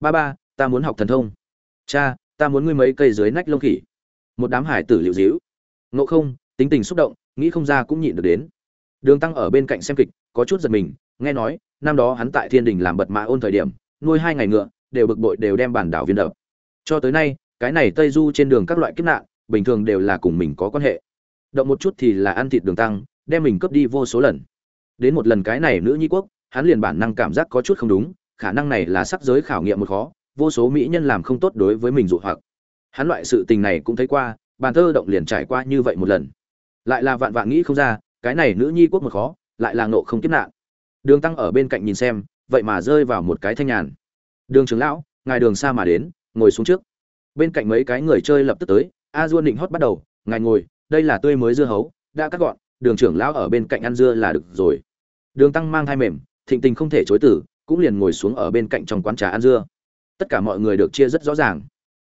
ba ba, ta muốn học thần thông. Cha, ta muốn ngươi mấy cây dưới nách lông khỉ. Một đám hải tử liệu dĩu. Ngộ không, tính tình xúc động, nghĩ không ra cũng nhịn được đến. Đường tăng ở bên cạnh xem kịch, có chút giật mình, nghe nói, năm đó hắn tại thiên đình làm bật mã ôn thời điểm, nuôi hai ngày ngựa, đều bực bội đều đem bản đảo viên đập. Cho tới nay, cái này tây du trên đường các loại kiếp nạn, bình thường đều là cùng mình có quan hệ. Động một chút thì là ăn thịt đường tăng, đem mình cướp đi vô số lần. Đến một lần cái này nữ nhi quốc, hắn liền bản năng cảm giác có chút không đúng khả năng này là sắc giới khảo nghiệm một khó, vô số mỹ nhân làm không tốt đối với mình dụ hoặc. Hắn loại sự tình này cũng thấy qua, bàn thơ động liền trải qua như vậy một lần. Lại là vạn vạn nghĩ không ra, cái này nữ nhi quốc một khó, lại là nộ không kiếp nạn. Đường tăng ở bên cạnh nhìn xem, vậy mà rơi vào một cái thanh nhàn. Đường trưởng lão, ngài đường xa mà đến, ngồi xuống trước. Bên cạnh mấy cái người chơi lập tức tới, a duôn định hót bắt đầu, ngài ngồi, đây là tươi mới dưa hấu, đã cắt gọn, đường trưởng lão ở bên cạnh ăn dưa là được rồi. Đường tăng mang thai mềm, thịnh tình không thể chối tử cũng liền ngồi xuống ở bên cạnh trong quán trà ăn dưa. Tất cả mọi người được chia rất rõ ràng.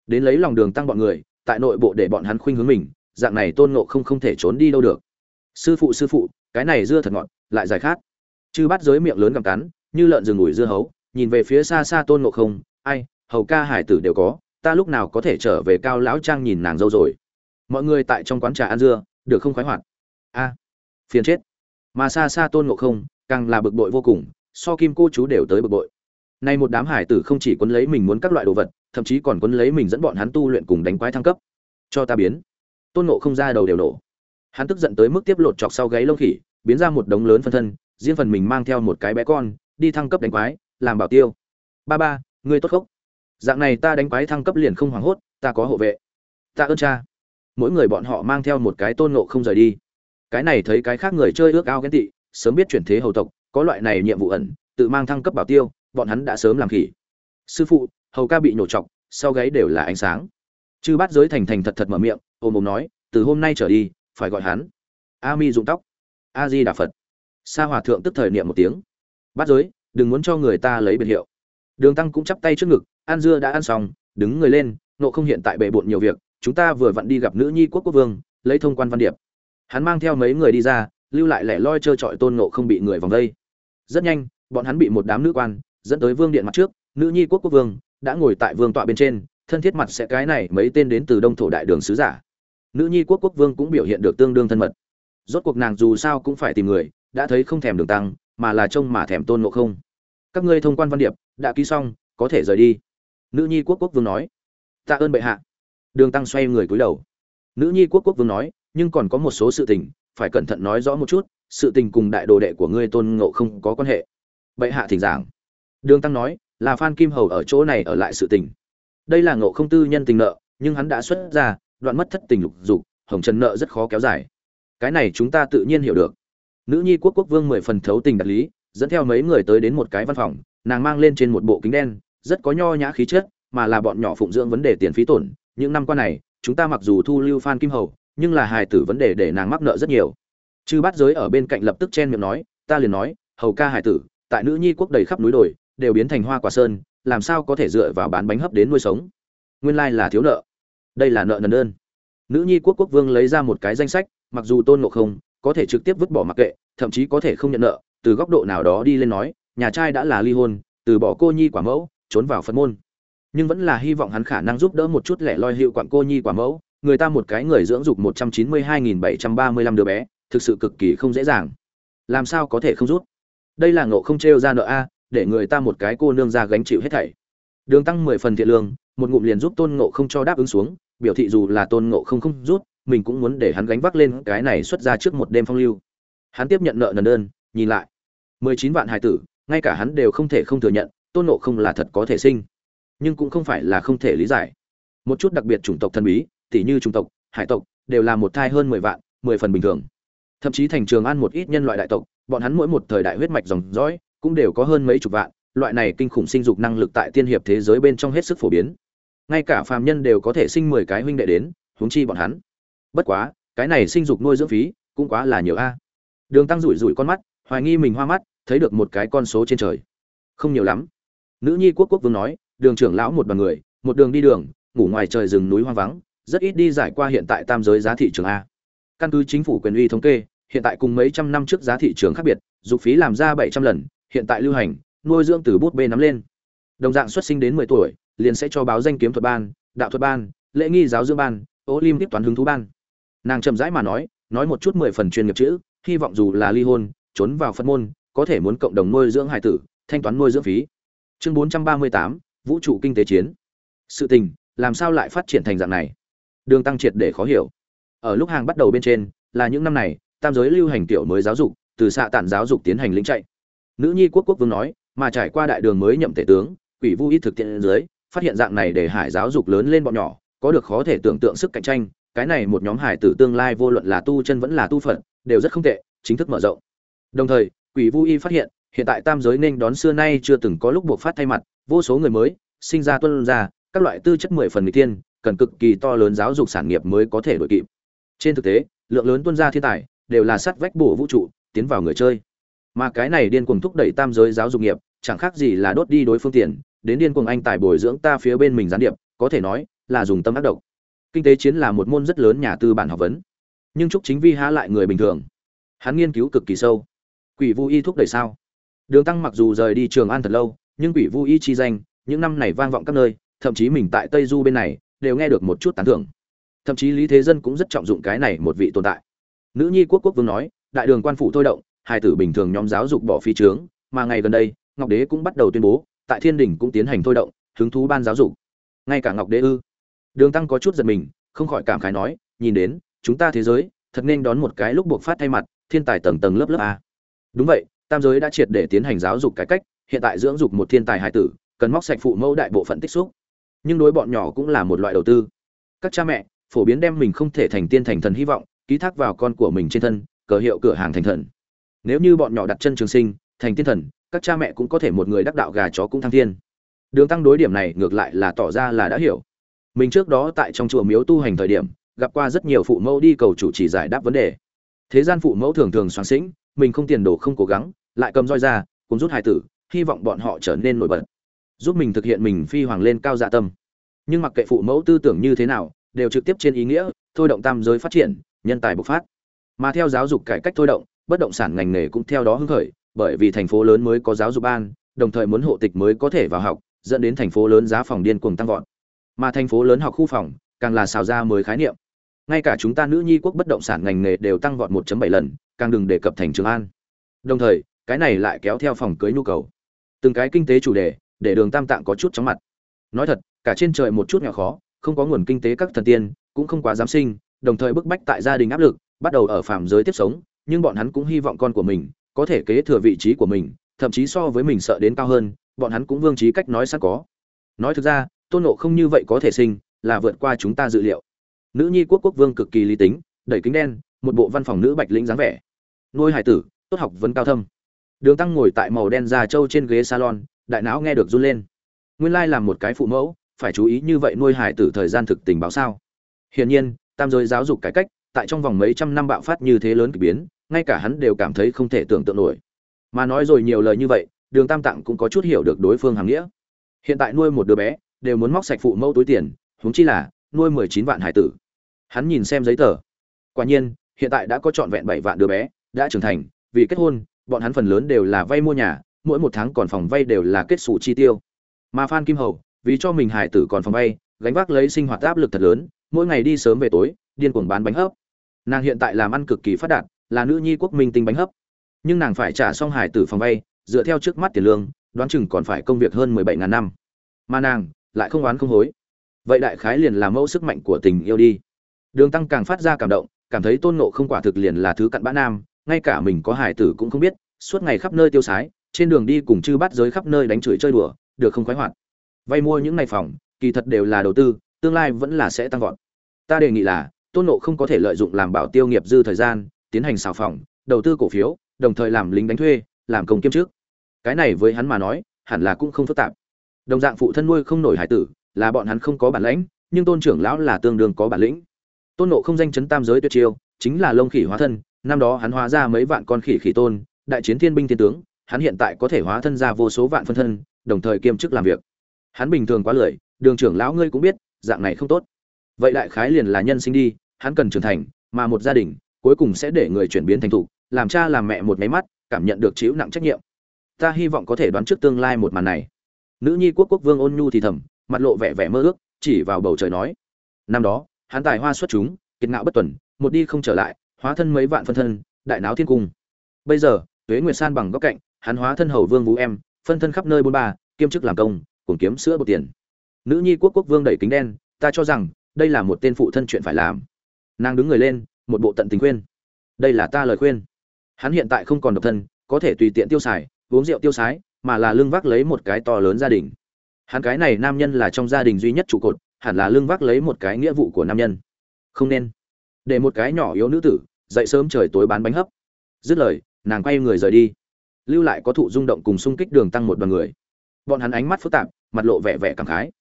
Đến lấy lòng đường tăng bọn người, tại nội bộ để bọn hắn khuynh hướng mình, dạng này tôn ngộ không không thể trốn đi đâu được. Sư phụ sư phụ, cái này dưa thật ngọt, lại dài khát. Chư bắt giới miệng lớn gặm cắn, như lợn rừng ủi dưa hấu, nhìn về phía xa xa tôn ngộ không, ai, hầu ca hải tử đều có, ta lúc nào có thể trở về cao lão trang nhìn nàng dâu rồi. Mọi người tại trong quán trà ăn dưa, được không khoái hoạt. A, phiền chết. Mà xa xa tôn ngộ không, càng là bực bội vô cùng so kim cô chú đều tới bực bội. Nay một đám hải tử không chỉ quấn lấy mình muốn các loại đồ vật, thậm chí còn quấn lấy mình dẫn bọn hắn tu luyện cùng đánh quái thăng cấp. Cho ta biến. Tôn ngộ không ra đầu đều nổ. Hắn tức giận tới mức tiếp lột chọc sau gáy lông khỉ, biến ra một đống lớn phân thân, riêng phần mình mang theo một cái bé con, đi thăng cấp đánh quái, làm bảo tiêu. Ba ba, ngươi tốt khốc. Dạng này ta đánh quái thăng cấp liền không hoảng hốt, ta có hộ vệ. Ta ơn cha. Mỗi người bọn họ mang theo một cái tôn ngộ không rời đi. Cái này thấy cái khác người chơi ước ao ghen tị, sớm biết chuyển thế hầu tộc có loại này nhiệm vụ ẩn, tự mang thăng cấp bảo tiêu, bọn hắn đã sớm làm khỉ. Sư phụ, hầu ca bị nhổ chọc, sau gáy đều là ánh sáng. Chư bát giới thành thành thật thật mở miệng, ôm ôm nói, từ hôm nay trở đi, phải gọi hắn a mi dụng tóc, a di đà phật. Sa hòa thượng tức thời niệm một tiếng. Bát giới, đừng muốn cho người ta lấy biệt hiệu. Đường tăng cũng chắp tay trước ngực, ăn dưa đã ăn xong, đứng người lên, nộ không hiện tại bệ bộn nhiều việc, chúng ta vừa vặn đi gặp nữ nhi quốc quốc vương, lấy thông quan văn điệp. Hắn mang theo mấy người đi ra, lưu lại lẻ loi trơ trọi tôn nộ không bị người vòng vây rất nhanh, bọn hắn bị một đám nữ quan dẫn tới vương điện mặt trước, nữ nhi quốc quốc vương đã ngồi tại vương tọa bên trên, thân thiết mặt sẽ cái này mấy tên đến từ đông thổ đại đường sứ giả. Nữ nhi quốc quốc vương cũng biểu hiện được tương đương thân mật. Rốt cuộc nàng dù sao cũng phải tìm người, đã thấy không thèm đường tăng, mà là trông mà thèm tôn ngộ không. Các ngươi thông quan văn điệp, đã ký xong, có thể rời đi. Nữ nhi quốc quốc vương nói. Tạ ơn bệ hạ. Đường tăng xoay người cúi đầu. Nữ nhi quốc quốc vương nói, nhưng còn có một số sự tình, phải cẩn thận nói rõ một chút sự tình cùng đại đồ đệ của ngươi tôn ngộ không có quan hệ. Bệ hạ thỉnh giảng. Đường tăng nói, là phan kim hầu ở chỗ này ở lại sự tình. Đây là ngộ không tư nhân tình nợ, nhưng hắn đã xuất ra, đoạn mất thất tình lục dục, hồng trần nợ rất khó kéo dài. Cái này chúng ta tự nhiên hiểu được. Nữ nhi quốc quốc vương mười phần thấu tình đạt lý, dẫn theo mấy người tới đến một cái văn phòng, nàng mang lên trên một bộ kính đen, rất có nho nhã khí chất, mà là bọn nhỏ phụng dưỡng vấn đề tiền phí tổn. Những năm qua này, chúng ta mặc dù thu lưu phan kim hầu, nhưng là hài tử vấn đề để nàng mắc nợ rất nhiều chư bát giới ở bên cạnh lập tức chen miệng nói, ta liền nói, hầu ca hải tử, tại nữ nhi quốc đầy khắp núi đồi, đều biến thành hoa quả sơn, làm sao có thể dựa vào bán bánh hấp đến nuôi sống? Nguyên lai là thiếu nợ. Đây là nợ nần đơn. Nữ nhi quốc quốc vương lấy ra một cái danh sách, mặc dù tôn ngộ không, có thể trực tiếp vứt bỏ mặc kệ, thậm chí có thể không nhận nợ, từ góc độ nào đó đi lên nói, nhà trai đã là ly hôn, từ bỏ cô nhi quả mẫu, trốn vào phật môn. Nhưng vẫn là hy vọng hắn khả năng giúp đỡ một chút lẻ loi hiệu quặng cô nhi quả mẫu, người ta một cái người dưỡng dục một trăm chín mươi hai nghìn bảy trăm ba mươi lăm đứa bé thực sự cực kỳ không dễ dàng. Làm sao có thể không rút? Đây là ngộ không trêu ra nợ a, để người ta một cái cô nương ra gánh chịu hết thảy. Đường tăng mười phần thiện lương, một ngụm liền giúp tôn ngộ không cho đáp ứng xuống, biểu thị dù là tôn ngộ không không rút, mình cũng muốn để hắn gánh vác lên cái này xuất ra trước một đêm phong lưu. Hắn tiếp nhận nợ nần đơn, nhìn lại. Mười chín vạn hài tử, ngay cả hắn đều không thể không thừa nhận, tôn ngộ không là thật có thể sinh. Nhưng cũng không phải là không thể lý giải. Một chút đặc biệt chủng tộc thần bí, tỉ như chủng tộc, hải tộc, đều là một thai hơn mười vạn, mười phần bình thường thậm chí thành trường an một ít nhân loại đại tộc, bọn hắn mỗi một thời đại huyết mạch dòng dõi cũng đều có hơn mấy chục vạn, loại này kinh khủng sinh dục năng lực tại tiên hiệp thế giới bên trong hết sức phổ biến. Ngay cả phàm nhân đều có thể sinh mười cái huynh đệ đến, huống chi bọn hắn. Bất quá, cái này sinh dục nuôi dưỡng phí cũng quá là nhiều a. Đường tăng rủi rủi con mắt, hoài nghi mình hoa mắt, thấy được một cái con số trên trời. Không nhiều lắm. Nữ nhi quốc quốc vương nói, đường trưởng lão một đoàn người, một đường đi đường, ngủ ngoài trời rừng núi hoang vắng, rất ít đi giải qua hiện tại tam giới giá thị trường a căn cứ chính phủ quyền uy thống kê, hiện tại cùng mấy trăm năm trước giá thị trường khác biệt, dục phí làm ra bảy trăm lần, hiện tại lưu hành, nuôi dưỡng từ bút bê nắm lên. Đồng dạng xuất sinh đến mười tuổi, liền sẽ cho báo danh kiếm thuật ban, đạo thuật ban, lễ nghi giáo dưỡng ban, olympic toán hứng thú ban. Nàng chậm rãi mà nói nói một chút mười phần chuyên nghiệp chữ, hy vọng dù là ly hôn, trốn vào phân môn, có thể muốn cộng đồng nuôi dưỡng hải tử, thanh toán nuôi dưỡng phí. Chương bốn trăm ba mươi tám, vũ trụ kinh tế chiến. Sự tình, làm sao lại phát triển thành dạng này? Đường tăng triệt để khó hiểu ở lúc hàng bắt đầu bên trên, là những năm này, tam giới lưu hành tiểu mới giáo dục, từ xạ tản giáo dục tiến hành lĩnh chạy. Nữ nhi quốc quốc vương nói, mà trải qua đại đường mới nhậm tể tướng, quỷ vu ít thực tiễn dưới, phát hiện dạng này để hải giáo dục lớn lên bọn nhỏ, có được khó thể tưởng tượng sức cạnh tranh, cái này một nhóm hải tử tương lai vô luận là tu chân vẫn là tu phận đều rất không tệ, chính thức mở rộng. Đồng thời, quỷ vu y phát hiện hiện tại tam giới nên đón xưa nay chưa từng có lúc buộc phát thay mặt, vô số người mới, sinh ra tuân ra, các loại tư chất mười phần người tiên cần cực kỳ to lớn giáo dục sản nghiệp mới có thể đổi kịp trên thực tế, lượng lớn tuân gia thiên tài đều là sắt vách bổ vũ trụ, tiến vào người chơi. Mà cái này điên cuồng thúc đẩy tam giới giáo dục nghiệp, chẳng khác gì là đốt đi đối phương tiền, đến điên cuồng anh tài bồi dưỡng ta phía bên mình gián điệp, có thể nói là dùng tâm ác độc. Kinh tế chiến là một môn rất lớn nhà tư bản học vấn. Nhưng trúc chính vi há lại người bình thường. Hắn nghiên cứu cực kỳ sâu. Quỷ vu y thúc đẩy sao? Đường tăng mặc dù rời đi trường an thật lâu, nhưng quỷ vu y chi danh, những năm này vang vọng các nơi, thậm chí mình tại tây du bên này, đều nghe được một chút tán thưởng thậm chí lý thế dân cũng rất trọng dụng cái này một vị tồn tại. Nữ nhi quốc quốc vương nói, đại đường quan phủ thôi động, hai tử bình thường nhóm giáo dục bỏ phi trướng mà ngày gần đây, ngọc đế cũng bắt đầu tuyên bố, tại thiên đình cũng tiến hành thôi động, hứng thú ban giáo dục. Ngay cả ngọc đế ư? Đường tăng có chút giật mình, không khỏi cảm khái nói, nhìn đến, chúng ta thế giới, thật nên đón một cái lúc buộc phát thay mặt, thiên tài tầng tầng lớp lớp a. Đúng vậy, tam giới đã triệt để tiến hành giáo dục cải cách, hiện tại dưỡng dục một thiên tài hải tử, cần móc sạch phụ mẫu đại bộ phận tích xúc. Nhưng đối bọn nhỏ cũng là một loại đầu tư. Các cha mẹ phổ biến đem mình không thể thành tiên thành thần hy vọng, ký thác vào con của mình trên thân, cờ hiệu cửa hàng thành thần. Nếu như bọn nhỏ đặt chân trường sinh, thành tiên thần, các cha mẹ cũng có thể một người đắc đạo gà chó cũng thăng thiên. Đường tăng đối điểm này ngược lại là tỏ ra là đã hiểu. Mình trước đó tại trong chùa miếu tu hành thời điểm, gặp qua rất nhiều phụ mẫu đi cầu chủ chỉ giải đáp vấn đề. Thế gian phụ mẫu thường thường soáng sĩnh, mình không tiền đồ không cố gắng, lại cầm roi ra cùng rút hài tử, hy vọng bọn họ trở nên nổi bật, giúp mình thực hiện mình phi hoàng lên cao dạ tâm. Nhưng mặc kệ phụ mẫu tư tưởng như thế nào đều trực tiếp trên ý nghĩa, thôi động tam giới phát triển, nhân tài bộc phát. Mà theo giáo dục cải cách thôi động, bất động sản ngành nghề cũng theo đó hưng khởi, bởi vì thành phố lớn mới có giáo dục ban, đồng thời muốn hộ tịch mới có thể vào học, dẫn đến thành phố lớn giá phòng điên cuồng tăng vọt. Mà thành phố lớn học khu phòng, càng là xào ra mới khái niệm. Ngay cả chúng ta nữ nhi quốc bất động sản ngành nghề đều tăng vọt 1.7 lần, càng đừng đề cập thành trường an. Đồng thời, cái này lại kéo theo phòng cưới nhu cầu. Từng cái kinh tế chủ đề, để đường tam tạng có chút chóng mặt. Nói thật, cả trên trời một chút nhỏ khó không có nguồn kinh tế các thần tiên, cũng không quá dám sinh, đồng thời bức bách tại gia đình áp lực, bắt đầu ở phạm giới tiếp sống, nhưng bọn hắn cũng hy vọng con của mình có thể kế thừa vị trí của mình, thậm chí so với mình sợ đến cao hơn, bọn hắn cũng vương trí cách nói sẵn có. Nói thực ra, tôn nộ không như vậy có thể sinh, là vượt qua chúng ta dự liệu. Nữ nhi quốc quốc vương cực kỳ lý tính đẩy kính đen, một bộ văn phòng nữ bạch lĩnh dáng vẻ. Nuôi hải tử, tốt học vấn cao thâm. Đường tăng ngồi tại màu đen già trâu trên ghế salon, đại não nghe được run lên. Nguyên lai làm một cái phụ mẫu phải chú ý như vậy nuôi hải tử thời gian thực tình báo sao? Hiển nhiên, tam giới giáo dục cải cách, tại trong vòng mấy trăm năm bạo phát như thế lớn kỳ biến, ngay cả hắn đều cảm thấy không thể tưởng tượng nổi. Mà nói rồi nhiều lời như vậy, đường tam tạng cũng có chút hiểu được đối phương hàng nghĩa. Hiện tại nuôi một đứa bé, đều muốn móc sạch phụ mẫu túi tiền, huống chi là nuôi mười chín vạn hải tử. Hắn nhìn xem giấy tờ. Quả nhiên, hiện tại đã có trọn vẹn bảy vạn đứa bé, đã trưởng thành, vì kết hôn, bọn hắn phần lớn đều là vay mua nhà, mỗi một tháng còn phòng vay đều là kết xù chi tiêu. Mà phan kim hầu vì cho mình hải tử còn phòng vay gánh vác lấy sinh hoạt áp lực thật lớn, mỗi ngày đi sớm về tối, điên cuồng bán bánh hấp. Nàng hiện tại làm ăn cực kỳ phát đạt, là nữ nhi quốc minh tinh bánh hấp. Nhưng nàng phải trả xong hải tử phòng vay dựa theo trước mắt tiền lương, đoán chừng còn phải công việc hơn mười bảy ngàn năm. Mà nàng lại không oán không hối. Vậy đại khái liền là mẫu sức mạnh của tình yêu đi. Đường tăng càng phát ra cảm động, cảm thấy tôn nộ không quả thực liền là thứ cặn bã nam, ngay cả mình có hải tử cũng không biết, suốt ngày khắp nơi tiêu sái, trên đường đi cùng chư bắt giới khắp nơi đánh chửi chơi đùa, được không khoái hoạt vay mua những ngày phòng, kỳ thật đều là đầu tư, tương lai vẫn là sẽ tăng vọt. Ta đề nghị là, tôn nộ không có thể lợi dụng làm bảo tiêu nghiệp dư thời gian, tiến hành xào phòng, đầu tư cổ phiếu, đồng thời làm lính đánh thuê, làm công kiêm trước cái này với hắn mà nói, hẳn là cũng không phức tạp. Đồng dạng phụ thân nuôi không nổi hải tử, là bọn hắn không có bản lãnh nhưng tôn trưởng lão là tương đương có bản lĩnh. Tôn nộ không danh chấn tam giới tuyệt chiêu, chính là lông khỉ hóa thân, năm đó hắn hóa ra mấy vạn con khỉ khỉ tôn, đại chiến thiên binh thiên tướng, hắn hiện tại có thể hóa thân ra vô số vạn phân thân, đồng thời kiêm chức làm việc hắn bình thường quá lười, đường trưởng lão ngươi cũng biết, dạng này không tốt. Vậy đại khái liền là nhân sinh đi, hắn cần trưởng thành, mà một gia đình, cuối cùng sẽ để người chuyển biến thành thục, làm cha làm mẹ một máy mắt, cảm nhận được chịu nặng trách nhiệm. Ta hy vọng có thể đoán trước tương lai một màn này. Nữ nhi quốc quốc vương ôn nhu thì thầm, mặt lộ vẻ vẻ mơ ước, chỉ vào bầu trời nói. Năm đó, hắn tài hoa xuất chúng, kiệt ngạo bất tuần, một đi không trở lại, hóa thân mấy vạn phân thân, đại náo thiên cung. Bây giờ, tuế nguyệt san bằng góc cạnh, hắn hóa thân hầu vương vũ em, phân thân khắp nơi bốn ba, kiêm chức làm công cùng kiếm sữa bột tiền. Nữ nhi quốc quốc vương đẩy kính đen, ta cho rằng, đây là một tên phụ thân chuyện phải làm. Nàng đứng người lên, một bộ tận tình khuyên. Đây là ta lời khuyên. Hắn hiện tại không còn độc thân, có thể tùy tiện tiêu xài, uống rượu tiêu sái, mà là lương vác lấy một cái to lớn gia đình. Hắn cái này nam nhân là trong gia đình duy nhất trụ cột, hẳn là lương vác lấy một cái nghĩa vụ của nam nhân. Không nên. Để một cái nhỏ yếu nữ tử, dậy sớm trời tối bán bánh hấp. Dứt lời, nàng quay người rời đi. Lưu lại có thụ rung động cùng xung kích đường tăng một đoàn người bọn hắn ánh mắt phức tạp, mặt lộ vẻ vẻ cảm khái.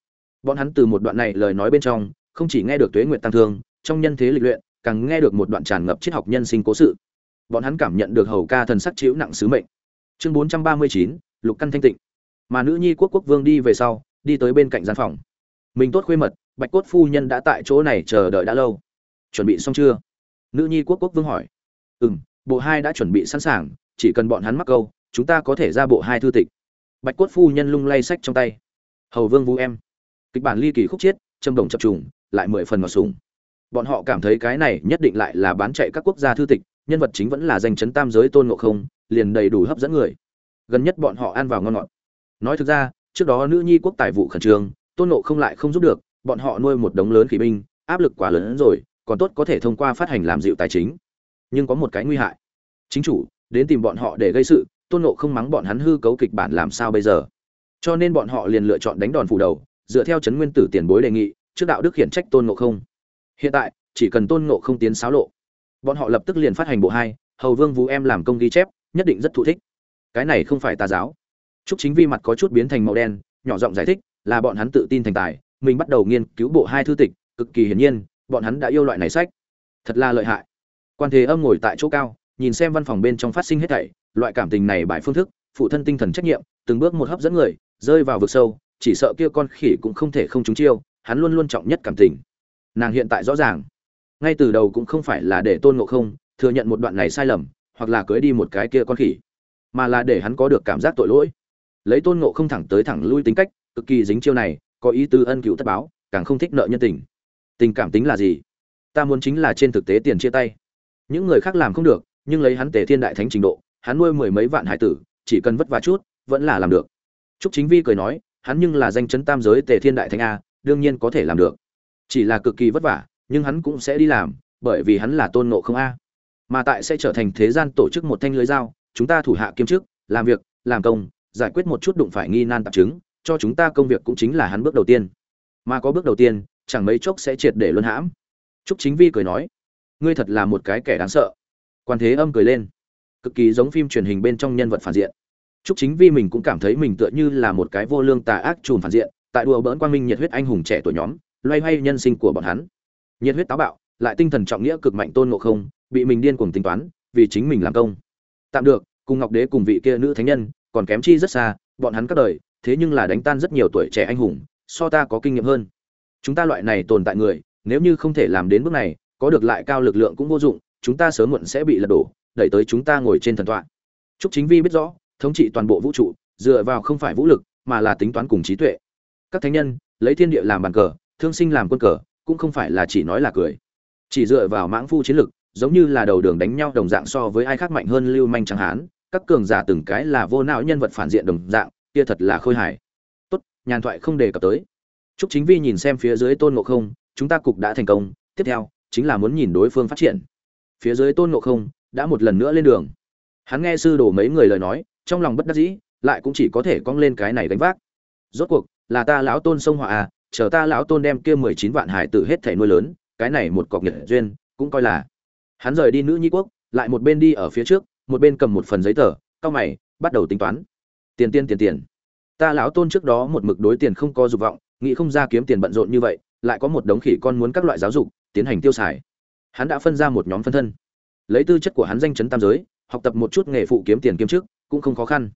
Bọn hắn từ một đoạn này lời nói bên trong, không chỉ nghe được tuế nguyện tăng thương, trong nhân thế lịch luyện, càng nghe được một đoạn tràn ngập triết học nhân sinh cố sự. Bọn hắn cảm nhận được hầu ca thần sắc chiếu nặng sứ mệnh. Chương bốn trăm ba mươi chín, lục căn thanh tịnh. Mà nữ nhi quốc quốc vương đi về sau, đi tới bên cạnh gian phòng. Mình tốt khuê mật, bạch cốt phu nhân đã tại chỗ này chờ đợi đã lâu. Chuẩn bị xong chưa? Nữ nhi quốc quốc vương hỏi. Ừ m bộ hai đã chuẩn bị sẵn sàng, chỉ cần bọn hắn mắc câu, chúng ta có thể ra bộ hai thư tịch bạch cốt phu nhân lung lay sách trong tay. Hầu vương vũ em. Kịch bản ly kỳ khúc chiết châm đồng chập trùng, lại mười phần ngọt sùng. Bọn họ cảm thấy cái này nhất định lại là bán chạy các quốc gia thư tịch, nhân vật chính vẫn là danh chấn tam giới tôn ngộ không, liền đầy đủ hấp dẫn người. Gần nhất bọn họ ăn vào ngon ngọt. Nói thực ra, trước đó nữ nhi quốc tài vụ khẩn trương, tôn ngộ không lại không giúp được, bọn họ nuôi một đống lớn kỵ binh, áp lực quá lớn hơn rồi, còn tốt có thể thông qua phát hành làm dịu tài chính. Nhưng có một cái nguy hại. Chính chủ, đến tìm bọn họ để gây sự tôn ngộ không mắng bọn hắn hư cấu kịch bản làm sao bây giờ? Cho nên bọn họ liền lựa chọn đánh đòn phủ đầu, dựa theo chấn nguyên tử tiền bối đề nghị, trước đạo đức khiển trách tôn ngộ không. Hiện tại, chỉ cần tôn ngộ không tiến xáo lộ, bọn họ lập tức liền phát hành bộ hai, hầu vương vũ em làm công ghi chép, nhất định rất thú thích. Cái này không phải tà giáo. Chúc chính vi mặt có chút biến thành màu đen, nhỏ giọng giải thích, là bọn hắn tự tin thành tài, mình bắt đầu nghiên cứu bộ hai thư tịch, cực kỳ hiển nhiên, bọn hắn đã yêu loại này sách. Thật là lợi hại. Quan thế âm ngồi tại chỗ cao, nhìn xem văn phòng bên trong phát sinh hết thảy loại cảm tình này bài phương thức, phụ thân tinh thần trách nhiệm, từng bước một hấp dẫn người, rơi vào vực sâu, chỉ sợ kia con khỉ cũng không thể không trúng chiêu, hắn luôn luôn trọng nhất cảm tình. Nàng hiện tại rõ ràng. Ngay từ đầu cũng không phải là để tôn ngộ không thừa nhận một đoạn này sai lầm, hoặc là cưới đi một cái kia con khỉ, mà là để hắn có được cảm giác tội lỗi. Lấy tôn ngộ không thẳng tới thẳng lui tính cách, cực kỳ dính chiêu này, có ý tư ân cựu tất báo, càng không thích nợ nhân tình. Tình cảm tính là gì? Ta muốn chính là trên thực tế tiền chia tay. Những người khác làm không được, nhưng lấy hắn tề thiên đại thánh trình độ hắn nuôi mười mấy vạn hải tử, chỉ cần vất vả chút, vẫn là làm được. Trúc chính vi cười nói, hắn nhưng là danh chấn tam giới tề thiên đại thánh a, đương nhiên có thể làm được. Chỉ là cực kỳ vất vả, nhưng hắn cũng sẽ đi làm, bởi vì hắn là tôn ngộ không a. Mà tại sẽ trở thành thế gian tổ chức một thanh lưới dao, chúng ta thủ hạ kiêm chức, làm việc, làm công, giải quyết một chút đụng phải nghi nan tạp chứng, cho chúng ta công việc cũng chính là hắn bước đầu tiên. Mà có bước đầu tiên, chẳng mấy chốc sẽ triệt để luân hãm. Trúc chính vi cười nói, ngươi thật là một cái kẻ đáng sợ. Quan thế âm cười lên cực kỳ giống phim truyền hình bên trong nhân vật phản diện. Trúc chính vi mình cũng cảm thấy mình tựa như là một cái vô lương tà ác trùm phản diện, tại đùa bỡn quang minh nhiệt huyết anh hùng trẻ tuổi nhóm, loay hoay nhân sinh của bọn hắn. Nhiệt huyết táo bạo, lại tinh thần trọng nghĩa cực mạnh tôn ngộ không, bị mình điên cuồng tính toán, vì chính mình làm công. Tạm được, cùng ngọc đế cùng vị kia nữ thánh nhân, còn kém chi rất xa, bọn hắn các đời, thế nhưng là đánh tan rất nhiều tuổi trẻ anh hùng, so ta có kinh nghiệm hơn. Chúng ta loại này tồn tại người, nếu như không thể làm đến bước này, có được lại cao lực lượng cũng vô dụng, chúng ta sớm muộn sẽ bị lật đổ đẩy tới chúng ta ngồi trên thần tọa Trúc Chính Vi biết rõ, thống trị toàn bộ vũ trụ, dựa vào không phải vũ lực, mà là tính toán cùng trí tuệ. Các thánh nhân, lấy thiên địa làm bàn cờ, thương sinh làm quân cờ, cũng không phải là chỉ nói là cười. Chỉ dựa vào mãng phu chiến lực, giống như là đầu đường đánh nhau đồng dạng so với ai khác mạnh hơn lưu manh chẳng hán, các cường giả từng cái là vô não nhân vật phản diện đồng dạng, kia thật là khôi hài. Tốt, nhàn thoại không đề cập tới. Trúc Chính Vi nhìn xem phía dưới Tôn Ngộ Không, chúng ta cục đã thành công, tiếp theo chính là muốn nhìn đối phương phát triển. Phía dưới Tôn Ngộ Không đã một lần nữa lên đường. Hắn nghe sư đồ mấy người lời nói, trong lòng bất đắc dĩ, lại cũng chỉ có thể cong lên cái này đánh vác. Rốt cuộc, là ta lão Tôn sông họa à, chờ ta lão Tôn đem kia mười chín vạn hải tử hết thảy nuôi lớn, cái này một cọc nghiệp duyên, cũng coi là. Hắn rời đi nữ nhi quốc, lại một bên đi ở phía trước, một bên cầm một phần giấy tờ, cao mày, bắt đầu tính toán. Tiền tiền tiền tiền. Ta lão Tôn trước đó một mực đối tiền không có dục vọng, nghĩ không ra kiếm tiền bận rộn như vậy, lại có một đống khỉ con muốn các loại giáo dục, tiến hành tiêu xài. Hắn đã phân ra một nhóm phân thân. Lấy tư chất của hắn danh chấn tam giới, học tập một chút nghề phụ kiếm tiền kiếm trước cũng không khó khăn.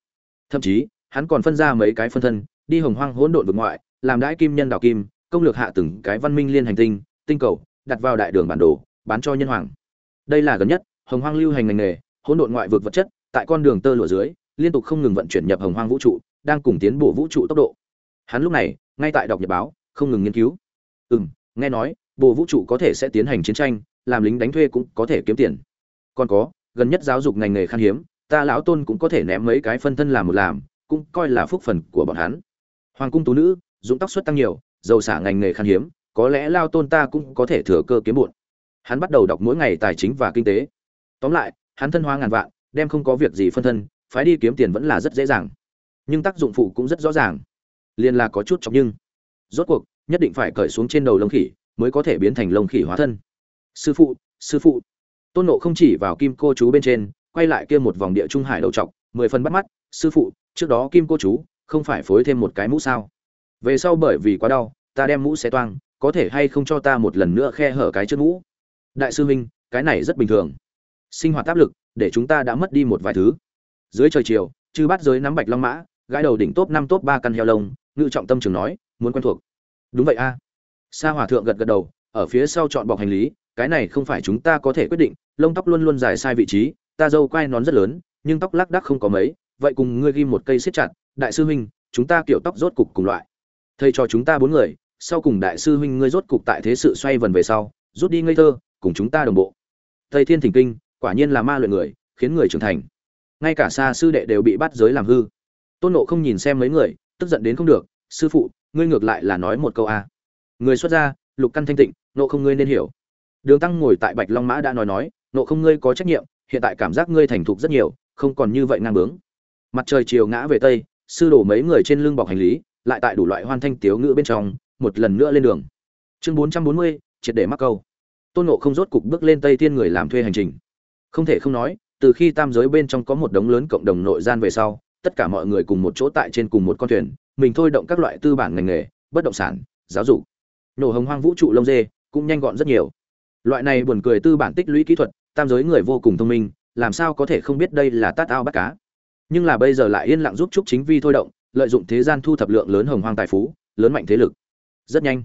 Thậm chí hắn còn phân ra mấy cái phân thân đi hồng hoang hỗn độn vực ngoại làm đãi kim nhân đào kim công lược hạ từng cái văn minh liên hành tinh tinh cầu đặt vào đại đường bản đồ bán cho nhân hoàng. Đây là gần nhất hồng hoang lưu hành ngành nghề hỗn độn ngoại vực vật chất tại con đường tơ lụa dưới liên tục không ngừng vận chuyển nhập hồng hoang vũ trụ đang cùng tiến bộ vũ trụ tốc độ. Hắn lúc này ngay tại đọc nhật báo không ngừng nghiên cứu. Ừ nghe nói bộ vũ trụ có thể sẽ tiến hành chiến tranh làm lính đánh thuê cũng có thể kiếm tiền còn có, gần nhất giáo dục ngành nghề khan hiếm, ta lão tôn cũng có thể ném mấy cái phân thân làm một làm, cũng coi là phúc phần của bọn hắn. Hoàng cung tú nữ dũng tóc suất tăng nhiều, dầu xả ngành nghề khan hiếm, có lẽ lao tôn ta cũng có thể thừa cơ kiếm bụn hắn bắt đầu đọc mỗi ngày tài chính và kinh tế. Tóm lại, hắn thân hoa ngàn vạn, đem không có việc gì phân thân, phái đi kiếm tiền vẫn là rất dễ dàng. Nhưng tác dụng phụ cũng rất rõ ràng. Liền là có chút chọc nhưng. Rốt cuộc, nhất định phải cởi xuống trên đầu lông khỉ, mới có thể biến thành lông khỉ hóa thân. Sư phụ sư phụ tôn nộ không chỉ vào kim cô chú bên trên, quay lại kia một vòng địa trung hải đầu trọc, mười phần bắt mắt, sư phụ, trước đó kim cô chú không phải phối thêm một cái mũ sao? Về sau bởi vì quá đau, ta đem mũ xé toang, có thể hay không cho ta một lần nữa khe hở cái trước mũ? Đại sư huynh, cái này rất bình thường. Sinh hoạt áp lực, để chúng ta đã mất đi một vài thứ. Dưới trời chiều, chư bắt giới nắm bạch long mã, gãi đầu đỉnh top năm top ba căn heo lông, ngự trọng tâm trường nói, muốn quen thuộc. Đúng vậy a. Sa hòa thượng gật gật đầu, ở phía sau chọn bọc hành lý cái này không phải chúng ta có thể quyết định, lông tóc luôn luôn dài sai vị trí, ta dâu quai nón rất lớn, nhưng tóc lác đác không có mấy, vậy cùng ngươi ghi một cây siết chặt, đại sư huynh, chúng ta kiểu tóc rốt cục cùng loại. Thầy cho chúng ta bốn người, sau cùng đại sư huynh ngươi rốt cục tại thế sự xoay vần về sau, rút đi ngây thơ, cùng chúng ta đồng bộ. Thầy thiên thỉnh kinh, quả nhiên là ma luyện người, khiến người trưởng thành. Ngay cả xa sư đệ đều bị bắt giới làm hư. Tôn nộ không nhìn xem mấy người, tức giận đến không được, sư phụ, ngươi ngược lại là nói một câu a. Người xuất gia, lục căn thanh tịnh nộ không ngươi nên hiểu đường tăng ngồi tại bạch long mã đã nói nói, nộ không ngươi có trách nhiệm, hiện tại cảm giác ngươi thành thục rất nhiều, không còn như vậy ngang bướng. Mặt trời chiều ngã về tây, sư đổ mấy người trên lưng bọc hành lý, lại tại đủ loại hoan thanh tiếu ngữ bên trong, một lần nữa lên đường. Chương bốn trăm bốn mươi, triệt để mắc câu. Tôn nộ không rốt cục bước lên tây tiên người làm thuê hành trình. Không thể không nói, từ khi tam giới bên trong có một đống lớn cộng đồng nội gian về sau, tất cả mọi người cùng một chỗ tại trên cùng một con thuyền, mình thôi động các loại tư bản ngành nghề, bất động sản, giáo dục. Nổ hồng hoang vũ trụ lông dê cũng nhanh gọn rất nhiều loại này buồn cười tư bản tích lũy kỹ thuật, tam giới người vô cùng thông minh, làm sao có thể không biết đây là tát ao bắt cá. Nhưng là bây giờ lại yên lặng giúp trúc chính vi thôi động, lợi dụng thế gian thu thập lượng lớn hồng hoang tài phú, lớn mạnh thế lực. Rất nhanh,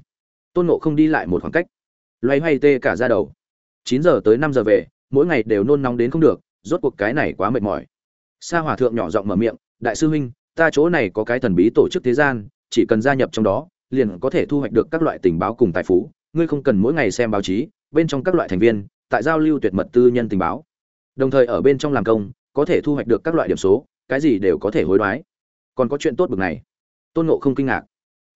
tôn nộ không đi lại một khoảng cách. Loay hoay tê cả ra đầu. Chín giờ tới năm giờ về, mỗi ngày đều nôn nóng đến không được, rốt cuộc cái này quá mệt mỏi. Sa hòa thượng nhỏ giọng mở miệng, đại sư huynh, ta chỗ này có cái thần bí tổ chức thế gian, chỉ cần gia nhập trong đó, liền có thể thu hoạch được các loại tình báo cùng tài phú, ngươi không cần mỗi ngày xem báo chí bên trong các loại thành viên, tại giao lưu tuyệt mật tư nhân tình báo. Đồng thời ở bên trong làm công, có thể thu hoạch được các loại điểm số, cái gì đều có thể hối đoái. Còn có chuyện tốt bực này. Tôn nộ không kinh ngạc.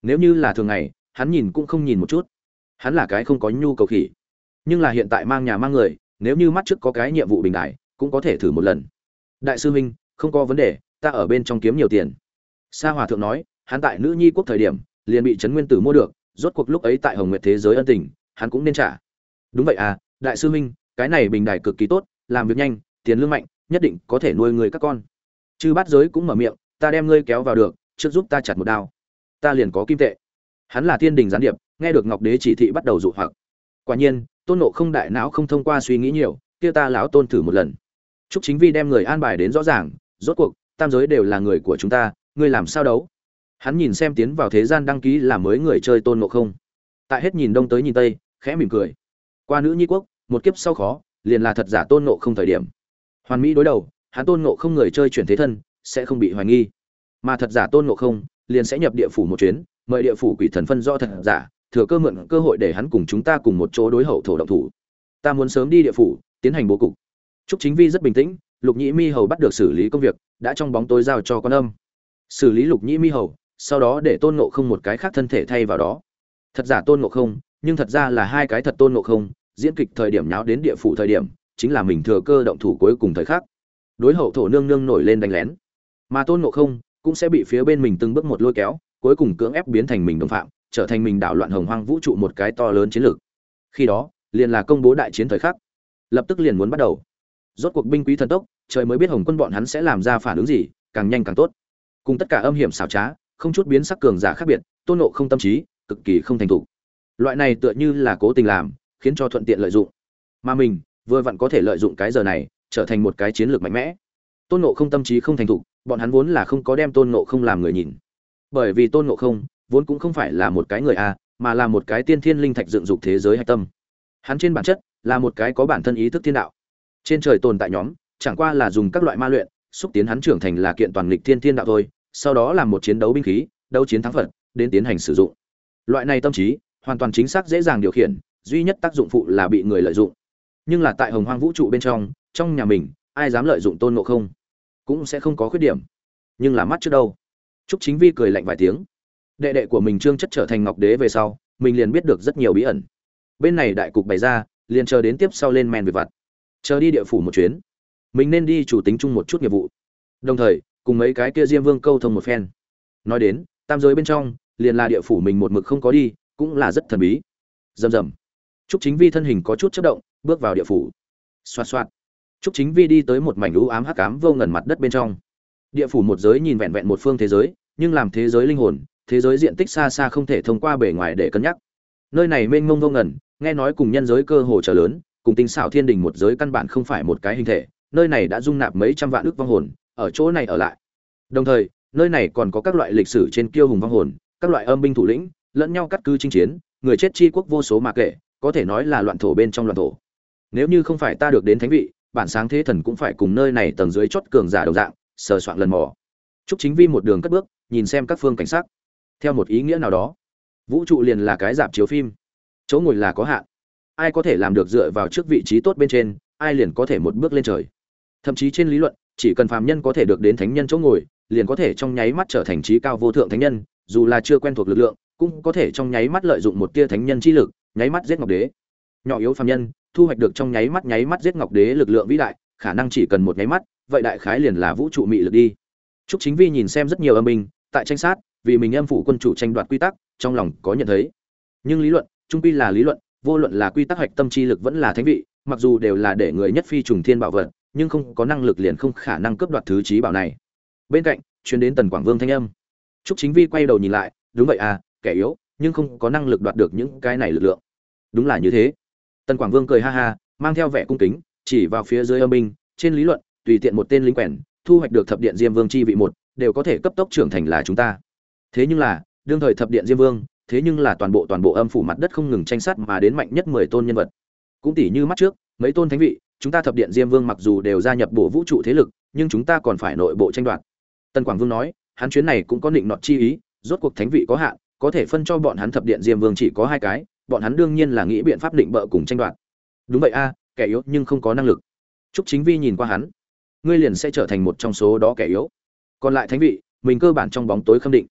Nếu như là thường ngày, hắn nhìn cũng không nhìn một chút. Hắn là cái không có nhu cầu khỉ. Nhưng là hiện tại mang nhà mang người, nếu như mắt trước có cái nhiệm vụ bình đại, cũng có thể thử một lần. Đại sư huynh, không có vấn đề, ta ở bên trong kiếm nhiều tiền. Sa hòa thượng nói, hắn tại nữ nhi quốc thời điểm, liền bị trấn nguyên tử mua được, rốt cuộc lúc ấy tại hồng nguyệt thế giới ân tình, hắn cũng nên trả đúng vậy à đại sư huynh, cái này bình đài cực kỳ tốt, làm việc nhanh, tiền lương mạnh, nhất định có thể nuôi người các con. Chư bát giới cũng mở miệng, ta đem ngươi kéo vào được, trước giúp ta chặt một đao. Ta liền có kim tệ. Hắn là thiên đình gián điệp, nghe được ngọc đế chỉ thị bắt đầu dụ hoặc. Quả nhiên, tôn nộ không đại não không thông qua suy nghĩ nhiều, kia ta lão tôn thử một lần. Chúc chính vi đem người an bài đến rõ ràng, rốt cuộc, tam giới đều là người của chúng ta, ngươi làm sao đấu? Hắn nhìn xem tiến vào thế gian đăng ký là mới người chơi tôn nộ không. Tại hết nhìn đông tới nhìn tây, khẽ mỉm cười qua nữ nhi quốc, một kiếp sau khó, liền là thật giả tôn nộ không thời điểm. Hoàn mỹ đối đầu, hắn tôn nộ không người chơi chuyển thế thân, sẽ không bị hoài nghi. Mà thật giả tôn nộ không, liền sẽ nhập địa phủ một chuyến, mời địa phủ quỷ thần phân do thật giả, thừa cơ mượn cơ hội để hắn cùng chúng ta cùng một chỗ đối hậu thổ động thủ. Ta muốn sớm đi địa phủ, tiến hành bố cục. Trúc chính vi rất bình tĩnh, lục nhĩ mi hầu bắt được xử lý công việc, đã trong bóng tối giao cho con âm. Xử lý lục nhĩ mi hầu, sau đó để tôn ngộ không một cái khác thân thể thay vào đó. Thật giả tôn ngộ không, nhưng thật ra là hai cái thật tôn ngộ không diễn kịch thời điểm nháo đến địa phủ thời điểm, chính là mình thừa cơ động thủ cuối cùng thời khắc. Đối hậu thổ nương nương nổi lên đánh lén. Mà tôn ngộ không cũng sẽ bị phía bên mình từng bước một lôi kéo, cuối cùng cưỡng ép biến thành mình đồng phạm, trở thành mình đảo loạn hồng hoang vũ trụ một cái to lớn chiến lược. Khi đó, liền là công bố đại chiến thời khắc. Lập tức liền muốn bắt đầu. Rốt cuộc binh quý thần tốc, trời mới biết hồng quân bọn hắn sẽ làm ra phản ứng gì, càng nhanh càng tốt. Cùng tất cả âm hiểm xảo trá, không chút biến sắc cường giả khác biệt, tôn nộ không tâm trí, cực kỳ không thành thục. Loại này tựa như là cố tình làm khiến cho thuận tiện lợi dụng. Mà mình, vừa vặn có thể lợi dụng cái giờ này, trở thành một cái chiến lược mạnh mẽ. Tôn nộ không tâm trí không thành thục, bọn hắn vốn là không có đem tôn nộ không làm người nhìn. Bởi vì tôn nộ không, vốn cũng không phải là một cái người a, mà là một cái tiên thiên linh thạch dựng dục thế giới hạch tâm. Hắn trên bản chất, là một cái có bản thân ý thức thiên đạo. Trên trời tồn tại nhóm, chẳng qua là dùng các loại ma luyện, xúc tiến hắn trưởng thành là kiện toàn lịch thiên thiên đạo thôi, sau đó làm một chiến đấu binh khí, đấu chiến thắng phật, đến tiến hành sử dụng. Loại này tâm trí, hoàn toàn chính xác dễ dàng điều khiển duy nhất tác dụng phụ là bị người lợi dụng nhưng là tại hồng hoang vũ trụ bên trong trong nhà mình ai dám lợi dụng tôn ngộ không cũng sẽ không có khuyết điểm nhưng là mắt trước đâu Trúc Chính Vi cười lạnh vài tiếng. Đệ đệ của mình Trương Chất trở thành Ngọc Đế về sau, mình liền biết được rất nhiều bí ẩn. Bên này đại cục bày ra, liền chờ đến tiếp sau lên men về vặt. Chờ đi địa phủ một chuyến. Mình nên đi chủ tính chung một chút nghiệp vụ. Đồng thời, cùng mấy cái kia Diêm Vương câu thông một phen. Nói đến, tam giới bên trong, liền là địa phủ mình một mực không có đi, cũng là rất thần bí. Rầm rầm. Trúc Chính Vi thân hình có chút chớp động, bước vào địa phủ. Xoạt xoạt. Trúc Chính Vi đi tới một mảnh u ám hắc ám vô ngần mặt đất bên trong. Địa phủ một giới nhìn vẹn vẹn một phương thế giới, nhưng làm thế giới linh hồn, thế giới diện tích xa xa không thể thông qua bề ngoài để cân nhắc. Nơi này mênh mông vô ngần, nghe nói cùng nhân giới cơ hồ trở lớn, cùng tinh xảo thiên đình một giới căn bản không phải một cái hình thể, nơi này đã dung nạp mấy trăm vạn ức vong hồn, ở chỗ này ở lại. Đồng thời, nơi này còn có các loại lịch sử trên kiêu hùng vong hồn, các loại âm binh thủ lĩnh, lẫn nhau cắt cứ chinh chiến, người chết chi quốc vô số mà kể, có thể nói là loạn thổ bên trong loạn thổ. Nếu như không phải ta được đến thánh vị, bản sáng thế thần cũng phải cùng nơi này tầng dưới chót cường giả đồng dạng, sờ soạn lần mò. Trúc Chính Vi một đường cất bước, nhìn xem các phương cảnh sắc. Theo một ý nghĩa nào đó, vũ trụ liền là cái dạp chiếu phim, chỗ ngồi là có hạn. Ai có thể làm được dựa vào trước vị trí tốt bên trên, ai liền có thể một bước lên trời. Thậm chí trên lý luận, chỉ cần phàm nhân có thể được đến thánh nhân chỗ ngồi, liền có thể trong nháy mắt trở thành trí cao vô thượng thánh nhân, dù là chưa quen thuộc lực lượng, cũng có thể trong nháy mắt lợi dụng một tia thánh nhân chi lực, nháy mắt giết ngọc đế. Nhỏ yếu phàm nhân, thu hoạch được trong nháy mắt nháy mắt giết ngọc đế lực lượng vĩ đại, khả năng chỉ cần một nháy mắt, vậy đại khái liền là vũ trụ mị lực đi. Trúc Chính Vi nhìn xem rất nhiều âm binh, tại tranh sát, vì mình âm phủ quân chủ tranh đoạt quy tắc, trong lòng có nhận thấy. Nhưng lý luận, trung quy là lý luận, vô luận là quy tắc hoạch tâm chi lực vẫn là thánh vị, mặc dù đều là để người nhất phi trùng thiên bảo vật, nhưng không có năng lực liền không khả năng cướp đoạt thứ trí bảo này. Bên cạnh, truyền đến Tần Quảng Vương thanh âm. Trúc Chính Vi quay đầu nhìn lại, đúng vậy à, kẻ yếu, nhưng không có năng lực đoạt được những cái này lực lượng. Đúng là như thế. Tần Quảng Vương cười ha ha, mang theo vẻ cung kính, chỉ vào phía dưới âm binh, trên lý luận, tùy tiện một tên lính quèn, thu hoạch được thập điện Diêm Vương chi vị một, đều có thể cấp tốc trưởng thành là chúng ta thế nhưng là đương thời thập điện diêm vương thế nhưng là toàn bộ toàn bộ âm phủ mặt đất không ngừng tranh sát mà đến mạnh nhất mười tôn nhân vật cũng tỷ như mắt trước mấy tôn thánh vị chúng ta thập điện diêm vương mặc dù đều gia nhập bộ vũ trụ thế lực nhưng chúng ta còn phải nội bộ tranh đoạt Tần quảng vương nói hắn chuyến này cũng có định nọt chi ý rốt cuộc thánh vị có hạn có thể phân cho bọn hắn thập điện diêm vương chỉ có hai cái, bọn hắn đương nhiên là nghĩ biện pháp định bợ cùng tranh đoạt. Đúng vậy a, kẻ yếu nhưng không có năng lực. Trúc chính vi nhìn qua hắn. Ngươi liền sẽ trở thành một trong số đó kẻ yếu. Còn lại thánh vị, mình cơ bản trong bóng tối khâm định.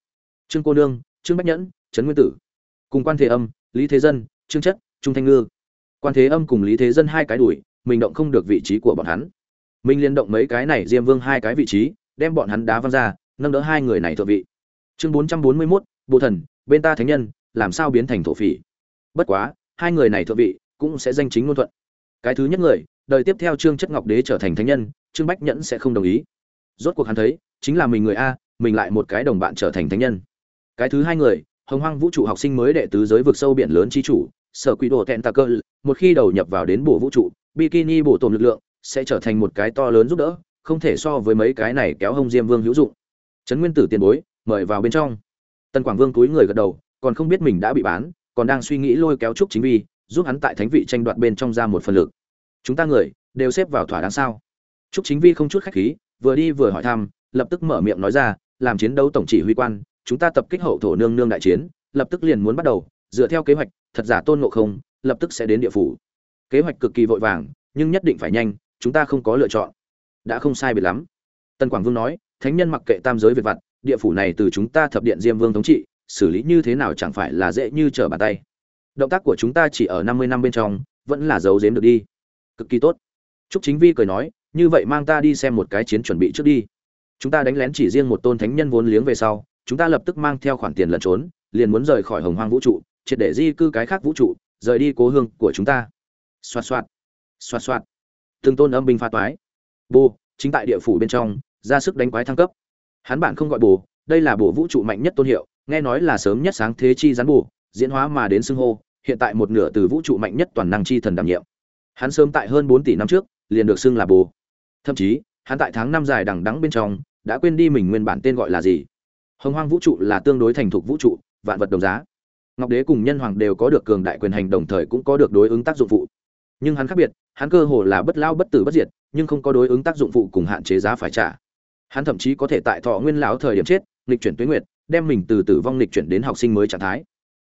Trương cô nương, trương bách nhẫn, trấn nguyên tử. Cùng quan thế âm, lý thế dân, trương chất, trung thanh ngư. Quan thế âm cùng lý thế dân hai cái đuổi, mình động không được vị trí của bọn hắn. Mình liên động mấy cái này diêm vương hai cái vị trí, đem bọn hắn đá văng ra, nâng đỡ hai người này thượng vị. Chương bốn trăm bốn mươi mốt bộ thần, bên ta thánh nhân, làm sao biến thành thổ phỉ? Bất quá, hai người này thượng vị, cũng sẽ danh chính ngôn thuận. Cái thứ nhất người, đời tiếp theo trương chất ngọc đế trở thành thánh nhân, trương bách nhẫn sẽ không đồng ý. Rốt cuộc hắn thấy, chính là mình người a, mình lại một cái đồng bạn trở thành thánh nhân. Cái thứ hai người, hồng hoang vũ trụ học sinh mới đệ tứ giới vực sâu biển lớn chi chủ, sở quỷ đồ tẹn tà cơ, một khi đầu nhập vào đến bộ vũ trụ, bikini bổ tồn lực lượng sẽ trở thành một cái to lớn giúp đỡ, không thể so với mấy cái này kéo hông diêm vương hữu dụng. Trấn nguyên tử tiền bối, mời vào bên trong. Tần quảng vương túi người gật đầu, còn không biết mình đã bị bán, còn đang suy nghĩ lôi kéo trúc chính vi, giúp hắn tại thánh vị tranh đoạt bên trong ra một phần lực. Chúng ta người, đều xếp vào thỏa đáng sao? Trúc chính vi không chút khách khí, vừa đi vừa hỏi thăm, lập tức mở miệng nói ra, làm chiến đấu tổng chỉ huy quan, chúng ta tập kích hậu thổ nương nương đại chiến, lập tức liền muốn bắt đầu, dựa theo kế hoạch, thật giả tôn ngộ không, lập tức sẽ đến địa phủ. Kế hoạch cực kỳ vội vàng, nhưng nhất định phải nhanh, chúng ta không có lựa chọn. Đã không sai biệt lắm. Tần quảng vương nói, thánh nhân mặc kệ tam giới việt vặt địa phủ này từ chúng ta thập điện diêm vương thống trị, xử lý như thế nào chẳng phải là dễ như trở bàn tay. Động tác của chúng ta chỉ ở năm mươi năm bên trong, vẫn là giấu giếm được đi. Cực kỳ tốt. Trúc chính vi cười nói, như vậy mang ta đi xem một cái chiến chuẩn bị trước đi. Chúng ta đánh lén chỉ riêng một tôn thánh nhân vốn liếng về sau, chúng ta lập tức mang theo khoản tiền lẩn trốn, liền muốn rời khỏi hồng hoang vũ trụ, triệt để di cư cái khác vũ trụ, rời đi cố hương của chúng ta. Xoạt xoạt. Xoạt xoạt. Từng tôn âm binh pha toái. Bô chính tại địa phủ bên trong, ra sức đánh quái thăng cấp hắn bản không gọi bồ, đây là bồ vũ trụ mạnh nhất tôn hiệu, nghe nói là sớm nhất sáng thế chi gián bồ, diễn hóa mà đến xưng hô, hiện tại một nửa từ vũ trụ mạnh nhất toàn năng chi thần đảm nhiệm. Hắn sớm tại hơn bốn tỷ năm trước, liền được xưng là bồ. Thậm chí, hắn tại tháng năm dài đằng đắng bên trong, đã quên đi mình nguyên bản tên gọi là gì. Hồng hoang vũ trụ là tương đối thành thục vũ trụ, vạn vật đồng giá. Ngọc đế cùng nhân hoàng đều có được cường đại quyền hành đồng thời cũng có được đối ứng tác dụng phụ. Nhưng hắn khác biệt, hắn cơ hồ là bất lao bất tử bất diệt, nhưng không có đối ứng tác dụng phụ cùng hạn chế giá phải trả hắn thậm chí có thể tại thọ nguyên lão thời điểm chết, nghịch chuyển tuyến nguyệt, đem mình từ tử vong lịch chuyển đến học sinh mới trạng thái.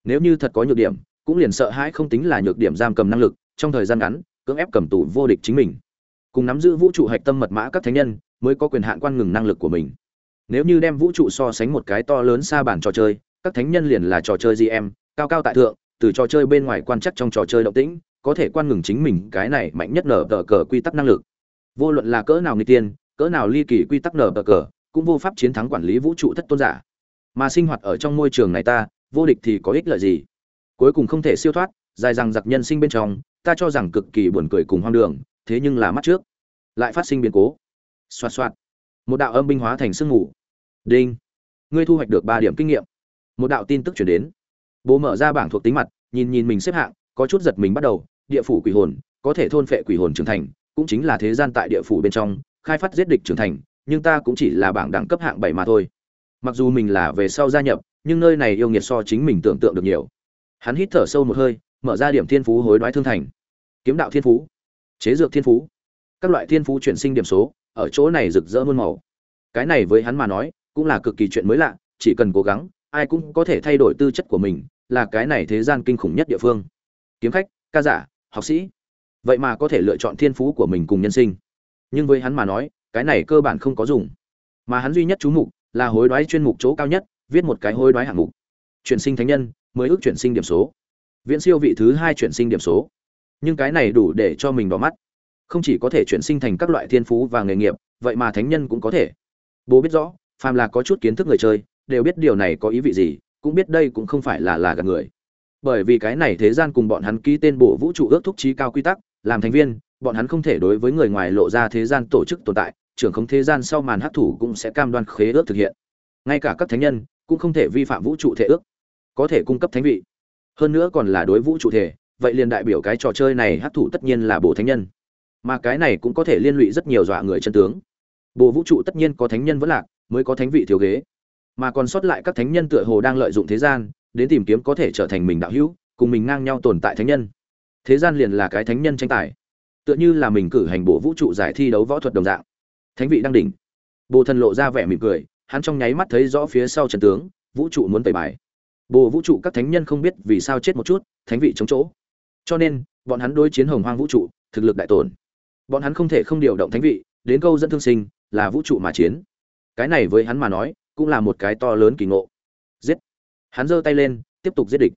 Nếu như thật có nhược điểm, cũng liền sợ hãi không tính là nhược điểm giam cầm năng lực, trong thời gian ngắn, cưỡng ép cầm tù vô địch chính mình. Cùng nắm giữ vũ trụ hạch tâm mật mã các thánh nhân, mới có quyền hạn quan ngừng năng lực của mình. Nếu như đem vũ trụ so sánh một cái to lớn xa bản trò chơi, các thánh nhân liền là trò chơi gm cao cao tại thượng, từ trò chơi bên ngoài quan chắc trong trò chơi động tĩnh, có thể quan ngừng chính mình cái này mạnh nhất nở tờ cờ quy tắc năng lực. Vô luận là cỡ nào người tiên cỡ nào ly kỳ quy tắc nở bờ cờ, cũng vô pháp chiến thắng quản lý vũ trụ thất tôn giả. Mà sinh hoạt ở trong môi trường này ta, vô địch thì có ích lợi gì? Cuối cùng không thể siêu thoát, dài rằng giặc nhân sinh bên trong, ta cho rằng cực kỳ buồn cười cùng hoang đường, thế nhưng là mắt trước. Lại phát sinh biến cố. Xoạt xoạt. Một đạo âm binh hóa thành sương mù. Đinh. Ngươi thu hoạch được ba điểm kinh nghiệm. Một đạo tin tức chuyển đến. Bố mở ra bảng thuộc tính mặt, nhìn nhìn mình xếp hạng, có chút giật mình bắt đầu. Địa phủ quỷ hồn, có thể thôn phệ quỷ hồn trưởng thành, cũng chính là thế gian tại địa phủ bên trong khai phát giết địch trưởng thành, nhưng ta cũng chỉ là bảng đẳng cấp hạng bảy mà thôi. Mặc dù mình là về sau gia nhập, nhưng nơi này yêu nghiệt so chính mình tưởng tượng được nhiều. Hắn hít thở sâu một hơi, mở ra điểm thiên phú hối đoái thương thành. Kiếm đạo thiên phú, chế dược thiên phú, các loại thiên phú chuyển sinh điểm số, ở chỗ này rực rỡ muôn màu. Cái này với hắn mà nói, cũng là cực kỳ chuyện mới lạ, chỉ cần cố gắng, ai cũng có thể thay đổi tư chất của mình, là cái này thế gian kinh khủng nhất địa phương. Kiếm khách, ca giả, học sĩ. Vậy mà có thể lựa chọn thiên phú của mình cùng nhân sinh nhưng với hắn mà nói, cái này cơ bản không có dùng. Mà hắn duy nhất chú mục là hối đoái chuyên mục chỗ cao nhất, viết một cái hối đoái hạng mục. Chuyển sinh thánh nhân mới ước chuyển sinh điểm số. Viễn siêu vị thứ hai chuyển sinh điểm số. Nhưng cái này đủ để cho mình đỏ mắt. Không chỉ có thể chuyển sinh thành các loại thiên phú và nghề nghiệp, vậy mà thánh nhân cũng có thể. Bố biết rõ, phàm là có chút kiến thức người chơi, đều biết điều này có ý vị gì, cũng biết đây cũng không phải là là gạt người. Bởi vì cái này thế gian cùng bọn hắn ký tên bộ vũ trụ ước thúc trí cao quy tắc, làm thành viên bọn hắn không thể đối với người ngoài lộ ra thế gian tổ chức tồn tại, trưởng không thế gian sau màn hấp thủ cũng sẽ cam đoan khế ước thực hiện. Ngay cả các thánh nhân cũng không thể vi phạm vũ trụ thể ước, có thể cung cấp thánh vị. Hơn nữa còn là đối vũ trụ thể, vậy liền đại biểu cái trò chơi này hấp thủ tất nhiên là bổ thánh nhân. Mà cái này cũng có thể liên lụy rất nhiều dọa người chân tướng. Bộ vũ trụ tất nhiên có thánh nhân vẫn lạc, mới có thánh vị thiếu ghế. Mà còn sót lại các thánh nhân tựa hồ đang lợi dụng thế gian, đến tìm kiếm có thể trở thành mình đạo hữu, cùng mình ngang nhau tồn tại thánh nhân. Thế gian liền là cái thánh nhân tranh tài tựa như là mình cử hành bộ vũ trụ giải thi đấu võ thuật đồng dạng. Thánh vị đang đỉnh. Bồ thần lộ ra vẻ mỉm cười, hắn trong nháy mắt thấy rõ phía sau trận tướng, vũ trụ muốn tẩy bài. Bồ vũ trụ các thánh nhân không biết vì sao chết một chút, thánh vị chống chỗ. Cho nên, bọn hắn đối chiến hồng hoang vũ trụ, thực lực đại tổn. Bọn hắn không thể không điều động thánh vị, đến câu dẫn thương sinh, là vũ trụ mà chiến. Cái này với hắn mà nói, cũng là một cái to lớn kỳ ngộ. Giết. Hắn giơ tay lên, tiếp tục giết địch.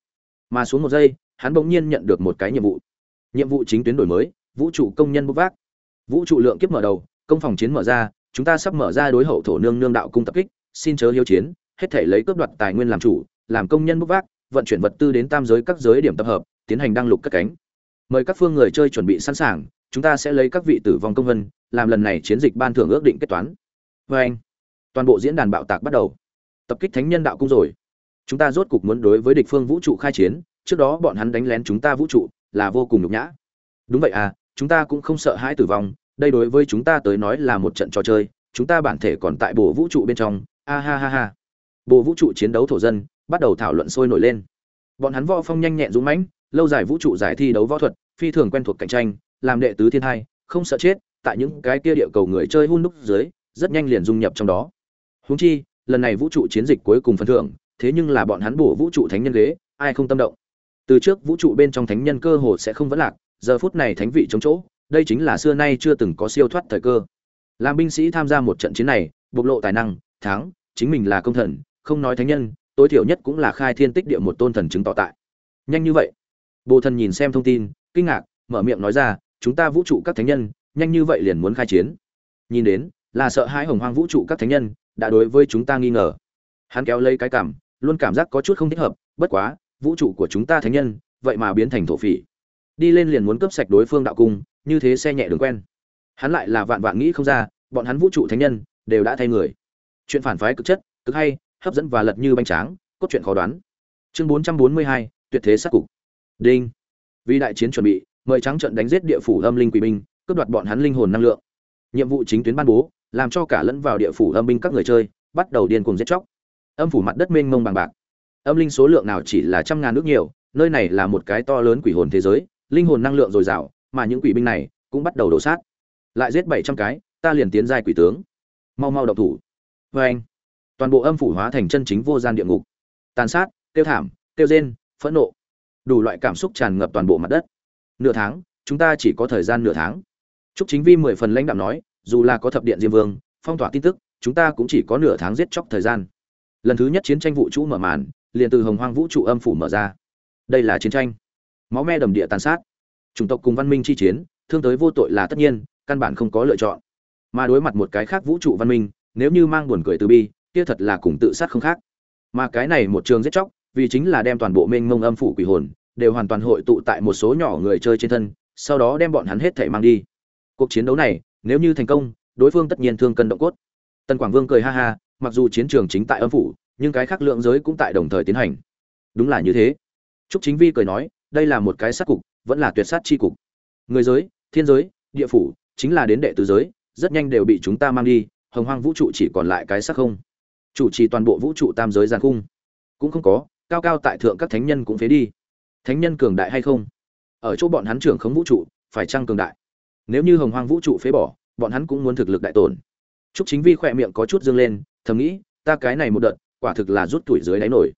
Mà xuống một giây, hắn bỗng nhiên nhận được một cái nhiệm vụ. Nhiệm vụ chính tuyến đổi mới vũ trụ công nhân bốc vác. Vũ trụ lượng kiếp mở đầu, công phòng chiến mở ra, chúng ta sắp mở ra đối hậu thổ nương nương đạo cung tập kích, xin chớ hiếu chiến, hết thể lấy cướp đoạt tài nguyên làm chủ, làm công nhân bốc vác, vận chuyển vật tư đến tam giới các giới điểm tập hợp, tiến hành đăng lục cất cánh. Mời các phương người chơi chuẩn bị sẵn sàng, chúng ta sẽ lấy các vị tử vong công vân, làm lần này chiến dịch ban thưởng ước định kết toán. Vê anh. Toàn bộ diễn đàn bạo tạc bắt đầu. Tập kích thánh nhân đạo cung rồi. Chúng ta rốt cục muốn đối với địch phương vũ trụ khai chiến, trước đó bọn hắn đánh lén chúng ta vũ trụ là vô cùng nhục nhã. Đúng vậy à chúng ta cũng không sợ hãi tử vong, đây đối với chúng ta tới nói là một trận trò chơi, chúng ta bản thể còn tại bộ vũ trụ bên trong. A ha ha ha. Bộ vũ trụ chiến đấu thổ dân, bắt đầu thảo luận sôi nổi lên. Bọn hắn võ phong nhanh nhẹn dũng mãnh, lâu dài vũ trụ giải thi đấu võ thuật, phi thường quen thuộc cạnh tranh, làm đệ tứ thiên hai, không sợ chết, tại những cái kia địa cầu người chơi hun đúc dưới, rất nhanh liền dung nhập trong đó. Húng chi, lần này vũ trụ chiến dịch cuối cùng phần thưởng, thế nhưng là bọn hắn bổ vũ trụ thánh nhân ghế, ai không tâm động. Từ trước vũ trụ bên trong thánh nhân cơ hồ sẽ không vấn lạc giờ phút này thánh vị chống chỗ, đây chính là xưa nay chưa từng có siêu thoát thời cơ. Làm binh sĩ tham gia một trận chiến này, bộc lộ tài năng, thắng, chính mình là công thần, không nói thánh nhân, tối thiểu nhất cũng là khai thiên tích địa một tôn thần chứng tỏ tại. Nhanh như vậy. Bồ thần nhìn xem thông tin, kinh ngạc, mở miệng nói ra, chúng ta vũ trụ các thánh nhân, nhanh như vậy liền muốn khai chiến? Nhìn đến, là sợ hãi hồng hoang vũ trụ các thánh nhân, đã đối với chúng ta nghi ngờ. Hắn kéo lấy cái cảm, luôn cảm giác có chút không thích hợp, bất quá, vũ trụ của chúng ta thánh nhân, vậy mà biến thành thổ phỉ đi lên liền muốn cướp sạch đối phương đạo cung, như thế xe nhẹ đường quen. Hắn lại là vạn vạn nghĩ không ra, bọn hắn vũ trụ thánh nhân, đều đã thay người. Chuyện phản phái cực chất, cực hay, hấp dẫn và lật như bánh tráng, cốt truyện khó đoán. Chương bốn trăm bốn mươi hai, tuyệt thế sát cục. Đinh. Vì đại chiến chuẩn bị, mời trắng trận đánh giết địa phủ âm linh quỷ binh, cướp đoạt bọn hắn linh hồn năng lượng. Nhiệm vụ chính tuyến ban bố, làm cho cả lẫn vào địa phủ âm binh các người chơi, bắt đầu điên cuồng giết chóc. Âm phủ mặt đất mênh mông bằng bạc. Âm linh số lượng nào chỉ là trăm ngàn nước nhiều, nơi này là một cái to lớn quỷ hồn thế giới linh hồn năng lượng dồi dào mà những quỷ binh này cũng bắt đầu đổ sát. Lại giết bảy trăm cái ta liền tiến giai quỷ tướng. Mau mau đậu thủ. Vê anh toàn bộ âm phủ hóa thành chân chính vô gian địa ngục. Tàn sát tiêu thảm tiêu rên phẫn nộ. Đủ loại cảm xúc tràn ngập toàn bộ mặt đất. Nửa tháng chúng ta chỉ có thời gian nửa tháng. Trúc Chính Vi mười phần lãnh đạm nói, dù là có thập điện Diêm Vương, phong tỏa tin tức, chúng ta cũng chỉ có nửa tháng giết chóc thời gian. Lần thứ nhất chiến tranh vũ trụ mở màn, liền từ Hồng Hoang vũ trụ âm phủ mở ra. Đây là chiến tranh, máu me đầm địa tàn sát, chủng tộc cùng văn minh chi chiến, thương tới vô tội là tất nhiên, căn bản không có lựa chọn. Mà đối mặt một cái khác vũ trụ văn minh, nếu như mang buồn cười từ bi, kia thật là cùng tự sát không khác. Mà cái này một trường giết chóc, vì chính là đem toàn bộ mênh mông âm phủ quỷ hồn đều hoàn toàn hội tụ tại một số nhỏ người chơi trên thân, sau đó đem bọn hắn hết thảy mang đi. Cuộc chiến đấu này nếu như thành công đối phương tất nhiên thương cân động cốt. Tần quảng vương cười ha ha mặc dù chiến trường chính tại âm phủ nhưng cái khác lượng giới cũng tại đồng thời tiến hành. Đúng là như thế. Trúc chính vi cười nói đây là một cái sát cục vẫn là tuyệt sát chi cục. Người giới thiên giới địa phủ chính là đến đệ tứ giới rất nhanh đều bị chúng ta mang đi hồng hoang vũ trụ chỉ còn lại cái sắc không. Chủ trì toàn bộ vũ trụ tam giới giàn khung. Cũng không có cao cao tại thượng các thánh nhân cũng phế đi. Thánh nhân cường đại hay không? Ở chỗ bọn hắn trưởng khống vũ trụ phải chăng cường đại? Nếu như hồng hoang vũ trụ phế bỏ bọn hắn cũng muốn thực lực đại tổn. Trúc Chính Vi khỏe miệng có chút dương lên, thầm nghĩ, ta cái này một đợt, quả thực là rút tuổi dưới đáy nổi.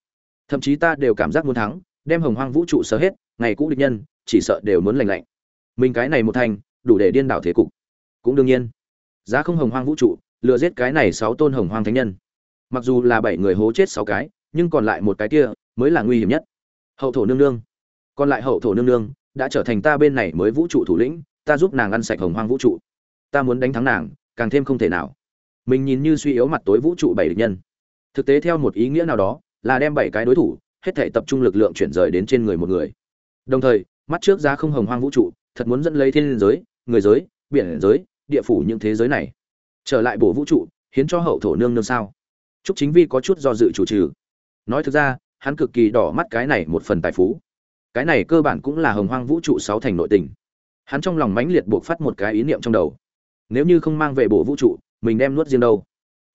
Thậm chí ta đều cảm giác muốn thắng, đem Hồng Hoang vũ trụ sơ hết, ngày cũ địch nhân, chỉ sợ đều muốn lành lạnh. Mình cái này một thành, đủ để điên đảo thế cục. Cũng đương nhiên, giá không Hồng Hoang vũ trụ, lừa giết cái này sáu tôn Hồng Hoang thánh nhân. Mặc dù là bảy người hố chết sáu cái, nhưng còn lại một cái kia mới là nguy hiểm nhất. Hậu thổ nương nương, còn lại hậu thổ nương nương đã trở thành ta bên này mới vũ trụ thủ lĩnh, ta giúp nàng ăn sạch hồng hoang vũ trụ ta muốn đánh thắng nàng càng thêm không thể nào mình nhìn như suy yếu mặt tối vũ trụ bảy địch nhân thực tế theo một ý nghĩa nào đó là đem bảy cái đối thủ hết thể tập trung lực lượng chuyển rời đến trên người một người. Đồng thời, mắt trước ra không hồng hoang vũ trụ, thật muốn dẫn lấy thiên giới, người giới, biển giới, địa phủ những thế giới này. Trở lại bổ vũ trụ, hiến cho hậu thổ nương nương sao? Trúc chính vi có chút do dự chủ trừ. Nói thực ra, hắn cực kỳ đỏ mắt cái này một phần tài phú. Cái này cơ bản cũng là hồng hoang vũ trụ sáu thành nội tình. Hắn trong lòng mãnh liệt buộc phát một cái ý niệm trong đầu. Nếu như không mang về bộ vũ trụ, mình đem nuốt riêng đâu?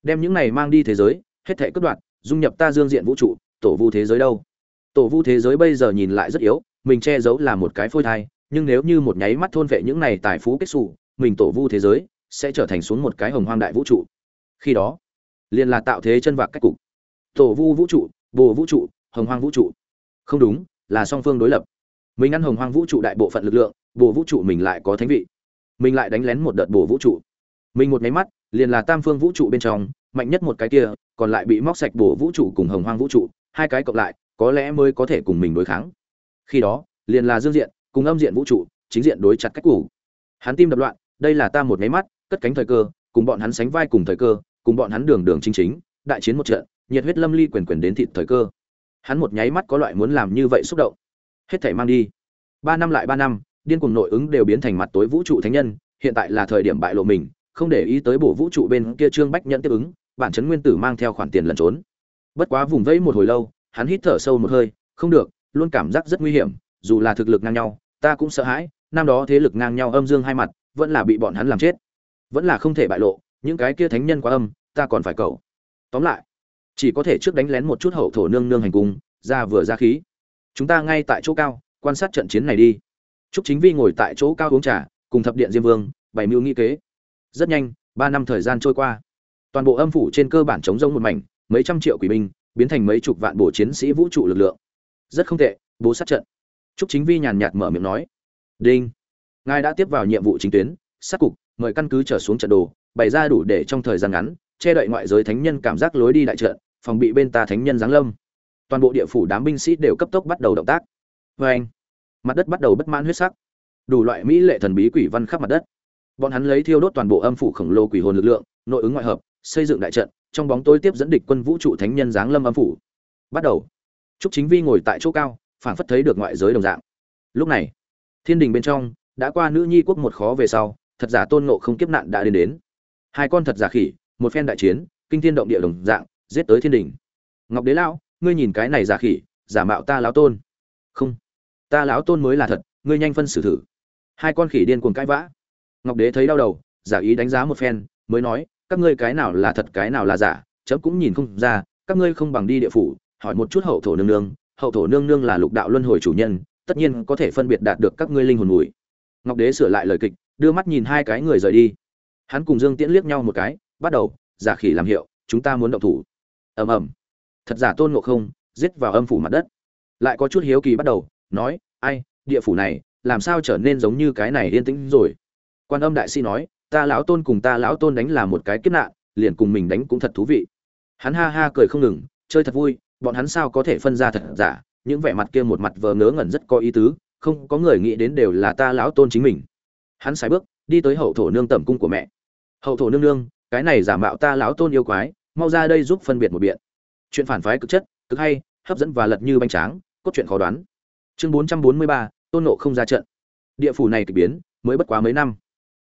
Đem những này mang đi thế giới, hết thảy cất đoạn dung nhập ta dương diện vũ trụ tổ vu thế giới đâu? Tổ vu thế giới bây giờ nhìn lại rất yếu, mình che giấu là một cái phôi thai, nhưng nếu như một nháy mắt thôn vệ những này tài phú kết xù, mình tổ vu thế giới sẽ trở thành xuống một cái hồng hoang đại vũ trụ. Khi đó, liền là tạo thế chân vạc cách cục. Tổ vu vũ trụ, bồ vũ trụ, hồng hoang vũ trụ. Không đúng, là song phương đối lập. Mình ăn hồng hoang vũ trụ đại bộ phận lực lượng, bồ vũ trụ mình lại có thánh vị. Mình lại đánh lén một đợt bổ vũ trụ. Mình một nháy mắt, liền là tam phương vũ trụ bên trong, mạnh nhất một cái kia, còn lại bị móc sạch bổ vũ trụ cùng hồng hoang vũ trụ hai cái cộng lại, có lẽ mới có thể cùng mình đối kháng. Khi đó, liền là dương diện, cùng âm diện vũ trụ, chính diện đối chặt cách cũ hắn tim đập loạn, đây là ta một máy mắt, cất cánh thời cơ, cùng bọn hắn sánh vai cùng thời cơ, cùng bọn hắn đường đường chính chính, đại chiến một trận, nhiệt huyết lâm ly quyền quyền đến thịt thời cơ. Hắn một nháy mắt có loại muốn làm như vậy xúc động. Hết thảy mang đi. Ba năm lại ba năm, điên cuồng nội ứng đều biến thành mặt tối vũ trụ thánh nhân, hiện tại là thời điểm bại lộ mình, không để ý tới bổ vũ trụ bên kia trương bách nhận tiếp ứng, bản chấn nguyên tử mang theo khoản tiền lẩn trốn bất quá vùng vẫy một hồi lâu hắn hít thở sâu một hơi không được luôn cảm giác rất nguy hiểm dù là thực lực ngang nhau ta cũng sợ hãi năm đó thế lực ngang nhau âm dương hai mặt vẫn là bị bọn hắn làm chết vẫn là không thể bại lộ những cái kia thánh nhân quá âm ta còn phải cầu tóm lại chỉ có thể trước đánh lén một chút hậu thổ nương nương hành cung ra vừa ra khí chúng ta ngay tại chỗ cao quan sát trận chiến này đi Trúc Chính Vi ngồi tại chỗ cao uống trà, cùng thập điện Diêm Vương, bày mưu nghi kế. Rất nhanh, ba năm thời gian trôi qua. Toàn bộ âm phủ trên cơ bản chống rông một mảnh, mấy trăm triệu quỷ binh, biến thành mấy chục vạn bộ chiến sĩ vũ trụ lực lượng. Rất không tệ, bố sát trận. Trúc Chính Vi nhàn nhạt mở miệng nói. Đinh. Ngài đã tiếp vào nhiệm vụ chính tuyến, sát cục, mời căn cứ trở xuống trận đồ, bày ra đủ để trong thời gian ngắn, che đậy ngoại giới thánh nhân cảm giác lối đi đại trận, phòng bị bên ta thánh nhân giáng lâm. Toàn bộ địa phủ đám binh sĩ đều cấp tốc bắt đầu động tác. vê anh mặt đất bắt đầu bất mãn huyết sắc đủ loại mỹ lệ thần bí quỷ văn khắp mặt đất bọn hắn lấy thiêu đốt toàn bộ âm phủ khổng lồ quỷ hồn lực lượng nội ứng ngoại hợp xây dựng đại trận trong bóng tối tiếp dẫn địch quân vũ trụ thánh nhân giáng lâm âm phủ. Bắt đầu. Trúc chính vi ngồi tại chỗ cao, phảng phất thấy được ngoại giới đồng dạng. Lúc này, thiên đình bên trong, đã qua nữ nhi quốc một khó về sau, thật giả tôn ngộ không kiếp nạn đã đến đến. Hai con thật giả khỉ, một phen đại chiến, kinh thiên động địa đồng dạng, giết tới thiên đình. Ngọc đế lão, ngươi nhìn cái này giả khỉ, giả mạo ta lão tôn. Không. Ta lão tôn mới là thật, ngươi nhanh phân xử thử. Hai con khỉ điên cuồng cãi vã. Ngọc đế thấy đau đầu, giả ý đánh giá một phen, mới nói các ngươi cái nào là thật, cái nào là giả, chấm cũng nhìn không ra, các ngươi không bằng đi địa phủ, hỏi một chút hậu thổ nương nương, hậu thổ nương nương là lục đạo luân hồi chủ nhân, tất nhiên có thể phân biệt đạt được các ngươi linh hồn mùi. Ngọc đế sửa lại lời kịch, đưa mắt nhìn hai cái người rời đi. Hắn cùng dương tiễn liếc nhau một cái, bắt đầu, giả khỉ làm hiệu, chúng ta muốn động thủ. Ầm ầm. Thật giả tôn ngộ không, giết vào âm phủ mặt đất. Lại có chút hiếu kỳ bắt đầu, nói, ai, địa phủ này, làm sao trở nên giống như cái này yên tĩnh rồi? Quan âm đại sĩ nói ta lão tôn cùng ta lão tôn đánh là một cái kiếp nạn, liền cùng mình đánh cũng thật thú vị. Hắn ha ha cười không ngừng, chơi thật vui, bọn hắn sao có thể phân ra thật giả, những vẻ mặt kia một mặt vờ ngớ ngẩn rất có ý tứ, không có người nghĩ đến đều là ta lão tôn chính mình. Hắn sải bước, đi tới hậu thổ nương tẩm cung của mẹ. Hậu thổ nương nương, cái này giả mạo ta lão tôn yêu quái, mau ra đây giúp phân biệt một biện. Chuyện phản phái cực chất, cực hay, hấp dẫn và lật như bánh tráng, cốt truyện khó đoán. Chương bốn trăm bốn mươi ba, tôn nộ không ra trận. Địa phủ này k ỳ biến, mới bất quá mấy năm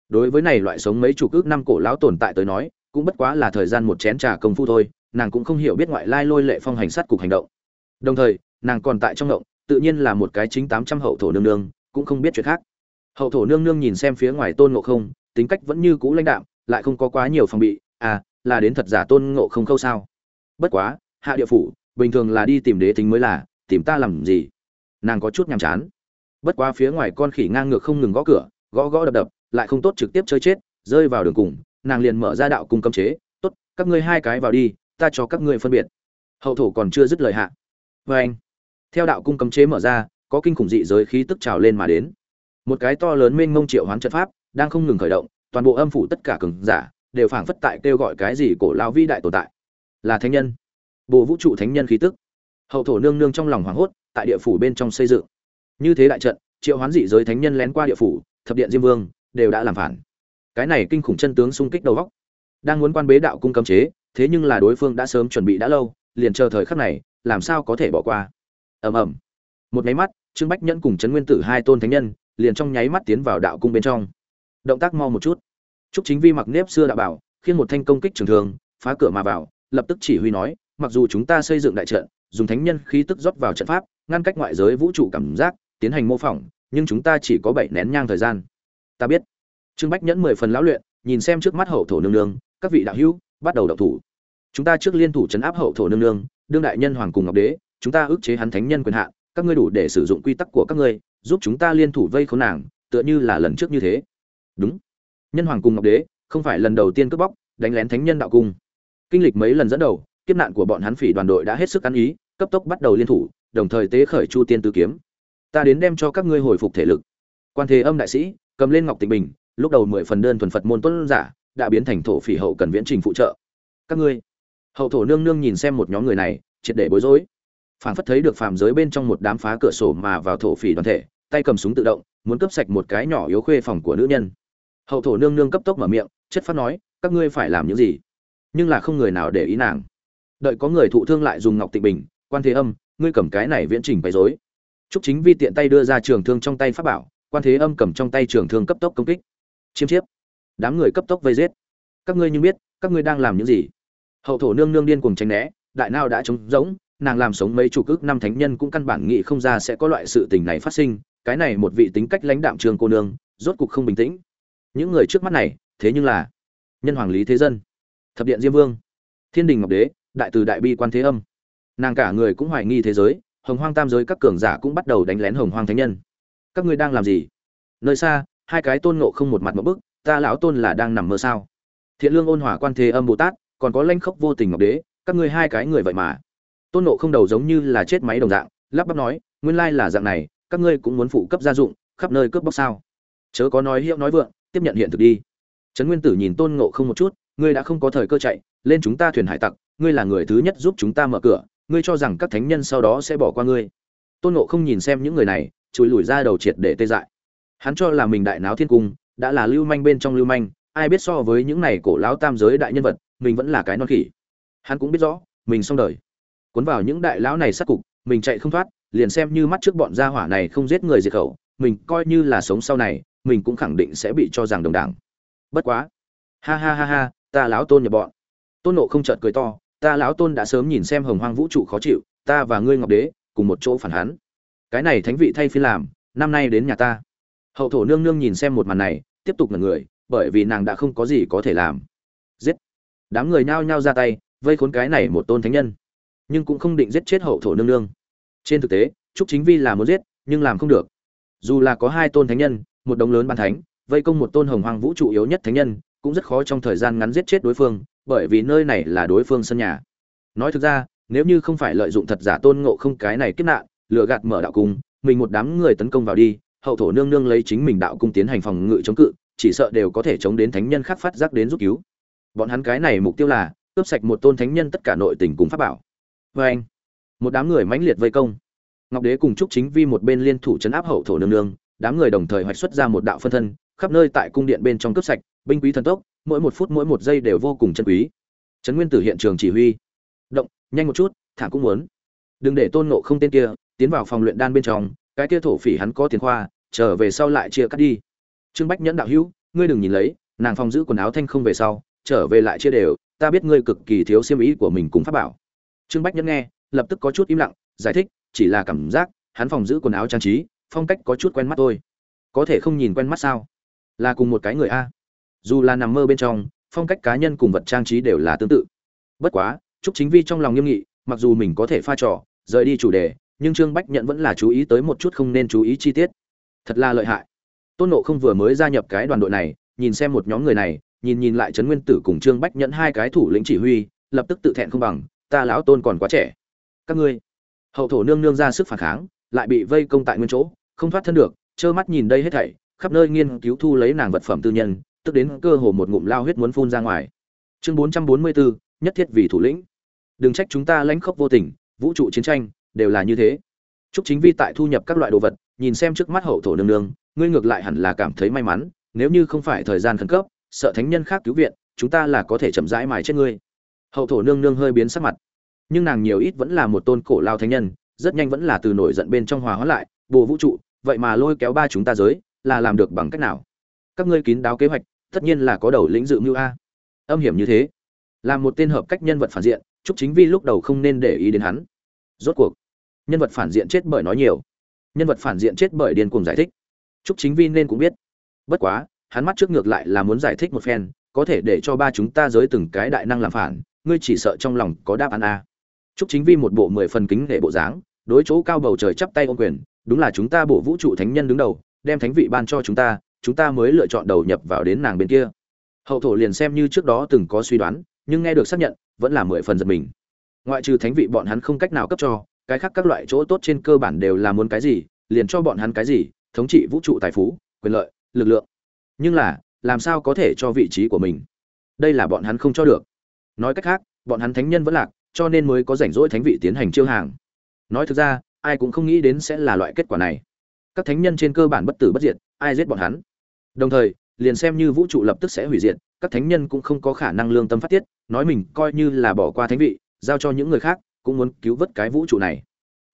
đối với này loại sống mấy chục ước năm cổ lão tồn tại tới nói, cũng bất quá là thời gian một chén trà công phu thôi, nàng cũng không hiểu biết ngoại lai lôi lệ phong hành sát cục hành động. Đồng thời, nàng còn tại trong động, tự nhiên là một cái chính tám trăm hậu thổ nương nương, cũng không biết chuyện khác. Hậu thổ nương nương nhìn xem phía ngoài tôn ngộ không, tính cách vẫn như cũ lãnh đạm, lại không có quá nhiều phòng bị à là đến thật giả tôn ngộ không khâu sao? Bất quá, hạ địa phủ, bình thường là đi tìm đế tính mới là, tìm ta làm gì? Nàng có chút nhàm chán. Bất quá phía ngoài con khỉ ngang ngược không ngừng gõ cửa, gõ gõ đập đập lại không tốt trực tiếp chơi chết, rơi vào đường cùng, nàng liền mở ra đạo cung cấm chế, tốt, các ngươi hai cái vào đi, ta cho các ngươi phân biệt. Hậu thổ còn chưa dứt lời hạ. Vê anh, theo đạo cung cấm chế mở ra, có kinh khủng dị giới khí tức trào lên mà đến. Một cái to lớn mênh mông triệu hoán trận pháp, đang không ngừng khởi động, toàn bộ âm phủ tất cả cường giả đều phảng phất tại kêu gọi cái gì cổ lao vĩ đại tồn tại. Là thánh nhân. Bộ vũ trụ thánh nhân khí tức. Hậu thổ nương nương trong lòng hoảng hốt, tại địa phủ bên trong xây dựng. Như thế đại trận, triệu hoán dị giới thánh nhân lén qua địa phủ, thập điện diêm vương đều đã làm phản. Cái này kinh khủng chân tướng xung kích đầu góc. Đang muốn quan bế đạo cung cấm chế, thế nhưng là đối phương đã sớm chuẩn bị đã lâu, liền chờ thời khắc này, làm sao có thể bỏ qua? Ầm ầm. Một máy mắt, trương bách nhẫn cùng trấn nguyên tử hai tôn thánh nhân, liền trong nháy mắt tiến vào đạo cung bên trong. Động tác mau một chút. Trúc chính vi mặc nếp xưa đã bảo khiến một thanh công kích trường thường phá cửa mà vào, lập tức chỉ huy nói, mặc dù chúng ta xây dựng đại trận, dùng thánh nhân khí tức rót vào trận pháp, ngăn cách ngoại giới vũ trụ cảm giác, tiến hành mô phỏng, nhưng chúng ta chỉ có bảy nén nhang thời gian ta biết. Trương bách nhẫn mười phần lão luyện, nhìn xem trước mắt hậu thổ nương nương, các vị đạo hữu, bắt đầu động thủ. Chúng ta trước liên thủ chấn áp hậu thổ nương nương, đương đại nhân hoàng cùng ngọc đế, chúng ta ức chế hắn thánh nhân quyền hạn, các ngươi đủ để sử dụng quy tắc của các ngươi, giúp chúng ta liên thủ vây khốn nàng, tựa như là lần trước như thế. Đúng. Nhân hoàng cùng ngọc đế, không phải lần đầu tiên cướp bóc, đánh lén thánh nhân đạo cung. Kinh lịch mấy lần dẫn đầu, kiếp nạn của bọn hắn phỉ đoàn đội đã hết sức ăn ý, cấp tốc bắt đầu liên thủ, đồng thời tế khởi chu tiên tư kiếm. Ta đến đem cho các ngươi hồi phục thể lực. Quan thế âm đại sĩ cầm lên ngọc tịnh bình lúc đầu mười phần đơn thuần phật môn tuân giả đã biến thành thổ phỉ hậu cần viễn trình phụ trợ. Các ngươi hậu thổ nương nương nhìn xem một nhóm người này triệt để bối rối. Phảng phất thấy được phàm giới bên trong một đám phá cửa sổ mà vào thổ phỉ đoàn thể tay cầm súng tự động muốn cướp sạch một cái nhỏ yếu khuê phòng của nữ nhân. Hậu thổ nương nương cấp tốc mở miệng chất phát nói các ngươi phải làm những gì? Nhưng là không người nào để ý nàng. Đợi có người thụ thương lại dùng ngọc tịnh bình quan thế âm ngươi cầm cái này viễn trình bày dối Trúc Chính Vi tiện tay đưa ra trường thương trong tay pháp bảo, Quan Thế Âm cầm trong tay trường thương cấp tốc công kích. Chiêm chiếp. Đám người cấp tốc vây giết. Các ngươi nhưng biết, các ngươi đang làm những gì? Hậu thổ nương nương điên cuồng tránh né, đại nao đã trống rỗng, nàng làm sống mấy chủ cước năm thánh nhân cũng căn bản nghĩ không ra sẽ có loại sự tình này phát sinh, cái này một vị tính cách lãnh đạm trường cô nương, rốt cục không bình tĩnh. Những người trước mắt này, thế nhưng là nhân hoàng lý thế dân, thập điện diêm vương, thiên đình ngọc đế, đại từ đại bi quan thế âm. Nàng cả người cũng hoài nghi thế giới, hồng hoang tam giới các cường giả cũng bắt đầu đánh lén hồng hoang thánh nhân các ngươi đang làm gì? Nơi xa, hai cái tôn nộ không một mặt một bức, ta lão tôn là đang nằm mơ sao? Thiện lương ôn hòa quan thế âm bồ tát, còn có lanh khốc vô tình ngọc đế, các ngươi hai cái người vậy mà. Tôn nộ không đầu giống như là chết máy đồng dạng, lắp bắp nói, nguyên lai là dạng này, các ngươi cũng muốn phụ cấp gia dụng, khắp nơi cướp bóc sao? Chớ có nói hiệu nói vượng, tiếp nhận hiện thực đi. Trấn nguyên tử nhìn tôn ngộ không một chút, ngươi đã không có thời cơ chạy, lên chúng ta thuyền hải tặc, ngươi là người thứ nhất giúp chúng ta mở cửa, ngươi cho rằng các thánh nhân sau đó sẽ bỏ qua ngươi. Tôn nộ không nhìn xem những người này chùi lùi ra đầu triệt để tê dại. Hắn cho là mình đại náo thiên cung, đã là lưu manh bên trong lưu manh, ai biết so với những này cổ lão tam giới đại nhân vật, mình vẫn là cái non khỉ. Hắn cũng biết rõ, mình xong đời. Cuốn vào những đại lão này sát cục, mình chạy không thoát, liền xem như mắt trước bọn gia hỏa này không giết người diệt khẩu, mình coi như là sống sau này, mình cũng khẳng định sẽ bị cho rằng đồng đảng. Bất quá. Ha ha ha ha, ta lão tôn nhập bọn. Tôn nộ không chợt cười to, ta lão tôn đã sớm nhìn xem hồng hoang vũ trụ khó chịu, ta và ngươi ngọc đế, cùng một chỗ phản hắn cái này thánh vị thay phi làm, năm nay đến nhà ta. Hậu thổ nương nương nhìn xem một màn này, tiếp tục ngẩn người, bởi vì nàng đã không có gì có thể làm. Giết. Đám người nhao nhao ra tay, vây khốn cái này một tôn thánh nhân. Nhưng cũng không định giết chết hậu thổ nương nương. Trên thực tế, trúc chính vi là muốn giết, nhưng làm không được. Dù là có hai tôn thánh nhân, một đống lớn ban thánh, vây công một tôn hồng hoàng vũ trụ yếu nhất thánh nhân, cũng rất khó trong thời gian ngắn giết chết đối phương, bởi vì nơi này là đối phương sân nhà. Nói thực ra, nếu như không phải lợi dụng thật giả tôn ngộ không cái này kiếp nạn lựa gạt mở đạo cung, mình một đám người tấn công vào đi, hậu thổ nương nương lấy chính mình đạo cung tiến hành phòng ngự chống cự, chỉ sợ đều có thể chống đến thánh nhân khác phát giác đến giúp cứu. Bọn hắn cái này mục tiêu là, cướp sạch một tôn thánh nhân tất cả nội tình cùng pháp bảo. Vê anh, một đám người mãnh liệt vây công. Ngọc đế cùng trúc chính vi một bên liên thủ chấn áp hậu thổ nương nương, đám người đồng thời hoạch xuất ra một đạo phân thân, khắp nơi tại cung điện bên trong cướp sạch, binh quý thần tốc, mỗi một phút mỗi một giây đều vô cùng chân quý. Trấn nguyên tử hiện trường chỉ huy. Động, nhanh một chút, thả cũng muốn. Đừng để tôn nộ không tên kia tiến vào phòng luyện đan bên trong, cái kia thổ phỉ hắn có tiền khoa, trở về sau lại chia cắt đi. Trương bách nhẫn đạo hữu, ngươi đừng nhìn lấy, nàng phòng giữ quần áo thanh không về sau, trở về lại chia đều, ta biết ngươi cực kỳ thiếu siêm ý của mình cùng pháp bảo. Trương bách nhẫn nghe, lập tức có chút im lặng, giải thích, chỉ là cảm giác, hắn phòng giữ quần áo trang trí, phong cách có chút quen mắt thôi. Có thể không nhìn quen mắt sao? Là cùng một cái người a. Dù là nằm mơ bên trong, phong cách cá nhân cùng vật trang trí đều là tương tự. Bất quá, trúc chính vi trong lòng nghiêm nghị, mặc dù mình có thể pha trò, rời đi chủ đề nhưng trương bách nhận vẫn là chú ý tới một chút không nên chú ý chi tiết. Thật là lợi hại. Tôn nộ không vừa mới gia nhập cái đoàn đội này, nhìn xem một nhóm người này, nhìn nhìn lại trấn nguyên tử cùng trương bách nhận hai cái thủ lĩnh chỉ huy, lập tức tự thẹn không bằng, ta lão tôn còn quá trẻ. Các ngươi. Hậu thổ nương nương ra sức phản kháng, lại bị vây công tại nguyên chỗ, không thoát thân được, trơ mắt nhìn đây hết thảy, khắp nơi nghiên cứu thu lấy nàng vật phẩm tư nhân, tức đến cơ hồ một ngụm lao huyết muốn phun ra ngoài. Chương bốn trăm bốn mươi bốn nhất thiết vì thủ lĩnh. Đừng trách chúng ta lãnh khốc vô tình, vũ trụ chiến tranh đều là như thế. Trúc chính vi tại thu nhập các loại đồ vật, nhìn xem trước mắt hậu thổ nương nương, ngươi ngược lại hẳn là cảm thấy may mắn, nếu như không phải thời gian khẩn cấp, sợ thánh nhân khác cứu viện, chúng ta là có thể chậm rãi mài chết ngươi. Hậu thổ nương nương hơi biến sắc mặt. Nhưng nàng nhiều ít vẫn là một tôn cổ lao thánh nhân, rất nhanh vẫn là từ nổi giận bên trong hòa hóa lại, bồ vũ trụ, vậy mà lôi kéo ba chúng ta giới, là làm được bằng cách nào? Các ngươi kín đáo kế hoạch, tất nhiên là có đầu lĩnh dự mưu a. Âm hiểm như thế làm một tên hợp cách nhân vật phản diện, Trúc chính vi lúc đầu không nên để ý đến hắn. Rốt cuộc nhân vật phản diện chết bởi nói nhiều. Nhân vật phản diện chết bởi điên cuồng giải thích. Chúc chính vi nên cũng biết. Bất quá, hắn mắt trước ngược lại là muốn giải thích một phen, có thể để cho ba chúng ta giới từng cái đại năng làm phản, ngươi chỉ sợ trong lòng có đáp án a. Chúc chính vi một bộ mười phần kính để bộ dáng, đối chỗ cao bầu trời chắp tay ô quyền, đúng là chúng ta bộ vũ trụ thánh nhân đứng đầu, đem thánh vị ban cho chúng ta chúng ta mới lựa chọn đầu nhập vào đến nàng bên kia. Hậu thổ liền xem như trước đó từng có suy đoán, nhưng nghe được xác nhận, vẫn là mười phần giật mình. Ngoại trừ thánh vị bọn hắn không cách nào cấp cho cái khác các loại chỗ tốt trên cơ bản đều là muốn cái gì, liền cho bọn hắn cái gì, thống trị vũ trụ tài phú, quyền lợi, lực lượng. Nhưng là, làm sao có thể cho vị trí của mình? Đây là bọn hắn không cho được. Nói cách khác, bọn hắn thánh nhân vẫn lạc, cho nên mới có rảnh rỗi thánh vị tiến hành chiêu hàng. Nói thực ra, ai cũng không nghĩ đến sẽ là loại kết quả này. Các thánh nhân trên cơ bản bất tử bất diệt, ai giết bọn hắn? Đồng thời, liền xem như vũ trụ lập tức sẽ hủy diệt, các thánh nhân cũng không có khả năng lương tâm phát tiết, nói mình coi như là bỏ qua thánh vị, giao cho những người khác cũng muốn cứu vớt cái vũ trụ này.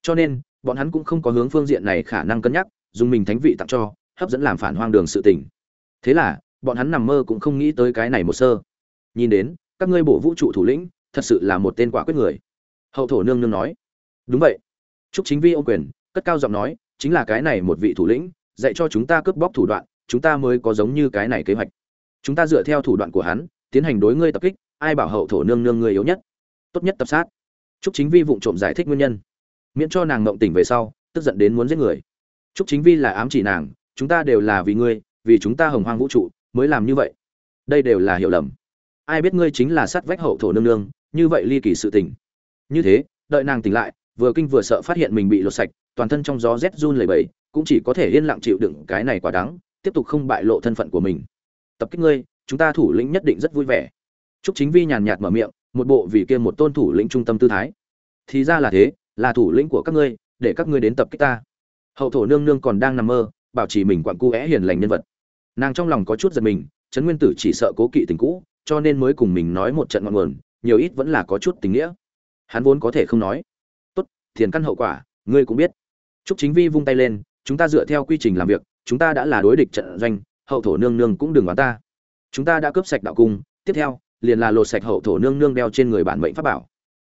Cho nên, bọn hắn cũng không có hướng phương diện này khả năng cân nhắc, dùng mình thánh vị tặng cho, hấp dẫn làm phản hoang đường sự tình. Thế là, bọn hắn nằm mơ cũng không nghĩ tới cái này một sơ. Nhìn đến, các ngươi bộ vũ trụ thủ lĩnh, thật sự là một tên quả quyết người. Hậu thổ nương nương nói. Đúng vậy. Trúc chính vi ô quyền, cất cao giọng nói, chính là cái này một vị thủ lĩnh, dạy cho chúng ta cướp bóc thủ đoạn, chúng ta mới có giống như cái này kế hoạch. Chúng ta dựa theo thủ đoạn của hắn, tiến hành đối ngươi tập kích, ai bảo hậu thổ nương nương ngươi yếu nhất? Tốt nhất tập sát trúc chính vi vụng trộm giải thích nguyên nhân. Miễn cho nàng ngậm tỉnh về sau tức giận đến muốn giết người. Trúc chính vi là ám chỉ nàng chúng ta đều là vì ngươi vì chúng ta hồng hoang vũ trụ mới làm như vậy. Đây đều là hiểu lầm. Ai biết ngươi chính là sát vách hậu thổ nương nương như vậy ly kỳ sự tình. Như thế đợi nàng tỉnh lại vừa kinh vừa sợ phát hiện mình bị lột sạch toàn thân trong gió rét run lẩy bẩy cũng chỉ có thể yên lặng chịu đựng cái này quả đắng tiếp tục không bại lộ thân phận của mình. Tập kích ngươi chúng ta thủ lĩnh nhất định rất vui vẻ. Trúc Chính Vi nhàn nhạt mở miệng, một bộ vì kia một tôn thủ lĩnh trung tâm tư thái. Thì ra là thế, là thủ lĩnh của các ngươi, để các ngươi đến tập kích ta. Hậu thổ nương nương còn đang nằm mơ, bảo trì mình quặn cu é hiền lành nhân vật. Nàng trong lòng có chút giật mình, Trấn Nguyên Tử chỉ sợ cố kỵ tình cũ, cho nên mới cùng mình nói một trận ngọn nguồn, nhiều ít vẫn là có chút tình nghĩa. Hắn vốn có thể không nói. Tốt, thiền căn hậu quả, ngươi cũng biết. Trúc Chính Vi vung tay lên, chúng ta dựa theo quy trình làm việc, chúng ta đã là đối địch trận doanh, hậu thổ nương nương cũng đừng đoán ta. Chúng ta đã cướp sạch đạo cung, tiếp theo, liền là lột sạch hậu thổ nương nương đeo trên người bản mệnh pháp bảo.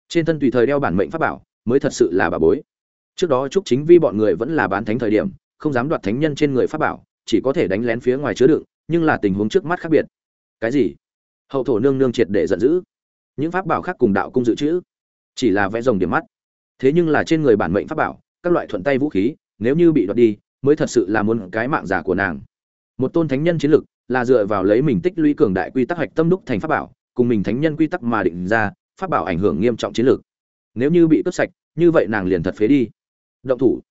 Trên thân tùy thời đeo bản mệnh pháp bảo, mới thật sự là bà bối. Trước đó Trúc Chính Vi bọn người vẫn là bán thánh thời điểm, không dám đoạt thánh nhân trên người pháp bảo, chỉ có thể đánh lén phía ngoài chứa đựng, nhưng là tình huống trước mắt khác biệt. Cái gì? Hậu thổ nương nương triệt để giận dữ. Những pháp bảo khác cùng đạo cung dự trữ, chỉ là vẽ rồng điểm mắt. Thế nhưng là trên người bản mệnh pháp bảo, các loại thuận tay vũ khí, nếu như bị đoạt đi, mới thật sự là muốn cái mạng giả của nàng. Một tôn thánh nhân chiến lực, là dựa vào lấy mình tích lũy cường đại quy tắc hạch tâm đúc thành pháp bảo, cùng mình thánh nhân quy tắc mà định ra, pháp bảo ảnh hưởng nghiêm trọng chiến lược. Nếu như bị cướp sạch như vậy nàng liền thật phế đi. Động thủ.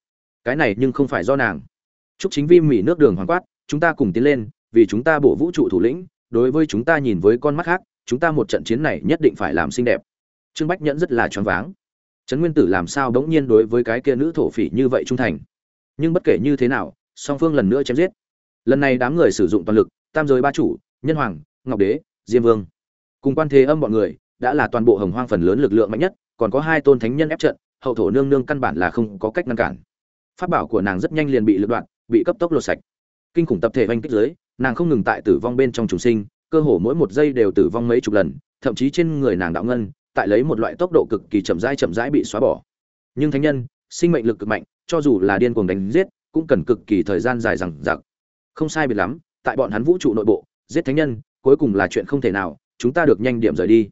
Cái này nhưng không phải do nàng. Chúc chính vi mỉ nước đường hoàng quát chúng ta cùng tiến lên vì chúng ta bổ vũ trụ thủ lĩnh đối với chúng ta nhìn với con mắt khác chúng ta một trận chiến này nhất định phải làm xinh đẹp. Trương bách nhẫn rất là choáng váng. Trấn nguyên tử làm sao bỗng nhiên đối với cái kia nữ thổ phỉ như vậy trung thành? Nhưng bất kể như thế nào song phương lần nữa chém giết. Lần này đám người sử dụng toàn lực tam giới ba chủ nhân hoàng ngọc đế diêm vương cùng quan thế âm bọn người, đã là toàn bộ hồng hoang phần lớn lực lượng mạnh nhất, còn có hai tôn thánh nhân ép trận, hậu thổ nương nương căn bản là không có cách ngăn cản. Pháp bảo của nàng rất nhanh liền bị lựa đoạn, bị cấp tốc lột sạch. Kinh khủng tập thể oanh kích dưới, nàng không ngừng tại tử vong bên trong trùng sinh, cơ hồ mỗi một giây đều tử vong mấy chục lần, thậm chí trên người nàng đạo ngân, tại lấy một loại tốc độ cực kỳ chậm rãi chậm rãi bị xóa bỏ. Nhưng thánh nhân, sinh mệnh lực cực mạnh, cho dù là điên cuồng đánh giết, cũng cần cực kỳ thời gian dài dằng dặc. Không sai biệt lắm, tại bọn hắn vũ trụ nội bộ, giết thánh nhân, cuối cùng là chuyện không thể nào chúng ta được nhanh điểm rời đi.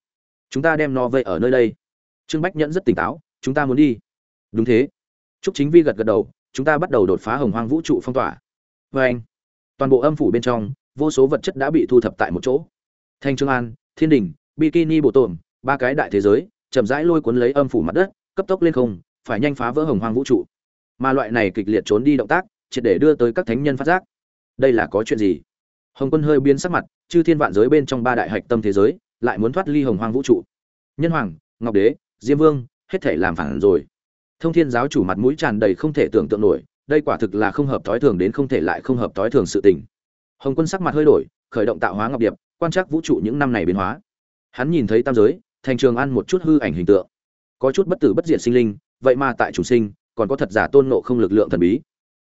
Chúng ta đem nó vây ở nơi đây. Trương bách nhẫn rất tỉnh táo, chúng ta muốn đi. Đúng thế. Trúc chính vi gật gật đầu, chúng ta bắt đầu đột phá hồng hoang vũ trụ phong tỏa. Vê anh, toàn bộ âm phủ bên trong, vô số vật chất đã bị thu thập tại một chỗ. Thanh trương an, thiên đình, bikini bộ tổm ba cái đại thế giới, chậm rãi lôi cuốn lấy âm phủ mặt đất, cấp tốc lên không, phải nhanh phá vỡ hồng hoang vũ trụ. Mà loại này kịch liệt trốn đi động tác, triệt để đưa tới các thánh nhân phát giác. Đây là có chuyện gì? Hồng quân hơi biến sắc mặt, chư thiên vạn giới bên trong ba đại hạch tâm thế giới, lại muốn thoát ly hồng hoang vũ trụ. Nhân hoàng, ngọc đế, diêm vương, hết thể làm phản rồi. Thông thiên giáo chủ mặt mũi tràn đầy không thể tưởng tượng nổi, đây quả thực là không hợp thói thường đến không thể lại không hợp thói thường sự tình. Hồng quân sắc mặt hơi đổi, khởi động tạo hóa ngọc điệp, quan trắc vũ trụ những năm này biến hóa. Hắn nhìn thấy tam giới, thành trường ăn một chút hư ảnh hình tượng. Có chút bất tử bất diệt sinh linh, vậy mà tại chủ sinh, còn có thật giả tôn nộ không lực lượng thần bí.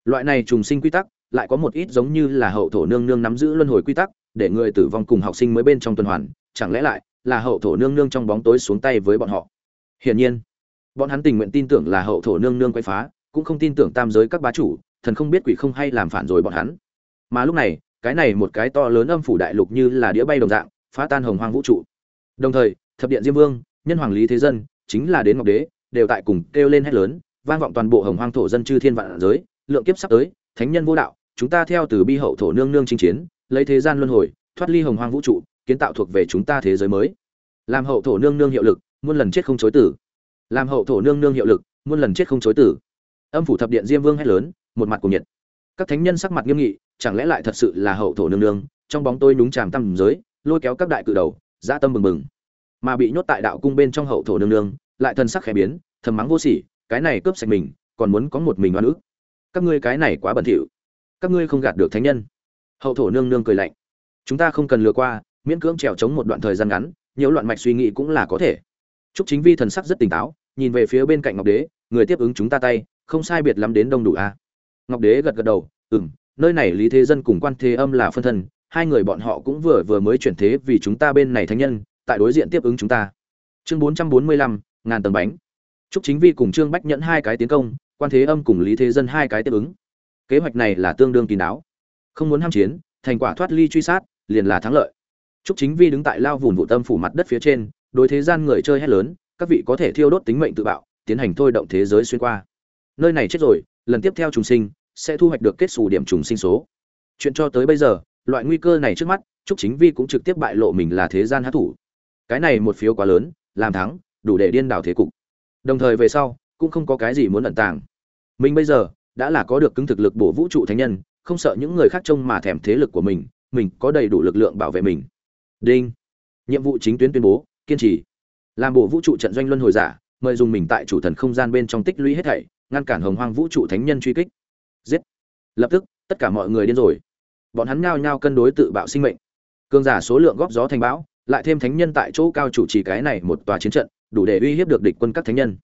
Loại này trùng sinh quy tắc lại có một ít giống như là hậu thổ nương nương nắm giữ luân hồi quy tắc, để người tử vong cùng học sinh mới bên trong tuần hoàn, chẳng lẽ lại là hậu thổ nương nương trong bóng tối xuống tay với bọn họ? Hiển nhiên, bọn hắn tình nguyện tin tưởng là hậu thổ nương nương quay phá, cũng không tin tưởng tam giới các bá chủ, thần không biết quỷ không hay làm phản rồi bọn hắn. Mà lúc này, cái này một cái to lớn âm phủ đại lục như là đĩa bay đồng dạng, phá tan hồng hoang vũ trụ. Đồng thời, thập điện diêm vương, nhân hoàng lý thế dân, chính là đến ngọc đế, đều tại cùng kêu lên hét lớn, vang vọng toàn bộ hồng hoang thổ dân chư thiên vạn giới, lượng kiếp sắp tới, thánh nhân vô đạo chúng ta theo từ bi hậu thổ nương nương chinh chiến, lấy thế gian luân hồi, thoát ly hồng hoang vũ trụ, kiến tạo thuộc về chúng ta thế giới mới. Làm hậu thổ nương nương hiệu lực, muôn lần chết không chối tử. Làm hậu thổ nương nương hiệu lực, muôn lần chết không chối tử. Âm phủ thập điện diêm vương hét lớn, một mặt cùng nhiệt. Các thánh nhân sắc mặt nghiêm nghị, chẳng lẽ lại thật sự là hậu thổ nương nương? Trong bóng tôi nhúng tràm tăm giới, lôi kéo các đại cự đầu, dã tâm bừng bừng. Mà bị nhốt tại đạo cung bên trong hậu thổ nương nương, lại thân sắc khẽ biến, thầm mắng vô sỉ, cái này cướp sạch mình, còn muốn có một mình oan ức. Các ngươi cái này quá bẩn thỉu các ngươi không gạt được thánh nhân hậu thổ nương nương cười lạnh chúng ta không cần lừa qua miễn cưỡng trèo chống một đoạn thời gian ngắn nhiều loạn mạch suy nghĩ cũng là có thể Trúc Chính Vi thần sắc rất tỉnh táo, nhìn về phía bên cạnh Ngọc Đế, người tiếp ứng chúng ta tay, không sai biệt lắm đến đông đủ a. À? Ngọc Đế gật gật đầu, "Ừm, nơi này Lý Thế Dân cùng Quan Thế Âm là phân thân, hai người bọn họ cũng vừa vừa mới chuyển thế vì chúng ta bên này thánh nhân, tại đối diện tiếp ứng chúng ta." Chương 445, ngàn tầng bánh. Trúc Chính Vi cùng Trương Bách Nhẫn hai cái tiến công, Quan Thế Âm cùng Lý Thế Dân hai cái tiếp ứng. Kế hoạch này là tương đương kín đáo. Không muốn ham chiến, thành quả thoát ly truy sát, liền là thắng lợi. Trúc Chính Vi đứng tại lao vụn vụ tâm phủ mặt đất phía trên, đối thế gian người chơi hét lớn các vị có thể thiêu đốt tính mệnh tự bạo tiến hành thôi động thế giới xuyên qua. Nơi này chết rồi lần tiếp theo trùng sinh sẽ thu hoạch được kết xù điểm trùng sinh số. Chuyện cho tới bây giờ loại nguy cơ này trước mắt trúc chính vi cũng trực tiếp bại lộ mình là thế gian hát thủ. Cái này một phiếu quá lớn làm thắng đủ để điên đảo thế cục. Đồng thời về sau cũng không có cái gì muốn ẩn tàng. Mình bây giờ đã là có được cứng thực lực bổ vũ trụ thánh nhân, không sợ những người khác trông mà thèm thế lực của mình mình có đầy đủ lực lượng bảo vệ mình. Đinh. Nhiệm vụ chính tuyến tuyên bố, kiên trì. Làm bổ vũ trụ trận doanh luân hồi giả, mời dùng mình tại chủ thần không gian bên trong tích lũy hết thảy, ngăn cản hồng hoang vũ trụ thánh nhân truy kích. Giết. Lập tức, tất cả mọi người điên rồi. Bọn hắn nhao nhao cân đối tự bạo sinh mệnh. Cường giả số lượng góp gió thành bão, lại thêm thánh nhân tại chỗ cao chủ trì cái này một tòa chiến trận, đủ để uy hiếp được địch quân các thánh nhân.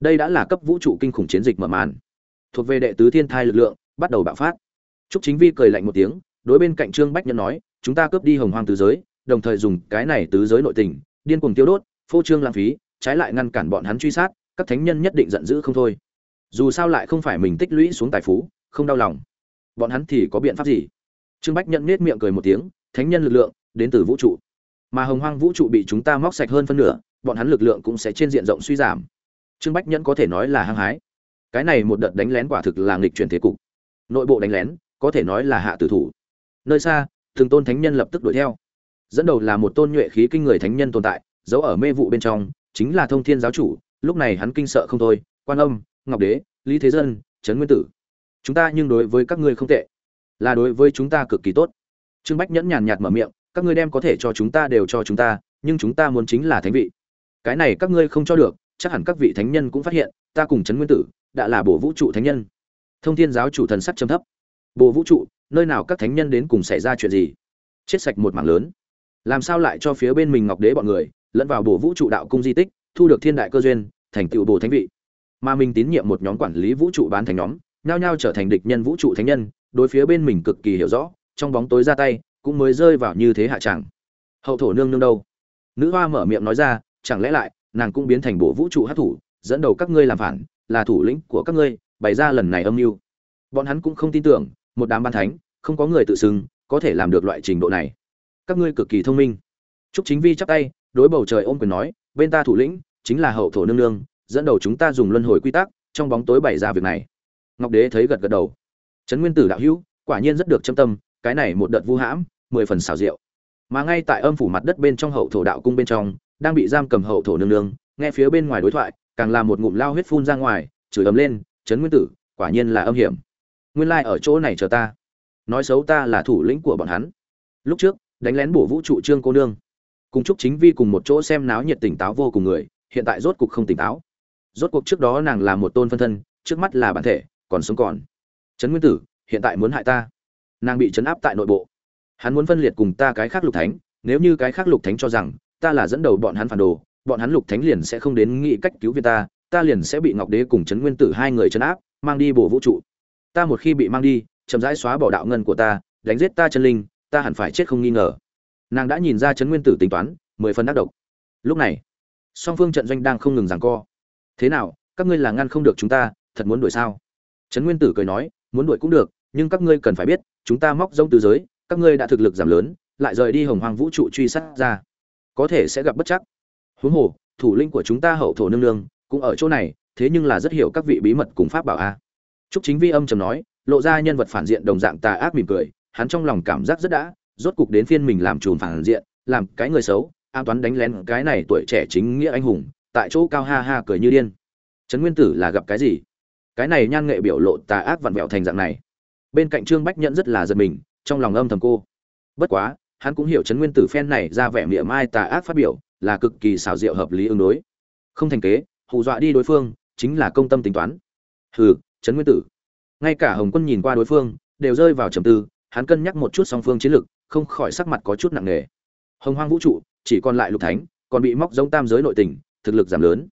Đây đã là cấp vũ trụ kinh khủng chiến dịch mở màn thuộc về đệ tứ thiên thai lực lượng bắt đầu bạo phát trúc chính vi cười lạnh một tiếng đối bên cạnh trương bách nhân nói chúng ta cướp đi hồng hoang tứ giới đồng thời dùng cái này tứ giới nội tình điên cuồng tiêu đốt, phô trương lãng phí, trái lại ngăn cản bọn hắn truy sát, các thánh nhân nhất định giận dữ không thôi. Dù sao lại không phải mình tích lũy xuống tài phú, không đau lòng. Bọn hắn thì có biện pháp gì? Trương Bách nhận nết miệng cười một tiếng, thánh nhân lực lượng đến từ vũ trụ. Mà Hồng Hoang vũ trụ bị chúng ta móc sạch hơn phân nửa, bọn hắn lực lượng cũng sẽ trên diện rộng suy giảm. Trương Bách Nhẫn có thể nói là hăng hái. Cái này một đợt đánh lén quả thực là nghịch chuyển thế cục. Nội bộ đánh lén, có thể nói là hạ tử thủ. Nơi xa, Thường Tôn Thánh Nhân lập tức đuổi theo. Dẫn đầu là một tôn nhuệ khí kinh người thánh nhân tồn tại giấu ở mê vụ bên trong chính là thông thiên giáo chủ lúc này hắn kinh sợ không thôi quan âm ngọc đế lý thế dân trấn nguyên tử. Chúng ta nhưng đối với các ngươi không tệ. Là đối với chúng ta cực kỳ tốt. Trương bách nhẫn nhàn nhạt mở miệng các ngươi đem có thể cho chúng ta đều cho chúng ta nhưng chúng ta muốn chính là thánh vị. Cái này các ngươi không cho được chắc hẳn các vị thánh nhân cũng phát hiện, ta cùng trấn nguyên tử đã là bổ vũ trụ thánh nhân. Thông thiên giáo chủ thần sắc trầm thấp. Bổ vũ trụ, nơi nào các thánh nhân đến cùng xảy ra chuyện gì? Chết sạch một mảng lớn. Làm sao lại cho phía bên mình ngọc đế bọn người, lẫn vào bổ vũ trụ đạo cung di tích, thu được thiên đại cơ duyên, thành tựu bổ thánh vị? Mà mình tín nhiệm một nhóm quản lý vũ trụ bán thành nhóm, nhao nhao trở thành địch nhân vũ trụ thánh nhân, đối phía bên mình cực kỳ hiểu rõ, trong bóng tối ra tay, cũng mới rơi vào như thế hạ trạng. hậu thổ nương nương đâu? Nữ hoa mở miệng nói ra, chẳng lẽ lại nàng cũng biến thành bộ vũ trụ hát thủ dẫn đầu các ngươi làm phản là thủ lĩnh của các ngươi bày ra lần này âm mưu. Bọn hắn cũng không tin tưởng một đám ban thánh không có người tự xưng có thể làm được loại trình độ này. Các ngươi cực kỳ thông minh. Chúc chính vi chắp tay đối bầu trời ôm quyền nói bên ta thủ lĩnh chính là hậu thổ nương nương dẫn đầu chúng ta dùng luân hồi quy tắc trong bóng tối bày ra việc này. Ngọc đế thấy gật gật đầu. Trấn nguyên tử đạo hữu quả nhiên rất được châm tâm cái này một đợt vu hãm mười phần xào rượu, mà ngay tại âm phủ mặt đất bên trong hậu thổ đạo cung bên trong đang bị giam cầm hậu thổ nương nương, nghe phía bên ngoài đối thoại, càng là một ngụm lao huyết phun ra ngoài, chửi ấm lên, trấn nguyên tử, quả nhiên là âm hiểm. Nguyên lai ở chỗ này chờ ta. Nói xấu ta là thủ lĩnh của bọn hắn. Lúc trước, đánh lén bổ vũ trụ trương cô nương. Cùng chúc chính vi cùng một chỗ xem náo nhiệt tỉnh táo vô cùng người, hiện tại rốt cuộc không tỉnh táo. Rốt cuộc trước đó nàng là một tôn phân thân, trước mắt là bản thể, còn sống còn. Trấn nguyên tử, hiện tại muốn hại ta. Nàng bị chấn áp tại nội bộ. Hắn muốn phân liệt cùng ta cái khác lục thánh, nếu như cái khác lục thánh cho rằng ta là dẫn đầu bọn hắn phản đồ, bọn hắn lục thánh liền sẽ không đến nghĩ cách cứu viện ta ta liền sẽ bị ngọc đế cùng trấn nguyên tử hai người chấn áp, mang đi bổ vũ trụ. Ta một khi bị mang đi, chậm rãi xóa bỏ đạo ngân của ta, đánh giết ta chân linh, ta hẳn phải chết không nghi ngờ. Nàng đã nhìn ra trấn nguyên tử tính toán, mười phần ác độc. Lúc này, song phương trận doanh đang không ngừng giằng co. Thế nào, các ngươi là ngăn không được chúng ta, thật muốn đuổi sao? Trấn nguyên tử cười nói, muốn đuổi cũng được, nhưng các ngươi cần phải biết, chúng ta móc rông từ giới, các ngươi đã thực lực giảm lớn, lại rời đi hồng hoàng vũ trụ truy sát ra có thể sẽ gặp bất chắc. Huống hồ, thủ lĩnh của chúng ta hậu thổ nương nương cũng ở chỗ này, thế nhưng là rất hiểu các vị bí mật cùng pháp bảo a. Trúc chính vi âm trầm nói, lộ ra nhân vật phản diện đồng dạng tà ác mỉm cười, hắn trong lòng cảm giác rất đã, rốt cục đến phiên mình làm trùm phản diện, làm cái người xấu, an toán đánh lén cái này tuổi trẻ chính nghĩa anh hùng, tại chỗ cao ha ha cười như điên. Trấn nguyên tử là gặp cái gì? Cái này nhan nghệ biểu lộ tà ác vặn vẹo thành dạng này. Bên cạnh trương bách nhẫn rất là giật mình, trong lòng âm thầm cô. Bất quá hắn cũng hiểu chấn nguyên tử phen này ra vẻ miệng mai tà ác phát biểu, là cực kỳ xảo diệu hợp lý ứng đối. Không thành kế, hù dọa đi đối phương, chính là công tâm tính toán. Hừ chấn nguyên tử. Ngay cả hồng quân nhìn qua đối phương, đều rơi vào trầm tư, hắn cân nhắc một chút song phương chiến lược không khỏi sắc mặt có chút nặng nề. Hồng hoang vũ trụ, chỉ còn lại lục thánh, còn bị móc giống tam giới nội tình, thực lực giảm lớn.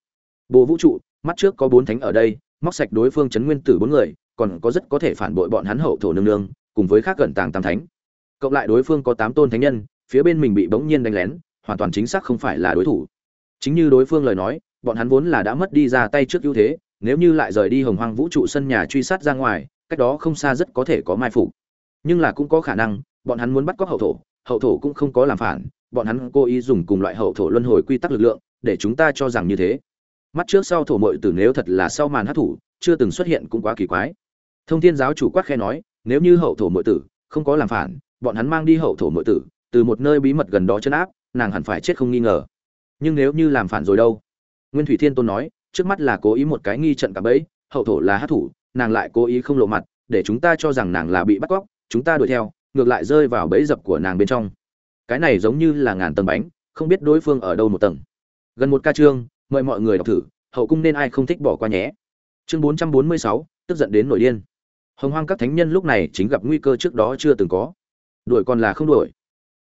Bồ vũ trụ, mắt trước có bốn thánh ở đây, móc sạch đối phương chấn nguyên tử bốn người, còn có rất có thể phản bội bọn hắn hậu thổ nương nương, cùng với khác gần tàng tam thánh cộng lại đối phương có tám tôn thánh nhân, phía bên mình bị bỗng nhiên đánh lén, hoàn toàn chính xác không phải là đối thủ. Chính như đối phương lời nói, bọn hắn vốn là đã mất đi ra tay trước ưu thế, nếu như lại rời đi hồng hoang vũ trụ sân nhà truy sát ra ngoài, cách đó không xa rất có thể có mai phục. Nhưng là cũng có khả năng, bọn hắn muốn bắt cóc hậu thổ hậu thổ cũng không có làm phản, bọn hắn cố ý dùng cùng loại hậu thổ luân hồi quy tắc lực lượng, để chúng ta cho rằng như thế. Mắt trước sau thổ mội tử nếu thật là sau màn hát thủ, chưa từng xuất hiện cũng quá kỳ quái. Thông thiên giáo chủ quát khe nói, nếu như hậu thổ mội tử không có làm phản bọn hắn mang đi hậu thổ nội tử, từ một nơi bí mật gần đó chân áp, nàng hẳn phải chết không nghi ngờ. Nhưng nếu như làm phản rồi đâu? Nguyên thủy thiên tôn nói, trước mắt là cố ý một cái nghi trận cả bẫy, hậu thổ là hát thủ, nàng lại cố ý không lộ mặt, để chúng ta cho rằng nàng là bị bắt cóc, chúng ta đuổi theo, ngược lại rơi vào bẫy dập của nàng bên trong. Cái này giống như là ngàn tầng bánh, không biết đối phương ở đâu một tầng. Gần một ca chương mời mọi người đọc thử, hậu cung nên ai không thích bỏ qua nhé. Chương bốn trăm bốn mươi sáu, tức giận đến nổi điên. Hồng hoang các thánh nhân lúc này chính gặp nguy cơ trước đó chưa từng có đuổi còn là không đuổi.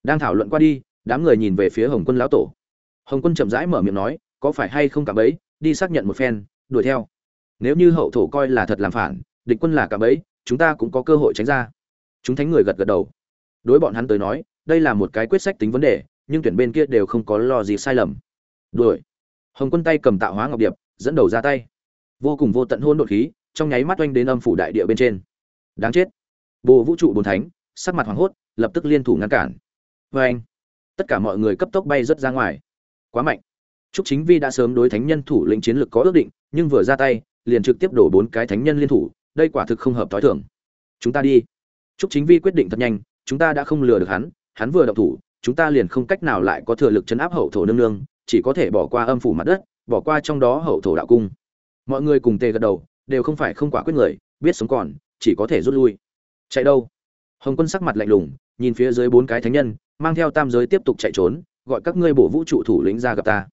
Đang thảo luận qua đi, đám người nhìn về phía hồng quân lão tổ. Hồng quân chậm rãi mở miệng nói, có phải hay không cả bấy đi xác nhận một phen, đuổi theo. Nếu như hậu thổ coi là thật làm phản, địch quân là cả bấy chúng ta cũng có cơ hội tránh ra. Chúng thánh người gật gật đầu. Đối bọn hắn tới nói, đây là một cái quyết sách tính vấn đề, nhưng tuyển bên kia đều không có lo gì sai lầm. Đuổi. Hồng quân tay cầm tạo hóa ngọc điệp, dẫn đầu ra tay. Vô cùng vô tận hôn đột khí, trong nháy mắt oanh đến âm phủ đại địa bên trên. Đáng chết. Bồ vũ trụ bốn thánh sắc mặt hoảng hốt lập tức liên thủ ngăn cản. Vê anh tất cả mọi người cấp tốc bay rớt ra ngoài. Quá mạnh. Trúc Chính Vi đã sớm đối thánh nhân thủ lĩnh chiến lực có ước định, nhưng vừa ra tay, liền trực tiếp đổ bốn cái thánh nhân liên thủ, đây quả thực không hợp tối thường. Chúng ta đi. Trúc Chính Vi quyết định thật nhanh, chúng ta đã không lừa được hắn, hắn vừa động thủ, chúng ta liền không cách nào lại có thừa lực chấn áp hậu thổ nương nương, chỉ có thể bỏ qua âm phủ mặt đất, bỏ qua trong đó hậu thổ đạo cung. Mọi người cùng tề gật đầu đều không phải không quả quyết người biết sống còn chỉ có thể rút lui. Chạy đâu? Hồng quân sắc mặt lạnh lùng, nhìn phía dưới bốn cái thánh nhân, mang theo tam giới tiếp tục chạy trốn, gọi các ngươi bổ vũ trụ thủ lĩnh ra gặp ta.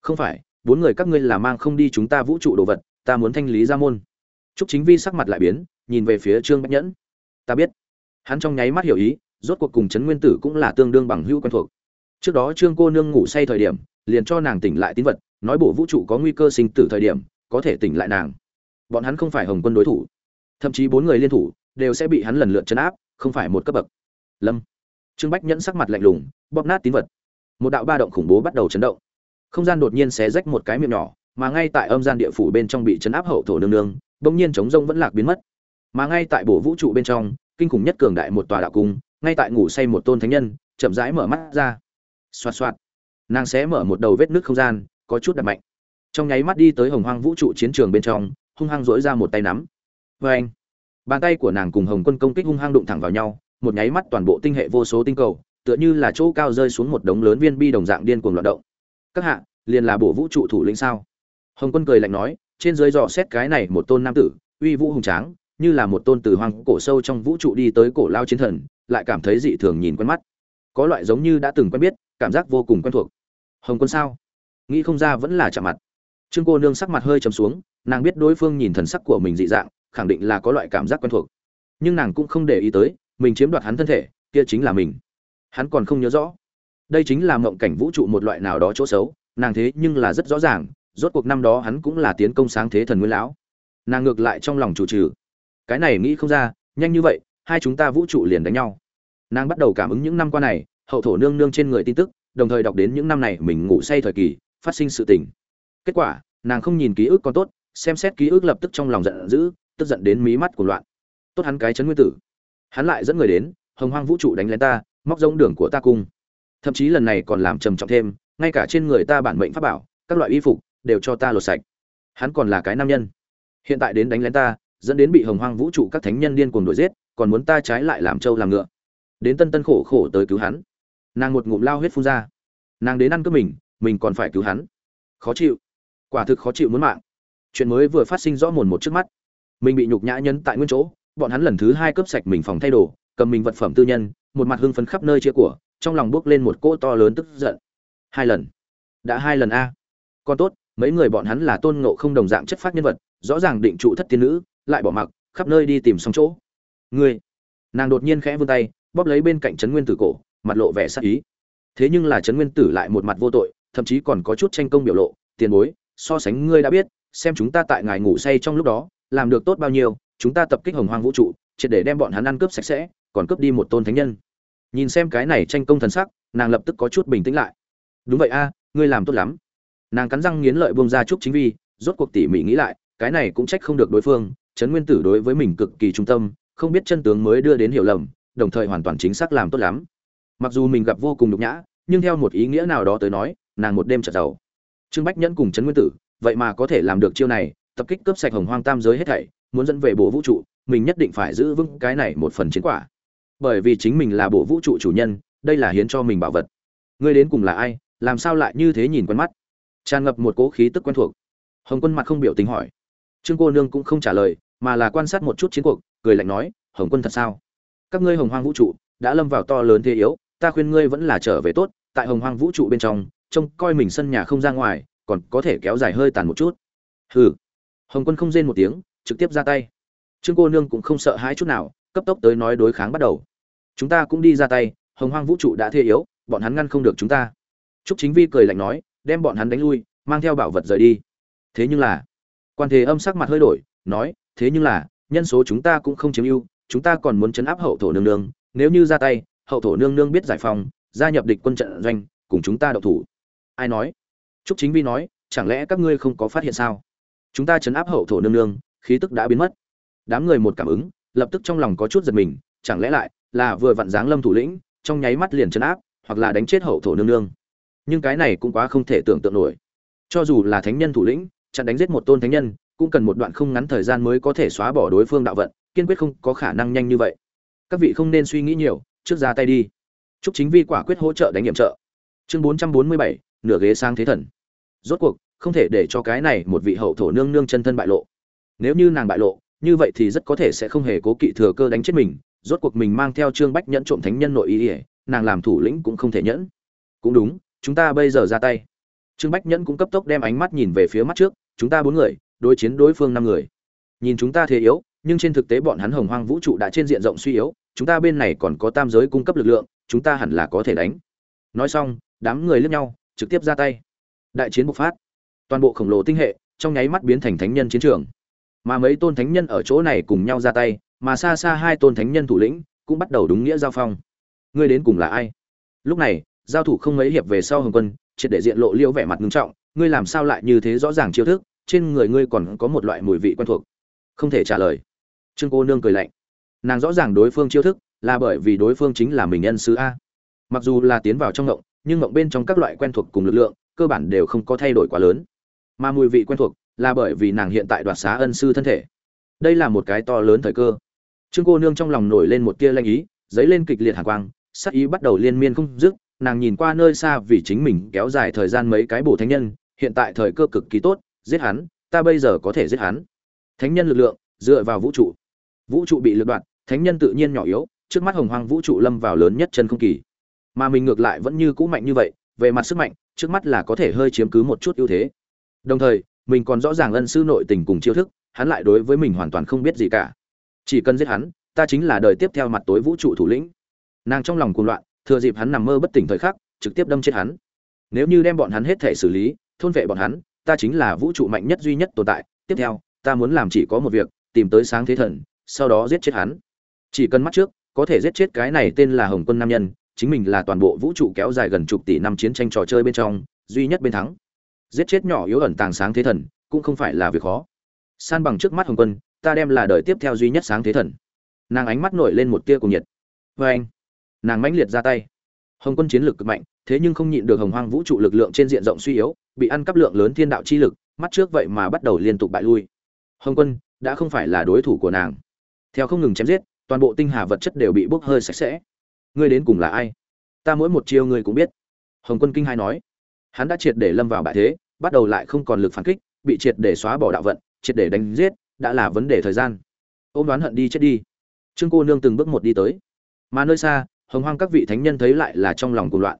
Không phải, bốn người các ngươi là mang không đi chúng ta vũ trụ đồ vật, ta muốn thanh lý ra môn. Trúc chính vi sắc mặt lại biến, nhìn về phía trương bách nhẫn. Ta biết. Hắn trong nháy mắt hiểu ý, rốt cuộc cùng trấn nguyên tử cũng là tương đương bằng hữu quen thuộc. Trước đó trương cô nương ngủ say thời điểm, liền cho nàng tỉnh lại tín vật, nói bộ vũ trụ có nguy cơ sinh tử thời điểm, có thể tỉnh lại nàng. Bọn hắn không phải hồng quân đối thủ. Thậm chí bốn người liên thủ, đều sẽ bị hắn lần lượt chấn áp không phải một cấp bậc. Lâm. Trương bách nhẫn sắc mặt lạnh lùng, bóp nát tín vật. Một đạo ba động khủng bố bắt đầu chấn động. Không gian đột nhiên xé rách một cái miệng nhỏ, mà ngay tại âm gian địa phủ bên trong bị chấn áp hậu thổ nương nương, bỗng nhiên chống rông vẫn lạc biến mất. Mà ngay tại bổ vũ trụ bên trong, kinh khủng nhất cường đại một tòa đạo cung, ngay tại ngủ say một tôn thánh nhân, chậm rãi mở mắt ra. Xoạt xoạt. Nàng sẽ mở một đầu vết nước không gian, có chút đập mạnh. Trong nháy mắt đi tới hồng hoang vũ trụ chiến trường bên trong, hung hăng dỗi ra một tay nắm. Vê anh bàn tay của nàng cùng hồng quân công kích hung hăng đụng thẳng vào nhau, một nháy mắt toàn bộ tinh hệ vô số tinh cầu, tựa như là chỗ cao rơi xuống một đống lớn viên bi đồng dạng điên cuồng loạt động. Các hạ, liền là bổ vũ trụ thủ lĩnh sao? Hồng quân cười lạnh nói, trên dưới dò xét cái này một tôn nam tử, uy vũ hùng tráng, như là một tôn từ hoang cổ sâu trong vũ trụ đi tới cổ lao chiến thần, lại cảm thấy dị thường nhìn quen mắt. Có loại giống như đã từng quen biết, cảm giác vô cùng quen thuộc. Hồng quân sao? Nghĩ không ra vẫn là chạm mặt. Trương cô nương sắc mặt hơi trầm xuống, nàng biết đối phương nhìn thần sắc của mình dị dạng khẳng định là có loại cảm giác quen thuộc. Nhưng nàng cũng không để ý tới, mình chiếm đoạt hắn thân thể, kia chính là mình. Hắn còn không nhớ rõ. Đây chính là mộng cảnh vũ trụ một loại nào đó chỗ xấu, nàng thế nhưng là rất rõ ràng, rốt cuộc năm đó hắn cũng là tiến công sáng thế thần nguyên lão. Nàng ngược lại trong lòng chủ trừ. Cái này nghĩ không ra, nhanh như vậy, hai chúng ta vũ trụ liền đánh nhau. Nàng bắt đầu cảm ứng những năm qua này, hậu thổ nương nương trên người tin tức, đồng thời đọc đến những năm này mình ngủ say thời kỳ, phát sinh sự tình. Kết quả, nàng không nhìn ký ức còn tốt, xem xét ký ức lập tức trong lòng giận dữ tức giận đến mí mắt của loạn. Tốt hắn cái chấn nguyên tử. Hắn lại dẫn người đến, hồng hoang vũ trụ đánh lên ta, móc rỗng đường của ta cung. Thậm chí lần này còn làm trầm trọng thêm, ngay cả trên người ta bản mệnh pháp bảo, các loại y phục, đều cho ta lột sạch. Hắn còn là cái nam nhân. Hiện tại đến đánh lén ta, dẫn đến bị hồng hoang vũ trụ các thánh nhân điên cuồng đuổi giết, còn muốn ta trái lại làm trâu làm ngựa. Đến tân tân khổ khổ tới cứu hắn. Nàng một ngụm lao huyết phun ra. Nàng đến ăn cướp mình mình còn phải cứu hắn. Khó chịu. Quả thực khó chịu muốn mạng. Chuyện mới vừa phát sinh rõ mồn một trước mắt mình bị nhục nhã nhân tại nguyên chỗ, bọn hắn lần thứ hai cướp sạch mình phòng thay đồ, cầm mình vật phẩm tư nhân, một mặt hưng phấn khắp nơi chia của, trong lòng bước lên một cỗ to lớn tức giận. Hai lần. Đã hai lần a. Còn tốt, mấy người bọn hắn là tôn ngộ không đồng dạng chất phát nhân vật, rõ ràng định trụ thất tiên nữ, lại bỏ mặc, khắp nơi đi tìm xong chỗ. Ngươi. Nàng đột nhiên khẽ vươn tay, bóp lấy bên cạnh trấn nguyên tử cổ, mặt lộ vẻ sắc ý. Thế nhưng là trấn nguyên tử lại một mặt vô tội, thậm chí còn có chút tranh công biểu lộ. Tiền bối, so sánh ngươi đã biết, xem chúng ta tại ngài ngủ say trong lúc đó làm được tốt bao nhiêu, chúng ta tập kích hồng hoang vũ trụ, triệt để đem bọn hắn ăn cướp sạch sẽ, còn cướp đi một tôn thánh nhân. Nhìn xem cái này tranh công thần sắc, nàng lập tức có chút bình tĩnh lại. Đúng vậy a, ngươi làm tốt lắm. Nàng cắn răng nghiến lợi bông ra chút chính vi, rốt cuộc tỉ mỉ nghĩ lại, cái này cũng trách không được đối phương, trấn nguyên tử đối với mình cực kỳ trung tâm, không biết chân tướng mới đưa đến hiểu lầm, đồng thời hoàn toàn chính xác làm tốt lắm. Mặc dù mình gặp vô cùng nhục nhã, nhưng theo một ý nghĩa nào đó tới nói, nàng một đêm trở giàu. Trương bách nhẫn cùng trấn nguyên tử, vậy mà có thể làm được chiêu này tập kích cướp sạch hồng hoang tam giới hết thảy, muốn dẫn về bộ vũ trụ, mình nhất định phải giữ vững cái này một phần chiến quả. Bởi vì chính mình là bộ vũ trụ chủ nhân, đây là hiến cho mình bảo vật. Ngươi đến cùng là ai, làm sao lại như thế nhìn quen mắt? Tràn ngập một cỗ khí tức quen thuộc. Hồng quân mặt không biểu tình hỏi. Trương cô nương cũng không trả lời, mà là quan sát một chút chiến cuộc, cười lạnh nói, hồng quân thật sao? Các ngươi hồng hoang vũ trụ đã lâm vào to lớn thế yếu, ta khuyên ngươi vẫn là trở về tốt, tại hồng hoang vũ trụ bên trong, trông coi mình sân nhà không ra ngoài, còn có thể kéo dài hơi tàn một chút. Hừ hồng quân không rên một tiếng trực tiếp ra tay. Trương cô nương cũng không sợ hãi chút nào cấp tốc tới nói đối kháng bắt đầu. Chúng ta cũng đi ra tay hồng hoang vũ trụ đã thê yếu bọn hắn ngăn không được chúng ta. Trúc chính vi cười lạnh nói đem bọn hắn đánh lui mang theo bảo vật rời đi. Thế nhưng là quan thế âm sắc mặt hơi đổi nói thế nhưng là nhân số chúng ta cũng không chiếm ưu chúng ta còn muốn chấn áp hậu thổ nương nương. Nếu như ra tay hậu thổ nương nương biết giải phòng, gia nhập địch quân trận doanh cùng chúng ta đậu thủ. Ai nói? Trúc chính vi nói chẳng lẽ các ngươi không có phát hiện sao? Chúng ta chấn áp hậu thổ nương nương, khí tức đã biến mất. Đám người một cảm ứng, lập tức trong lòng có chút giật mình, chẳng lẽ lại là vừa vặn dáng lâm thủ lĩnh, trong nháy mắt liền chấn áp, hoặc là đánh chết hậu thổ nương nương. Nhưng cái này cũng quá không thể tưởng tượng nổi. Cho dù là thánh nhân thủ lĩnh, chặn đánh giết một tôn thánh nhân, cũng cần một đoạn không ngắn thời gian mới có thể xóa bỏ đối phương đạo vận, kiên quyết không có khả năng nhanh như vậy. Các vị không nên suy nghĩ nhiều, trước ra tay đi. Chúc chính vi quả quyết hỗ trợ đánh nhiệm trợ. Chương bốn trăm bốn mươi bảy, nửa ghế sang thế thần. Rốt cuộc không thể để cho cái này một vị hậu thổ nương nương chân thân bại lộ. Nếu như nàng bại lộ, như vậy thì rất có thể sẽ không hề cố kỵ thừa cơ đánh chết mình, rốt cuộc mình mang theo trương bách nhẫn trộm thánh nhân nội ý ỉa nàng làm thủ lĩnh cũng không thể nhẫn. Cũng đúng, chúng ta bây giờ ra tay. Trương bách nhẫn cũng cấp tốc đem ánh mắt nhìn về phía mắt trước, chúng ta bốn người, đối chiến đối phương năm người. Nhìn chúng ta thế yếu, nhưng trên thực tế bọn hắn hồng hoang vũ trụ đã trên diện rộng suy yếu, chúng ta bên này còn có tam giới cung cấp lực lượng, chúng ta hẳn là có thể đánh. Nói xong, đám người lướt nhau, trực tiếp ra tay. Đại chiến bộc phát toàn bộ khổng lồ tinh hệ trong nháy mắt biến thành thánh nhân chiến trường. Mà mấy tôn thánh nhân ở chỗ này cùng nhau ra tay, mà xa xa hai tôn thánh nhân thủ lĩnh cũng bắt đầu đúng nghĩa giao phong. Ngươi đến cùng là ai? Lúc này, giao thủ không mấy hiệp về sau hồng quân, triệt để diện lộ liễu vẻ mặt ngưng trọng, ngươi làm sao lại như thế rõ ràng chiêu thức, trên người ngươi còn có một loại mùi vị quen thuộc. Không thể trả lời. Trương cô nương cười lạnh. Nàng rõ ràng đối phương chiêu thức là bởi vì đối phương chính là mình nhân sứ a. Mặc dù là tiến vào trong ngộng, nhưng ngộng bên trong các loại quen thuộc cùng lực lượng cơ bản đều không có thay đổi quá lớn mà mùi vị quen thuộc là bởi vì nàng hiện tại đoạt xá ân sư thân thể. Đây là một cái to lớn thời cơ. Trương cô nương trong lòng nổi lên một tia lanh ý, dấy lên kịch liệt hàn quang, sắc ý bắt đầu liên miên không dứt, nàng nhìn qua nơi xa vì chính mình kéo dài thời gian mấy cái bổ thánh nhân, hiện tại thời cơ cực kỳ tốt, giết hắn, ta bây giờ có thể giết hắn. Thánh nhân lực lượng, dựa vào vũ trụ. Vũ trụ bị lật đoạn, thánh nhân tự nhiên nhỏ yếu, trước mắt hồng hoang vũ trụ lâm vào lớn nhất chân không kỳ. Mà mình ngược lại vẫn như cũ mạnh như vậy, về mặt sức mạnh, trước mắt là có thể hơi chiếm cứ một chút ưu thế đồng thời, mình còn rõ ràng ân sư nội tình cùng chiêu thức, hắn lại đối với mình hoàn toàn không biết gì cả. Chỉ cần giết hắn, ta chính là đời tiếp theo mặt tối vũ trụ thủ lĩnh. Nàng trong lòng cuồng loạn, thừa dịp hắn nằm mơ bất tỉnh thời khắc, trực tiếp đâm chết hắn. Nếu như đem bọn hắn hết thể xử lý, thôn vệ bọn hắn, ta chính là vũ trụ mạnh nhất duy nhất tồn tại. Tiếp theo, ta muốn làm chỉ có một việc, tìm tới sáng thế thần, sau đó giết chết hắn. Chỉ cần mắt trước, có thể giết chết cái này tên là hồng quân nam nhân, chính mình là toàn bộ vũ trụ kéo dài gần chục tỷ năm chiến tranh trò chơi bên trong, duy nhất bên thắng giết chết nhỏ yếu ẩn tàng sáng thế thần, cũng không phải là việc khó. San bằng trước mắt hồng quân, ta đem là đời tiếp theo duy nhất sáng thế thần. Nàng ánh mắt nổi lên một tia cùng nhiệt. Vê anh, nàng mãnh liệt ra tay. Hồng quân chiến lược cực mạnh, thế nhưng không nhịn được hồng hoang vũ trụ lực lượng trên diện rộng suy yếu, bị ăn cắp lượng lớn thiên đạo chi lực, mắt trước vậy mà bắt đầu liên tục bại lui. Hồng quân, đã không phải là đối thủ của nàng. Theo không ngừng chém giết, toàn bộ tinh hà vật chất đều bị bốc hơi sạch sẽ. Ngươi đến cùng là ai? Ta mỗi một chiêu ngươi cũng biết. Hồng quân kinh hai nói hắn đã triệt để lâm vào bại thế, bắt đầu lại không còn lực phản kích, bị triệt để xóa bỏ đạo vận, triệt để đánh giết, đã là vấn đề thời gian. Ôm đoán hận đi chết đi. Trương cô nương từng bước một đi tới. Mà nơi xa, hồng hoang các vị thánh nhân thấy lại là trong lòng cuồng loạn.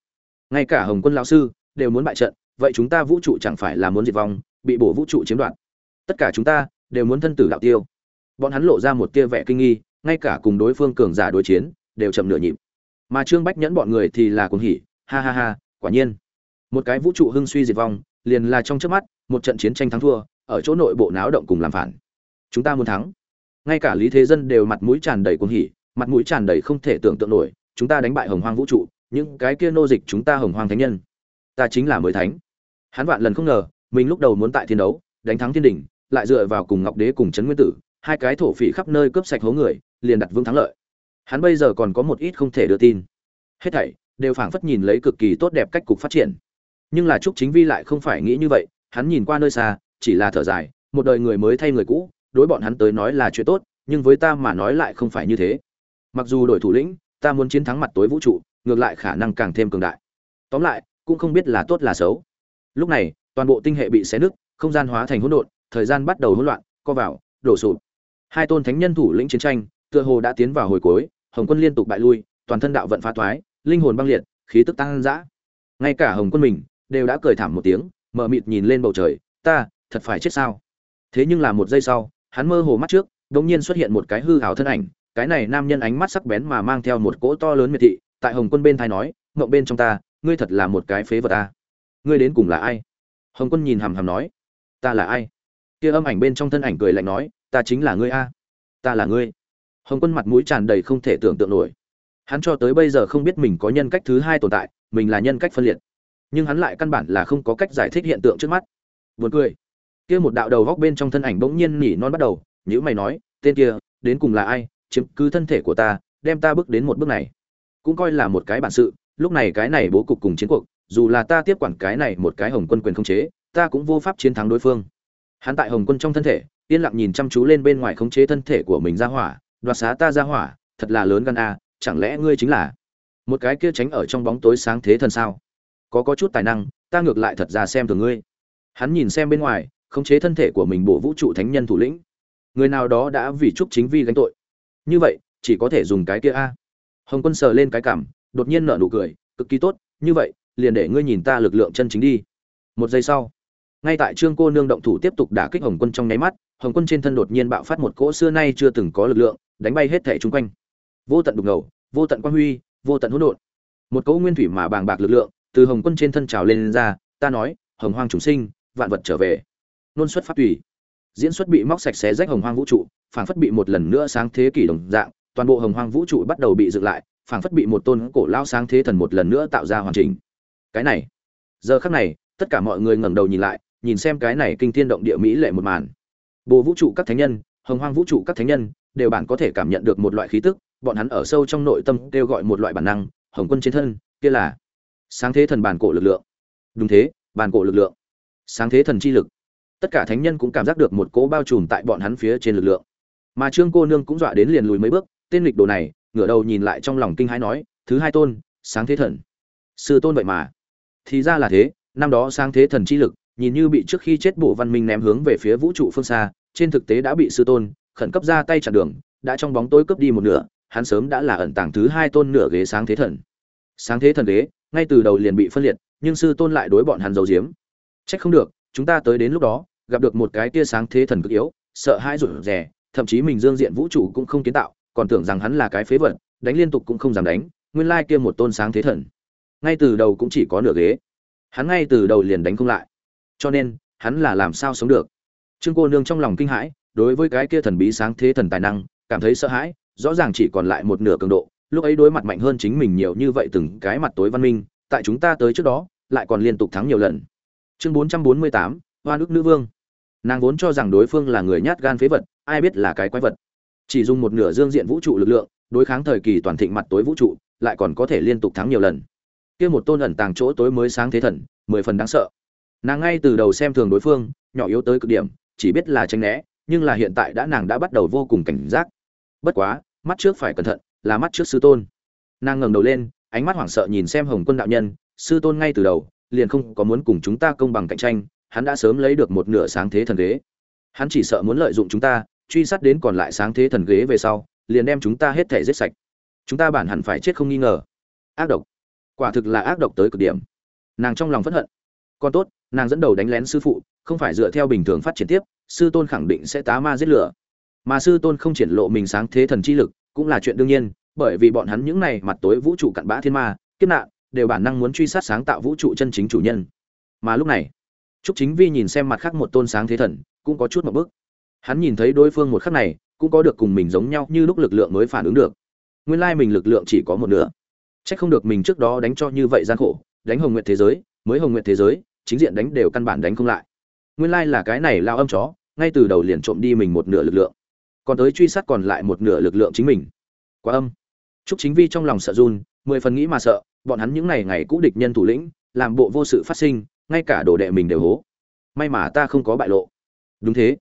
Ngay cả hồng quân lão sư đều muốn bại trận, vậy chúng ta vũ trụ chẳng phải là muốn diệt vong, bị bổ vũ trụ chiếm đoạt. Tất cả chúng ta đều muốn thân tử đạo tiêu. Bọn hắn lộ ra một tia vẻ kinh nghi, ngay cả cùng đối phương cường giả đối chiến, đều chậm nửa nhịp. Mà trương bách nhẫn bọn người thì là cuồng hỉ, ha ha ha, quả nhiên một cái vũ trụ hưng suy diệt vong, liền là trong trước mắt, một trận chiến tranh thắng thua, ở chỗ nội bộ náo động cùng làm phản. Chúng ta muốn thắng. Ngay cả lý thế dân đều mặt mũi tràn đầy cuồng hỉ, mặt mũi tràn đầy không thể tưởng tượng nổi, chúng ta đánh bại hồng hoang vũ trụ, những cái kia nô dịch chúng ta hồng hoang thánh nhân. Ta chính là mới thánh. Hắn vạn lần không ngờ, mình lúc đầu muốn tại thiên đấu, đánh thắng thiên đình lại dựa vào cùng ngọc đế cùng trấn nguyên tử, hai cái thổ phỉ khắp nơi cướp sạch hố người, liền đặt vương thắng lợi. Hắn bây giờ còn có một ít không thể đưa tin. Hết thảy đều phảng phất nhìn lấy cực kỳ tốt đẹp cách cục phát triển nhưng là trúc chính vi lại không phải nghĩ như vậy, hắn nhìn qua nơi xa, chỉ là thở dài, một đời người mới thay người cũ, đối bọn hắn tới nói là chuyện tốt, nhưng với ta mà nói lại không phải như thế. Mặc dù đổi thủ lĩnh, ta muốn chiến thắng mặt tối vũ trụ, ngược lại khả năng càng thêm cường đại. Tóm lại, cũng không biết là tốt là xấu. Lúc này, toàn bộ tinh hệ bị xé nứt, không gian hóa thành hỗn độn, thời gian bắt đầu hỗn loạn, co vào, đổ sụp. Hai tôn thánh nhân thủ lĩnh chiến tranh, tựa hồ đã tiến vào hồi cuối, hồng quân liên tục bại lui, toàn thân đạo vận phá thoái, linh hồn băng liệt, khí tức tăng dã. Ngay cả hồng quân mình đều đã cười thảm một tiếng mờ mịt nhìn lên bầu trời, ta, thật phải chết sao? Thế nhưng là một giây sau, hắn mơ hồ mắt trước đ ỗ n g nhiên xuất hiện một cái hư hào thân ảnh, cái này nam nhân ánh mắt sắc bén mà mang theo một cỗ to lớn miệt thị, tại hồng quân bên thai nói, ngộng bên trong ta, ngươi thật là một cái phế vật ta. Ngươi đến cùng là ai? Hồng quân nhìn hằm hằm nói, ta là ai? Kia âm ảnh bên trong thân ảnh cười lạnh nói, ta chính là ngươi a. Ta là ngươi. Hồng quân mặt mũi tràn đầy không thể tưởng tượng nổi. Hắn cho tới bây giờ không biết mình có nhân cách thứ hai tồn tại, mình là nhân cách phân liệt nhưng hắn lại căn bản là không có cách giải thích hiện tượng trước mắt Buồn cười. Kia một đạo đầu góc bên trong thân ảnh bỗng nhiên nhỉ non bắt đầu, nhữ mày nói, tên kia, đến cùng là ai, chiếm cứ thân thể của ta, đem ta bước đến một bước này. Cũng coi là một cái bản sự, lúc này cái này bố cục cùng chiến cuộc, dù là ta tiếp quản cái này một cái Hồng Quân quyền khống chế, ta cũng vô pháp chiến thắng đối phương. Hắn tại Hồng Quân trong thân thể, yên lặng nhìn chăm chú lên bên ngoài khống chế thân thể của mình ra hỏa, đoạt xá ta ra hỏa, thật là lớn gan a, chẳng lẽ ngươi chính là một cái kia tránh ở trong bóng tối sáng thế thần sao? Có có chút tài năng, ta ngược lại thật ra xem thường ngươi. Hắn nhìn xem bên ngoài khống chế thân thể của mình bộ vũ trụ thánh nhân thủ lĩnh. Người nào đó đã vì chúc chính vi gánh tội. Như vậy chỉ có thể dùng cái kia a. Hồng quân sờ lên cái cảm đột nhiên nở nụ cười cực kỳ tốt như vậy liền để ngươi nhìn ta lực lượng chân chính đi. Một giây sau ngay tại trương cô nương động thủ tiếp tục đả kích hồng quân trong nháy mắt hồng quân trên thân đột nhiên bạo phát một cỗ xưa nay chưa từng có lực lượng đánh bay hết thẻ chung quanh. Vô tận đục ngầu vô tận quang huy vô tận hỗn độn. Một cỗ nguyên thủy mà bàng bạc lực lượng từ hồng quân trên thân trào lên, lên ra ta nói hồng hoang chúng sinh vạn vật trở về. Nôn xuất phát tùy. Diễn xuất bị móc sạch xé rách hồng hoang vũ trụ phảng phất bị một lần nữa sáng thế kỷ đồng dạng toàn bộ hồng hoang vũ trụ bắt đầu bị dựng lại phảng phất bị một tôn cổ lao sáng thế thần một lần nữa tạo ra hoàn chỉnh. Cái này giờ khắc này tất cả mọi người ngẩng đầu nhìn lại nhìn xem cái này kinh thiên động địa mỹ lệ một màn. Bồ vũ trụ các thánh nhân hồng hoang vũ trụ các thánh nhân đều bản có thể cảm nhận được một loại khí tức bọn hắn ở sâu trong nội tâm kêu gọi một loại bản năng hồng quân trên thân kia là sáng thế thần bản cổ lực lượng. Đúng thế, bản cổ lực lượng. Sáng thế thần chi lực. Tất cả thánh nhân cũng cảm giác được một cỗ bao trùm tại bọn hắn phía trên lực lượng. Mà trương cô nương cũng dọa đến liền lùi mấy bước, tên lịch đồ này, ngửa đầu nhìn lại trong lòng kinh hãi nói, thứ hai tôn, sáng thế thần. Sư tôn vậy mà. Thì ra là thế, năm đó sáng thế thần chi lực, nhìn như bị trước khi chết bộ văn minh ném hướng về phía vũ trụ phương xa, trên thực tế đã bị sư tôn khẩn cấp ra tay chặn đường, đã trong bóng tối cướp đi một nửa, hắn sớm đã là ẩn tàng thứ hai tôn nửa ghế sáng thế thần. Sáng thế thần ghế ngay từ đầu liền bị phân liệt, nhưng sư tôn lại đối bọn hắn giấu giếm. Trách không được, chúng ta tới đến lúc đó, gặp được một cái tia sáng thế thần cực yếu, sợ hãi rụt rè, thậm chí mình dương diện vũ trụ cũng không kiến tạo, còn tưởng rằng hắn là cái phế vật, đánh liên tục cũng không dám đánh, nguyên lai kia một tôn sáng thế thần. Ngay từ đầu cũng chỉ có nửa ghế. Hắn ngay từ đầu liền đánh không lại. Cho nên, hắn là làm sao sống được? Trương cô nương trong lòng kinh hãi, đối với cái kia thần bí sáng thế thần tài năng, cảm thấy sợ hãi, rõ ràng chỉ còn lại một nửa cường độ lúc ấy đối mặt mạnh hơn chính mình nhiều như vậy từng cái mặt tối văn minh, tại chúng ta tới trước đó, lại còn liên tục thắng nhiều lần. Chương bốn trăm bốn mươi tám hoa nước nữ vương. Nàng vốn cho rằng đối phương là người nhát gan phế vật, ai biết là cái quái vật. Chỉ dùng một nửa dương diện vũ trụ lực lượng, đối kháng thời kỳ toàn thịnh mặt tối vũ trụ, lại còn có thể liên tục thắng nhiều lần. Kia một tôn ẩn tàng chỗ tối mới sáng thế thần, mười phần đáng sợ. Nàng ngay từ đầu xem thường đối phương, nhỏ yếu tới cực điểm, chỉ biết là tranh né, nhưng là hiện tại đã nàng đã bắt đầu vô cùng cảnh giác. Bất quá, mắt trước phải cẩn thận là mắt trước sư tôn. Nàng ngẩng đầu lên, ánh mắt hoảng sợ nhìn xem hồng quân đạo nhân, sư tôn ngay từ đầu, liền không có muốn cùng chúng ta công bằng cạnh tranh, hắn đã sớm lấy được một nửa sáng thế thần ghế. Hắn chỉ sợ muốn lợi dụng chúng ta, truy sát đến còn lại sáng thế thần ghế về sau, liền đem chúng ta hết thể giết sạch. Chúng ta bản hẳn phải chết không nghi ngờ. Ác độc. Quả thực là ác độc tới cực điểm. Nàng trong lòng phẫn hận. Còn tốt, nàng dẫn đầu đánh lén sư phụ, không phải dựa theo bình thường phát triển tiếp, sư tôn khẳng định sẽ tá ma giết lửa. Mà sư tôn không triển lộ mình sáng thế thần chi lực cũng là chuyện đương nhiên bởi vì bọn hắn những này mặt tối vũ trụ cặn bã thiên ma kiếp nạn đều bản năng muốn truy sát sáng tạo vũ trụ chân chính chủ nhân mà lúc này Trúc Chính Vi nhìn xem mặt khác một tôn sáng thế thần, cũng có chút một bước. Hắn nhìn thấy đối phương một khắc này, cũng có được cùng mình giống nhau như lúc lực lượng mới phản ứng được. Nguyên lai mình lực lượng chỉ có một nửa. Chắc không được mình trước đó đánh cho như vậy gian khổ, đánh Hồng Nguyệt thế giới, mới Hồng Nguyệt thế giới, chính diện đánh đều căn bản đánh không lại. Nguyên lai là cái này lao âm chó, ngay từ đầu liền trộm đi mình một nửa lực lượng. Còn tới truy sát còn lại một nửa lực lượng chính mình. Quá âm. Trúc Chính Vi trong lòng sợ run, mười phần nghĩ mà sợ, bọn hắn những ngày ngày cũ địch nhân thủ lĩnh, làm bộ vô sự phát sinh, ngay cả đồ đệ mình đều hố. May mà ta không có bại lộ. Đúng thế.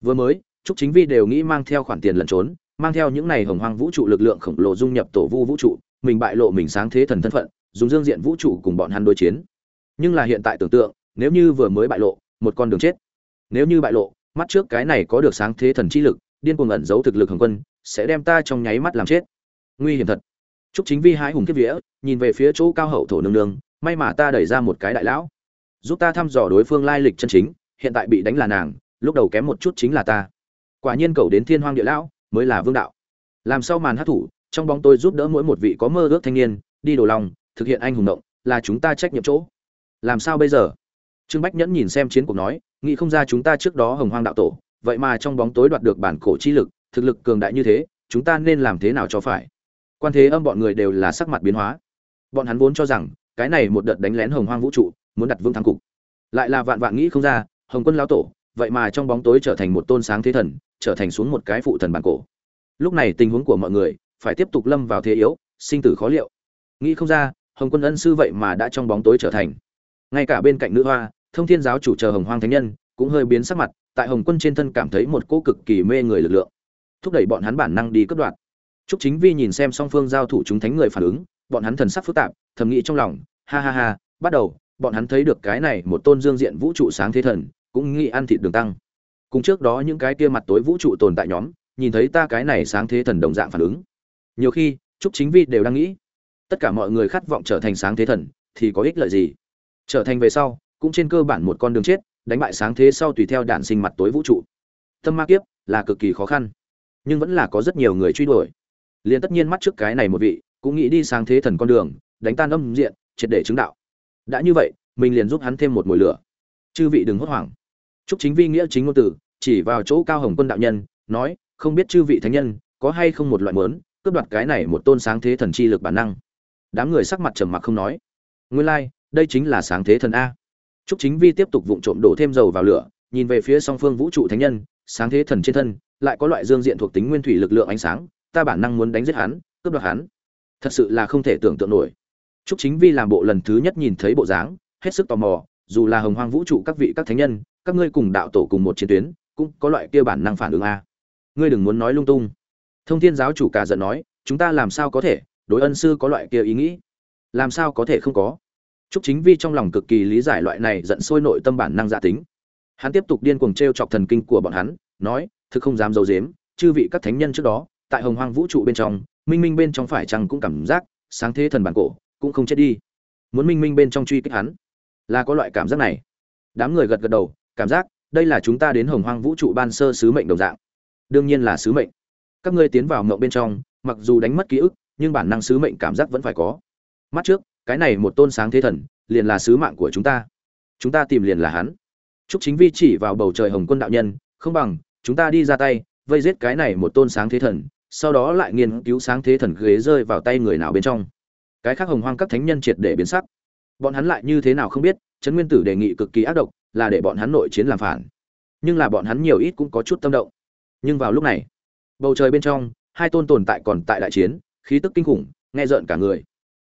Vừa mới trúc chính vi đều nghĩ mang theo khoản tiền lẩn trốn mang theo những này hồng hoang vũ trụ lực lượng khổng lồ dung nhập tổ vu vũ trụ mình bại lộ mình sáng thế thần thân phận dùng dương diện vũ trụ cùng bọn hắn đối chiến. Nhưng là hiện tại tưởng tượng nếu như vừa mới bại lộ một con đường chết. Nếu như bại lộ mắt trước cái này có được sáng thế thần chi lực điên cuồng ẩn giấu thực lực hồng quân, sẽ đem ta trong nháy mắt làm chết. Nguy hiểm thật. Trúc chính vi hái hùng kiếp vía, nhìn về phía chỗ cao hậu thổ nương nương, may mà ta đẩy ra một cái đại lão. Giúp ta thăm dò đối phương lai lịch chân chính, hiện tại bị đánh là nàng, lúc đầu kém một chút chính là ta. Quả nhiên cầu đến thiên hoang địa lão, mới là vương đạo. Làm sao màn hát thủ, trong bóng tôi giúp đỡ mỗi một vị có mơ ước thanh niên, đi đồ lòng, thực hiện anh hùng động, là chúng ta trách nhiệm chỗ. Làm sao bây giờ? Trương bách nhẫn nhìn xem chiến cuộc nói, nghĩ không ra chúng ta trước đó hồng hoang đạo tổ vậy mà trong bóng tối đoạt được bản cổ chi lực, thực lực cường đại như thế, chúng ta nên làm thế nào cho phải? Quan thế âm bọn người đều là sắc mặt biến hóa. Bọn hắn vốn cho rằng, cái này một đợt đánh lén hồng hoang vũ trụ, muốn đặt vững thắng cục. Lại là vạn vạn nghĩ không ra, hồng quân lão tổ, vậy mà trong bóng tối trở thành một tôn sáng thế thần, trở thành xuống một cái phụ thần bản cổ. Lúc này tình huống của mọi người, phải tiếp tục lâm vào thế yếu, sinh tử khó liệu. Nghĩ không ra, hồng quân ân sư vậy mà đã trong bóng tối trở thành. Ngay cả bên cạnh nữ hoa, thông thiên giáo chủ chờ hồng hoang thánh nhân, cũng hơi biến sắc mặt tại hồng quân trên thân cảm thấy một cỗ cực kỳ mê người lực lượng thúc đẩy bọn hắn bản năng đi cướp đoạt. Trúc Chính Vi nhìn xem song phương giao thủ chúng thánh người phản ứng, bọn hắn thần sắc phức tạp, thầm nghĩ trong lòng, ha ha ha, bắt đầu, bọn hắn thấy được cái này một tôn dương diện vũ trụ sáng thế thần cũng nghĩ ăn thịt đường tăng. Cùng trước đó những cái kia mặt tối vũ trụ tồn tại nhóm nhìn thấy ta cái này sáng thế thần đồng dạng phản ứng. Nhiều khi trúc chính vi đều đang nghĩ tất cả mọi người khát vọng trở thành sáng thế thần thì có ích lợi gì? Trở thành về sau cũng trên cơ bản một con đường chết đánh bại sáng thế sau tùy theo đạn sinh mặt tối vũ trụ. Tâm ma kiếp là cực kỳ khó khăn nhưng vẫn là có rất nhiều người truy đuổi. Liền tất nhiên mắt trước cái này một vị cũng nghĩ đi sáng thế thần con đường đánh tan âm diện triệt để chứng đạo. Đã như vậy mình liền giúp hắn thêm một mùi lửa. Chư vị đừng hốt hoảng. Chúc chính vi nghĩa chính ngôn tử chỉ vào chỗ cao hồng quân đạo nhân nói không biết chư vị thánh nhân có hay không một loại mớn cướp đoạt cái này một tôn sáng thế thần chi lực bản năng. Đám người sắc mặt trầm mặc không nói. Nguyên lai、like, đây chính là sáng thế thần a chúc chính vi tiếp tục vụng trộm đổ thêm dầu vào lửa, nhìn về phía song phương vũ trụ thánh nhân, sáng thế thần trên thân, lại có loại dương diện thuộc tính nguyên thủy lực lượng ánh sáng, ta bản năng muốn đánh giết hắn, cướp đoạt hắn. Thật sự là không thể tưởng tượng nổi. Chúc chính vi làm bộ lần thứ nhất nhìn thấy bộ dáng, hết sức tò mò, dù là hồng hoang vũ trụ các vị các thánh nhân, các ngươi cùng đạo tổ cùng một chiến tuyến, cũng có loại kia bản năng phản ứng a. Ngươi đừng muốn nói lung tung. Thông thiên giáo chủ cả giận nói, chúng ta làm sao có thể, đối ân sư có loại kia ý nghĩ? Làm sao có thể không có? Trúc Chính Vi trong lòng cực kỳ lý giải loại này giận sôi nội tâm bản năng dạ tính. Hắn tiếp tục điên cuồng trêu chọc thần kinh của bọn hắn, nói, thực không dám giấu giếm, chư vị các thánh nhân trước đó, tại Hồng Hoang vũ trụ bên trong, minh minh bên trong phải chăng cũng cảm giác, sáng thế thần bản cổ, cũng không chết đi. Muốn minh minh bên trong truy kích hắn, là có loại cảm giác này. Đám người gật gật đầu, cảm giác, đây là chúng ta đến Hồng Hoang vũ trụ ban sơ sứ mệnh đồng dạng. Đương nhiên là sứ mệnh. Các ngươi tiến vào mộng bên trong, mặc dù đánh mất ký ức, nhưng bản năng sứ mệnh cảm giác vẫn phải có. Mắt trước, cái này một tôn sáng thế thần, liền là sứ mạng của chúng ta. Chúng ta tìm liền là hắn. Chúc chính vi chỉ vào bầu trời hồng quân đạo nhân, không bằng, chúng ta đi ra tay, vây giết cái này một tôn sáng thế thần, sau đó lại nghiên cứu sáng thế thần ghế rơi vào tay người nào bên trong. Cái khác hồng hoang các thánh nhân triệt để biến sắc. Bọn hắn lại như thế nào không biết, trấn nguyên tử đề nghị cực kỳ ác độc, là để bọn hắn nội chiến làm phản. Nhưng là bọn hắn nhiều ít cũng có chút tâm động. Nhưng vào lúc này, bầu trời bên trong, hai tôn tồn tại còn tại đại chiến, khí tức kinh khủng, nghe rợn cả người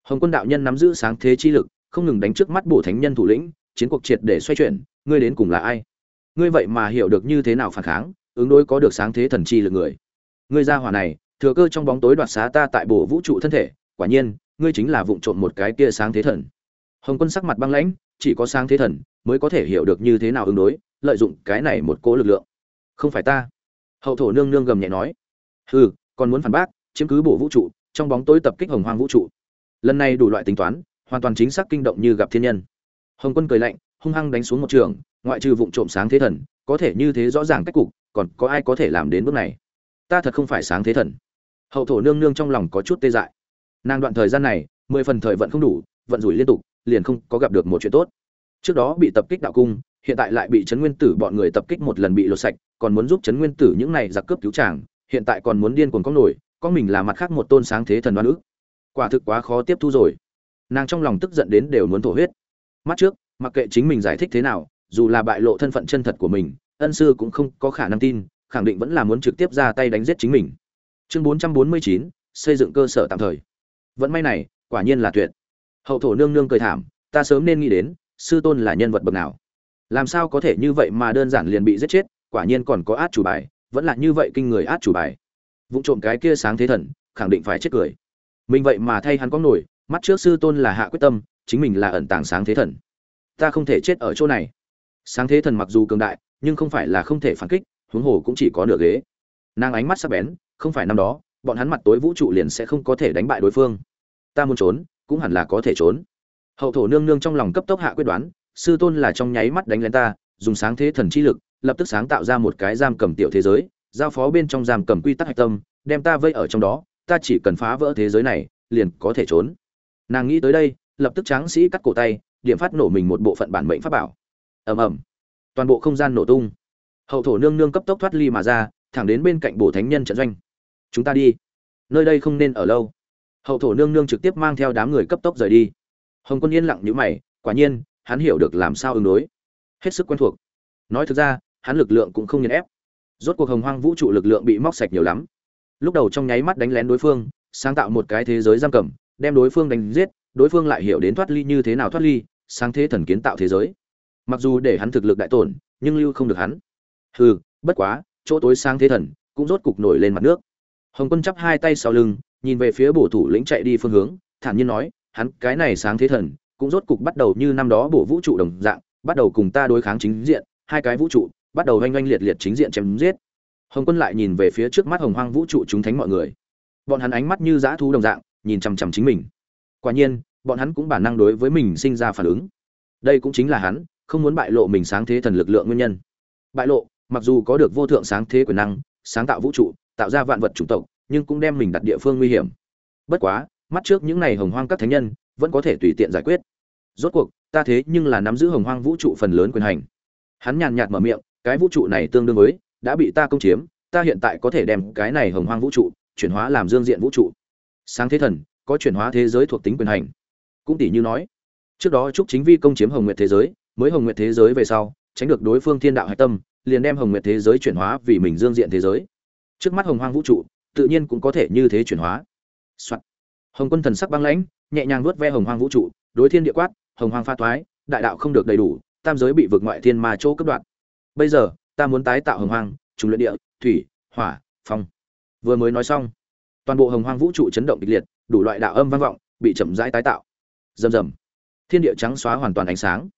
hồng quân đạo nhân nắm giữ sáng thế chi lực, không ngừng đánh trước mắt bổ thánh nhân thủ lĩnh, chiến cuộc triệt để xoay chuyển, ngươi đến cùng là ai? Ngươi vậy mà hiểu được như thế nào phản kháng, ứng đối có được sáng thế thần chi lực người. Ngươi ra hỏa này, thừa cơ trong bóng tối đoạt xá ta tại bổ vũ trụ thân thể, quả nhiên, ngươi chính là vụng trộm một cái kia sáng thế thần. Hồng quân sắc mặt băng lãnh, chỉ có sáng thế thần mới có thể hiểu được như thế nào ứng đối, lợi dụng cái này một cỗ lực lượng. Không phải ta. Hậu thổ nương nương gầm nhẹ nói. Hừ, còn muốn phản bác, chiếm cứ bổ vũ trụ, trong bóng tối tập kích hồng hoang vũ trụ lần này đủ loại tính toán, hoàn toàn chính xác kinh động như gặp thiên nhân. Hồng quân cười lạnh, hung hăng đánh xuống một trường, ngoại trừ vụ trộm sáng thế thần, có thể như thế rõ ràng cách cục, còn có ai có thể làm đến bước này? Ta thật không phải sáng thế thần. Hậu thổ nương nương trong lòng có chút tê dại. Nàng đoạn thời gian này, mười phần thời vận không đủ, vận rủi liên tục, liền không có gặp được một chuyện tốt. Trước đó bị tập kích đạo cung, hiện tại lại bị trấn nguyên tử bọn người tập kích một lần bị lột sạch, còn muốn giúp trấn nguyên tử những này giặc cướp cứu tràng hiện tại còn muốn điên cuồng có nổi, có mình là mặt khác một tôn sáng thế thần đoan ức quả thực quá khó tiếp thu rồi. Nàng trong lòng tức giận đến đều muốn thổ huyết. Mắt trước, mặc kệ chính mình giải thích thế nào, dù là bại lộ thân phận chân thật của mình, ân sư cũng không có khả năng tin, khẳng định vẫn là muốn trực tiếp ra tay đánh giết chính mình. Chương bốn trăm bốn mươi chín, xây dựng cơ sở tạm thời. Vẫn may này, quả nhiên là tuyệt. Hậu thổ nương nương cười thảm, ta sớm nên nghĩ đến, sư tôn là nhân vật bậc nào? Làm sao có thể như vậy mà đơn giản liền bị giết chết, quả nhiên còn có át chủ bài, vẫn là như vậy kinh người át chủ bài. Vụ trộm cái kia sáng thế thần, khẳng định phải chết cười mình vậy mà thay hắn có nổi, mắt trước sư tôn là hạ quyết tâm, chính mình là ẩn tàng sáng thế thần. Ta không thể chết ở chỗ này. Sáng thế thần mặc dù cường đại, nhưng không phải là không thể phản kích, huống hồ cũng chỉ có nửa ghế. Nàng ánh mắt sắc bén, không phải năm đó, bọn hắn mặt tối vũ trụ liền sẽ không có thể đánh bại đối phương. Ta muốn trốn, cũng hẳn là có thể trốn. Hậu thổ nương nương trong lòng cấp tốc hạ quyết đoán, sư tôn là trong nháy mắt đánh lên ta, dùng sáng thế thần chi lực, lập tức sáng tạo ra một cái giam cầm tiểu thế giới, giao phó bên trong giam cầm quy tắc hạch tâm, đem ta vây ở trong đó ta chỉ cần phá vỡ thế giới này, liền có thể trốn. Nàng nghĩ tới đây, lập tức tráng sĩ cắt cổ tay, điểm phát nổ mình một bộ phận bản mệnh pháp bảo. Ầm ầm. Toàn bộ không gian nổ tung. Hậu thổ nương nương cấp tốc thoát ly mà ra, thẳng đến bên cạnh bổ thánh nhân trận doanh. Chúng ta đi. Nơi đây không nên ở lâu. Hậu thổ nương nương trực tiếp mang theo đám người cấp tốc rời đi. Hồng quân yên lặng nhíu mày, quả nhiên, hắn hiểu được làm sao ứng đối. Hết sức quen thuộc. Nói thực ra, hắn lực lượng cũng không nghiền ép. Rốt cuộc hồng hoang vũ trụ lực lượng bị móc sạch nhiều lắm lúc đầu trong nháy mắt đánh lén đối phương, sáng tạo một cái thế giới giam cầm, đem đối phương đánh giết, đối phương lại hiểu đến thoát ly như thế nào thoát ly, sáng thế thần kiến tạo thế giới. Mặc dù để hắn thực lực đại tổn, nhưng lưu không được hắn. Hừ, bất quá, chỗ tối sáng thế thần cũng rốt cục nổi lên mặt nước. Hồng quân chắp hai tay sau lưng, nhìn về phía bổ thủ lĩnh chạy đi phương hướng, thản nhiên nói, hắn cái này sáng thế thần cũng rốt cục bắt đầu như năm đó bổ vũ trụ đồng dạng, bắt đầu cùng ta đối kháng chính diện, hai cái vũ trụ bắt đầu oanh oanh liệt liệt chính diện chém giết hồng quân lại nhìn về phía trước mắt hồng hoang vũ trụ chúng thánh mọi người. Bọn hắn ánh mắt như dã thú đồng dạng, nhìn chằm chằm chính mình. Quả nhiên, bọn hắn cũng bản năng đối với mình sinh ra phản ứng. Đây cũng chính là hắn, không muốn bại lộ mình sáng thế thần lực lượng nguyên nhân. Bại lộ, mặc dù có được vô thượng sáng thế quyền năng, sáng tạo vũ trụ, tạo ra vạn vật chủng tộc, nhưng cũng đem mình đặt địa phương nguy hiểm. Bất quá, mắt trước những này hồng hoang các thánh nhân, vẫn có thể tùy tiện giải quyết. Rốt cuộc, ta thế nhưng là nắm giữ hồng hoang vũ trụ phần lớn quyền hành. Hắn nhàn nhạt mở miệng, cái vũ trụ này tương đương với đã bị ta công chiếm, ta hiện tại có thể đem cái này hồng hoang vũ trụ chuyển hóa làm dương diện vũ trụ. Sáng thế thần, có chuyển hóa thế giới thuộc tính quyền hành. Cũng tỷ như nói, trước đó trúc chính vi công chiếm hồng nguyệt thế giới, mới hồng nguyệt thế giới về sau, tránh được đối phương thiên đạo hạch tâm, liền đem hồng nguyệt thế giới chuyển hóa vì mình dương diện thế giới. Trước mắt hồng hoang vũ trụ, tự nhiên cũng có thể như thế chuyển hóa、Soạn. hồng quân thần sắc băng lãnh, nhẹ nhàng nuốt ve hồng hoang vũ trụ, đối thiên địa quát, hồng hoang pha thoái đại đạo không được đầy đủ, tam giới bị vượt ngoại thiên mà chỗ cấp đoạn bây giờ ta muốn tái tạo hồng hoang, trùng luyện địa, thủy, hỏa, phong. Vừa mới nói xong, toàn bộ hồng hoang vũ trụ chấn động kịch liệt, đủ loại đạo âm vang vọng, bị chậm rãi tái tạo. Rầm rầm. Thiên địa trắng xóa hoàn toàn ánh sáng.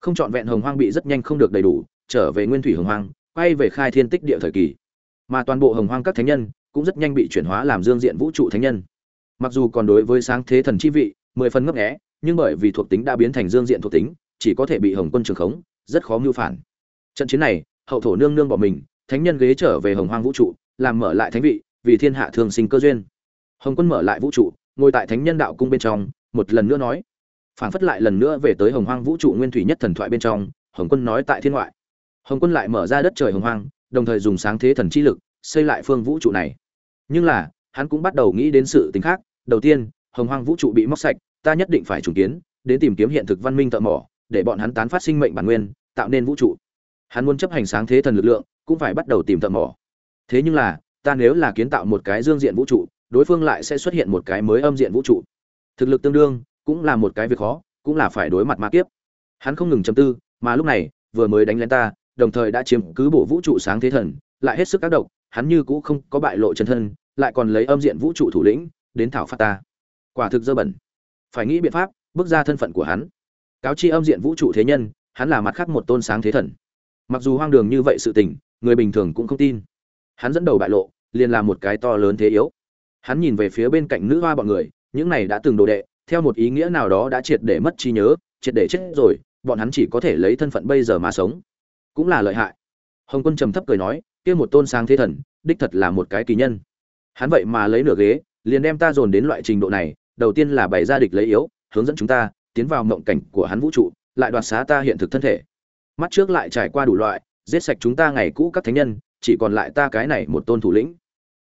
Không trọn vẹn hồng hoang bị rất nhanh không được đầy đủ, trở về nguyên thủy hồng hoang, quay về khai thiên tích địa thời kỳ. Mà toàn bộ hồng hoang các thánh nhân cũng rất nhanh bị chuyển hóa làm dương diện vũ trụ thánh nhân. Mặc dù còn đối với sáng thế thần chi vị, mười phần ngấp nghé, nhưng bởi vì thuộc tính đã biến thành dương diện thuộc tính, chỉ có thể bị hồng quân trường khống, rất khó mưu phản. Trận chiến này hậu thổ nương nương bỏ mình, thánh nhân ghế trở về hồng hoang vũ trụ, làm mở lại thánh vị, vì thiên hạ thường sinh cơ duyên. Hồng quân mở lại vũ trụ, ngồi tại thánh nhân đạo cung bên trong, một lần nữa nói. Phảng phất lại lần nữa về tới hồng hoang vũ trụ nguyên thủy nhất thần thoại bên trong, hồng quân nói tại thiên ngoại. Hồng quân lại mở ra đất trời hồng hoang, đồng thời dùng sáng thế thần chi lực, xây lại phương vũ trụ này. Nhưng là, hắn cũng bắt đầu nghĩ đến sự tính khác. Đầu tiên, hồng hoang vũ trụ bị móc sạch, ta nhất định phải trùng kiến, đến tìm kiếm hiện thực văn minh thợ mỏ để bọn hắn tán phát sinh mệnh bản nguyên, tạo nên vũ trụ hắn muốn chấp hành sáng thế thần lực lượng, cũng phải bắt đầu tìm thợ mỏ thế nhưng là, ta nếu là kiến tạo một cái dương diện vũ trụ, đối phương lại sẽ xuất hiện một cái mới âm diện vũ trụ. Thực lực tương đương, cũng là một cái việc khó, cũng là phải đối mặt ma kiếp. Hắn không ngừng chấm tư, mà lúc này, vừa mới đánh lên ta, đồng thời đã chiếm cứ bộ vũ trụ sáng thế thần, lại hết sức tác động hắn như cũ không có bại lộ chân thân, lại còn lấy âm diện vũ trụ thủ lĩnh, đến thảo phạt ta. Quả thực dơ bẩn. Phải nghĩ biện pháp, bước ra thân phận của hắn. Cáo chi âm diện vũ trụ thế nhân, hắn là mặt khác một tôn sáng thế thần mặc dù hoang đường như vậy sự tình, người bình thường cũng không tin. Hắn dẫn đầu bại lộ, liền là một cái to lớn thế yếu. Hắn nhìn về phía bên cạnh nữ hoa bọn người, những này đã từng đồ đệ, theo một ý nghĩa nào đó đã triệt để mất trí nhớ, triệt để chết rồi, bọn hắn chỉ có thể lấy thân phận bây giờ mà sống. Cũng là lợi hại. Hồng quân trầm thấp cười nói, kia một tôn sáng thế thần, đích thật là một cái kỳ nhân. Hắn vậy mà lấy nửa ghế, liền đem ta dồn đến loại trình độ này, đầu tiên là bày ra địch lấy yếu, hướng dẫn chúng ta, tiến vào mộng cảnh của hắn vũ trụ, lại đoạt xá ta hiện thực thân thể mắt trước lại trải qua đủ loại, giết sạch chúng ta ngày cũ các thánh nhân, chỉ còn lại ta cái này một tôn thủ lĩnh.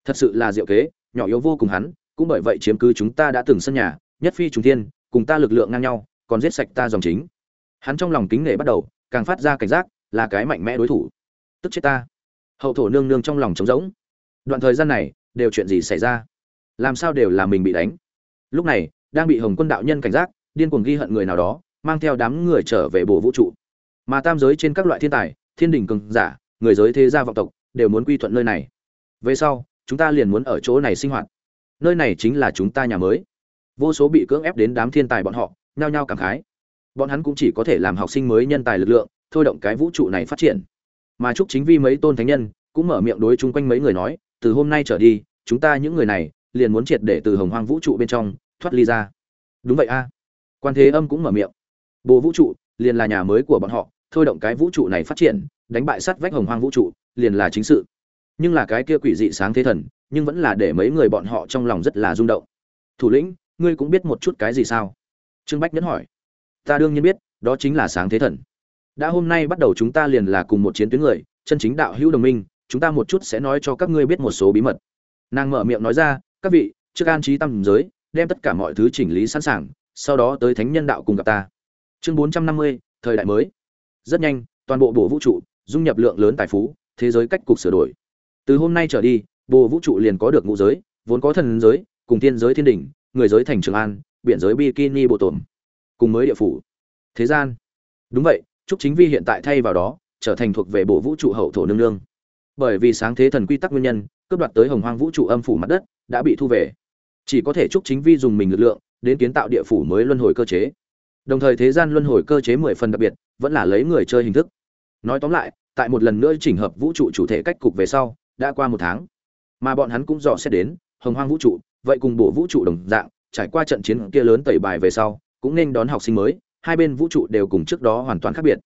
Thật sự là diệu kế, nhỏ yếu vô cùng hắn, cũng bởi vậy chiếm cứ chúng ta đã từng sân nhà, nhất phi trùng thiên, cùng ta lực lượng ngang nhau, còn giết sạch ta dòng chính. Hắn trong lòng kính nể bắt đầu, càng phát ra cảnh giác, là cái mạnh mẽ đối thủ. Tức chết ta. Hậu thổ nương nương trong lòng trống rỗng. Đoạn thời gian này, đều chuyện gì xảy ra? Làm sao đều là mình bị đánh? Lúc này, đang bị hồng quân đạo nhân cảnh giác, điên cuồng ghi hận người nào đó, mang theo đám người trở về bồ vũ trụ mà tam giới trên các loại thiên tài, thiên đình cường giả, người giới thế gia vọng tộc, đều muốn quy thuận nơi này. Về sau, chúng ta liền muốn ở chỗ này sinh hoạt. Nơi này chính là chúng ta nhà mới. Vô số bị cưỡng ép đến đám thiên tài bọn họ, nhao nhao cảm khái. Bọn hắn cũng chỉ có thể làm học sinh mới nhân tài lực lượng, thôi động cái vũ trụ này phát triển. Mà chúc chính vi mấy tôn thánh nhân, cũng mở miệng đối chung quanh mấy người nói, từ hôm nay trở đi, chúng ta những người này, liền muốn triệt để từ hồng hoang vũ trụ bên trong, thoát ly ra. Đúng vậy a. Quan thế âm cũng mở miệng. Bộ vũ trụ, liền là nhà mới của bọn họ thôi động cái vũ trụ này phát triển, đánh bại sát vách hồng hoang vũ trụ, liền là chính sự. Nhưng là cái kia quỷ dị sáng thế thần, nhưng vẫn là để mấy người bọn họ trong lòng rất là rung động. Thủ lĩnh, ngươi cũng biết một chút cái gì sao? Trương bách nhẫn hỏi. Ta đương nhiên biết, đó chính là sáng thế thần. Đã hôm nay bắt đầu chúng ta liền là cùng một chiến tuyến người, chân chính đạo hữu đồng minh, chúng ta một chút sẽ nói cho các ngươi biết một số bí mật. Nàng mở miệng nói ra, các vị, trước an trí tâm giới, đem tất cả mọi thứ chỉnh lý sẵn sàng, sau đó tới thánh nhân đạo cùng gặp ta. Chương bốn trăm năm mươi, thời đại mới rất nhanh, toàn bộ bộ vũ trụ dung nhập lượng lớn tài phú, thế giới cách cục sửa đổi. Từ hôm nay trở đi bộ vũ trụ liền có được ngũ giới, vốn có thần giới, cùng thiên giới thiên đỉnh, người giới thành trường an, biển giới bikini bộ tổn, cùng mới địa phủ. Thế gian. Đúng vậy, trúc chính vi hiện tại thay vào đó, trở thành thuộc về bộ vũ trụ hậu thổ nương nương. Bởi vì sáng thế thần quy tắc nguyên nhân, cướp đoạt tới hồng hoang vũ trụ âm phủ mặt đất, đã bị thu về. Chỉ có thể trúc chính vi dùng mình lực lượng, đến kiến tạo địa phủ mới luân hồi cơ chế đồng thời thế gian luân hồi cơ chế mười phần đặc biệt, vẫn là lấy người chơi hình thức. Nói tóm lại, tại một lần nữa chỉnh hợp vũ trụ chủ thể cách cục về sau, đã qua một tháng. Mà bọn hắn cũng dò xét đến, hồng hoang vũ trụ, vậy cùng bộ vũ trụ đồng dạng, trải qua trận chiến kia lớn tẩy bài về sau, cũng nên đón học sinh mới, hai bên vũ trụ đều cùng trước đó hoàn toàn khác biệt.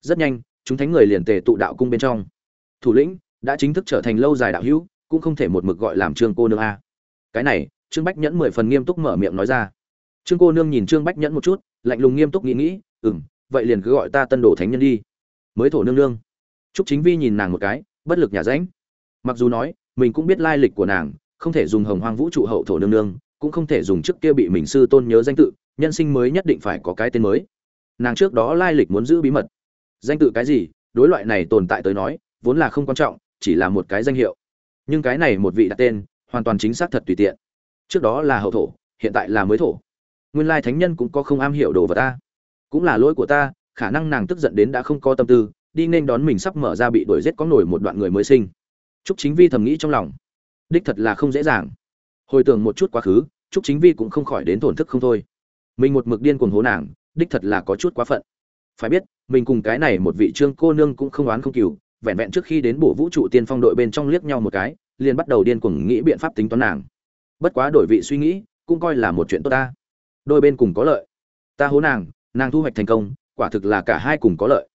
Rất nhanh, chúng thánh người liền tề tụ đạo cung bên trong. Thủ lĩnh đã chính thức trở thành lâu dài đạo hữu, cũng không thể một mực gọi làm trương cô nương a. Cái này, trương bách nhẫn mười phần nghiêm túc mở miệng nói ra trương cô nương nhìn trương bách nhẫn một chút, lạnh lùng nghiêm túc nghĩ nghĩ ừ m vậy liền cứ gọi ta tân đồ thánh nhân đi. Mới thổ nương nương. Trúc chính vi nhìn nàng một cái, bất lực nhà ránh. Mặc dù nói, mình cũng biết lai lịch của nàng, không thể dùng hồng hoang vũ trụ hậu thổ nương nương, cũng không thể dùng trước kia bị mình sư tôn nhớ danh tự, nhân sinh mới nhất định phải có cái tên mới. Nàng trước đó lai lịch muốn giữ bí mật. Danh tự cái gì, đối loại này tồn tại tới nói, vốn là không quan trọng, chỉ là một cái danh hiệu. Nhưng cái này một vị đặt tên, hoàn toàn chính xác thật tùy tiện. Trước đó là hậu thổ, hiện tại là mới thổ nguyên lai thánh nhân cũng có không am hiểu đồ vật ta cũng là lỗi của ta khả năng nàng tức giận đến đã không có tâm tư đi nên đón mình sắp mở ra bị đuổi giết có nổi một đoạn người mới sinh Trúc Chính Vi thầm nghĩ trong lòng, đích thật là không dễ dàng. Hồi tưởng một chút quá khứ, Trúc Chính Vi cũng không khỏi đến tổn thức không thôi. Mình một mực điên cuồng hố nàng, đích thật là có chút quá phận. Phải biết, mình cùng cái này một vị trương cô nương cũng không oán không cừu, vẹn vẹn trước khi đến bổ vũ trụ tiên phong đội bên trong liếc nhau một cái, liền bắt đầu điên cuồng nghĩ biện pháp tính toán nàng. Bất quá đổi vị suy nghĩ, cũng coi là một chuyện tốt ta. Đôi bên cùng có lợi. Ta hố nàng, nàng thu hoạch thành công, quả thực là cả hai cùng có lợi.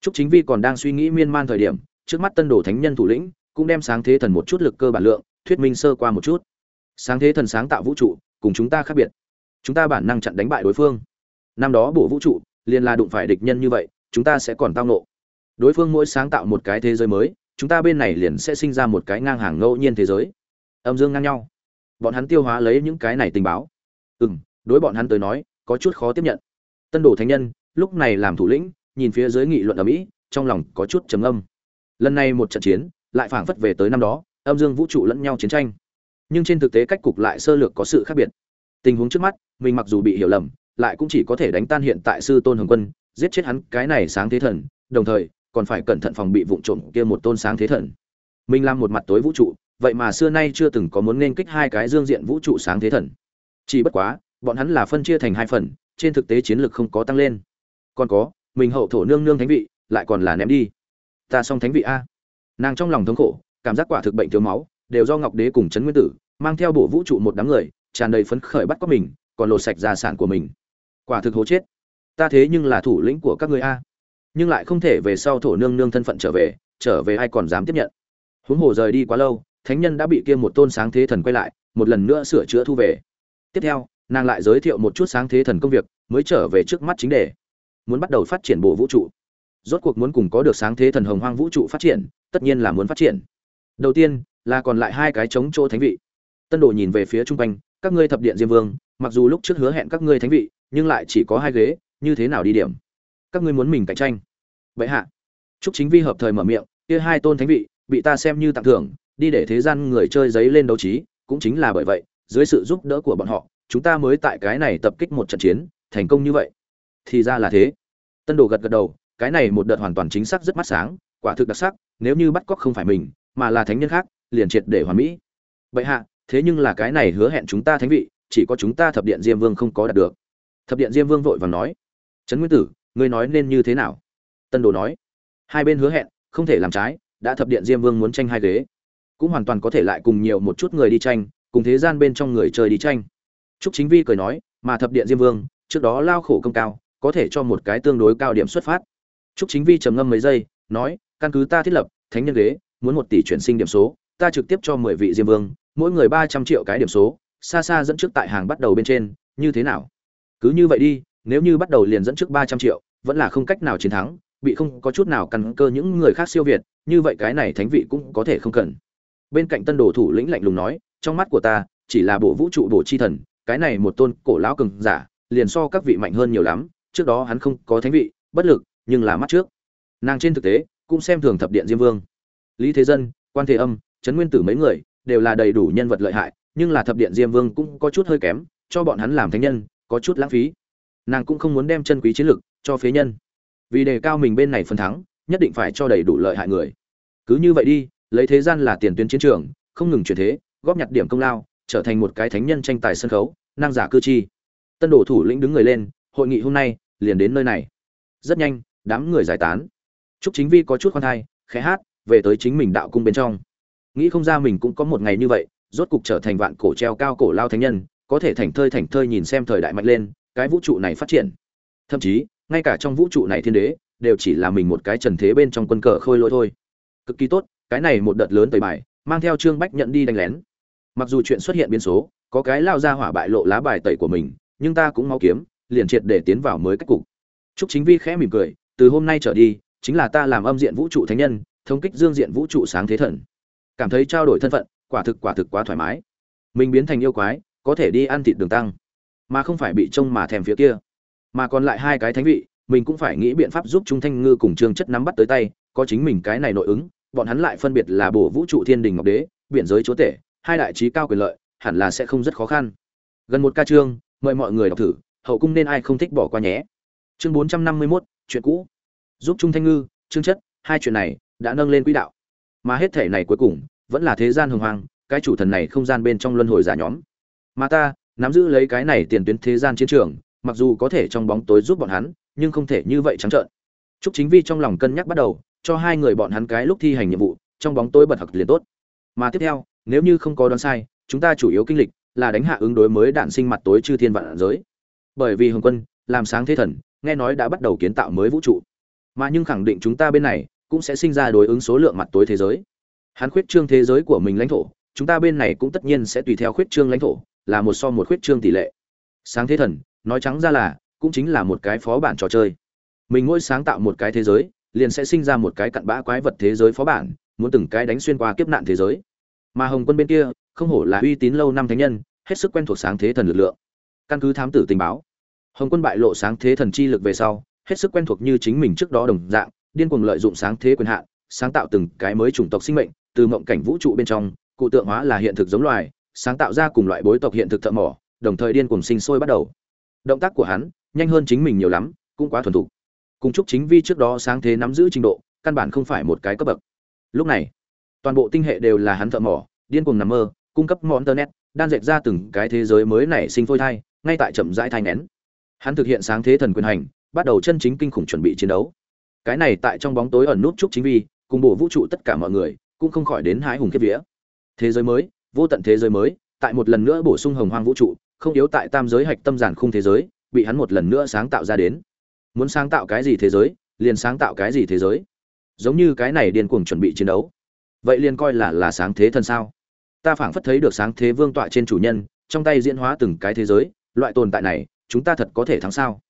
Trúc Chính Vi còn đang suy nghĩ miên man thời điểm, trước mắt Tân Đồ Thánh Nhân thủ lĩnh, cũng đem sáng thế thần một chút lực cơ bản lượng, thuyết minh sơ qua một chút. Sáng thế thần sáng tạo vũ trụ, cùng chúng ta khác biệt. Chúng ta bản năng chặn đánh bại đối phương. Năm đó bộ vũ trụ, liền là đụng phải địch nhân như vậy, chúng ta sẽ còn tao ngộ. Đối phương mỗi sáng tạo một cái thế giới mới, chúng ta bên này liền sẽ sinh ra một cái ngang hàng ngẫu nhiên thế giới. Âm dương ngang nhau. Bọn hắn tiêu hóa lấy những cái này tình báo. Ừm, đối bọn hắn tới nói, có chút khó tiếp nhận. Tân đồ thánh nhân, lúc này làm thủ lĩnh, nhìn phía dưới nghị luận ở mỹ, trong lòng có chút trầm âm. Lần này một trận chiến, lại phảng phất về tới năm đó, âm dương vũ trụ lẫn nhau chiến tranh. Nhưng trên thực tế cách cục lại sơ lược có sự khác biệt. Tình huống trước mắt, mình mặc dù bị hiểu lầm, lại cũng chỉ có thể đánh tan hiện tại sư tôn hồng quân, giết chết hắn cái này sáng thế thần, đồng thời còn phải cẩn thận phòng bị vụn trộm kia một tôn sáng thế thần. Mình làm một mặt tối vũ trụ, vậy mà xưa nay chưa từng có muốn nên kích hai cái dương diện vũ trụ sáng thế thần. Chỉ bất quá, bọn hắn là phân chia thành hai phần, trên thực tế chiến lược không có tăng lên. Còn có, mình hậu thổ nương nương thánh vị, lại còn là ném đi. Ta xong thánh vị a. Nàng trong lòng thống khổ cảm giác quả thực bệnh thiếu máu đều do ngọc đế cùng trấn nguyên tử mang theo bộ vũ trụ một đám người tràn đầy phấn khởi bắt có mình còn lột sạch gia sản của mình. Quả thực hố chết. Ta thế nhưng là thủ lĩnh của các người a. Nhưng lại không thể về sau thổ nương nương thân phận trở về trở về ai còn dám tiếp nhận. Huống hồ rời đi quá lâu thánh nhân đã bị kia một tôn sáng thế thần quay lại một lần nữa sửa chữa thu về. Tiếp theo nàng lại giới thiệu một chút sáng thế thần công việc, mới trở về trước mắt chính đề. Muốn bắt đầu phát triển bộ vũ trụ. Rốt cuộc muốn cùng có được sáng thế thần hồng hoang vũ trụ phát triển, tất nhiên là muốn phát triển. Đầu tiên, là còn lại hai cái chống chỗ thánh vị. Tân đồ nhìn về phía trung quanh, các ngươi thập điện diêm vương, mặc dù lúc trước hứa hẹn các ngươi thánh vị, nhưng lại chỉ có hai ghế, như thế nào đi điểm? Các ngươi muốn mình cạnh tranh. Vậy hạ. Chúc chính vi hợp thời mở miệng, kia hai tôn thánh vị, bị ta xem như tặng thưởng, đi để thế gian người chơi giấy lên đấu trí, cũng chính là bởi vậy, dưới sự giúp đỡ của bọn họ chúng ta mới tại cái này tập kích một trận chiến, thành công như vậy. Thì ra là thế. Tân đồ gật gật đầu, cái này một đợt hoàn toàn chính xác rất mắt sáng, quả thực đặc sắc, nếu như bắt cóc không phải mình, mà là thánh nhân khác, liền triệt để hoàn mỹ. Bệ hạ, thế nhưng là cái này hứa hẹn chúng ta thánh vị, chỉ có chúng ta thập điện diêm vương không có đạt được. Thập điện diêm vương vội vàng nói, trấn nguyên tử, ngươi nói nên như thế nào? Tân đồ nói, hai bên hứa hẹn, không thể làm trái, đã thập điện diêm vương muốn tranh hai ghế, cũng hoàn toàn có thể lại cùng nhiều một chút người đi tranh, cùng thế gian bên trong người chơi đi tranh trúc chính vi cười nói, mà thập điện diêm vương, trước đó lao khổ công cao, có thể cho một cái tương đối cao điểm xuất phát. Trúc chính vi trầm ngâm mấy giây, nói, căn cứ ta thiết lập, thánh nhân ghế, muốn một tỷ chuyển sinh điểm số, ta trực tiếp cho mười vị diêm vương, mỗi người ba trăm triệu cái điểm số, xa xa dẫn trước tại hàng bắt đầu bên trên, như thế nào? Cứ như vậy đi, nếu như bắt đầu liền dẫn trước ba trăm triệu, vẫn là không cách nào chiến thắng, bị không có chút nào căn cơ những người khác siêu việt, như vậy cái này thánh vị cũng có thể không cần. Bên cạnh tân đồ thủ lĩnh lạnh lùng nói, trong mắt của ta, chỉ là bộ vũ trụ bộ chi thần cái này một tôn cổ lão cường giả, liền so các vị mạnh hơn nhiều lắm, trước đó hắn không có thánh vị, bất lực, nhưng là mắt trước. Nàng trên thực tế, cũng xem thường thập điện diêm vương. Lý thế dân, quan thế âm, trấn nguyên tử mấy người, đều là đầy đủ nhân vật lợi hại, nhưng là thập điện diêm vương cũng có chút hơi kém, cho bọn hắn làm thánh nhân, có chút lãng phí. Nàng cũng không muốn đem chân quý chiến lực cho phế nhân. Vì đề cao mình bên này phần thắng, nhất định phải cho đầy đủ lợi hại người. Cứ như vậy đi, lấy thế gian là tiền tuyến chiến trường, không ngừng chuyển thế, góp nhặt điểm công lao trở thành một cái thánh nhân tranh tài sân khấu, năng giả cư chi. Tân đổ thủ lĩnh đứng người lên, hội nghị hôm nay liền đến nơi này. Rất nhanh, đám người giải tán. Trúc chính vi có chút khoan thai, khẽ hát, về tới chính mình đạo cung bên trong. Nghĩ không ra mình cũng có một ngày như vậy, rốt cục trở thành vạn cổ treo cao cổ lao thánh nhân, có thể thành thơi thành thơi nhìn xem thời đại mạnh lên, cái vũ trụ này phát triển. Thậm chí, ngay cả trong vũ trụ này thiên đế, đều chỉ là mình một cái trần thế bên trong quân cờ khôi lỗi thôi. Cực kỳ tốt, cái này một đợt lớn tời bài, mang theo trương bách nhận đi đánh lén mặc dù chuyện xuất hiện biến số có cái lao ra hỏa bại lộ lá bài tẩy của mình nhưng ta cũng mau kiếm liền triệt để tiến vào mới cách cục Chúc Chính Vi khẽ mỉm cười, từ hôm nay trở đi, chính là ta làm âm diện vũ trụ thánh nhân, thống kích dương diện vũ trụ sáng thế thần. Cảm thấy trao đổi thân phận, quả thực quả thực quá thoải mái. Mình biến thành yêu quái, có thể đi ăn thịt đường tăng, mà không phải bị trông mà thèm phía kia. Mà còn lại hai cái thánh vị, mình cũng phải nghĩ biện pháp giúp Trung Thanh Ngư cùng Trương Chất nắm bắt tới tay, có chính mình cái này nội ứng, bọn hắn lại phân biệt là bổ vũ trụ thiên đình ngọc đế, biển giới chúa tể, hai đại trí cao quyền lợi, hẳn là sẽ không rất khó khăn. Gần một ca chương, mời mọi người đọc thử, hậu cung nên ai không thích bỏ qua nhé. Chương bốn trăm năm mươi 451, chuyện cũ. Giúp trung thanh ngư chương chất hai chuyện này đã nâng lên quỹ đạo. Mà hết thể này cuối cùng vẫn là thế gian hồng hoang cái chủ thần này không gian bên trong luân hồi giả nhóm. Mà ta nắm giữ lấy cái này tiền tuyến thế gian chiến trường mặc dù có thể trong bóng tối giúp bọn hắn nhưng không thể như vậy trắng trợn. Trúc Chính Vi trong lòng cân nhắc bắt đầu, cho hai người bọn hắn cái lúc thi hành nhiệm vụ, trong bóng tối bật học liền tốt. Mà tiếp theo, nếu như không có đoán sai, chúng ta chủ yếu kinh lịch là đánh hạ ứng đối mới đạn sinh mặt tối chư thiên vạn giới. Bởi vì Hồng Quân làm sáng thế thần, nghe nói đã bắt đầu kiến tạo mới vũ trụ. Mà nhưng khẳng định chúng ta bên này cũng sẽ sinh ra đối ứng số lượng mặt tối thế giới. Hắn khuyết trương thế giới của mình lãnh thổ chúng ta bên này cũng tất nhiên sẽ tùy theo khuyết trương lãnh thổ là một so một khuyết trương tỷ lệ. Sáng thế thần nói trắng ra là cũng chính là một cái phó bản trò chơi. Mình mỗi sáng tạo một cái thế giới liền sẽ sinh ra một cái cặn bã quái vật thế giới phó bản muốn từng cái đánh xuyên qua kiếp nạn thế giới mà hồng quân bên kia không hổ là uy tín lâu năm thánh nhân hết sức quen thuộc sáng thế thần lực lượng căn cứ thám tử tình báo Hồng Quân bại lộ sáng thế thần chi lực về sau, hết sức quen thuộc như chính mình trước đó đồng dạng, điên cuồng lợi dụng sáng thế quyền hạn, sáng tạo từng cái mới chủng tộc sinh mệnh, từ mộng cảnh vũ trụ bên trong, cụ tượng hóa là hiện thực giống loài, sáng tạo ra cùng loại bối tộc hiện thực thợ mỏ, đồng thời điên cuồng sinh sôi bắt đầu. Động tác của hắn, nhanh hơn chính mình nhiều lắm, cũng quá thuần thục. Cùng chúc chính vi trước đó sáng thế nắm giữ trình độ, căn bản không phải một cái cấp bậc. Lúc này, toàn bộ tinh hệ đều là hắn thợ mỏ, điên cuồng nằm mơ, cung cấp món internet, đan dệt ra từng cái thế giới mới nảy sinh phôi thai, ngay tại chậm rãi thai nén hắn thực hiện sáng thế thần quyền hành bắt đầu chân chính kinh khủng chuẩn bị chiến đấu. Cái này tại trong bóng tối ẩn nút trúc chính vi cùng bộ vũ trụ tất cả mọi người cũng không khỏi đến hái hùng kiếp vía. Thế giới mới vô tận thế giới mới tại một lần nữa bổ sung hồng hoang vũ trụ không yếu tại tam giới hạch tâm giản khung thế giới bị hắn một lần nữa sáng tạo ra đến. Muốn sáng tạo cái gì thế giới liền sáng tạo cái gì thế giới. Giống như cái này điên cuồng chuẩn bị chiến đấu vậy liền coi là là sáng thế thần sao? Ta phảng phất thấy được sáng thế vương tọa trên chủ nhân trong tay diễn hóa từng cái thế giới loại tồn tại này chúng ta thật có thể thắng sao?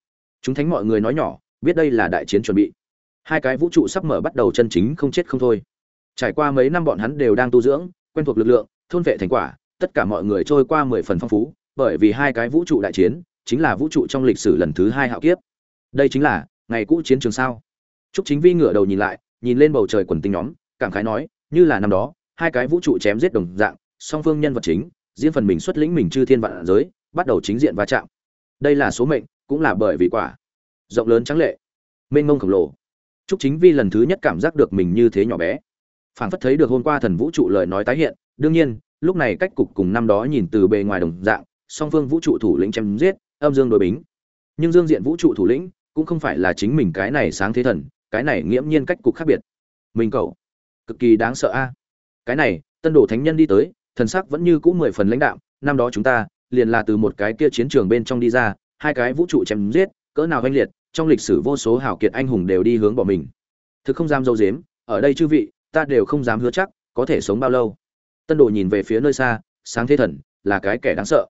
Chúng thánh mọi người nói nhỏ biết đây là đại chiến chuẩn bị. Hai cái vũ trụ sắp mở bắt đầu chân chính không chết không thôi. Trải qua mấy năm bọn hắn đều đang tu dưỡng quen thuộc lực lượng thôn vệ thành quả tất cả mọi người trôi qua mười phần phong phú bởi vì hai cái vũ trụ đại chiến chính là vũ trụ trong lịch sử lần thứ hai hạo kiếp. Đây chính là ngày cũ chiến trường sao? Trúc Chính Vi ngửa đầu nhìn lại, nhìn lên bầu trời quần tinh nhóm, cảm khái nói, như là năm đó, hai cái vũ trụ chém giết đồng dạng, song phương nhân vật chính, diễn phần mình xuất lĩnh mình chư thiên vạn giới, bắt đầu chính diện va chạm đây là số mệnh cũng là bởi vì quả rộng lớn trắng lệ mênh mông khổng lồ Trúc Chính Vi lần thứ nhất cảm giác được mình như thế nhỏ bé. Phảng phất thấy được hôm qua thần vũ trụ lời nói tái hiện, đương nhiên, lúc này cách cục cùng năm đó nhìn từ bề ngoài đồng dạng, song phương vũ trụ thủ lĩnh chém giết, âm dương đối bính. Nhưng dương diện vũ trụ thủ lĩnh cũng không phải là chính mình cái này sáng thế thần, cái này nghiễm nhiên cách cục khác biệt. Mình cậu, cực kỳ đáng sợ a. Cái này, tân đồ thánh nhân đi tới, thần sắc vẫn như cũ mười phần lãnh đạm, năm đó chúng ta liền là từ một cái kia chiến trường bên trong đi ra, hai cái vũ trụ chém giết, cỡ nào oanh liệt, trong lịch sử vô số hảo kiệt anh hùng đều đi hướng bỏ mình. Thực không dám dâu dếm, ở đây chư vị, ta đều không dám hứa chắc có thể sống bao lâu. Tân Đồ nhìn về phía nơi xa, sáng thế thần, là cái kẻ đáng sợ.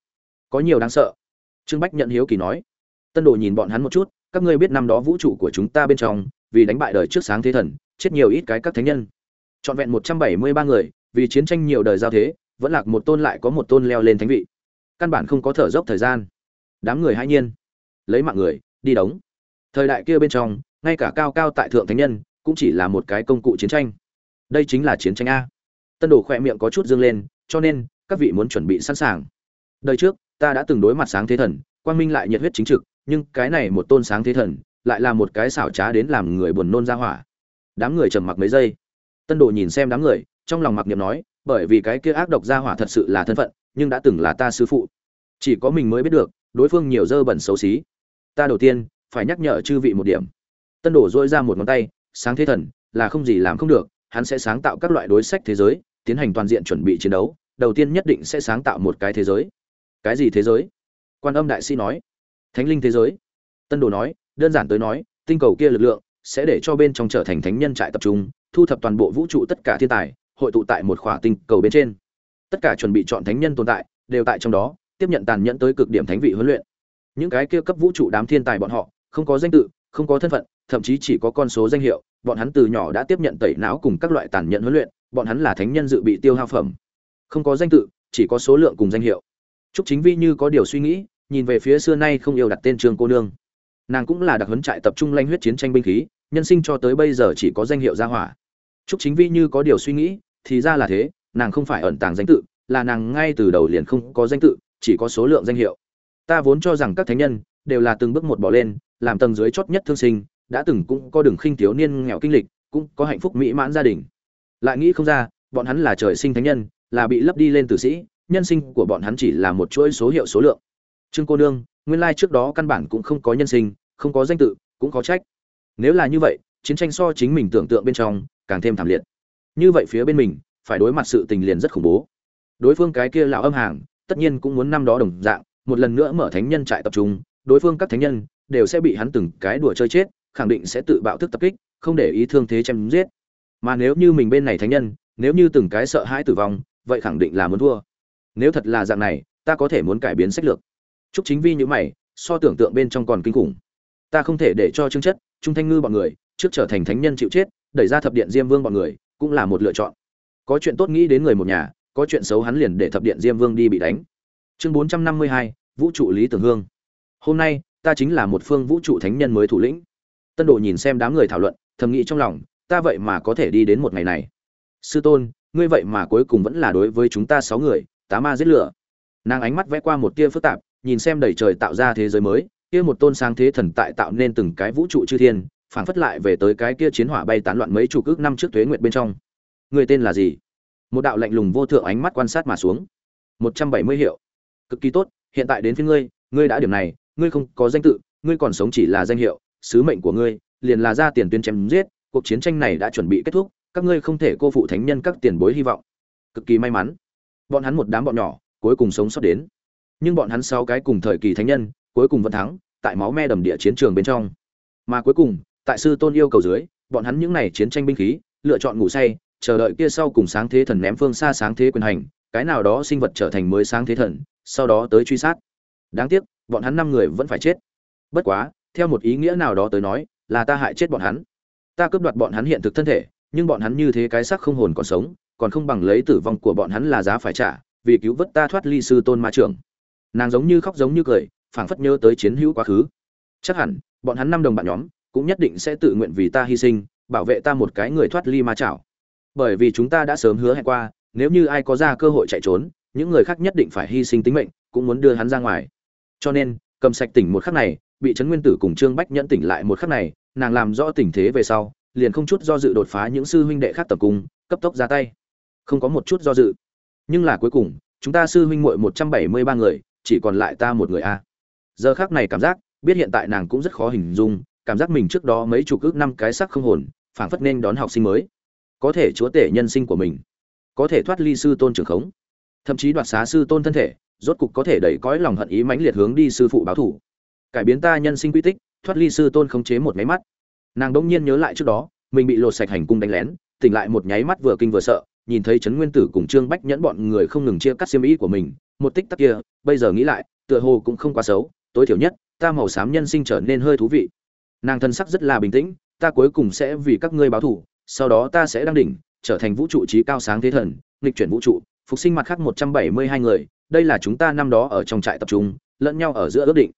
Có nhiều đáng sợ. Trương Bách nhận hiếu kỳ nói. Tân Đồ nhìn bọn hắn một chút, các ngươi biết năm đó vũ trụ của chúng ta bên trong, vì đánh bại đời trước sáng thế thần, chết nhiều ít cái các thánh nhân. Trọn vẹn một trăm bảy mươi ba người, vì chiến tranh nhiều đời giao thế, vẫn lạc một tôn lại có một tôn leo lên thánh vị. Căn bản không có thở dốc thời gian. Đám người hãy nhiên lấy mạng người đi đóng. Thời đại kia bên trong ngay cả cao cao tại thượng thánh nhân cũng chỉ là một cái công cụ chiến tranh. Đây chính là chiến tranh a. Tân đồ khỏe miệng có chút dương lên cho nên các vị muốn chuẩn bị sẵn sàng. Đời trước ta đã từng đối mặt sáng thế thần quang minh lại nhiệt huyết chính trực nhưng cái này một tôn sáng thế thần lại là một cái xảo trá đến làm người buồn nôn ra hỏa. Đám người trầm mặc mấy giây tân đồ nhìn xem đám người, trong lòng mặc niệm nói, bởi vì cái kia ác độc ra hỏa thật sự là thân phận, nhưng đã từng là ta sư phụ. Chỉ có mình mới biết được, đối phương nhiều dơ bẩn xấu xí. Ta đầu tiên, phải nhắc nhở chư vị một điểm. Tân đổ dỗi ra một ngón tay, sáng thế thần, là không gì làm không được, hắn sẽ sáng tạo các loại đối sách thế giới, tiến hành toàn diện chuẩn bị chiến đấu, đầu tiên nhất định sẽ sáng tạo một cái thế giới. Cái gì thế giới? Quan âm đại sĩ nói. Thánh linh thế giới. Tân đồ nói, đơn giản tới nói, tinh cầu kia lực lượng sẽ để cho bên trong trở thành thánh nhân trại tập trung thu thập toàn bộ vũ trụ tất cả thiên tài hội tụ tại một khỏa tinh cầu bên trên. Tất cả chuẩn bị chọn thánh nhân tồn tại đều tại trong đó tiếp nhận tàn nhẫn tới cực điểm thánh vị huấn luyện. Những cái kia cấp vũ trụ đám thiên tài bọn họ không có danh tự không có thân phận thậm chí chỉ có con số danh hiệu bọn hắn từ nhỏ đã tiếp nhận tẩy não cùng các loại tàn nhẫn huấn luyện bọn hắn là thánh nhân dự bị tiêu hao phẩm. Không có danh tự chỉ có số lượng cùng danh hiệu. Trúc Chính Vi như có điều suy nghĩ, nhìn về phía xưa nay không yêu đặt tên trường cô nương. Nàng cũng là đặc huấn trại tập trung lanh huyết chiến tranh binh khí, nhân sinh cho tới bây giờ chỉ có danh hiệu gia hỏa. Trúc Chính Vi như có điều suy nghĩ, thì ra là thế, nàng không phải ẩn tàng danh tự, là nàng ngay từ đầu liền không có danh tự, chỉ có số lượng danh hiệu. Ta vốn cho rằng các thánh nhân đều là từng bước một bỏ lên, làm tầng dưới chót nhất thương sinh, đã từng cũng có đường khinh thiếu niên nghèo kinh lịch, cũng có hạnh phúc mỹ mãn gia đình. Lại nghĩ không ra, bọn hắn là trời sinh thánh nhân, là bị lấp đi lên tử sĩ, nhân sinh của bọn hắn chỉ là một chuỗi số hiệu số lượng. Trương cô nương, nguyên lai trước đó căn bản cũng không có nhân sinh, không có danh tự, cũng có trách. Nếu là như vậy, chiến tranh so chính mình tưởng tượng bên trong, càng thêm thảm liệt. Như vậy phía bên mình, phải đối mặt sự tình liền rất khủng bố. Đối phương cái kia lão âm hàng, tất nhiên cũng muốn năm đó đồng dạng, một lần nữa mở thánh nhân trại tập trung, đối phương các thánh nhân đều sẽ bị hắn từng cái đùa chơi chết, khẳng định sẽ tự bạo thức tập kích, không để ý thương thế chém giết. Mà nếu như mình bên này thánh nhân, nếu như từng cái sợ hãi tử vong, vậy khẳng định là muốn thua nếu thật là dạng này ta có thể muốn cải biến sách lược chúc chính vi như mày so tưởng tượng bên trong còn kinh khủng ta không thể để cho chương chất trung thanh ngư bọn người, trước trở thành thánh nhân chịu chết, đẩy ra thập điện diêm vương bọn người, cũng là một lựa chọn. Có chuyện tốt nghĩ đến người một nhà, có chuyện xấu hắn liền để thập điện diêm vương đi bị đánh. Chương bốn trăm năm mươi hai, vũ trụ lý tưởng hương. Hôm nay, ta chính là một phương vũ trụ thánh nhân mới thủ lĩnh. Tân đồ nhìn xem đám người thảo luận, thầm nghĩ trong lòng, ta vậy mà có thể đi đến một ngày này. Sư tôn, ngươi vậy mà cuối cùng vẫn là đối với chúng ta sáu người, tá ma giết lửa. Nàng ánh mắt vẽ qua một tia phức tạp, nhìn xem đầy trời tạo ra thế giới mới kia một tôn sáng thế thần tại tạo nên từng cái vũ trụ chư thiên, phảng phất lại về tới cái kia chiến hỏa bay tán loạn mấy chục ước năm trước tuế nguyệt bên trong. Người tên là gì? Một đạo lạnh lùng vô thượng ánh mắt quan sát mà xuống. Một trăm bảy mươi hiệu. Cực kỳ tốt, hiện tại đến phía ngươi ngươi đã điểm này, ngươi không có danh tự, ngươi còn sống chỉ là danh hiệu, sứ mệnh của ngươi, liền là ra tiền tuyên chém giết, cuộc chiến tranh này đã chuẩn bị kết thúc, các ngươi không thể cô phụ thánh nhân các tiền bối hy vọng. Cực kỳ may mắn. Bọn hắn một đám bọn nhỏ, cuối cùng sống sót đến. Nhưng bọn hắn sau cái cùng thời kỳ thánh nhân, cuối cùng vẫn thắng tại máu me đầm địa chiến trường bên trong. Mà cuối cùng, tại sư tôn yêu cầu dưới, bọn hắn những n à y chiến tranh binh khí, lựa chọn ngủ say, chờ đợi kia sau cùng sáng thế thần ném phương xa sáng thế quyền hành, cái nào đó sinh vật trở thành mới sáng thế thần, sau đó tới truy sát. Đáng tiếc, bọn hắn năm người vẫn phải chết. Bất quá, theo một ý nghĩa nào đó tới nói, là ta hại chết bọn hắn. Ta cướp đoạt bọn hắn hiện thực thân thể, nhưng bọn hắn như thế cái xác không hồn còn sống, còn không bằng lấy tử vong của bọn hắn là giá phải trả, vì cứu vớt ta thoát ly sư tôn ma trưởng. Nàng giống như khóc giống như cười phảng phất nhớ tới chiến hữu quá khứ. Chắc hẳn, bọn hắn năm đồng bạn nhóm cũng nhất định sẽ tự nguyện vì ta hy sinh, bảo vệ ta một cái người thoát ly ma chảo. Bởi vì chúng ta đã sớm hứa hẹn qua, nếu như ai có ra cơ hội chạy trốn, những người khác nhất định phải hy sinh tính mệnh, cũng muốn đưa hắn ra ngoài. Cho nên, cầm sạch tỉnh một khắc này, bị trấn nguyên tử cùng trương bách nhẫn tỉnh lại một khắc này, nàng làm rõ tình thế về sau, liền không chút do dự đột phá những sư huynh đệ khác tập cung cấp tốc ra tay. Không có một chút do dự. Nhưng là cuối cùng, chúng ta sư huynh muội một trăm bảy mươi ba người, chỉ còn lại ta một người a giờ khác này cảm giác, biết hiện tại nàng cũng rất khó hình dung, cảm giác mình trước đó mấy chục ước năm cái sắc không hồn, phảng phất nên đón học sinh mới. Có thể chúa tể nhân sinh của mình. Có thể thoát ly sư tôn trường khống. Thậm chí đoạt xá sư tôn thân thể, rốt cục có thể đẩy cõi lòng hận ý mãnh liệt hướng đi sư phụ báo thủ. Cải biến ta nhân sinh quy tích, thoát ly sư tôn khống chế một máy mắt. Nàng đông nhiên nhớ lại trước đó, mình bị lột sạch hành cung đánh lén, tỉnh lại một nháy mắt vừa kinh vừa sợ, nhìn thấy trấn nguyên tử cùng trương bách nhẫn bọn người không ngừng chia cắt xiêm ý của mình, một tích tắc kia, bây giờ nghĩ lại, tựa hồ cũng không quá xấu tối thiểu nhất, ta màu xám nhân sinh trở nên hơi thú vị. Nàng thân sắc rất là bình tĩnh, ta cuối cùng sẽ vì các ngươi báo thù, sau đó ta sẽ đăng đỉnh, trở thành vũ trụ trí cao sáng thế thần, nghịch chuyển vũ trụ, phục sinh mặt khác một trăm bảy mươi hai người, đây là chúng ta năm đó ở trong trại tập trung, lẫn nhau ở giữa ước định.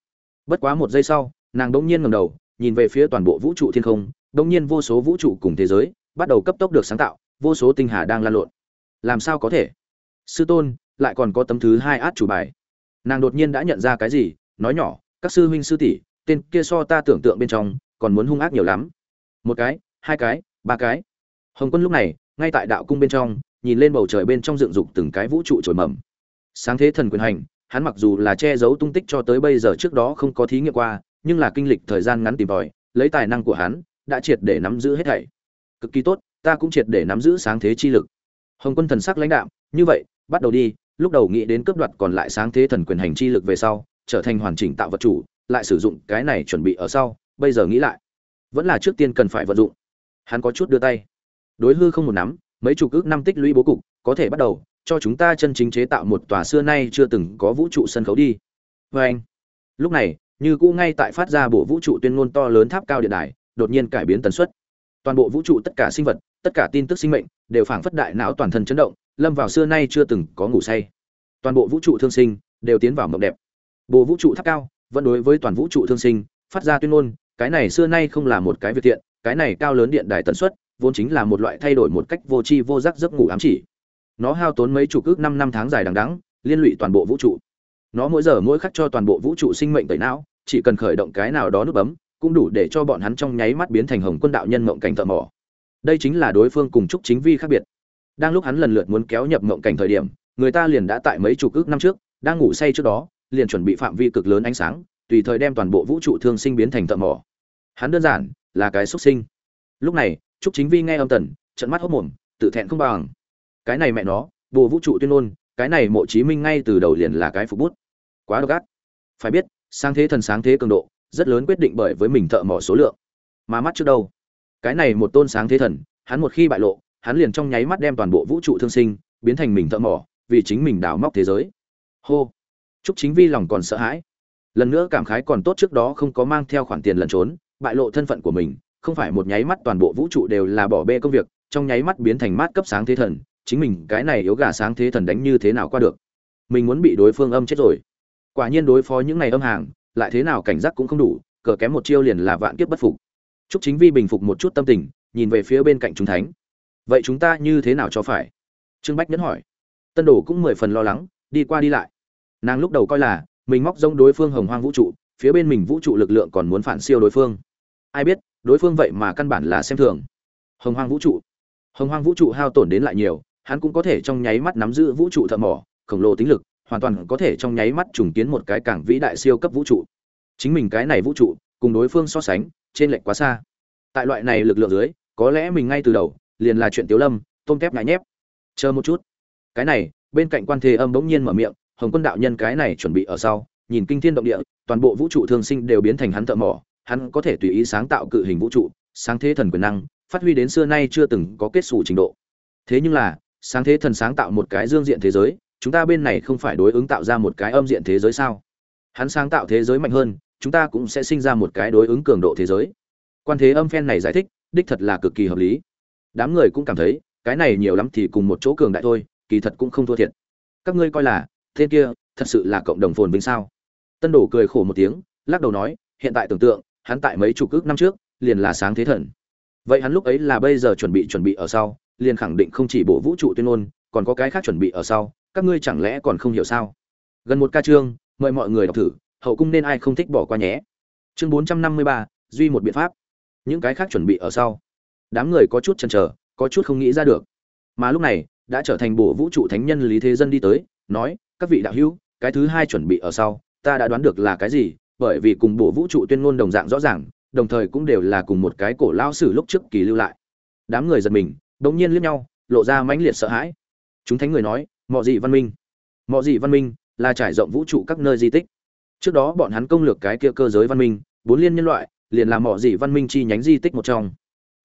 Bất quá một giây sau, nàng đ ỗ n g nhiên ngầm đầu, nhìn về phía toàn bộ vũ trụ thiên không đ ỗ n g nhiên vô số vũ trụ cùng thế giới, bắt đầu cấp tốc được sáng tạo, vô số tinh hà đang lan lộn. Làm sao có thể? Sư tôn, lại còn có tấm thứ hai át chủ bài. Nàng đột nhiên đã nhận ra cái gì nói nhỏ, các sư huynh sư tỷ, tên kia so ta tưởng tượng bên trong còn muốn hung ác nhiều lắm. Một cái, hai cái, ba cái. Hồng quân lúc này, ngay tại đạo cung bên trong, nhìn lên bầu trời bên trong dựng dục từng cái vũ trụ trồi mầm. Sáng thế thần quyền hành, hắn mặc dù là che giấu tung tích cho tới bây giờ trước đó không có thí nghiệm qua, nhưng là kinh lịch thời gian ngắn tìm tòi, lấy tài năng của hắn, đã triệt để nắm giữ hết thảy. Cực kỳ tốt, ta cũng triệt để nắm giữ sáng thế chi lực. Hồng quân thần sắc lãnh đạo như vậy, bắt đầu đi. Lúc đầu nghĩ đến cướp đoạt còn lại sáng thế thần quyền hành chi lực về sau trở thành hoàn chỉnh tạo vật chủ, lại sử dụng cái này chuẩn bị ở sau, bây giờ nghĩ lại, vẫn là trước tiên cần phải vận dụng. Hắn có chút đưa tay. Đối hư không một nắm, mấy chục ước năm tích lũy bố cục, có thể bắt đầu, cho chúng ta chân chính chế tạo một tòa xưa nay chưa từng có vũ trụ sân khấu đi. Vê anh, lúc này, như cũ ngay tại phát ra bộ vũ trụ tuyên ngôn to lớn tháp cao điện đài, đột nhiên cải biến tần suất. Toàn bộ vũ trụ tất cả sinh vật, tất cả tin tức sinh mệnh, đều phảng phất đại não toàn thân chấn động, lâm vào xưa nay chưa từng có ngủ say. Toàn bộ vũ trụ thương sinh, đều tiến vào mộng đẹp bộ vũ trụ tháp cao, vẫn đối với toàn vũ trụ thương sinh, phát ra tuyên ngôn, cái này xưa nay không là một cái việc thiện, cái này cao lớn điện đài tần suất, vốn chính là một loại thay đổi một cách vô tri vô giác giấc ngủ ám chỉ. Nó hao tốn mấy chục ước năm năm tháng dài đằng đẵng, liên lụy toàn bộ vũ trụ. Nó mỗi giờ mỗi khắc cho toàn bộ vũ trụ sinh mệnh tẩy não, chỉ cần khởi động cái nào đó nút bấm, cũng đủ để cho bọn hắn trong nháy mắt biến thành hồng quân đạo nhân mộng cảnh thợ mỏ. Đây chính là đối phương cùng trúc chính vi khác biệt. Đang lúc hắn lần lượt muốn kéo nhập mộng cảnh thời điểm, người ta liền đã tại mấy chục ước năm trước, đang ngủ say trước đó liền chuẩn bị phạm vi cực lớn ánh sáng, tùy thời đem toàn bộ vũ trụ thương sinh biến thành thợ mỏ. Hắn đơn giản là cái xuất sinh. Lúc này, trúc chính vi nghe âm tần trận mắt hốc mồm, tự thẹn không bằng. Cái này mẹ nó, bồ vũ trụ tuyên ngôn, cái này mộ chí minh ngay từ đầu liền là cái phục bút. Quá độc ác. Phải biết, sáng thế thần sáng thế cường độ, rất lớn quyết định bởi với mình thợ mỏ số lượng. Mà mắt trước đâu? Cái này một tôn sáng thế thần, hắn một khi bại lộ, hắn liền trong nháy mắt đem toàn bộ vũ trụ thương sinh, biến thành mình thợ mỏ, vì chính mình đào móc thế giới. Hô chúc chính vi lòng còn sợ hãi. Lần nữa cảm khái còn tốt trước đó không có mang theo khoản tiền lẩn trốn, bại lộ thân phận của mình, không phải một nháy mắt toàn bộ vũ trụ đều là bỏ bê công việc, trong nháy mắt biến thành mát cấp sáng thế thần, chính mình cái này yếu gà sáng thế thần đánh như thế nào qua được? Mình muốn bị đối phương âm chết rồi. Quả nhiên đối phó những này âm hàng, lại thế nào cảnh giác cũng không đủ, cờ kém một chiêu liền là vạn kiếp bất phục. Chúc chính vi bình phục một chút tâm tình, nhìn về phía bên cạnh chúng thánh. Vậy chúng ta như thế nào cho phải? Trương bách nhấn hỏi. Tân đồ cũng mười phần lo lắng, đi qua đi lại nàng lúc đầu coi là mình móc rông đối phương hồng hoang vũ trụ, phía bên mình vũ trụ lực lượng còn muốn phản siêu đối phương. Ai biết, đối phương vậy mà căn bản là xem thường. Hồng hoang vũ trụ. Hồng hoang vũ trụ hao tổn đến lại nhiều, hắn cũng có thể trong nháy mắt nắm giữ vũ trụ thợ mỏ, khổng lồ tính lực, hoàn toàn có thể trong nháy mắt trùng kiến một cái cảng vĩ đại siêu cấp vũ trụ. Chính mình cái này vũ trụ, cùng đối phương so sánh, trên lệch quá xa. Tại loại này lực lượng dưới, có lẽ mình ngay từ đầu, liền là chuyện tiếu lâm, tôm tép ngại nhép. Chờ một chút. Cái này, bên cạnh quan thế âm bỗng nhiên mở miệng hồng quân đạo nhân cái này chuẩn bị ở sau, nhìn kinh thiên động địa, toàn bộ vũ trụ thương sinh đều biến thành hắn thợ mỏ, hắn có thể tùy ý sáng tạo cự hình vũ trụ, sáng thế thần quyền năng, phát huy đến xưa nay chưa từng có kết xù trình độ. Thế nhưng là, sáng thế thần sáng tạo một cái dương diện thế giới, chúng ta bên này không phải đối ứng tạo ra một cái âm diện thế giới sao? Hắn sáng tạo thế giới mạnh hơn, chúng ta cũng sẽ sinh ra một cái đối ứng cường độ thế giới. Quan thế âm phen này giải thích, đích thật là cực kỳ hợp lý. Đám người cũng cảm thấy, cái này nhiều lắm thì cùng một chỗ cường đại thôi, kỳ thật cũng không thua thiệt. Các ngươi coi là tên kia, thật sự là cộng đồng phồn vinh sao? Tân đổ cười khổ một tiếng, lắc đầu nói, hiện tại tưởng tượng, hắn tại mấy chục ước năm trước, liền là sáng thế thần. Vậy hắn lúc ấy là bây giờ chuẩn bị chuẩn bị ở sau, liền khẳng định không chỉ bộ vũ trụ tuyên ngôn, còn có cái khác chuẩn bị ở sau, các ngươi chẳng lẽ còn không hiểu sao? Gần một ca chương mời mọi người đọc thử, hậu cung nên ai không thích bỏ qua nhé. Chương bốn trăm năm mươi ba, duy một biện pháp. Những cái khác chuẩn bị ở sau. Đám người có chút chần chờ, có chút không nghĩ ra được. Mà lúc này, đã trở thành bộ vũ trụ thánh nhân lý thế dân đi tới, nói các vị đạo hữu, cái thứ hai chuẩn bị ở sau, ta đã đoán được là cái gì, bởi vì cùng bộ vũ trụ tuyên ngôn đồng dạng rõ ràng, đồng thời cũng đều là cùng một cái cổ lao sử lúc trước kỳ lưu lại. Đám người giật mình đống nhiên liếc nhau, lộ ra mãnh liệt sợ hãi. Chúng thánh người nói mọi gì văn minh mọi gì văn minh là trải rộng vũ trụ các nơi di tích. Trước đó bọn hắn công lược cái kia cơ giới văn minh, bốn liên nhân loại, liền là mọi gì văn minh chi nhánh di tích một trong.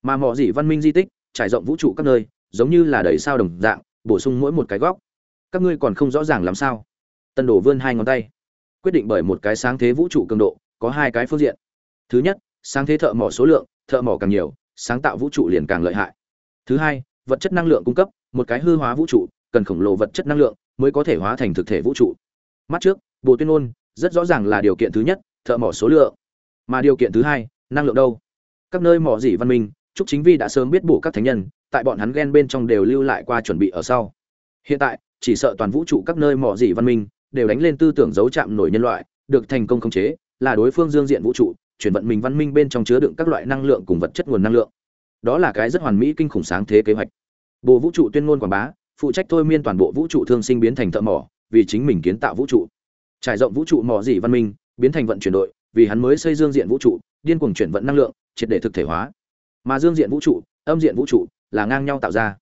Mà mọi gì văn minh di tích, trải rộng vũ trụ các nơi, giống như là đầy sao đồng dạng, bổ sung mỗi một cái góc các ngươi còn không rõ ràng làm sao? Tân đổ vươn hai ngón tay, quyết định bởi một cái sáng thế vũ trụ cường độ, có hai cái phương diện. Thứ nhất, sáng thế thợ mỏ số lượng, thợ mỏ càng nhiều, sáng tạo vũ trụ liền càng lợi hại. Thứ hai, vật chất năng lượng cung cấp, một cái hư hóa vũ trụ, cần khổng lồ vật chất năng lượng mới có thể hóa thành thực thể vũ trụ. Mắt trước bộ tuyên ôn rất rõ ràng là điều kiện thứ nhất, thợ mỏ số lượng. Mà điều kiện thứ hai, năng lượng đâu? Các nơi mỏ dỉ văn minh, trúc chính vi đã sớm biết bổ các thánh nhân, tại bọn hắn ghen bên trong đều lưu lại qua chuẩn bị ở sau. Hiện tại chỉ sợ toàn vũ trụ các nơi mỏ dị văn minh đều đánh lên tư tưởng giấu chạm nổi nhân loại, được thành công khống chế, là đối phương dương diện vũ trụ, chuyển vận mình văn minh bên trong chứa đựng các loại năng lượng cùng vật chất nguồn năng lượng. Đó là cái rất hoàn mỹ kinh khủng sáng thế kế hoạch. Bộ vũ trụ tuyên ngôn quảng bá, phụ trách thôi miên toàn bộ vũ trụ thương sinh biến thành thợ mỏ, vì chính mình kiến tạo vũ trụ. Trải rộng vũ trụ mỏ dị văn minh, biến thành vận chuyển đội, vì hắn mới xây dương diện vũ trụ, điên cuồng chuyển vận năng lượng, triệt để thực thể hóa. Mà dương diện vũ trụ, âm diện vũ trụ là ngang nhau tạo ra.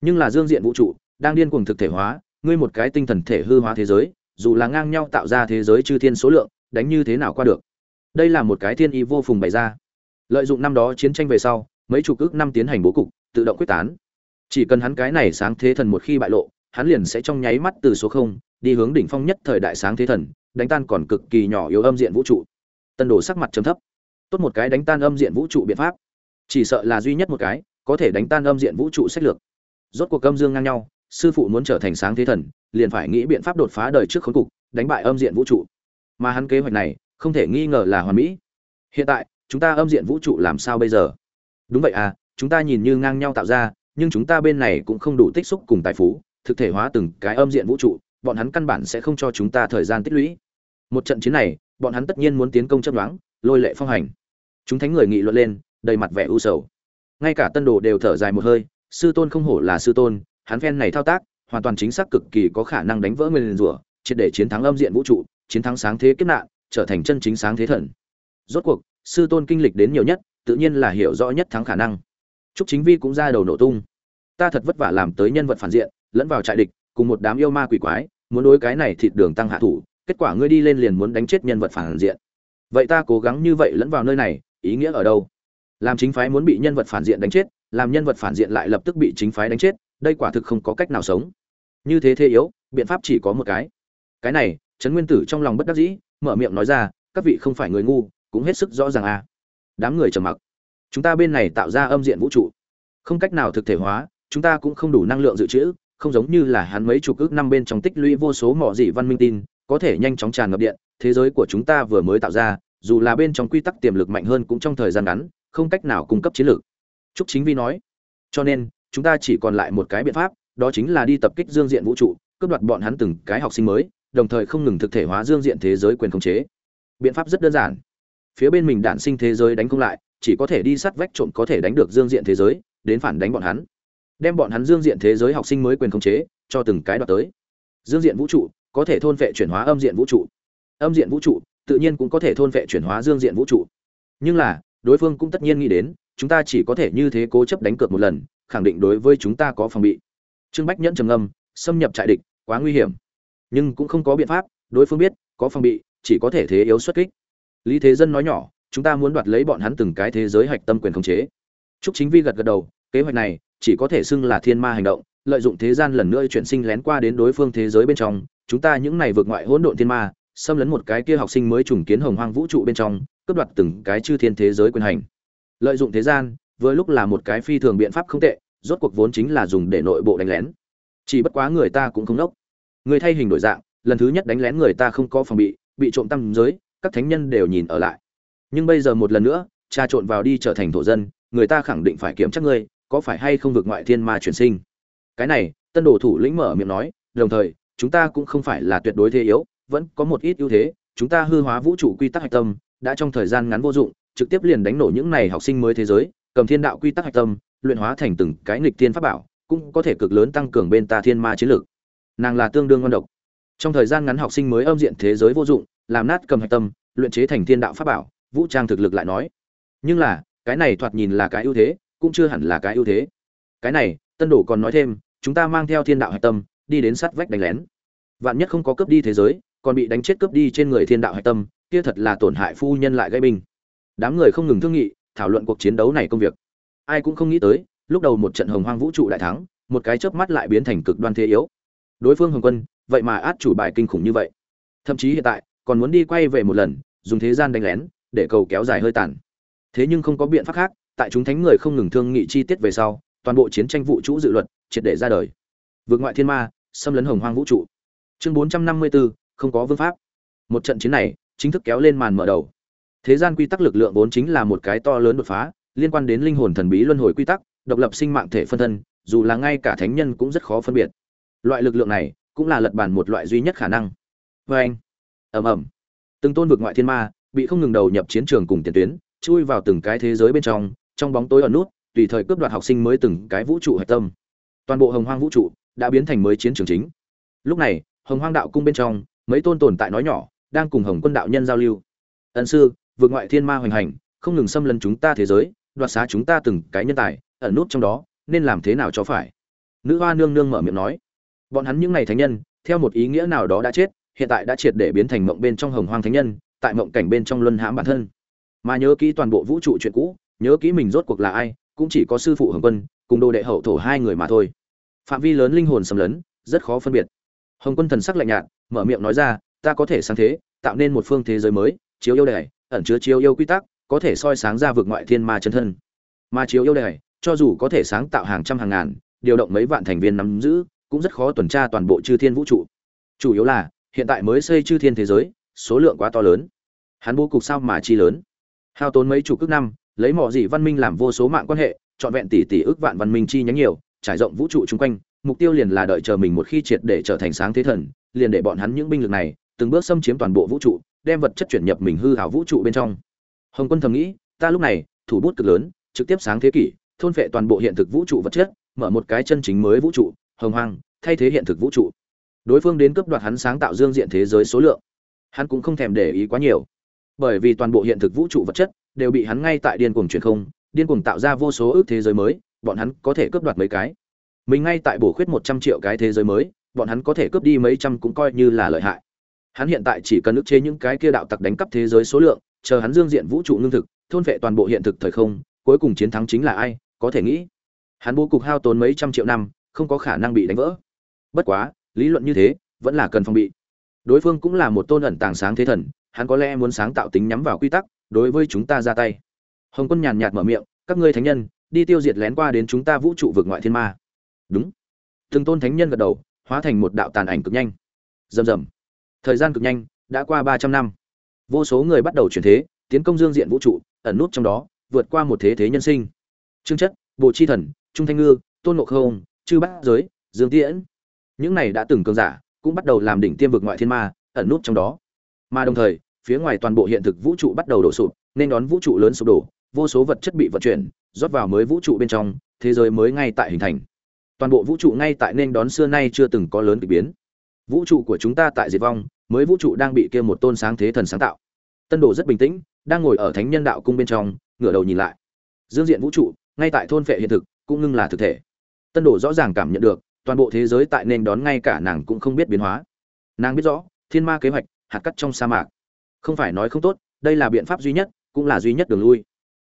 Nhưng là dương diện vũ trụ đang điên cuồng thực thể hóa, ngươi một cái tinh thần thể hư hóa thế giới, dù là ngang nhau tạo ra thế giới chư thiên số lượng, đánh như thế nào qua được? Đây là một cái thiên ý vô phùng bày ra. Lợi dụng năm đó chiến tranh về sau, mấy chục ước năm tiến hành bố cục, tự động quyết tán. Chỉ cần hắn cái này sáng thế thần một khi bại lộ, hắn liền sẽ trong nháy mắt từ số không, đi hướng đỉnh phong nhất thời đại sáng thế thần, đánh tan còn cực kỳ nhỏ yếu âm diện vũ trụ. Tân đồ sắc mặt trầm thấp. Tốt một cái đánh tan âm diện vũ trụ biện pháp. Chỉ sợ là duy nhất một cái, có thể đánh tan âm diện vũ trụ sách lược. Rốt cuộc âm dương ngang nhau sư phụ muốn trở thành sáng thế thần, liền phải nghĩ biện pháp đột phá đời trước khốn cục, đánh bại âm diện vũ trụ. Mà hắn kế hoạch này, không thể nghi ngờ là hoàn mỹ. Hiện tại, chúng ta âm diện vũ trụ làm sao bây giờ? Đúng vậy à chúng ta nhìn như ngang nhau tạo ra, nhưng chúng ta bên này cũng không đủ tích xúc cùng tài phú, thực thể hóa từng cái âm diện vũ trụ, bọn hắn căn bản sẽ không cho chúng ta thời gian tích lũy. Một trận chiến này, bọn hắn tất nhiên muốn tiến công chấp đoán lôi lệ phong hành. Chúng thánh người nghị luận lên, đầy mặt vẻ u sầu. Ngay cả tân đồ đều thở dài một hơi, sư tôn không hổ là sư tôn hắn phen này thao tác, hoàn toàn chính xác cực kỳ có khả năng đánh vỡ nguyên rủa triệt để chiến thắng âm diện vũ trụ, chiến thắng sáng thế kiếp nạn, trở thành chân chính sáng thế thần. Rốt cuộc, sư tôn kinh lịch đến nhiều nhất, tự nhiên là hiểu rõ nhất thắng khả năng. Trúc chính vi cũng ra đầu nổ tung. Ta thật vất vả làm tới nhân vật phản diện, lẫn vào trại địch, cùng một đám yêu ma quỷ quái, muốn đối cái này thịt đường tăng hạ thủ, kết quả ngươi đi lên liền muốn đánh chết nhân vật phản diện. Vậy ta cố gắng như vậy lẫn vào nơi này, ý nghĩa ở đâu? Làm chính phái muốn bị nhân vật phản diện đánh chết, làm nhân vật phản diện lại lập tức bị chính phái đánh chết đây quả thực không có cách nào sống. Như thế thế yếu, biện pháp chỉ có một cái. Cái này, trấn nguyên tử trong lòng bất đắc dĩ, mở miệng nói ra, các vị không phải người ngu, cũng hết sức rõ ràng à. Đám người trầm mặc. Chúng ta bên này tạo ra âm diện vũ trụ. Không cách nào thực thể hóa, chúng ta cũng không đủ năng lượng dự trữ, không giống như là hắn mấy chục ước năm bên trong tích lũy vô số mỏ dị văn minh tin, có thể nhanh chóng tràn ngập điện, thế giới của chúng ta vừa mới tạo ra, dù là bên trong quy tắc tiềm lực mạnh hơn cũng trong thời gian ngắn, không cách nào cung cấp chiến lược. Trúc chính vi nói. Cho nên chúng ta chỉ còn lại một cái biện pháp, đó chính là đi tập kích dương diện vũ trụ, cướp đoạt bọn hắn từng cái học sinh mới, đồng thời không ngừng thực thể hóa dương diện thế giới quyền khống chế. Biện pháp rất đơn giản. Phía bên mình đản sinh thế giới đánh không lại, chỉ có thể đi sát vách trộm có thể đánh được dương diện thế giới, đến phản đánh bọn hắn. Đem bọn hắn dương diện thế giới học sinh mới quyền khống chế, cho từng cái đoạt tới. Dương diện vũ trụ có thể thôn vệ chuyển hóa âm diện vũ trụ. Âm diện vũ trụ tự nhiên cũng có thể thôn vệ chuyển hóa dương diện vũ trụ. Nhưng là, đối phương cũng tất nhiên nghĩ đến, chúng ta chỉ có thể như thế cố chấp đánh cược một lần khẳng định đối với chúng ta có phòng bị. Trương bách nhẫn trầm ngâm, xâm nhập trại địch, quá nguy hiểm. Nhưng cũng không có biện pháp, đối phương biết, có phòng bị, chỉ có thể thế yếu xuất kích. Lý thế dân nói nhỏ, chúng ta muốn đoạt lấy bọn hắn từng cái thế giới hạch tâm quyền khống chế. Trúc chính vi gật gật đầu, kế hoạch này chỉ có thể xưng là thiên ma hành động, lợi dụng thế gian lần nữa chuyển sinh lén qua đến đối phương thế giới bên trong. Chúng ta những này vượt ngoại hỗn độn thiên ma, xâm lấn một cái kia học sinh mới trùng kiến hồng hoang vũ trụ bên trong, cướp đoạt từng cái chư thiên thế giới quyền hành. Lợi dụng thế gian, vừa lúc là một cái phi thường biện pháp không tệ rốt cuộc vốn chính là dùng để nội bộ đánh lén. Chỉ bất quá người ta cũng không nốc. Người thay hình đổi dạng, lần thứ nhất đánh lén người ta không có phòng bị bị trộm tăng giới, các thánh nhân đều nhìn ở lại. Nhưng bây giờ một lần nữa trà trộn vào đi trở thành thổ dân, người ta khẳng định phải kiểm chắc ngươi có phải hay không vượt ngoại thiên ma chuyển sinh. Cái này, tân đồ thủ lĩnh mở miệng nói, đồng thời, chúng ta cũng không phải là tuyệt đối thế yếu, vẫn có một ít ưu thế, chúng ta hư hóa vũ trụ quy tắc hạch tâm, đã trong thời gian ngắn vô dụng, trực tiếp liền đánh nổ những này học sinh mới thế giới, cầm thiên đạo quy tắc hạch tâm luyện hóa thành từng cái nghịch thiên pháp bảo, cũng có thể cực lớn tăng cường bên ta thiên ma chiến lực nàng là tương đương ngon độc. Trong thời gian ngắn học sinh mới âm diện thế giới vô dụng, làm nát cầm hạch tâm, luyện chế thành thiên đạo pháp bảo, vũ trang thực lực lại nói. Nhưng là, cái này thoạt nhìn là cái ưu thế, cũng chưa hẳn là cái ưu thế. Cái này, tân đổ còn nói thêm, chúng ta mang theo thiên đạo hạch tâm, đi đến sát vách đánh lén. Vạn nhất không có cướp đi thế giới, còn bị đánh chết cướp đi trên người thiên đạo hạch tâm, kia thật là tổn hại phu nhân lại gây bình đám người không ngừng thương nghị, thảo luận cuộc chiến đấu này công việc ai cũng không nghĩ tới, lúc đầu một trận hồng hoang vũ trụ đại thắng, một cái chớp mắt lại biến thành cực đoan thế yếu. Đối phương hồng quân, vậy mà át chủ bài kinh khủng như vậy. Thậm chí hiện tại, còn muốn đi quay về một lần, dùng thế gian đánh lén, để cầu kéo dài hơi tàn. Thế nhưng không có biện pháp khác, tại chúng thánh người không ngừng thương nghị chi tiết về sau, toàn bộ chiến tranh vũ trụ dự luật triệt để ra đời. Vượt ngoại thiên ma, xâm lấn hồng hoang vũ trụ. Chương bốn trăm năm mươi bốn không có vương pháp. Một trận chiến này, chính thức kéo lên màn mở đầu. Thế gian quy tắc lực lượng vốn chính là một cái to lớn đột phá liên quan đến linh hồn thần bí luân hồi quy tắc, độc lập sinh mạng thể phân thân, dù là ngay cả thánh nhân cũng rất khó phân biệt. Loại lực lượng này cũng là lật bàn một loại duy nhất khả năng. Vê anh, ầm ầm, từng tôn vực ngoại thiên ma bị không ngừng đầu nhập chiến trường cùng tiền tuyến, chui vào từng cái thế giới bên trong trong bóng tối ở nút, tùy thời cướp đoạt học sinh mới từng cái vũ trụ hạch tâm. Toàn bộ hồng hoang vũ trụ đã biến thành mới chiến trường chính. Lúc này, hồng hoang đạo cung bên trong, mấy tôn tồn tại nói nhỏ đang cùng hồng quân đạo nhân giao lưu. Ân sư vượt ngoại thiên ma hoành hành, không ngừng xâm lấn chúng ta thế giới đoạt xá chúng ta từng cái nhân tài, ẩn nút trong đó, nên làm thế nào cho phải? Nữ hoa nương nương mở miệng nói. Bọn hắn những ngày thánh nhân, theo một ý nghĩa nào đó đã chết, hiện tại đã triệt để biến thành mộng bên trong hồng hoang thánh nhân, tại mộng cảnh bên trong luân hãm bản thân. Mà nhớ kỹ toàn bộ vũ trụ chuyện cũ, nhớ kỹ mình rốt cuộc là ai, cũng chỉ có sư phụ hồng quân, cùng đồ đệ hậu thổ hai người mà thôi. Phạm vi lớn linh hồn xâm lấn, rất khó phân biệt. Hồng quân thần sắc lạnh nhạt, mở miệng nói ra, ta có thể sáng thế, tạo nên một phương thế giới mới, chiếu yêu đề ẩn chứa chiếu yêu quy tắc có thể soi sáng ra vực ngoại thiên ma chân thân. Mà chiếu yêu đài, cho dù có thể sáng tạo hàng trăm hàng ngàn, điều động mấy vạn thành viên nắm giữ, cũng rất khó tuần tra toàn bộ chư thiên vũ trụ. Chủ yếu là, hiện tại mới xây chư thiên thế giới, số lượng quá to lớn. Hắn bố cục sao mà chi lớn? Hao tốn mấy chục ước năm, lấy mọi gì văn minh làm vô số mạng quan hệ, trọn vẹn tỷ tỷ ước vạn văn minh chi nhánh nhiều, trải rộng vũ trụ chung quanh, mục tiêu liền là đợi chờ mình một khi triệt để trở thành sáng thế thần, liền để bọn hắn những binh lực này, từng bước xâm chiếm toàn bộ vũ trụ, đem vật chất chuyển nhập mình hư hảo vũ trụ bên trong hồng quân thầm nghĩ, ta lúc này, thủ bút cực lớn, trực tiếp sáng thế kỷ, thôn phệ toàn bộ hiện thực vũ trụ vật chất, mở một cái chân chính mới vũ trụ, hồng hoang, thay thế hiện thực vũ trụ. Đối phương đến cướp đoạt hắn sáng tạo dương diện thế giới số lượng. Hắn cũng không thèm để ý quá nhiều. Bởi vì toàn bộ hiện thực vũ trụ vật chất đều bị hắn ngay tại điên cuồng truyền không, điên cuồng tạo ra vô số ước thế giới mới, bọn hắn có thể cướp đoạt mấy cái. Mình ngay tại bổ khuyết một trăm triệu cái thế giới mới, bọn hắn có thể cướp đi mấy trăm cũng coi như là lợi hại hắn hiện tại chỉ cần ức chế những cái kia đạo tặc đánh cắp thế giới số lượng, chờ hắn dương diện vũ trụ lương thực, thôn vệ toàn bộ hiện thực thời không, cuối cùng chiến thắng chính là ai, có thể nghĩ. Hắn bố cục hao tốn mấy trăm triệu năm, không có khả năng bị đánh vỡ. Bất quá, lý luận như thế, vẫn là cần phòng bị. Đối phương cũng là một tôn ẩn tàng sáng thế thần, hắn có lẽ muốn sáng tạo tính nhắm vào quy tắc, đối với chúng ta ra tay. Hồng quân nhàn nhạt mở miệng, các ngươi thánh nhân, đi tiêu diệt lén qua đến chúng ta vũ trụ vực ngoại thiên ma. Đúng. Từng tôn thánh nhân gật đầu, hóa thành một đạo tàn ảnh cực nhanh. Rầm rầm thời gian cực nhanh, đã qua ba trăm năm. Vô số người bắt đầu chuyển thế, tiến công dương diện vũ trụ, ẩn nút trong đó, vượt qua một thế thế nhân sinh. Trương chất bộ chi thần, trung thanh ngư, tôn ngộ không, chư bát giới, dương tiễn. Những này đã từng cường giả, cũng bắt đầu làm đỉnh tiêm vực ngoại thiên ma, ẩn nút trong đó. Mà đồng thời, phía ngoài toàn bộ hiện thực vũ trụ bắt đầu đổ sụp, nên đón vũ trụ lớn sụp đổ, vô số vật chất bị vận chuyển, rót vào mới vũ trụ bên trong, thế giới mới ngay tại hình thành. Toàn bộ vũ trụ ngay tại nên đón xưa nay chưa từng có lớn kỳ biến. Vũ trụ của chúng ta tại diệt vong mới vũ trụ đang bị kia một tôn sáng thế thần sáng tạo. Tân đồ rất bình tĩnh, đang ngồi ở thánh nhân đạo cung bên trong, ngửa đầu nhìn lại. Dương diện vũ trụ, ngay tại thôn phệ hiện thực, cũng ngưng là thực thể. Tân đồ rõ ràng cảm nhận được, toàn bộ thế giới tại nên đón ngay cả nàng cũng không biết biến hóa. Nàng biết rõ, thiên ma kế hoạch, hạt cắt trong sa mạc. Không phải nói không tốt, đây là biện pháp duy nhất, cũng là duy nhất đường lui.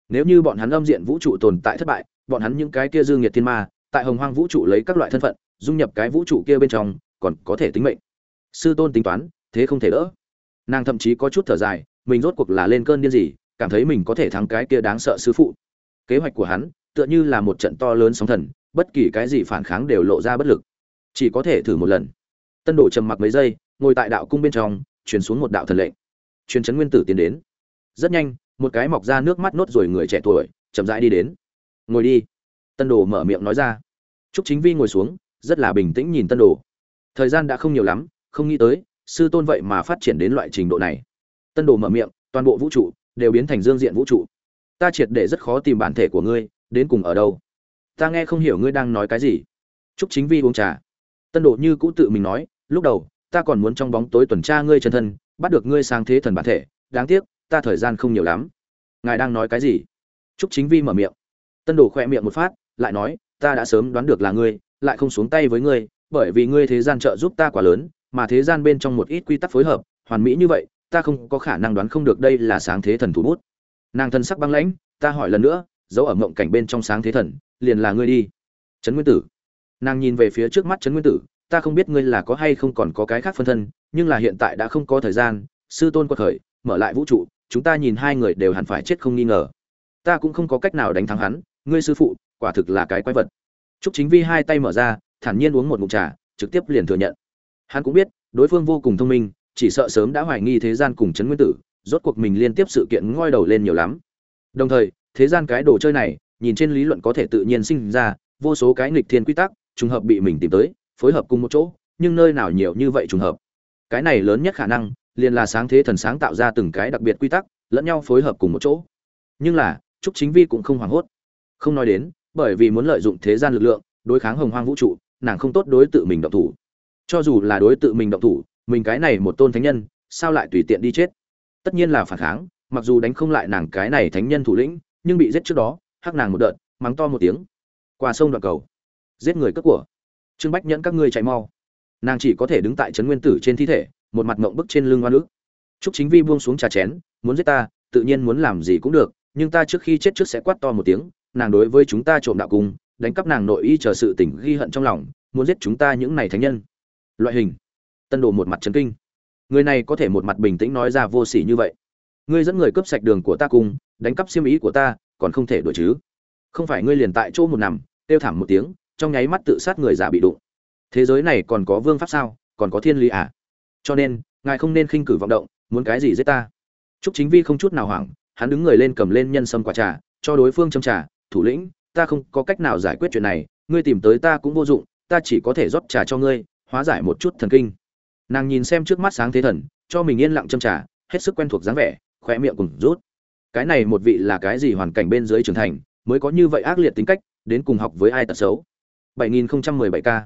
Nếu như bọn hắn âm diện vũ trụ tồn tại thất bại, bọn hắn những cái kia dương nhiệt thiên ma, tại hồng hoang vũ trụ lấy các loại thân phận, dung nhập cái vũ trụ kia bên trong, còn có thể tính mệnh. Sư tôn tính toán thế không thể đỡ. Nàng thậm chí có chút thở dài, mình rốt cuộc là lên cơn điên gì, cảm thấy mình có thể thắng cái kia đáng sợ sư phụ. Kế hoạch của hắn, tựa như là một trận to lớn sóng thần, bất kỳ cái gì phản kháng đều lộ ra bất lực. Chỉ có thể thử một lần. Tân đồ trầm mặc mấy giây, ngồi tại đạo cung bên trong, truyền xuống một đạo thần lệnh. Truyền chấn nguyên tử tiến đến. Rất nhanh, một cái mọc ra nước mắt nốt rồi người trẻ tuổi, chậm rãi đi đến. Ngồi đi. Tân đồ mở miệng nói ra. Trúc chính vi ngồi xuống, rất là bình tĩnh nhìn tân đồ thời gian đã không nhiều lắm, không nghĩ tới sư tôn vậy mà phát triển đến loại trình độ này. Tân đồ mở miệng, toàn bộ vũ trụ đều biến thành dương diện vũ trụ. Ta triệt để rất khó tìm bản thể của ngươi, đến cùng ở đâu? Ta nghe không hiểu ngươi đang nói cái gì. Trúc chính vi uống trà. Tân đồ như cũ tự mình nói, lúc đầu, ta còn muốn trong bóng tối tuần tra ngươi chân thân, bắt được ngươi sang thế thần bản thể. Đáng tiếc, ta thời gian không nhiều lắm. Ngài đang nói cái gì? Trúc chính vi mở miệng. Tân đồ khoe miệng một phát, lại nói, ta đã sớm đoán được là ngươi, lại không xuống tay với ngươi, bởi vì ngươi thế gian trợ giúp ta quá lớn mà thế gian bên trong một ít quy tắc phối hợp, hoàn mỹ như vậy, ta không có khả năng đoán không được đây là sáng thế thần thủ bút. Nàng thân sắc băng lãnh, ta hỏi lần nữa, dấu ở mộng cảnh bên trong sáng thế thần, liền là ngươi đi. Trấn nguyên tử. Nàng nhìn về phía trước mắt trấn nguyên tử, ta không biết ngươi là có hay không còn có cái khác phân thân, nhưng là hiện tại đã không có thời gian, sư tôn quật khởi, mở lại vũ trụ, chúng ta nhìn hai người đều hẳn phải chết không nghi ngờ. Ta cũng không có cách nào đánh thắng hắn, ngươi sư phụ, quả thực là cái quái vật. Trúc chính vi hai tay mở ra, thản nhiên uống một ngụm trà, trực tiếp liền thừa nhận hắn cũng biết, đối phương vô cùng thông minh, chỉ sợ sớm đã hoài nghi thế gian cùng chấn nguyên tử, rốt cuộc mình liên tiếp sự kiện ngoi đầu lên nhiều lắm. Đồng thời, thế gian cái đồ chơi này, nhìn trên lý luận có thể tự nhiên sinh ra, vô số cái nghịch thiên quy tắc, trùng hợp bị mình tìm tới, phối hợp cùng một chỗ, nhưng nơi nào nhiều như vậy trùng hợp. Cái này lớn nhất khả năng, liền là sáng thế thần sáng tạo ra từng cái đặc biệt quy tắc, lẫn nhau phối hợp cùng một chỗ. Nhưng là, trúc chính vi cũng không hoảng hốt. Không nói đến, bởi vì muốn lợi dụng thế gian lực lượng, đối kháng hồng hoang vũ trụ, nàng không tốt đối tự mình động thủ cho dù là đối tự mình động thủ, mình cái này một tôn thánh nhân, sao lại tùy tiện đi chết? Tất nhiên là phản kháng, mặc dù đánh không lại nàng cái này thánh nhân thủ lĩnh, nhưng bị giết trước đó, hắc nàng một đợt, mắng to một tiếng. Qua sông đoạn cầu. Giết người cướp của. Trương bách nhẫn các ngươi chạy mau. Nàng chỉ có thể đứng tại trấn nguyên tử trên thi thể, một mặt ngộng bức trên lưng hoa nữ. Trúc chính vi buông xuống trà chén, muốn giết ta, tự nhiên muốn làm gì cũng được, nhưng ta trước khi chết trước sẽ quát to một tiếng, nàng đối với chúng ta trộm đạo cung đánh cắp nàng nội y chờ sự tỉnh ghi hận trong lòng, muốn giết chúng ta những này thánh nhân loại hình. Tân đồ một mặt trấn kinh. Người này có thể một mặt bình tĩnh nói ra vô sỉ như vậy. Ngươi dẫn người cướp sạch đường của ta cùng đánh cắp xiêm ý của ta còn không thể đuổi chứ. Không phải ngươi liền tại chỗ một nằm tiêu thảm một tiếng trong nháy mắt tự sát người giả bị đụng. Thế giới này còn có vương pháp sao? Còn có thiên lý à? Cho nên ngài không nên khinh cử vọng động muốn cái gì giết ta? Trúc Chính Vi không chút nào hoảng, hắn đứng người lên cầm lên nhân sâm quả trà, cho đối phương châm trà, "Thủ lĩnh, ta không có cách nào giải quyết chuyện này, ngươi tìm tới ta cũng vô dụng, ta chỉ có thể rót trà cho ngươi, hóa giải một chút thần kinh." Nàng nhìn xem trước mắt sáng thế thần, cho mình yên lặng châm trà, hết sức quen thuộc dáng vẻ, khỏe miệng cùng rút. Cái này một vị là cái gì hoàn cảnh bên dưới trưởng thành, mới có như vậy ác liệt tính cách, đến cùng học với ai tật xấu. 7017K.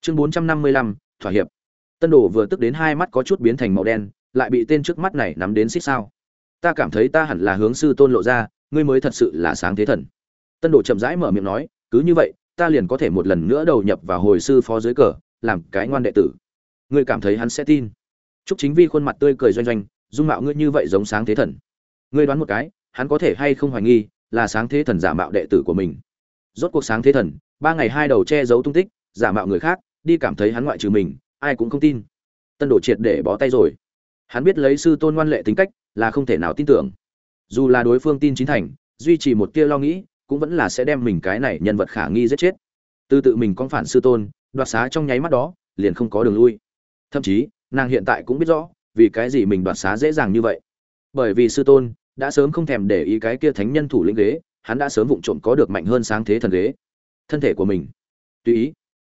Chương 455, thỏa hiệp. Tân Đồ vừa tức đến hai mắt có chút biến thành màu đen, lại bị tên trước mắt này nắm đến xích sao? Ta cảm thấy ta hẳn là hướng sư tôn lộ ra, ngươi mới thật sự là sáng thế thần. Tân Đồ chậm rãi mở miệng nói, cứ như vậy, ta liền có thể một lần nữa đầu nhập vào hồi sư phó dưới cờ, làm cái ngoan đệ tử. Ngươi cảm thấy hắn sẽ tin? Trúc Chính Vi khuôn mặt tươi cười doanh doanh, dung mạo ngươi như vậy giống sáng thế thần. Ngươi đoán một cái, hắn có thể hay không hoài nghi là sáng thế thần giả mạo đệ tử của mình? Rốt cuộc sáng thế thần, ba ngày hai đầu che giấu tung tích, giả mạo người khác, đi cảm thấy hắn ngoại trừ mình, ai cũng không tin. Tân Đồ triệt để bó tay rồi. Hắn biết lấy sư tôn ngoan lệ tính cách, là không thể nào tin tưởng. Dù là đối phương tin chính thành, duy trì một tia lo nghĩ, cũng vẫn là sẽ đem mình cái này nhân vật khả nghi giết chết. Từ tự mình con phản sư tôn, đoạt xá trong nháy mắt đó, liền không có đường lui. Thậm chí, nàng hiện tại cũng biết rõ, vì cái gì mình đoạt xá dễ dàng như vậy. Bởi vì sư tôn đã sớm không thèm để ý cái kia thánh nhân thủ lĩnh ghế, hắn đã sớm vụng trộm có được mạnh hơn sáng thế thần ghế. Thân thể của mình, tùy ý.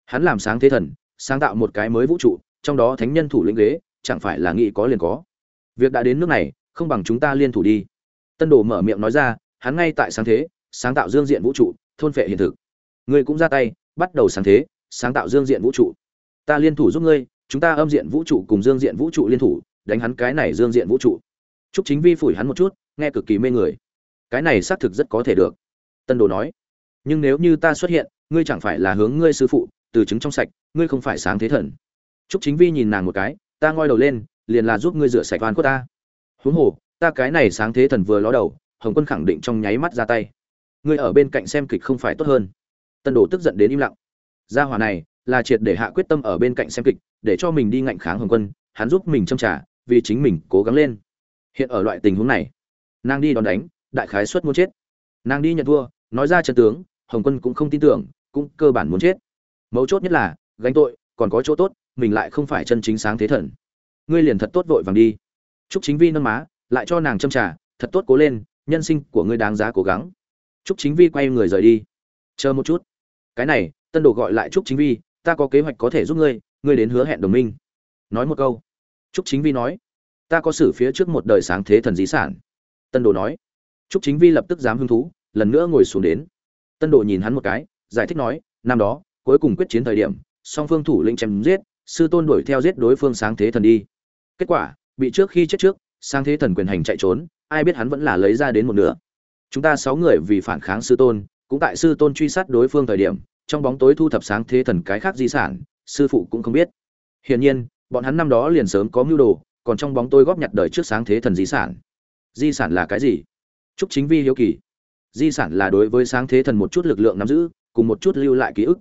Hắn làm sáng thế thần, sáng tạo một cái mới vũ trụ, trong đó thánh nhân thủ lĩnh ghế, chẳng phải là nghĩ có liền có. Việc đã đến nước này, không bằng chúng ta liên thủ đi tân đồ mở miệng nói ra hắn ngay tại sáng thế sáng tạo dương diện vũ trụ thôn phệ hiện thực ngươi cũng ra tay bắt đầu sáng thế sáng tạo dương diện vũ trụ. Ta liên thủ giúp ngươi, chúng ta âm diện vũ trụ cùng dương diện vũ trụ liên thủ, đánh hắn cái này dương diện vũ trụ. Chúc chính vi phủi hắn một chút, nghe cực kỳ mê người. Cái này xác thực rất có thể được. Tân đồ nói, nhưng nếu như ta xuất hiện, ngươi chẳng phải là hướng ngươi sư phụ, từ chứng trong sạch, ngươi không phải sáng thế thần. Chúc chính vi nhìn nàng một cái, ta ngoi đầu lên, liền là giúp ngươi rửa sạch oan của ta. Huống hồ, ta cái này sáng thế thần vừa ló đầu, hồng quân khẳng định trong nháy mắt ra tay. Ngươi ở bên cạnh xem kịch không phải tốt hơn. Tân đồ tức giận đến im lặng gia hỏa này là triệt để hạ quyết tâm ở bên cạnh xem kịch để cho mình đi ngạnh kháng hồng quân hắn giúp mình châm trả vì chính mình cố gắng lên hiện ở loại tình huống này nàng đi đòn đánh đại khái suất muốn chết nàng đi nhận thua nói ra trận tướng hồng quân cũng không tin tưởng cũng cơ bản muốn chết mấu chốt nhất là gánh tội còn có chỗ tốt mình lại không phải chân chính sáng thế thần ngươi liền thật tốt vội vàng đi chúc Chính Vi nâng má, lại cho nàng châm trà, thật tốt cố lên, nhân sinh của ngươi đáng giá cố gắng. chúc Chính Vi quay người rời đi. Chờ một chút. Cái này, Tân Đồ gọi lại Trúc Chính Vi, ta có kế hoạch có thể giúp ngươi, ngươi đến hứa hẹn đồng minh. Nói một câu. Trúc Chính Vi nói, ta có xử phía trước một đời sáng thế thần di sản. Tân Đồ nói. Trúc Chính Vi lập tức dám hứng thú, lần nữa ngồi xuống đến. Tân Đồ nhìn hắn một cái, giải thích nói, năm đó, cuối cùng quyết chiến thời điểm, song phương thủ lĩnh chém giết, sư tôn đuổi theo giết đối phương sáng thế thần đi. Kết quả, bị trước khi chết trước sáng thế thần quyền hành chạy trốn ai biết hắn vẫn là lấy ra đến một nửa chúng ta sáu người vì phản kháng sư tôn cũng tại sư tôn truy sát đối phương thời điểm trong bóng tối thu thập sáng thế thần cái khác di sản, sư phụ cũng không biết. Hiển nhiên, bọn hắn năm đó liền sớm có mưu đồ, còn trong bóng tối góp nhặt đời trước sáng thế thần di sản. Di sản là cái gì? Trúc chính vi hiếu kỳ. Di sản là đối với sáng thế thần một chút lực lượng nắm giữ, cùng một chút lưu lại ký ức.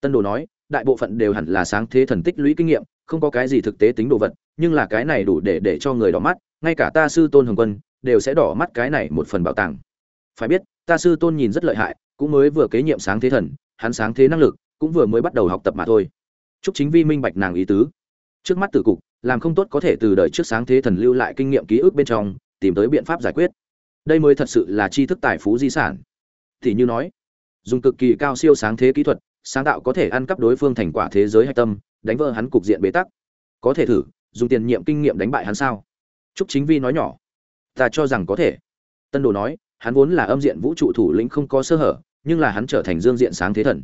Tân đồ nói, đại bộ phận đều hẳn là sáng thế thần tích lũy kinh nghiệm, không có cái gì thực tế tính đồ vật, nhưng là cái này đủ để để cho người đỏ mắt, ngay cả ta sư tôn hồng quân, đều sẽ đỏ mắt cái này một phần bảo tàng. Phải biết, ta sư tôn nhìn rất lợi hại, cũng mới vừa kế nhiệm sáng thế thần hắn sáng thế năng lực, cũng vừa mới bắt đầu học tập mà thôi. Chúc chính vi minh bạch nàng ý tứ. Trước mắt tử cục, làm không tốt có thể từ đời trước sáng thế thần lưu lại kinh nghiệm ký ức bên trong, tìm tới biện pháp giải quyết. Đây mới thật sự là tri thức tài phú di sản. Thì như nói, dùng cực kỳ cao siêu sáng thế kỹ thuật, sáng tạo có thể ăn cắp đối phương thành quả thế giới hạch tâm, đánh vỡ hắn cục diện bế tắc. Có thể thử, dùng tiền nhiệm kinh nghiệm đánh bại hắn sao? Trúc chính vi nói nhỏ. Ta cho rằng có thể. Tân đồ nói, hắn vốn là âm diện vũ trụ thủ lĩnh không có sơ hở nhưng là hắn trở thành dương diện sáng thế thần.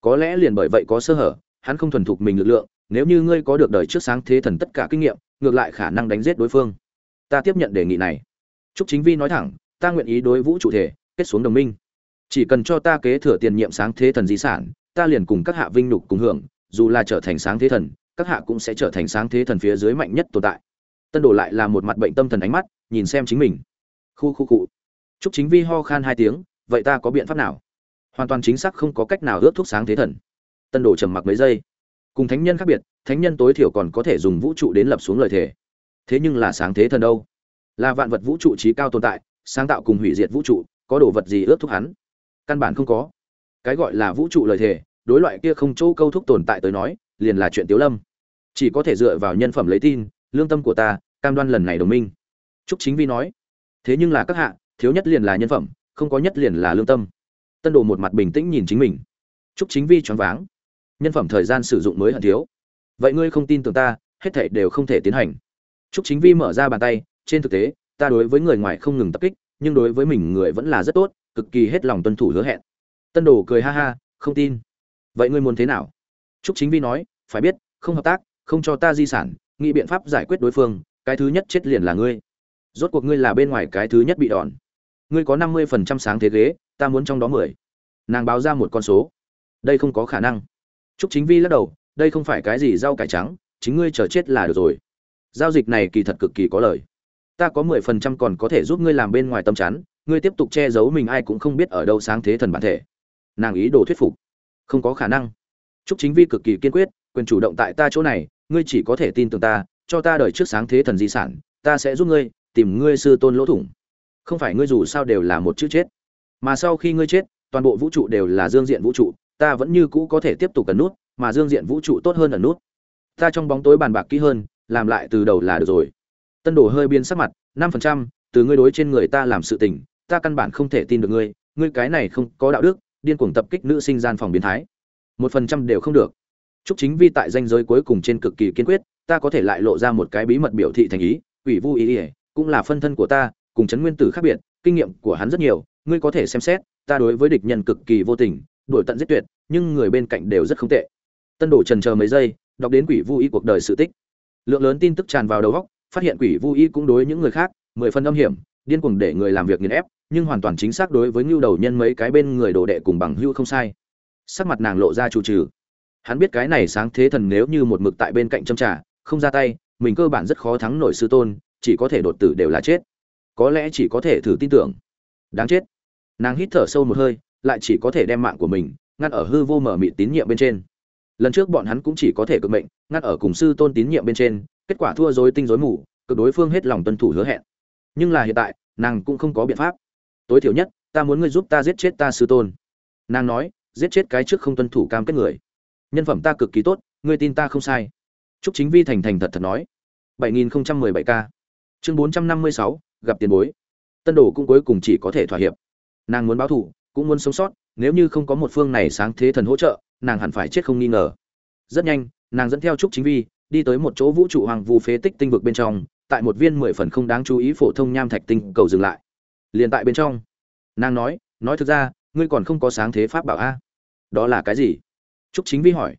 Có lẽ liền bởi vậy có sơ hở, hắn không thuần thục mình lực lượng, nếu như ngươi có được đời trước sáng thế thần tất cả kinh nghiệm, ngược lại khả năng đánh giết đối phương. Ta tiếp nhận đề nghị này. Trúc chính vi nói thẳng, ta nguyện ý đối vũ trụ thể, kết xuống đồng minh. Chỉ cần cho ta kế thừa tiền nhiệm sáng thế thần di sản, ta liền cùng các hạ vinh nhục cùng hưởng, dù là trở thành sáng thế thần, các hạ cũng sẽ trở thành sáng thế thần phía dưới mạnh nhất tồn tại. Tân đồ lại là một mặt bệnh tâm thần ánh mắt, nhìn xem chính mình. Khu khu cụ trúc chính vi ho khan hai tiếng, vậy ta có biện pháp nào? Hoàn toàn chính xác không có cách nào ướp thuốc sáng thế thần. Tân đồ trầm mặc mấy giây. Cùng thánh nhân khác biệt, thánh nhân tối thiểu còn có thể dùng vũ trụ đến lập xuống lời thề. Thế nhưng là sáng thế thần đâu? Là vạn vật vũ trụ trí cao tồn tại, sáng tạo cùng hủy diệt vũ trụ, có đồ vật gì ướp thuốc hắn? Căn bản không có. Cái gọi là vũ trụ lời thề, đối loại kia không chỗ câu thúc tồn tại tới nói, liền là chuyện tiếu lâm. Chỉ có thể dựa vào nhân phẩm lấy tin, lương tâm của ta, cam đoan lần này đồng minh. Trúc chính vi nói, thế nhưng là các hạ, thiếu nhất liền là nhân phẩm, không có nhất liền là lương tâm tân đồ một mặt bình tĩnh nhìn chính mình. Trúc chính vi choáng váng. Nhân phẩm thời gian sử dụng mới hận thiếu. Vậy ngươi không tin tưởng ta, hết thảy đều không thể tiến hành. Trúc chính vi mở ra bàn tay, trên thực tế, ta đối với người ngoài không ngừng tập kích, nhưng đối với mình người vẫn là rất tốt, cực kỳ hết lòng tuân thủ hứa hẹn. Tân đồ cười ha ha, không tin. Vậy ngươi muốn thế nào? Trúc chính vi nói, phải biết, không hợp tác, không cho ta di sản, nghĩ biện pháp giải quyết đối phương, cái thứ nhất chết liền là ngươi. Rốt cuộc ngươi là bên ngoài cái thứ nhất bị đòn. Ngươi có năm mươi phần trăm sáng thế ghế ta muốn trong đó mười. Nàng báo ra một con số. Đây không có khả năng. Trúc chính vi lắc đầu, đây không phải cái gì rau cải trắng, chính ngươi chờ chết là được rồi. Giao dịch này kỳ thật cực kỳ có lời. Ta có mười phần trăm còn có thể giúp ngươi làm bên ngoài tâm chắn, ngươi tiếp tục che giấu mình ai cũng không biết ở đâu sáng thế thần bản thể. Nàng ý đồ thuyết phục. Không có khả năng. Trúc chính vi cực kỳ kiên quyết, quyền chủ động tại ta chỗ này, ngươi chỉ có thể tin tưởng ta, cho ta đợi trước sáng thế thần di sản, ta sẽ giúp ngươi tìm ngươi sư tôn lỗ thủng. Không phải ngươi dù sao đều là một chữ chết mà sau khi ngươi chết, toàn bộ vũ trụ đều là dương diện vũ trụ, ta vẫn như cũ có thể tiếp tục cần nút, mà dương diện vũ trụ tốt hơn ẩn nút. Ta trong bóng tối bàn bạc kỹ hơn, làm lại từ đầu là được rồi. Tân đồ hơi biến sắc mặt, năm phần trăm, từ ngươi đối trên người ta làm sự tình, ta căn bản không thể tin được ngươi ngươi cái này không có đạo đức, điên cuồng tập kích nữ sinh gian phòng biến thái. Một phần trăm đều không được. Chúc chính vi tại danh giới cuối cùng trên cực kỳ kiên quyết, ta có thể lại lộ ra một cái bí mật biểu thị thành ý ủy vu ý ỉa cũng là phân thân của ta, cùng chấn nguyên tử khác biệt, kinh nghiệm của hắn rất nhiều ngươi có thể xem xét, ta đối với địch nhân cực kỳ vô tình đổi tận giết tuyệt, nhưng người bên cạnh đều rất không tệ. Tân đổ trần chờ mấy giây, đọc đến quỷ vu y cuộc đời sự tích. Lượng lớn tin tức tràn vào đầu góc phát hiện quỷ vu y cũng đối những người khác, mười phần âm hiểm, điên cuồng để người làm việc nghiền ép, nhưng hoàn toàn chính xác đối với ngưu đầu nhân mấy cái bên người đồ đệ cùng bằng hưu không sai. Sắc mặt nàng lộ ra chủ trừ. Hắn biết cái này sáng thế thần nếu như một mực tại bên cạnh châm trà, không ra tay, mình cơ bản rất khó thắng nổi sư tôn, chỉ có thể đột tử đều là chết. Có lẽ chỉ có thể thử tin tưởng. Đáng chết nàng hít thở sâu một hơi lại chỉ có thể đem mạng của mình ngăn ở hư vô mở mị tín nhiệm bên trên lần trước bọn hắn cũng chỉ có thể cực mệnh ngăn ở cùng sư tôn tín nhiệm bên trên kết quả thua dối tinh dối mù cực đối phương hết lòng tuân thủ hứa hẹn nhưng là hiện tại nàng cũng không có biện pháp tối thiểu nhất ta muốn ngươi giúp ta giết chết ta sư tôn nàng nói giết chết cái trước không tuân thủ cam kết người nhân phẩm ta cực kỳ tốt ngươi tin ta không sai Trúc Chính Vi thành thành thật thật nói. 7017K. Chương 456, gặp tiền bối. Tân Đồ cũng cuối cùng chỉ có thể thỏa hiệp. Nàng muốn báo thù, cũng muốn sống sót, nếu như không có một phương này sáng thế thần hỗ trợ, nàng hẳn phải chết không nghi ngờ. Rất nhanh, nàng dẫn theo Trúc Chính Vi, đi tới một chỗ vũ trụ hoàng vu phế tích tinh vực bên trong, tại một viên mười phần không đáng chú ý phổ thông nham thạch tinh cầu dừng lại. Liền tại bên trong, nàng nói, nói thực ra, ngươi còn không có sáng thế pháp bảo a. Đó là cái gì? Trúc Chính Vi hỏi.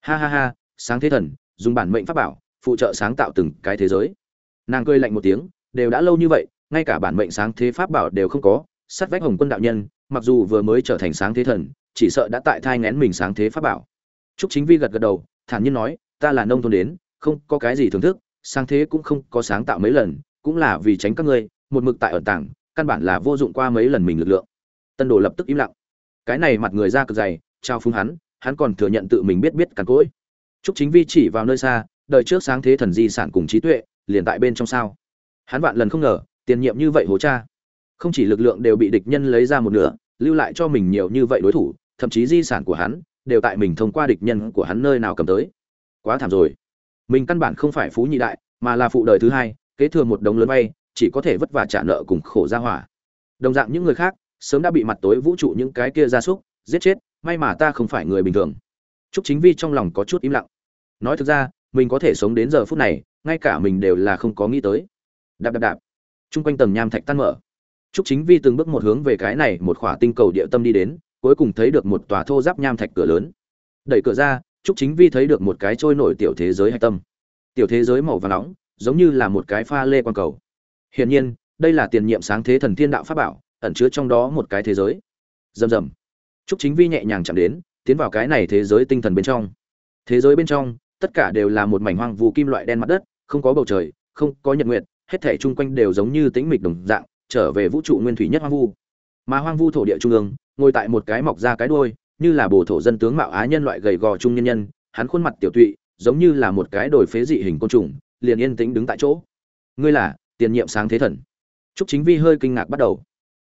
Ha ha ha, sáng thế thần, dùng bản mệnh pháp bảo phụ trợ sáng tạo từng cái thế giới nàng cười lạnh một tiếng đều đã lâu như vậy ngay cả bản mệnh sáng thế pháp bảo đều không có sát vách hồng quân đạo nhân mặc dù vừa mới trở thành sáng thế thần chỉ sợ đã tại thai ngén mình sáng thế pháp bảo trúc chính vi gật gật đầu thản nhiên nói ta là nông thôn đến không có cái gì thưởng thức sáng thế cũng không có sáng tạo mấy lần cũng là vì tránh các ngươi một mực tại ẩn tảng, căn bản là vô dụng qua mấy lần mình lực lượng tân đồ lập tức im lặng cái này mặt người ra cực dày trao phúng hắn hắn còn thừa nhận tự mình biết biết cằn cỗi Trúc Chính Vi chỉ vào nơi xa, đời trước sáng thế thần di sản cùng trí tuệ, liền tại bên trong sao? Hắn vạn lần không ngờ, tiền nhiệm như vậy hố cha. Không chỉ lực lượng đều bị địch nhân lấy ra một nửa, lưu lại cho mình nhiều như vậy đối thủ, thậm chí di sản của hắn đều tại mình thông qua địch nhân của hắn nơi nào cầm tới. Quá thảm rồi. Mình căn bản không phải phú nhị đại, mà là phụ đời thứ hai, kế thừa một đống lớn vay, chỉ có thể vất vả trả nợ cùng khổ ra hỏa. Đồng dạng những người khác, sớm đã bị mặt tối vũ trụ những cái kia gia súc giết chết, may mà ta không phải người bình thường. Trúc Chính Vi trong lòng có chút im lặng. Nói thực ra, mình có thể sống đến giờ phút này, ngay cả mình đều là không có nghĩ tới. Đạp đạp đạp. Trung quanh tầng nham thạch tan mở. Trúc Chính Vi từng bước một hướng về cái này một khỏa tinh cầu địa tâm đi đến, cuối cùng thấy được một tòa thô giáp nham thạch cửa lớn. Đẩy cửa ra, Trúc Chính Vi thấy được một cái trôi nổi tiểu thế giới hạch tâm. Tiểu thế giới màu vàng nóng, giống như là một cái pha lê quang cầu. Hiển nhiên, đây là tiền nhiệm sáng thế thần thiên đạo pháp bảo ẩn chứa trong đó một cái thế giới rầm rầm trúc chính vi nhẹ nhàng chạm đến tiến vào cái này thế giới tinh thần bên trong thế giới bên trong tất cả đều là một mảnh hoang vu kim loại đen mặt đất không có bầu trời không có nhật nguyệt hết thảy chung quanh đều giống như tĩnh mịch đồng dạng trở về vũ trụ nguyên thủy nhất hoang vu. Mà hoang vu thổ địa trung ương, ngồi tại một cái mọc ra cái đuôi, như là bồ thổ dân tướng mạo á nhân loại gầy gò trung nhân nhân, hắn khuôn mặt tiểu tụy, giống như là một cái đồi phế dị hình côn trùng, liền yên tĩnh đứng tại chỗ. Ngươi là, tiền nhiệm sáng thế thần. Trúc chính vi hơi kinh ngạc bắt đầu.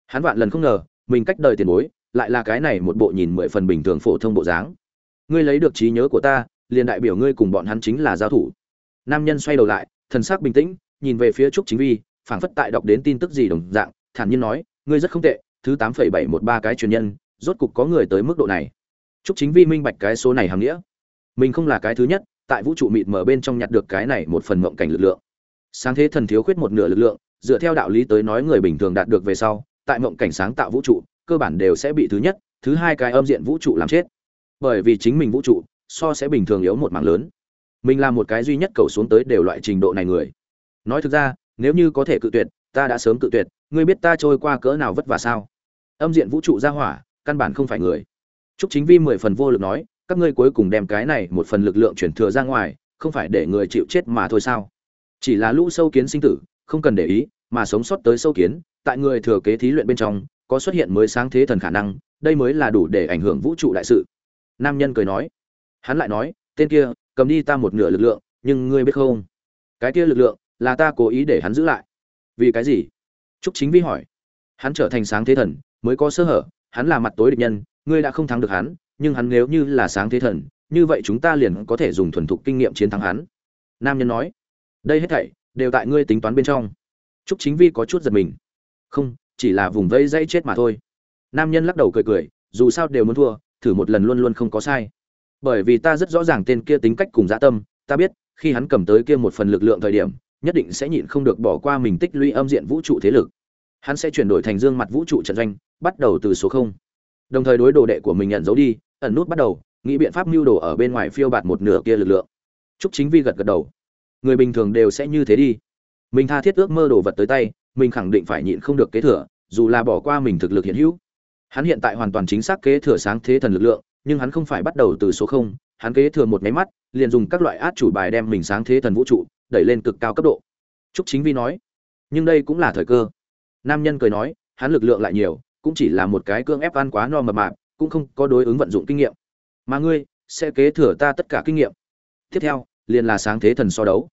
Hắn vạn lần không ngờ, mình cách đời tiền bối, lại là cái này một bộ nhìn mười phần bình thường phổ thông bộ dáng. Ngươi lấy được trí nhớ của ta, liền đại biểu ngươi cùng bọn hắn chính là giao thủ. Nam nhân xoay đầu lại, thần sắc bình tĩnh, nhìn về phía trúc chính vi phảng phất tại đọc đến tin tức gì đồng dạng, thản nhiên nói, ngươi rất không tệ, thứ tám phẩy bảy một ba cái truyền nhân, rốt cục có người tới mức độ này. Trúc chính vi minh bạch cái số này hàm nghĩa. Mình không là cái thứ nhất, tại vũ trụ mịt mờ bên trong nhặt được cái này một phần mộng cảnh lực lượng. Sáng thế thần thiếu khuyết một nửa lực lượng, dựa theo đạo lý tới nói người bình thường đạt được về sau, tại mộng cảnh sáng tạo vũ trụ, cơ bản đều sẽ bị thứ nhất, thứ hai cái âm diện vũ trụ làm chết. Bởi vì chính mình vũ trụ, so sẽ bình thường yếu một mảng lớn. Mình là một cái duy nhất cầu xuống tới đều loại trình độ này người. Nói thực ra nếu như có thể cự tuyệt ta đã sớm cự tuyệt ngươi biết ta trôi qua cỡ nào vất vả sao âm diện vũ trụ ra hỏa căn bản không phải người Trúc Chính Vi mười phần vô lực nói, các ngươi cuối cùng đem cái này một phần lực lượng chuyển thừa ra ngoài, không phải để người chịu chết mà thôi sao? Chỉ là lũ sâu kiến sinh tử, không cần để ý, mà sống sót tới sâu kiến, tại người thừa kế thí luyện bên trong, có xuất hiện mới sáng thế thần khả năng, đây mới là đủ để ảnh hưởng vũ trụ đại sự. Nam nhân cười nói. Hắn lại nói, tên kia, cầm đi ta một nửa lực lượng, nhưng ngươi biết không? Cái kia lực lượng, là ta cố ý để hắn giữ lại. Vì cái gì? Trúc Chính Vi hỏi. Hắn trở thành sáng thế thần, mới có sơ hở, hắn là mặt tối địch nhân, ngươi đã không thắng được hắn, nhưng hắn nếu như là sáng thế thần, như vậy chúng ta liền có thể dùng thuần thục kinh nghiệm chiến thắng hắn." Nam nhân nói. "Đây hết thảy đều tại ngươi tính toán bên trong." Trúc Chính Vi có chút giật mình. "Không, chỉ là vùng vây dây chết mà thôi." Nam nhân lắc đầu cười cười, dù sao đều muốn thua, thử một lần luôn luôn không có sai. Bởi vì ta rất rõ ràng tên kia tính cách cùng dạ tâm, ta biết, khi hắn cầm tới kia một phần lực lượng thời điểm, nhất định sẽ nhịn không được bỏ qua mình tích lũy âm diện vũ trụ thế lực. Hắn sẽ chuyển đổi thành dương mặt vũ trụ trận doanh, bắt đầu từ số 0 đồng thời đối đồ đệ của mình nhận dấu đi ẩn nút bắt đầu nghĩ biện pháp mưu đồ ở bên ngoài phiêu bạt một nửa kia lực lượng. Chúc chính vi gật gật đầu. Người bình thường đều sẽ như thế đi. Mình tha thiết ước mơ đồ vật tới tay mình khẳng định phải nhịn không được kế thừa dù là bỏ qua mình thực lực hiện hữu. Hắn hiện tại hoàn toàn chính xác kế thừa sáng thế thần lực lượng nhưng hắn không phải bắt đầu từ số không hắn kế thừa một máy mắt liền dùng các loại át chủ bài đem mình sáng thế thần vũ trụ đẩy lên cực cao cấp độ. Trúc chính vi nói, nhưng đây cũng là thời cơ. Nam nhân cười nói, hắn lực lượng lại nhiều, cũng chỉ là một cái cương ép ăn quá no mập mạp, cũng không có đối ứng vận dụng kinh nghiệm. Mà ngươi sẽ kế thừa ta tất cả kinh nghiệm. Tiếp theo, liền là sáng thế thần so đấu.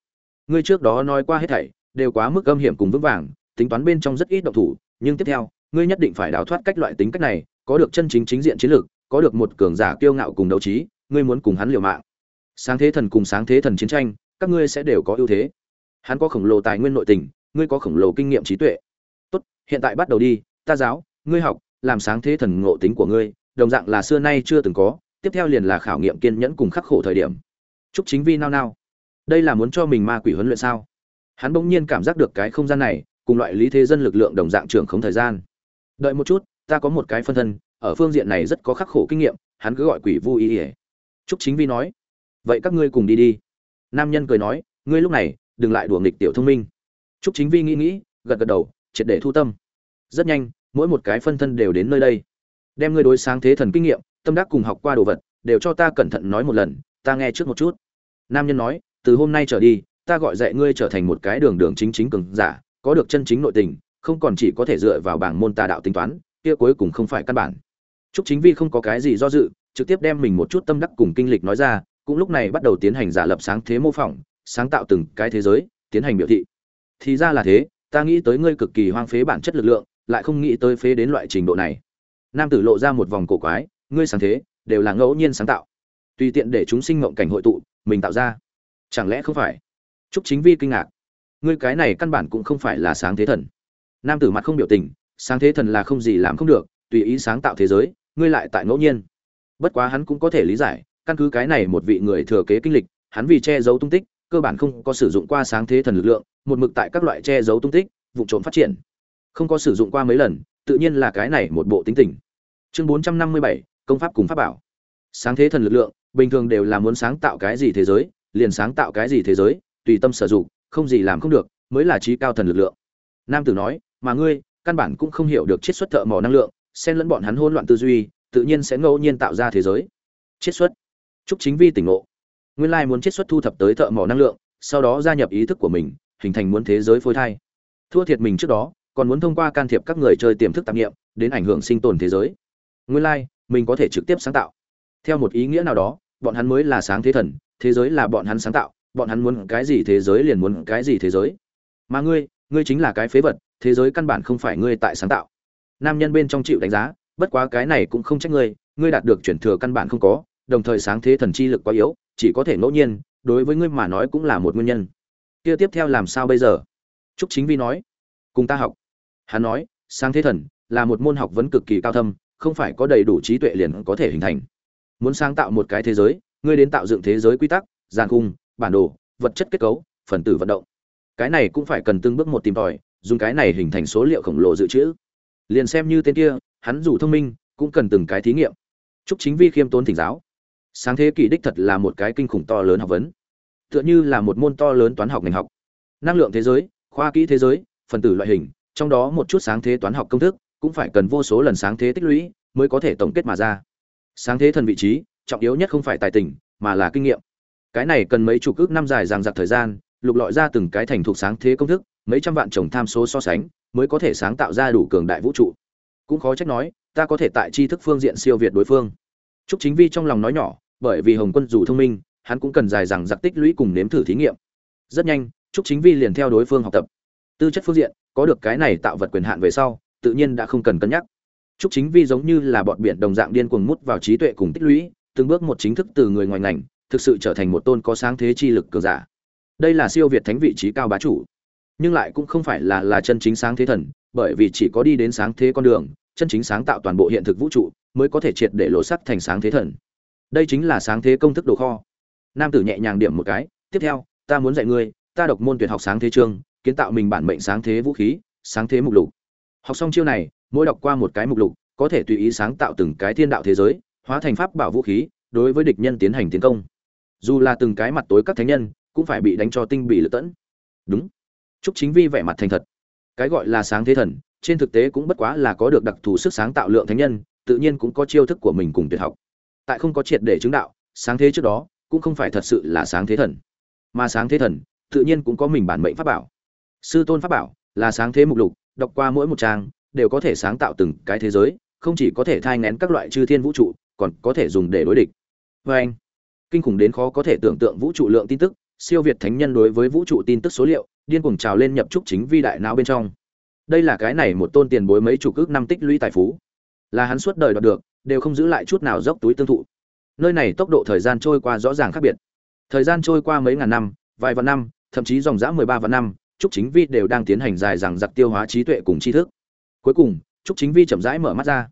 Ngươi trước đó nói qua hết thảy, đều quá mức âm hiểm cùng vững vàng, tính toán bên trong rất ít độc thủ, nhưng tiếp theo, ngươi nhất định phải đào thoát cách loại tính cách này, có được chân chính chính diện chiến lược, có được một cường giả kiêu ngạo cùng đấu trí, ngươi muốn cùng hắn liều mạng. Sáng thế thần cùng sáng thế thần chiến tranh các ngươi sẽ đều có ưu thế. Hắn có khổng lồ tài nguyên nội tình, ngươi có khổng lồ kinh nghiệm trí tuệ. Tốt, hiện tại bắt đầu đi, ta giáo, ngươi học, làm sáng thế thần ngộ tính của ngươi, đồng dạng là xưa nay chưa từng có, tiếp theo liền là khảo nghiệm kiên nhẫn cùng khắc khổ thời điểm. Chúc chính vi nao nao. Đây là muốn cho mình ma quỷ huấn luyện sao? Hắn bỗng nhiên cảm giác được cái không gian này, cùng loại lý thế dân lực lượng đồng dạng trưởng không thời gian. Đợi một chút, ta có một cái phân thân, ở phương diện này rất có khắc khổ kinh nghiệm, hắn cứ gọi quỷ vu ý ỉa chúc chính vi nói. Vậy các ngươi cùng đi đi nam nhân cười nói ngươi lúc này đừng lại đùa nghịch tiểu thông minh. Trúc chính vi nghĩ nghĩ gật gật đầu triệt để thu tâm. Rất nhanh mỗi một cái phân thân đều đến nơi đây. Đem ngươi đối sáng thế thần kinh nghiệm tâm đắc cùng học qua đồ vật đều cho ta cẩn thận nói một lần ta nghe trước một chút. Nam nhân nói từ hôm nay trở đi ta gọi dạy ngươi trở thành một cái đường đường chính chính cường giả có được chân chính nội tình không còn chỉ có thể dựa vào bảng môn tà đạo tính toán kia cuối cùng không phải căn bản. Trúc Chính Vi không có cái gì do dự, trực tiếp đem mình một chút tâm đắc cùng kinh lịch nói ra, cũng lúc này bắt đầu tiến hành giả lập sáng thế mô phỏng, sáng tạo từng cái thế giới, tiến hành biểu thị. Thì ra là thế, ta nghĩ tới ngươi cực kỳ hoang phế bản chất lực lượng, lại không nghĩ tới phế đến loại trình độ này. Nam tử lộ ra một vòng cổ quái ngươi sáng thế đều là ngẫu nhiên sáng tạo. Tùy tiện để chúng sinh ngộng cảnh hội tụ mình tạo ra. Chẳng lẽ không phải? Trúc chính vi kinh ngạc. Ngươi cái này căn bản cũng không phải là sáng thế thần. Nam tử mặt không biểu tình sáng thế thần là không gì làm không được tùy ý sáng tạo thế giới ngươi lại tại ngẫu nhiên. Bất quá hắn cũng có thể lý giải căn cứ cái này một vị người thừa kế kinh lịch, hắn vì che giấu tung tích, cơ bản không có sử dụng qua sáng thế thần lực lượng, một mực tại các loại che giấu tung tích, vụ trộm phát triển. Không có sử dụng qua mấy lần, tự nhiên là cái này một bộ tính tình. Chương bốn trăm năm mươi bảy, công pháp cùng pháp bảo. Sáng thế thần lực lượng, bình thường đều là muốn sáng tạo cái gì thế giới, liền sáng tạo cái gì thế giới, tùy tâm sử dụng, không gì làm không được, mới là trí cao thần lực lượng. Nam tử nói, mà ngươi, căn bản cũng không hiểu được chiết xuất thợ mỏ năng lượng, xen lẫn bọn hắn hỗn loạn tư duy, tự nhiên sẽ ngẫu nhiên tạo ra thế giới. Chiết xuất chúc chính vi tỉnh ngộ. Nguyên lai muốn chiết xuất thu thập tới thợ mỏ năng lượng, sau đó gia nhập ý thức của mình, hình thành muốn thế giới phôi thai. Thua thiệt mình trước đó, còn muốn thông qua can thiệp các người chơi tiềm thức tạp nghiệm, đến ảnh hưởng sinh tồn thế giới. Nguyên lai, mình có thể trực tiếp sáng tạo. Theo một ý nghĩa nào đó, bọn hắn mới là sáng thế thần, thế giới là bọn hắn sáng tạo, bọn hắn muốn cái gì thế giới liền muốn cái gì thế giới. Mà ngươi ngươi chính là cái phế vật, thế giới căn bản không phải ngươi tại sáng tạo. Nam nhân bên trong chịu đánh giá, bất quá cái này cũng không trách ngươi ngươi đạt được chuyển thừa căn bản không có đồng thời sáng thế thần chi lực quá yếu, chỉ có thể ngẫu nhiên, đối với ngươi mà nói cũng là một nguyên nhân. Kia tiếp theo làm sao bây giờ? Trúc chính vi nói. Cùng ta học. Hắn nói, sáng thế thần là một môn học vấn cực kỳ cao thâm, không phải có đầy đủ trí tuệ liền có thể hình thành. Muốn sáng tạo một cái thế giới, ngươi đến tạo dựng thế giới quy tắc, giàn khung, bản đồ, vật chất kết cấu, phần tử vận động. Cái này cũng phải cần từng bước một tìm tòi, dùng cái này hình thành số liệu khổng lồ dự trữ. Liền xem như tên kia, hắn dù thông minh, cũng cần từng cái thí nghiệm. Chúc chính vi khiêm tốn thỉnh giáo sáng thế kỷ đích thật là một cái kinh khủng to lớn học vấn. Tựa như là một môn to lớn toán học ngành học. Năng lượng thế giới, khoa kỹ thế giới, phần tử loại hình, trong đó một chút sáng thế toán học công thức, cũng phải cần vô số lần sáng thế tích lũy mới có thể tổng kết mà ra. Sáng thế thần vị trí, trọng yếu nhất không phải tài tình, mà là kinh nghiệm. Cái này cần mấy chục ước năm dài dằng dặc thời gian, lục lọi ra từng cái thành thuộc sáng thế công thức, mấy trăm vạn chồng tham số so sánh, mới có thể sáng tạo ra đủ cường đại vũ trụ. Cũng khó trách nói, ta có thể tại tri thức phương diện siêu việt đối phương. Trúc Chính Vi trong lòng nói nhỏ, bởi vì Hồng Quân dù thông minh, hắn cũng cần dài dằng giặc tích lũy cùng nếm thử thí nghiệm. Rất nhanh, Trúc Chính Vi liền theo đối phương học tập. Tư chất phương diện, có được cái này tạo vật quyền hạn về sau, tự nhiên đã không cần cân nhắc. Trúc Chính Vi giống như là bọn biển đồng dạng điên cuồng mút vào trí tuệ cùng tích lũy, từng bước một chính thức từ người ngoài ngành, thực sự trở thành một tôn có sáng thế chi lực cường giả. Đây là siêu việt thánh vị trí cao bá chủ, nhưng lại cũng không phải là là chân chính sáng thế thần, bởi vì chỉ có đi đến sáng thế con đường, chân chính sáng tạo toàn bộ hiện thực vũ trụ, mới có thể triệt để lộ sắt thành sáng thế thần. Đây chính là sáng thế công thức đồ kho. Nam tử nhẹ nhàng điểm một cái, tiếp theo, ta muốn dạy ngươi, ta độc môn tuyệt học sáng thế chương, kiến tạo mình bản mệnh sáng thế vũ khí, sáng thế mục lục. Học xong chiêu này, mỗi đọc qua một cái mục lục, có thể tùy ý sáng tạo từng cái thiên đạo thế giới, hóa thành pháp bảo vũ khí, đối với địch nhân tiến hành tiến công. Dù là từng cái mặt tối các thánh nhân, cũng phải bị đánh cho tinh bị lực tẫn. Đúng. Trúc Chính Vi vẻ mặt thành thật. Cái gọi là sáng thế thần, trên thực tế cũng bất quá là có được đặc thù sức sáng tạo lượng thánh nhân, tự nhiên cũng có chiêu thức của mình cùng tuyệt học. Tại không có triệt để chứng đạo, sáng thế trước đó, cũng không phải thật sự là sáng thế thần. Mà sáng thế thần, tự nhiên cũng có mình bản mệnh pháp bảo. Sư tôn pháp bảo là sáng thế mục lục, đọc qua mỗi một trang, đều có thể sáng tạo từng cái thế giới, không chỉ có thể thai nghén các loại chư thiên vũ trụ, còn có thể dùng để đối địch. Và anh, kinh khủng đến khó có thể tưởng tượng vũ trụ lượng tin tức, siêu việt thánh nhân đối với vũ trụ tin tức số liệu, điên cuồng trào lên nhập trúc chính vi đại não bên trong. Đây là cái này một tôn tiền bối mấy chục ước năm tích lũy tài phú, là hắn suốt đời đoạt được, đều không giữ lại chút nào dốc túi tương thụ. Nơi này tốc độ thời gian trôi qua rõ ràng khác biệt. Thời gian trôi qua mấy ngàn năm, vài vạn năm, thậm chí dòng dã mười ba vạn năm, trúc chính vi đều đang tiến hành dài dằng giặc tiêu hóa trí tuệ cùng tri thức. Cuối cùng, trúc chính vi chậm rãi mở mắt ra.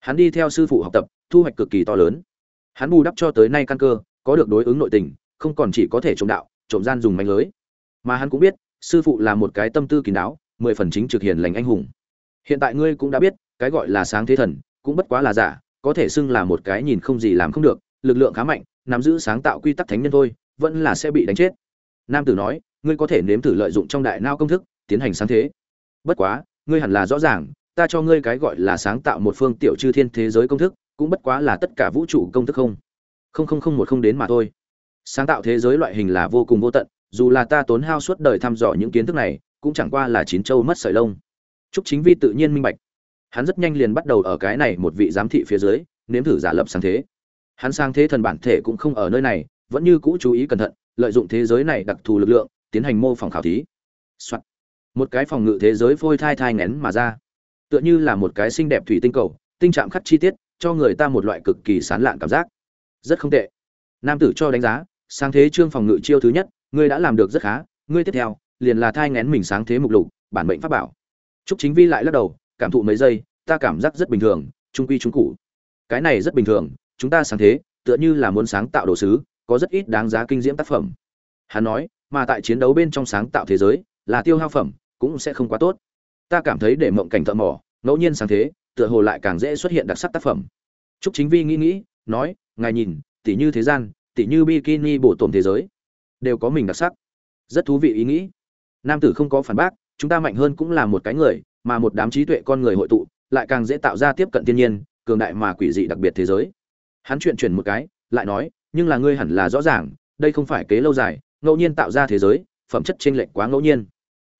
Hắn đi theo sư phụ học tập, thu hoạch cực kỳ to lớn. Hắn bù đắp cho tới nay căn cơ, có được đối ứng nội tình, không còn chỉ có thể trộm đạo, trộm gian dùng manh lưới. Mà hắn cũng biết, sư phụ là một cái tâm tư kín đáo, mười phần chính trực hiền lành anh hùng. Hiện tại ngươi cũng đã biết, cái gọi là sáng thế thần, cũng bất quá là giả, có thể xưng là một cái nhìn không gì làm không được, lực lượng khá mạnh, nắm giữ sáng tạo quy tắc thánh nhân thôi, vẫn là sẽ bị đánh chết. Nam tử nói, ngươi có thể nếm thử lợi dụng trong đại não công thức, tiến hành sáng thế. Bất quá, ngươi hẳn là rõ ràng, ta cho ngươi cái gọi là sáng tạo một phương tiểu chư thiên thế giới công thức, cũng bất quá là tất cả vũ trụ công thức không. Không không không một không đến mà thôi. Sáng tạo thế giới loại hình là vô cùng vô tận, dù là ta tốn hao suốt đời thăm dò những kiến thức này, cũng chẳng qua là chín châu mất sợi lông. Trúc Chính Vi tự nhiên minh bạch. Hắn rất nhanh liền bắt đầu ở cái này một vị giám thị phía dưới, nếm thử giả lập sáng thế. Hắn sang thế thần bản thể cũng không ở nơi này, vẫn như cũ chú ý cẩn thận, lợi dụng thế giới này đặc thù lực lượng, tiến hành mô phỏng khảo thí. Một cái phòng ngự thế giới phôi thai thai ngén mà ra, tựa như là một cái xinh đẹp thủy tinh cầu, tinh trạng khắc chi tiết, cho người ta một loại cực kỳ sán lạn cảm giác. Rất không tệ. Nam tử cho đánh giá, sang thế trương phòng ngự chiêu thứ nhất, ngươi đã làm được rất khá, ngươi tiếp theo, liền là thai ngén mình sáng thế mục lục, bản mệnh pháp bảo. Trúc Chính Vi lại lắc đầu, cảm thụ mấy giây, ta cảm giác rất bình thường, trung quy trung cụ. Cái này rất bình thường, chúng ta sáng thế, tựa như là muốn sáng tạo đồ sứ, có rất ít đáng giá kinh diễm tác phẩm. Hắn nói, mà tại chiến đấu bên trong sáng tạo thế giới, là tiêu hao phẩm, cũng sẽ không quá tốt. Ta cảm thấy để mộng cảnh thợ mỏ, ngẫu nhiên sáng thế, tựa hồ lại càng dễ xuất hiện đặc sắc tác phẩm. Trúc Chính Vi nghĩ nghĩ, nói, ngài nhìn, tỷ như thế gian, tỷ như bikini bộ tổn thế giới, đều có mình đặc sắc. Rất thú vị ý nghĩ. Nam tử không có phản bác, chúng ta mạnh hơn cũng là một cái người, mà một đám trí tuệ con người hội tụ lại càng dễ tạo ra tiếp cận thiên nhiên cường đại mà quỷ dị đặc biệt thế giới hắn chuyện chuyển một cái lại nói nhưng là ngươi hẳn là rõ ràng đây không phải kế lâu dài ngẫu nhiên tạo ra thế giới phẩm chất chênh lệch quá ngẫu nhiên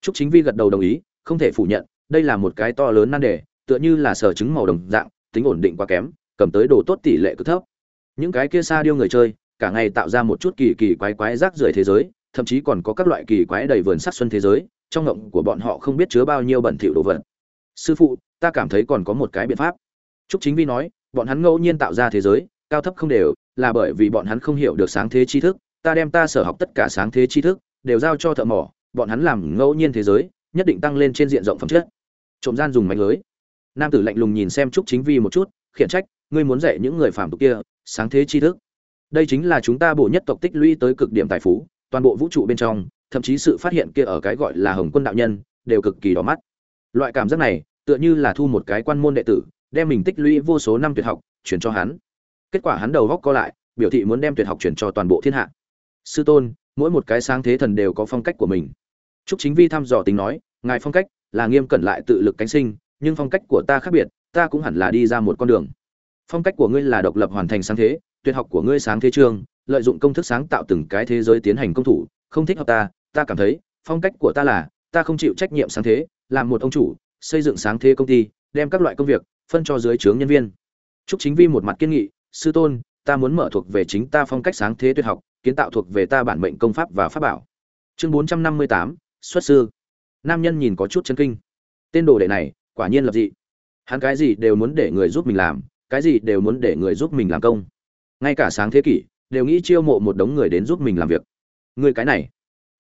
Trúc Chính Vi gật đầu đồng ý, không thể phủ nhận, đây là một cái to lớn nan đề, tựa như là sở chứng màu đồng dạng, tính ổn định quá kém, cầm tới đồ tốt tỷ lệ cứ thấp. Những cái kia xa điêu người chơi, cả ngày tạo ra một chút kỳ kỳ quái quái rác rưởi thế giới, thậm chí còn có các loại kỳ quái đầy vườn sắc xuân thế giới, trong ngộng của bọn họ không biết chứa bao nhiêu bẩn thỉu đồ vật. Sư phụ, ta cảm thấy còn có một cái biện pháp. Trúc Chính Vi nói, bọn hắn ngẫu nhiên tạo ra thế giới, cao thấp không đều, là bởi vì bọn hắn không hiểu được sáng thế tri thức, ta đem ta sở học tất cả sáng thế tri thức đều giao cho thợ mỏ, bọn hắn làm ngẫu nhiên thế giới, nhất định tăng lên trên diện rộng phẩm chất. Trộm gian dùng mánh lưới. Nam tử lạnh lùng nhìn xem Trúc Chính Vi một chút, khiển trách, ngươi muốn dạy những người phàm tục kia sáng thế tri thức. Đây chính là chúng ta bộ nhất tộc tích lũy tới cực điểm tài phú, toàn bộ vũ trụ bên trong, thậm chí sự phát hiện kia ở cái gọi là Hồng Quân đạo nhân, đều cực kỳ đỏ mắt. Loại cảm giác này, tựa như là thu một cái quan môn đệ tử, đem mình tích lũy vô số năm tuyệt học chuyển cho hắn. Kết quả hắn đầu góc co lại, biểu thị muốn đem tuyệt học chuyển cho toàn bộ thiên hạ. Sư tôn, mỗi một cái sáng thế thần đều có phong cách của mình. Trúc Chính Vi thăm dò tính nói, ngài phong cách là nghiêm cẩn lại tự lực cánh sinh, nhưng phong cách của ta khác biệt, ta cũng hẳn là đi ra một con đường. Phong cách của ngươi là độc lập hoàn thành sáng thế, tuyệt học của ngươi sáng thế trường, lợi dụng công thức sáng tạo từng cái thế giới tiến hành công thủ, không thích hợp ta, ta cảm thấy, phong cách của ta là, ta không chịu trách nhiệm sáng thế, làm một ông chủ, xây dựng sáng thế công ty, đem các loại công việc phân cho dưới trướng nhân viên. Trúc Chính Vi một mặt kiên nghị, sư tôn, ta muốn mở thuộc về chính ta phong cách sáng thế tuyệt học, kiến tạo thuộc về ta bản mệnh công pháp và pháp bảo. Chương 458, xuất sư nam nhân nhìn có chút chấn kinh tên đồ đệ này quả nhiên lập dị hắn cái gì đều muốn để người giúp mình làm cái gì đều muốn để người giúp mình làm công ngay cả sáng thế kỷ đều nghĩ chiêu mộ một đống người đến giúp mình làm việc. Người cái này.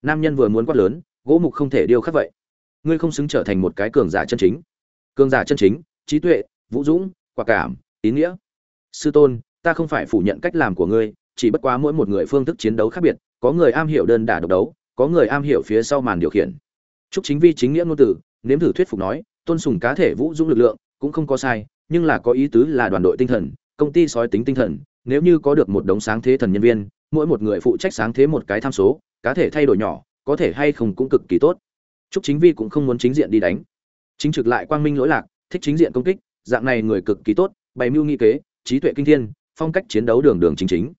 Nam nhân vừa muốn quát lớn gỗ mục không thể điêu khắc vậy. Ngươi không xứng trở thành một cái cường giả chân chính. Cường giả chân chính trí tuệ vũ dũng quả cảm tín nghĩa. Sư tôn ta không phải phủ nhận cách làm của ngươi chỉ bất quá mỗi một người phương thức chiến đấu khác biệt có người am hiểu đơn đả độc đấu có người am hiểu phía sau màn điều khiển. Trúc Chính Vi chính nghĩa ngôn từ, nếm thử thuyết phục nói, tôn sùng cá thể vũ dũng lực lượng, cũng không có sai, nhưng là có ý tứ là đoàn đội tinh thần, công ty sói tính tinh thần, nếu như có được một đống sáng thế thần nhân viên, mỗi một người phụ trách sáng thế một cái tham số, cá thể thay đổi nhỏ, có thể hay không cũng cực kỳ tốt. Trúc Chính Vi cũng không muốn chính diện đi đánh. Chính trực lại quang minh lỗi lạc, thích chính diện công kích, dạng này người cực kỳ tốt, bày mưu nghị kế, trí tuệ kinh thiên, phong cách chiến đấu đường đường chính chính.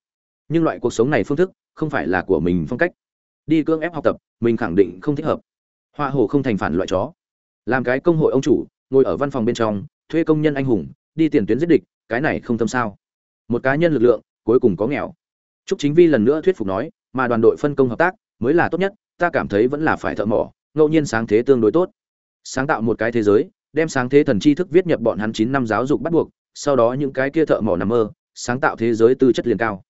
Nhưng loại cuộc sống này phương thức, không phải là của mình phong cách. Đi cưỡng ép học tập, mình khẳng định không thích hợp hoa hồ không thành phản loại chó làm cái công hội ông chủ ngồi ở văn phòng bên trong thuê công nhân anh hùng đi tiền tuyến giết địch cái này không tâm sao một cá nhân lực lượng cuối cùng có nghèo Trúc Chính Vi lần nữa thuyết phục nói, mà đoàn đội phân công hợp tác mới là tốt nhất, ta cảm thấy vẫn là phải thợ mỏ, ngẫu nhiên sáng thế tương đối tốt. Sáng tạo một cái thế giới, đem sáng thế thần tri thức viết nhập bọn hắn chín năm giáo dục bắt buộc, sau đó những cái kia thợ mỏ nằm mơ, sáng tạo thế giới tư chất liền cao.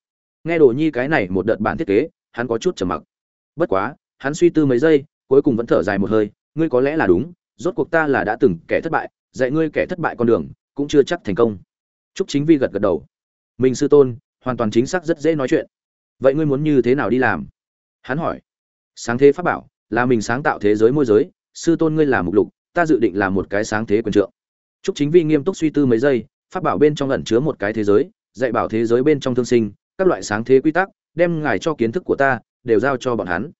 Nghe Đồ Nhi cái này một đợt bản thiết kế, hắn có chút trầm mặc. Bất quá, hắn suy tư mấy giây, cuối cùng vẫn thở dài một hơi ngươi có lẽ là đúng rốt cuộc ta là đã từng kẻ thất bại dạy ngươi kẻ thất bại con đường cũng chưa chắc thành công trúc chính vi gật gật đầu mình sư tôn, hoàn toàn chính xác rất dễ nói chuyện. Vậy ngươi muốn như thế nào đi làm? Hắn hỏi. Sáng thế pháp bảo, là mình sáng tạo thế giới môi giới, sư tôn ngươi là mục lục, ta dự định làm một cái sáng thế quyền trượng. Trúc chính vi nghiêm túc suy tư mấy giây, pháp bảo bên trong ẩn chứa một cái thế giới, dạy bảo thế giới bên trong thương sinh, các loại sáng thế quy tắc, đem ngài cho kiến thức của ta, đều giao cho bọn hắn.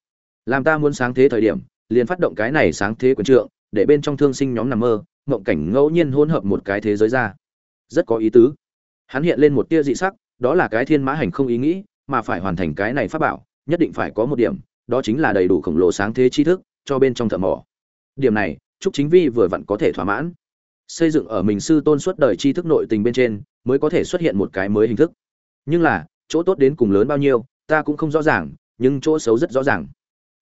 Làm ta muốn sáng thế thời điểm, liền phát động cái này sáng thế quyền trượng, để bên trong thương sinh nhóm nằm mơ mộng cảnh ngẫu nhiên hỗn hợp một cái thế giới ra. Rất có ý tứ hắn hiện lên một tia dị sắc, đó là cái thiên mã hành không ý nghĩ, mà phải hoàn thành cái này pháp bảo, nhất định phải có một điểm, đó chính là đầy đủ khổng lồ sáng thế tri thức, cho bên trong thợ mỏ. Điểm này, trúc chính vi vừa vặn có thể thỏa mãn. Xây dựng ở mình sư tôn suốt đời tri thức nội tình bên trên, mới có thể xuất hiện một cái mới hình thức. Nhưng là, chỗ tốt đến cùng lớn bao nhiêu, ta cũng không rõ ràng, nhưng chỗ xấu rất rõ ràng.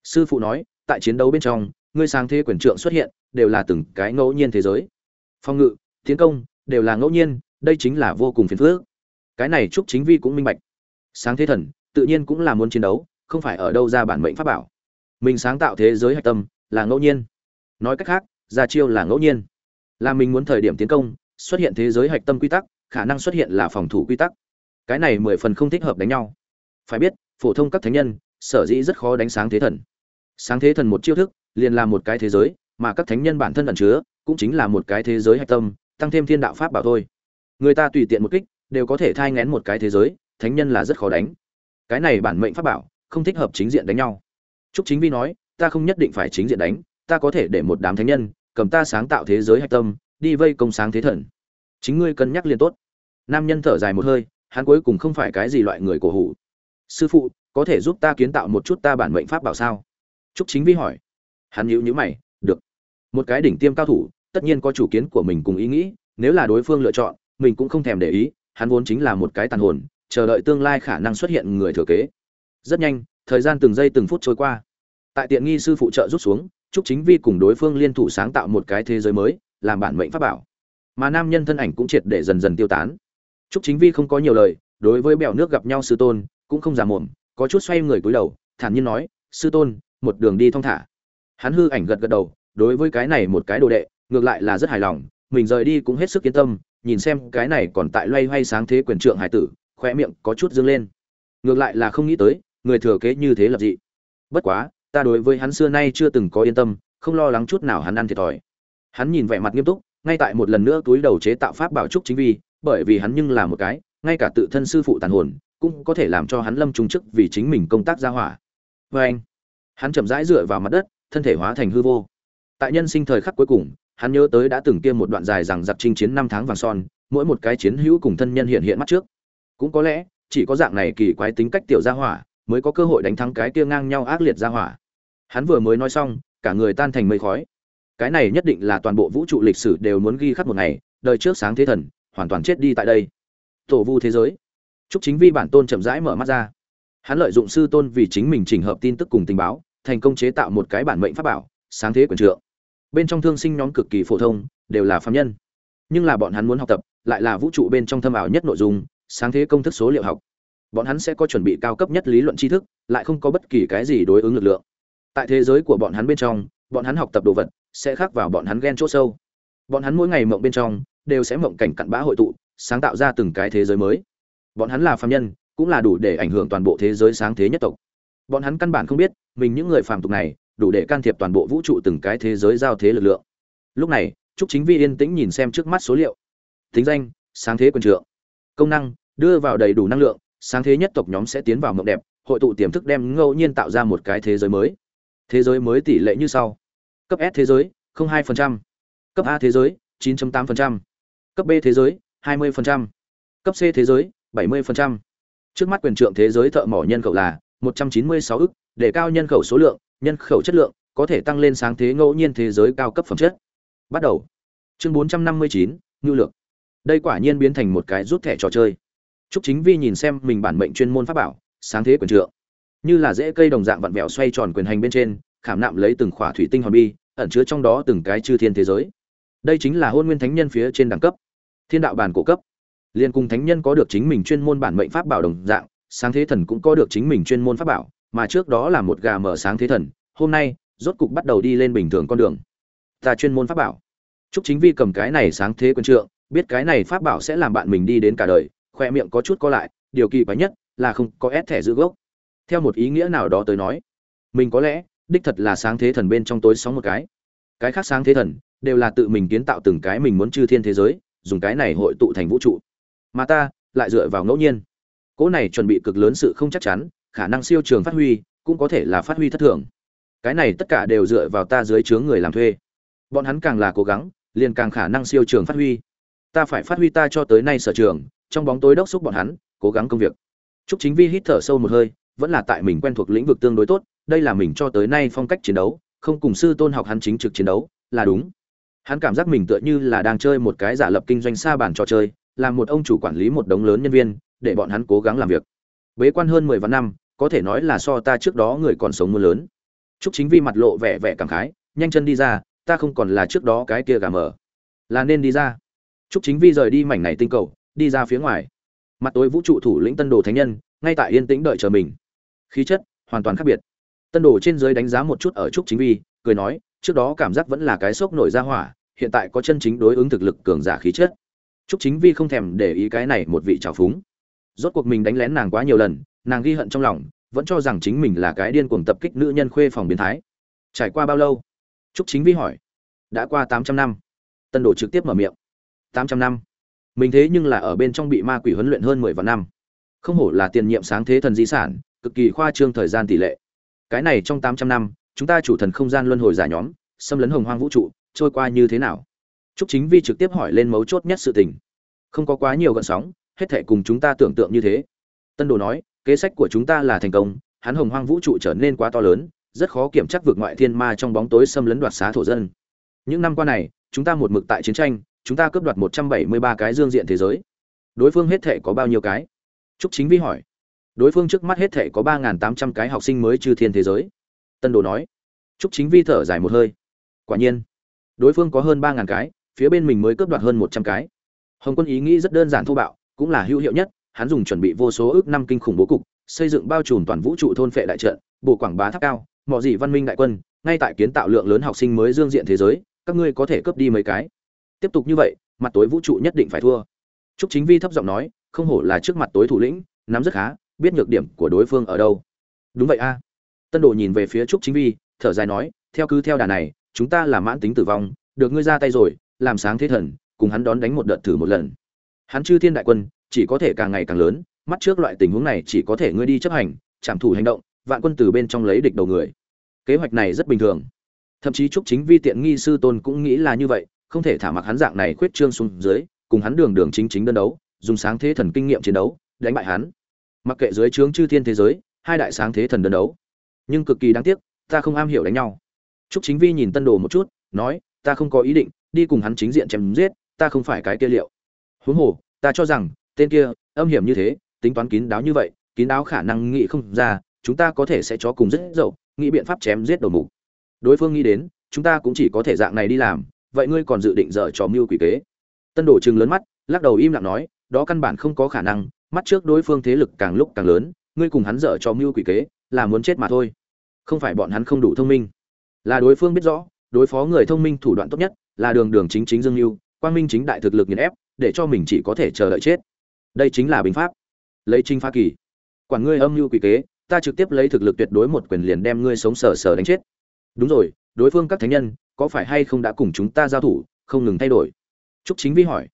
Sư phụ nói, tại chiến đấu bên trong, ngươi sáng thế quyền trượng xuất hiện, đều là từng cái ngẫu nhiên thế giới. Phong ngự, tiến công, đều là ngẫu nhiên đây chính là vô cùng phiền phức. Cái này trúc chính vi cũng minh bạch. Sáng thế thần, tự nhiên cũng là muốn chiến đấu, không phải ở đâu ra bản mệnh pháp bảo. Mình sáng tạo thế giới hạch tâm, là ngẫu nhiên. Nói cách khác, ra chiêu là ngẫu nhiên. Là mình muốn thời điểm tiến công, xuất hiện thế giới hạch tâm quy tắc, khả năng xuất hiện là phòng thủ quy tắc. Cái này mười phần không thích hợp đánh nhau. Phải biết, phổ thông các thánh nhân, sở dĩ rất khó đánh sáng thế thần. Sáng thế thần một chiêu thức, liền là một cái thế giới, mà các thánh nhân bản thân ẩn chứa, cũng chính là một cái thế giới hạch tâm, tăng thêm thiên đạo pháp bảo thôi người ta tùy tiện một kích, đều có thể thai ngén một cái thế giới, thánh nhân là rất khó đánh. Cái này bản mệnh pháp bảo, không thích hợp chính diện đánh nhau. Trúc chính vi nói, ta không nhất định phải chính diện đánh, ta có thể để một đám thánh nhân, cầm ta sáng tạo thế giới hạch tâm, đi vây công sáng thế thần. Chính ngươi cân nhắc liền tốt. Nam nhân thở dài một hơi, hắn cuối cùng không phải cái gì loại người cổ hủ. Sư phụ, có thể giúp ta kiến tạo một chút ta bản mệnh pháp bảo sao? Trúc chính vi hỏi. Hắn nhíu nhíu mày, được. Một cái đỉnh tiêm cao thủ, tất nhiên có chủ kiến của mình cùng ý nghĩ, nếu là đối phương lựa chọn mình cũng không thèm để ý, hắn vốn chính là một cái tàn hồn, chờ đợi tương lai khả năng xuất hiện người thừa kế. Rất nhanh, thời gian từng giây từng phút trôi qua. Tại tiện nghi sư phụ trợ rút xuống, trúc chính vi cùng đối phương liên thủ sáng tạo một cái thế giới mới, làm bản mệnh pháp bảo. Mà nam nhân thân ảnh cũng triệt để dần dần tiêu tán. Trúc chính vi không có nhiều lời, đối với bèo nước gặp nhau sư tôn, cũng không giả mồm, có chút xoay người cúi đầu, thản nhiên nói, sư tôn, một đường đi thong thả. Hắn hư ảnh gật gật đầu, đối với cái này một cái đồ đệ, ngược lại là rất hài lòng, mình rời đi cũng hết sức yên tâm nhìn xem cái này còn tại loay hoay sáng thế quyền trượng hải tử khoe miệng có chút dương lên. Ngược lại là không nghĩ tới, người thừa kế như thế lập dị. Bất quá, ta đối với hắn xưa nay chưa từng có yên tâm, không lo lắng chút nào hắn ăn thiệt thòi. Hắn nhìn vẻ mặt nghiêm túc, ngay tại một lần nữa túi đầu chế tạo pháp bảo trúc chính vi, bởi vì hắn nhưng là một cái, ngay cả tự thân sư phụ tàn hồn, cũng có thể làm cho hắn lâm trung chức vì chính mình công tác ra hỏa. Vê anh hắn chậm rãi dựa vào mặt đất, thân thể hóa thành hư vô. Tại nhân sinh thời khắc cuối cùng hắn nhớ tới đã từng kia một đoạn dài rằng giặc chinh chiến năm tháng vàng son, mỗi một cái chiến hữu cùng thân nhân hiện hiện mắt trước. Cũng có lẽ, chỉ có dạng này kỳ quái tính cách tiểu gia hỏa mới có cơ hội đánh thắng cái kia ngang nhau ác liệt gia hỏa. Hắn vừa mới nói xong, cả người tan thành mây khói. Cái này nhất định là toàn bộ vũ trụ lịch sử đều muốn ghi khắc một ngày, đời trước sáng thế thần, hoàn toàn chết đi tại đây. Tổ vu thế giới. Trúc chính vi bản tôn chậm rãi mở mắt ra. Hắn lợi dụng sư tôn vì chính mình chỉnh hợp tin tức cùng tình báo, thành công chế tạo một cái bản mệnh pháp bảo, sáng thế quyền trượng bên trong thương sinh nhóm cực kỳ phổ thông, đều là phạm nhân. Nhưng là bọn hắn muốn học tập, lại là vũ trụ bên trong thâm ảo nhất nội dung, sáng thế công thức số liệu học. Bọn hắn sẽ có chuẩn bị cao cấp nhất lý luận tri thức, lại không có bất kỳ cái gì đối ứng lực lượng. Tại thế giới của bọn hắn bên trong, bọn hắn học tập đồ vật sẽ khác vào bọn hắn ghen chỗ sâu. Bọn hắn mỗi ngày mộng bên trong đều sẽ mộng cảnh cặn bã hội tụ, sáng tạo ra từng cái thế giới mới. Bọn hắn là phạm nhân, cũng là đủ để ảnh hưởng toàn bộ thế giới sáng thế nhất tộc. Bọn hắn căn bản không biết, mình những người phàm tục này đủ để can thiệp toàn bộ vũ trụ từng cái thế giới giao thế lực lượng. Lúc này trúc chính vi yên tĩnh nhìn xem trước mắt số liệu. Thính danh sáng thế quân trượng. Công năng đưa vào đầy đủ năng lượng sáng thế nhất tộc nhóm sẽ tiến vào mộng đẹp hội tụ tiềm thức đem ngẫu nhiên tạo ra một cái thế giới mới. Thế giới mới tỷ lệ như sau. Cấp s thế giới 02%, cấp a thế giới 9.8%, cấp b thế giới 20%, cấp c thế giới 70%. trước mắt quyền trượng thế giới thợ mỏ nhân khẩu là 196 ức để cao nhân khẩu số lượng nhân khẩu chất lượng có thể tăng lên sáng thế ngẫu nhiên thế giới cao cấp phẩm chất. Bắt đầu. Chương 459, nhu lược. Đây quả nhiên biến thành một cái rút thẻ trò chơi. Trúc Chính Vi nhìn xem mình bản mệnh chuyên môn pháp bảo, sáng thế quyền trượng, như là rễ cây đồng dạng vặn vẹo xoay tròn quyền hành bên trên, khảm nạm lấy từng khỏa thủy tinh hòn bi, ẩn chứa trong đó từng cái chư thiên thế giới. Đây chính là hôn nguyên thánh nhân phía trên đẳng cấp, thiên đạo bản cổ cấp. Liên cùng thánh nhân có được chính mình chuyên môn bản mệnh pháp bảo đồng dạng, sáng thế thần cũng có được chính mình chuyên môn pháp bảo, mà trước đó là một gà mở sáng thế thần, hôm nay rốt cục bắt đầu đi lên bình thường con đường. Ta chuyên môn pháp bảo. Trúc Chính Vi cầm cái này sáng thế quân trượng, biết cái này pháp bảo sẽ làm bạn mình đi đến cả đời, khoe miệng có chút co lại điều kỳ quái nhất là không có ép thẻ giữ gốc theo một ý nghĩa nào đó tới nói mình có lẽ đích thật là sáng thế thần bên trong tối sóng một cái cái khác sáng thế thần đều là tự mình kiến tạo từng cái mình muốn chư thiên thế giới dùng cái này hội tụ thành vũ trụ mà ta lại dựa vào ngẫu nhiên cỗ này chuẩn bị cực lớn sự không chắc chắn khả năng siêu trường phát huy cũng có thể là phát huy thất thường. Cái này tất cả đều dựa vào ta dưới chướng người làm thuê. Bọn hắn càng là cố gắng liền càng khả năng siêu trường phát huy. Ta phải phát huy ta cho tới nay sở trường trong bóng tối đốc xúc bọn hắn cố gắng công việc. Trúc Chính Vi hít thở sâu một hơi, vẫn là tại mình quen thuộc lĩnh vực tương đối tốt, đây là mình cho tới nay phong cách chiến đấu, không cùng sư tôn học hắn chính trực chiến đấu, là đúng. Hắn cảm giác mình tựa như là đang chơi một cái giả lập kinh doanh xa bản trò chơi, làm một ông chủ quản lý một đống lớn nhân viên, để bọn hắn cố gắng làm việc. Bế quan hơn mười vạn năm, có thể nói là so ta trước đó người còn sống mưa lớn. Trúc Chính Vi mặt lộ vẻ vẻ cảm khái, nhanh chân đi ra, ta không còn là trước đó cái kia gà mở, là nên đi ra. Trúc Chính Vi rời đi mảnh này tinh cầu, đi ra phía ngoài mặt tối vũ trụ thủ lĩnh tân đồ thánh nhân ngay tại yên tĩnh đợi chờ mình khí chất hoàn toàn khác biệt tân đồ trên dưới đánh giá một chút ở trúc chính vi cười nói trước đó cảm giác vẫn là cái sốc nổi ra hỏa hiện tại có chân chính đối ứng thực lực cường giả khí chất trúc chính vi không thèm để ý cái này một vị trào phúng rốt cuộc mình đánh lén nàng quá nhiều lần nàng ghi hận trong lòng vẫn cho rằng chính mình là cái điên cuồng tập kích nữ nhân khuê phòng biến thái. Trải qua bao lâu? Trúc chính vi hỏi. Đã qua tám trăm năm. Tân đồ trực tiếp mở miệng. Tám trăm năm. Mình thế nhưng là ở bên trong bị ma quỷ huấn luyện hơn mười vạn năm. Không hổ là tiền nhiệm sáng thế thần di sản cực kỳ khoa trương thời gian tỷ lệ. Cái này trong tám trăm năm chúng ta chủ thần không gian luân hồi giả nhóm xâm lấn hồng hoang vũ trụ trôi qua như thế nào? Trúc Chính Vi trực tiếp hỏi lên mấu chốt nhất sự tình. Không có quá nhiều gợn sóng, hết thể cùng chúng ta tưởng tượng như thế. Tân Đồ nói, kế sách của chúng ta là thành công, hắn hồng hoang vũ trụ trở nên quá to lớn, rất khó kiểm chắc vượt ngoại thiên ma trong bóng tối xâm lấn đoạt xá thổ dân. Những năm qua này, chúng ta một mực tại chiến tranh, chúng ta cướp đoạt 173 cái dương diện thế giới. Đối phương hết thể có bao nhiêu cái? Trúc Chính Vi hỏi. Đối phương trước mắt hết thể có 3800 cái học sinh mới trừ thiên thế giới. Tân Đồ nói. Trúc Chính Vi thở dài một hơi. Quả nhiên, đối phương có hơn 3000 cái, phía bên mình mới cướp đoạt hơn một trăm cái hồng quân ý nghĩ rất đơn giản thô bạo cũng là hữu hiệu nhất, hắn dùng chuẩn bị vô số ước năm kinh khủng bố cục, xây dựng bao trùm toàn vũ trụ thôn phệ đại trận bộ quảng bá tháp cao mọi gì văn minh đại quân, ngay tại kiến tạo lượng lớn học sinh mới dương diện thế giới, các ngươi có thể cướp đi mấy cái. Tiếp tục như vậy, mặt tối vũ trụ nhất định phải thua. Trúc chính vi thấp giọng nói, không hổ là trước mặt tối thủ lĩnh, nắm rất khá, biết nhược điểm của đối phương ở đâu. Đúng vậy a. Tân đồ nhìn về phía trúc chính vi, thở dài nói, theo cứ theo đà này, chúng ta là mãn tính tử vong, được ngươi ra tay rồi, làm sáng thế thần, cùng hắn đón đánh một đợt thử một lần hắn chư thiên đại quân chỉ có thể càng ngày càng lớn mắt trước loại tình huống này chỉ có thể ngươi đi chấp hành trảm thủ hành động vạn quân từ bên trong lấy địch đầu người. Kế hoạch này rất bình thường. Thậm chí trúc chính vi tiện nghi sư tôn cũng nghĩ là như vậy không thể thả mặc hắn dạng này khuyết trương xuống dưới cùng hắn đường đường chính chính đơn đấu dùng sáng thế thần kinh nghiệm chiến đấu đánh bại hắn. Mặc kệ dưới trướng chư thiên thế giới hai đại sáng thế thần đơn đấu. Nhưng cực kỳ đáng tiếc ta không am hiểu đánh nhau. Trúc chính vi nhìn tân đồ một chút nói ta không có ý định đi cùng hắn chính diện chém giết, ta không phải cái kia liệu. Huống hồ, ta cho rằng, tên kia, âm hiểm như thế, tính toán kín đáo như vậy, kín đáo khả năng nghĩ không ra, chúng ta có thể sẽ chó cùng rất dậu, nghĩ biện pháp chém giết đầu mục. Đối phương nghĩ đến, chúng ta cũng chỉ có thể dạng này đi làm, vậy ngươi còn dự định dở trò mưu quỷ kế? Tân đổ trừng lớn mắt, lắc đầu im lặng nói, đó căn bản không có khả năng, mắt trước đối phương thế lực càng lúc càng lớn, ngươi cùng hắn dở trò mưu quỷ kế, là muốn chết mà thôi. Không phải bọn hắn không đủ thông minh, là đối phương biết rõ, đối phó người thông minh thủ đoạn tốt nhất là đường đường chính chính dương mưu quang minh chính đại thực lực nghiền ép để cho mình chỉ có thể chờ đợi chết. Đây chính là binh pháp. Lấy trinh phá kỳ. Quản ngươi âm mưu quỷ kế, ta trực tiếp lấy thực lực tuyệt đối một quyền liền đem ngươi sống sờ sờ đánh chết. Đúng rồi, đối phương các thánh nhân, có phải hay không đã cùng chúng ta giao thủ, không ngừng thay đổi? Trúc chính vi hỏi.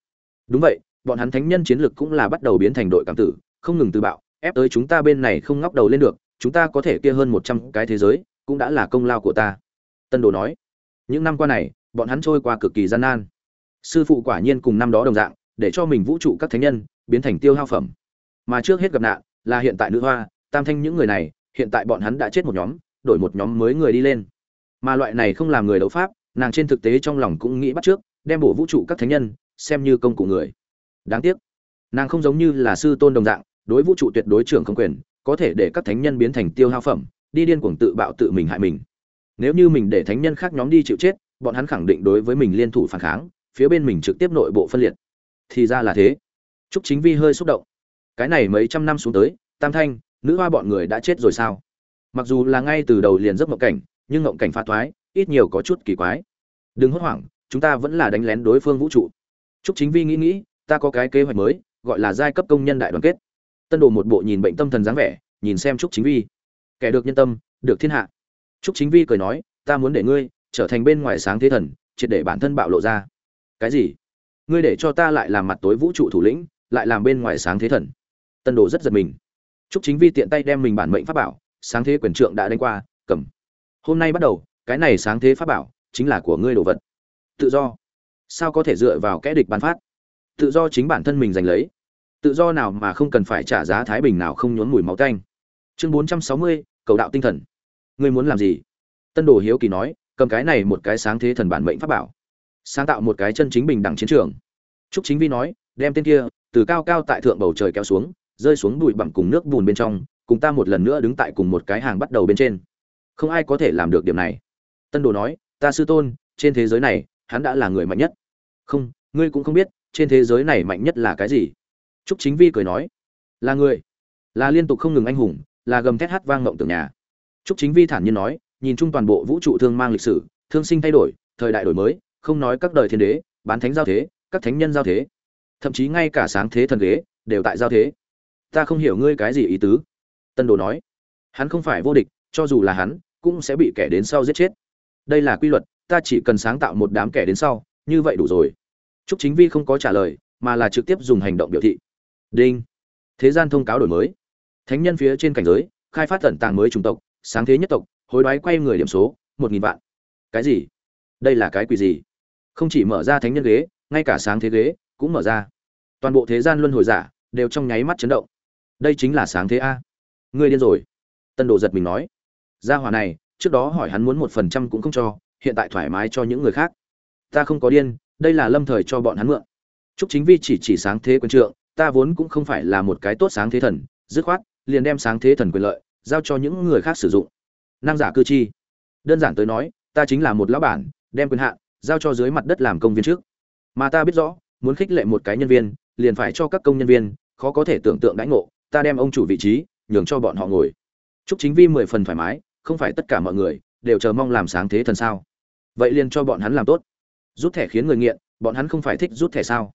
Đúng vậy, bọn hắn thánh nhân chiến lực cũng là bắt đầu biến thành đội cảm tử, không ngừng từ bạo, ép tới chúng ta bên này không ngóc đầu lên được, chúng ta có thể kia hơn một trăm cái thế giới, cũng đã là công lao của ta. Tân đồ nói. Những năm qua này, bọn hắn trôi qua cực kỳ gian nan sư phụ quả nhiên cùng năm đó đồng dạng, để cho mình vũ trụ các thánh nhân biến thành tiêu hao phẩm. Mà trước hết gặp nạn, là hiện tại nữ hoa, tam thanh những người này, hiện tại bọn hắn đã chết một nhóm, đổi một nhóm mới người đi lên. Mà loại này không làm người đấu pháp, nàng trên thực tế trong lòng cũng nghĩ bắt trước, đem bổ vũ trụ các thánh nhân, xem như công cụ người. Đáng tiếc, nàng không giống như là sư tôn đồng dạng, đối vũ trụ tuyệt đối trưởng không quyền, có thể để các thánh nhân biến thành tiêu hao phẩm, đi điên cuồng tự bạo tự mình hại mình. Nếu như mình để thánh nhân khác nhóm đi chịu chết, bọn hắn khẳng định đối với mình liên thủ phản kháng phía bên mình trực tiếp nội bộ phân liệt. Thì ra là thế. Trúc chính vi hơi xúc động. Cái này mấy trăm năm xuống tới, tam thanh, nữ hoa bọn người đã chết rồi sao? Mặc dù là ngay từ đầu liền giấc mộng cảnh, nhưng mộng cảnh pha thoái, ít nhiều có chút kỳ quái. Đừng hốt hoảng, chúng ta vẫn là đánh lén đối phương vũ trụ. Trúc chính vi nghĩ nghĩ, ta có cái kế hoạch mới, gọi là giai cấp công nhân đại đoàn kết. Tân đồ một bộ nhìn bệnh tâm thần dáng vẻ, nhìn xem trúc chính vi. Kẻ được nhân tâm, được thiên hạ. Trúc chính vi cười nói, ta muốn để ngươi trở thành bên ngoài sáng thế thần, triệt để bản thân bạo lộ ra cái gì? Ngươi để cho ta lại làm mặt tối vũ trụ thủ lĩnh, lại làm bên ngoài sáng thế thần. Tân đồ rất giật mình. Chúc chính vi tiện tay đem mình bản mệnh pháp bảo, sáng thế quyền trượng đã đánh qua, cầm. Hôm nay bắt đầu, cái này sáng thế pháp bảo chính là của ngươi đồ vật. Tự do. Sao có thể dựa vào kẽ địch bán phát? Tự do chính bản thân mình giành lấy. Tự do nào mà không cần phải trả giá thái bình nào không nhốn mùi máu tanh. Chương bốn trăm sáu mươi, cầu đạo tinh thần. Ngươi muốn làm gì? Tân đồ hiếu kỳ nói, cầm cái này một cái sáng thế thần bản mệnh pháp bảo sáng tạo một cái chân chính bình đẳng chiến trường. Trúc chính vi nói, đem tên kia, từ cao cao tại thượng bầu trời kéo xuống, rơi xuống bụi bặm cùng nước bùn bên trong, cùng ta một lần nữa đứng tại cùng một cái hàng bắt đầu bên trên. Không ai có thể làm được điểm này. Tân đồ nói, ta sư tôn, trên thế giới này, hắn đã là người mạnh nhất. Không, ngươi cũng không biết, trên thế giới này mạnh nhất là cái gì? Trúc chính vi cười nói, là người. Là liên tục không ngừng anh hùng, là gầm thét hát vang ngộng tưởng nhà. Trúc chính vi thản nhiên nói, nhìn chung toàn bộ vũ trụ thương mang lịch sử, thương sinh thay đổi, thời đại đổi mới không nói các đời thiên đế, bán thánh giao thế, các thánh nhân giao thế. Thậm chí ngay cả sáng thế thần ghế đều tại giao thế. Ta không hiểu ngươi cái gì ý tứ. Tân đồ nói. Hắn không phải vô địch, cho dù là hắn, cũng sẽ bị kẻ đến sau giết chết. Đây là quy luật, ta chỉ cần sáng tạo một đám kẻ đến sau, như vậy đủ rồi. Trúc chính vi không có trả lời, mà là trực tiếp dùng hành động biểu thị. Đinh. Thế gian thông cáo đổi mới. Thánh nhân phía trên cảnh giới, khai phát tận tàng mới chủng tộc, sáng thế nhất tộc, hối đoái quay người điểm số, một nghìn vạn. Cái gì? Đây là cái quỷ gì? Không chỉ mở ra thánh nhân ghế, ngay cả sáng thế ghế cũng mở ra. Toàn bộ thế gian luân hồi giả đều trong nháy mắt chấn động. Đây chính là sáng thế a. Ngươi điên rồi. Tân đồ giật mình nói. Gia hỏa này, trước đó hỏi hắn muốn một phần trăm cũng không cho, hiện tại thoải mái cho những người khác. Ta không có điên, đây là lâm thời cho bọn hắn mượn. Chúc chính vi chỉ chỉ sáng thế quân trượng, ta vốn cũng không phải là một cái tốt sáng thế thần, dứt khoát, liền đem sáng thế thần quyền lợi giao cho những người khác sử dụng. Năng giả cư chi. Đơn giản tới nói, ta chính là một lão bản, đem quyền hạn giao cho dưới mặt đất làm công viên trước. Mà ta biết rõ, muốn khích lệ một cái nhân viên, liền phải cho các công nhân viên, khó có thể tưởng tượng đãi ngộ, ta đem ông chủ vị trí, nhường cho bọn họ ngồi. Chúc chính vi mười phần thoải mái, không phải tất cả mọi người, đều chờ mong làm sáng thế thần sao. Vậy liền cho bọn hắn làm tốt. Rút thẻ khiến người nghiện, bọn hắn không phải thích rút thẻ sao?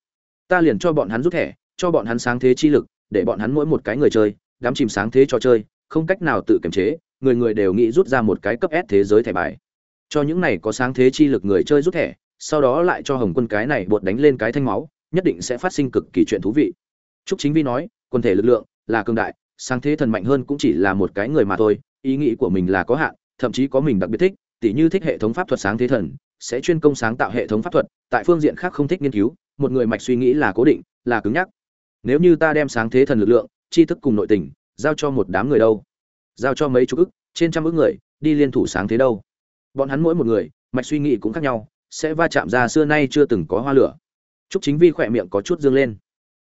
Ta liền cho bọn hắn rút thẻ, cho bọn hắn sáng thế chi lực, để bọn hắn mỗi một cái người chơi đám chìm sáng thế trò chơi, không cách nào tự kiềm chế, người người đều nghĩ rút ra một cái cấp S thế giới thẻ bài cho những này có sáng thế chi lực người chơi rút thẻ, sau đó lại cho hồng quân cái này bột đánh lên cái thanh máu, nhất định sẽ phát sinh cực kỳ chuyện thú vị. Trúc chính vi nói, quân thể lực lượng là cường đại, sáng thế thần mạnh hơn cũng chỉ là một cái người mà thôi, ý nghĩ của mình là có hạn, thậm chí có mình đặc biệt thích, tỉ như thích hệ thống pháp thuật sáng thế thần, sẽ chuyên công sáng tạo hệ thống pháp thuật, tại phương diện khác không thích nghiên cứu, một người mạch suy nghĩ là cố định, là cứng nhắc. Nếu như ta đem sáng thế thần lực lượng, tri thức cùng nội tình, giao cho một đám người đâu? Giao cho mấy chục ức, trên trăm ức người, đi liên thủ sáng thế đâu? Bọn hắn mỗi một người, mạch suy nghĩ cũng khác nhau, sẽ va chạm ra xưa nay chưa từng có hoa lửa. Chúc chính vi khỏe miệng có chút dương lên.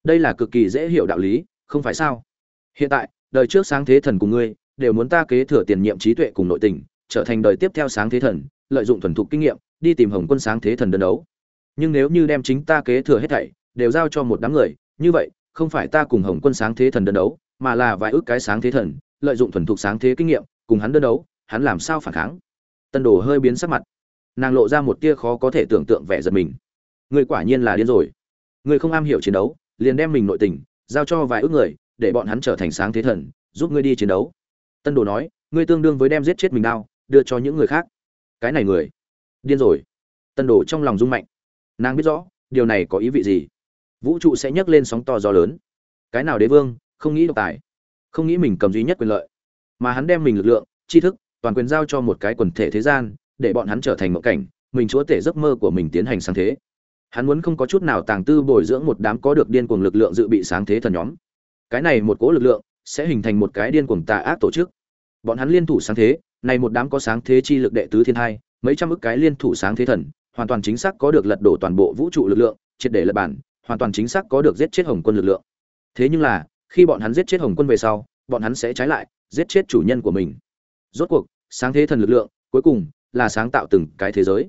Đây là cực kỳ dễ hiểu đạo lý, không phải sao? Hiện tại, đời trước sáng thế thần cùng ngươi, đều muốn ta kế thừa tiền nhiệm trí tuệ cùng nội tình, trở thành đời tiếp theo sáng thế thần, lợi dụng thuần thục kinh nghiệm, đi tìm hồng quân sáng thế thần đơn đấu. Nhưng nếu như đem chính ta kế thừa hết thảy, đều giao cho một đám người, như vậy, không phải ta cùng hồng quân sáng thế thần đơn đấu, mà là vài ước cái sáng thế thần, lợi dụng thuần thục sáng thế kinh nghiệm, cùng hắn đơn đấu, hắn làm sao phản kháng? Tân đồ hơi biến sắc mặt. Nàng lộ ra một tia khó có thể tưởng tượng vẻ giật mình. Người quả nhiên là điên rồi. Người không am hiểu chiến đấu, liền đem mình nội tình, giao cho vài ước người, để bọn hắn trở thành sáng thế thần, giúp ngươi đi chiến đấu. Tân đồ nói, ngươi tương đương với đem giết chết mình đao, đưa cho những người khác. Cái này người, điên rồi. Tân đồ trong lòng rung mạnh. Nàng biết rõ, điều này có ý vị gì? Vũ trụ sẽ nhấc lên sóng to gió lớn. Cái nào đế vương, không nghĩ độc tài, không nghĩ mình cầm duy nhất quyền lợi, mà hắn đem mình lực lượng, tri thức toàn quyền giao cho một cái quần thể thế gian, để bọn hắn trở thành một cảnh, mình chúa tể giấc mơ của mình tiến hành sáng thế. Hắn muốn không có chút nào tàng tư bồi dưỡng một đám có được điên cuồng lực lượng dự bị sáng thế thần nhóm. Cái này một cỗ lực lượng sẽ hình thành một cái điên cuồng tà ác tổ chức. Bọn hắn liên thủ sáng thế, này một đám có sáng thế chi lực đệ tứ thiên hai, mấy trăm ức cái liên thủ sáng thế thần, hoàn toàn chính xác có được lật đổ toàn bộ vũ trụ lực lượng, triệt để lật bản, hoàn toàn chính xác có được giết chết hồng quân lực lượng. Thế nhưng là, khi bọn hắn giết chết hồng quân về sau, bọn hắn sẽ trái lại, giết chết chủ nhân của mình rốt cuộc, sáng thế thần lực lượng, cuối cùng là sáng tạo từng cái thế giới.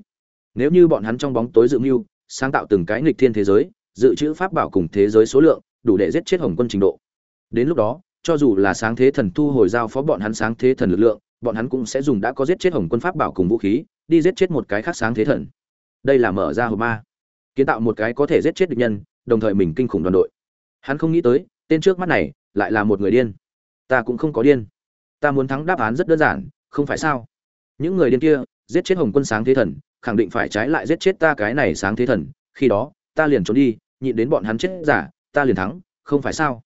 Nếu như bọn hắn trong bóng tối dự mưu, sáng tạo từng cái nghịch thiên thế giới, dự trữ pháp bảo cùng thế giới số lượng, đủ để giết chết hồng quân trình độ. Đến lúc đó, cho dù là sáng thế thần thu hồi giao phó bọn hắn sáng thế thần lực lượng, bọn hắn cũng sẽ dùng đã có giết chết hồng quân pháp bảo cùng vũ khí, đi giết chết một cái khác sáng thế thần. Đây là mở ra hộp ma. Kiến tạo một cái có thể giết chết địch nhân, đồng thời mình kinh khủng đoàn đội. Hắn không nghĩ tới, tên trước mắt này lại là một người điên. Ta cũng không có điên ta muốn thắng đáp án rất đơn giản không phải sao những người điên kia giết chết hồng quân sáng thế thần khẳng định phải trái lại giết chết ta cái này sáng thế thần khi đó ta liền trốn đi nhịn đến bọn hắn chết giả ta liền thắng không phải sao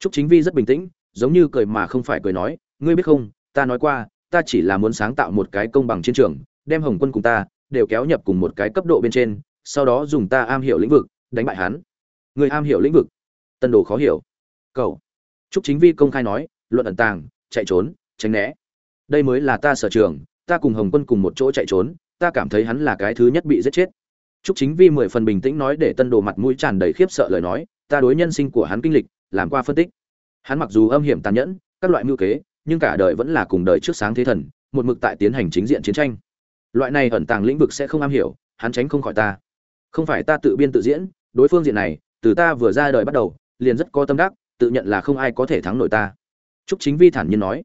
Trúc Chính Vi rất bình tĩnh, giống như cười mà không phải cười nói, ngươi biết không, ta nói qua, ta chỉ là muốn sáng tạo một cái công bằng chiến trường, đem Hồng Quân cùng ta đều kéo nhập cùng một cái cấp độ bên trên, sau đó dùng ta am hiểu lĩnh vực, đánh bại hắn. Ngươi am hiểu lĩnh vực? Tân Đồ khó hiểu. Cậu. Trúc Chính Vi công khai nói, luận ẩn tàng, chạy trốn, tránh né. Đây mới là ta sở trường, ta cùng Hồng Quân cùng một chỗ chạy trốn, ta cảm thấy hắn là cái thứ nhất bị giết chết. Trúc Chính Vi mười phần bình tĩnh nói để Tân Đồ mặt mũi tràn đầy khiếp sợ lời nói, ta đối nhân sinh của hắn kinh lịch, làm qua phân tích. Hắn mặc dù âm hiểm tàn nhẫn các loại mưu kế nhưng cả đời vẫn là cùng đời trước sáng thế thần một mực tại tiến hành chính diện chiến tranh. Loại này ẩn tàng lĩnh vực sẽ không am hiểu hắn tránh không khỏi ta. Không phải ta tự biên tự diễn đối phương diện này từ ta vừa ra đời bắt đầu liền rất có tâm đắc tự nhận là không ai có thể thắng nổi ta. Trúc chính vi thản nhiên nói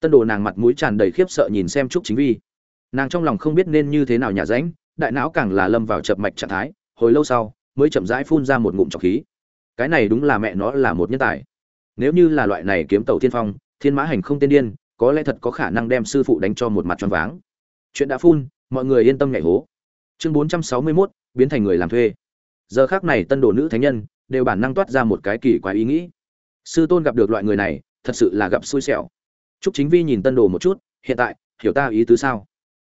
tân đồ nàng mặt mũi tràn đầy khiếp sợ nhìn xem trúc chính vi. Nàng trong lòng không biết nên như thế nào nhả rãnh đại não càng là lâm vào chập mạch trạng thái hồi lâu sau mới chậm rãi phun ra một ngụm trọc khí. Cái này đúng là mẹ nó là một nhân tài. Nếu như là loại này kiếm tàu thiên phong thiên mã hành không tiên điên có lẽ thật có khả năng đem sư phụ đánh cho một mặt tròn váng. Chuyện đã phun mọi người yên tâm nhảy hố. Chương bốn trăm sáu mươi 461, biến thành người làm thuê. Giờ khác này tân đồ nữ thánh nhân đều bản năng toát ra một cái kỳ quái ý nghĩ. Sư tôn gặp được loại người này thật sự là gặp xui xẻo trúc chính vi nhìn tân đồ một chút, hiện tại, hiểu ta ý tứ sao?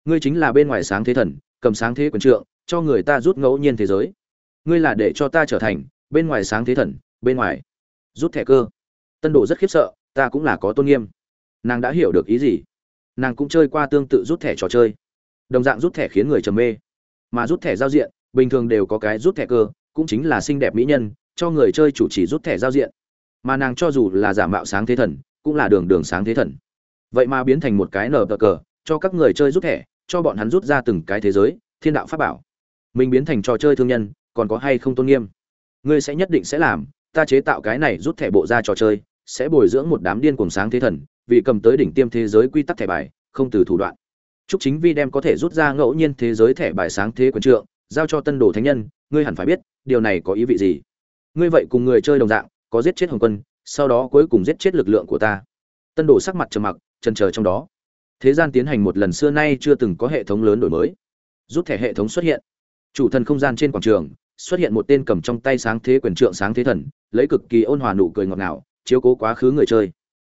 Ngươi chính là bên ngoài sáng thế thần, cầm sáng thế quyền trượng, cho người ta rút ngẫu nhiên thế giới. Ngươi là để cho ta trở thành bên ngoài sáng thế thần, bên ngoài rút thẻ cơ. Tân đồ rất khiếp sợ, ta cũng là có tôn nghiêm. Nàng đã hiểu được ý gì? Nàng cũng chơi qua tương tự rút thẻ trò chơi. Đồng dạng rút thẻ khiến người trầm mê. Mà rút thẻ giao diện, bình thường đều có cái rút thẻ cơ, cũng chính là xinh đẹp mỹ nhân, cho người chơi chủ chỉ rút thẻ giao diện. Mà nàng cho dù là giả mạo sáng thế thần cũng là đường đường sáng thế thần. Vậy mà biến thành một cái nở cờ cờ cho các người chơi rút thẻ cho bọn hắn rút ra từng cái thế giới thiên đạo pháp bảo. Mình biến thành trò chơi thương nhân còn có hay không tôn nghiêm? Ngươi sẽ nhất định sẽ làm ta chế tạo cái này rút thẻ bộ ra trò chơi sẽ bồi dưỡng một đám điên cuồng sáng thế thần vì cầm tới đỉnh tiêm thế giới quy tắc thẻ bài không từ thủ đoạn. Trúc Chính Vi đem có thể rút ra ngẫu nhiên thế giới thẻ bài sáng thế quyền trượng, giao cho Tân Đồ Thánh Nhân, ngươi hẳn phải biết, điều này có ý vị gì. Ngươi vậy cùng người chơi đồng dạng, có giết chết Hồng Quân, sau đó cuối cùng giết chết lực lượng của ta. Tân Đồ sắc mặt trầm mặc, chân chờ trong đó. Thế gian tiến hành một lần xưa nay chưa từng có hệ thống lớn đổi mới. Rút thẻ hệ thống xuất hiện. Chủ thần không gian trên quảng trường, xuất hiện một tên cầm trong tay sáng thế quyền trượng sáng thế thần, lấy cực kỳ ôn hòa nụ cười ngọt ngào, chiếu cố quá khứ người chơi.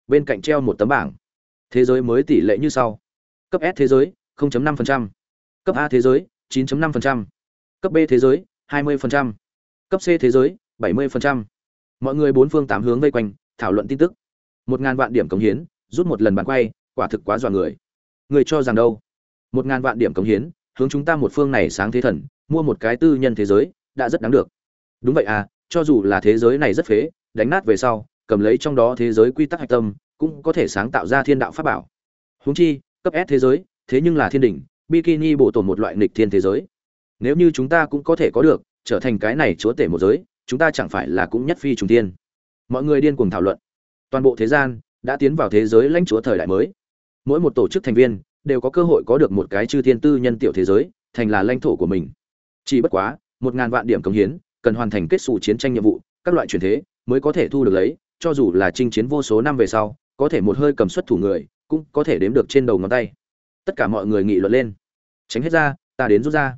Bên cạnh treo một tấm bảng. Thế giới mới tỷ lệ như sau cấp S thế giới 0.5%, cấp A thế giới 9.5%, cấp B thế giới 20%, cấp C thế giới 70%. Mọi người bốn phương tám hướng vây quanh, thảo luận tin tức. Một ngàn vạn điểm cống hiến, rút một lần bàn quay, quả thực quá dọa người. Người cho rằng đâu? Một ngàn vạn điểm cống hiến, hướng chúng ta một phương này sáng thế thần, mua một cái tư nhân thế giới, đã rất đáng được. Đúng vậy à, cho dù là thế giới này rất phế, đánh nát về sau, cầm lấy trong đó thế giới quy tắc hạch tâm, cũng có thể sáng tạo ra thiên đạo pháp bảo. Huống chi, cấp S thế giới, thế nhưng là thiên đỉnh, bikini bộ tổn một loại nghịch thiên thế giới. Nếu như chúng ta cũng có thể có được, trở thành cái này chúa tể một giới, chúng ta chẳng phải là cũng nhất phi trùng thiên. Mọi người điên cuồng thảo luận. Toàn bộ thế gian đã tiến vào thế giới lãnh chúa thời đại mới. Mỗi một tổ chức thành viên đều có cơ hội có được một cái chư thiên tư nhân tiểu thế giới, thành là lãnh thổ của mình. Chỉ bất quá, một ngàn vạn điểm cống hiến, cần hoàn thành kết sủ chiến tranh nhiệm vụ, các loại chuyển thế mới có thể thu được lấy, cho dù là chinh chiến vô số năm về sau, có thể một hơi cầm xuất thủ người, cũng có thể đếm được trên đầu ngón tay tất cả mọi người nghị luận lên tránh hết ra ta đến rút ra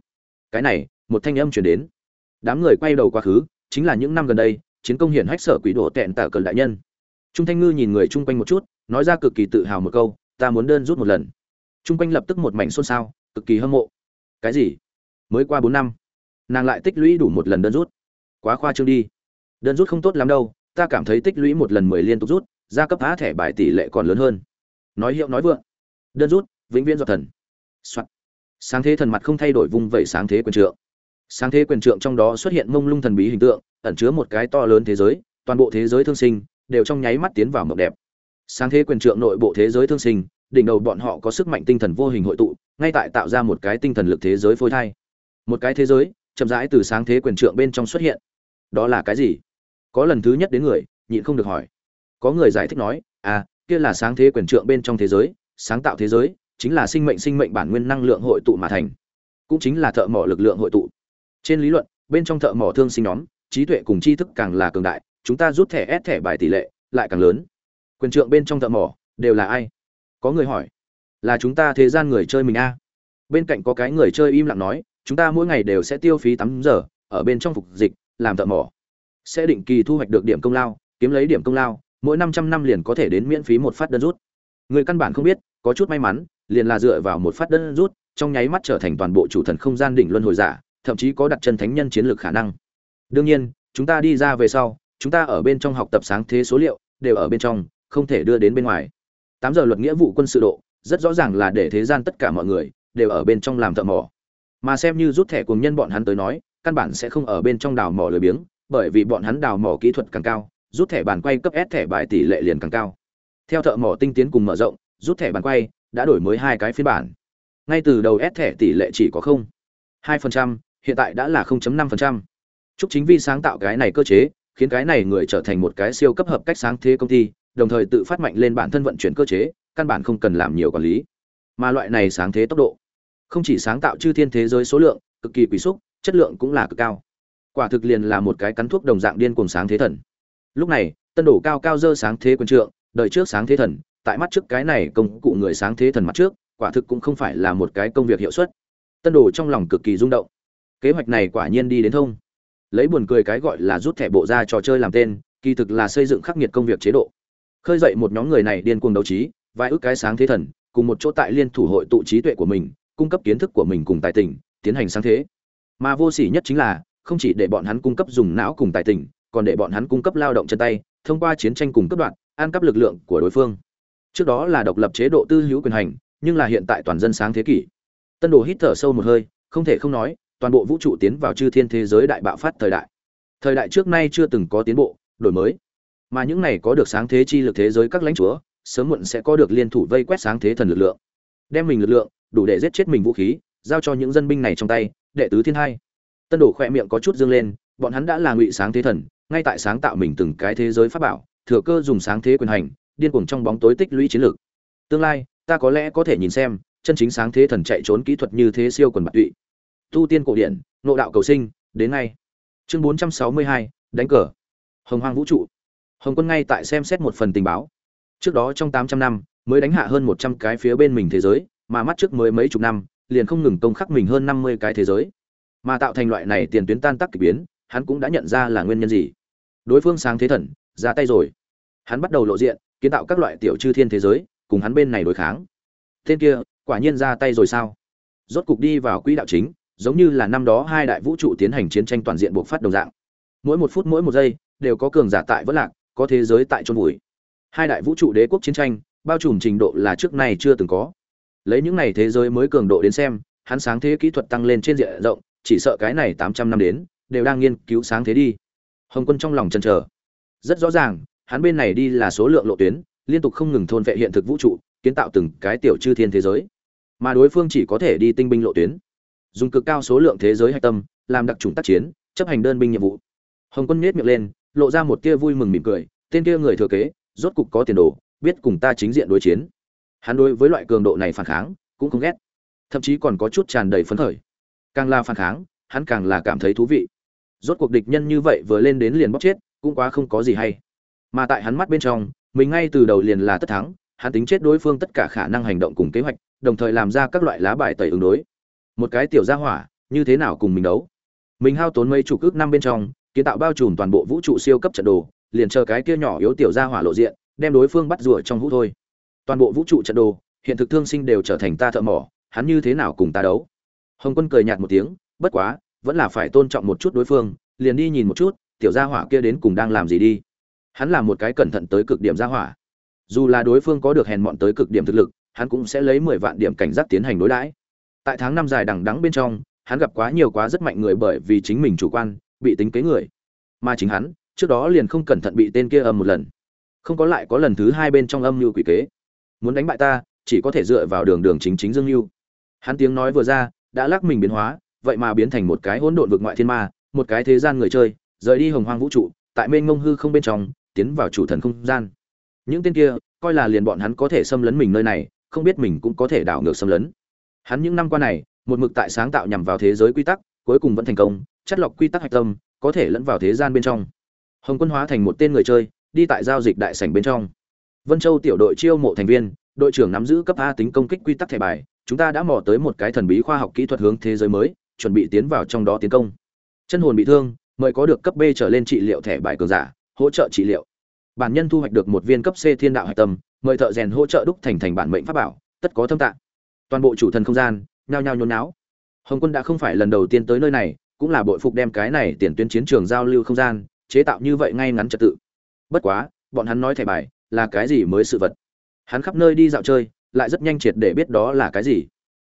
cái này một thanh âm truyền đến đám người quay đầu quá khứ chính là những năm gần đây, chiến công hiển hách sở quỷ đổ tẹn tả cờ đại nhân. Trung thanh ngư nhìn người chung quanh một chút, nói ra cực kỳ tự hào một câu, ta muốn đơn rút một lần. Chung quanh lập tức một mảnh xôn xao, cực kỳ hâm mộ. Cái gì? Mới qua bốn năm, nàng lại tích lũy đủ một lần đơn rút? Quá khoa trương đi. Đơn rút không tốt lắm đâu, ta cảm thấy tích lũy một lần mười liên tục rút, gia cấp á thẻ bài tỷ lệ còn lớn hơn. Nói hiệu nói vượng. Đơn rút, vĩnh viễn do thần、Soạn. sáng thế thần mặt không thay đổi vung vẩy sáng thế quyền trượng sáng thế quyền trượng trong đó xuất hiện mông lung thần bí hình tượng, ẩn chứa một cái to lớn thế giới, toàn bộ thế giới thương sinh, đều trong nháy mắt tiến vào mộng đẹp. Sáng thế quyền trượng nội bộ thế giới thương sinh, đỉnh đầu bọn họ có sức mạnh tinh thần vô hình hội tụ, ngay tại tạo ra một cái tinh thần lực thế giới phôi thai. Một cái thế giới, chậm rãi từ sáng thế quyền trượng bên trong xuất hiện. Đó là cái gì? Có lần thứ nhất đến người, nhịn không được hỏi. Có người giải thích nói à kia là sáng thế quyền trượng bên trong thế giới, sáng tạo thế giới, chính là sinh mệnh sinh mệnh bản nguyên năng lượng hội tụ mà thành. Cũng chính là thợ mỏ lực lượng hội tụ trên lý luận, bên trong thợ mỏ thương sinh nhóm, trí tuệ cùng tri thức càng là cường đại, chúng ta rút thẻ ép thẻ bài tỷ lệ lại càng lớn. Quyền trượng bên trong thợ mỏ đều là ai? Có người hỏi. Là chúng ta thế gian người chơi mình a. Bên cạnh có cái người chơi im lặng nói, chúng ta mỗi ngày đều sẽ tiêu phí tám giờ ở bên trong phục dịch, làm thợ mỏ. Sẽ định kỳ thu hoạch được điểm công lao, kiếm lấy điểm công lao, mỗi năm trăm năm liền có thể đến miễn phí một phát đơn rút. Người căn bản không biết, có chút may mắn, liền là dựa vào một phát đơn rút, trong nháy mắt trở thành toàn bộ chủ thần không gian đỉnh luân hồi giả thậm chí có đặt chân thánh nhân chiến lược khả năng. Đương nhiên, chúng ta đi ra về sau, chúng ta ở bên trong học tập sáng thế số liệu, đều ở bên trong, không thể đưa đến bên ngoài. Tám giờ luật nghĩa vụ quân sự độ, rất rõ ràng là để thế gian tất cả mọi người đều ở bên trong làm thợ mỏ mà xem như rút thẻ cùng nhân bọn hắn tới nói, căn bản sẽ không ở bên trong đào mỏ lười biếng, bởi vì bọn hắn đào mỏ kỹ thuật càng cao, rút thẻ bàn quay cấp S thẻ bài tỷ lệ liền càng cao. Theo thợ mỏ tinh tiến cùng mở rộng, rút thẻ bàn quay đã đổi mới hai cái phiên bản. Ngay từ đầu S thẻ tỷ lệ chỉ có không. Hai phần trăm hiện tại đã là 0.5%. Chúc chính vi sáng tạo cái này cơ chế, khiến cái này người trở thành một cái siêu cấp hợp cách sáng thế công ty, đồng thời tự phát mạnh lên bản thân vận chuyển cơ chế, căn bản không cần làm nhiều quản lý. Mà loại này sáng thế tốc độ, không chỉ sáng tạo chư thiên thế giới số lượng, cực kỳ quý xúc, chất lượng cũng là cực cao. Quả thực liền là một cái cắn thuốc đồng dạng điên cuồng sáng thế thần. Lúc này, tân đổ cao cao dơ sáng thế quân trượng, đợi trước sáng thế thần, tại mắt trước cái này công cụ người sáng thế thần mắt trước, quả thực cũng không phải là một cái công việc hiệu suất. Tân đổ trong lòng cực kỳ rung động kế hoạch này quả nhiên đi đến thông. Lấy buồn cười cái gọi là rút thẻ bộ ra trò chơi làm tên, kỳ thực là xây dựng khắc nghiệt công việc chế độ. Khơi dậy một nhóm người này điên cuồng đấu trí, vài ước cái sáng thế thần, cùng một chỗ tại liên thủ hội tụ trí tuệ của mình, cung cấp kiến thức của mình cùng tài tình, tiến hành sáng thế. Mà vô sỉ nhất chính là, không chỉ để bọn hắn cung cấp dùng não cùng tài tình, còn để bọn hắn cung cấp lao động chân tay, thông qua chiến tranh cùng cấp đoạn an cắp lực lượng của đối phương. Trước đó là độc lập chế độ tư hữu quyền hành, nhưng là hiện tại toàn dân sáng thế kỷ. Tân đồ hít thở sâu một hơi, không thể không nói toàn bộ vũ trụ tiến vào chư thiên thế giới đại bạo phát thời đại. Thời đại trước nay chưa từng có tiến bộ, đổi mới. Mà những này có được sáng thế chi lực thế giới các lãnh chúa, sớm muộn sẽ có được liên thủ vây quét sáng thế thần lực lượng. Đem mình lực lượng, đủ để giết chết mình vũ khí, giao cho những dân binh này trong tay, đệ tứ thiên hai. Tân đồ khỏe miệng có chút dương lên, bọn hắn đã là ngụy sáng thế thần, ngay tại sáng tạo mình từng cái thế giới pháp bảo, thừa cơ dùng sáng thế quyền hành, điên cuồng trong bóng tối tích lũy chiến lược. Tương lai, ta có lẽ có thể nhìn xem, chân chính sáng thế thần chạy trốn kỹ thuật như thế siêu quần bạc tụy tu tiên cổ điển nộ đạo cầu sinh, đến ngay. Chương bốn trăm sáu mươi hai, đánh cờ. Hồng hoang vũ trụ. Hồng quân ngay tại xem xét một phần tình báo. Trước đó trong tám trăm năm, mới đánh hạ hơn một trăm cái phía bên mình thế giới, mà mắt trước mới mấy chục năm, liền không ngừng công khắc mình hơn năm mươi cái thế giới. Mà tạo thành loại này tiền tuyến tan tác kỳ biến, hắn cũng đã nhận ra là nguyên nhân gì. Đối phương sáng thế thần, ra tay rồi. Hắn bắt đầu lộ diện, kiến tạo các loại tiểu chư thiên thế giới, cùng hắn bên này đối kháng. Tên kia, quả nhiên ra tay rồi sao? Rốt cục đi vào quỹ đạo chính giống như là năm đó hai đại vũ trụ tiến hành chiến tranh toàn diện buộc phát đồng dạng. Mỗi một phút mỗi một giây đều có cường giả tại vất lạc, có thế giới tại trôn vùi. Hai đại vũ trụ đế quốc chiến tranh, bao trùm trình độ là trước nay chưa từng có. Lấy những này thế giới mới cường độ đến xem, hắn sáng thế kỹ thuật tăng lên trên diện rộng, chỉ sợ cái này tám trăm năm đến, đều đang nghiên cứu sáng thế đi. Hồng quân trong lòng chăn chờ. Rất rõ ràng, hắn bên này đi là số lượng lộ tuyến, liên tục không ngừng thôn vệ hiện thực vũ trụ, kiến tạo từng cái tiểu chư thiên thế giới. Mà đối phương chỉ có thể đi tinh binh lộ tuyến dùng cực cao số lượng thế giới hạch tâm, làm đặc trùng tác chiến, chấp hành đơn binh nhiệm vụ. Hồng quân nhếch miệng lên, lộ ra một tia vui mừng mỉm cười, tên kia người thừa kế, rốt cục có tiền đồ, biết cùng ta chính diện đối chiến. Hắn đối với loại cường độ này phản kháng, cũng không ghét. Thậm chí còn có chút tràn đầy phấn khởi. Càng là phản kháng, hắn càng là cảm thấy thú vị. Rốt cuộc địch nhân như vậy vừa lên đến liền bóc chết, cũng quá không có gì hay. Mà tại hắn mắt bên trong, mình ngay từ đầu liền là tất thắng, hắn tính chết đối phương tất cả khả năng hành động cùng kế hoạch, đồng thời làm ra các loại lá bài tẩy ứng đối một cái tiểu gia hỏa, như thế nào cùng mình đấu? Mình hao tốn mấy chục ước năm bên trong, kiến tạo bao trùm toàn bộ vũ trụ siêu cấp trận đồ, liền chờ cái kia nhỏ yếu tiểu gia hỏa lộ diện, đem đối phương bắt rùa trong hũ thôi. Toàn bộ vũ trụ trận đồ, hiện thực thương sinh đều trở thành ta thợ mỏ, hắn như thế nào cùng ta đấu? Hồng quân cười nhạt một tiếng, bất quá, vẫn là phải tôn trọng một chút đối phương, liền đi nhìn một chút, tiểu gia hỏa kia đến cùng đang làm gì đi. Hắn là một cái cẩn thận tới cực điểm gia hỏa. Dù là đối phương có được hèn mọn tới cực điểm thực lực, hắn cũng sẽ lấy mười vạn điểm cảnh giác tiến hành đối đãi tại tháng năm dài đằng đắng bên trong, hắn gặp quá nhiều quá rất mạnh người bởi vì chính mình chủ quan, bị tính kế người. Mà chính hắn, trước đó liền không cẩn thận bị tên kia âm một lần. Không có lại có lần thứ hai bên trong âm mưu quỷ kế. Muốn đánh bại ta, chỉ có thể dựa vào đường đường chính chính dương mưu hắn tiếng nói vừa ra, đã lắc mình biến hóa, vậy mà biến thành một cái hỗn độn vực ngoại thiên ma, một cái thế gian người chơi, rời đi hồng hoang vũ trụ, tại mênh ngông hư không bên trong, tiến vào chủ thần không gian. Những tên kia, coi là liền bọn hắn có thể xâm lấn mình nơi này, không biết mình cũng có thể đảo ngược xâm lấn hắn những năm qua này, một mực tại sáng tạo nhằm vào thế giới quy tắc, cuối cùng vẫn thành công, chất lọc quy tắc hạch tâm, có thể lẫn vào thế gian bên trong. Hồng quân hóa thành một tên người chơi, đi tại giao dịch đại sảnh bên trong. Vân châu tiểu đội chiêu mộ thành viên, đội trưởng nắm giữ cấp a tính công kích quy tắc thẻ bài, chúng ta đã mò tới một cái thần bí khoa học kỹ thuật hướng thế giới mới, chuẩn bị tiến vào trong đó tiến công. Chân hồn bị thương, mời có được cấp b trở lên trị liệu thẻ bài cường giả, hỗ trợ trị liệu. Bản nhân thu hoạch được một viên cấp c thiên đạo hạch tâm, mời thợ rèn hỗ trợ đúc thành thành bản mệnh pháp bảo, tất có thâm tạng toàn bộ chủ thần không gian, nhao nhao nhốn náo hồng quân đã không phải lần đầu tiên tới nơi này, cũng là bội phục đem cái này tiền tuyến chiến trường giao lưu không gian, chế tạo như vậy ngay ngắn trật tự. Bất quá, bọn hắn nói thẻ bài, là cái gì mới sự vật? Hắn khắp nơi đi dạo chơi, lại rất nhanh triệt để biết đó là cái gì.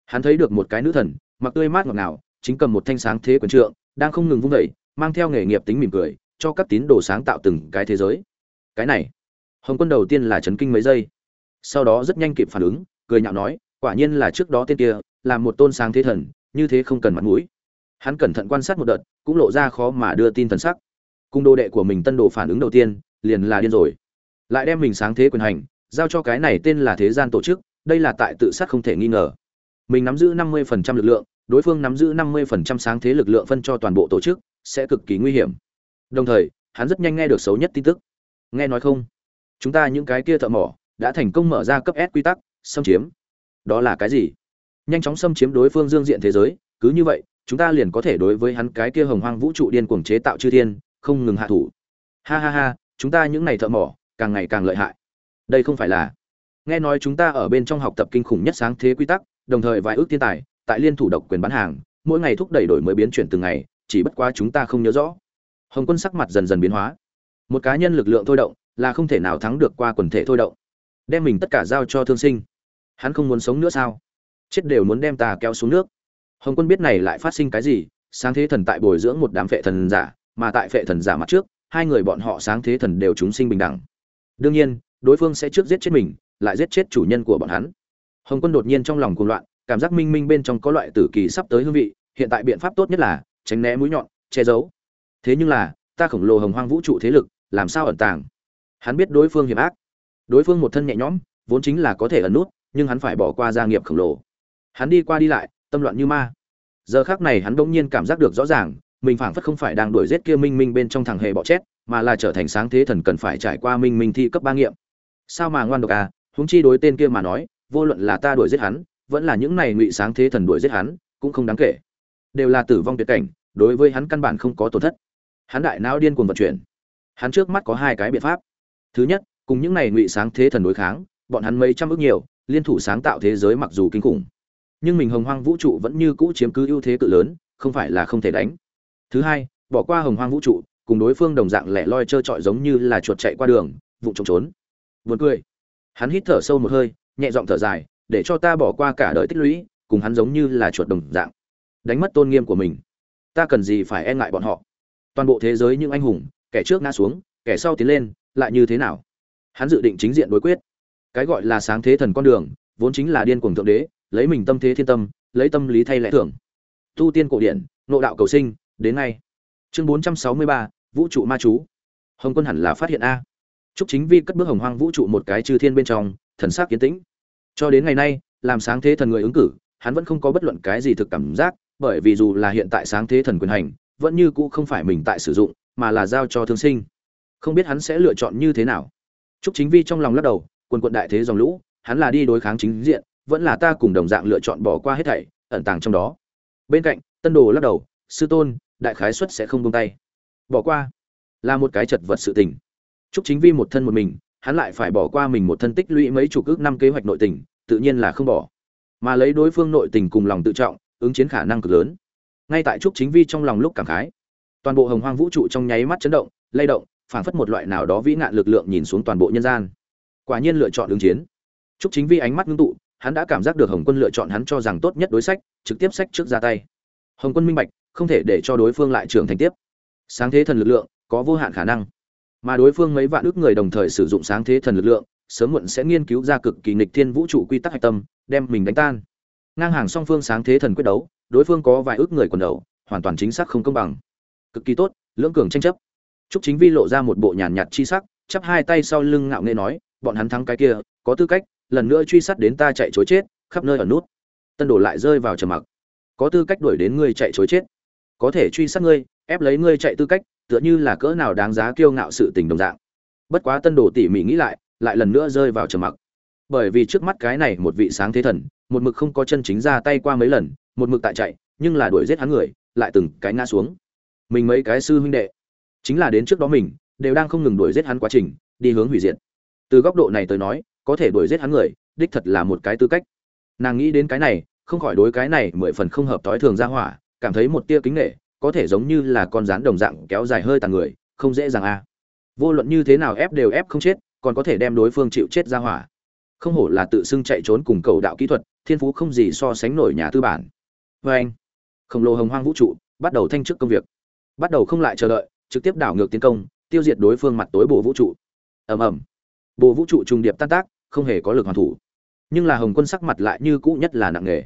Hắn thấy được một cái nữ thần, mặc tươi mát ngọt ngào, chính cầm một thanh sáng thế quyền trượng, đang không ngừng vung vẩy mang theo nghề nghiệp tính mỉm cười, cho các tín đồ sáng tạo từng cái thế giới. Cái này, hồng quân đầu tiên là chấn kinh mấy giây. Sau đó rất nhanh kịp phản ứng, cười nhạo nói quả nhiên là trước đó tên kia làm một tôn sáng thế thần, như thế không cần mặt mũi. Hắn cẩn thận quan sát một đợt, cũng lộ ra khó mà đưa tin thần sắc. Cung đô đệ của mình tân đồ phản ứng đầu tiên, liền là điên rồi. Lại đem mình sáng thế quyền hành, giao cho cái này tên là thế gian tổ chức, đây là tại tự sát không thể nghi ngờ. Mình nắm giữ năm mươi phần trăm lực lượng, đối phương nắm giữ năm mươi phần trăm sáng thế lực lượng phân cho toàn bộ tổ chức, sẽ cực kỳ nguy hiểm. Đồng thời, hắn rất nhanh nghe được xấu nhất tin tức. Nghe nói không? Chúng ta những cái kia thợ mỏ, đã thành công mở ra cấp s quy tắc, xâm chiếm đó là cái gì? Nhanh chóng xâm chiếm đối phương dương diện thế giới, cứ như vậy, chúng ta liền có thể đối với hắn cái kia hồng hoang vũ trụ điên cuồng chế tạo chư thiên, không ngừng hạ thủ. Ha ha ha, chúng ta những này thợ mỏ, càng ngày càng lợi hại. Đây không phải là, nghe nói chúng ta ở bên trong học tập kinh khủng nhất sáng thế quy tắc, đồng thời vài ước thiên tài, tại liên thủ độc quyền bán hàng, mỗi ngày thúc đẩy đổi mới biến chuyển từng ngày, chỉ bất quá chúng ta không nhớ rõ. Hồng quân sắc mặt dần dần biến hóa. Một cá nhân lực lượng thôi động, là không thể nào thắng được qua quần thể thôi động. Đem mình tất cả giao cho thương sinh hắn không muốn sống nữa sao? Chết đều muốn đem ta kéo xuống nước. Hồng quân biết này lại phát sinh cái gì, sáng thế thần tại bồi dưỡng một đám phệ thần giả, mà tại phệ thần giả mặt trước, hai người bọn họ sáng thế thần đều chúng sinh bình đẳng. Đương nhiên, đối phương sẽ trước giết chết mình, lại giết chết chủ nhân của bọn hắn. Hồng quân đột nhiên trong lòng cuồng loạn, cảm giác minh minh bên trong có loại tử kỳ sắp tới hương vị, hiện tại biện pháp tốt nhất là tránh né mũi nhọn, che giấu. Thế nhưng là, ta khổng lồ hồng hoang vũ trụ thế lực, làm sao ẩn tàng? Hắn biết đối phương hiểm ác. Đối phương một thân nhẹ nhõm, vốn chính là có thể ẩn nút nhưng hắn phải bỏ qua gia nghiệp khổng lồ. Hắn đi qua đi lại, tâm loạn như ma. Giờ khác này hắn bỗng nhiên cảm giác được rõ ràng, mình phảng phất không phải đang đuổi giết kia minh minh bên trong thằng hề bọ chết, mà là trở thành sáng thế thần cần phải trải qua minh minh thi cấp ba nghiệm. Sao mà ngoan độc à? Huống chi đối tên kia mà nói, vô luận là ta đuổi giết hắn, vẫn là những này ngụy sáng thế thần đuổi giết hắn, cũng không đáng kể. Đều là tử vong tuyệt cảnh, đối với hắn căn bản không có tổn thất. Hắn đại não điên cuồng vận chuyển. Hắn trước mắt có hai cái biện pháp. Thứ nhất, cùng những này ngụy sáng thế thần đối kháng, bọn hắn mấy trăm ước nhiều liên thủ sáng tạo thế giới mặc dù kinh khủng, nhưng mình hồng hoang vũ trụ vẫn như cũ chiếm cứ ưu thế cự lớn, không phải là không thể đánh. Thứ hai, bỏ qua hồng hoang vũ trụ, cùng đối phương đồng dạng lẻ loi trơ trọi giống như là chuột chạy qua đường, vụ trộm trốn. Vượt cười. Hắn hít thở sâu một hơi, nhẹ giọng thở dài, để cho ta bỏ qua cả đời tích lũy, cùng hắn giống như là chuột đồng dạng. Đánh mất tôn nghiêm của mình. Ta cần gì phải e ngại bọn họ? Toàn bộ thế giới những anh hùng, kẻ trước ngã xuống, kẻ sau tiến lên, lại như thế nào? Hắn dự định chính diện đối quyết cái gọi là sáng thế thần con đường, vốn chính là điên cuồng thượng đế, lấy mình tâm thế thiên tâm, lấy tâm lý thay lẽ thưởng tu tiên cổ điển, nộ đạo cầu sinh, đến ngay. Chương bốn trăm sáu mươi ba, vũ trụ ma chú. Hồng quân hẳn là phát hiện a. Chúc chính vi cất bước hồng hoang vũ trụ một cái chư thiên bên trong, thần sắc kiến tĩnh. Cho đến ngày nay, làm sáng thế thần người ứng cử, hắn vẫn không có bất luận cái gì thực cảm giác, bởi vì dù là hiện tại sáng thế thần quyền hành, vẫn như cũ không phải mình tại sử dụng, mà là giao cho thương sinh. Không biết hắn sẽ lựa chọn như thế nào. Chúc chính vi trong lòng lắc đầu quần quận đại thế dòng lũ, hắn là đi đối kháng chính diện, vẫn là ta cùng đồng dạng lựa chọn bỏ qua hết thảy, ẩn tàng trong đó. Bên cạnh, tân đồ lắc đầu, sư tôn, đại khái xuất sẽ không buông tay. Bỏ qua? Là một cái chật vật sự tình. Chúc chính vi một thân một mình, hắn lại phải bỏ qua mình một thân tích lũy mấy chục ước năm kế hoạch nội tình, tự nhiên là không bỏ. Mà lấy đối phương nội tình cùng lòng tự trọng, ứng chiến khả năng cực lớn. Ngay tại trúc chính vi trong lòng lúc cảm khái, toàn bộ hồng hoang vũ trụ trong nháy mắt chấn động, lay động, phảng phất một loại nào đó vĩ nạn lực lượng nhìn xuống toàn bộ nhân gian quả nhiên lựa chọn ứng chiến. Trúc chính vi ánh mắt ngưng tụ, hắn đã cảm giác được hồng quân lựa chọn hắn cho rằng tốt nhất đối sách, trực tiếp sách trước ra tay. Hồng quân minh bạch, không thể để cho đối phương lại trưởng thành tiếp. Sáng thế thần lực lượng, có vô hạn khả năng. Mà đối phương mấy vạn ước người đồng thời sử dụng sáng thế thần lực lượng, sớm muộn sẽ nghiên cứu ra cực kỳ nghịch thiên vũ trụ quy tắc hạch tâm, đem mình đánh tan. Ngang hàng song phương sáng thế thần quyết đấu, đối phương có vài ước người quần đầu, hoàn toàn chính xác không công bằng. Cực kỳ tốt, lưỡng cường tranh chấp. Trúc chính vi lộ ra một bộ nhàn nhạt chi sắc, chắp hai tay sau lưng ngạo nghễ nói bọn hắn thắng cái kia, có tư cách, lần nữa truy sát đến ta chạy chối chết, khắp nơi ở nút. Tân đổ lại rơi vào trầm mặc. Có tư cách đuổi đến ngươi chạy chối chết. Có thể truy sát ngươi, ép lấy ngươi chạy tư cách, tựa như là cỡ nào đáng giá kiêu ngạo sự tình đồng dạng. Bất quá tân đồ tỉ mỉ nghĩ lại lại lần nữa rơi vào trầm mặc. Bởi vì trước mắt cái này một vị sáng thế thần, một mực không có chân chính ra tay qua mấy lần, một mực tại chạy, nhưng là đuổi giết hắn người, lại từng cái ngã xuống. Mình mấy cái sư huynh đệ, chính là đến trước đó mình, đều đang không ngừng đuổi giết hắn quá trình, đi hướng hủy diệt từ góc độ này tới nói, có thể đuổi giết hắn người, đích thật là một cái tư cách. Nàng nghĩ đến cái này, không khỏi đối cái này mười phần không hợp thói thường ra hỏa, cảm thấy một tia kính nghệ có thể giống như là con rắn đồng dạng kéo dài hơi tàn người, không dễ dàng a vô luận như thế nào ép đều ép không chết, còn có thể đem đối phương chịu chết ra hỏa. Không hổ là tự xưng chạy trốn cùng cầu đạo kỹ thuật, thiên phú không gì so sánh nổi nhà tư bản. Vê anh. Khổng lồ hồng hoang vũ trụ, bắt đầu thanh chức công việc. Bắt đầu không lại chờ đợi, trực tiếp đảo ngược tiến công, tiêu diệt đối phương mặt tối bộ vũ trụ. Ầm ầm bộ vũ trụ trùng điệp tan tác, không hề có lực hoàn thủ. Nhưng là hồng quân sắc mặt lại như cũ nhất là nặng nề.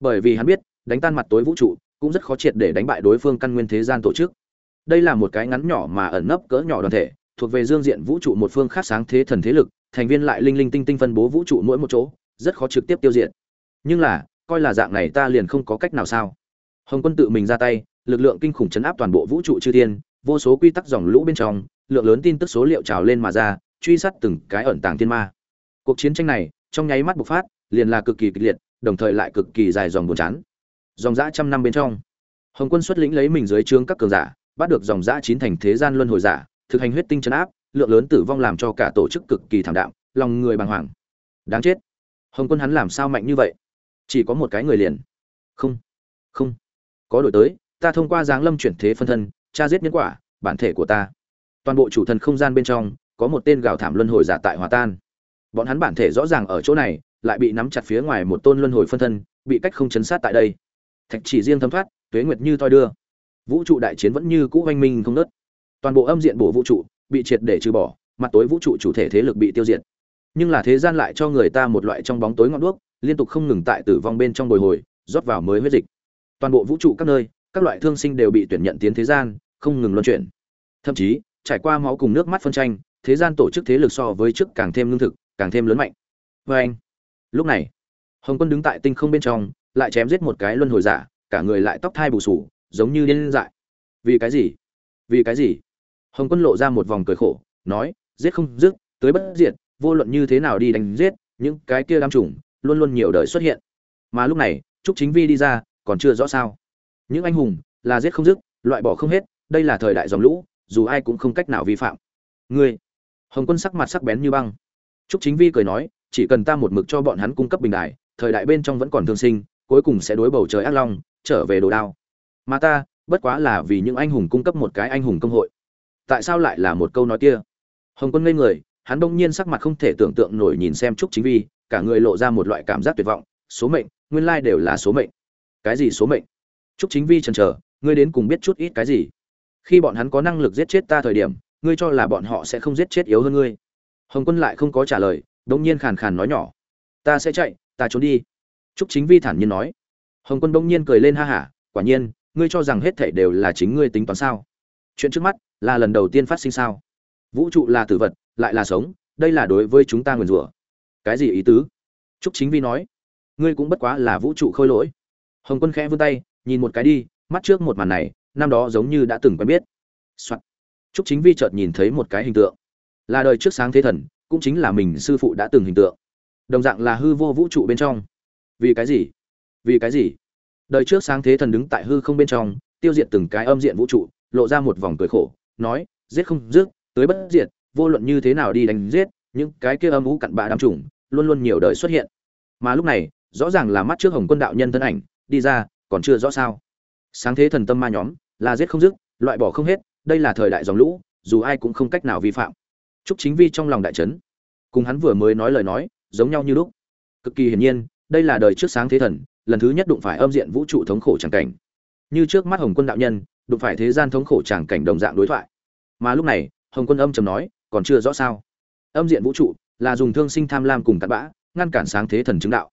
Bởi vì hắn biết, đánh tan mặt tối vũ trụ, cũng rất khó triệt để đánh bại đối phương căn nguyên thế gian tổ chức. Đây là một cái ngắn nhỏ mà ẩn nấp cỡ nhỏ đoàn thể, thuộc về dương diện vũ trụ một phương khác sáng thế thần thế lực, thành viên lại linh linh tinh tinh phân bố vũ trụ mỗi một chỗ, rất khó trực tiếp tiêu diệt. Nhưng là, coi là dạng này ta liền không có cách nào sao? Hồng quân tự mình ra tay, lực lượng kinh khủng chấn áp toàn bộ vũ trụ chư thiên, vô số quy tắc dòng lũ bên trong, lượng lớn tin tức số liệu trào lên mà ra truy sát từng cái ẩn tàng thiên ma. Cuộc chiến tranh này, trong nháy mắt bộc phát, liền là cực kỳ kịch liệt, đồng thời lại cực kỳ dài dòng buồn chán. Dòng dã trăm năm bên trong, hồng quân xuất lĩnh lấy mình dưới trướng các cường giả, bắt được dòng dã chín thành thế gian luân hồi giả, thực hành huyết tinh chấn áp, lượng lớn tử vong làm cho cả tổ chức cực kỳ thảm đạm, lòng người bàng hoàng. Đáng chết. Hồng quân hắn làm sao mạnh như vậy? Chỉ có một cái người liền. Không. Không. Có đổi tới, ta thông qua giáng lâm chuyển thế phân thân, tra giết nhân quả, bản thể của ta. Toàn bộ chủ thần không gian bên trong có một tên gào thảm luân hồi giả tại hòa tan. Bọn hắn bản thể rõ ràng ở chỗ này, lại bị nắm chặt phía ngoài một tôn luân hồi phân thân, bị cách không chấn sát tại đây. Thạch chỉ riêng thấm thoát, tuế nguyệt như toi đưa. Vũ trụ đại chiến vẫn như cũ oanh minh không nớt toàn bộ âm diện bổ vũ trụ, bị triệt để trừ bỏ, mặt tối vũ trụ chủ thể thế lực bị tiêu diệt. Nhưng là thế gian lại cho người ta một loại trong bóng tối ngọn đuốc, liên tục không ngừng tại tử vong bên trong bồi hồi, rót vào mới huyết dịch. Toàn bộ vũ trụ các nơi, các loại thương sinh đều bị tuyển nhận tiến thế gian, không ngừng luân chuyển. Thậm chí, trải qua máu cùng nước mắt phân tranh thế gian tổ chức thế lực so với trước càng thêm lương thực, càng thêm lớn mạnh. Vê anh, lúc này, hồng quân đứng tại tinh không bên trong, lại chém giết một cái luân hồi giả, cả người lại tóc thai bù sù, giống như điên dại. Vì cái gì? Vì cái gì? Hồng quân lộ ra một vòng cười khổ, nói, giết không dứt tới bất diệt, vô luận như thế nào đi đánh giết, những cái kia đam trùng luôn luôn nhiều đời xuất hiện. Mà lúc này, trúc chính vi đi ra, còn chưa rõ sao. Những anh hùng, là giết không dứt loại bỏ không hết, đây là thời đại dòng lũ, dù ai cũng không cách nào vi phạm. Ngươi hồng quân sắc mặt sắc bén như băng. Trúc chính vi cười nói, chỉ cần ta một mực cho bọn hắn cung cấp bình đại thời đại bên trong vẫn còn thương sinh, cuối cùng sẽ đối bầu trời ác long, trở về đồ đao. Mà ta, bất quá là vì những anh hùng cung cấp một cái anh hùng công hội. Tại sao lại là một câu nói kia? Hồng quân ngây người, hắn đông nhiên sắc mặt không thể tưởng tượng nổi nhìn xem trúc chính vi, cả người lộ ra một loại cảm giác tuyệt vọng. Số mệnh, nguyên lai đều là số mệnh. Cái gì số mệnh? Trúc chính vi chần chờ, ngươi đến cùng biết chút ít cái gì? Khi bọn hắn có năng lực giết chết ta thời điểm ngươi cho là bọn họ sẽ không giết chết yếu hơn ngươi. Hồng quân lại không có trả lời, đống nhiên khàn khàn nói nhỏ. Ta sẽ chạy, ta trốn đi. Trúc chính vi thản nhiên nói. Hồng quân đống nhiên cười lên ha hả, quả nhiên, ngươi cho rằng hết thảy đều là chính ngươi tính toán sao? Chuyện trước mắt, là lần đầu tiên phát sinh sao? Vũ trụ là tử vật, lại là sống, đây là đối với chúng ta nguyền rủa. Cái gì ý tứ? Trúc chính vi nói. Ngươi cũng bất quá là vũ trụ khôi lỗi. Hồng quân khẽ vươn tay, nhìn một cái đi, mắt trước một màn này, năm đó giống như đã từng quen biết、Soạn trúc chính vi chợt nhìn thấy một cái hình tượng. Là đời trước sáng thế thần, cũng chính là mình sư phụ đã từng hình tượng. Đồng dạng là hư vô vũ trụ bên trong. Vì cái gì? Vì cái gì? Đời trước sáng thế thần đứng tại hư không bên trong, tiêu diệt từng cái âm diện vũ trụ, lộ ra một vòng cười khổ, nói, giết không dứt tới bất diệt, vô luận như thế nào đi đánh giết, những cái kia âm u cặn bã đám trùng luôn luôn nhiều đời xuất hiện. Mà lúc này, rõ ràng là mắt trước hồng quân đạo nhân thân ảnh, đi ra, còn chưa rõ sao. Sáng thế thần tâm ma nhóm, là giết không dứt loại bỏ không hết đây là thời đại dòng lũ, dù ai cũng không cách nào vi phạm. Chúc chính vi trong lòng đại trấn cùng hắn vừa mới nói lời nói, giống nhau như lúc. Cực kỳ hiển nhiên, đây là đời trước sáng thế thần, lần thứ nhất đụng phải âm diện vũ trụ thống khổ tràng cảnh. Như trước mắt hồng quân đạo nhân, đụng phải thế gian thống khổ tràng cảnh đồng dạng đối thoại. Mà lúc này, hồng quân âm trầm nói, còn chưa rõ sao? Âm diện vũ trụ là dùng thương sinh tham lam cùng cặn bã, ngăn cản sáng thế thần chứng đạo.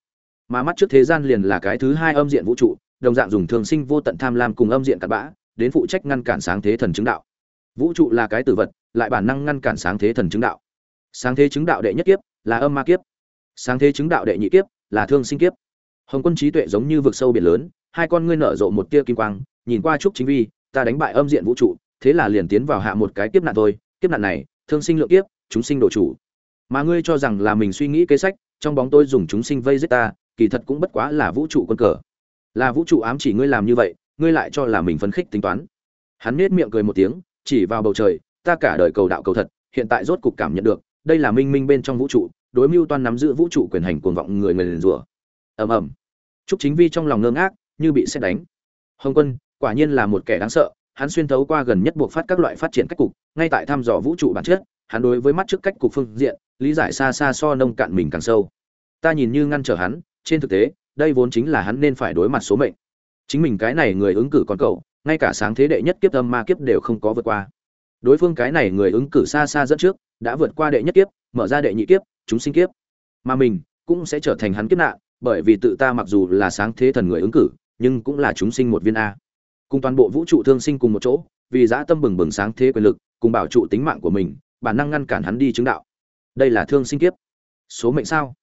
Mà mắt trước thế gian liền là cái thứ hai âm diện vũ trụ, đồng dạng dùng thương sinh vô tận tham lam cùng âm diện cặn bã đến phụ trách ngăn cản sáng thế thần chứng đạo. Vũ trụ là cái tử vật, lại bản năng ngăn cản sáng thế thần chứng đạo. Sáng thế chứng đạo đệ nhất kiếp là âm ma kiếp. Sáng thế chứng đạo đệ nhị kiếp là thương sinh kiếp. Hồng quân trí tuệ giống như vực sâu biển lớn, hai con ngươi nở rộ một tia kim quang, nhìn qua trúc chính vi, ta đánh bại âm diện vũ trụ, thế là liền tiến vào hạ một cái kiếp nạn thôi. Kiếp nạn này, thương sinh lượng kiếp, chúng sinh độ chủ. Mà ngươi cho rằng là mình suy nghĩ kế sách, trong bóng tôi dùng chúng sinh vây giết ta, kỳ thật cũng bất quá là vũ trụ quân cờ. Là vũ trụ ám chỉ ngươi làm như vậy ngươi lại cho là mình phấn khích tính toán. Hắn nết miệng cười một tiếng, chỉ vào bầu trời, ta cả đời cầu đạo cầu thật, hiện tại rốt cục cảm nhận được, đây là minh minh bên trong vũ trụ, đối mưu toan nắm giữ vũ trụ quyền hành cuồng vọng người người liền rủa. Ầm ầm. Trúc chính vi trong lòng ngơ ngác, như bị xét đánh. Hồng quân, quả nhiên là một kẻ đáng sợ, hắn xuyên thấu qua gần nhất buộc phát các loại phát triển cách cục, ngay tại thăm dò vũ trụ bản chất, hắn đối với mắt trước cách cục phương diện, lý giải xa xa so nông cạn mình càng sâu. Ta nhìn như ngăn trở hắn, trên thực tế, đây vốn chính là hắn nên phải đối mặt số mệnh chính mình cái này người ứng cử con cậu, ngay cả sáng thế đệ nhất kiếp âm ma kiếp đều không có vượt qua. Đối phương cái này người ứng cử xa xa dẫn trước, đã vượt qua đệ nhất kiếp, mở ra đệ nhị kiếp, chúng sinh kiếp. Mà mình cũng sẽ trở thành hắn kiếp nạn, bởi vì tự ta mặc dù là sáng thế thần người ứng cử, nhưng cũng là chúng sinh một viên a. Cùng toàn bộ vũ trụ thương sinh cùng một chỗ, vì dã tâm bừng bừng sáng thế quyền lực, cùng bảo trụ tính mạng của mình, bản năng ngăn cản hắn đi chứng đạo. Đây là thương sinh kiếp. Số mệnh sao?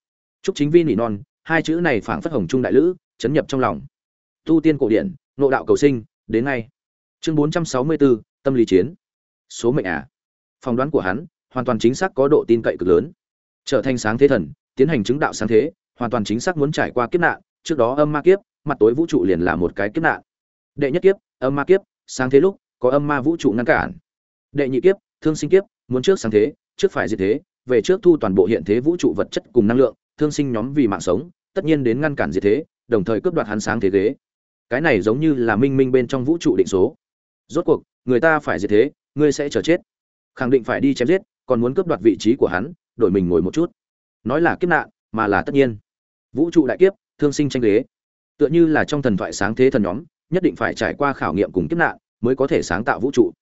Chúc chính vi nỉ non, hai chữ này phảng phất hồng trung đại lữ, chấn nhập trong lòng tu tiên cổ điển nộ đạo cầu sinh, đến ngay. Chương bốn trăm sáu mươi bốn, tâm lý chiến. Số mệnh à? Phỏng đoán của hắn, hoàn toàn chính xác có độ tin cậy cực lớn. Trở thành sáng thế thần, tiến hành chứng đạo sáng thế, hoàn toàn chính xác muốn trải qua kiếp nạn, trước đó âm ma kiếp, mặt tối vũ trụ liền là một cái kiếp nạn. Đệ nhất kiếp, âm ma kiếp, sáng thế lúc, có âm ma vũ trụ ngăn cản. Đệ nhị kiếp, thương sinh kiếp, muốn trước sáng thế, trước phải diệt thế, về trước thu toàn bộ hiện thế vũ trụ vật chất cùng năng lượng, thương sinh nhóm vì mạng sống, tất nhiên đến ngăn cản diệt thế, đồng thời cướp đoạt hắn sáng thế ghế cái này giống như là minh minh bên trong vũ trụ định số rốt cuộc người ta phải diệt thế ngươi sẽ chờ chết khẳng định phải đi chém giết còn muốn cướp đoạt vị trí của hắn đổi mình ngồi một chút nói là kiếp nạn mà là tất nhiên vũ trụ đại kiếp thương sinh tranh ghế tựa như là trong thần thoại sáng thế thần nhóm nhất định phải trải qua khảo nghiệm cùng kiếp nạn mới có thể sáng tạo vũ trụ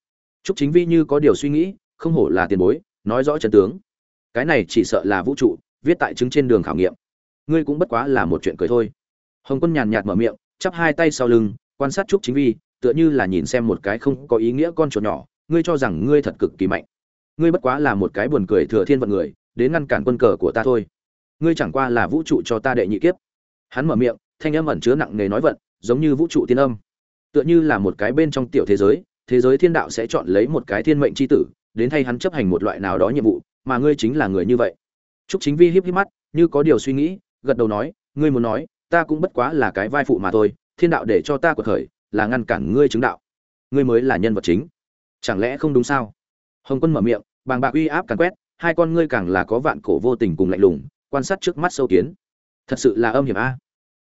Trúc Chính Vi như có điều suy nghĩ, không hổ là tiền bối, nói rõ chân tướng. Cái này chỉ sợ là vũ trụ, viết tại chứng trên đường khảo nghiệm. Ngươi cũng bất quá là một chuyện cười thôi. Hồng Quân nhàn nhạt mở miệng, chắp hai tay sau lưng, quan sát Trúc Chính Vi, tựa như là nhìn xem một cái không có ý nghĩa con chuột nhỏ, ngươi cho rằng ngươi thật cực kỳ mạnh. Ngươi bất quá là một cái buồn cười thừa thiên vận người, đến ngăn cản quân cờ của ta thôi. Ngươi chẳng qua là vũ trụ cho ta đệ nhị kiếp. Hắn mở miệng, thanh âm ẩn chứa nặng nề nói vận, giống như vũ trụ tiên âm. Tựa như là một cái bên trong tiểu thế giới, thế giới thiên đạo sẽ chọn lấy một cái thiên mệnh chi tử, đến thay hắn chấp hành một loại nào đó nhiệm vụ, mà ngươi chính là người như vậy. Trúc Chính Vi híp híp mắt, như có điều suy nghĩ, gật đầu nói, ngươi muốn nói, ta cũng bất quá là cái vai phụ mà thôi, thiên đạo để cho ta cuộc khởi, là ngăn cản ngươi chứng đạo. Ngươi mới là nhân vật chính. Chẳng lẽ không đúng sao? Hồng Quân mở miệng, bàng bạc uy áp càn quét, hai con ngươi càng là có vạn cổ vô tình cùng lạnh lùng, quan sát trước mắt sâu kiến. Thật sự là âm hiểm a.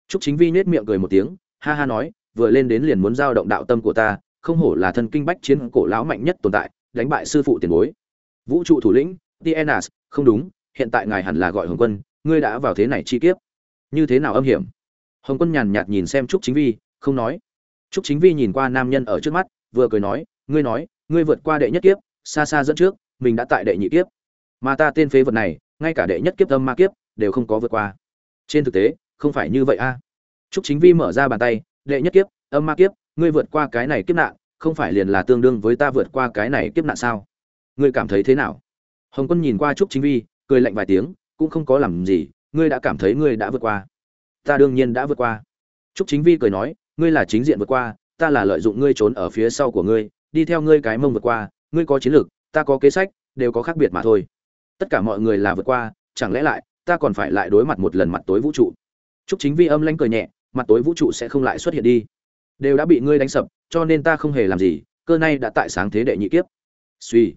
Trúc Chính Vi nết miệng cười một tiếng, ha ha nói, vừa lên đến liền muốn giao động đạo tâm của ta, không hổ là thân kinh bách chiến cổ lão mạnh nhất tồn tại, đánh bại sư phụ tiền bối. Vũ trụ thủ lĩnh, Tienas, không đúng, hiện tại ngài hẳn là gọi Hồng Quân, ngươi đã vào thế này chi kiếp. Như thế nào âm hiểm? Hồng Quân nhàn nhạt nhìn xem Trúc Chính Vi, không nói. Trúc Chính Vi nhìn qua nam nhân ở trước mắt, vừa cười nói, ngươi nói, ngươi vượt qua đệ nhất kiếp, xa xa dẫn trước, mình đã tại đệ nhị kiếp. Mà ta tên phế vật này, ngay cả đệ nhất kiếp âm ma kiếp đều không có vượt qua. Trên thực tế, không phải như vậy a. Trúc Chính Vi mở ra bàn tay, đệ nhất kiếp, âm ma kiếp, ngươi vượt qua cái này kiếp nạn, không phải liền là tương đương với ta vượt qua cái này kiếp nạn sao? Ngươi cảm thấy thế nào? Hồng Quân nhìn qua Trúc Chính Vi, cười lạnh vài tiếng, cũng không có làm gì, ngươi đã cảm thấy ngươi đã vượt qua. Ta đương nhiên đã vượt qua. Trúc Chính Vi cười nói, ngươi là chính diện vượt qua, ta là lợi dụng ngươi trốn ở phía sau của ngươi, đi theo ngươi cái mông vượt qua, ngươi có chiến lược, ta có kế sách, đều có khác biệt mà thôi. Tất cả mọi người là vượt qua, chẳng lẽ lại ta còn phải lại đối mặt một lần mặt tối vũ trụ? Trúc Chính Vi âm lãnh cười nhẹ, mặt tối vũ trụ sẽ không lại xuất hiện đi đều đã bị ngươi đánh sập cho nên ta không hề làm gì cơ nay đã tại sáng thế đệ nhị kiếp suy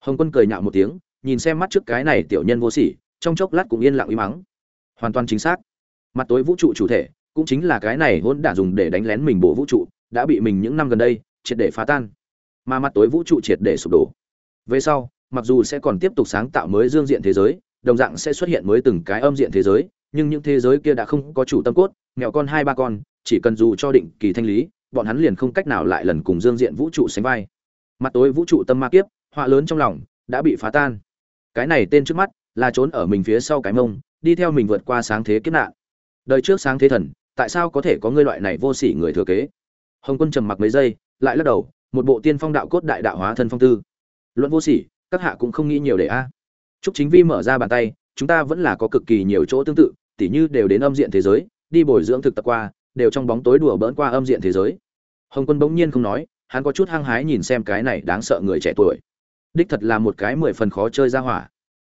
hồng quân cười nhạo một tiếng nhìn xem mắt trước cái này tiểu nhân vô sỉ trong chốc lát cũng yên lặng uy mắng hoàn toàn chính xác mặt tối vũ trụ chủ thể, cũng chính là cái này hôn đản dùng để đánh lén mình bộ vũ trụ, đã bị mình những năm gần đây, triệt để phá tan. Mà mặt tối vũ trụ triệt để sụp đổ. Về sau, mặc dù sẽ còn tiếp tục sáng tạo mới dương diện thế giới, đồng dạng sẽ xuất hiện mới từng cái âm diện thế giới, nhưng những thế giới kia đã không có chủ tâm cốt mẹo con hai ba con, chỉ cần dù cho định kỳ thanh lý, bọn hắn liền không cách nào lại lần cùng dương diện vũ trụ sánh vai. Mặt tối vũ trụ tâm ma kiếp, họa lớn trong lòng, đã bị phá tan. Cái này tên trước mắt, là trốn ở mình phía sau cái mông, đi theo mình vượt qua sáng thế kiếp nạn đời trước sáng thế thần tại sao có thể có ngươi loại này vô sỉ người thừa kế? Hồng quân trầm mặc mấy giây lại lắc đầu một bộ tiên phong đạo cốt đại đạo hóa thân phong tư. Luận vô sỉ các hạ cũng không nghĩ nhiều để a. À. Trúc Chính Vi mở ra bàn tay, chúng ta vẫn là có cực kỳ nhiều chỗ tương tự, tỉ như đều đến âm diện thế giới, đi bồi dưỡng thực tập qua, đều trong bóng tối đùa bỡn qua âm diện thế giới. Hồng quân bỗng nhiên không nói hắn có chút hăng hái nhìn xem cái này đáng sợ người trẻ tuổi. Đích thật là một cái mười phần khó chơi ra hỏa.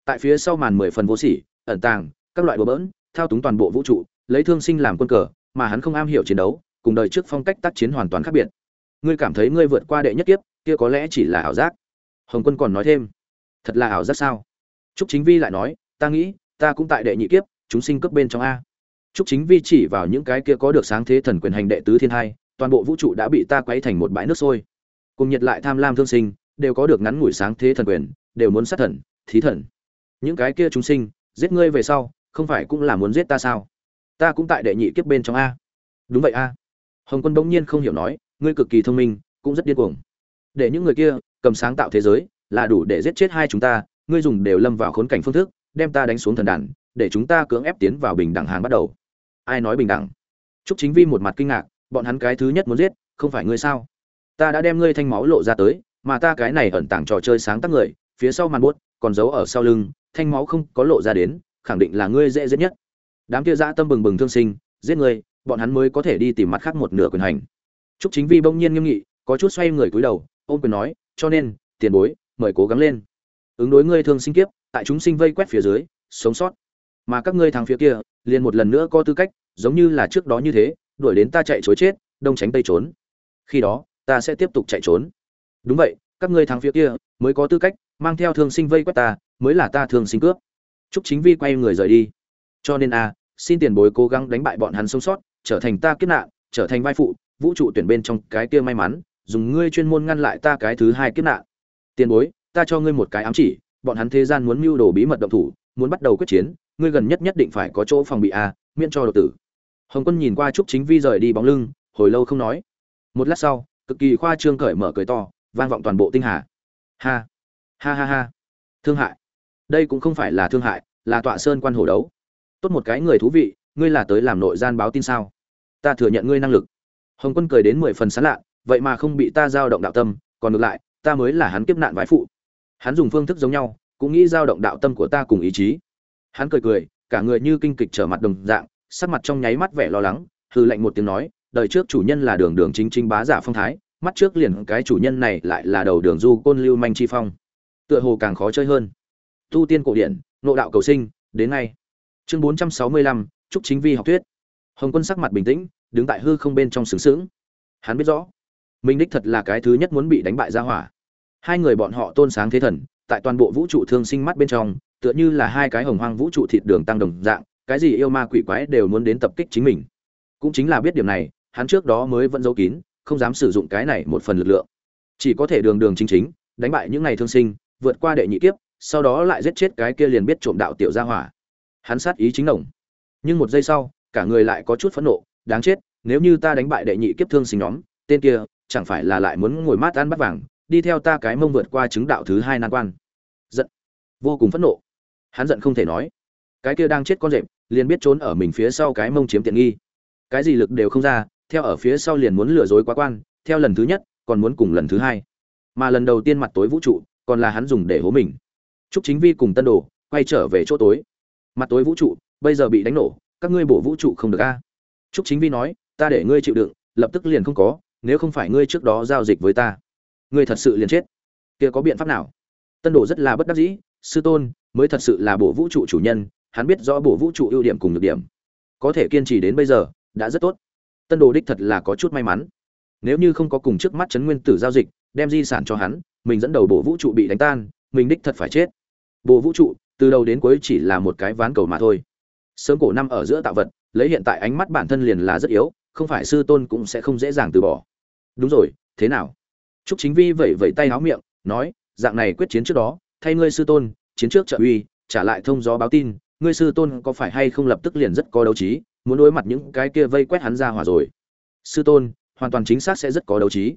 Tại phía sau màn mười phần vô sỉ ẩn tàng các loại đùa bỡn thao túng toàn bộ vũ trụ lấy thương sinh làm quân cờ mà hắn không am hiểu chiến đấu cùng đời trước phong cách tác chiến hoàn toàn khác biệt ngươi cảm thấy ngươi vượt qua đệ nhất kiếp kia có lẽ chỉ là ảo giác hồng quân còn nói thêm thật là ảo giác sao trúc chính vi lại nói ta nghĩ ta cũng tại đệ nhị kiếp chúng sinh cấp bên trong a Trúc Chính Vi chỉ vào những cái kia có được sáng thế thần quyền hành đệ tứ thiên hai, toàn bộ vũ trụ đã bị ta quấy thành một bãi nước sôi. Cùng nhiệt lại tham lam thương sinh, đều có được ngắn ngủi sáng thế thần quyền, đều muốn sát thần, thí thần. Những cái kia chúng sinh, giết ngươi về sau, không phải cũng là muốn giết ta sao? Ta cũng tại đệ nhị kiếp bên trong a. Đúng vậy a. Hồng Quân bỗng nhiên không hiểu nói, ngươi cực kỳ thông minh, cũng rất điên cuồng. Để những người kia cầm sáng tạo thế giới, là đủ để giết chết hai chúng ta, ngươi dùng đều lâm vào khốn cảnh phương thức, đem ta đánh xuống thần đàn, để chúng ta cưỡng ép tiến vào bình đẳng hàng bắt đầu ai nói bình đẳng Trúc Chính Vi một mặt kinh ngạc, bọn hắn cái thứ nhất muốn giết, không phải ngươi sao? Ta đã đem ngươi thanh máu lộ ra tới, mà ta cái này ẩn tàng trò chơi sáng tác người, phía sau màn bút còn giấu ở sau lưng, thanh máu không có lộ ra đến, khẳng định là ngươi dễ giết nhất. Đám kia dã tâm bừng bừng thương sinh, giết người, bọn hắn mới có thể đi tìm mặt khác một nửa quyền hành. Trúc Chính Vi bỗng nhiên nghiêm nghị, có chút xoay người cúi đầu, ôm quyền nói, cho nên, tiền bối, mời cố gắng lên. Ứng đối ngươi thương sinh kiếp, tại chúng sinh vây quét phía dưới, sống sót. Mà các ngươi thằng phía kia liền một lần nữa có tư cách giống như là trước đó như thế đuổi đến ta chạy chối chết đông tránh tây trốn. Khi đó ta sẽ tiếp tục chạy trốn. Đúng vậy các ngươi thằng phía kia mới có tư cách mang theo thương sinh vây quét ta mới là ta thương sinh cướp. Chúc chính vi quay người rời đi cho nên a, xin tiền bối cố gắng đánh bại bọn hắn sống sót, trở thành ta kiếp nạn, trở thành vai phụ, vũ trụ tuyển bên trong cái kia may mắn, dùng ngươi chuyên môn ngăn lại ta cái thứ hai kiếp nạn. Tiền bối, ta cho ngươi một cái ám chỉ, bọn hắn thế gian muốn mưu đồ bí mật động thủ, muốn bắt đầu quyết chiến, ngươi gần nhất nhất định phải có chỗ phòng bị a, miễn cho đột tử. Hồng quân nhìn qua trúc chính vi rời đi bóng lưng, hồi lâu không nói. Một lát sau, cực kỳ khoa trương cởi mở cười to, vang vọng toàn bộ tinh hà. Ha ha ha ha. Thương hại. Đây cũng không phải là thương hại, là tọa sơn quan hổ đấu tốt một cái người thú vị, ngươi là tới làm nội gian báo tin sao? Ta thừa nhận ngươi năng lực. Hồng quân cười đến mười phần sán lạ, vậy mà không bị ta giao động đạo tâm, còn ngược lại, ta mới là hắn kiếp nạn vái phụ. Hắn dùng phương thức giống nhau, cũng nghĩ giao động đạo tâm của ta cùng ý chí. Hắn cười cười, cả người như kinh kịch trở mặt đồng dạng, sắc mặt trong nháy mắt vẻ lo lắng hư lệnh một tiếng nói, đời trước chủ nhân là đường đường chính chính bá giả phong thái, mắt trước liền cái chủ nhân này lại là đầu đường du côn lưu manh chi phong. Tựa hồ càng khó chơi hơn. Tu tiên cổ điển, nộ đạo cầu sinh, đến ngay chương bốn trăm sáu mươi lăm, trúc chính vi học thuyết. Hồng quân sắc mặt bình tĩnh, đứng tại hư không bên trong sướng sướng hắn biết rõ minh đích thật là cái thứ nhất muốn bị đánh bại ra hỏa. Hai người bọn họ tôn sáng thế thần, tại toàn bộ vũ trụ thương sinh mắt bên trong, tựa như là hai cái hồng hoang vũ trụ thịt đường tăng đồng dạng, cái gì yêu ma quỷ quái đều muốn đến tập kích chính mình. Cũng chính là biết điểm này, hắn trước đó mới vẫn giấu kín, không dám sử dụng cái này một phần lực lượng. Chỉ có thể đường đường chính chính, đánh bại những ngày thương sinh, vượt qua đệ nhị kiếp, sau đó lại giết chết cái kia liền biết trộm đạo tiểu gia hỏa hắn sát ý chính đồng nhưng một giây sau, cả người lại có chút phẫn nộ, đáng chết, nếu như ta đánh bại đệ nhị kiếp thương sinh nhóm, tên kia chẳng phải là lại muốn ngồi mát ăn bắt vàng, đi theo ta cái mông vượt qua chứng đạo thứ hai nan quan. Giận. Vô cùng phẫn nộ. Hắn giận không thể nói. Cái kia đang chết con rệp, liền biết trốn ở mình phía sau cái mông chiếm tiện nghi. Cái gì lực đều không ra, theo ở phía sau liền muốn lừa dối quá quan, theo lần thứ nhất, còn muốn cùng lần thứ hai. Mà lần đầu tiên mặt tối vũ trụ, còn là hắn dùng để hố mình. Trúc Chính Vi cùng Tân Đồ quay trở về chỗ tối. Mặt tối vũ trụ bây giờ bị đánh nổ, các ngươi bổ vũ trụ không được a. Trúc Chính Vi nói, ta để ngươi chịu đựng, lập tức liền không có, nếu không phải ngươi trước đó giao dịch với ta, ngươi thật sự liền chết. Kia có biện pháp nào? Tân Đồ rất là bất đắc dĩ, sư tôn mới thật sự là bổ vũ trụ chủ nhân, hắn biết rõ bổ vũ trụ ưu điểm cùng nhược điểm. Có thể kiên trì đến bây giờ, đã rất tốt. Tân Đồ đích thật là có chút may mắn. Nếu như không có cùng trước mắt chấn nguyên tử giao dịch, đem di sản cho hắn, mình dẫn đầu bổ vũ trụ bị đánh tan, mình đích thật phải chết bộ vũ trụ từ đầu đến cuối chỉ là một cái ván cầu mà thôi. Sớm cổ năm ở giữa tạo vật, lấy hiện tại ánh mắt bản thân liền là rất yếu, không phải sư tôn cũng sẽ không dễ dàng từ bỏ. Đúng rồi, thế nào? Trúc chính vi vẩy vẩy tay háo miệng, nói, dạng này quyết chiến trước đó, thay ngươi sư tôn, chiến trước trợ uy, trả lại thông gió báo tin, ngươi sư tôn có phải hay không lập tức liền rất có đấu trí, muốn đối mặt những cái kia vây quét hắn ra hỏa rồi. Sư tôn, hoàn toàn chính xác sẽ rất có đấu trí.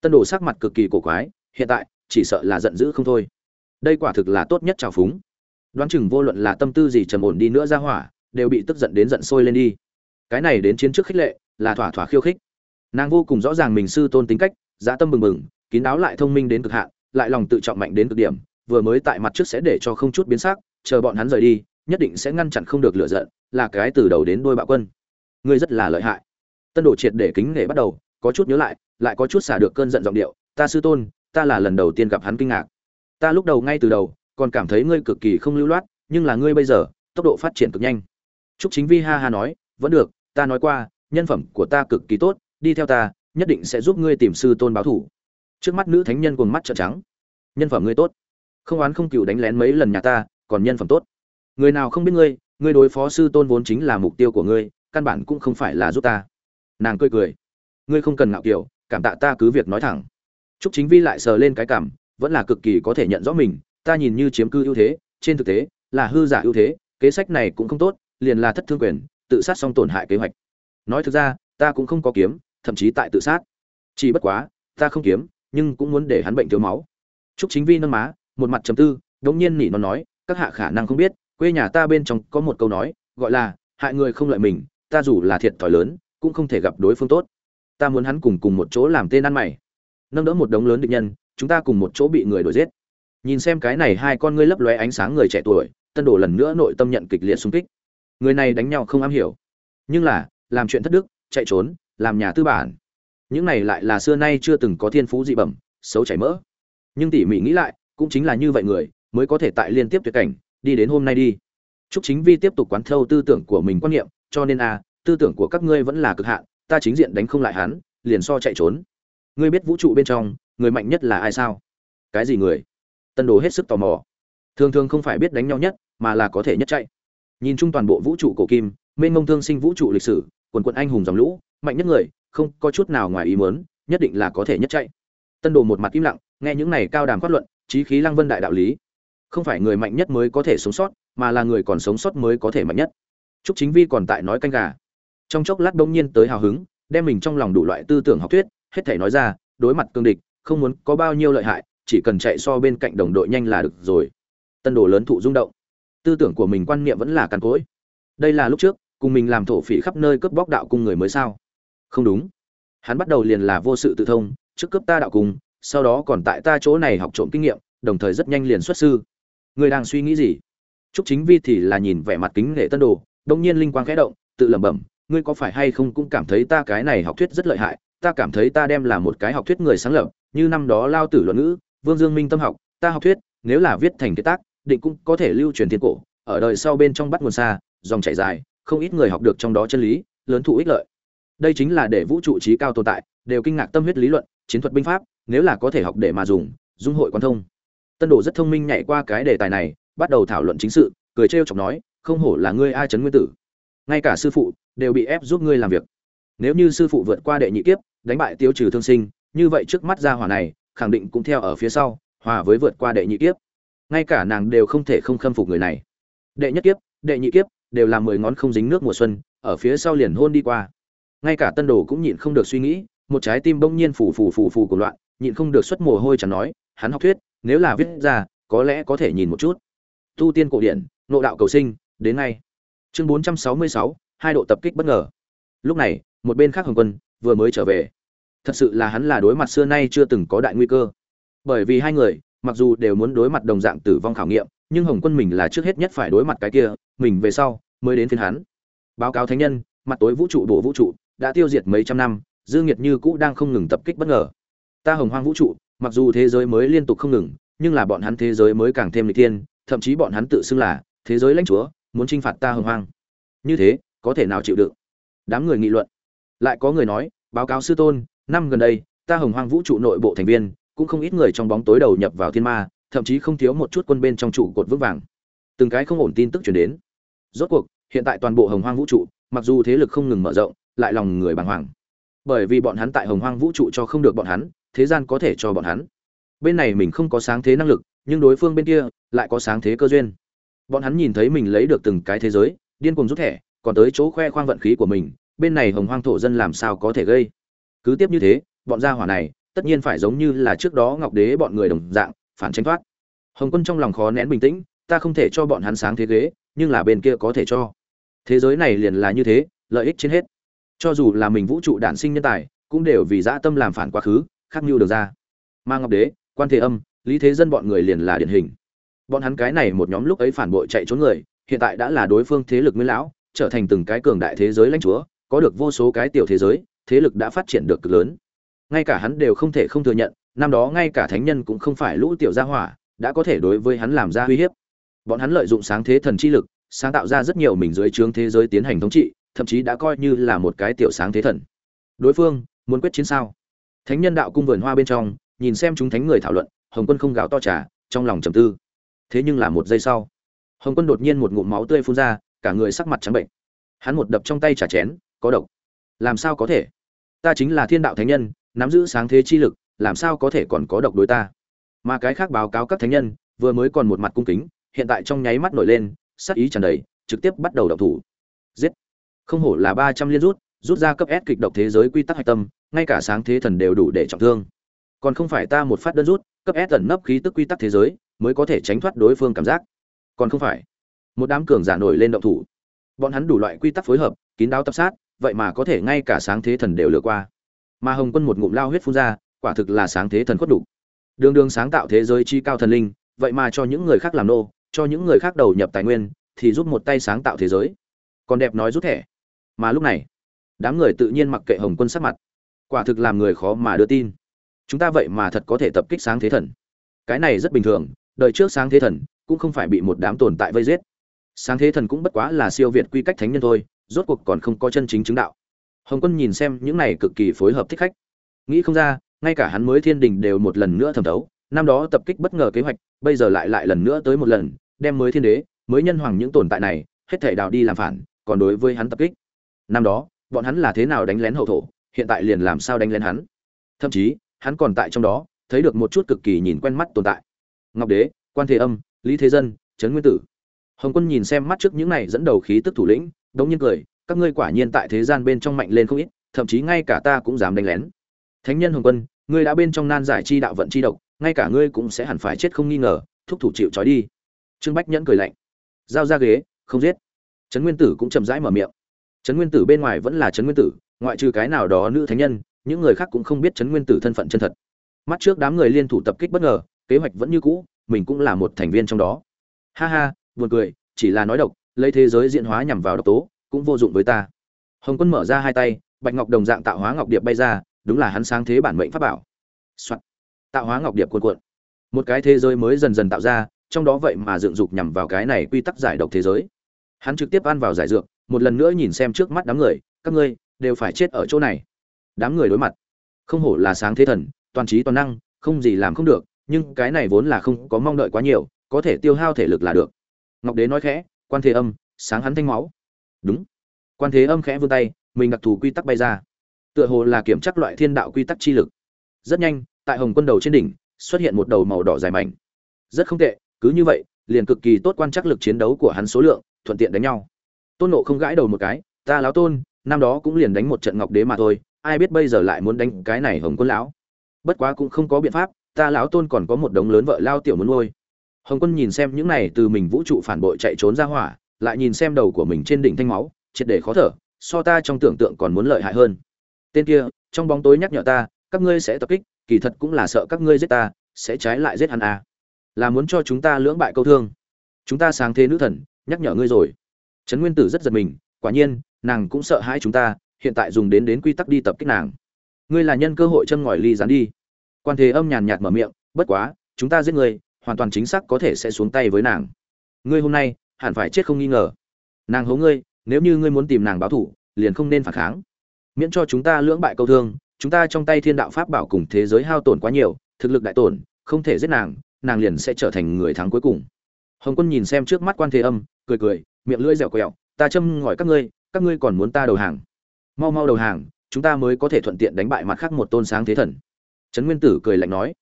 Tân đồ sắc mặt cực kỳ cổ quái, hiện tại, chỉ sợ là giận dữ không thôi. Đây quả thực là tốt nhất trào phúng đoán chừng vô luận là tâm tư gì trầm ổn đi nữa ra hỏa, đều bị tức giận đến giận sôi lên đi. Cái này đến chiến trước khích lệ, là thỏa thỏa khiêu khích. Nàng vô cùng rõ ràng mình sư tôn tính cách dã tâm bừng bừng, kín đáo lại thông minh đến cực hạn, lại lòng tự trọng mạnh đến cực điểm, vừa mới tại mặt trước sẽ để cho không chút biến sắc, chờ bọn hắn rời đi, nhất định sẽ ngăn chặn không được lựa giận, là cái từ đầu đến đôi bạo quân. Ngươi rất là lợi hại. Tân đồ triệt để kính nể bắt đầu, có chút nhớ lại lại có chút xả được cơn giận giọng điệu, ta sư tôn, ta là lần đầu tiên gặp hắn kinh ngạc. Ta lúc đầu ngay từ đầu còn cảm thấy ngươi cực kỳ không lưu loát nhưng là ngươi bây giờ tốc độ phát triển cực nhanh Trúc Chính Vi ha ha nói, vẫn được, ta nói qua, nhân phẩm của ta cực kỳ tốt, đi theo ta, nhất định sẽ giúp ngươi tìm sư tôn báo thủ. Trước mắt nữ thánh nhân cuồng mắt trợn trắng. Nhân phẩm ngươi tốt, không oán không cừu đánh lén mấy lần nhà ta, còn nhân phẩm tốt. Người nào không biết ngươi, ngươi đối phó sư tôn vốn chính là mục tiêu của ngươi, căn bản cũng không phải là giúp ta. Nàng cười cười, ngươi không cần ngạo kiều, cảm tạ ta cứ việc nói thẳng. Trúc Chính Vi lại sờ lên cái cằm, vẫn là cực kỳ có thể nhận rõ mình ta nhìn như chiếm cư ưu thế trên thực tế là hư giả ưu thế kế sách này cũng không tốt liền là thất thương quyền tự sát xong tổn hại kế hoạch nói thực ra ta cũng không có kiếm thậm chí tại tự sát chỉ bất quá ta không kiếm nhưng cũng muốn để hắn bệnh thiếu máu Trúc Chính Vi nâng má, một mặt trầm tư, đống nhiên nỉ nó nói, các hạ khả năng không biết, quê nhà ta bên trong có một câu nói, gọi là hại người không lợi mình, ta dù là thiệt thòi lớn, cũng không thể gặp đối phương tốt. Ta muốn hắn cùng cùng một chỗ làm tên ăn mày. Nâng đỡ một đống lớn địch nhân, chúng ta cùng một chỗ bị người đuổi giết nhìn xem cái này hai con ngươi lấp lóe ánh sáng người trẻ tuổi, tân đồ lần nữa nội tâm nhận kịch liệt xung kích. Người này đánh nhau không am hiểu. Nhưng là, làm chuyện thất đức, chạy trốn, làm nhà tư bản. Những này lại là xưa nay chưa từng có thiên phú dị bẩm, xấu chảy mỡ. Nhưng tỉ mỉ nghĩ lại, cũng chính là như vậy người, mới có thể tại liên tiếp tuyệt cảnh, đi đến hôm nay đi. Chúc chính vi tiếp tục quán thâu tư tưởng của mình quan niệm, cho nên a tư tưởng của các ngươi vẫn là cực hạn, ta chính diện đánh không lại hắn, liền so chạy trốn. Ngươi biết vũ trụ bên trong, người mạnh nhất là ai sao? Cái gì người? Tân đồ hết sức tò mò. Thường thường không phải biết đánh nhau nhất mà là có thể nhất chạy. Nhìn chung toàn bộ vũ trụ cổ kim mênh mông thương sinh vũ trụ lịch sử quần quận anh hùng dòng lũ mạnh nhất người không có chút nào ngoài ý muốn nhất định là có thể nhất chạy. Tân đồ một mặt im lặng nghe những này cao đàm phát luận trí khí lăng vân đại đạo lý. Không phải người mạnh nhất mới có thể sống sót mà là người còn sống sót mới có thể mạnh nhất. Trúc Chính Vi còn tại nói canh gà. Trong chốc lát đông nhiên tới hào hứng, đem mình trong lòng đủ loại tư tưởng học thuyết, hết thảy nói ra, đối mặt cương địch, không muốn có bao nhiêu lợi hại, chỉ cần chạy so bên cạnh đồng đội nhanh là được rồi. Tân đồ lớn thụ rung động. Tư tưởng của mình quan niệm vẫn là căn cỗi. Đây là lúc trước, cùng mình làm thổ phỉ khắp nơi cướp bóc đạo cung người mới sao? Không đúng. Hắn bắt đầu liền là vô sự tự thông, trước cướp ta đạo cung, sau đó còn tại ta chỗ này học trộm kinh nghiệm, đồng thời rất nhanh liền xuất sư. Người đang suy nghĩ gì? Trúc Chính Vi thì là nhìn vẻ mặt kính nghệ tân đồ, đột nhiên linh quang khẽ động, tự lẩm bẩm, ngươi có phải hay không cũng cảm thấy ta cái này học thuyết rất lợi hại, ta cảm thấy ta đem là một cái học thuyết người sáng lập, như năm đó lao tử luận ngữ, Vương Dương Minh tâm học, ta học thuyết, nếu là viết thành cái tác, định cũng có thể lưu truyền thiên cổ, ở đời sau bên trong bắt nguồn xa, dòng chảy dài, không ít người học được trong đó chân lý, lớn thụ ích lợi. Đây chính là để vũ trụ trí cao tồn tại, đều kinh ngạc tâm huyết lý luận, chiến thuật binh pháp, nếu là có thể học để mà dùng, dung hội quan thông. Tân Đồ rất thông minh nhảy qua cái đề tài này, bắt đầu thảo luận chính sự, cười trêu chọc nói, không hổ là ngươi ai trấn nguyên tử ngay cả sư phụ đều bị ép giúp ngươi làm việc nếu như sư phụ vượt qua đệ nhị kiếp đánh bại tiêu trừ thương sinh như vậy trước mắt gia hỏa này khẳng định cũng theo ở phía sau hòa với vượt qua đệ nhị kiếp. Ngay cả nàng đều không thể không khâm phục người này. Đệ nhất kiếp đệ nhị kiếp đều là mười ngón không dính nước mùa xuân ở phía sau liền hôn đi qua. Ngay cả tân đồ cũng nhịn không được suy nghĩ một trái tim bỗng nhiên phù phù phù phù của loạn nhịn không được xuất mồ hôi chẳng nói hắn học thuyết nếu là viết ra có lẽ có thể nhìn một chút. Tu tiên cổ điển nộ đạo cầu sinh đến ngay. Chương 466, hai độ tập kích bất ngờ. Lúc này một bên khác hồng quân vừa mới trở về thật sự là hắn là đối mặt xưa nay chưa từng có đại nguy cơ. Bởi vì hai người, mặc dù đều muốn đối mặt đồng dạng tử vong khảo nghiệm, nhưng hồng quân mình là trước hết nhất phải đối mặt cái kia, mình về sau mới đến phiên hắn. Báo cáo thánh nhân, mặt tối vũ trụ đổ vũ trụ, đã tiêu diệt mấy trăm năm, dương nhiệt như cũ đang không ngừng tập kích bất ngờ. Ta hồng hoang vũ trụ, mặc dù thế giới mới liên tục không ngừng, nhưng là bọn hắn thế giới mới càng thêm lịch tiên, thậm chí bọn hắn tự xưng là thế giới lãnh chúa, muốn chinh phạt ta hồng hoang. Như thế, có thể nào chịu đựng? Đám người nghị luận. Lại có người nói, báo cáo sư tôn năm gần đây, ta hồng hoang vũ trụ nội bộ thành viên, cũng không ít người trong bóng tối đầu nhập vào thiên ma, thậm chí không thiếu một chút quân bên trong trụ cột vững vàng. Từng cái không ổn tin tức chuyển đến. Rốt cuộc, hiện tại toàn bộ hồng hoang vũ trụ, mặc dù thế lực không ngừng mở rộng, lại lòng người bàng hoàng. Bởi vì bọn hắn tại hồng hoang vũ trụ cho không được bọn hắn, thế gian có thể cho bọn hắn. Bên này mình không có sáng thế năng lực, nhưng đối phương bên kia lại có sáng thế cơ duyên. Bọn hắn nhìn thấy mình lấy được từng cái thế giới, điên cuồng rút thẻ, còn tới chỗ khoe khoang vận khí của mình, bên này hồng hoang thổ dân làm sao có thể gây cứ tiếp như thế, bọn gia hỏa này, tất nhiên phải giống như là trước đó ngọc đế bọn người đồng dạng, phản tranh thoát. Hồng quân trong lòng khó nén bình tĩnh, ta không thể cho bọn hắn sáng thế ghế, nhưng là bên kia có thể cho. Thế giới này liền là như thế, lợi ích trên hết. Cho dù là mình vũ trụ đản sinh nhân tài, cũng đều vì dã tâm làm phản quá khứ, khắc mưu được ra. Ma ngọc đế, quan thế âm, lý thế dân bọn người liền là điển hình. Bọn hắn cái này một nhóm lúc ấy phản bội chạy trốn người, hiện tại đã là đối phương thế lực nguyên lão, trở thành từng cái cường đại thế giới lãnh chúa, có được vô số cái tiểu thế giới thế lực đã phát triển được cực lớn. Ngay cả hắn đều không thể không thừa nhận, năm đó ngay cả thánh nhân cũng không phải lũ tiểu gia hỏa, đã có thể đối với hắn làm ra uy hiếp. Bọn hắn lợi dụng sáng thế thần chi lực, sáng tạo ra rất nhiều mình dưới trướng thế giới tiến hành thống trị, thậm chí đã coi như là một cái tiểu sáng thế thần. Đối phương, muốn quyết chiến sao? Thánh nhân đạo cung vườn hoa bên trong, nhìn xem chúng thánh người thảo luận, hồng quân không gào to trà, trong lòng trầm tư. Thế nhưng là một giây sau, hồng quân đột nhiên một ngụm máu tươi phun ra, cả người sắc mặt trắng bệnh. Hắn một đập trong tay trả chén, có độc. Làm sao có thể? Ta chính là thiên đạo thánh nhân, nắm giữ sáng thế chi lực, làm sao có thể còn có độc đối ta? Mà cái khác báo cáo các thánh nhân, vừa mới còn một mặt cung kính, hiện tại trong nháy mắt nổi lên sắc ý tràn đầy, trực tiếp bắt đầu độc thủ. Giết! Không hổ là ba trăm liên rút rút ra cấp S kịch độc thế giới quy tắc hạch tâm, ngay cả sáng thế thần đều đủ để trọng thương. Còn không phải ta một phát đơn rút, cấp S tẩn nấp khí tức quy tắc thế giới, mới có thể tránh thoát đối phương cảm giác. Còn không phải, một đám cường giả nổi lên động thủ. Bọn hắn đủ loại quy tắc phối hợp, kín đáo tập sát vậy mà có thể ngay cả sáng thế thần đều lừa qua. Mà hồng quân một ngụm lao huyết phun ra, quả thực là sáng thế thần khuất đủ. Đường đường sáng tạo thế giới chi cao thần linh, vậy mà cho những người khác làm nô, cho những người khác đầu nhập tài nguyên, thì giúp một tay sáng tạo thế giới. Còn đẹp nói rút thẻ. Mà lúc này, đám người tự nhiên mặc kệ hồng quân sắc mặt. Quả thực làm người khó mà đưa tin. Chúng ta vậy mà thật có thể tập kích sáng thế thần. Cái này rất bình thường, đời trước sáng thế thần cũng không phải bị một đám tồn tại vây giết. Sáng thế thần cũng bất quá là siêu việt quy cách thánh nhân thôi rốt cuộc còn không có chân chính chứng đạo. Hồng quân nhìn xem những này cực kỳ phối hợp thích khách. Nghĩ không ra, ngay cả hắn mới thiên đình đều một lần nữa thẩm thấu, năm đó tập kích bất ngờ kế hoạch, bây giờ lại lại lần nữa tới một lần, đem mới thiên đế, mới nhân hoàng những tồn tại này, hết thể đào đi làm phản, còn đối với hắn tập kích. Năm đó, bọn hắn là thế nào đánh lén hậu thổ, hiện tại liền làm sao đánh lén hắn. Thậm chí, hắn còn tại trong đó, thấy được một chút cực kỳ nhìn quen mắt tồn tại. Ngọc đế, quan thế âm, lý thế dân, trấn nguyên tử. Hồng quân nhìn xem mắt trước những này dẫn đầu khí tức thủ lĩnh đống nhiên cười, các ngươi quả nhiên tại thế gian bên trong mạnh lên không ít, thậm chí ngay cả ta cũng dám đánh lén. Thánh nhân hồng quân, ngươi đã bên trong nan giải chi đạo vận chi độc, ngay cả ngươi cũng sẽ hẳn phải chết không nghi ngờ, thúc thủ chịu trói đi. Trương bách nhẫn cười lạnh. Giao ra ghế, không giết. Trấn nguyên tử cũng chậm rãi mở miệng. Trấn nguyên tử bên ngoài vẫn là trấn nguyên tử, ngoại trừ cái nào đó nữ thánh nhân, những người khác cũng không biết trấn nguyên tử thân phận chân thật. Mắt trước đám người liên thủ tập kích bất ngờ, kế hoạch vẫn như cũ, mình cũng là một thành viên trong đó. Ha ha, buồn cười, chỉ là nói độc lấy thế giới diễn hóa nhằm vào độc tố, cũng vô dụng với ta. Hồng quân mở ra hai tay, bạch ngọc đồng dạng tạo hóa ngọc điệp bay ra, đúng là hắn sáng thế bản mệnh pháp bảo、Soạn. tạo hóa ngọc điệp cuồn cuộn. Một cái thế giới mới dần dần tạo ra, trong đó vậy mà dựng dục nhằm vào cái này quy tắc giải độc thế giới. Hắn trực tiếp ăn vào giải dược, một lần nữa nhìn xem trước mắt đám người, các ngươi đều phải chết ở chỗ này. Đám người đối mặt. Không hổ là sáng thế thần, toàn trí toàn năng, không gì làm không được, nhưng cái này vốn là không có mong đợi quá nhiều, có thể tiêu hao thể lực là được. Ngọc đế nói khẽ quan thế âm, sáng hắn thanh máu. Đúng. Quan thế âm khẽ vươn tay, mình đặc thù quy tắc bay ra. Tựa hồ là kiểm tra loại thiên đạo quy tắc chi lực. Rất nhanh, tại hồng quân đầu trên đỉnh, xuất hiện một đầu màu đỏ dài mảnh. Rất không tệ, cứ như vậy, liền cực kỳ tốt quan trắc lực chiến đấu của hắn số lượng, thuận tiện đánh nhau. Tôn nộ không gãi đầu một cái, ta láo tôn, năm đó cũng liền đánh một trận ngọc đế mà thôi, ai biết bây giờ lại muốn đánh cái này hồng quân lão. Bất quá cũng không có biện pháp, ta lão tôn còn có một đống lớn vợ lao tiểu muốn nuôi hồng quân nhìn xem những này từ mình vũ trụ phản bội chạy trốn ra hỏa, lại nhìn xem đầu của mình trên đỉnh thanh máu, triệt để khó thở, so ta trong tưởng tượng còn muốn lợi hại hơn. Tên kia, trong bóng tối nhắc nhở ta, các ngươi sẽ tập kích, kỳ thật cũng là sợ các ngươi giết ta, sẽ trái lại giết hắn à. là muốn cho chúng ta lưỡng bại câu thương. Chúng ta sáng thế nữ thần, nhắc nhở ngươi rồi. Trấn nguyên tử rất giật mình, quả nhiên, nàng cũng sợ hãi chúng ta, hiện tại dùng đến đến quy tắc đi tập kích nàng. Ngươi là nhân cơ hội châm ngòi ly dán đi. Quan thế âm nhàn nhạt mở miệng, bất quá, chúng ta giết ngươi hoàn toàn chính xác có thể sẽ xuống tay với nàng. Ngươi hôm nay, hẳn phải chết không nghi ngờ. Nàng hố ngươi, nếu như ngươi muốn tìm nàng báo thủ, liền không nên phản kháng. Miễn cho chúng ta lưỡng bại câu thương, chúng ta trong tay thiên đạo pháp bảo cùng thế giới hao tổn quá nhiều, thực lực đại tổn, không thể giết nàng nàng liền sẽ trở thành người thắng cuối cùng. Hồng quân nhìn xem trước mắt quan thế âm, cười cười, miệng lưỡi dẻo quẹo, ta châm ngòi các ngươi các ngươi còn muốn ta đầu hàng? Mau mau đầu hàng, chúng ta mới có thể thuận tiện đánh bại mặt khác một tôn sáng thế thần. Trấn nguyên tử cười lạnh nói.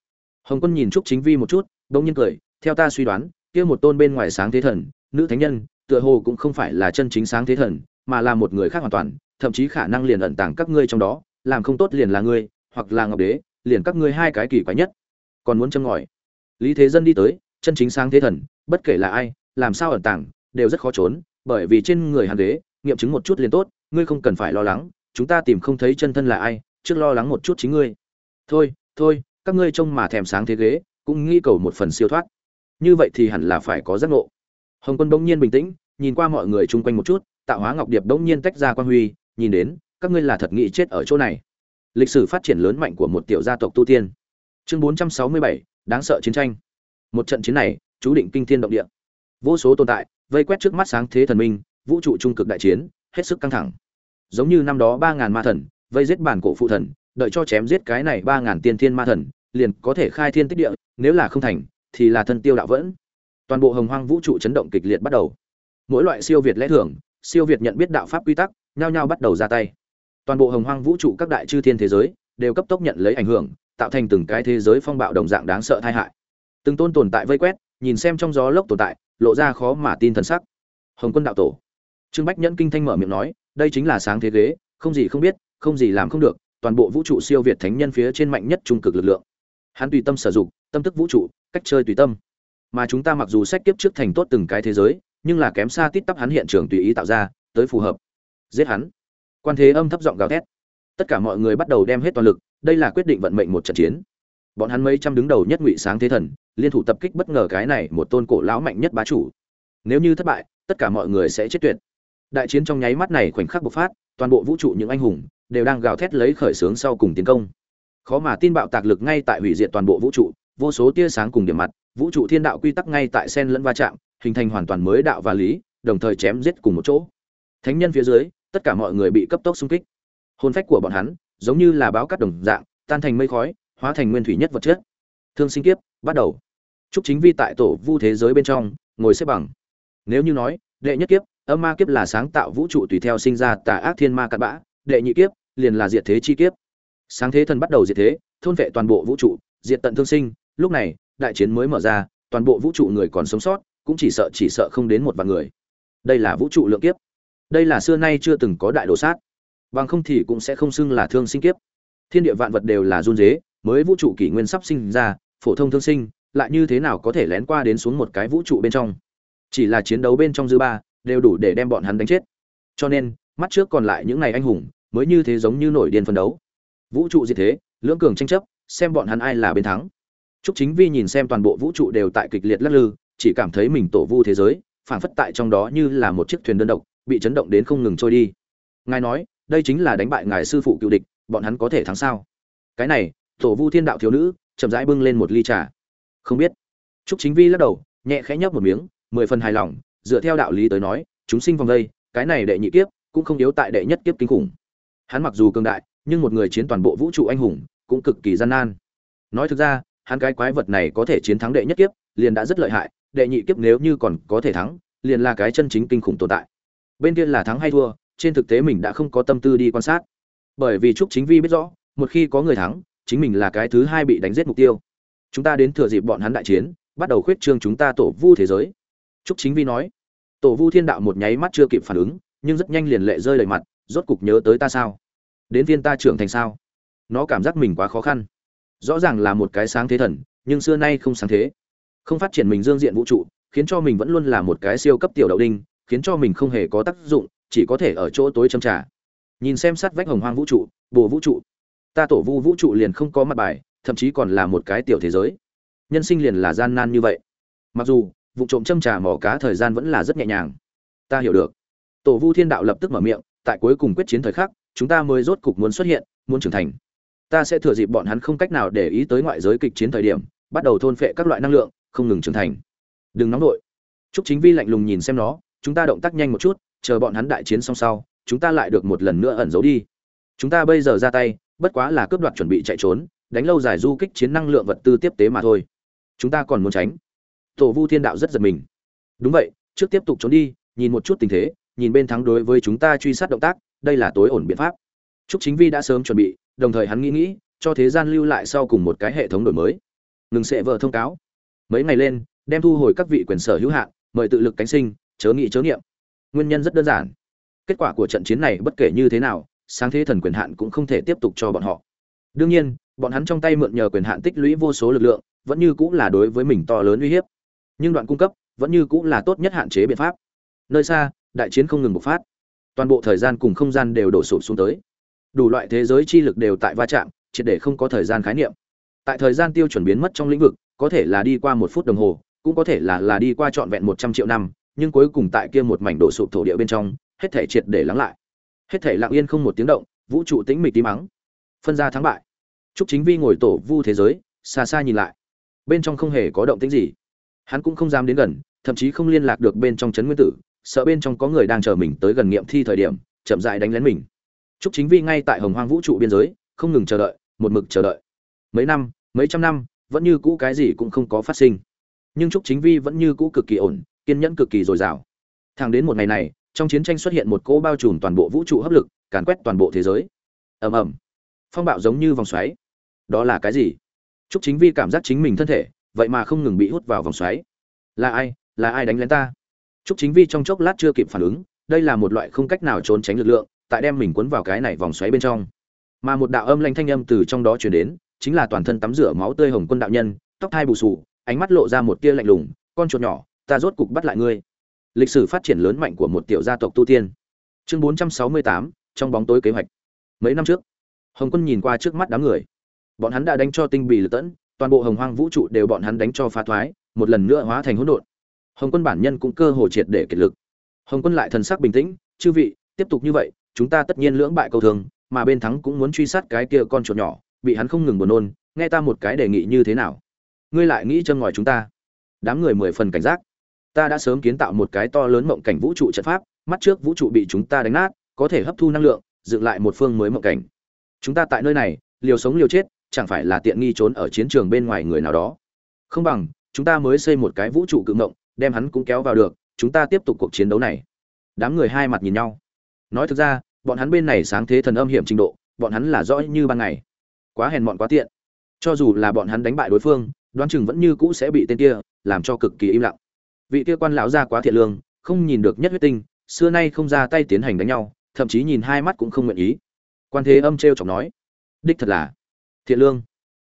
Hồng quân nhìn trúc chính vi một chút đông nhiên cười, theo ta suy đoán, kia một tôn bên ngoài sáng thế thần, nữ thánh nhân, tựa hồ cũng không phải là chân chính sáng thế thần, mà là một người khác hoàn toàn, thậm chí khả năng liền ẩn tàng các ngươi trong đó, làm không tốt liền là ngươi, hoặc là ngọc đế, liền các ngươi hai cái kỳ quái nhất. Còn muốn châm ngòi. Lý thế dân đi tới, chân chính sáng thế thần, bất kể là ai, làm sao ẩn tàng, đều rất khó trốn, bởi vì trên người hàn đế, nghiệm chứng một chút liền tốt, ngươi không cần phải lo lắng, chúng ta tìm không thấy chân thân là ai, trước lo lắng một chút chính ngươi. Thôi thôi, các ngươi trông mà thèm sáng thế ghế cũng nghĩ cầu một phần siêu thoát. Như vậy thì hẳn là phải có giác ngộ. Hồng quân bỗng nhiên bình tĩnh nhìn qua mọi người chung quanh một chút tạo hóa ngọc điệp bỗng nhiên tách ra quan huy nhìn đến các ngươi là thật nghĩ chết ở chỗ này. Lịch sử phát triển lớn mạnh của một tiểu gia tộc tu tiên. Chương 467, đáng sợ chiến tranh. Một trận chiến này chú định kinh thiên động địa. Vô số tồn tại vây quét trước mắt sáng thế thần minh vũ trụ trung cực đại chiến hết sức căng thẳng. Giống như năm đó ba ngàn ma thần vây giết bản cổ phụ thần đợi cho chém giết cái này ba ngàn tiên thiên ma thần liền có thể khai thiên tích địa, nếu là không thành, thì là thân tiêu đạo vẫn. Toàn bộ hồng hoang vũ trụ chấn động kịch liệt bắt đầu. Mỗi loại siêu việt lẽ thường, siêu việt nhận biết đạo pháp quy tắc, nhao nhao bắt đầu ra tay. Toàn bộ hồng hoang vũ trụ các đại chư thiên thế giới, đều cấp tốc nhận lấy ảnh hưởng, tạo thành từng cái thế giới phong bạo đồng dạng đáng sợ tai hại. Từng tôn tồn tại vây quét, nhìn xem trong gió lốc tồn tại, lộ ra khó mà tin thần sắc. Hồng quân đạo tổ. Trương bách nhẫn kinh thanh mở miệng nói, đây chính là sáng thế ghế, không gì không biết, không gì làm không được, toàn bộ vũ trụ siêu việt thánh nhân phía trên mạnh nhất trung cực lực lượng hắn tùy tâm sử dụng, tâm tức vũ trụ, cách chơi tùy tâm. Mà chúng ta mặc dù sách tiếp trước thành tốt từng cái thế giới, nhưng là kém xa tít tắp hắn hiện trường tùy ý tạo ra, tới phù hợp. Giết hắn. Quan thế âm thấp giọng gào thét. Tất cả mọi người bắt đầu đem hết toàn lực, đây là quyết định vận mệnh một trận chiến. Bọn hắn mấy trăm đứng đầu nhất ngụy sáng thế thần, liên thủ tập kích bất ngờ cái này một tôn cổ lão mạnh nhất bá chủ. Nếu như thất bại, tất cả mọi người sẽ chết tuyệt. Đại chiến trong nháy mắt này khoảnh khắc bộc phát, toàn bộ vũ trụ những anh hùng đều đang gào thét lấy khởi xướng sau cùng tiến công khó mà tin bạo tạc lực ngay tại hủy diệt toàn bộ vũ trụ, vô số tia sáng cùng điểm mặt, vũ trụ thiên đạo quy tắc ngay tại sen lẫn va chạm, hình thành hoàn toàn mới đạo và lý, đồng thời chém giết cùng một chỗ. Thánh nhân phía dưới, tất cả mọi người bị cấp tốc xung kích. Hồn phách của bọn hắn, giống như là báo cắt đồng dạng, tan thành mây khói, hóa thành nguyên thủy nhất vật chất. Thương sinh kiếp, bắt đầu. Chúc chính vi tại tổ vu thế giới bên trong, ngồi xếp bằng. Nếu như nói, đệ nhất kiếp, âm ma kiếp là sáng tạo vũ trụ tùy theo sinh ra tà ác thiên ma cặn bã, đệ nhị kiếp, liền là diệt thế chi kiếp sáng thế thần bắt đầu diệt thế, thôn vệ toàn bộ vũ trụ, diệt tận thương sinh. Lúc này, đại chiến mới mở ra, toàn bộ vũ trụ người còn sống sót, cũng chỉ sợ chỉ sợ không đến một vạn người. Đây là vũ trụ lượng kiếp. Đây là xưa nay chưa từng có đại đồ sát. Bằng không thì cũng sẽ không xưng là thương sinh kiếp. Thiên địa vạn vật đều là run dế mới vũ trụ kỷ nguyên sắp sinh ra, phổ thông thương sinh, lại như thế nào có thể lén qua đến xuống một cái vũ trụ bên trong? Chỉ là chiến đấu bên trong dư ba, đều đủ để đem bọn hắn đánh chết. Cho nên, mắt trước còn lại những ngày anh hùng, mới như thế giống như nổi điên phân đấu vũ trụ diệt thế lưỡng cường tranh chấp xem bọn hắn ai là bên thắng Trúc Chính Vi nhìn xem toàn bộ vũ trụ đều tại kịch liệt lắc lư, chỉ cảm thấy mình tổ vu thế giới, phản phất tại trong đó như là một chiếc thuyền đơn độc, bị chấn động đến không ngừng trôi đi. Ngài nói, đây chính là đánh bại ngài sư phụ cựu địch, bọn hắn có thể thắng sao? Cái này, tổ vu thiên đạo thiếu nữ, chậm rãi bưng lên một ly trà. Không biết. Trúc Chính Vi lắc đầu, nhẹ khẽ nhấp một miếng, mười phần hài lòng, dựa theo đạo lý tới nói, chúng sinh vòng đây, cái này đệ nhị kiếp, cũng không yếu tại đệ nhất kiếp kinh khủng. Hắn mặc dù cường đại, nhưng một người chiến toàn bộ vũ trụ anh hùng, cũng cực kỳ gian nan. Nói thực ra, hắn cái quái vật này có thể chiến thắng đệ nhất kiếp, liền đã rất lợi hại, đệ nhị kiếp nếu như còn có thể thắng, liền là cái chân chính kinh khủng tồn tại. Bên kia là thắng hay thua, trên thực tế mình đã không có tâm tư đi quan sát. Bởi vì Trúc Chính Vi biết rõ, một khi có người thắng, chính mình là cái thứ hai bị đánh giết mục tiêu. Chúng ta đến thừa dịp bọn hắn đại chiến, bắt đầu khuyết trương chúng ta tổ vu thế giới. Trúc Chính Vi nói. Tổ vu thiên đạo một nháy mắt chưa kịp phản ứng, nhưng rất nhanh liền lệ rơi đầy mặt, rốt cục nhớ tới ta sao? Đến viên ta trưởng thành sao? Nó cảm giác mình quá khó khăn. Rõ ràng là một cái sáng thế thần, nhưng xưa nay không sáng thế. Không phát triển mình dương diện vũ trụ, khiến cho mình vẫn luôn là một cái siêu cấp tiểu đậu đinh, khiến cho mình không hề có tác dụng, chỉ có thể ở chỗ tối châm trả. Nhìn xem sát vách hồng hoang vũ trụ, bồ vũ trụ. Ta tổ vu vũ trụ liền không có mặt bài, thậm chí còn là một cái tiểu thế giới. Nhân sinh liền là gian nan như vậy. Mặc dù, vụ trộm châm trà mỏ cá thời gian vẫn là rất nhẹ nhàng. Ta hiểu được. Tổ vu thiên đạo lập tức mở miệng, tại cuối cùng quyết chiến thời khắc chúng ta mới rốt cục muốn xuất hiện muốn trưởng thành ta sẽ thừa dịp bọn hắn không cách nào để ý tới ngoại giới kịch chiến thời điểm bắt đầu thôn phệ các loại năng lượng không ngừng trưởng thành đừng nóng đội Trúc Chính Vi lạnh lùng nhìn xem nó, chúng ta động tác nhanh một chút, chờ bọn hắn đại chiến xong sau, chúng ta lại được một lần nữa ẩn giấu đi. Chúng ta bây giờ ra tay, bất quá là cướp đoạt chuẩn bị chạy trốn, đánh lâu dài du kích chiến năng lượng vật tư tiếp tế mà thôi. Chúng ta còn muốn tránh. Tổ Vu Thiên Đạo rất giật mình. Đúng vậy, trước tiếp tục trốn đi, nhìn một chút tình thế, nhìn bên thắng đối với chúng ta truy sát động tác, đây là tối ổn biện pháp. Trúc Chính Vi đã sớm chuẩn bị, đồng thời hắn nghĩ nghĩ, cho thế gian lưu lại sau cùng một cái hệ thống đổi mới. Ngừng sẽ vợ thông cáo. Mấy ngày lên, đem thu hồi các vị quyền sở hữu hạn, mời tự lực cánh sinh, chớ nghĩ chớ niệm. Nguyên nhân rất đơn giản. Kết quả của trận chiến này bất kể như thế nào, sáng thế thần quyền hạn cũng không thể tiếp tục cho bọn họ. Đương nhiên, bọn hắn trong tay mượn nhờ quyền hạn tích lũy vô số lực lượng, vẫn như cũng là đối với mình to lớn uy hiếp. Nhưng đoạn cung cấp vẫn như cũng là tốt nhất hạn chế biện pháp. Nơi xa, đại chiến không ngừng bộc phát. Toàn bộ thời gian cùng không gian đều đổ sụp xuống tới. Đủ loại thế giới chi lực đều tại va chạm, triệt để không có thời gian khái niệm. Tại thời gian tiêu chuẩn biến mất trong lĩnh vực, có thể là đi qua một phút đồng hồ, cũng có thể là là đi qua trọn vẹn một trăm triệu năm, nhưng cuối cùng tại kia một mảnh đổ sụp thổ địa bên trong, hết thể triệt để lắng lại. Hết thể lặng yên không một tiếng động, vũ trụ tĩnh mịch tí mắng phân ra thắng bại. Trúc chính vi ngồi tổ vu thế giới, xa xa nhìn lại. Bên trong không hề có động tĩnh gì. Hắn cũng không dám đến gần, thậm chí không liên lạc được bên trong trấn nguyên tử sợ bên trong có người đang chờ mình tới gần nghiệm thi thời điểm chậm dại đánh lén mình Trúc Chính Vi ngay tại Hồng Hoang vũ trụ biên giới, không ngừng chờ đợi, một mực chờ đợi. Mấy năm, mấy trăm năm, vẫn như cũ cái gì cũng không có phát sinh. Nhưng Trúc Chính Vi vẫn như cũ cực kỳ ổn, kiên nhẫn cực kỳ dồi dào. Thẳng đến một ngày này, trong chiến tranh xuất hiện một cỗ bao trùm toàn bộ vũ trụ hấp lực, càn quét toàn bộ thế giới. Ầm ầm. Phong bạo giống như vòng xoáy. Đó là cái gì? Trúc Chính Vi cảm giác chính mình thân thể, vậy mà không ngừng bị hút vào vòng xoáy. Là ai? Là ai đánh lén ta? Trúc Chính Vi trong chốc lát chưa kịp phản ứng, đây là một loại không cách nào trốn tránh lực lượng, tại đem mình cuốn vào cái này vòng xoáy bên trong. Mà một đạo âm lanh thanh âm từ trong đó truyền đến chính là toàn thân tắm rửa máu tươi hồng quân đạo nhân tóc hai bù xù, ánh mắt lộ ra một tia lạnh lùng con chuột nhỏ ta rốt cục bắt lại ngươi. Lịch sử phát triển lớn mạnh của một tiểu gia tộc tu tiên. Chương 468, trong bóng tối kế hoạch. Mấy năm trước hồng quân nhìn qua trước mắt đám người. Bọn hắn đã đánh cho tinh bì lử tẫn toàn bộ hồng hoang vũ trụ đều bọn hắn đánh cho phá thoái một lần nữa hóa thành hỗn độn hồng quân bản nhân cũng cơ hồ triệt để kiệt lực hồng quân lại thần sắc bình tĩnh chư vị tiếp tục như vậy chúng ta tất nhiên lưỡng bại câu thường, mà bên thắng cũng muốn truy sát cái kia con chuột nhỏ, bị hắn không ngừng buồn nôn, nghe ta một cái đề nghị như thế nào? Ngươi lại nghĩ châm ngòi chúng ta? Đám người mười phần cảnh giác. Ta đã sớm kiến tạo một cái to lớn mộng cảnh vũ trụ trận pháp, mắt trước vũ trụ bị chúng ta đánh nát, có thể hấp thu năng lượng, dựng lại một phương mới mộng cảnh. Chúng ta tại nơi này, liều sống liều chết, chẳng phải là tiện nghi trốn ở chiến trường bên ngoài người nào đó. Không bằng, chúng ta mới xây một cái vũ trụ cự mộng, đem hắn cũng kéo vào được, chúng ta tiếp tục cuộc chiến đấu này. Đám người hai mặt nhìn nhau. Nói thực ra, bọn hắn bên này sáng thế thần âm hiểm trình độ bọn hắn là rõ như ban ngày. Quá hèn mọn quá tiện. Cho dù là bọn hắn đánh bại đối phương đoán chừng vẫn như cũ sẽ bị tên kia làm cho cực kỳ im lặng. Vị kia quan lão ra quá thiện lương không nhìn được nhất huyết tinh xưa nay không ra tay tiến hành đánh nhau thậm chí nhìn hai mắt cũng không nguyện ý. Quan thế âm t r chọc nói đích thật là thiện lương.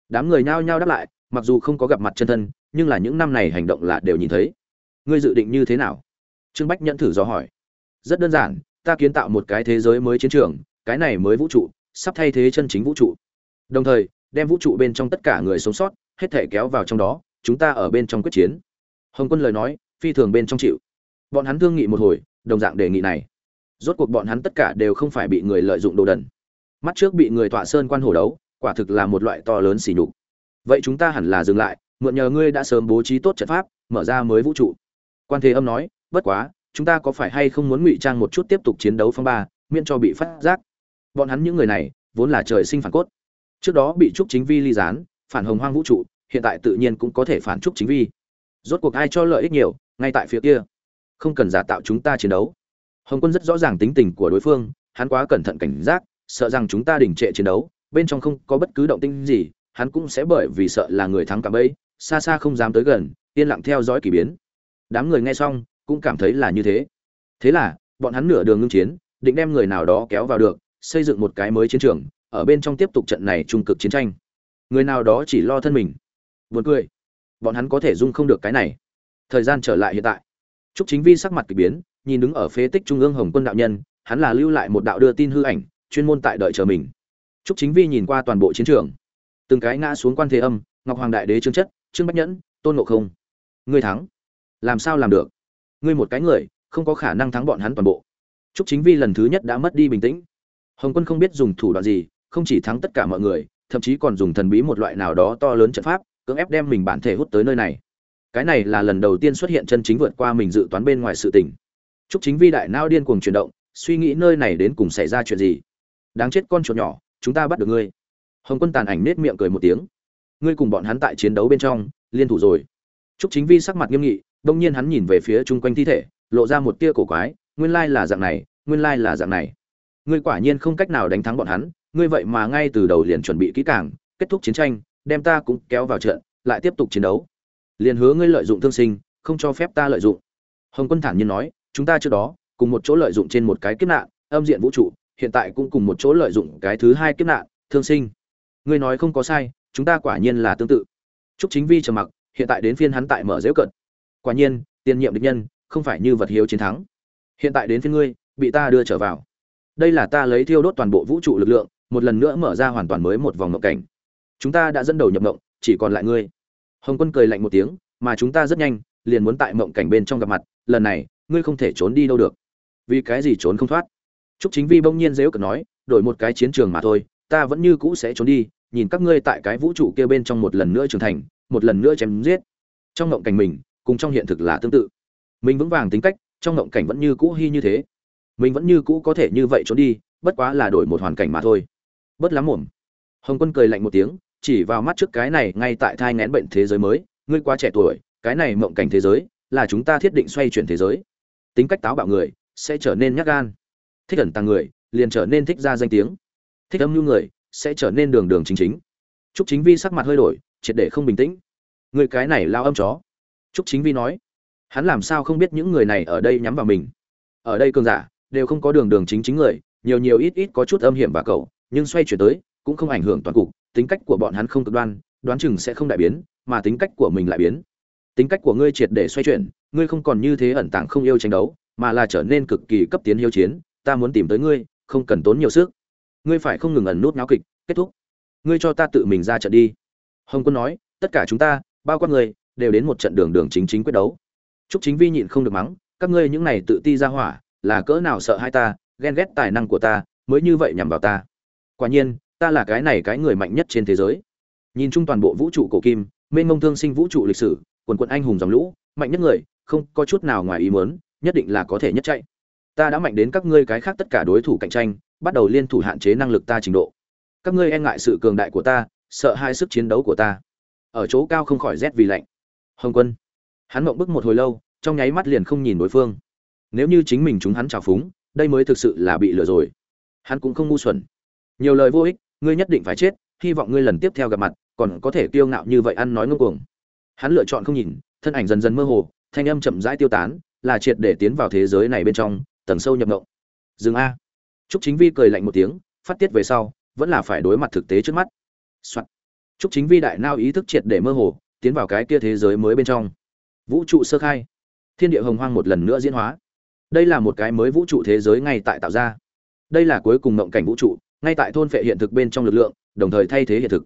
Đám người nhao nhao đáp lại mặc dù không có gặp mặt chân thân nhưng là những năm này hành động là đều nhìn thấy ngươi dự định như thế nào? Trương bách nhẫn thử dò hỏi. Rất đơn giản, ta kiến tạo một cái thế giới mới chiến trường, cái này mới vũ trụ, sắp thay thế chân chính vũ trụ. Đồng thời, đem vũ trụ bên trong tất cả người sống sót, hết thể kéo vào trong đó, chúng ta ở bên trong quyết chiến. Hồng quân lời nói, phi thường bên trong chịu. Bọn hắn thương nghị một hồi, đồng dạng đề nghị này. Rốt cuộc bọn hắn tất cả đều không phải bị người lợi dụng đồ đần. Mắt trước bị người tọa sơn quan hổ đấu, quả thực là một loại to lớn xỉ nhục. Vậy chúng ta hẳn là dừng lại, mượn nhờ ngươi đã sớm bố trí tốt trận pháp, mở ra mới vũ trụ quan thế âm nói, bất quá, chúng ta có phải hay không muốn ngụy trang một chút tiếp tục chiến đấu phong ba, miễn cho bị phát giác? Bọn hắn những người này, vốn là trời sinh phản cốt. Trước đó bị trúc chính vi ly gián, phản hồng hoang vũ trụ, hiện tại tự nhiên cũng có thể phản trúc chính vi. Rốt cuộc ai cho lợi ích nhiều, ngay tại phía kia. Không cần giả tạo chúng ta chiến đấu. Hồng quân rất rõ ràng tính tình của đối phương, hắn quá cẩn thận cảnh giác, sợ rằng chúng ta đình trệ chiến đấu, bên trong không có bất cứ động tĩnh gì, hắn cũng sẽ bởi vì sợ là người thắng cả bấy xa xa không dám tới gần, yên lặng theo dõi kỳ biến đám người nghe xong cũng cảm thấy là như thế. Thế là, bọn hắn nửa đường ngưng chiến, định đem người nào đó kéo vào được, xây dựng một cái mới chiến trường, ở bên trong tiếp tục trận này trung cực chiến tranh. Người nào đó chỉ lo thân mình. Buồn cười. Bọn hắn có thể dung không được cái này. Thời gian trở lại hiện tại. Trúc chính vi sắc mặt kỳ biến, nhìn đứng ở phế tích trung ương hồng quân đạo nhân, hắn là lưu lại một đạo đưa tin hư ảnh, chuyên môn tại đợi chờ mình. Trúc chính vi nhìn qua toàn bộ chiến trường. Từng cái ngã xuống quan thế âm, ngọc hoàng đại đế trương chất, trương bách nhẫn, tôn ngộ không. Ngươi thắng làm sao làm được? Ngươi một cái người, không có khả năng thắng bọn hắn toàn bộ. Trúc chính vi lần thứ nhất đã mất đi bình tĩnh. Hồng quân không biết dùng thủ đoạn gì, không chỉ thắng tất cả mọi người, thậm chí còn dùng thần bí một loại nào đó to lớn trận pháp, cưỡng ép đem mình bản thể hút tới nơi này. Cái này là lần đầu tiên xuất hiện chân chính vượt qua mình dự toán bên ngoài sự tình. Trúc chính vi đại nao điên cuồng chuyển động, suy nghĩ nơi này đến cùng xảy ra chuyện gì. Đáng chết con chuột nhỏ, chúng ta bắt được ngươi. Hồng quân tàn ảnh nết miệng cười một tiếng. Ngươi cùng bọn hắn tại chiến đấu bên trong, liên thủ rồi. Trúc chính vi sắc mặt nghiêm nghị đông nhiên hắn nhìn về phía chung quanh thi thể lộ ra một tia cổ quái nguyên lai là dạng này nguyên lai là dạng này. Ngươi quả nhiên không cách nào đánh thắng bọn hắn ngươi vậy mà ngay từ đầu liền chuẩn bị kỹ càng kết thúc chiến tranh đem ta cũng kéo vào trận lại tiếp tục chiến đấu. Liền hứa ngươi lợi dụng thương sinh không cho phép ta lợi dụng. Hồng quân thản nhiên nói chúng ta trước đó cùng một chỗ lợi dụng trên một cái kiếp nạn âm diện vũ trụ hiện tại cũng cùng một chỗ lợi dụng cái thứ hai kiếp nạn thương sinh. Ngươi nói không có sai chúng ta quả nhiên là tương tự. Trúc Chính Vi trầm mặc, hiện tại đến phiên hắn tại mở dễ cận. Quả nhiên, tiền nhiệm địch nhân, không phải như vật hiếu chiến thắng. Hiện tại đến phía ngươi, bị ta đưa trở vào. Đây là ta lấy thiêu đốt toàn bộ vũ trụ lực lượng, một lần nữa mở ra hoàn toàn mới một vòng ngộng cảnh. Chúng ta đã dẫn đầu nhập ngộng, chỉ còn lại ngươi. Hồng Quân cười lạnh một tiếng, mà chúng ta rất nhanh, liền muốn tại mộng cảnh bên trong gặp mặt, lần này, ngươi không thể trốn đi đâu được. Vì cái gì trốn không thoát? Trúc Chính Vi bỗng nhiên giễu cợt nói, đổi một cái chiến trường mà thôi, ta vẫn như cũ sẽ trốn đi, nhìn các ngươi tại cái vũ trụ kia bên trong một lần nữa trưởng thành, một lần nữa chém giết. Trong ngộng cảnh mình, cùng trong hiện thực là tương tự. Mình vững vàng tính cách, trong ngộng cảnh vẫn như cũ hy như thế. Mình vẫn như cũ có thể như vậy trốn đi, bất quá là đổi một hoàn cảnh mà thôi. Bất lắm mồm. Hồng Quân cười lạnh một tiếng, chỉ vào mắt trước cái này ngay tại thai nghén bệnh thế giới mới, ngươi quá trẻ tuổi, cái này mộng cảnh thế giới, là chúng ta thiết định xoay chuyển thế giới. Tính cách táo bạo người sẽ trở nên nhát gan. Thích ẩn tàng người, liền trở nên thích ra danh tiếng. Thích âm nhu người, sẽ trở nên đường đường chính chính trúc chính vi sắc mặt hơi đổi triệt để không bình tĩnh người cái này lao âm chó trúc chính vi nói, hắn làm sao không biết những người này ở đây nhắm vào mình? Ở đây cường giả đều không có đường đường chính chính người, nhiều nhiều ít ít có chút âm hiểm và cậu, nhưng xoay chuyển tới cũng không ảnh hưởng toàn cục, tính cách của bọn hắn không cực đoan, đoán chừng sẽ không đại biến, mà tính cách của mình lại biến. Tính cách của ngươi triệt để xoay chuyển, ngươi không còn như thế ẩn tàng không yêu tranh đấu, mà là trở nên cực kỳ cấp tiến hiếu chiến, ta muốn tìm tới ngươi, không cần tốn nhiều sức. Ngươi phải không ngừng ẩn nút náo kịch, kết thúc. Ngươi cho ta tự mình ra trận đi. Hồng quân nói, tất cả chúng ta, bao quát người đều đến một trận đường đường chính chính quyết đấu Trúc Chính Vi nhịn không được mắng, các ngươi những này tự ti ra hỏa, là cỡ nào sợ hai ta, ghen ghét tài năng của ta, mới như vậy nhằm vào ta. Quả nhiên, ta là cái này cái người mạnh nhất trên thế giới. Nhìn chung toàn bộ vũ trụ cổ kim, mênh mông thương sinh vũ trụ lịch sử, quần quần anh hùng dòng lũ, mạnh nhất người, không có chút nào ngoài ý muốn, nhất định là có thể nhất chạy. Ta đã mạnh đến các ngươi cái khác tất cả đối thủ cạnh tranh, bắt đầu liên thủ hạn chế năng lực ta trình độ các ngươi e ngại sự cường đại của ta sợ hai sức chiến đấu của ta ở chỗ cao không khỏi rét vì lạnh hồng quân. Hắn mộng bức một hồi lâu, trong nháy mắt liền không nhìn đối phương. Nếu như chính mình chúng hắn trào phúng, đây mới thực sự là bị lừa rồi. Hắn cũng không ngu xuẩn. Nhiều lời vô ích, ngươi nhất định phải chết, hy vọng ngươi lần tiếp theo gặp mặt, còn có thể kiêu ngạo như vậy ăn nói ngông cuồng. Hắn lựa chọn không nhìn, thân ảnh dần dần mơ hồ, thanh âm chậm rãi tiêu tán, là triệt để tiến vào thế giới này bên trong, tầng sâu nhập ngộng. Dừng a. Trúc chính vi cười lạnh một tiếng, phát tiết về sau, vẫn là phải đối mặt thực tế trước mắt. Soạn. trúc chính vi đại nao ý thức triệt để mơ hồ tiến vào cái kia thế giới mới bên trong. Vũ trụ sơ khai. Thiên địa hồng hoang một lần nữa diễn hóa. Đây là một cái mới vũ trụ thế giới ngay tại tạo ra. Đây là cuối cùng mộng cảnh vũ trụ, ngay tại thôn phệ hiện thực bên trong lực lượng, đồng thời thay thế hiện thực.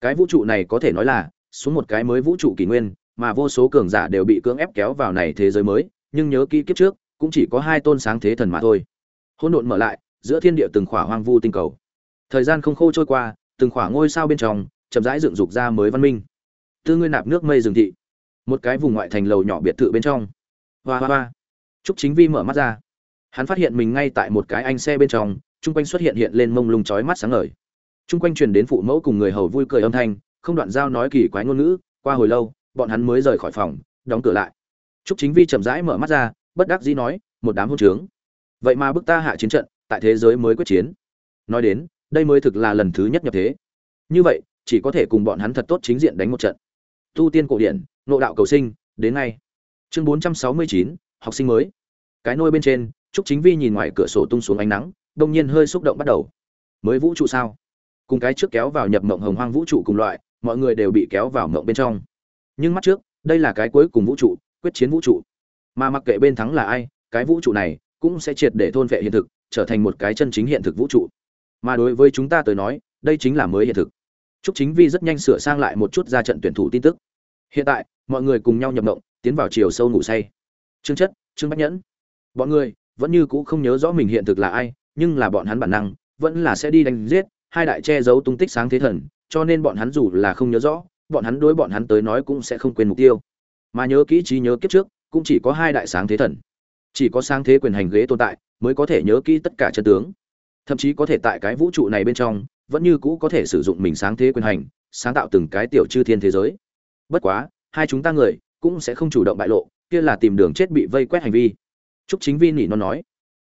Cái vũ trụ này có thể nói là xuống một cái mới vũ trụ kỷ nguyên, mà vô số cường giả đều bị cưỡng ép kéo vào này thế giới mới, nhưng nhớ kỹ kiếp trước, cũng chỉ có hai tôn sáng thế thần mà thôi. Hỗn độn mở lại, giữa thiên địa từng khỏa hoang vu tinh cầu. Thời gian không khô trôi qua, từng khỏa ngôi sao bên trong, chậm rãi dựng dục ra mới văn minh tư ngươi nạp nước mây rừng thị. Một cái vùng ngoại thành lầu nhỏ biệt thự bên trong. Hoa hoa hoa. Trúc chính vi mở mắt ra. Hắn phát hiện mình ngay tại một cái anh xe bên trong, chung quanh xuất hiện hiện lên mông lung chói mắt sáng ngời. Chung quanh truyền đến phụ mẫu cùng người hầu vui cười âm thanh, không đoạn giao nói kỳ quái ngôn ngữ, qua hồi lâu, bọn hắn mới rời khỏi phòng, đóng cửa lại. Trúc chính vi chậm rãi mở mắt ra, bất đắc dĩ nói, một đám hôn trướng. Vậy mà bức ta hạ chiến trận, tại thế giới mới quyết chiến. Nói đến, đây mới thực là lần thứ nhất nhập thế. Như vậy, chỉ có thể cùng bọn hắn thật tốt chính diện đánh một trận tu tiên cổ điển, nộ đạo cầu sinh, đến ngay. Chương bốn trăm sáu mươi chín, học sinh mới. Cái nôi bên trên, trúc chính vi nhìn ngoài cửa sổ tung xuống ánh nắng, đông nhiên hơi xúc động bắt đầu. Mới vũ trụ sao? Cùng cái trước kéo vào nhập mộng hồng hoang vũ trụ cùng loại, mọi người đều bị kéo vào mộng bên trong. Nhưng mắt trước, đây là cái cuối cùng vũ trụ, quyết chiến vũ trụ. Mà mặc kệ bên thắng là ai, cái vũ trụ này cũng sẽ triệt để thôn vệ hiện thực, trở thành một cái chân chính hiện thực vũ trụ. Mà đối với chúng ta tới nói, đây chính là mới hiện thực. Trúc Chính Vi rất nhanh sửa sang lại một chút ra trận tuyển thủ tin tức. Hiện tại, mọi người cùng nhau nhập động, tiến vào chiều sâu ngủ say. Trương Chất, Trương Bách Nhẫn, bọn người vẫn như cũ không nhớ rõ mình hiện thực là ai, nhưng là bọn hắn bản năng vẫn là sẽ đi đánh giết hai đại che giấu tung tích sáng thế thần, cho nên bọn hắn dù là không nhớ rõ, bọn hắn đối bọn hắn tới nói cũng sẽ không quên mục tiêu. Mà nhớ kỹ trí nhớ kiếp trước, cũng chỉ có hai đại sáng thế thần. Chỉ có sáng thế quyền hành ghế tồn tại, mới có thể nhớ kỹ tất cả chân tướng. Thậm chí có thể tại cái vũ trụ này bên trong, vẫn như cũ có thể sử dụng mình sáng thế quyền hành, sáng tạo từng cái tiểu chư thiên thế giới. Bất quá, hai chúng ta người cũng sẽ không chủ động bại lộ, kia là tìm đường chết bị vây quét hành vi. Trúc Chính Vi nỉ nó nói,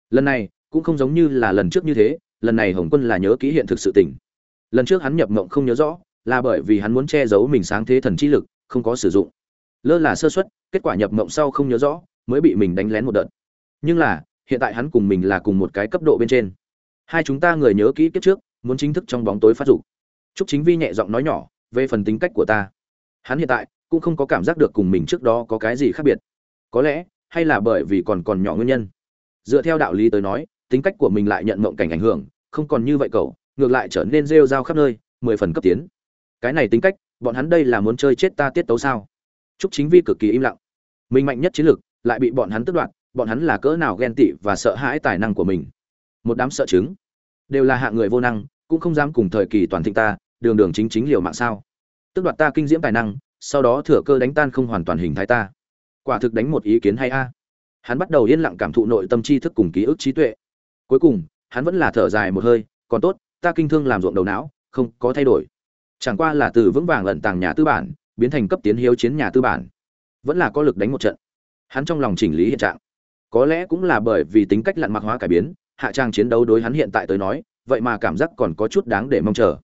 lần này cũng không giống như là lần trước như thế, lần này Hồng Quân là nhớ kỹ hiện thực sự tình. Lần trước hắn nhập mộng không nhớ rõ, là bởi vì hắn muốn che giấu mình sáng thế thần chi lực, không có sử dụng. Lơ là sơ suất, kết quả nhập mộng sau không nhớ rõ, mới bị mình đánh lén một đợt. Nhưng là, hiện tại hắn cùng mình là cùng một cái cấp độ bên trên. Hai chúng ta người nhớ kỹ kiếp trước, muốn chính thức trong bóng tối phát dục. Trúc chính vi nhẹ giọng nói nhỏ, về phần tính cách của ta. Hắn hiện tại cũng không có cảm giác được cùng mình trước đó có cái gì khác biệt. Có lẽ, hay là bởi vì còn còn nhỏ nguyên nhân. Dựa theo đạo lý tới nói, tính cách của mình lại nhận mộng cảnh ảnh hưởng, không còn như vậy cậu, ngược lại trở nên rêu rao khắp nơi, mười phần cấp tiến. Cái này tính cách, bọn hắn đây là muốn chơi chết ta tiết tấu sao? Trúc chính vi cực kỳ im lặng. Mình mạnh nhất chiến lược, lại bị bọn hắn tước đoạt, bọn hắn là cỡ nào ghen tị và sợ hãi tài năng của mình. Một đám sợ chứng. Đều là hạ người vô năng cũng không dám cùng thời kỳ toàn thịnh ta, đường đường chính chính liều mạng sao? Tức đoạt ta kinh diễm tài năng, sau đó thừa cơ đánh tan không hoàn toàn hình thái ta. Quả thực đánh một ý kiến hay a. Hắn bắt đầu yên lặng cảm thụ nội tâm tri thức cùng ký ức trí tuệ. Cuối cùng, hắn vẫn là thở dài một hơi, còn tốt, ta kinh thương làm ruộng đầu não, không có thay đổi. Chẳng qua là từ vững vàng lận tàng nhà tư bản, biến thành cấp tiến hiếu chiến nhà tư bản. Vẫn là có lực đánh một trận. Hắn trong lòng chỉnh lý hiện trạng. Có lẽ cũng là bởi vì tính cách lặn mặc hóa cải biến, hạ trang chiến đấu đối hắn hiện tại tới nói vậy mà cảm giác còn có chút đáng để mong chờ.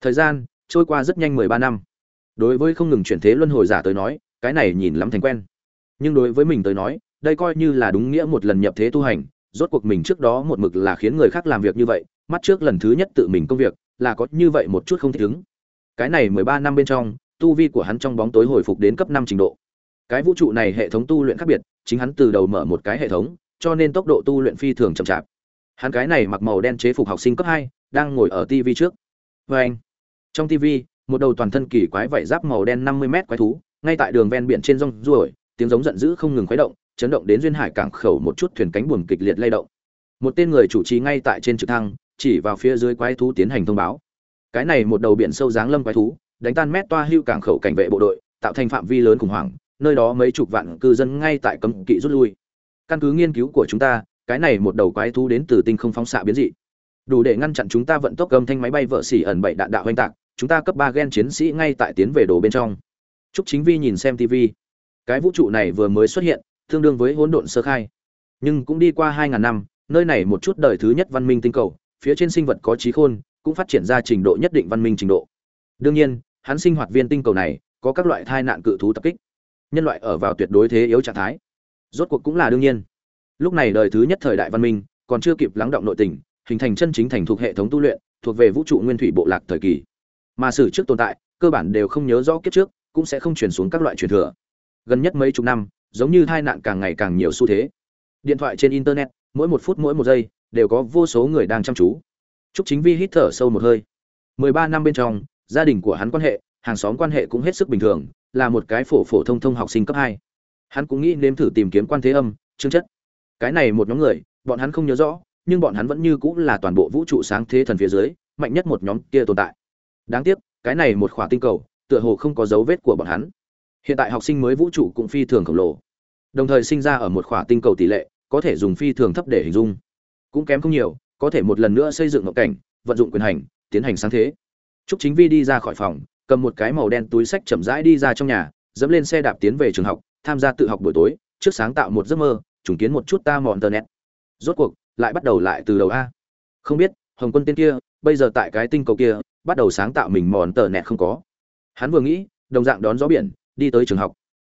Thời gian trôi qua rất nhanh 13 năm. Đối với không ngừng chuyển thế luân hồi giả tới nói, cái này nhìn lắm thành quen. Nhưng đối với mình tới nói, đây coi như là đúng nghĩa một lần nhập thế tu hành, rốt cuộc mình trước đó một mực là khiến người khác làm việc như vậy, mắt trước lần thứ nhất tự mình công việc, là có như vậy một chút không thích ứng. Cái này 13 năm bên trong, tu vi của hắn trong bóng tối hồi phục đến cấp 5 trình độ. Cái vũ trụ này hệ thống tu luyện khác biệt, chính hắn từ đầu mở một cái hệ thống, cho nên tốc độ tu luyện phi thường chậm chạp hắn cái này mặc màu đen chế phục học sinh cấp hai, đang ngồi ở tv trước. Vê anh, trong tv một đầu toàn thân kỳ quái vảy giáp màu đen năm mươi mét quái thú, ngay tại đường ven biển trên rong ruổi, tiếng giống giận dữ không ngừng khuấy động, chấn động đến duyên hải cảng khẩu một chút thuyền cánh buồm kịch liệt lay động. Một tên người chủ trì ngay tại trên trực thăng, chỉ vào phía dưới quái thú tiến hành thông báo. Cái này một đầu biển sâu dáng lâm quái thú, đánh tan mét toa hưu cảng khẩu cảnh vệ bộ đội, tạo thành phạm vi lớn khủng hoảng, nơi đó mấy chục vạn cư dân ngay tại cấm kỵ rút lui. Căn cứ nghiên cứu của chúng ta cái này một đầu quái thú đến từ tinh không phóng xạ biến dị. Đủ để ngăn chặn chúng ta vận tốc gầm thanh máy bay vợ xỉ ẩn bảy đạn đạo hoành tạc chúng ta cấp ba gen chiến sĩ ngay tại tiến về đồ bên trong. Trúc Chính Vi nhìn xem TV. Cái vũ trụ này vừa mới xuất hiện, tương đương với hỗn độn sơ khai. Nhưng cũng đi qua 2000 năm, nơi này một chút đời thứ nhất văn minh tinh cầu, phía trên sinh vật có trí khôn, cũng phát triển ra trình độ nhất định văn minh trình độ. Đương nhiên hắn sinh hoạt viên tinh cầu này có các loại thai nạn cự thú tập kích. Nhân loại ở vào tuyệt đối thế yếu trạng thái. Rốt cuộc cũng là đương nhiên lúc này đời thứ nhất thời đại văn minh còn chưa kịp lắng động nội tình hình thành chân chính thành thuộc hệ thống tu luyện thuộc về vũ trụ nguyên thủy bộ lạc thời kỳ mà sử trước tồn tại cơ bản đều không nhớ rõ kiếp trước cũng sẽ không truyền xuống các loại truyền thừa gần nhất mấy chục năm giống như tai nạn càng ngày càng nhiều xu thế điện thoại trên internet mỗi một phút mỗi một giây đều có vô số người đang chăm chú Trúc Chính Vi hít thở sâu một hơi. 13 năm bên trong, gia đình của hắn quan hệ, hàng xóm quan hệ cũng hết sức bình thường, là một cái phổ phổ thông thông học sinh cấp 2. Hắn cũng nghĩ nếm thử tìm kiếm quan thế âm, chương chất. Cái này một nhóm người, bọn hắn không nhớ rõ, nhưng bọn hắn vẫn như cũng là toàn bộ vũ trụ sáng thế thần phía dưới, mạnh nhất một nhóm kia tồn tại. Đáng tiếc, cái này một khỏa tinh cầu, tựa hồ không có dấu vết của bọn hắn. Hiện tại học sinh mới vũ trụ cũng phi thường khổng lồ. Đồng thời sinh ra ở một khỏa tinh cầu tỷ lệ, có thể dùng phi thường thấp để hình dung. Cũng kém không nhiều, có thể một lần nữa xây dựng ngộ cảnh, vận dụng quyền hành, tiến hành sáng thế. Trúc Chính Vi đi ra khỏi phòng, cầm một cái màu đen túi sách chậm rãi đi ra trong nhà, dẫm lên xe đạp tiến về trường học, tham gia tự học buổi tối, trước sáng tạo một giấc mơ, trùng kiến một chút ta mòn tờ nét Rốt cuộc, lại bắt đầu lại từ đầu a. Không biết, Hồng Quân tên kia, bây giờ tại cái tinh cầu kia, bắt đầu sáng tạo mình mòn tờ internet không có. Hắn vừa nghĩ, đồng dạng đón gió biển, đi tới trường học.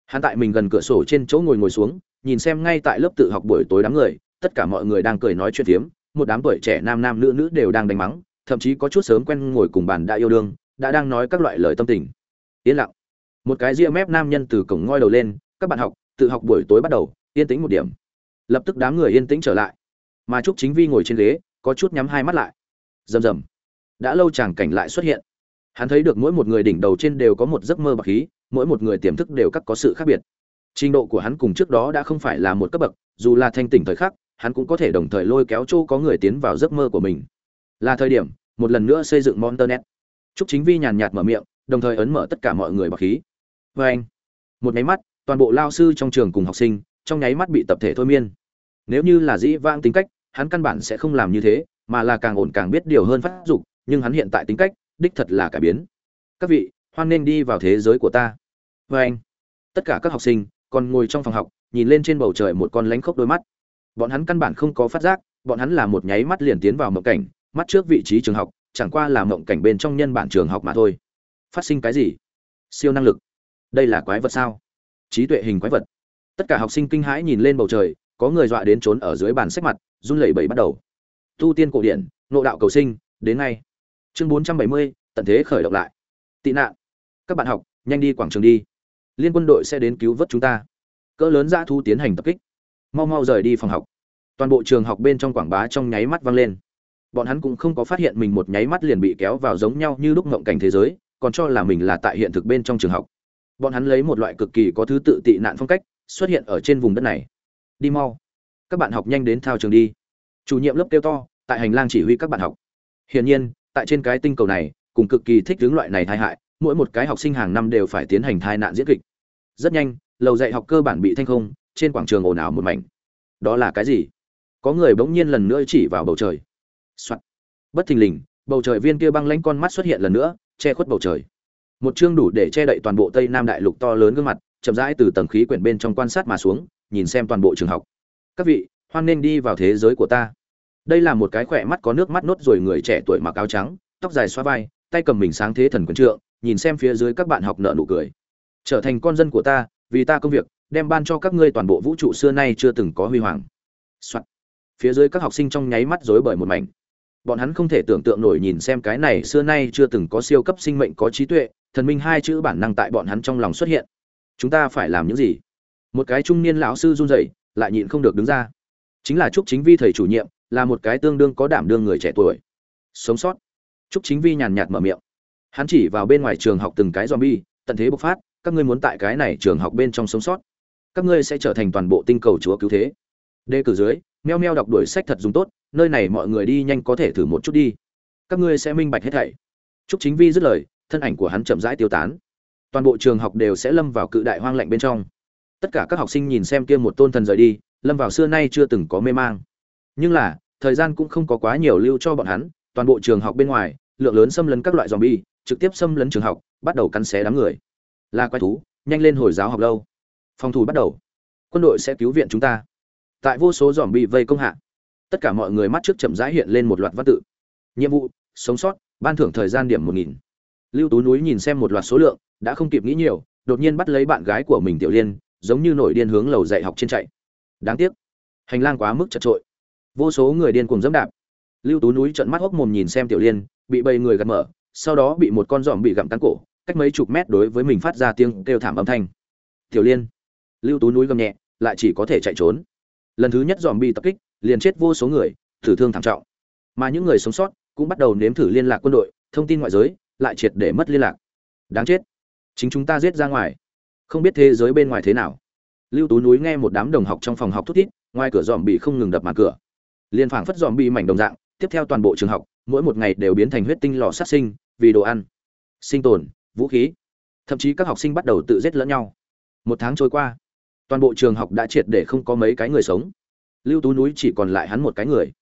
Hắn tại mình gần cửa sổ trên chỗ ngồi ngồi xuống, nhìn xem ngay tại lớp tự học buổi tối đám người, tất cả mọi người đang cười nói chuyện phiếm, một đám tuổi trẻ nam nam nữ nữ đều đang đánh mắng, thậm chí có chút sớm quen ngồi cùng bàn đã yêu đương, đã đang nói các loại lời tâm tình. Yên lặng. Một cái ria mép nam nhân từ cổng ngoi đầu lên, các bạn học, tự học buổi tối bắt đầu, yên tĩnh một điểm. Lập tức đám người yên tĩnh trở lại. Mà Trúc Chính Vi ngồi trên ghế, có chút nhắm hai mắt lại. Rầm rầm. Đã lâu chàng cảnh lại xuất hiện. Hắn thấy được mỗi một người đỉnh đầu trên đều có một giấc mơ bạc khí, mỗi một người tiềm thức đều các có sự khác biệt. Trình độ của hắn cùng trước đó đã không phải là một cấp bậc, dù là thanh tỉnh thời khắc, hắn cũng có thể đồng thời lôi kéo chỗ có người tiến vào giấc mơ của mình. Là thời điểm, một lần nữa xây dựng Monternet. Trúc Chính Vi nhàn nhạt mở miệng, đồng thời ấn mở tất cả mọi người bạc khí. vê anh, một nháy mắt, toàn bộ lao sư trong trường cùng học sinh, trong nháy mắt bị tập thể thôi miên. Nếu như là dĩ vãng tính cách, hắn căn bản sẽ không làm như thế, mà là càng ổn càng biết điều hơn phát dục, nhưng hắn hiện tại tính cách, đích thật là cải biến. Các vị, hoan nên đi vào thế giới của ta. Và anh, tất cả các học sinh còn ngồi trong phòng học, nhìn lên trên bầu trời một con lánh khốc đôi mắt bọn hắn căn bản không có phát giác bọn hắn là một nháy mắt liền tiến vào mộng cảnh mắt trước vị trí trường học chẳng qua là mộng cảnh bên trong nhân bản trường học mà thôi phát sinh cái gì siêu năng lực đây là quái vật sao trí tuệ hình quái vật tất cả học sinh kinh hãi nhìn lên bầu trời, có người dọa đến trốn ở dưới bàn sách mặt, run lẩy bẩy bắt đầu. Tu tiên cổ điển, nộ đạo cầu sinh, đến ngay. Chương bốn trăm bảy mươi, tận thế khởi động lại. Tị nạn. Các bạn học, nhanh đi quảng trường đi. Liên quân đội sẽ đến cứu vớt chúng ta. Cỡ lớn ra thu tiến hành tập kích. Mau mau rời đi phòng học. Toàn bộ trường học bên trong quảng bá trong nháy mắt vang lên. Bọn hắn cũng không có phát hiện mình một nháy mắt liền bị kéo vào giống nhau như lúc ngộng cảnh thế giới, còn cho là mình là tại hiện thực bên trong trường học. Bọn hắn lấy một loại cực kỳ có thứ tự tị nạn phong cách xuất hiện ở trên vùng đất này. Đi mau. Các bạn học nhanh đến thao trường đi. Chủ nhiệm lớp kêu to, tại hành lang chỉ huy các bạn học. Hiển nhiên, tại trên cái tinh cầu này, cùng cực kỳ thích hướng loại này tai hại, mỗi một cái học sinh hàng năm đều phải tiến hành tai nạn diễn kịch. Rất nhanh, lầu dạy học cơ bản bị thanh không, trên quảng trường ồn ào một mảnh. Đó là cái gì? Có người bỗng nhiên lần nữa chỉ vào bầu trời、Soạn. bất thình lình, bầu trời viên kia băng lãnh con mắt xuất hiện lần nữa, che khuất bầu trời. Một chương đủ để che đậy toàn bộ tây nam đại lục to lớn gương mặt chậm rãi từ tầng khí quyển bên trong quan sát mà xuống, nhìn xem toàn bộ trường học. Các vị, hoan nên đi vào thế giới của ta. Đây là một cái khỏe mắt có nước mắt nốt rồi người trẻ tuổi mặc áo trắng, tóc dài xoa vai, tay cầm mình sáng thế thần quân trượng, nhìn xem phía dưới các bạn học nợ nụ cười. Trở thành con dân của ta, vì ta công việc, đem ban cho các ngươi toàn bộ vũ trụ xưa nay chưa từng có huy hoàng、Soạn. phía dưới các học sinh trong nháy mắt rối bởi một mảnh. Bọn hắn không thể tưởng tượng nổi nhìn xem cái này xưa nay chưa từng có siêu cấp sinh mệnh có trí tuệ, thần minh hai chữ bản năng tại bọn hắn trong lòng xuất hiện chúng ta phải làm những gì? Một cái trung niên lão sư run rẩy, lại nhịn không được đứng ra. Chính là trúc chính vi thầy chủ nhiệm, là một cái tương đương có đảm đương người trẻ tuổi. Sống sót. Trúc chính vi nhàn nhạt mở miệng. Hắn chỉ vào bên ngoài trường học từng cái zombie, tận thế bộc phát, các ngươi muốn tại cái này trường học bên trong sống sót. Các ngươi sẽ trở thành toàn bộ tinh cầu chúa cứu thế. Đề cử dưới, meo meo đọc đuổi sách thật dùng tốt, nơi này mọi người đi nhanh có thể thử một chút đi. Các ngươi sẽ minh bạch hết thảy. Trúc chính vi dứt lời, thân ảnh của hắn chậm rãi tiêu tán toàn bộ trường học đều sẽ lâm vào cự đại hoang lạnh bên trong. Tất cả các học sinh nhìn xem kia một tôn thần rời đi, lâm vào xưa nay chưa từng có mê mang. Nhưng là, thời gian cũng không có quá nhiều lưu cho bọn hắn, toàn bộ trường học bên ngoài, lượng lớn xâm lấn các loại zombie, trực tiếp xâm lấn trường học, bắt đầu cắn xé đám người. Là quái thú, nhanh lên hồi giáo học lâu. Phòng thủ bắt đầu. Quân đội sẽ cứu viện chúng ta. Tại vô số dòm bi vây công hạ, tất cả mọi người mắt trước chậm rãi hiện lên một loạt văn tự. Nhiệm vụ, sống sót, ban thưởng thời gian điểm một nghìn lưu tú núi nhìn xem một loạt số lượng, đã không kịp nghĩ nhiều, đột nhiên bắt lấy bạn gái của mình tiểu liên, giống như nổi điên hướng lầu dạy học trên chạy. Đáng tiếc, hành lang quá mức chật trội. Vô số người điên cuồng dẫm đạp. Lưu tú núi trợn mắt hốc mồm nhìn xem tiểu liên, bị bầy người gạt mở, sau đó bị một con giòm bị gặm cắn cổ, cách mấy chục mét đối với mình phát ra tiếng kêu thảm âm thanh. Tiểu liên, lưu tú núi gầm nhẹ, lại chỉ có thể chạy trốn. Lần thứ nhất giòm bị tập kích, liền chết vô số người tử thương thảm trọng. Mà những người sống sót cũng bắt đầu nếm thử liên lạc quân đội, thông tin ngoại giới lại triệt để mất liên lạc. Đáng chết. Chính chúng ta giết ra ngoài. Không biết thế giới bên ngoài thế nào. Lưu tú núi nghe một đám đồng học trong phòng học thút thít, ngoài cửa dòm bị không ngừng đập màn cửa. Liên phảng phất dòm bị mảnh đồng dạng, tiếp theo toàn bộ trường học, mỗi một ngày đều biến thành huyết tinh lò sát sinh, vì đồ ăn, sinh tồn, vũ khí. Thậm chí các học sinh bắt đầu tự giết lẫn nhau. Một tháng trôi qua, toàn bộ trường học đã triệt để không có mấy cái người sống. Lưu tú núi chỉ còn lại hắn một cái người.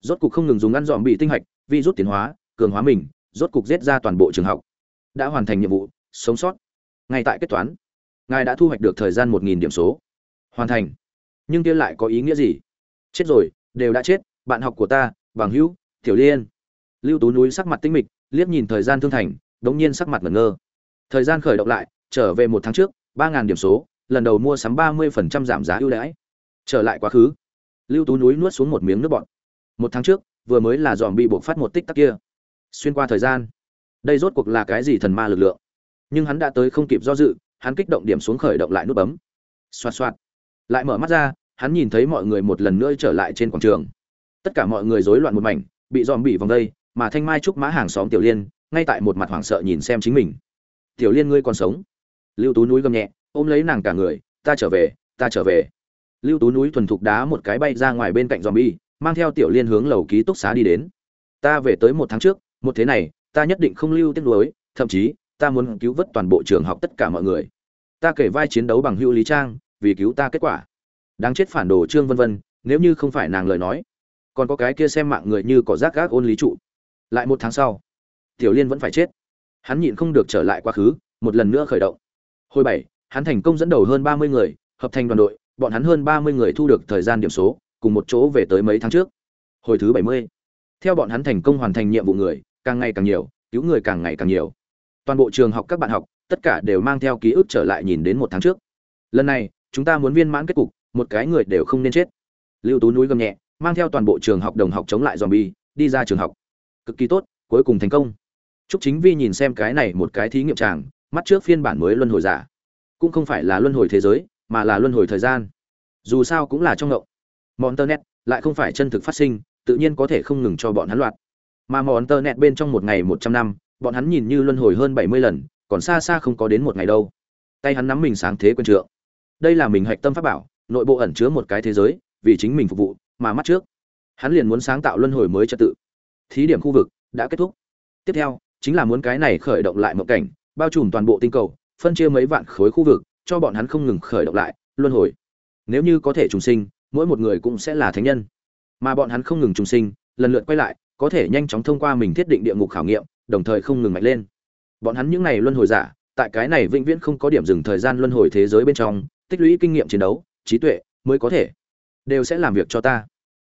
Rốt cục không ngừng dùng ăn dòm bị tinh hạch, vi rút tiến hóa, cường hóa mình rốt cục giết ra toàn bộ trường học. Đã hoàn thành nhiệm vụ, sống sót. Ngay tại kết toán, ngài đã thu hoạch được thời gian một nghìn điểm số. Hoàn thành. Nhưng kia lại có ý nghĩa gì? Chết rồi, đều đã chết, bạn học của ta, bằng hữu, tiểu liên. Lưu tú núi sắc mặt tinh mịch, liếc nhìn thời gian thương thành, đống nhiên sắc mặt ngẩn ngơ. Thời gian khởi động lại, trở về một tháng trước, ba ngàn điểm số, lần đầu mua sắm ba mươi phần trăm giảm giá ưu đãi. Trở lại quá khứ. Lưu tú núi nuốt xuống một miếng nước bọt. Một tháng trước, vừa mới là dòm bị buộc phát một tích tắc kia xuyên qua thời gian. Đây rốt cuộc là cái gì thần ma lực lượng? Nhưng hắn đã tới không kịp do dự, hắn kích động điểm xuống khởi động lại nút bấm. Xoạt xoạt. Lại mở mắt ra, hắn nhìn thấy mọi người một lần nữa trở lại trên quảng trường. Tất cả mọi người rối loạn một mảnh, bị dòm bị vòng đây, mà thanh mai trúc mã hàng xóm tiểu liên, ngay tại một mặt hoảng sợ nhìn xem chính mình. Tiểu liên ngươi còn sống? Lưu tú núi gầm nhẹ, ôm lấy nàng cả người, ta trở về, ta trở về. Lưu tú núi thuần thục đá một cái bay ra ngoài bên cạnh dòm bi mang theo tiểu liên hướng lầu ký túc xá đi đến. Ta về tới một tháng trước một thế này, ta nhất định không lưu tiếc nuối, thậm chí, ta muốn cứu vớt toàn bộ trường học tất cả mọi người. Ta kể vai chiến đấu bằng hữu lý trang, vì cứu ta kết quả. Đáng chết phản đồ trương vân vân, nếu như không phải nàng lời nói, còn có cái kia xem mạng người như có rác gác ôn lý trụ. Lại một tháng sau, tiểu liên vẫn phải chết. Hắn nhịn không được trở lại quá khứ, một lần nữa khởi động. Hồi bảy, hắn thành công dẫn đầu hơn ba mươi người, hợp thành đoàn đội, bọn hắn hơn ba mươi người thu được thời gian điểm số, cùng một chỗ về tới mấy tháng trước. Hồi thứ bảy mươi, theo bọn hắn thành công hoàn thành nhiệm vụ người càng ngày càng nhiều cứu người càng ngày càng nhiều toàn bộ trường học các bạn học tất cả đều mang theo ký ức trở lại nhìn đến một tháng trước lần này chúng ta muốn viên mãn kết cục một cái người đều không nên chết lưu tú núi gầm nhẹ mang theo toàn bộ trường học đồng học chống lại dòm bi đi ra trường học cực kỳ tốt cuối cùng thành công Trúc Chính Vi nhìn xem cái này một cái thí nghiệm tràng, mắt trước phiên bản mới luân hồi giả, cũng không phải là luân hồi thế giới, mà là luân hồi thời gian. Dù sao cũng là trong ngộng. Monternet lại không phải chân thực phát sinh, tự nhiên có thể không ngừng cho bọn hắn loạt. Mà bọn tơ nẹt bên trong một ngày một trăm năm, bọn hắn nhìn như luân hồi hơn bảy mươi lần, còn xa xa không có đến một ngày đâu. Tay hắn nắm mình sáng thế quân trượng. Đây là mình hạch tâm pháp bảo, nội bộ ẩn chứa một cái thế giới, vì chính mình phục vụ, mà mắt trước, hắn liền muốn sáng tạo luân hồi mới trật tự. Thí điểm khu vực đã kết thúc. Tiếp theo, chính là muốn cái này khởi động lại mộng cảnh, bao trùm toàn bộ tinh cầu, phân chia mấy vạn khối khu vực, cho bọn hắn không ngừng khởi động lại, luân hồi. Nếu như có thể trùng sinh, mỗi một người cũng sẽ là thánh nhân. Mà bọn hắn không ngừng trùng sinh, lần lượt quay lại, có thể nhanh chóng thông qua mình thiết định địa ngục khảo nghiệm, đồng thời không ngừng mạnh lên. Bọn hắn những này luân hồi giả, tại cái này vĩnh viễn không có điểm dừng thời gian luân hồi thế giới bên trong, tích lũy kinh nghiệm chiến đấu, trí tuệ mới có thể đều sẽ làm việc cho ta.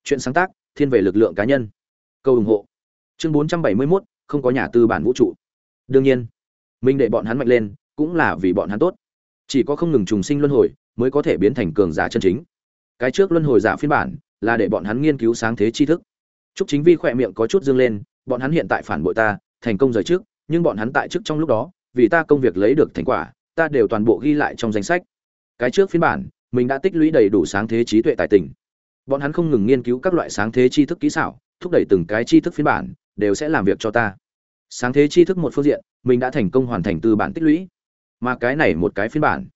Chuyện sáng tác, thiên về lực lượng cá nhân. Câu ủng hộ. Chương 471, không có nhà tư bản vũ trụ đương nhiên mình để bọn hắn mạnh lên cũng là vì bọn hắn tốt chỉ có không ngừng trùng sinh luân hồi mới có thể biến thành cường giả chân chính cái trước luân hồi giả phiên bản là để bọn hắn nghiên cứu sáng thế tri thức Trúc Chính Vi khỏe miệng có chút dương lên, bọn hắn hiện tại phản bội ta, thành công rời trước, nhưng bọn hắn tại trước trong lúc đó, vì ta công việc lấy được thành quả, ta đều toàn bộ ghi lại trong danh sách. Cái trước phiên bản, mình đã tích lũy đầy đủ sáng thế trí tuệ tài tình. Bọn hắn không ngừng nghiên cứu các loại sáng thế tri thức kỹ xảo, thúc đẩy từng cái tri thức phiên bản, đều sẽ làm việc cho ta sáng thế tri thức một phương diện mình đã thành công hoàn thành từ bản tích lũy mà cái này một cái phiên bản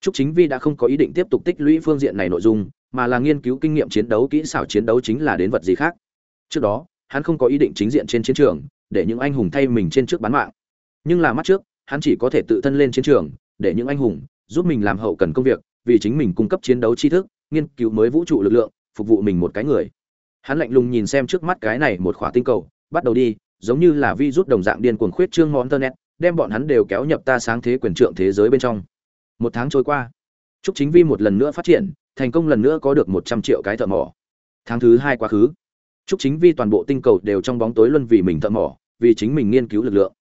Trúc Chính Vi đã không có ý định tiếp tục tích lũy phương diện này nội dung, mà là nghiên cứu kinh nghiệm chiến đấu kỹ xảo chiến đấu chính là đến vật gì khác. Trước đó, hắn không có ý định chính diện trên chiến trường, để những anh hùng thay mình trên trước bán mạng. Nhưng là mắt trước, hắn chỉ có thể tự thân lên chiến trường, để những anh hùng giúp mình làm hậu cần công việc, vì chính mình cung cấp chiến đấu tri thức, nghiên cứu mới vũ trụ lực lượng, phục vụ mình một cái người. Hắn lạnh lùng nhìn xem trước mắt cái này một khỏa tinh cầu, bắt đầu đi giống như là vi rút đồng dạng điên cuồng khuyết trương món internet đem bọn hắn đều kéo nhập ta sáng thế quyền trượng thế giới bên trong một tháng trôi qua chúc chính vi một lần nữa phát triển thành công lần nữa có được một trăm triệu cái thợ mỏ tháng thứ hai quá khứ chúc chính vi toàn bộ tinh cầu đều trong bóng tối luân vì mình thợ mỏ, vì chính mình nghiên cứu lực lượng.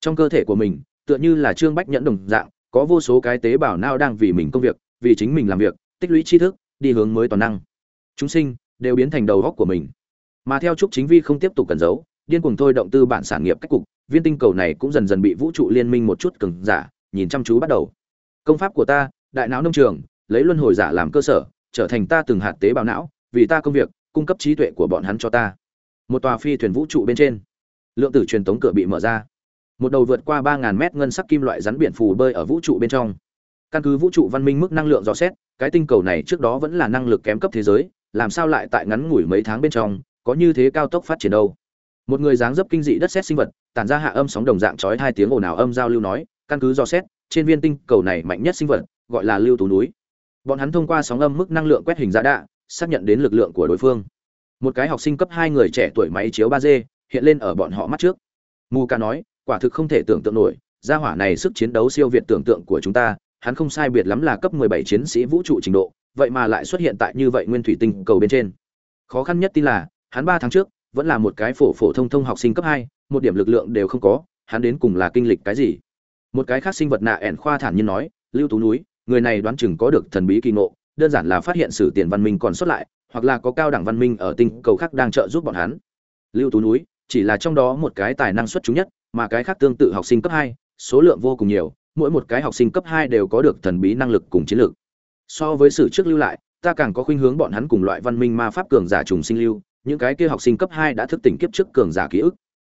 Trong cơ thể của mình, tựa như là trương bách nhẫn đồng dạng, có vô số cái tế bào não đang vì mình công việc, vì chính mình làm việc, tích lũy tri thức, đi hướng mới toàn năng. Chúng sinh đều biến thành đầu góc của mình. Mà theo trúc chính vi không tiếp tục cần giấu, điên cuồng thôi động tư bản sản nghiệp cách cục, viên tinh cầu này cũng dần dần bị vũ trụ liên minh một chút cứng giả, nhìn chăm chú bắt đầu. Công pháp của ta, đại não nông trường, lấy luân hồi giả làm cơ sở, trở thành ta từng hạt tế bào não, vì ta công việc cung cấp trí tuệ của bọn hắn cho ta. Một tòa phi thuyền vũ trụ bên trên. Lượng tử truyền tống cửa bị mở ra. Một đầu vượt qua ba ngàn mét ngân sắc kim loại rắn biển phù bơi ở vũ trụ bên trong. Căn cứ vũ trụ văn minh mức năng lượng dò xét, cái tinh cầu này trước đó vẫn là năng lực kém cấp thế giới, làm sao lại tại ngắn ngủi mấy tháng bên trong, có như thế cao tốc phát triển đâu? Một người dáng dấp kinh dị đất xét sinh vật, tản ra hạ âm sóng đồng dạng chói hai tiếng ồn ào âm giao lưu nói, căn cứ dò xét, trên viên tinh cầu này mạnh nhất sinh vật, gọi là lưu tú núi. Bọn hắn thông qua sóng âm mức năng lượng quét hình ra đạ xác nhận đến lực lượng của đối phương. Một cái học sinh cấp hai người trẻ tuổi máy chiếu ba d hiện lên ở bọn họ mắt trước. Mù ca nói, quả thực không thể tưởng tượng nổi, gia hỏa này sức chiến đấu siêu việt tưởng tượng của chúng ta, hắn không sai biệt lắm là cấp 17 chiến sĩ vũ trụ trình độ, vậy mà lại xuất hiện tại như vậy nguyên thủy tinh cầu bên trên. Khó khăn nhất tin là, hắn ba tháng trước vẫn là một cái phổ phổ thông thông học sinh cấp hai, một điểm lực lượng đều không có, hắn đến cùng là kinh lịch cái gì? Một cái khác sinh vật nạ ẻn khoa thản nhiên nói, lưu tú núi, người này đoán chừng có được thần bí kỳ ngộ đơn giản là phát hiện sử tiền văn minh còn xuất lại, hoặc là có cao đẳng văn minh ở tinh cầu khác đang trợ giúp bọn hắn. Lưu tú núi, chỉ là trong đó một cái tài năng xuất chúng nhất, mà cái khác tương tự học sinh cấp hai, số lượng vô cùng nhiều, mỗi một cái học sinh cấp hai đều có được thần bí năng lực cùng chiến lược. So với sự trước lưu lại, ta càng có khuynh hướng bọn hắn cùng loại văn minh ma pháp cường giả trùng sinh lưu, những cái kia học sinh cấp hai đã thức tỉnh kiếp trước cường giả ký ức.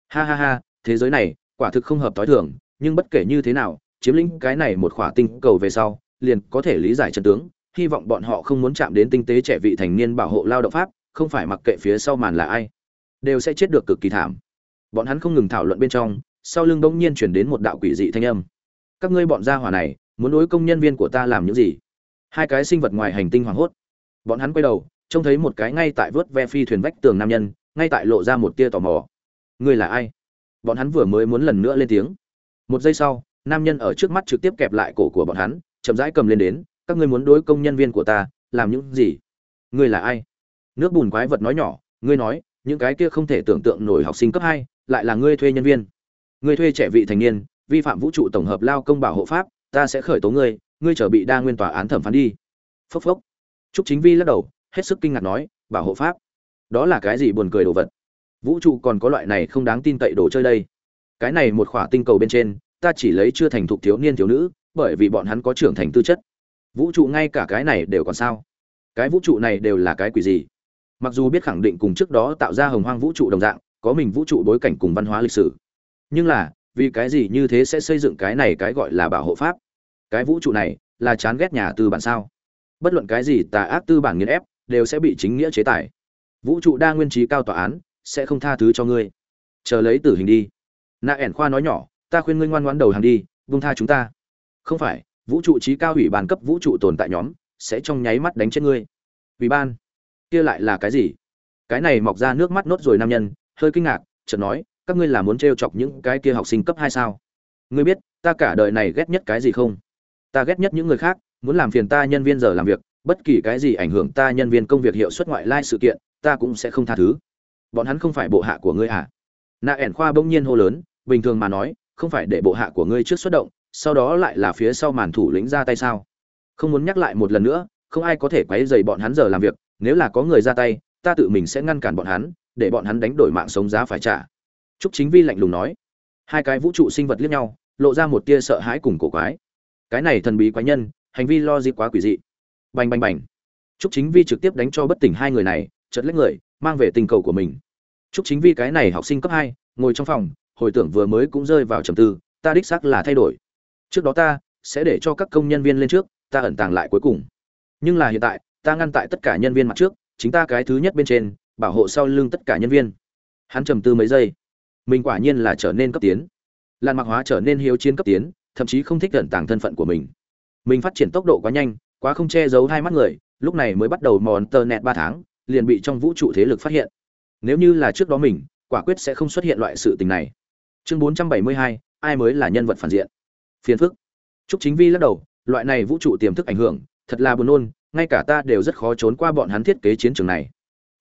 Ha ha ha, thế giới này, quả thực không hợp thói thường, nhưng bất kể như thế nào, chiếm lĩnh cái này một khỏa tinh cầu về sau, liền có thể lý giải chân tướng hy vọng bọn họ không muốn chạm đến tinh tế trẻ vị thành niên bảo hộ lao động pháp, không phải mặc kệ phía sau màn là ai, đều sẽ chết được cực kỳ thảm. Bọn hắn không ngừng thảo luận bên trong, sau lưng bỗng nhiên chuyển đến một đạo quỷ dị thanh âm. Các ngươi bọn gia hỏa này, muốn đối công nhân viên của ta làm những gì? Hai cái sinh vật ngoài hành tinh hoảng hốt. Bọn hắn quay đầu, trông thấy một cái ngay tại vớt ve phi thuyền vách tường nam nhân, ngay tại lộ ra một tia tò mò. Ngươi là ai? Bọn hắn vừa mới muốn lần nữa lên tiếng. Một giây sau, nam nhân ở trước mắt trực tiếp kẹp lại cổ của bọn hắn, chậm rãi cầm lên đến các ngươi muốn đối công nhân viên của ta, làm những gì? Ngươi là ai? Nước bùn quái vật nói nhỏ, ngươi nói, những cái kia không thể tưởng tượng nổi học sinh cấp hai, lại là ngươi thuê nhân viên. Ngươi thuê trẻ vị thành niên, vi phạm vũ trụ tổng hợp lao công bảo hộ pháp, ta sẽ khởi tố ngươi ngươi trở bị đa nguyên tòa án thẩm phán đi. Phốc phốc. Trúc chính vi lắc đầu, hết sức kinh ngạc nói, bảo hộ pháp? Đó là cái gì buồn cười đồ vật? Vũ trụ còn có loại này không đáng tin cậy đồ chơi đây. Cái này một khỏa tinh cầu bên trên, ta chỉ lấy chưa thành thục thiếu niên thiếu nữ, bởi vì bọn hắn có trưởng thành tư chất vũ trụ ngay cả cái này đều còn sao? Cái vũ trụ này đều là cái quỷ gì? Mặc dù biết khẳng định cùng trước đó tạo ra hồng hoang vũ trụ đồng dạng, có mình vũ trụ bối cảnh cùng văn hóa lịch sử. Nhưng là, vì cái gì như thế sẽ xây dựng cái này cái gọi là bảo hộ pháp? Cái vũ trụ này là chán ghét nhà tư bản sao? Bất luận cái gì tà ác tư bản nghiền ép đều sẽ bị chính nghĩa chế tài vũ trụ đa nguyên trí cao tòa án sẽ không tha thứ cho ngươi. Chờ lấy tử hình đi. Nạ ẻn khoa nói nhỏ, ta khuyên ngươi ngoan ngoãn đầu hàng đi vung tha chúng ta. Không phải vũ trụ trí cao ủy ban cấp vũ trụ tồn tại nhóm sẽ trong nháy mắt đánh chết ngươi. Ủy ban? Kia lại là cái gì? Cái này mọc ra nước mắt nốt rồi nam nhân, hơi kinh ngạc, chợt nói, các ngươi là muốn trêu chọc những cái kia học sinh cấp hai sao? Ngươi biết, ta cả đời này ghét nhất cái gì không? Ta ghét nhất những người khác, muốn làm phiền ta nhân viên giờ làm việc, bất kỳ cái gì ảnh hưởng ta nhân viên công việc hiệu suất ngoại lai sự kiện, ta cũng sẽ không tha thứ. Bọn hắn không phải bộ hạ của ngươi à? Nạ ẻn khoa bỗng nhiên hô lớn, bình thường mà nói, không phải để bộ hạ của ngươi trước xuất động sau đó lại là phía sau màn thủ lĩnh ra tay sao? Không muốn nhắc lại một lần nữa, không ai có thể quấy dày bọn hắn giờ làm việc, nếu là có người ra tay, ta tự mình sẽ ngăn cản bọn hắn, để bọn hắn đánh đổi mạng sống giá phải trả. Trúc chính vi lạnh lùng nói. Hai cái vũ trụ sinh vật liếc nhau, lộ ra một tia sợ hãi cùng cổ quái. Cái này thần bí quái nhân, hành vi lo gì quá quỷ dị. Bành bành bành. Trúc chính vi trực tiếp đánh cho bất tỉnh hai người này chật lấy người, mang về tình cầu của mình. Trúc chính vi cái này học sinh cấp hai, ngồi trong phòng, hồi tưởng vừa mới cũng rơi vào trầm tư, ta đích xác là thay đổi trước đó ta sẽ để cho các công nhân viên lên trước, ta ẩn tàng lại cuối cùng. Nhưng là hiện tại, ta ngăn tại tất cả nhân viên mặt trước, chính ta cái thứ nhất bên trên, bảo hộ sau lưng tất cả nhân viên. Hắn trầm tư mấy giây. Mình quả nhiên là trở nên cấp tiến. Lan mặc hóa trở nên hiếu chiến cấp tiến, thậm chí không thích ẩn tàng thân phận của mình. Mình phát triển tốc độ quá nhanh, quá không che giấu hai mắt người, lúc này mới bắt đầu mòn tờ nẹt ba tháng, liền bị trong vũ trụ thế lực phát hiện. Nếu như là trước đó mình, quả quyết sẽ không xuất hiện loại sự tình này. Chương bốn trăm bảy mươi hai, ai mới là nhân vật phản diện? Phiền phức. Trúc chính vi lắc đầu loại này vũ trụ tiềm thức ảnh hưởng thật là buồn nôn ngay cả ta đều rất khó trốn qua bọn hắn thiết kế chiến trường này.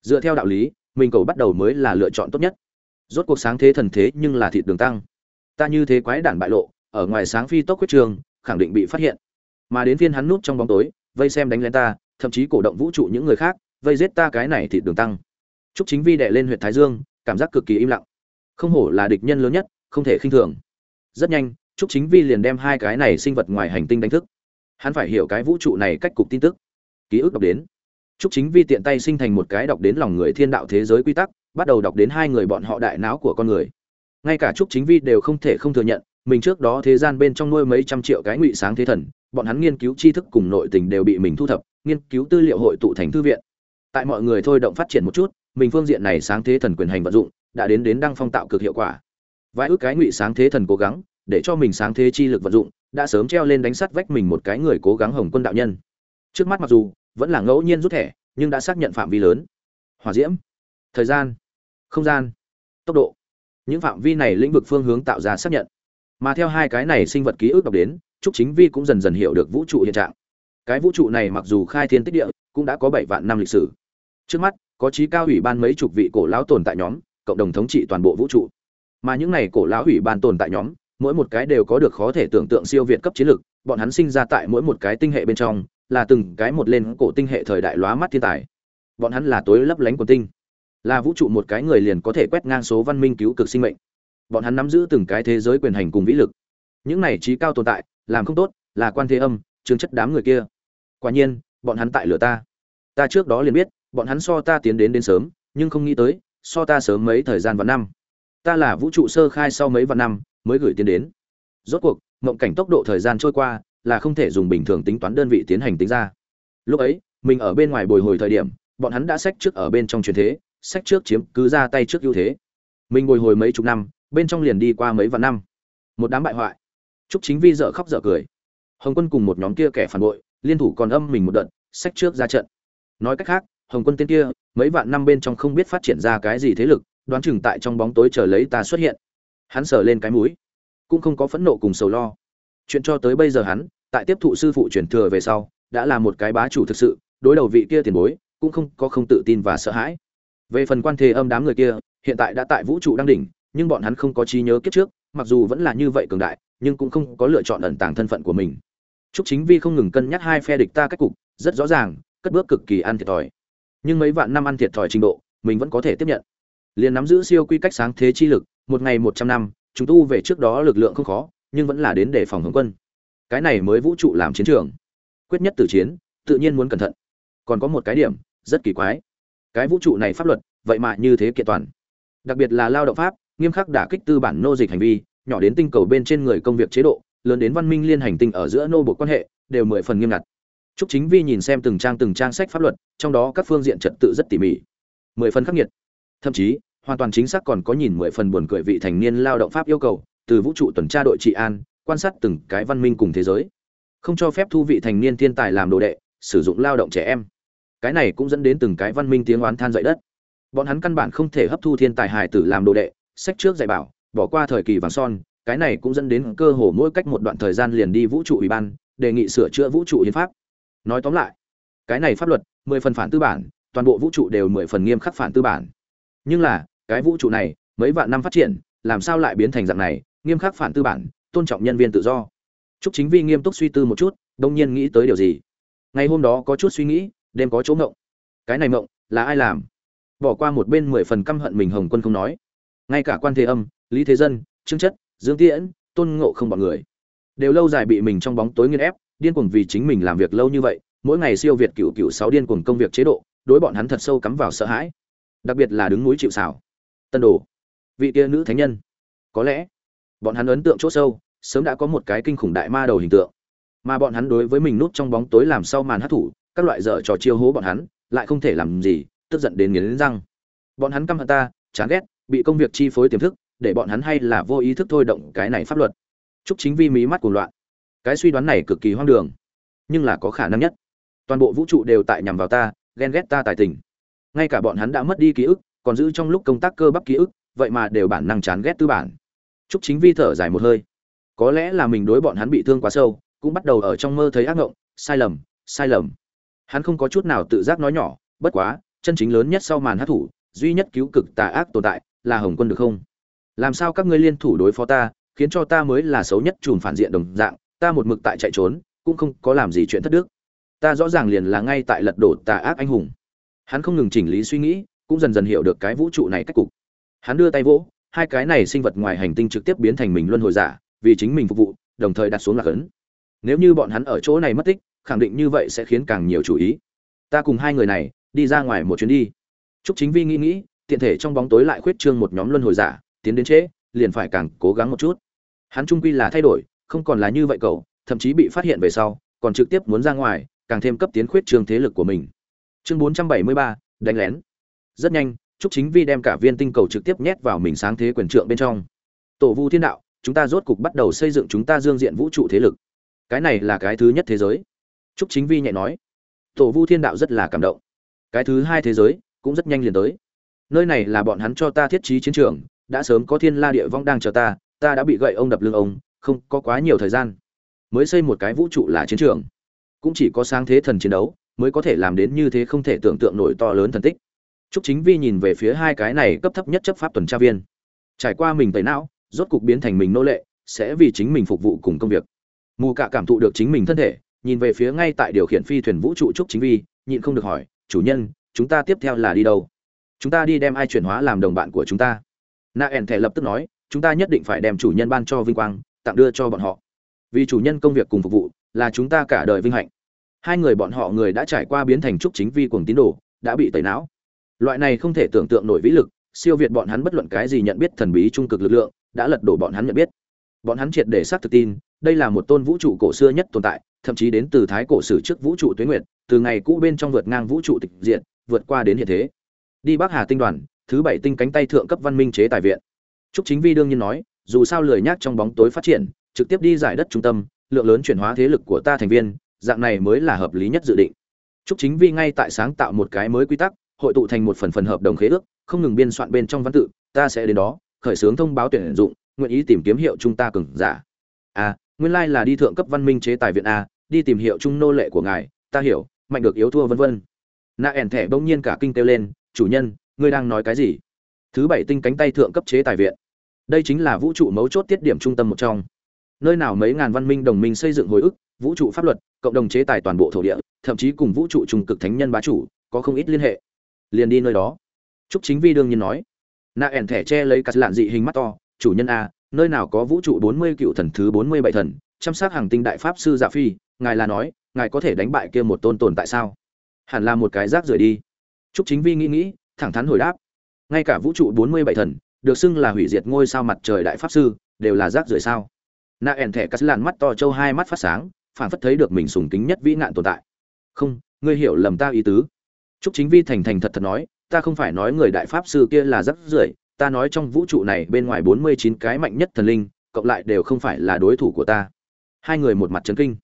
Dựa theo đạo lý mình cầu bắt đầu mới là lựa chọn tốt nhất. Rốt cuộc sáng thế thần thế nhưng là thịt đường tăng. Ta như thế quái đản bại lộ ở ngoài sáng phi tốc quyết trường khẳng định bị phát hiện. Mà đến phiên hắn núp trong bóng tối vây xem đánh lên ta thậm chí cổ động vũ trụ những người khác vây giết ta cái này thịt đường tăng. Trúc Chính Vi đệ lên huyệt Thái Dương, cảm giác cực kỳ im lặng. Không hổ là địch nhân lớn nhất, không thể khinh thường. Rất nhanh, Trúc Chính Vi liền đem hai cái này sinh vật ngoài hành tinh đánh thức. Hắn phải hiểu cái vũ trụ này cách cục tin tức. Ký ức đọc đến. Trúc Chính Vi tiện tay sinh thành một cái đọc đến lòng người thiên đạo thế giới quy tắc, bắt đầu đọc đến hai người bọn họ đại não của con người. Ngay cả Trúc Chính Vi đều không thể không thừa nhận, mình trước đó thế gian bên trong nuôi mấy trăm triệu cái ngụy sáng thế thần, bọn hắn nghiên cứu tri thức cùng nội tình đều bị mình thu thập, nghiên cứu tư liệu hội tụ thành thư viện. Tại mọi người thôi động phát triển một chút, mình phương diện này sáng thế thần quyền hành vận dụng đã đến đến đăng phong tạo cực hiệu quả vài ước cái ngụy sáng thế thần cố gắng để cho mình sáng thế chi lực vận dụng, đã sớm treo lên đánh sắt vách mình một cái người cố gắng hồng quân đạo nhân. Trước mắt mặc dù, vẫn là ngẫu nhiên rút thẻ, nhưng đã xác nhận phạm vi lớn. Hỏa diễm, thời gian, không gian, tốc độ. Những phạm vi này lĩnh vực phương hướng tạo ra xác nhận. Mà theo hai cái này sinh vật ký ức đọc đến, trúc chính vi cũng dần dần hiểu được vũ trụ hiện trạng. Cái vũ trụ này mặc dù khai thiên tích địa, cũng đã có bảy vạn năm lịch sử. Trước mắt, có trí cao ủy ban mấy chục vị cổ lão tồn tại nhóm, cộng đồng thống trị toàn bộ vũ trụ. Mà những này cổ lão ủy ban tồn tại nhóm mỗi một cái đều có được khó thể tưởng tượng siêu việt cấp chiến lực, bọn hắn sinh ra tại mỗi một cái tinh hệ bên trong là từng cái một lên cổ tinh hệ thời đại lóa mắt thiên tài. Bọn hắn là tối lấp lánh của tinh là vũ trụ một cái người liền có thể quét ngang số văn minh cứu cực sinh mệnh. Bọn hắn nắm giữ từng cái thế giới quyền hành cùng vĩ lực. Những này trí cao tồn tại làm không tốt là quan thế âm chứng chất đám người kia. Quả nhiên bọn hắn tại lửa ta. Ta trước đó liền biết bọn hắn so ta tiến đến đến sớm nhưng không nghĩ tới so ta sớm mấy thời gian và năm. Ta là vũ trụ sơ khai sau mấy vạn năm mới gửi tiền đến. Rốt cuộc mộng cảnh tốc độ thời gian trôi qua là không thể dùng bình thường tính toán đơn vị tiến hành tính ra. Lúc ấy, mình ở bên ngoài bồi hồi thời điểm, bọn hắn đã sách trước ở bên trong truyền thế sách trước chiếm cứ ra tay trước ưu thế. Mình bồi hồi mấy chục năm, bên trong liền đi qua mấy vạn năm. Một đám bại hoại. Chúc chính vi dở khóc dở cười. Hồng quân cùng một nhóm kia kẻ phản bội, liên thủ còn âm mình một đợt sách trước ra trận. Nói cách khác, hồng quân tên kia, mấy vạn năm bên trong không biết phát triển ra cái gì thế lực, đoán chừng tại trong bóng tối chờ lấy ta xuất hiện hắn sờ lên cái mũi cũng không có phẫn nộ cùng sầu lo. Chuyện cho tới bây giờ hắn tại tiếp thụ sư phụ truyền thừa về sau đã là một cái bá chủ thực sự đối đầu vị kia tiền bối cũng không có không tự tin và sợ hãi. Về phần quan thế âm đám người kia hiện tại đã tại vũ trụ đang đỉnh nhưng bọn hắn không có trí nhớ kiếp trước mặc dù vẫn là như vậy cường đại nhưng cũng không có lựa chọn ẩn tàng thân phận của mình. Trúc Chính Vi không ngừng cân nhắc hai phe địch ta cách cục, rất rõ ràng, cất bước cực kỳ ăn thiệt thòi. Nhưng mấy vạn năm ăn thiệt thòi trình độ mình vẫn có thể tiếp nhận. Liền nắm giữ siêu quy cách sáng thế chi lực một ngày một trăm năm chúng tu về trước đó lực lượng không khó nhưng vẫn là đến để phòng hướng quân. Cái này mới vũ trụ làm chiến trường. Quyết nhất tử chiến tự nhiên muốn cẩn thận. Còn có một cái điểm rất kỳ quái. Cái vũ trụ này pháp luật vậy mà như thế kiện toàn. Đặc biệt là lao động pháp nghiêm khắc đả kích tư bản nô dịch hành vi nhỏ đến tinh cầu bên trên người công việc chế độ lớn đến văn minh liên hành tinh ở giữa nô bộ quan hệ đều mười phần nghiêm ngặt. Trúc Chính Vi nhìn xem từng trang từng trang sách pháp luật, trong đó các phương diện trật tự rất tỉ mỉ, mười phần khắc nghiệt. Thậm chí, hoàn toàn chính xác còn có nhìn mười phần buồn cười vị thành niên lao động pháp yêu cầu, từ vũ trụ tuần tra đội trị an, quan sát từng cái văn minh cùng thế giới. Không cho phép thu vị thành niên thiên tài làm đồ đệ, sử dụng lao động trẻ em. Cái này cũng dẫn đến từng cái văn minh tiếng oán than dậy đất. Bọn hắn căn bản không thể hấp thu thiên tài hài tử làm đồ đệ, sách trước dạy bảo, bỏ qua thời kỳ vàng son, cái này cũng dẫn đến cơ hồ mỗi cách một đoạn thời gian liền đi vũ trụ ủy ban, đề nghị sửa chữa vũ trụ hiến pháp nói tóm lại cái này pháp luật mười phần phản tư bản toàn bộ vũ trụ đều mười phần nghiêm khắc phản tư bản nhưng là cái vũ trụ này mấy vạn năm phát triển làm sao lại biến thành dạng này nghiêm khắc phản tư bản tôn trọng nhân viên tự do chúc Chính Vi nghiêm túc suy tư một chút, đông nhiên nghĩ tới điều gì. Ngày hôm đó có chút suy nghĩ, đêm có chỗ ngộng. Cái này ngộng là ai làm? Bỏ qua một bên mười phần căm hận mình Hồng Quân không nói. Ngay cả Quan Thế Âm, Lý Thế Dân, Trương Chất, Dương Tiễn, Tôn Ngộ không bọn người, đều lâu dài bị mình trong bóng tối nghiền ép, điên cuồng vì chính mình làm việc lâu như vậy, mỗi ngày siêu việt cựu cựu sáu điên cuồng công việc chế độ, đối bọn hắn thật sâu cắm vào sợ hãi. Đặc biệt là đứng núi chịu sào. Tân Đồ, vị kia nữ thánh nhân, có lẽ bọn hắn ấn tượng chỗ sâu, sớm đã có một cái kinh khủng đại ma đầu hình tượng. Mà bọn hắn đối với mình núp trong bóng tối làm sau màn hát thủ, các loại dở trò chiêu hố bọn hắn, lại không thể làm gì, tức giận đến nghiến răng. Bọn hắn căm hận ta, chán ghét, bị công việc chi phối tiềm thức, để bọn hắn hay là vô ý thức thôi động cái này pháp luật. Trúc Chính Vi mí mắt cuồng loạn cái suy đoán này cực kỳ hoang đường nhưng là có khả năng nhất toàn bộ vũ trụ đều tại nhằm vào ta ghen ghét ta tài tình ngay cả bọn hắn đã mất đi ký ức còn giữ trong lúc công tác cơ bắp ký ức, vậy mà đều bản năng chán ghét tư bản. Chúc chính vi thở dài một hơi. Có lẽ là mình đối bọn hắn bị thương quá sâu, cũng bắt đầu ở trong mơ thấy ác ngộng, sai lầm sai lầm. Hắn không có chút nào tự giác nói nhỏ, bất quá, chân chính lớn nhất sau màn hát thủ, duy nhất cứu cực tà ác tồn tại, là hồng quân được không? Làm sao các ngươi liên thủ đối phó ta, khiến cho ta mới là xấu nhất chùm phản diện đồng dạng, ta một mực tại chạy trốn, cũng không có làm gì chuyện thất đức. Ta rõ ràng liền là ngay tại lật đổ tà ác anh hùng. Hắn không ngừng chỉnh lý suy nghĩ cũng dần dần hiểu được cái vũ trụ này cách cục hắn đưa tay vỗ hai cái này sinh vật ngoài hành tinh trực tiếp biến thành mình luân hồi giả vì chính mình phục vụ đồng thời đặt xuống lạc ấn nếu như bọn hắn ở chỗ này mất tích khẳng định như vậy sẽ khiến càng nhiều chú ý ta cùng hai người này đi ra ngoài một chuyến đi Trúc Chính Vi nghĩ nghĩ, tiện thể trong bóng tối lại khuyết trương một nhóm luân hồi giả, tiến đến trễ, liền phải càng cố gắng một chút. Hắn trung quy là thay đổi, không còn là như vậy cậu, thậm chí bị phát hiện về sau, còn trực tiếp muốn ra ngoài, càng thêm cấp tiến khuyết trương thế lực của mình. Chương 473, đánh lén. Rất nhanh, Trúc Chính Vi đem cả viên tinh cầu trực tiếp nhét vào mình sáng thế quyền trượng bên trong. Tổ Vu Thiên Đạo, chúng ta rốt cục bắt đầu xây dựng chúng ta dương diện vũ trụ thế lực. Cái này là cái thứ nhất thế giới. Trúc Chính Vi nhẹ nói. Tổ Vu Thiên Đạo rất là cảm động. Cái thứ hai thế giới, cũng rất nhanh liền tới nơi này là bọn hắn cho ta thiết trí chiến trường đã sớm có thiên la địa vong đang chờ ta ta đã bị gậy ông đập lưng ông không có quá nhiều thời gian mới xây một cái vũ trụ là chiến trường cũng chỉ có sáng thế thần chiến đấu mới có thể làm đến như thế không thể tưởng tượng nổi to lớn thần tích Trúc Chính Vi nhìn về phía hai cái này cấp thấp nhất chấp pháp tuần tra viên. Trải qua mình tẩy não, rốt cục biến thành mình nô lệ, sẽ vì chính mình phục vụ cùng công việc. Mù Cả cảm thụ được chính mình thân thể, nhìn về phía ngay tại điều khiển phi thuyền vũ trụ Trúc Chính Vi, nhịn không được hỏi, "Chủ nhân, chúng ta tiếp theo là đi đâu? Chúng ta đi đem ai chuyển hóa làm đồng bạn của chúng ta? Na ẻn thẻ lập tức nói chúng ta nhất định phải đem chủ nhân ban cho vinh quang tặng đưa cho bọn họ. Vì chủ nhân công việc cùng phục vụ là chúng ta cả đời vinh hạnh. Hai người bọn họ người đã trải qua biến thành trúc chính vi cuồng tín đồ đã bị tẩy não loại này không thể tưởng tượng nổi vĩ lực, siêu việt bọn hắn bất luận cái gì nhận biết thần bí trung cực lực lượng, đã lật đổ bọn hắn nhận biết. Bọn hắn triệt để xác thực tin, đây là một tôn vũ trụ cổ xưa nhất tồn tại, thậm chí đến từ thái cổ sử trước vũ trụ tuyến nguyện từ ngày cũ bên trong vượt ngang vũ trụ tịch diện vượt qua đến hiện thế. Đi bắc hà tinh đoàn, thứ bảy tinh cánh tay thượng cấp văn minh chế tài viện. Trúc chính vi đương nhiên nói, dù sao lười nhác trong bóng tối phát triển, trực tiếp đi giải đất trung tâm, lượng lớn chuyển hóa thế lực của ta thành viên, dạng này mới là hợp lý nhất dự định. Trúc chính vi ngay tại sáng tạo một cái mới quy tắc hội tụ thành một phần phần hợp đồng khế ước không ngừng biên soạn bên trong văn tự ta sẽ đến đó khởi xướng thông báo tuyển dụng nguyện ý tìm kiếm hiệu trung ta cường giả. A à, nguyên lai là đi thượng cấp văn minh chế tài viện a đi tìm hiệu trung nô lệ của ngài ta hiểu mạnh được yếu thua vân vân. Nạ ẻn thẻ bỗng nhiên cả kinh kêu lên chủ nhân ngươi đang nói cái gì? Thứ bảy tinh cánh tay thượng cấp chế tài viện. Đây chính là vũ trụ mấu chốt tiết điểm trung tâm một trong. Nơi nào mấy ngàn văn minh đồng minh xây dựng hồi ức vũ trụ pháp luật cộng đồng chế tài toàn bộ thổ địa thậm chí cùng vũ trụ trung cực thánh nhân bá chủ có không ít liên hệ liền đi nơi đó trúc chính vi đương nhiên nói nạ ẻn thẻ che lấy cắt lạn dị hình mắt to chủ nhân a nơi nào có vũ trụ bốn mươi cựu thần thứ bốn mươi bảy thần chăm sóc hàng tinh đại pháp sư dạ phi ngài là nói ngài có thể đánh bại kia một tôn tồn tại sao hẳn là một cái rác rưởi đi Trúc Chính Vi nghĩ nghĩ, thẳng thắn hồi đáp. Ngay cả vũ trụ bốn mươi bảy thần, được xưng là hủy diệt ngôi sao mặt trời đại pháp sư, đều là rác rưởi sao? nạ ẻn thẻ cắt lạn mắt to châu hai mắt phát sáng, phản phất thấy được mình sùng kính nhất vĩ nạn tồn tại. Không, ngươi hiểu lầm ta ý tứ. Trúc Chính Vi thành thành thật thật nói, ta không phải nói người đại pháp sư kia là rất rưởi, ta nói trong vũ trụ này bên ngoài bốn mươi chín cái mạnh nhất thần linh, cộng lại đều không phải là đối thủ của ta. Hai người một mặt chấn kinh.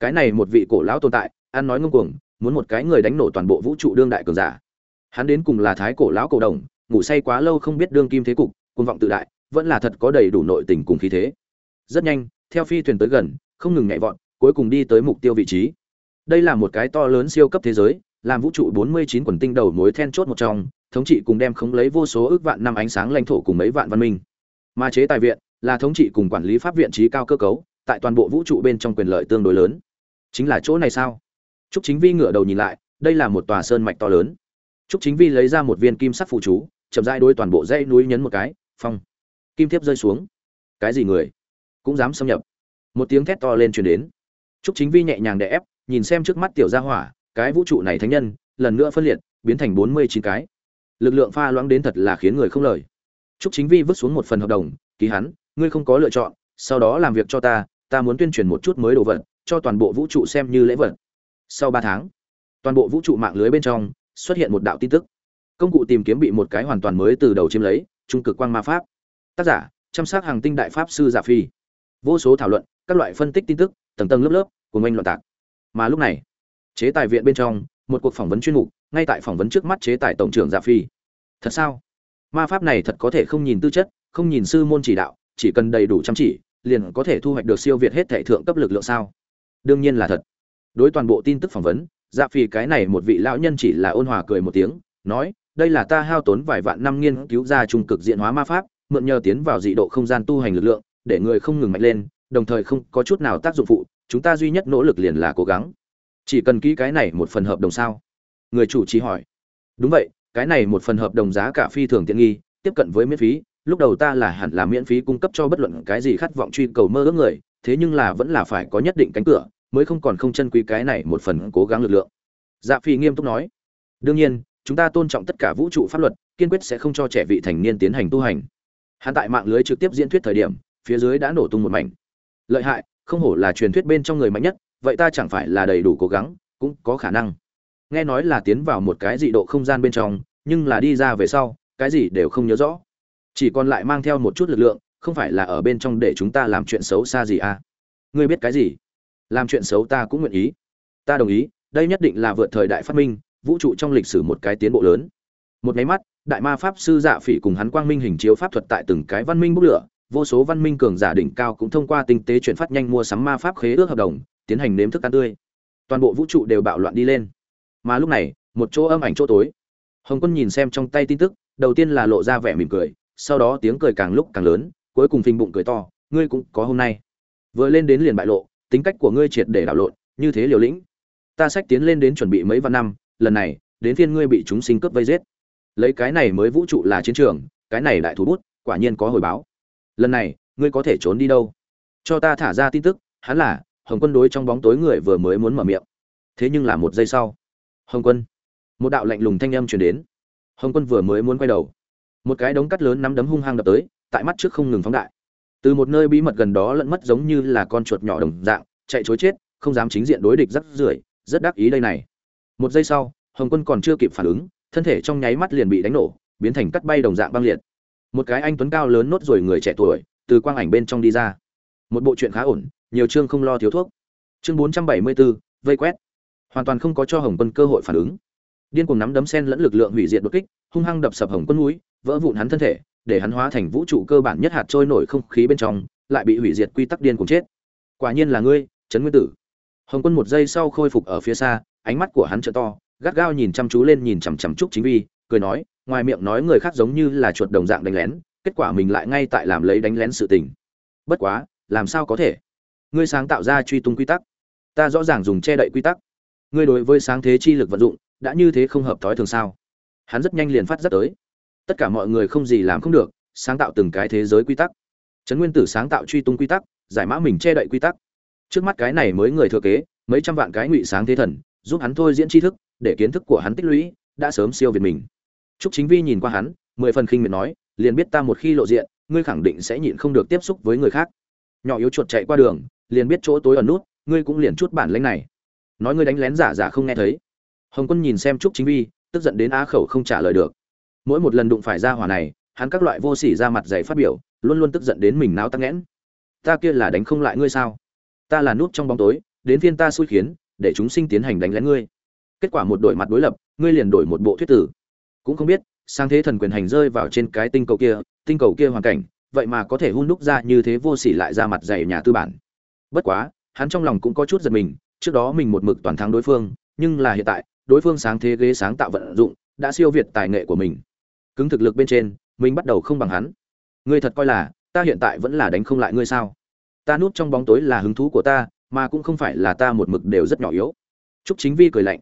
Cái này một vị cổ lão tồn tại, ăn nói ngông cuồng, muốn một cái người đánh nổ toàn bộ vũ trụ đương đại cường giả hắn đến cùng là thái cổ lão cổ đồng ngủ say quá lâu không biết đương kim thế cục quân vọng tự đại vẫn là thật có đầy đủ nội tình cùng khí thế rất nhanh theo phi thuyền tới gần không ngừng nhảy vọt cuối cùng đi tới mục tiêu vị trí đây là một cái to lớn siêu cấp thế giới làm vũ trụ 49 quần tinh đầu mối then chốt một trong thống trị cùng đem khống lấy vô số ước vạn năm ánh sáng lãnh thổ cùng mấy vạn văn minh mà chế tài viện là thống trị cùng quản lý pháp viện trí cao cơ cấu tại toàn bộ vũ trụ bên trong quyền lợi tương đối lớn chính là chỗ này sao Trúc Chính Vi ngửa đầu nhìn lại, đây là một tòa sơn mạch to lớn. Trúc Chính Vi lấy ra một viên kim sắc phù chú, chậm rãi đối toàn bộ dãy núi nhấn một cái, phong. Kim thiếp rơi xuống. Cái gì người? Cũng dám xâm nhập. Một tiếng thét to lên truyền đến. Trúc Chính Vi nhẹ nhàng đè ép, nhìn xem trước mắt tiểu gia hỏa, cái vũ trụ này thánh nhân, lần nữa phân liệt, biến thành bốn mươi chín cái. Lực lượng pha loãng đến thật là khiến người không lời. Trúc Chính Vi vứt xuống một phần hợp đồng, ký hắn, ngươi không có lựa chọn, sau đó làm việc cho ta, ta muốn tuyên truyền một chút mới đồ vật, cho toàn bộ vũ trụ xem như lễ vật. Sau ba tháng toàn bộ vũ trụ mạng lưới bên trong xuất hiện một đạo tin tức. Công cụ tìm kiếm bị một cái hoàn toàn mới từ đầu chiếm lấy trung cực quang ma pháp. Tác giả chăm sóc hàng tinh đại pháp sư giả phi. Vô số thảo luận các loại phân tích tin tức tầng tầng lớp lớp của anh loạn tạc. Mà lúc này chế tài viện bên trong, một cuộc phỏng vấn chuyên mục, ngay tại phỏng vấn trước mắt chế tài tổng trưởng giả phi. Thật sao? Ma pháp này thật có thể không nhìn tư chất, không nhìn sư môn chỉ đạo, chỉ cần đầy đủ chăm chỉ, liền có thể thu hoạch được siêu việt hết thể thượng cấp lực lượng sao? Đương nhiên là thật. Đối toàn bộ tin tức phỏng vấn dạ phi cái này một vị lão nhân chỉ là ôn hòa cười một tiếng, nói, đây là ta hao tốn vài vạn năm nghiên cứu ra trung cực diện hóa ma pháp, mượn nhờ tiến vào dị độ không gian tu hành lực lượng, để người không ngừng mạnh lên, đồng thời không có chút nào tác dụng phụ, chúng ta duy nhất nỗ lực liền là cố gắng chỉ cần ký cái này một phần hợp đồng sao? Người chủ trì hỏi. Đúng vậy, cái này một phần hợp đồng giá cả phi thường tiện nghi, tiếp cận với miễn phí, lúc đầu ta là hẳn là miễn phí cung cấp cho bất luận cái gì khát vọng truy cầu mơ ước người, thế nhưng là vẫn là phải có nhất định cánh cửa, mới không còn không chân quý cái này một phần cố gắng lực lượng. Dạ phi nghiêm túc nói. Đương nhiên, chúng ta tôn trọng tất cả vũ trụ pháp luật, kiên quyết sẽ không cho trẻ vị thành niên tiến hành tu hành. Hắn tại mạng lưới trực tiếp diễn thuyết thời điểm, phía dưới đã nổ tung một mảnh. Lợi hại, không hổ là truyền thuyết bên trong người mạnh nhất vậy ta chẳng phải là đầy đủ cố gắng, cũng có khả năng. Nghe nói là tiến vào một cái dị độ không gian bên trong, nhưng là đi ra về sau, cái gì đều không nhớ rõ. Chỉ còn lại mang theo một chút lực lượng, không phải là ở bên trong để chúng ta làm chuyện xấu xa gì à? Ngươi biết cái gì? Làm chuyện xấu ta cũng nguyện ý. Ta đồng ý, đây nhất định là vượt thời đại phát minh, vũ trụ trong lịch sử một cái tiến bộ lớn. Một máy mắt, đại ma pháp sư dạ phỉ cùng hắn quang minh hình chiếu pháp thuật tại từng cái văn minh bốc lửa, vô số văn minh cường giả đỉnh cao cũng thông qua tinh tế chuyển phát nhanh mua sắm ma pháp khế ước hợp đồng tiến hành nếm thức ăn tươi. Toàn bộ vũ trụ đều bạo loạn đi lên. Mà lúc này, một chỗ âm ảnh chỗ tối. Hồng quân nhìn xem trong tay tin tức, đầu tiên là lộ ra vẻ mỉm cười, sau đó tiếng cười càng lúc càng lớn, cuối cùng phình bụng cười to, ngươi cũng có hôm nay. Vừa lên đến liền bại lộ, tính cách của ngươi triệt để đảo lộn, như thế liều lĩnh. Ta sách tiến lên đến chuẩn bị mấy vạn năm, lần này, đến phiên ngươi bị chúng sinh cướp vây giết. Lấy cái này mới vũ trụ là chiến trường, cái này đại thú bút, quả nhiên có hồi báo. Lần này, ngươi có thể trốn đi đâu? Cho ta thả ra tin tức, hắn là hồng quân đối trong bóng tối người vừa mới muốn mở miệng. Thế nhưng là một giây sau. Hồng quân. Một đạo lạnh lùng thanh âm truyền đến. Hồng quân vừa mới muốn quay đầu. Một cái đống cắt lớn nắm đấm hung hăng đập tới, tại mắt trước không ngừng phóng đại. Từ một nơi bí mật gần đó lẫn mất giống như là con chuột nhỏ đồng dạng, chạy chối chết, không dám chính diện đối địch rắc rưởi, rất đắc ý đây này. Một giây sau, hồng quân còn chưa kịp phản ứng, thân thể trong nháy mắt liền bị đánh nổ, biến thành cắt bay đồng dạng băng liệt. Một cái anh tuấn cao lớn nốt rồi người trẻ tuổi, từ quang ảnh bên trong đi ra. Một bộ chuyện khá ổn nhiều chương không lo thiếu thuốc. Chương bốn trăm bảy mươi bốn vây quét. Hoàn toàn không có cho hồng quân cơ hội phản ứng. Điên cuồng nắm đấm sen lẫn lực lượng hủy diệt đột kích, hung hăng đập sập hồng quân núi vỡ vụn hắn thân thể, để hắn hóa thành vũ trụ cơ bản nhất hạt trôi nổi không khí bên trong, lại bị hủy diệt quy tắc điên cùng chết. Quả nhiên là ngươi, trấn nguyên tử. Hồng quân một giây sau khôi phục ở phía xa, ánh mắt của hắn trợ to, gắt gao nhìn chăm chú lên nhìn chằm chằm trúc chính vi, cười nói, ngoài miệng nói người khác giống như là chuột đồng dạng đánh lén, kết quả mình lại ngay tại làm lấy đánh lén sự tình. Bất quá, làm sao có thể? Ngươi sáng tạo ra truy tung quy tắc. Ta rõ ràng dùng che đậy quy tắc. Ngươi đối với sáng thế chi lực vận dụng đã như thế không hợp thói thường sao? Hắn rất nhanh liền phát rất tới. Tất cả mọi người không gì làm không được sáng tạo từng cái thế giới quy tắc. Trấn nguyên tử sáng tạo truy tung quy tắc giải mã mình che đậy quy tắc. Trước mắt cái này mới người thừa kế mấy trăm vạn cái ngụy sáng thế thần giúp hắn thôi diễn tri thức để kiến thức của hắn tích lũy đã sớm siêu việt mình. Trúc Chính Vi nhìn qua hắn, mười phần khinh miệt nói, liền biết ta một khi lộ diện, ngươi khẳng định sẽ nhịn không được tiếp xúc với người khác. Nhỏ yếu chuột chạy qua đường, liền biết chỗ tối ẩn nút, ngươi cũng liền chút bản lĩnh này. Nói ngươi đánh lén giả giả không nghe thấy. Hồng Quân nhìn xem Trúc Chính Vi, tức giận đến á khẩu không trả lời được. Mỗi một lần đụng phải ra hỏa này, hắn các loại vô sỉ ra mặt dày phát biểu, luôn luôn tức giận đến mình náo tắc nghẽn. Ta kia là đánh không lại ngươi sao? Ta là núp trong bóng tối, đến phiên ta xui khiến, để chúng sinh tiến hành đánh lén ngươi. Kết quả một đội mặt đối lập, ngươi liền đổi một bộ thuyết tử cũng không biết sang thế thần quyền hành rơi vào trên cái tinh cầu kia tinh cầu kia hoàn cảnh vậy mà có thể hun đúc ra như thế vô sỉ lại ra mặt dày nhà tư bản bất quá hắn trong lòng cũng có chút giật mình trước đó mình một mực toàn thắng đối phương nhưng là hiện tại đối phương sáng thế ghế sáng tạo vận dụng đã siêu việt tài nghệ của mình. Cứng thực lực bên trên mình bắt đầu không bằng hắn. Ngươi thật coi là ta hiện tại vẫn là đánh không lại ngươi sao? Ta núp trong bóng tối là hứng thú của ta mà cũng không phải là ta một mực đều rất nhỏ yếu. Trúc Chính Vi cười lạnh.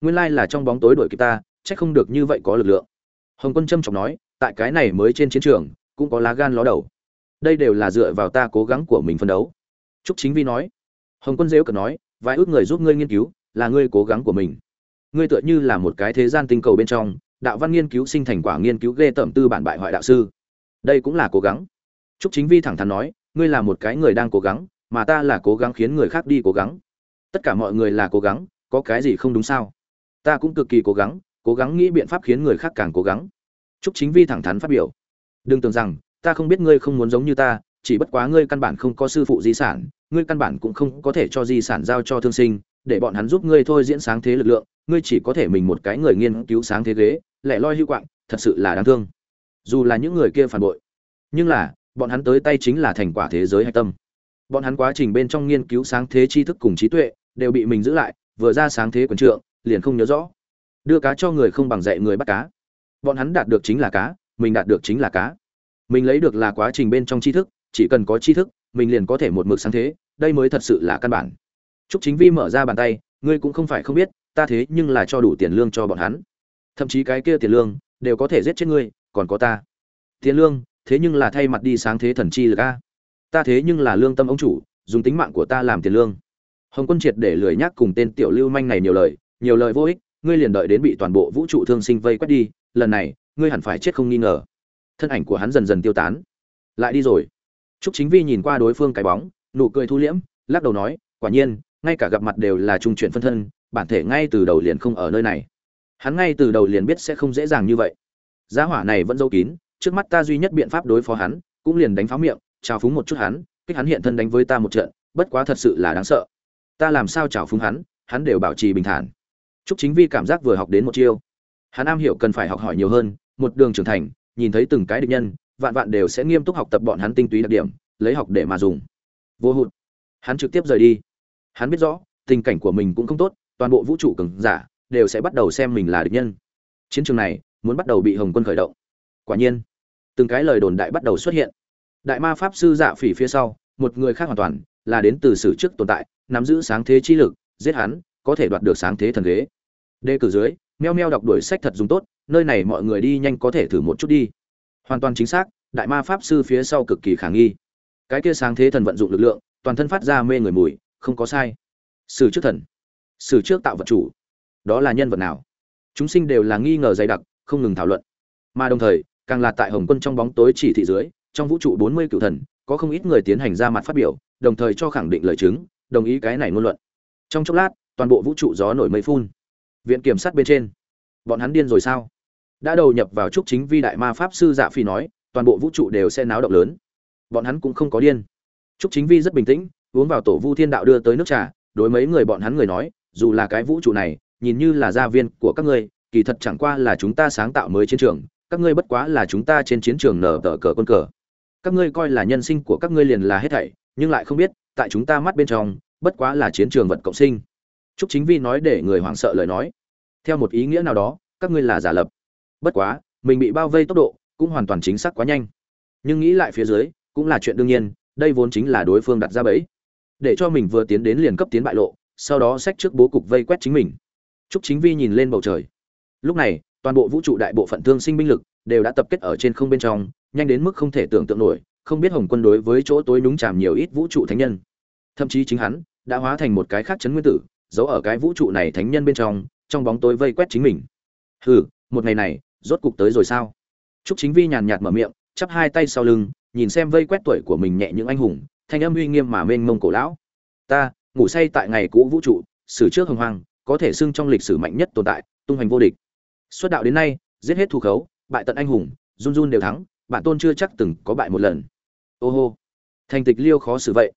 Nguyên lai là trong bóng tối đuổi kịp ta, chắc không được như vậy có lực lượng. Hồng quân trâm trọng nói tại cái này mới trên chiến trường cũng có lá gan ló đầu. Đây đều là dựa vào ta cố gắng của mình phân đấu trúc chính vi nói. Hồng quân dễu cợt nói vài ước người giúp ngươi nghiên cứu là ngươi cố gắng của mình. Ngươi tựa như là một cái thế gian tinh cầu bên trong đạo văn nghiên cứu sinh thành quả nghiên cứu ghê tởm tư bản bại hoại đạo sư. Đây cũng là cố gắng. Trúc chính vi thẳng thắn nói ngươi là một cái người đang cố gắng mà ta là cố gắng khiến người khác đi cố gắng. Tất cả mọi người là cố gắng có cái gì không đúng sao? Ta cũng cực kỳ cố gắng cố gắng nghĩ biện pháp khiến người khác càng cố gắng. Trúc Chính Vi thẳng thắn phát biểu. Đừng tưởng rằng, ta không biết ngươi không muốn giống như ta, chỉ bất quá ngươi căn bản không có sư phụ di sản, ngươi căn bản cũng không có thể cho di sản giao cho thương sinh, để bọn hắn giúp ngươi thôi diễn sáng thế lực lượng, ngươi chỉ có thể mình một cái người nghiên cứu sáng thế ghế, lẻ loi hưu quạng, thật sự là đáng thương. Dù là những người kia phản bội, nhưng là, bọn hắn tới tay chính là thành quả thế giới hạch tâm. Bọn hắn quá trình bên trong nghiên cứu sáng thế tri thức cùng trí tuệ, đều bị mình giữ lại, vừa ra sáng thế quần trượng, liền không nhớ rõ. Đưa cá cho người không bằng dạy người bắt cá bọn hắn đạt được chính là cá mình đạt được chính là cá mình lấy được là quá trình bên trong tri thức chỉ cần có tri thức mình liền có thể một mực sáng thế đây mới thật sự là căn bản Trúc Chính Vi mở ra bàn tay, ngươi cũng không phải không biết, ta thế nhưng là cho đủ tiền lương cho bọn hắn. Thậm chí cái kia tiền lương đều có thể giết chết ngươi, còn có ta. Tiền lương, thế nhưng là thay mặt đi sáng thế thần chi lực a. Ta thế nhưng là lương tâm ông chủ, dùng tính mạng của ta làm tiền lương. Hồng Quân triệt để lười nhắc cùng tên tiểu lưu manh này nhiều lời, nhiều lời vô ích, ngươi liền đợi đến bị toàn bộ vũ trụ thương sinh vây quét đi, lần này, ngươi hẳn phải chết không nghi ngờ. Thân ảnh của hắn dần dần tiêu tán. Lại đi rồi. Trúc Chính Vi nhìn qua đối phương cái bóng, nụ cười thu liễm, lắc đầu nói, quả nhiên, ngay cả gặp mặt đều là trung chuyển phân thân bản thể ngay từ đầu liền không ở nơi này. Hắn ngay từ đầu liền biết sẽ không dễ dàng như vậy. Giá hỏa này vẫn giấu kín trước mắt ta duy nhất biện pháp đối phó hắn cũng liền đánh pháo miệng Chào phúng một chút hắn kích hắn hiện thân đánh với ta một trận bất quá thật sự là đáng sợ. Ta làm sao chào phúng hắn hắn đều bảo trì bình thản. Trúc chính vi cảm giác vừa học đến một chiêu. Hắn am hiểu cần phải học hỏi nhiều hơn một đường trưởng thành nhìn thấy từng cái địch nhân vạn vạn đều sẽ nghiêm túc học tập bọn hắn tinh túy đặc điểm lấy học để mà dùng vô hụt hắn trực tiếp rời đi Hắn biết rõ, tình cảnh của mình cũng không tốt, toàn bộ vũ trụ cường giả đều sẽ bắt đầu xem mình là địch nhân. Chiến trường này muốn bắt đầu bị Hồng Quân khởi động. Quả nhiên, từng cái lời đồn đại bắt đầu xuất hiện. Đại ma pháp sư Dạ Phỉ phía sau, một người khác hoàn toàn là đến từ sử trước tồn tại, nắm giữ sáng thế chi lực, giết hắn, có thể đoạt được sáng thế thần ghế. Đề cử dưới, meo meo đọc đuổi sách thật dùng tốt, nơi này mọi người đi nhanh có thể thử một chút đi. Hoàn toàn chính xác, đại ma pháp sư phía sau cực kỳ khả nghi. Cái kia sáng thế thần vận dụng lực lượng, toàn thân phát ra mê người mùi, không có sai. Sử trước thần sử trước tạo vật chủ. Đó là nhân vật nào? Chúng sinh đều là nghi ngờ dày đặc không ngừng thảo luận. Mà đồng thời càng là tại hồng quân trong bóng tối chỉ thị dưới trong vũ trụ bốn mươi cựu thần có không ít người tiến hành ra mặt phát biểu đồng thời cho khẳng định lời chứng đồng ý cái này ngôn luận. Trong chốc lát toàn bộ vũ trụ gió nổi mây phun. Viện kiểm sát bên trên. Bọn hắn điên rồi sao? Đã đầu nhập vào trúc chính vi đại ma pháp sư dạ phi nói toàn bộ vũ trụ đều sẽ náo động lớn bọn hắn cũng không có điên trúc chính vi rất bình tĩnh uống vào tổ vu thiên đạo đưa tới nước trà đối mấy người bọn hắn người nói dù là cái vũ trụ này nhìn như là gia viên của các ngươi kỳ thật chẳng qua là chúng ta sáng tạo mới chiến trường các ngươi bất quá là chúng ta trên chiến trường nở tờ cờ quân cờ các ngươi coi là nhân sinh của các ngươi liền là hết thảy nhưng lại không biết tại chúng ta mắt bên trong bất quá là chiến trường vật cộng sinh Trúc Chính Vi nói để người hoảng sợ lời nói. Theo một ý nghĩa nào đó, các ngươi là giả lập. Bất quá, mình bị bao vây tốc độ cũng hoàn toàn chính xác quá nhanh. Nhưng nghĩ lại phía dưới, cũng là chuyện đương nhiên, đây vốn chính là đối phương đặt ra bẫy để cho mình vừa tiến đến liền cấp tiến bại lộ sau đó xách trước bố cục vây quét chính mình Trúc Chính Vi nhìn lên bầu trời. Lúc này, toàn bộ vũ trụ đại bộ phận thương sinh binh lực đều đã tập kết ở trên không bên trong, nhanh đến mức không thể tưởng tượng nổi, không biết Hồng Quân đối với chỗ tối núng chàm nhiều ít vũ trụ thánh nhân. Thậm chí chính hắn đã hóa thành một cái khác chấn nguyên tử, giấu ở cái vũ trụ này thánh nhân bên trong, trong bóng tối vây quét chính mình. Hừ, một ngày này, rốt cục tới rồi sao? Trúc Chính Vi nhàn nhạt mở miệng, chắp hai tay sau lưng, nhìn xem vây quét tuổi của mình nhẹ những anh hùng, thanh âm uy nghiêm mà mênh mông cổ lão. Ta ngủ say tại ngày cũ vũ trụ sử trước hồng hoang có thể xưng trong lịch sử mạnh nhất tồn tại tung hoành vô địch. Xuất đạo đến nay giết hết thu khấu bại tận anh hùng run run đều thắng bản tôn chưa chắc từng có bại một lần. Ô hô. Thành tịch liêu khó xử vậy.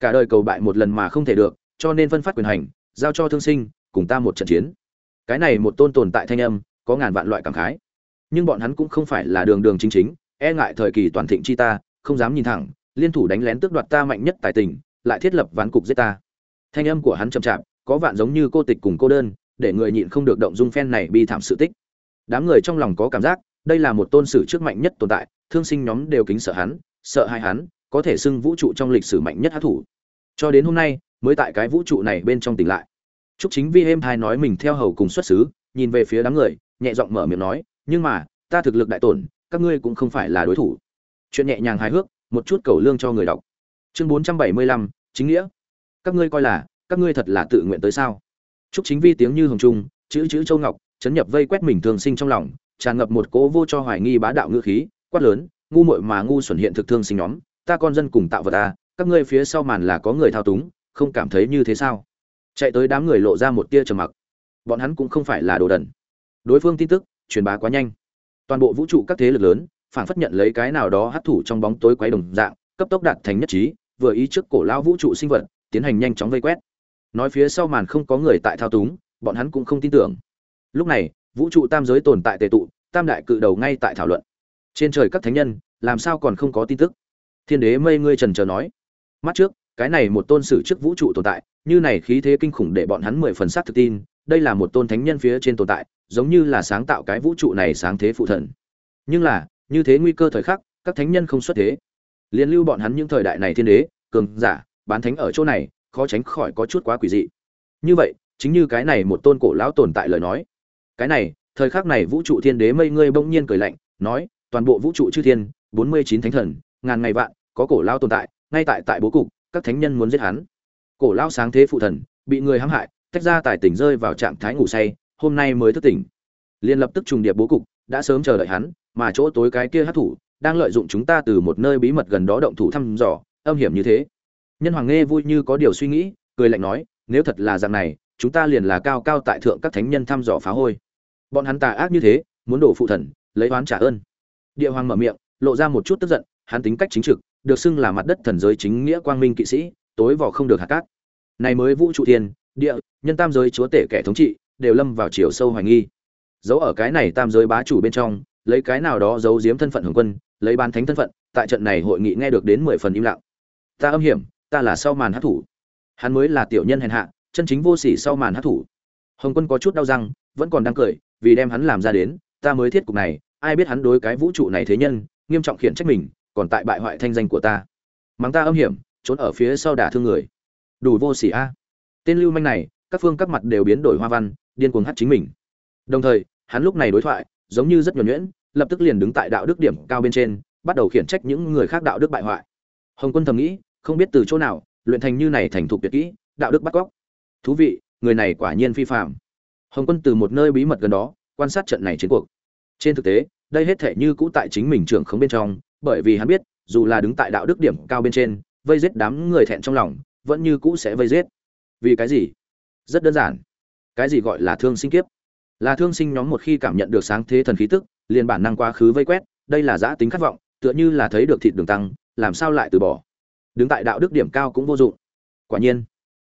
Cả đời cầu bại một lần mà không thể được cho nên phân phát quyền hành giao cho thương sinh cùng ta một trận chiến. Cái này một tôn tồn tại thanh âm có ngàn vạn loại cảm khái nhưng bọn hắn cũng không phải là đường đường chính chính e ngại thời kỳ toàn thịnh chi ta không dám nhìn thẳng liên thủ đánh lén tước đoạt ta mạnh nhất tài tình lại thiết lập ván cục giết ta. Thanh âm của hắn chậm chạp có vạn giống như cô tịch cùng cô đơn để người nhịn không được động dung phen này bi thảm sự tích. Đám người trong lòng có cảm giác đây là một tôn sử trước mạnh nhất tồn tại thương sinh nhóm đều kính sợ hắn sợ hai hắn có thể xưng vũ trụ trong lịch sử mạnh nhất hát thủ. Cho đến hôm nay mới tại cái vũ trụ này bên trong tỉnh lại. Trúc Chính Vi êm hai nói mình theo hầu cùng xuất xứ, nhìn về phía đám người, nhẹ giọng mở miệng nói, "Nhưng mà, ta thực lực đại tổn, các ngươi cũng không phải là đối thủ." Chuyện nhẹ nhàng hài hước, một chút cầu lương cho người đọc. Chương bốn trăm bảy mươi lăm chính nghĩa. Các ngươi coi là các ngươi thật là tự nguyện tới sao? Chúc chính vi tiếng như hồng trung chữ chữ châu ngọc chấn nhập vây quét mình thường sinh trong lòng tràn ngập một cố vô cho hoài nghi bá đạo ngữ khí quát lớn ngu muội mà ngu xuẩn hiện thực thương sinh nhóm ta con dân cùng tạo vật ta các ngươi phía sau màn là có người thao túng không cảm thấy như thế sao? Chạy tới đám người lộ ra một tia trầm mặc. Bọn hắn cũng không phải là đồ đần. Đối phương tin tức truyền bá quá nhanh toàn bộ vũ trụ các thế lực lớn phản phất nhận lấy cái nào đó hấp thụ trong bóng tối quấy đồng dạng, cấp tốc đạt thành nhất trí, vừa ý trước cổ lao vũ trụ sinh vật, tiến hành nhanh chóng vây quét. Nói phía sau màn không có người tại thao túng, bọn hắn cũng không tin tưởng. Lúc này, vũ trụ tam giới tồn tại tề tụ, tam đại cự đầu ngay tại thảo luận. Trên trời các thánh nhân, làm sao còn không có tin tức? Thiên đế mây ngươi trần chờ nói, mắt trước, cái này một tôn sử trước vũ trụ tồn tại, như này khí thế kinh khủng để bọn hắn mười phần sát thực tin, đây là một tôn thánh nhân phía trên tồn tại, giống như là sáng tạo cái vũ trụ này sáng thế phụ thần. Nhưng là, như thế nguy cơ thời khắc, các thánh nhân không xuất thế. Liên lưu bọn hắn những thời đại này thiên đế, cường giả, bán thánh ở chỗ này, khó tránh khỏi có chút quá quỷ dị. Như vậy, chính như cái này một tôn cổ lão tồn tại lời nói. Cái này, thời khắc này vũ trụ thiên đế mây ngươi bỗng nhiên cười lạnh, nói, toàn bộ vũ trụ chư thiên, bốn mươi chín thánh thần, ngàn ngày vạn, có cổ lão tồn tại, ngay tại tại bố cục, các thánh nhân muốn giết hắn. Cổ lão sáng thế phụ thần, bị người hãm hại tách ra tài tỉnh rơi vào trạng thái ngủ say, hôm nay mới thức tỉnh. Liền lập tức trùng điệp bố cục, đã sớm chờ đợi hắn, mà chỗ tối cái kia hắc thủ, đang lợi dụng chúng ta từ một nơi bí mật gần đó động thủ thăm dò, âm hiểm như thế. Nhân hoàng nghe vui như có điều suy nghĩ, cười lạnh nói, nếu thật là dạng này, chúng ta liền là cao cao tại thượng các thánh nhân thăm dò phá hôi. Bọn hắn tà ác như thế, muốn đổ phụ thần, lấy oán trả ơn. Địa hoàng mở miệng, lộ ra một chút tức giận, hắn tính cách chính trực, được xưng là mặt đất thần giới chính nghĩa quang minh kỵ sĩ, tối vỏ không được hạt cát. Này mới vũ trụ thiên địa, nhân tam giới chúa tể kẻ thống trị, đều lâm vào chiều sâu hoài nghi. Giấu ở cái này tam giới bá chủ bên trong, lấy cái nào đó giấu giếm thân phận hồng quân, lấy ban thánh thân phận, tại trận này hội nghị nghe được đến mười phần im lặng. Ta âm hiểm, ta là sau màn hát thủ. Hắn mới là tiểu nhân hèn hạ, chân chính vô sỉ sau màn hát thủ. Hồng quân có chút đau răng, vẫn còn đang cười, vì đem hắn làm ra đến, ta mới thiết cục này, ai biết hắn đối cái vũ trụ này thế nhân, nghiêm trọng khiển trách mình, còn tại bại hoại thanh danh của ta. Mắng ta âm hiểm, trốn ở phía sau đả thương người. Đủ vô sỉ a tên lưu manh này, các phương các mặt đều biến đổi hoa văn, điên cuồng hát chính mình. Đồng thời, hắn lúc này đối thoại, giống như rất nhuẩn nhuyễn, lập tức liền đứng tại đạo đức điểm cao bên trên, bắt đầu khiển trách những người khác đạo đức bại hoại. Hồng quân thầm nghĩ, không biết từ chỗ nào, luyện thành như này thành thục tuyệt kỹ, đạo đức bắt cóc. Thú vị, người này quả nhiên phi phạm hồng quân từ một nơi bí mật gần đó, quan sát trận này chiến cuộc. Trên thực tế, đây hết thể như cũ tại chính mình trưởng không bên trong, bởi vì hắn biết, dù là đứng tại đạo đức điểm cao bên trên, vây giết đám người thẹn trong lòng, vẫn như cũ sẽ vây giết vì cái gì? Rất đơn giản. Cái gì gọi là thương sinh kiếp? Là thương sinh nhóm một khi cảm nhận được sáng thế thần khí tức, liền bản năng quá khứ vây quét, đây là giã tính khát vọng, tựa như là thấy được thịt đường tăng, làm sao lại từ bỏ? Đứng tại đạo đức điểm cao cũng vô dụng. Quả nhiên,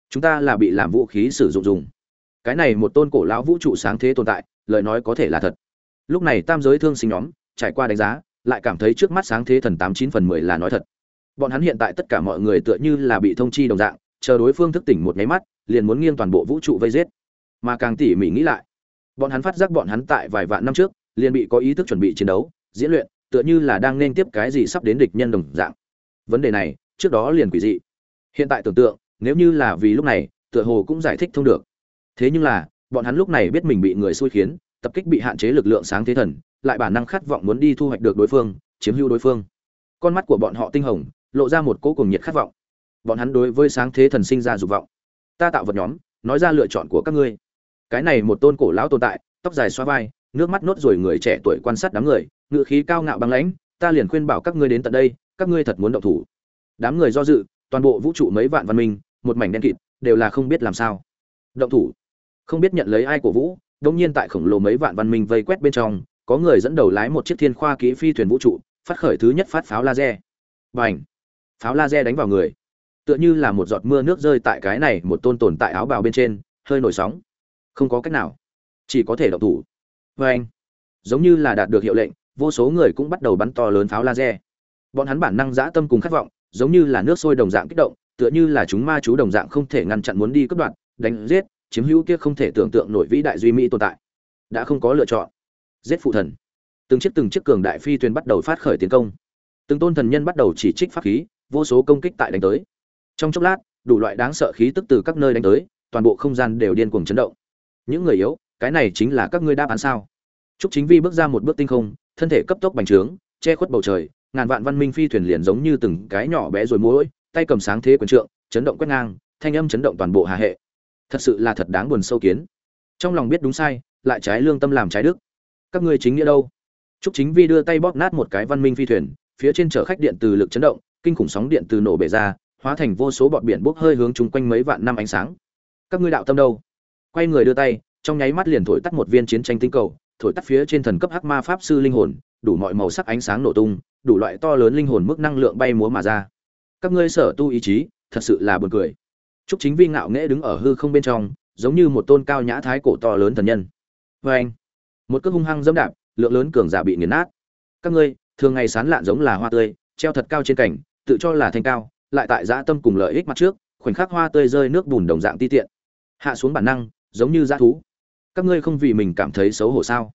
chúng ta là bị làm vũ khí sử dụng dùng. Cái này một tôn cổ lão vũ trụ sáng thế tồn tại, lời nói có thể là thật. Lúc này tam giới thương sinh nhóm, trải qua đánh giá, lại cảm thấy trước mắt sáng thế thần tám chín phần mười là nói thật. Bọn hắn hiện tại tất cả mọi người tựa như là bị thông chi đồng dạng chờ đối phương thức tỉnh một nháy mắt, liền muốn nghiêng toàn bộ vũ trụ vây giết. Mà càng tỉ mỉ nghĩ lại, bọn hắn phát giác bọn hắn tại vài vạn năm trước, liền bị có ý thức chuẩn bị chiến đấu, diễn luyện, tựa như là đang nên tiếp cái gì sắp đến địch nhân đồng dạng. Vấn đề này, trước đó liền quỷ dị. Hiện tại tưởng tượng, nếu như là vì lúc này, tựa hồ cũng giải thích thông được. Thế nhưng là, bọn hắn lúc này biết mình bị người xui khiến, tập kích bị hạn chế lực lượng sáng thế thần, lại bản năng khát vọng muốn đi thu hoạch được đối phương, chiếm hữu đối phương. Con mắt của bọn họ tinh hồng, lộ ra một cỗ cùng nhiệt khát vọng bọn hắn đối với sáng thế thần sinh ra dục vọng. Ta tạo vật nhóm, nói ra lựa chọn của các ngươi. Cái này một tôn cổ lão tồn tại, tóc dài xoa vai, nước mắt nốt rồi người trẻ tuổi quan sát đám người, ngựa khí cao ngạo băng lãnh, ta liền khuyên bảo các ngươi đến tận đây, các ngươi thật muốn động thủ. Đám người do dự, toàn bộ vũ trụ mấy vạn văn minh, một mảnh đen kịt, đều là không biết làm sao. Động thủ. Không biết nhận lấy ai của vũ, đông nhiên tại khổng lồ mấy vạn văn minh vây quét bên trong, có người dẫn đầu lái một chiếc thiên khoa kỹ phi thuyền vũ trụ, phát khởi thứ nhất phát pháo laser. Và ảnh pháo laser đánh vào người tựa như là một giọt mưa nước rơi tại cái này một tôn tồn tại áo bào bên trên, hơi nổi sóng. Không có cách nào. Chỉ có thể động thủ. Vê anh, giống như là đạt được hiệu lệnh, vô số người cũng bắt đầu bắn to lớn pháo laser. Bọn hắn bản năng dã tâm cùng khát vọng, giống như là nước sôi đồng dạng kích động, tựa như là chúng ma chú đồng dạng không thể ngăn chặn muốn đi cướp đoạt, đánh giết, chiếm hữu kia không thể tưởng tượng nổi vĩ đại duy mỹ tồn tại. Đã không có lựa chọn. Giết phụ thần. Từng chiếc từng chiếc cường đại phi thuyền bắt đầu phát khởi tiến công. Từng tôn thần nhân bắt đầu chỉ trích pháp khí, vô số công kích tại đánh tới trong chốc lát đủ loại đáng sợ khí tức từ các nơi đánh tới toàn bộ không gian đều điên cuồng chấn động những người yếu cái này chính là các ngươi đáp án sao Trúc Chính Vi bước ra một bước tinh không, thân thể cấp tốc bành trướng, che khuất bầu trời, ngàn vạn văn minh phi thuyền liền giống như từng cái nhỏ bé rồi muỗi, tay cầm sáng thế quyền trượng, chấn động quét ngang, thanh âm chấn động toàn bộ hà hệ. Thật sự là thật đáng buồn sâu kiến. Trong lòng biết đúng sai, lại trái lương tâm làm trái đức. Các ngươi chính nghĩa đâu? Trúc Chính Vi đưa tay bóp nát một cái văn minh phi thuyền, phía trên chở khách điện từ lực chấn động, kinh khủng sóng điện từ nổ bể ra, hóa thành vô số bọt biển bốc hơi hướng chúng quanh mấy vạn năm ánh sáng. Các ngươi đạo tâm đâu? Quay người đưa tay, trong nháy mắt liền thổi tắt một viên chiến tranh tinh cầu, thổi tắt phía trên thần cấp hắc ma pháp sư linh hồn, đủ mọi màu sắc ánh sáng nổ tung, đủ loại to lớn linh hồn mức năng lượng bay múa mà ra. Các ngươi sở tu ý chí, thật sự là buồn cười. Trúc Chính Vi ngạo nghễ đứng ở hư không bên trong, giống như một tôn cao nhã thái cổ to lớn thần nhân. Và anh, một cước hung hăng dẫm đạp, lượng lớn cường giả bị nghiền nát. Các ngươi, thường ngày sán lạn giống là hoa tươi, treo thật cao trên cảnh, tự cho là thanh cao, lại tại dã tâm cùng lợi ích mặt trước, khoảnh khắc hoa tươi rơi nước bùn đồng dạng ti tiện. Hạ xuống bản năng, giống như dã thú, các ngươi không vì mình cảm thấy xấu hổ sao?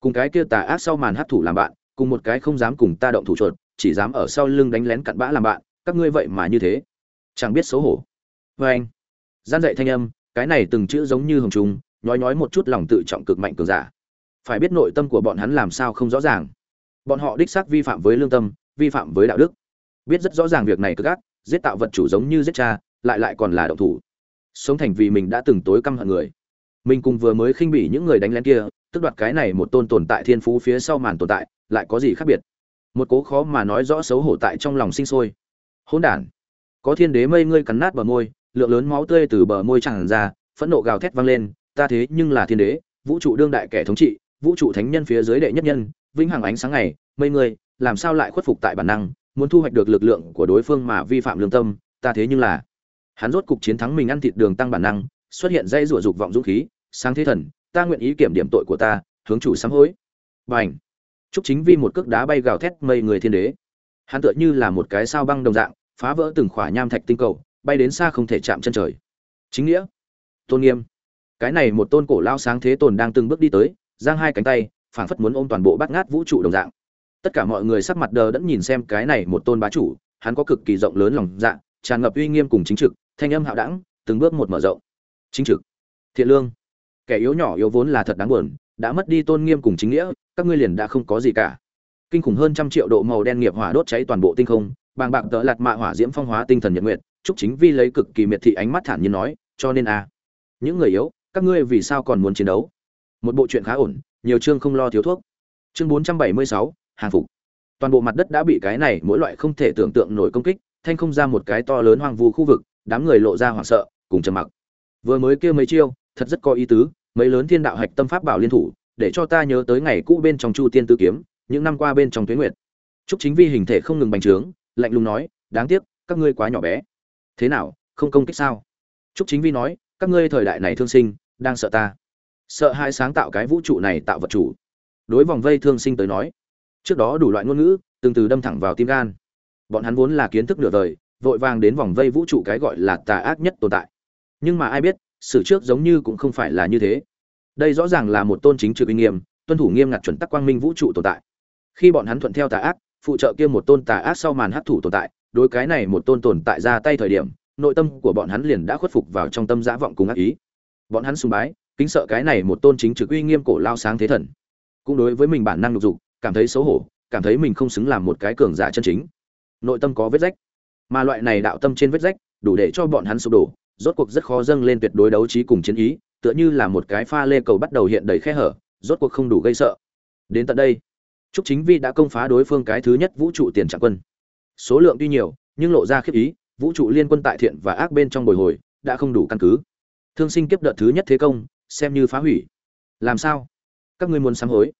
Cùng cái kia tà ác sau màn hát thủ làm bạn cùng một cái không dám cùng ta động thủ chuột chỉ dám ở sau lưng đánh lén cặn bã làm bạn các ngươi vậy mà như thế? Chẳng biết xấu hổ. Vê anh gian dạy thanh âm cái này từng chữ giống như hồng trùng nhói nhói một chút lòng tự trọng cực mạnh cường giả. Phải biết nội tâm của bọn hắn làm sao không rõ ràng. Bọn họ đích xác vi phạm với lương tâm vi phạm với đạo đức. Biết rất rõ ràng việc này cực ác giết tạo vật chủ giống như giết cha, lại lại còn là động thủ. Sống thành vì mình đã từng tối căm hận người. Mình cùng vừa mới khinh bỉ những người đánh lén kia, tức đoạt cái này một tôn tồn tại thiên phú phía sau màn tồn tại, lại có gì khác biệt? Một cố khó mà nói rõ xấu hổ tại trong lòng sinh sôi. Hỗn đản! Có thiên đế mây ngươi cắn nát bờ môi, lượng lớn máu tươi từ bờ môi tràn ra, phẫn nộ gào thét vang lên, ta thế nhưng là thiên đế, vũ trụ đương đại kẻ thống trị, vũ trụ thánh nhân phía dưới đệ nhất nhân, vĩnh hằng ánh sáng ngày, mây ngươi, làm sao lại khuất phục tại bản năng? Muốn thu hoạch được lực lượng của đối phương mà vi phạm lương tâm, ta thế nhưng là. Hắn rốt cục chiến thắng mình ăn thịt đường tăng bản năng, xuất hiện dây rủa dục vọng dũng khí, sáng thế thần, ta nguyện ý kiểm điểm tội của ta, hướng chủ sám hối. Bành! Chúc chính vi một cước đá bay gào thét mây người thiên đế. Hắn tựa như là một cái sao băng đồng dạng, phá vỡ từng khỏa nham thạch tinh cầu, bay đến xa không thể chạm chân trời. Chính nghĩa. Tôn nghiêm. Cái này một tôn cổ lao sáng thế tồn đang từng bước đi tới, giang hai cánh tay, phảng phất muốn ôm toàn bộ bát ngát vũ trụ đồng dạng tất cả mọi người sắc mặt đờ đẫn nhìn xem cái này một tôn bá chủ, hắn có cực kỳ rộng lớn lòng dạ tràn ngập uy nghiêm cùng chính trực, thanh âm hạo đẳng, từng bước một mở rộng. Chính trực. Thiện lương. Kẻ yếu nhỏ yếu vốn là thật đáng buồn, đã mất đi tôn nghiêm cùng chính nghĩa, các ngươi liền đã không có gì cả. Kinh khủng hơn trăm triệu độ màu đen nghiệp hỏa đốt cháy toàn bộ tinh không, bàng bạc tợ lạt mạ hỏa diễm phong hóa tinh thần nhật nguyện chúc chính vi lấy cực kỳ miệt thị ánh mắt thản nhiên nói, cho nên a, những người yếu, các ngươi vì sao còn muốn chiến đấu? Một bộ chuyện khá ổn, nhiều chương không lo thiếu thuốc. Chương bốn trăm bảy mươi sáu hàng phục. Toàn bộ mặt đất đã bị cái này mỗi loại không thể tưởng tượng nổi công kích, thanh không ra một cái to lớn hoang vu khu vực, đám người lộ ra hoảng sợ, cùng trầm mặc. Vừa mới kia mấy chiêu, thật rất có ý tứ, mấy lớn thiên đạo hạch tâm pháp bảo liên thủ, để cho ta nhớ tới ngày cũ bên trong chu tiên tư kiếm, những năm qua bên trong tuyến nguyệt. Trúc chính vi hình thể không ngừng bành trướng, lạnh lùng nói, đáng tiếc, các ngươi quá nhỏ bé. Thế nào, không công kích sao? Trúc chính vi nói, các ngươi thời đại này thương sinh, đang sợ ta. Sợ hai sáng tạo cái vũ trụ này tạo vật chủ. Đối vòng vây thương sinh tới nói trước đó đủ loại ngôn ngữ, từng từ đâm thẳng vào tim gan. Bọn hắn vốn là kiến thức nửa đời, vội vàng đến vòng vây vũ trụ cái gọi là tà ác nhất tồn tại. Nhưng mà ai biết, sự trước giống như cũng không phải là như thế. Đây rõ ràng là một tôn chính trực uy nghiêm, tuân thủ nghiêm ngặt chuẩn tắc quang minh vũ trụ tồn tại. Khi bọn hắn thuận theo tà ác, phụ trợ kia một tôn tà ác sau màn hấp thủ tồn tại, đối cái này một tôn tồn tại ra tay thời điểm, nội tâm của bọn hắn liền đã khuất phục vào trong tâm dã vọng cùng ác ý. Bọn hắn sùng bái, kính sợ cái này một tôn chính trực uy nghiêm cổ lao sáng thế thần. Cũng đối với mình bản năng lục dục cảm thấy xấu hổ, cảm thấy mình không xứng làm một cái cường giả chân chính. Nội tâm có vết rách. Mà loại này đạo tâm trên vết rách, đủ để cho bọn hắn sụp đổ, rốt cuộc rất khó dâng lên tuyệt đối đấu trí cùng chiến ý, tựa như là một cái pha lê cầu bắt đầu hiện đầy khe hở, rốt cuộc không đủ gây sợ. Đến tận đây, trúc chính vi đã công phá đối phương cái thứ nhất vũ trụ tiền trạng quân. Số lượng tuy nhiều, nhưng lộ ra khiếp ý, vũ trụ liên quân tại thiện và ác bên trong bồi hồi, đã không đủ căn cứ. Thương sinh kiếp đợt thứ nhất thế công, xem như phá hủy. Làm sao? Các ngươi muốn sám hối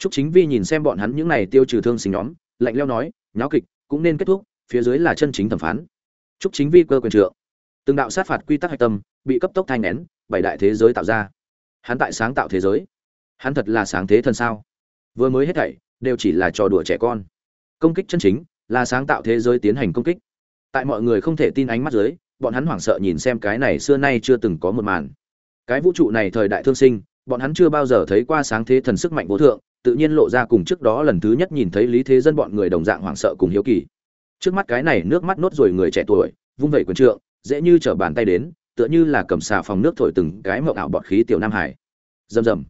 trúc chính vi nhìn xem bọn hắn những này tiêu trừ thương sinh nhóm, lạnh leo nói, nháo kịch, cũng nên kết thúc, phía dưới là chân chính thẩm phán. Trúc chính vi cơ quyền trượng. Từng đạo sát phạt quy tắc hạch tâm, bị cấp tốc thay nén, bảy đại thế giới tạo ra. Hắn tại sáng tạo thế giới. Hắn thật là sáng thế thần sao? Vừa mới hết thảy, đều chỉ là trò đùa trẻ con. Công kích chân chính, là sáng tạo thế giới tiến hành công kích. Tại mọi người không thể tin ánh mắt dưới, bọn hắn hoảng sợ nhìn xem cái này xưa nay chưa từng có một màn. Cái vũ trụ này thời đại thương sinh, bọn hắn chưa bao giờ thấy qua sáng thế thần sức mạnh vô thượng tự nhiên lộ ra cùng trước đó lần thứ nhất nhìn thấy lý thế dân bọn người đồng dạng hoảng sợ cùng hiếu kỳ. Trước mắt cái này nước mắt nốt rồi người trẻ tuổi, vung vẩy quần trượng, dễ như trở bàn tay đến, tựa như là cầm xà phòng nước thổi từng cái mộng ảo bọt khí tiểu nam hải. Rầm rầm.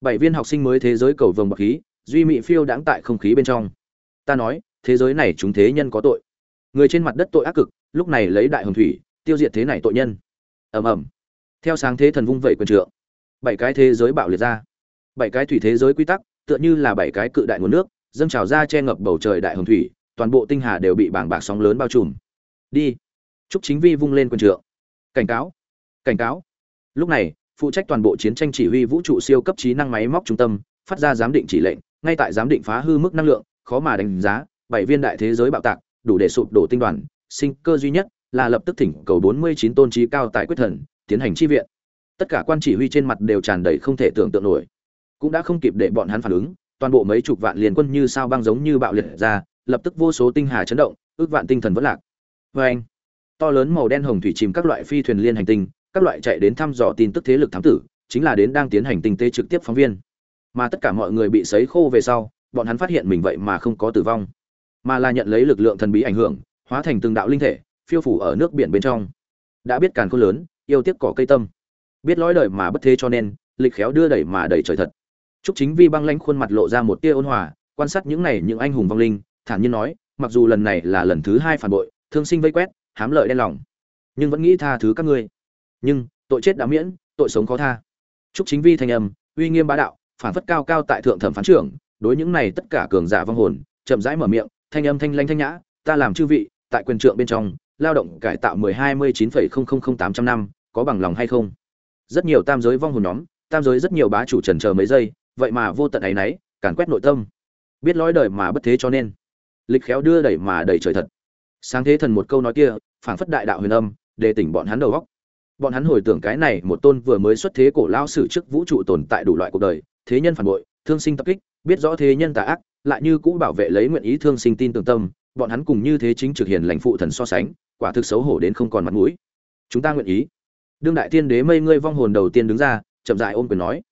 Bảy viên học sinh mới thế giới cầu vồng bọt khí, duy mị phiêu đãng tại không khí bên trong. Ta nói, thế giới này chúng thế nhân có tội. Người trên mặt đất tội ác cực, lúc này lấy đại hồng thủy, tiêu diệt thế này tội nhân. Ầm ầm. Theo sáng thế thần vung vẩy quyền trượng. Bảy cái thế giới bạo liệt ra. Bảy cái thủy thế giới quy tắc tựa như là bảy cái cự đại nguồn nước, dâng trào ra che ngập bầu trời đại hồng thủy, toàn bộ tinh hà đều bị bảng bạc sóng lớn bao trùm. Đi. Trúc chính vi vung lên quân trượng. Cảnh cáo. Cảnh cáo. Lúc này, phụ trách toàn bộ chiến tranh chỉ huy vũ trụ siêu cấp trí năng máy móc trung tâm, phát ra giám định chỉ lệnh, ngay tại giám định phá hư mức năng lượng, khó mà đánh giá, bảy viên đại thế giới bạo tạc, đủ để sụp đổ tinh đoàn, sinh cơ duy nhất là lập tức thỉnh cầu 49 tôn trí cao tại quyết thần, tiến hành chi viện. Tất cả quan chỉ huy trên mặt đều tràn đầy không thể tưởng tượng nổi cũng đã không kịp để bọn hắn phản ứng, toàn bộ mấy chục vạn liền quân như sao băng giống như bạo liệt ra, lập tức vô số tinh hà chấn động, ước vạn tinh thần vẫn lạc. Vê anh, to lớn màu đen hồng thủy chìm các loại phi thuyền liên hành tinh, các loại chạy đến thăm dò tin tức thế lực thám tử, chính là đến đang tiến hành tinh tế trực tiếp phóng viên. Mà tất cả mọi người bị sấy khô về sau, bọn hắn phát hiện mình vậy mà không có tử vong, mà là nhận lấy lực lượng thần bí ảnh hưởng, hóa thành từng đạo linh thể, phiêu phủ ở nước biển bên trong. Đã biết càn khôn lớn, yêu tiếc cỏ cây tâm. Biết lõi đời mà bất thế cho nên, lịch khéo đưa đẩy mà đẩy trời thật. Trúc Chính Vi băng lãnh khuôn mặt lộ ra một tia ôn hòa, quan sát những này những anh hùng vong linh, thản nhiên nói, mặc dù lần này là lần thứ hai phản bội, thương sinh vây quét, hám lợi đen lòng, nhưng vẫn nghĩ tha thứ các ngươi. Nhưng, tội chết đã miễn, tội sống khó tha. Trúc Chính Vi thanh âm, uy nghiêm bá đạo, phản phất cao cao tại thượng thẩm phán trưởng, đối những này tất cả cường giả vong hồn, chậm rãi mở miệng, thanh âm thanh lãnh thanh nhã, ta làm chư vị, tại quyền trượng bên trong, lao động cải tạo 1029,000800 năm, có bằng lòng hay không? Rất nhiều tam giới vong hồn nhóm, tam giới rất nhiều bá chủ trần chờ mấy giây, vậy mà vô tận ấy nấy, càn quét nội tâm. Biết lối đời mà bất thế cho nên, lịch khéo đưa đẩy mà đẩy trời thật. Sáng thế thần một câu nói kia, phảng phất đại đạo huyền âm, để tỉnh bọn hắn đầu óc. Bọn hắn hồi tưởng cái này một tôn vừa mới xuất thế cổ lao sử trước vũ trụ tồn tại đủ loại cuộc đời, thế nhân phản bội, thương sinh tập kích, biết rõ thế nhân tà ác, lại như cũ bảo vệ lấy nguyện ý thương sinh tin tưởng tâm, bọn hắn cùng như thế chính trực hiền lành phụ thần so sánh, quả thực xấu hổ đến không còn mặt mũi. Chúng ta nguyện ý. Đương đại tiên đế mây ngươi vong hồn đầu tiên đứng ra, chậm rãi ôm quyền nói: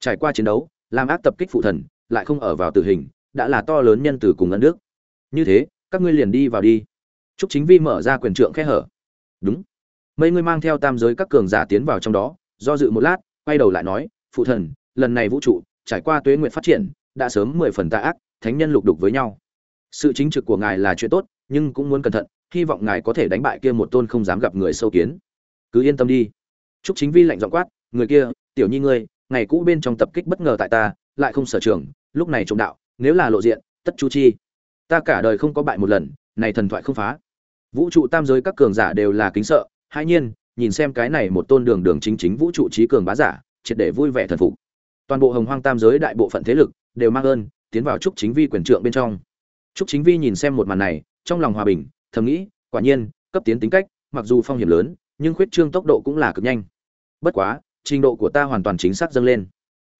Trải qua chiến đấu, làm ác tập kích phụ thần, lại không ở vào tử hình, đã là to lớn nhân từ cùng ân đức. Như thế, các ngươi liền đi vào đi. Trúc Chính Vi mở ra quyền trượng khe hở. Đúng. Mấy người mang theo tam giới các cường giả tiến vào trong đó, do dự một lát, quay đầu lại nói, phụ thần, lần này vũ trụ trải qua tuế nguyện phát triển, đã sớm mười phần tà ác, thánh nhân lục đục với nhau. Sự chính trực của ngài là chuyện tốt, nhưng cũng muốn cẩn thận, hy vọng ngài có thể đánh bại kia một tôn không dám gặp người sâu kiến. Cứ yên tâm đi. Trúc Chính Vi lạnh giọng quát, người kia, tiểu nhi ngươi, ngày cũ bên trong tập kích bất ngờ tại ta, lại không sở trường, lúc này trộm đạo, nếu là lộ diện, tất chu chi. Ta cả đời không có bại một lần, này thần thoại không phá. Vũ trụ tam giới các cường giả đều là kính sợ, hai nhiên, nhìn xem cái này một tôn đường đường chính chính vũ trụ trí cường bá giả, triệt để vui vẻ thần phục. Toàn bộ Hồng Hoang tam giới đại bộ phận thế lực đều mang ơn, tiến vào trúc chính vi quyền trượng bên trong. Trúc chính vi nhìn xem một màn này, trong lòng hòa bình, thầm nghĩ, quả nhiên, cấp tiến tính cách, mặc dù phong hiểm lớn, nhưng khuyết trương tốc độ cũng là cực nhanh. Bất quá, trình độ của ta hoàn toàn chính xác dâng lên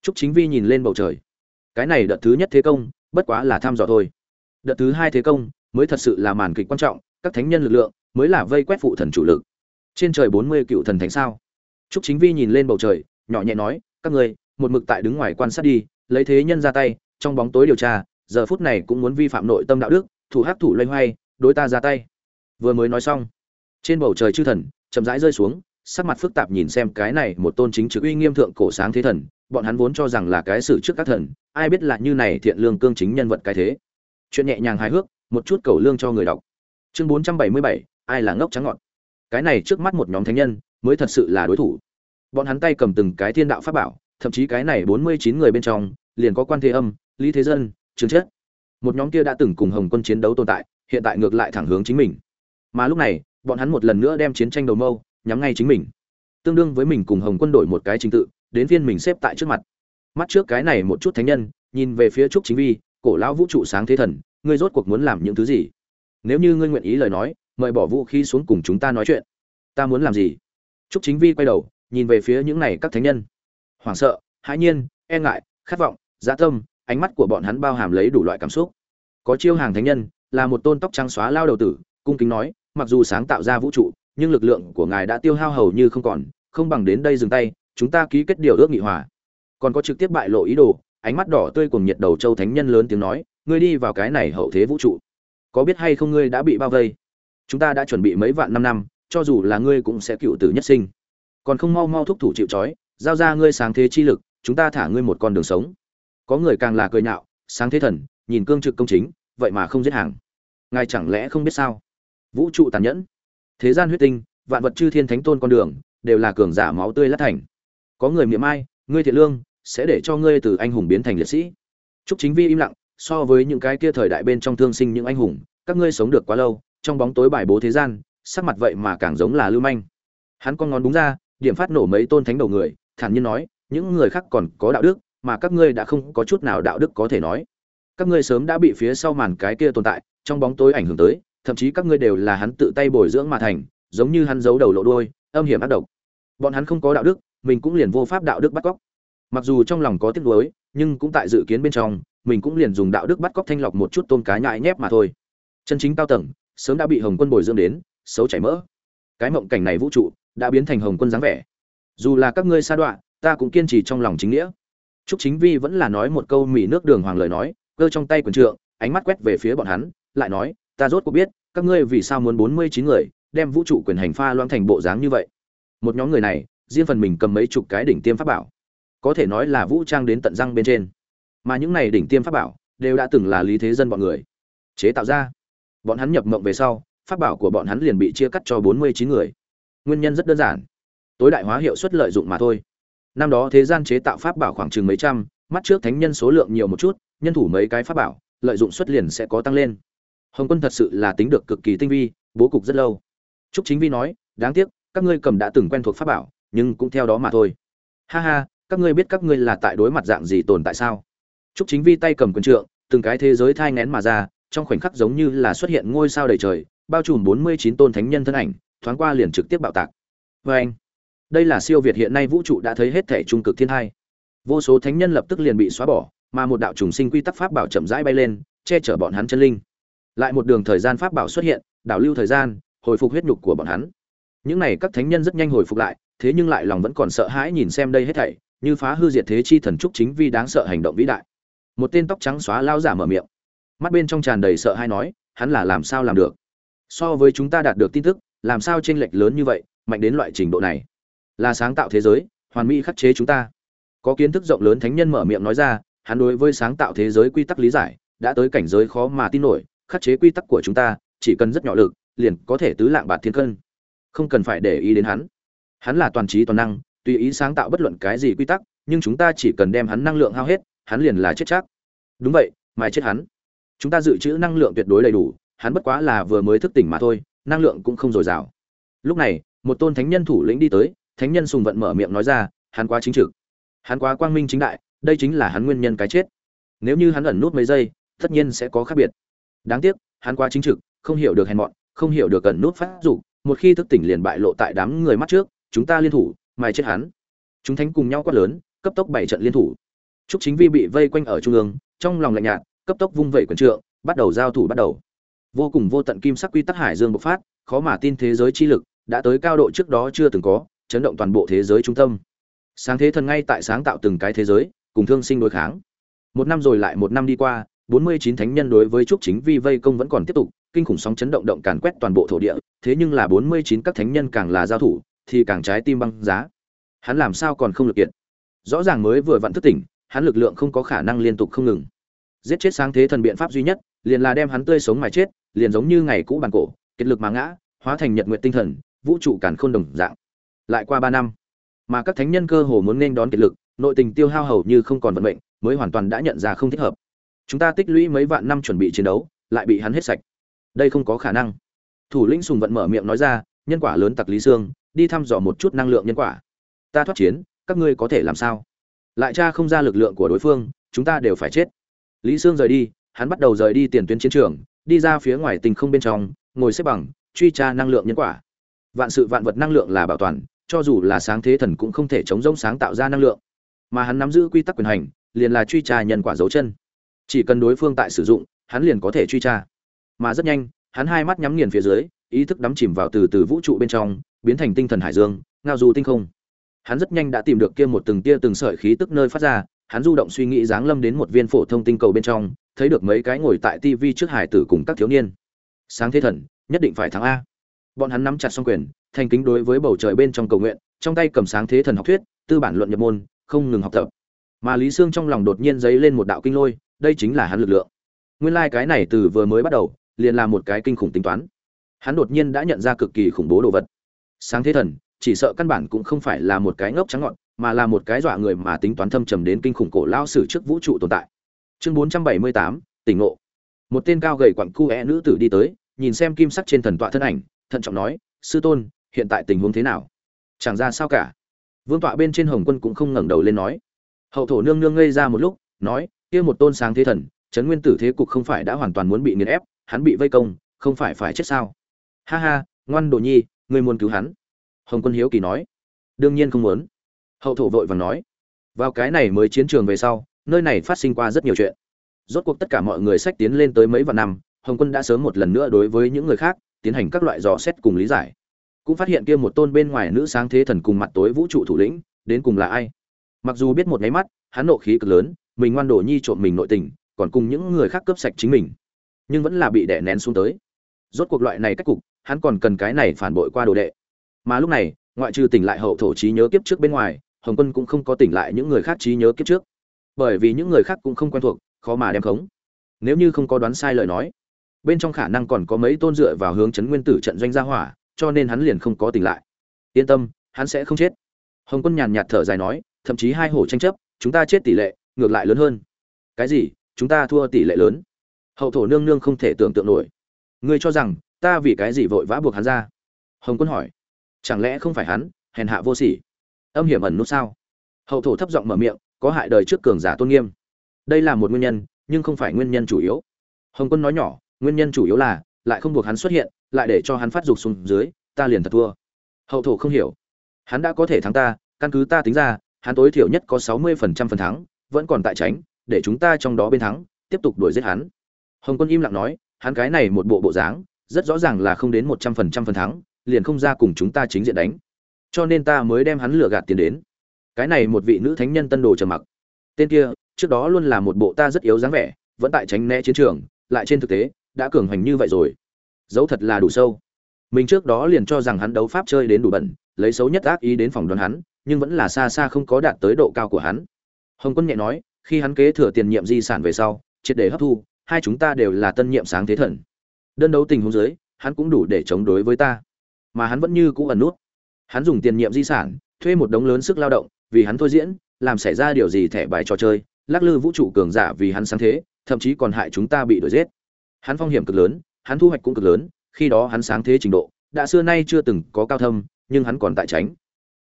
Trúc Chính Vi nhìn lên bầu trời. Cái này đợt thứ nhất thế công, bất quá là tham dò thôi. Đợt thứ hai thế công, mới thật sự là màn kịch quan trọng, các thánh nhân lực lượng mới là vây quét phụ thần chủ lực. Trên trời bốn mươi cựu thần thánh sao? Trúc Chính Vi nhìn lên bầu trời, nhỏ nhẹ nói, các ngươi, một mực tại đứng ngoài quan sát đi, lấy thế nhân ra tay, trong bóng tối điều tra, giờ phút này cũng muốn vi phạm nội tâm đạo đức, thủ hắc thủ loay hoay, đối ta ra tay. Vừa mới nói xong, trên bầu trời chư thần chậm rãi rơi xuống, sắc mặt phức tạp nhìn xem cái này một tôn chính trực uy nghiêm thượng cổ sáng thế thần, bọn hắn vốn cho rằng là cái sự trước các thần, ai biết là như này thiện lương cương chính nhân vật cái thế. Chuyện nhẹ nhàng hài hước, một chút cầu lương cho người đọc. Chương 477, ai là ngốc trắng ngọn. Cái này trước mắt một nhóm thánh nhân, mới thật sự là đối thủ. Bọn hắn tay cầm từng cái thiên đạo pháp bảo, thậm chí cái này 49 người bên trong, liền có quan thế âm, lý thế dân, trường chết. Một nhóm kia đã từng cùng Hồng Quân chiến đấu tồn tại, hiện tại ngược lại thẳng hướng chính mình. Mà lúc này, bọn hắn một lần nữa đem chiến tranh đầu mâu nhắm ngay chính mình. Tương đương với mình cùng hồng quân đổi một cái trình tự, đến phiên mình xếp tại trước mặt. Mắt trước cái này một chút thánh nhân, nhìn về phía trúc chính vi, cổ lão vũ trụ sáng thế thần, ngươi rốt cuộc muốn làm những thứ gì? Nếu như ngươi nguyện ý lời nói, mời bỏ vũ khí xuống cùng chúng ta nói chuyện. Ta muốn làm gì? Trúc chính vi quay đầu, nhìn về phía những này các thánh nhân. Hoảng sợ, hãi nhiên e ngại, khát vọng dã tâm, ánh mắt của bọn hắn bao hàm lấy đủ loại cảm xúc. Có chiêu hàng thánh nhân, là một tôn tóc trắng xóa lao đầu tử, cung kính nói, mặc dù sáng tạo ra vũ trụ nhưng lực lượng của ngài đã tiêu hao hầu như không còn, không bằng đến đây dừng tay, chúng ta ký kết điều ước nghị hòa. Còn có trực tiếp bại lộ ý đồ, ánh mắt đỏ tươi cùng nhiệt đầu châu thánh nhân lớn tiếng nói, ngươi đi vào cái này hậu thế vũ trụ. Có biết hay không ngươi đã bị bao vây? Chúng ta đã chuẩn bị mấy vạn năm năm, cho dù là ngươi cũng sẽ cựu tử nhất sinh. Còn không mau mau thúc thủ chịu trói, giao ra ngươi sáng thế chi lực, chúng ta thả ngươi một con đường sống. Có người càng là cười nhạo, sáng thế thần, nhìn cương trực công chính, vậy mà không giết hàng. Ngài chẳng lẽ không biết sao? Vũ trụ tàn nhẫn thế gian huyết tinh, vạn vật chư thiên thánh tôn con đường, đều là cường giả máu tươi lát thành. Có người miệng ai, ngươi thiện lương, sẽ để cho ngươi từ anh hùng biến thành liệt sĩ. Chúc chính vi im lặng, so với những cái kia thời đại bên trong thương sinh những anh hùng, các ngươi sống được quá lâu, trong bóng tối bài bố thế gian, sắc mặt vậy mà càng giống là lưu manh. Hắn con ngón đúng ra, điểm phát nổ mấy tôn thánh đầu người, thản nhiên nói, những người khác còn có đạo đức, mà các ngươi đã không có chút nào đạo đức có thể nói. Các ngươi sớm đã bị phía sau màn cái kia tồn tại, trong bóng tối ảnh hưởng tới thậm chí các ngươi đều là hắn tự tay bồi dưỡng mà thành, giống như hắn giấu đầu lộ đuôi, âm hiểm ác độc. Bọn hắn không có đạo đức, mình cũng liền vô pháp đạo đức bắt cóc. Mặc dù trong lòng có tiếc nuối, nhưng cũng tại dự kiến bên trong, mình cũng liền dùng đạo đức bắt cóc thanh lọc một chút tôm cá nhại nhép mà thôi. Chân chính cao tầng, sớm đã bị Hồng Quân bồi dưỡng đến, xấu chảy mỡ. Cái mộng cảnh này vũ trụ đã biến thành Hồng Quân dáng vẻ. Dù là các ngươi sa đoạn, ta cũng kiên trì trong lòng chính nghĩa trúc chính vi vẫn là nói một câu mỉ nước đường hoàng lời nói cơ trong tay quần trượng ánh mắt quét về phía bọn hắn lại nói ta rốt cuộc biết, các ngươi vì sao muốn bốn mươi chín người đem vũ trụ quyền hành pha loãng thành bộ dáng như vậy. Một nhóm người này, riêng phần mình cầm mấy chục cái đỉnh tiêm pháp bảo. Có thể nói là vũ trang đến tận răng bên trên. Mà những này đỉnh tiêm pháp bảo đều đã từng là lý thế dân bọn người. Chế tạo ra. Bọn hắn nhập mộng về sau, pháp bảo của bọn hắn liền bị chia cắt cho bốn mươi chín người. Nguyên nhân rất đơn giản. Tối đại hóa hiệu suất lợi dụng mà thôi. Năm đó thế gian chế tạo pháp bảo khoảng chừng mấy trăm, mắt trước thánh nhân số lượng nhiều một chút, nhân thủ mấy cái pháp bảo, lợi dụng xuất liền sẽ có tăng lên hồng quân thật sự là tính được cực kỳ tinh vi, bố cục rất lâu. Trúc chính vi nói, đáng tiếc, các ngươi cầm đã từng quen thuộc pháp bảo, nhưng cũng theo đó mà thôi. Ha ha, các ngươi biết các ngươi là tại đối mặt dạng gì tồn tại sao? Trúc chính vi tay cầm quần trượng, từng cái thế giới thai ngén mà ra, trong khoảnh khắc giống như là xuất hiện ngôi sao đầy trời, bao trùm bốn mươi chín tôn thánh nhân thân ảnh, thoáng qua liền trực tiếp bạo tạc. Vê anh, đây là siêu việt hiện nay vũ trụ đã thấy hết thể trung cực thiên hai vô số thánh nhân lập tức liền bị xóa bỏ, mà một đạo trùng sinh quy tắc pháp bảo chậm rãi bay lên, che chở bọn hắn chân linh lại một đường thời gian pháp bảo xuất hiện, đảo lưu thời gian, hồi phục huyết nhục của bọn hắn. Những này các thánh nhân rất nhanh hồi phục lại, thế nhưng lại lòng vẫn còn sợ hãi nhìn xem đây hết thảy, như phá hư diệt thế chi thần trúc chính vi đáng sợ hành động vĩ đại. Một tên tóc trắng xóa lao giả mở miệng. Mắt bên trong tràn đầy sợ hãi nói, hắn là làm sao làm được? So với chúng ta đạt được tin tức, làm sao chênh lệch lớn như vậy, mạnh đến loại trình độ này? Là sáng tạo thế giới, hoàn mỹ khắc chế chúng ta. Có kiến thức rộng lớn thánh nhân mở miệng nói ra, hắn đối với sáng tạo thế giới quy tắc lý giải, đã tới cảnh giới khó mà tin nổi khắc chế quy tắc của chúng ta, chỉ cần rất nhỏ lực, liền có thể tứ lạng bạt thiên cân. Không cần phải để ý đến hắn. Hắn là toàn trí toàn năng, tùy ý sáng tạo bất luận cái gì quy tắc, nhưng chúng ta chỉ cần đem hắn năng lượng hao hết, hắn liền là chết chắc. Đúng vậy mai chết hắn. Chúng ta dự trữ năng lượng tuyệt đối đầy đủ, hắn bất quá là vừa mới thức tỉnh mà thôi, năng lượng cũng không dồi dào. Lúc này, một tôn thánh nhân thủ lĩnh đi tới, thánh nhân sùng vận mở miệng nói ra, hắn quá chính trực. Hắn quá quang minh chính đại, đây chính là hắn nguyên nhân cái chết. Nếu như hắn ẩn nút mấy giây, tất nhiên sẽ có khác biệt đáng tiếc, hắn quá chính trực, không hiểu được hèn mọn, không hiểu được cần nút phát dục, một khi thức tỉnh liền bại lộ tại đám người mắt trước, chúng ta liên thủ, mài chết hắn. Chúng thánh cùng nhau quát lớn, cấp tốc bảy trận liên thủ. Trúc chính vi bị vây quanh ở trung ương, trong lòng lạnh nhạt, cấp tốc vung vẩy quần trượng, bắt đầu giao thủ bắt đầu. Vô cùng vô tận kim sắc quy tắc hải dương bộc phát, khó mà tin thế giới chi lực, đã tới cao độ trước đó chưa từng có, chấn động toàn bộ thế giới trung tâm. Sáng thế thần ngay tại sáng tạo từng cái thế giới, cùng thương sinh đối kháng. Một năm rồi lại một năm đi qua bốn mươi chín thánh nhân đối với trúc chính vi vây công vẫn còn tiếp tục, kinh khủng sóng chấn động động càn quét toàn bộ thổ địa, thế nhưng là bốn mươi chín các thánh nhân càng là giao thủ, thì càng trái tim băng giá. Hắn làm sao còn không lực kiện rõ ràng mới vừa vặn thức tỉnh, hắn lực lượng không có khả năng liên tục không ngừng. Giết chết sáng thế thần biện pháp duy nhất, liền là đem hắn tươi sống mà chết, liền giống như ngày cũ bản cổ kết lực mà ngã, hóa thành nhật nguyện tinh thần, vũ trụ càn khôn đồng dạng. Lại qua ba năm, mà các thánh nhân cơ hồ muốn nên đón kết lực, nội tình tiêu hao hầu như không còn vận mệnh, mới hoàn toàn đã nhận ra không thích hợp chúng ta tích lũy mấy vạn năm chuẩn bị chiến đấu, lại bị hắn hết sạch. Đây không có khả năng. Thủ lĩnh sùng vận mở miệng nói ra, nhân quả lớn tặc lý sương, đi thăm dò một chút năng lượng nhân quả. Ta thoát chiến, các ngươi có thể làm sao? Lại cha không ra lực lượng của đối phương, chúng ta đều phải chết. Lý sương rời đi, hắn bắt đầu rời đi tiền tuyến chiến trường, đi ra phía ngoài tình không bên trong, ngồi xếp bằng, truy tra năng lượng nhân quả. Vạn sự vạn vật năng lượng là bảo toàn, cho dù là sáng thế thần cũng không thể chống rông sáng tạo ra năng lượng. Mà hắn nắm giữ quy tắc quyền hành, liền là truy tra nhân quả dấu chân chỉ cần đối phương tại sử dụng, hắn liền có thể truy tra. Mà rất nhanh, hắn hai mắt nhắm nghiền phía dưới, ý thức đắm chìm vào từ từ vũ trụ bên trong, biến thành tinh thần hải dương, ngao du tinh không. Hắn rất nhanh đã tìm được kia một từng tia từng sợi khí tức nơi phát ra, hắn du động suy nghĩ giáng lâm đến một viên phổ thông tinh cầu bên trong, thấy được mấy cái ngồi tại tivi trước hải tử cùng các thiếu niên. Sáng thế thần, nhất định phải thắng a. Bọn hắn nắm chặt xong quyền, thành kính đối với bầu trời bên trong cầu nguyện, trong tay cầm sáng thế thần học thuyết, tư bản luận nhập môn, không ngừng học tập. Mà lý sương trong lòng đột nhiên dấy lên một đạo kinh lôi đây chính là hắn lực lượng. Nguyên lai cái này từ vừa mới bắt đầu, liền là một cái kinh khủng tính toán. Hắn đột nhiên đã nhận ra cực kỳ khủng bố đồ vật. Sáng thế thần, chỉ sợ căn bản cũng không phải là một cái ngốc trắng ngọn, mà là một cái dọa người mà tính toán thâm trầm đến kinh khủng cổ lao sử trước vũ trụ tồn tại. Chương bốn trăm bảy mươi tám, tỉnh ngộ. Một tên cao gầy quặng cu é nữ tử đi tới, nhìn xem kim sắc trên thần tọa thân ảnh, thận trọng nói, sư tôn, hiện tại tình huống thế nào? Chẳng ra sao cả. Vương tọa bên trên hồng quân cũng không ngẩng đầu lên nói. Hậu thổ nương nương ngây ra một lúc, nói kia một tôn sáng thế thần chấn nguyên tử thế cục không phải đã hoàn toàn muốn bị nghiền ép, hắn bị vây công, không phải phải chết sao? Ha ha, ngoan đồ nhi, ngươi muốn cứu hắn? Hồng quân hiếu kỳ nói. Đương nhiên không muốn. Hậu thổ vội vàng nói. Vào cái này mới chiến trường về sau, nơi này phát sinh qua rất nhiều chuyện. Rốt cuộc tất cả mọi người sách tiến lên tới mấy vạn năm, hồng quân đã sớm một lần nữa đối với những người khác tiến hành các loại dò xét cùng lý giải. Cũng phát hiện kia một tôn bên ngoài nữ sáng thế thần cùng mặt tối vũ trụ thủ lĩnh, đến cùng là ai? Mặc dù biết một máy mắt, hắn nộ khí cực lớn mình ngoan đổ nhi trộm mình nội tình, còn cùng những người khác cướp sạch chính mình. Nhưng vẫn là bị đè nén xuống tới. Rốt cuộc loại này cách cục, hắn còn cần cái này phản bội qua đồ đệ. Mà lúc này, ngoại trừ tỉnh lại hậu thổ trí nhớ kiếp trước bên ngoài, hồng quân cũng không có tỉnh lại những người khác trí nhớ kiếp trước. Bởi vì những người khác cũng không quen thuộc, khó mà đem khống. Nếu như không có đoán sai lời nói, bên trong khả năng còn có mấy tôn dựa vào hướng chấn nguyên tử trận doanh gia hỏa, cho nên hắn liền không có tỉnh lại. Yên tâm, hắn sẽ không chết. Hồng quân nhàn nhạt thở dài nói, thậm chí hai hổ tranh chấp, chúng ta chết tỷ lệ ngược lại lớn hơn. Cái gì? Chúng ta thua tỷ lệ lớn. Hậu thổ nương nương không thể tưởng tượng nổi. Ngươi cho rằng, ta vì cái gì vội vã buộc hắn ra? Hồng quân hỏi. Chẳng lẽ không phải hắn, hèn hạ vô sỉ? Âm hiểm ẩn nút sao? Hậu thổ thấp giọng mở miệng, có hại đời trước cường giả tôn nghiêm. Đây là một nguyên nhân, nhưng không phải nguyên nhân chủ yếu. Hồng quân nói nhỏ, nguyên nhân chủ yếu là, lại không buộc hắn xuất hiện, lại để cho hắn phát dục xuống dưới, ta liền thật thua. Hậu thổ không hiểu. Hắn đã có thể thắng ta, căn cứ ta tính ra, hắn tối thiểu nhất có sáu mươi phần trăm phần thắng vẫn còn tại tránh, để chúng ta trong đó bên thắng, tiếp tục đuổi giết hắn. Hồng quân im lặng nói, hắn cái này một bộ bộ dáng, rất rõ ràng là không đến một trăm phần trăm phần thắng, liền không ra cùng chúng ta chính diện đánh. Cho nên ta mới đem hắn lừa gạt tiền đến. Cái này một vị nữ thánh nhân tân đồ trầm mặc. Tên kia, trước đó luôn là một bộ ta rất yếu dáng vẻ, vẫn tại tránh né chiến trường, lại trên thực tế, đã cường hành như vậy rồi. Dấu thật là đủ sâu. Mình trước đó liền cho rằng hắn đấu pháp chơi đến đủ bẩn, lấy xấu nhất ác ý đến phòng đoán hắn, nhưng vẫn là xa xa không có đạt tới độ cao của hắn hồng quân nhẹ nói, khi hắn kế thừa tiền nhiệm di sản về sau, triệt để hấp thu, hai chúng ta đều là tân nhiệm sáng thế thần. Đơn đấu tình huống dưới, hắn cũng đủ để chống đối với ta. Mà hắn vẫn như cũ ẩn nút. Hắn dùng tiền nhiệm di sản, thuê một đống lớn sức lao động, vì hắn thôi diễn, làm xảy ra điều gì thẻ bài trò chơi, lắc lư vũ trụ cường giả vì hắn sáng thế, thậm chí còn hại chúng ta bị đuổi giết. Hắn phong hiểm cực lớn, hắn thu hoạch cũng cực lớn, khi đó hắn sáng thế trình độ, đã xưa nay chưa từng có cao thâm, nhưng hắn còn tại tránh.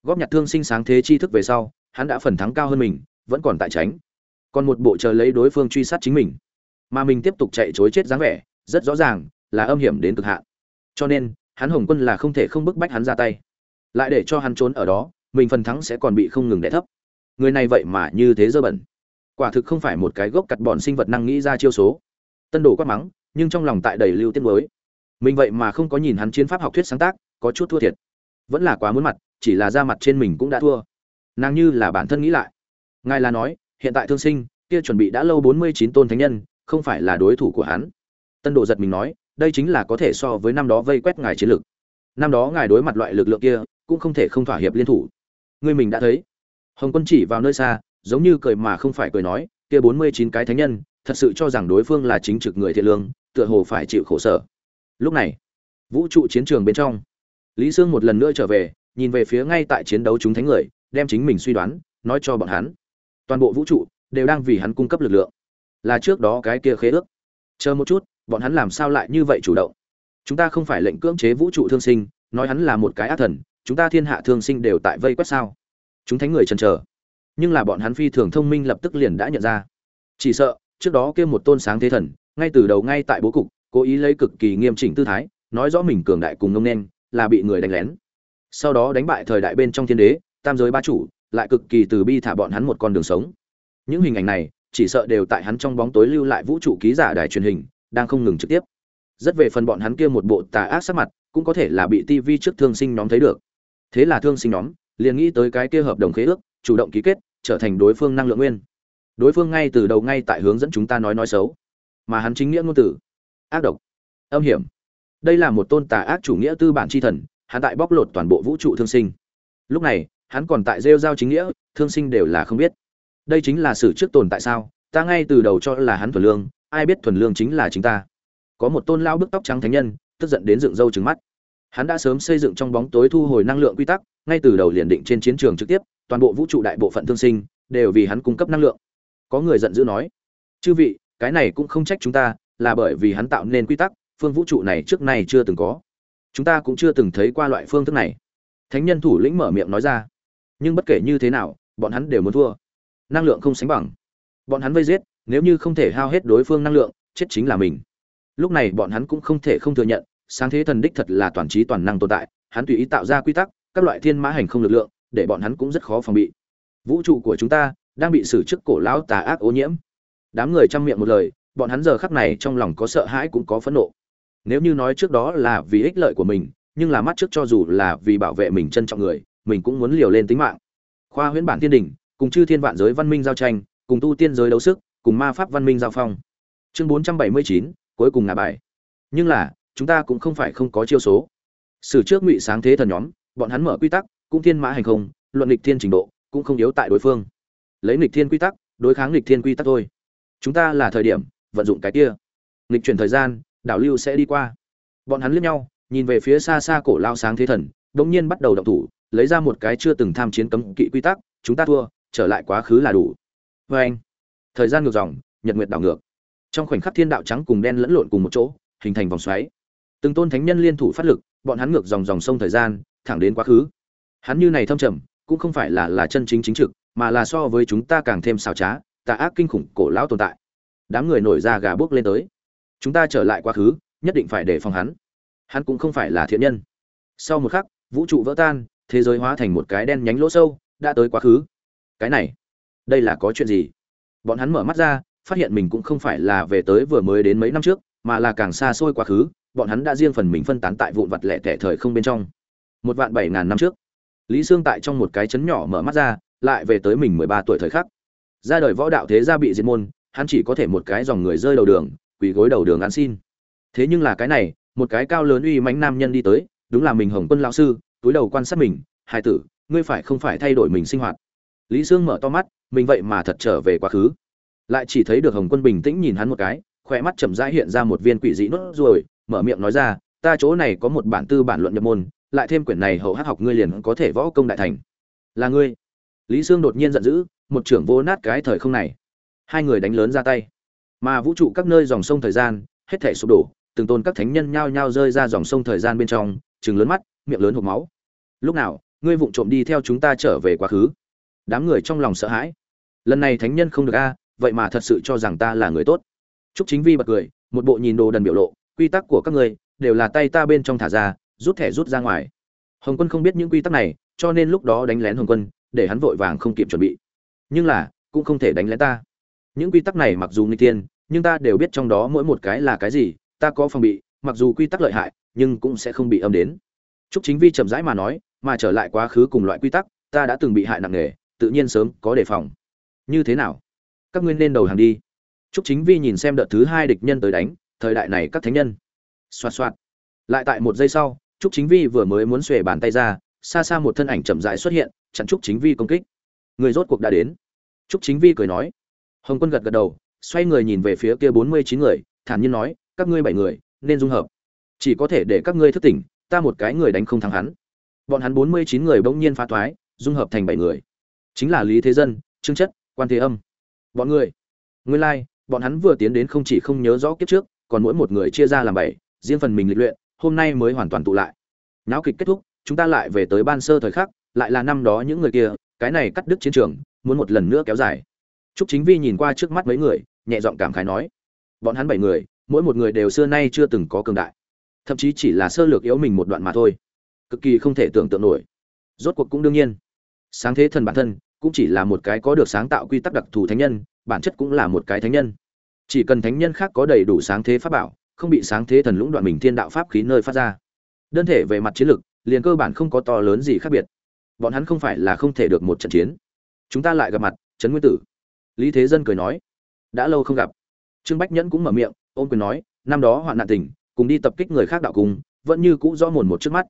Góp nhặt thương sinh sáng thế tri thức về sau, hắn đã phần thắng cao hơn mình vẫn còn tại tránh. Còn một bộ chờ lấy đối phương truy sát chính mình. Mà mình tiếp tục chạy chối chết dáng vẻ, rất rõ ràng là âm hiểm đến cực hạn. Cho nên, hắn hồng quân là không thể không bức bách hắn ra tay. Lại để cho hắn trốn ở đó, mình phần thắng sẽ còn bị không ngừng đẻ thấp. Người này vậy mà như thế dơ bẩn. Quả thực không phải một cái gốc cặt bọn sinh vật năng nghĩ ra chiêu số. Tân đồ quát mắng, nhưng trong lòng tại đầy lưu tiết mới mình vậy mà không có nhìn hắn chiến pháp học thuyết sáng tác, có chút thua thiệt. Vẫn là quá muốn mặt, chỉ là ra mặt trên mình cũng đã thua. Nàng như là bản thân nghĩ lại ngài là nói, hiện tại thương sinh, kia chuẩn bị đã lâu bốn mươi chín tôn thánh nhân, không phải là đối thủ của hắn. Tân độ giật mình nói, đây chính là có thể so với năm đó vây quét ngài chiến lực năm đó ngài đối mặt loại lực lượng kia, cũng không thể không thỏa hiệp liên thủ. Ngươi mình đã thấy. Hồng quân chỉ vào nơi xa, giống như cười mà không phải cười nói, kia bốn mươi chín cái thánh nhân, thật sự cho rằng đối phương là chính trực người thiện lương, tựa hồ phải chịu khổ sở. Lúc này, vũ trụ chiến trường bên trong, lý sương một lần nữa trở về, nhìn về phía ngay tại chiến đấu chúng thánh người, đem chính mình suy đoán, nói cho bọn hắn toàn bộ vũ trụ đều đang vì hắn cung cấp lực lượng. Là trước đó cái kia khế ước. Chờ một chút, bọn hắn làm sao lại như vậy chủ động? Chúng ta không phải lệnh cưỡng chế vũ trụ thương sinh, nói hắn là một cái ác thần, chúng ta thiên hạ thương sinh đều tại vây quét sao? Chúng thánh người chần chờ. Nhưng là bọn hắn phi thường thông minh lập tức liền đã nhận ra. Chỉ sợ, trước đó kia một tôn sáng thế thần, ngay từ đầu ngay tại bố cục, cố ý lấy cực kỳ nghiêm chỉnh tư thái, nói rõ mình cường đại cùng ngông nên là bị người đánh lén. Sau đó đánh bại thời đại bên trong thiên đế, tam giới ba chủ lại cực kỳ từ bi thả bọn hắn một con đường sống. Những hình ảnh này, chỉ sợ đều tại hắn trong bóng tối lưu lại vũ trụ ký giả đài truyền hình, đang không ngừng trực tiếp. Rất về phần bọn hắn kia một bộ tà ác sắc mặt, cũng có thể là bị tivi trước thương sinh nhóm thấy được. Thế là thương sinh nhóm, liền nghĩ tới cái kia hợp đồng khế ước, chủ động ký kết, trở thành đối phương năng lượng nguyên. Đối phương ngay từ đầu ngay tại hướng dẫn chúng ta nói nói xấu. Mà hắn chính nghĩa ngôn tử ác độc. Âm hiểm. Đây là một tôn tà ác chủ nghĩa tư bản tri thần, hắn tại bóc lột toàn bộ vũ trụ thương sinh. Lúc này hắn còn tại rêu giao chính nghĩa, thương sinh đều là không biết. Đây chính là sự trước tồn tại sao, ta ngay từ đầu cho là hắn thuần lương, ai biết thuần lương chính là chính ta. Có một tôn lao bức tóc trắng thánh nhân, tức giận đến dựng râu trứng mắt. Hắn đã sớm xây dựng trong bóng tối thu hồi năng lượng quy tắc, ngay từ đầu liền định trên chiến trường trực tiếp, toàn bộ vũ trụ đại bộ phận thương sinh, đều vì hắn cung cấp năng lượng. Có người giận dữ nói, chư vị, cái này cũng không trách chúng ta, là bởi vì hắn tạo nên quy tắc, phương vũ trụ này trước nay chưa từng có. Chúng ta cũng chưa từng thấy qua loại phương thức này. Thánh nhân thủ lĩnh mở miệng nói ra nhưng bất kể như thế nào, bọn hắn đều muốn thua. Năng lượng không sánh bằng. Bọn hắn vây giết, nếu như không thể hao hết đối phương năng lượng, chết chính là mình. Lúc này bọn hắn cũng không thể không thừa nhận, sáng thế thần đích thật là toàn trí toàn năng tồn tại, hắn tùy ý tạo ra quy tắc, các loại thiên mã hành không lực lượng, để bọn hắn cũng rất khó phòng bị. Vũ trụ của chúng ta đang bị xử trước cổ lão tà ác ô nhiễm. Đám người chăm miệng một lời, bọn hắn giờ khắc này trong lòng có sợ hãi cũng có phẫn nộ. Nếu như nói trước đó là vì ích lợi của mình, nhưng là mắt trước cho dù là vì bảo vệ mình trân trọng người mình cũng muốn liều lên tính mạng. Khoa huyễn bản thiên đình, cùng chư thiên vạn giới văn minh giao tranh, cùng tu tiên giới đấu sức, cùng ma pháp văn minh giao phong. Chương bốn trăm bảy mươi chín, cuối cùng ngã bài. Nhưng là, chúng ta cũng không phải không có chiêu số. Sử trước ngụy sáng thế thần nhóm, bọn hắn mở quy tắc, cũng thiên mã hành không, luận lịch thiên trình độ, cũng không yếu tại đối phương. Lấy lịch thiên quy tắc, đối kháng lịch thiên quy tắc thôi. Chúng ta là thời điểm, vận dụng cái kia. Lịch chuyển thời gian, đảo lưu sẽ đi qua. Bọn hắn liếc nhau, nhìn về phía xa xa cổ lao sáng thế thần, đống nhiên bắt đầu động thủ lấy ra một cái chưa từng tham chiến cấm kỵ quy tắc, chúng ta thua, trở lại quá khứ là đủ. Vê anh. Thời gian ngược dòng, nhật nguyệt đảo ngược. Trong khoảnh khắc thiên đạo trắng cùng đen lẫn lộn cùng một chỗ, hình thành vòng xoáy. Từng tôn thánh nhân liên thủ phát lực, bọn hắn ngược dòng dòng sông thời gian, thẳng đến quá khứ. Hắn như này thâm trầm, cũng không phải là là chân chính chính trực, mà là so với chúng ta càng thêm xảo trá, tà ác kinh khủng cổ lão tồn tại. Đám người nổi ra gà bước lên tới. Chúng ta trở lại quá khứ, nhất định phải đề phòng hắn. Hắn cũng không phải là thiện nhân. Sau một khắc, vũ trụ vỡ tan thế giới hóa thành một cái đen nhánh lỗ sâu, đã tới quá khứ. Cái này, đây là có chuyện gì? Bọn hắn mở mắt ra, phát hiện mình cũng không phải là về tới vừa mới đến mấy năm trước, mà là càng xa xôi quá khứ, bọn hắn đã riêng phần mình phân tán tại vụn vặt lẻ tẻ thời không bên trong. Một vạn bảy ngàn năm trước, lý sương tại trong một cái chấn nhỏ mở mắt ra, lại về tới mình mười ba tuổi thời khắc. Ra đời võ đạo thế gia bị diệt môn, hắn chỉ có thể một cái dòng người rơi đầu đường, quỳ gối đầu đường ăn xin. Thế nhưng là cái này, một cái cao lớn uy mãnh nam nhân đi tới, đúng là mình hồng quân lão sư túi đầu quan sát mình hai tử, ngươi phải không phải thay đổi mình sinh hoạt? Lý sương mở to mắt, mình vậy mà thật trở về quá khứ. Lại chỉ thấy được hồng quân bình tĩnh nhìn hắn một cái, khỏe mắt chậm rãi hiện ra một viên quỷ dị nốt ruồi, mở miệng nói ra, ta chỗ này có một bản tư bản luận nhập môn, lại thêm quyển này hậu hát học ngươi liền có thể võ công đại thành. Là ngươi? Lý sương đột nhiên giận dữ, một trưởng vô nát cái thời không này. Hai người đánh lớn ra tay. Mà vũ trụ các nơi dòng sông thời gian, hết thể sụp đổ, từng tôn các thánh nhân nhao nhao rơi ra dòng sông thời gian bên trong chừng lớn mắt miệng lớn hộp máu lúc nào ngươi vụng trộm đi theo chúng ta trở về quá khứ đám người trong lòng sợ hãi lần này thánh nhân không được a vậy mà thật sự cho rằng ta là người tốt Trúc Chính Vi bật cười, một bộ nhìn đồ đần biểu lộ, quy tắc của các ngươi đều là tay ta bên trong thả ra, rút thẻ rút ra ngoài. Hồng Quân không biết những quy tắc này, cho nên lúc đó đánh lén Hồng Quân, để hắn vội vàng không kịp chuẩn bị. Nhưng là, cũng không thể đánh lén ta. Những quy tắc này mặc dù nguy tiên, nhưng ta đều biết trong đó mỗi một cái là cái gì, ta có phòng bị, mặc dù quy tắc lợi hại, nhưng cũng sẽ không bị âm đến. Trúc Chính Vi chậm rãi mà nói, mà trở lại quá khứ cùng loại quy tắc, ta đã từng bị hại nặng nề, tự nhiên sớm có đề phòng. Như thế nào? Các ngươi nên đầu hàng đi. Trúc Chính Vi nhìn xem đợt thứ hai địch nhân tới đánh, thời đại này các thánh nhân. Xoạt xoạt. Lại tại một giây sau, Trúc Chính Vi vừa mới muốn xuề bàn tay ra, xa xa một thân ảnh chậm rãi xuất hiện, chặn Trúc Chính Vi công kích. Người rốt cuộc đã đến. Trúc Chính Vi cười nói. Hồng Quân gật gật đầu, xoay người nhìn về phía kia bốn mươi chín người, thản nhiên nói, các ngươi bảy người, nên dung hợp. Chỉ có thể để các ngươi thức tỉnh, ta một cái người đánh không thắng hắn. Bọn hắn bốn mươi chín người bỗng nhiên phá thoái, dung hợp thành bảy người. Chính là Lý Thế Dân, Trương Chất, Quan Thế Âm. Bọn người. Nguyên lai, like, bọn hắn vừa tiến đến không chỉ không nhớ rõ kiếp trước còn mỗi một người chia ra làm bảy riêng phần mình lịch luyện hôm nay mới hoàn toàn tụ lại náo kịch kết thúc chúng ta lại về tới ban sơ thời khắc lại là năm đó những người kia cái này cắt đứt chiến trường muốn một lần nữa kéo dài Trúc Chính Vi nhìn qua trước mắt mấy người, nhẹ giọng cảm khái nói: "Bọn hắn bảy người, mỗi một người đều xưa nay chưa từng có cường đại, thậm chí chỉ là sơ lược yếu mình một đoạn mà thôi, cực kỳ không thể tưởng tượng nổi." Rốt cuộc cũng đương nhiên, sáng thế thần bản thân cũng chỉ là một cái có được sáng tạo quy tắc đặc thù thánh nhân, bản chất cũng là một cái thánh nhân. Chỉ cần thánh nhân khác có đầy đủ sáng thế pháp bảo không bị sáng thế thần lũng đoạn mình thiên đạo pháp khí nơi phát ra. Đơn thể về mặt chiến lược liền cơ bản không có to lớn gì khác biệt. Bọn hắn không phải là không thể được một trận chiến. Chúng ta lại gặp mặt trấn nguyên tử. Lý thế dân cười nói đã lâu không gặp. Trương bách nhẫn cũng mở miệng ôm quyền nói năm đó hoạn nạn tình cùng đi tập kích người khác đạo cùng vẫn như cũ rõ mồn một trước mắt.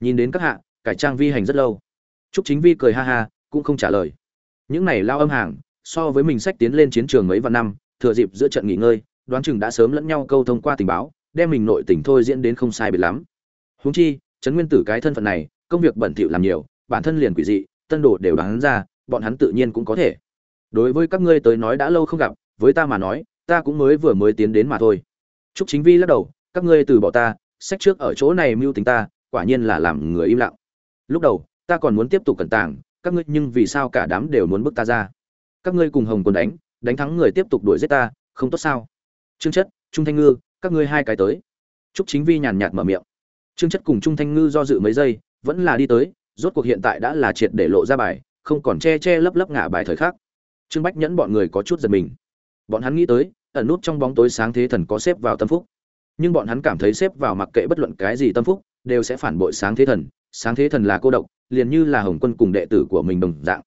Nhìn đến các hạ cải trang vi hành rất lâu. Trúc chính vi cười ha ha cũng không trả lời. Những này lao âm hàng so với mình sách tiến lên chiến trường mấy vạn năm thừa dịp giữa trận nghỉ ngơi đoán chừng đã sớm lẫn nhau câu thông qua tình báo đem mình nội tình thôi diễn đến không sai biệt lắm. Huống chi trấn nguyên tử cái thân phận này công việc bẩn thỉu làm nhiều bản thân liền quỷ dị tân đồ đều đoán ra bọn hắn tự nhiên cũng có thể. Đối với các ngươi tới nói đã lâu không gặp với ta mà nói ta cũng mới vừa mới tiến đến mà thôi. Trúc Chính Vi lắc đầu, các ngươi từ bỏ ta, sách trước ở chỗ này mưu tính ta, quả nhiên là làm người im lặng. Lúc đầu, ta còn muốn tiếp tục cẩn tàng, các ngươi nhưng vì sao cả đám đều muốn bước ta ra? Các ngươi cùng Hồng Quân đánh, đánh thắng người tiếp tục đuổi giết ta không tốt sao? Trương chất trung thanh ngư các ngươi hai cái tới. Trúc chính vi nhàn nhạt mở miệng. Trương chất cùng trung thanh ngư do dự mấy giây vẫn là đi tới rốt cuộc hiện tại đã là triệt để lộ ra bài không còn che che lấp lấp ngả bài thời khắc. Trương bách nhẫn bọn người có chút giật mình. Bọn hắn nghĩ tới ẩn nút trong bóng tối sáng thế thần có xếp vào tâm phúc nhưng bọn hắn cảm thấy xếp vào mặc kệ bất luận cái gì tâm phúc, đều sẽ phản bội sáng thế thần. Sáng thế thần là cô độc, liền như là hồng quân cùng đệ tử của mình đồng dạng.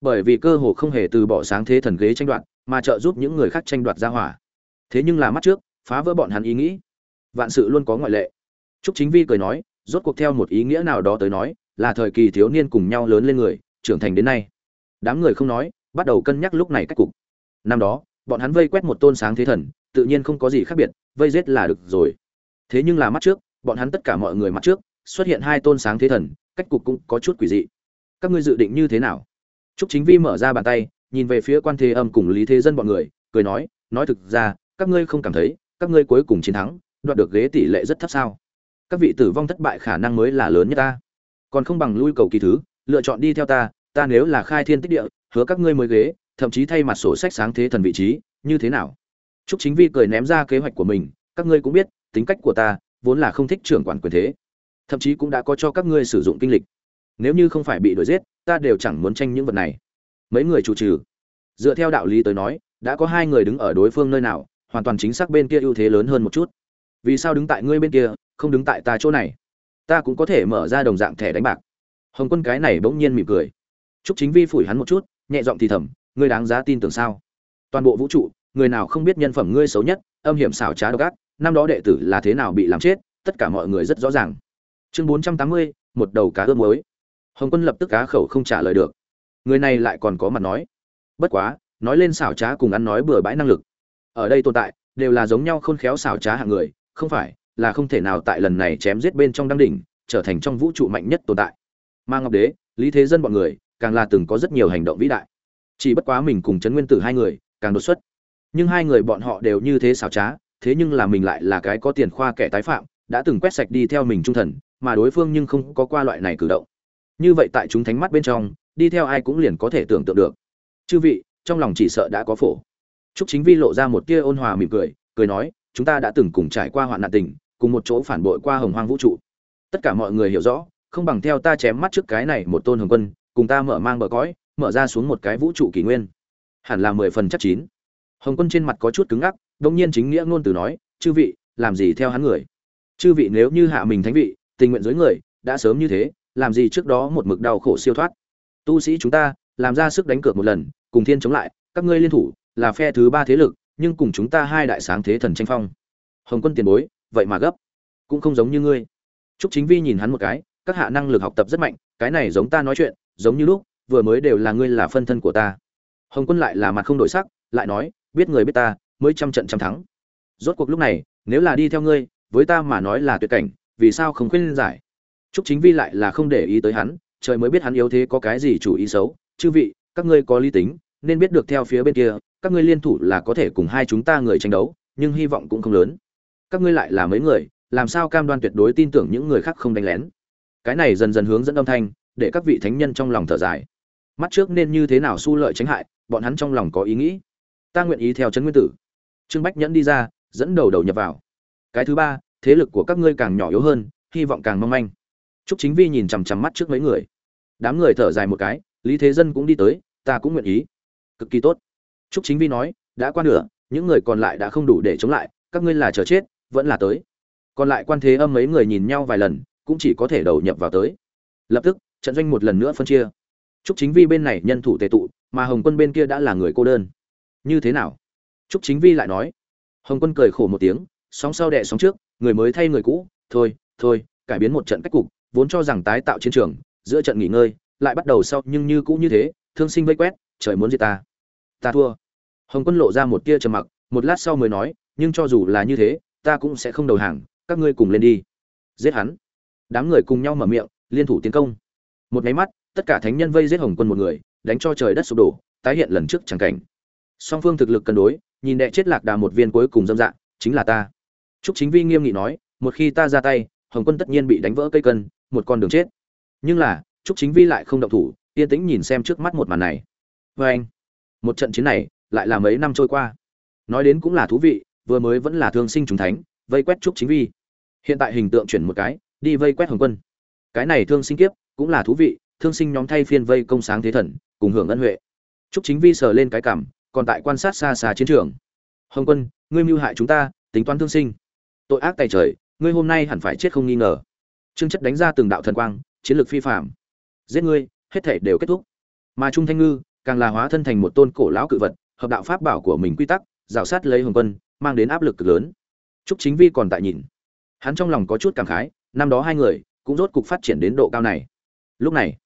Bởi vì cơ hồ không hề từ bỏ sáng thế thần ghế tranh đoạt, mà trợ giúp những người khác tranh đoạt ra hỏa. Thế nhưng là mắt trước, phá vỡ bọn hắn ý nghĩ. Vạn sự luôn có ngoại lệ. Trúc chính vi cười nói, rốt cuộc theo một ý nghĩa nào đó tới nói, là thời kỳ thiếu niên cùng nhau lớn lên người, trưởng thành đến nay. Đám người không nói, bắt đầu cân nhắc lúc này cách cục. Năm đó, bọn hắn vây quét một tôn sáng thế thần tự nhiên không có gì khác biệt, vây giết là được rồi. Thế nhưng là mắt trước, bọn hắn tất cả mọi người mắt trước, xuất hiện hai tôn sáng thế thần, cách cục cũng có chút quỷ dị. Các ngươi dự định như thế nào? Trúc chính vi mở ra bàn tay, nhìn về phía quan thế âm cùng lý thế dân bọn người, cười nói nói thực ra, các ngươi không cảm thấy, các ngươi cuối cùng chiến thắng, đoạt được ghế tỷ lệ rất thấp sao? Các vị tử vong thất bại khả năng mới là lớn nhất ta. Còn không bằng lui cầu kỳ thứ, lựa chọn đi theo ta ta nếu là khai thiên tích địa, hứa các ngươi mới ghế, thậm chí thay mặt sổ sách sáng thế thần vị trí, như thế nào? Trúc Chính Vi cười ném ra kế hoạch của mình, các ngươi cũng biết, tính cách của ta vốn là không thích trưởng quản quyền thế, thậm chí cũng đã có cho các ngươi sử dụng kinh lịch. Nếu như không phải bị đuổi giết, ta đều chẳng muốn tranh những vật này. Mấy người chủ trừ. Dựa theo đạo lý tới nói, đã có hai người đứng ở đối phương nơi nào, hoàn toàn chính xác bên kia ưu thế lớn hơn một chút. Vì sao đứng tại ngươi bên kia, không đứng tại ta chỗ này? Ta cũng có thể mở ra đồng dạng thẻ đánh bạc. Hồng Quân cái này bỗng nhiên mỉm cười. Trúc Chính Vi phủi hắn một chút, nhẹ giọng thì thầm, ngươi đáng giá tin tưởng sao? Toàn bộ vũ trụ, người nào không biết nhân phẩm ngươi xấu nhất, âm hiểm xảo trá độc ác, năm đó đệ tử là thế nào bị làm chết, tất cả mọi người rất rõ ràng. Chương bốn trăm tám mươi, một đầu cá ướp mới hồng quân lập tức cá khẩu không trả lời được. Người này lại còn có mặt nói. Bất quá, nói lên xảo trá cùng ăn nói bừa bãi năng lực. Ở đây tồn tại, đều là giống nhau khôn khéo xảo trá hạng người, không phải là không thể nào tại lần này chém giết bên trong đăng đỉnh, trở thành trong vũ trụ mạnh nhất tồn tại. Ma ngọc đế, lý thế dân bọn người, càng là từng có rất nhiều hành động vĩ đại. Chỉ bất quá mình cùng trấn nguyên tử hai người, càng đột xuất nhưng hai người bọn họ đều như thế xảo trá thế nhưng là mình lại là cái có tiền khoa kẻ tái phạm đã từng quét sạch đi theo mình trung thần mà đối phương nhưng không có qua loại này cử động như vậy tại chúng thánh mắt bên trong đi theo ai cũng liền có thể tưởng tượng được chư vị trong lòng chỉ sợ đã có phổ Trúc Chính Vi lộ ra một tia ôn hòa mỉm cười, cười nói, chúng ta đã từng cùng trải qua hoạn nạn tình, cùng một chỗ phản bội qua Hồng Hoang vũ trụ. Tất cả mọi người hiểu rõ, không bằng theo ta chém mắt trước cái này một tôn hồng quân, cùng ta mở mang bờ cõi, mở ra xuống một cái vũ trụ kỷ nguyên. Hẳn là mười phần chắc chín hồng quân trên mặt có chút cứng ngắc đông nhiên chính nghĩa ngôn từ nói, chư vị, làm gì theo hắn người? Chư vị nếu như hạ mình thánh vị, tình nguyện dưới người, đã sớm như thế, làm gì trước đó một mực đau khổ siêu thoát? Tu sĩ chúng ta, làm ra sức đánh cược một lần, cùng thiên chống lại, các ngươi liên thủ, là phe thứ ba thế lực, nhưng cùng chúng ta hai đại sáng thế thần tranh phong. Hồng quân tiền bối, vậy mà gấp, cũng không giống như ngươi. Trúc chính vi nhìn hắn một cái, các hạ năng lực học tập rất mạnh, cái này giống ta nói chuyện, giống như lúc, vừa mới đều là ngươi là phân thân của ta. Hồng quân lại là mặt không đổi sắc, lại nói biết người biết ta, mới trăm trận trăm thắng. Rốt cuộc lúc này, nếu là đi theo ngươi, với ta mà nói là tuyệt cảnh, vì sao không khuyên giải? Trúc chính vi lại là không để ý tới hắn, trời mới biết hắn yếu thế có cái gì chủ ý xấu. Chư vị, các ngươi có lý tính, nên biết được theo phía bên kia, các ngươi liên thủ là có thể cùng hai chúng ta người tranh đấu, nhưng hy vọng cũng không lớn. Các ngươi lại là mấy người, làm sao cam đoan tuyệt đối tin tưởng những người khác không đánh lén? Cái này dần dần hướng dẫn âm thanh, để các vị thánh nhân trong lòng thở dài. Mắt trước nên như thế nào su lợi tránh hại, bọn hắn trong lòng có ý nghĩ ta nguyện ý theo trấn nguyên tử. Trương bách nhẫn đi ra, dẫn đầu đầu nhập vào. Cái thứ ba, thế lực của các ngươi càng nhỏ yếu hơn, hy vọng càng mong manh. Trúc chính vi nhìn chằm chằm mắt trước mấy người. Đám người thở dài một cái, lý thế dân cũng đi tới, ta cũng nguyện ý. Cực kỳ tốt. Trúc chính vi nói, đã qua nửa, những người còn lại đã không đủ để chống lại, các ngươi là chờ chết, vẫn là tới. Còn lại quan thế âm mấy người nhìn nhau vài lần, cũng chỉ có thể đầu nhập vào tới. Lập tức, trận doanh một lần nữa phân chia. Trúc chính vi bên này nhân thủ tề tụ, mà hồng quân bên kia đã là người cô đơn như thế nào? Trúc chính vi lại nói. Hồng quân cười khổ một tiếng, sóng sau đẻ sóng trước, người mới thay người cũ, thôi thôi, cải biến một trận cách cục, vốn cho rằng tái tạo chiến trường, giữa trận nghỉ ngơi, lại bắt đầu sau, nhưng như cũ như thế, thương sinh vây quét, trời muốn gì ta. Ta thua. Hồng quân lộ ra một tia trầm mặc, một lát sau mới nói, nhưng cho dù là như thế, ta cũng sẽ không đầu hàng, các ngươi cùng lên đi. Giết hắn. Đám người cùng nhau mở miệng, liên thủ tiến công. Một máy mắt, tất cả thánh nhân vây giết hồng quân một người, đánh cho trời đất sụp đổ, tái hiện lần trước chẳng cảnh song phương thực lực cân đối, nhìn đệ chết lạc đà một viên cuối cùng dâm dạng chính là ta. Trúc chính vi nghiêm nghị nói, một khi ta ra tay, hồng quân tất nhiên bị đánh vỡ cây cân, một con đường chết. Nhưng là, trúc chính vi lại không động thủ, yên tĩnh nhìn xem trước mắt một màn này. Vê anh, một trận chiến này, lại là mấy năm trôi qua. Nói đến cũng là thú vị, vừa mới vẫn là thương sinh trùng thánh, vây quét trúc chính vi. Hiện tại hình tượng chuyển một cái, đi vây quét hồng quân. Cái này thương sinh kiếp, cũng là thú vị, thương sinh nhóm thay phiên vây công sáng thế thần, cùng hưởng ân huệ. Trúc chính vi sờ lên cái cảm còn tại quan sát xa xa chiến trường hồng quân ngươi mưu hại chúng ta tính toán thương sinh tội ác tày trời ngươi hôm nay hẳn phải chết không nghi ngờ trương chất đánh ra từng đạo thần quang chiến lược phi phạm giết ngươi hết thể đều kết thúc mà trung thanh ngư càng là hóa thân thành một tôn cổ lão cự vật hợp đạo pháp bảo của mình quy tắc rào sát lấy hồng quân mang đến áp lực cực lớn Trúc Chính Vi còn tại nhìn. Hắn trong lòng có chút cảm khái, năm đó hai người cũng rốt cục phát triển đến độ cao này. Lúc này,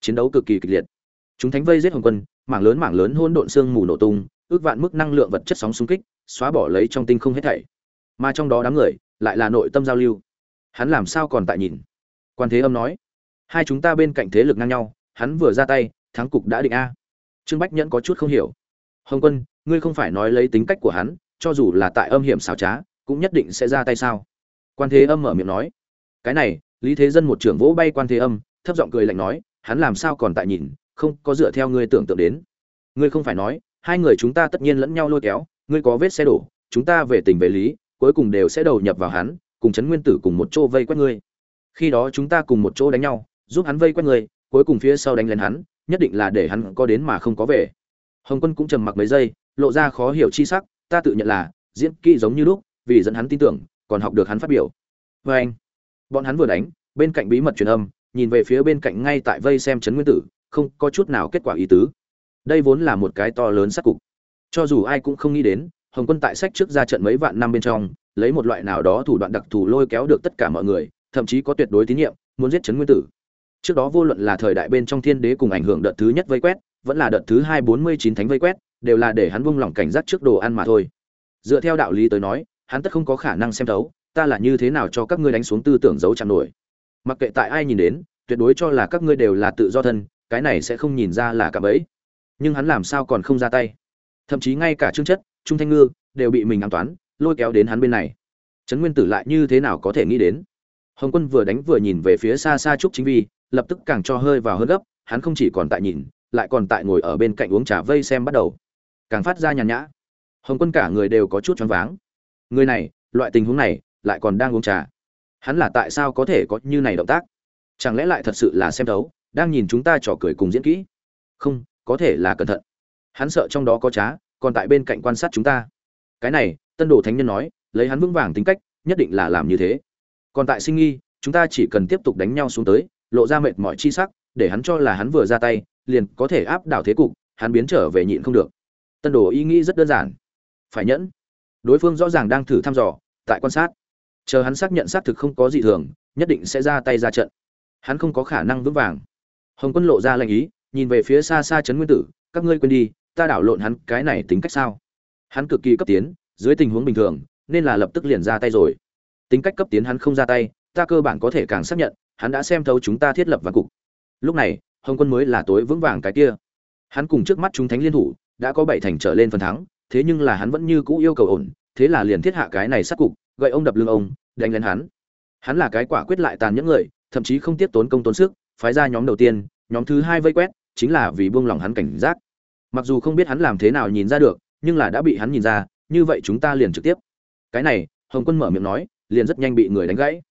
chiến đấu cực kỳ kịch liệt. Chúng thánh vây giết Hồng Quân, mảng lớn mảng lớn hỗn độn xương mù nổ tung, ước vạn mức năng lượng vật chất sóng xung kích, xóa bỏ lấy trong tinh không hết thảy. Mà trong đó đám người lại là nội tâm giao lưu. Hắn làm sao còn tại nhìn? Quan Thế Âm nói, hai chúng ta bên cạnh thế lực ngang nhau, hắn vừa ra tay, thắng cục đã định a. Trương Bách Nhẫn có chút không hiểu. Hồng Quân, ngươi không phải nói lấy tính cách của hắn, cho dù là tại âm hiểm xảo trá, cũng nhất định sẽ ra tay sao quan thế âm mở miệng nói cái này lý thế dân một trưởng vỗ bay quan thế âm thấp giọng cười lạnh nói hắn làm sao còn tại nhìn không có dựa theo ngươi tưởng tượng đến. Ngươi không phải nói, hai người chúng ta tất nhiên lẫn nhau lôi kéo, ngươi có vết xe đổ, chúng ta về tình về lý, cuối cùng đều sẽ đầu nhập vào hắn, cùng chấn nguyên tử cùng một chỗ vây quét ngươi. Khi đó chúng ta cùng một chỗ đánh nhau, giúp hắn vây quét ngươi, cuối cùng phía sau đánh lên hắn, nhất định là để hắn có đến mà không có về. Hồng quân cũng trầm mặc mấy giây, lộ ra khó hiểu chi sắc, ta tự nhận là, diễn kỹ giống như lúc, vì dẫn hắn tin tưởng, còn học được hắn phát biểu. Vê anh. Bọn hắn vừa đánh, bên cạnh bí mật truyền âm, nhìn về phía bên cạnh ngay tại vây xem trấn nguyên tử không có chút nào kết quả ý tứ. Đây vốn là một cái to lớn sát cục. Cho dù ai cũng không nghĩ đến, hồng quân tại sách trước ra trận mấy vạn năm bên trong, lấy một loại nào đó thủ đoạn đặc thù lôi kéo được tất cả mọi người, thậm chí có tuyệt đối tín nhiệm, muốn giết trấn nguyên tử. Trước đó vô luận là thời đại bên trong thiên đế cùng ảnh hưởng đợt thứ nhất vây quét, vẫn là đợt thứ hai bốn mươi chín thánh vây quét, đều là để hắn buông lỏng cảnh giác trước đồ ăn mà thôi. Dựa theo đạo lý tới nói, hắn tất không có khả năng xem thấu, ta là như thế nào cho các ngươi đánh xuống tư tưởng giấu chạm nổi. Mặc kệ tại ai nhìn đến, tuyệt đối cho là các ngươi đều là tự do thân cái này sẽ không nhìn ra là cả bẫy nhưng hắn làm sao còn không ra tay? Thậm chí ngay cả trương chất, trung thanh ngư đều bị mình an toán, lôi kéo đến hắn bên này. Trấn nguyên tử lại như thế nào có thể nghĩ đến? Hồng quân vừa đánh vừa nhìn về phía xa xa trúc chính vi, lập tức càng cho hơi vào hơn gấp, hắn không chỉ còn tại nhìn, lại còn tại ngồi ở bên cạnh uống trà vây xem bắt đầu. Càng phát ra nhàn nhã. Hồng quân cả người đều có chút choáng váng. Người này, loại tình huống này, lại còn đang uống trà. Hắn là tại sao có thể có như này động tác? Chẳng lẽ lại thật sự là xem thấu? Đang nhìn chúng ta trò cười cùng diễn kỹ. Không, có thể là cẩn thận. Hắn sợ trong đó có trá, còn tại bên cạnh quan sát chúng ta. Cái này, tân đồ thánh nhân nói, lấy hắn vững vàng tính cách, nhất định là làm như thế. Còn tại sinh nghi chúng ta chỉ cần tiếp tục đánh nhau xuống tới, lộ ra mệt mỏi chi sắc, để hắn cho là hắn vừa ra tay, liền có thể áp đảo thế cục, hắn biến trở về nhịn không được. Tân đồ ý nghĩ rất đơn giản. Phải nhẫn. Đối phương rõ ràng đang thử thăm dò, tại quan sát. Chờ hắn xác nhận xác thực không có gì thường, nhất định sẽ ra tay ra trận. Hắn không có khả năng vững vàng hồng quân lộ ra lệnh ý, nhìn về phía xa xa trấn nguyên tử, các ngươi quên đi, ta đảo lộn hắn, cái này tính cách sao? Hắn cực kỳ cấp tiến, dưới tình huống bình thường, nên là lập tức liền ra tay rồi. Tính cách cấp tiến hắn không ra tay, ta cơ bản có thể càng xác nhận, hắn đã xem thấu chúng ta thiết lập và cục. Lúc này, hồng quân mới là tối vững vàng cái kia. Hắn cùng trước mắt chúng thánh liên thủ, đã có bảy thành trở lên phần thắng, thế nhưng là hắn vẫn như cũ yêu cầu ổn, thế là liền thiết hạ cái này sát cục, gậy ông đập lưng ông, đánh lên hắn. Hắn là cái quả quyết lại tàn nhẫn người, thậm chí không tiếp tốn công tốn sức phái ra nhóm đầu tiên, nhóm thứ hai vây quét, chính là vì buông lòng hắn cảnh giác. Mặc dù không biết hắn làm thế nào nhìn ra được, nhưng là đã bị hắn nhìn ra, như vậy chúng ta liền trực tiếp. Cái này, hồng quân mở miệng nói, liền rất nhanh bị người đánh gãy.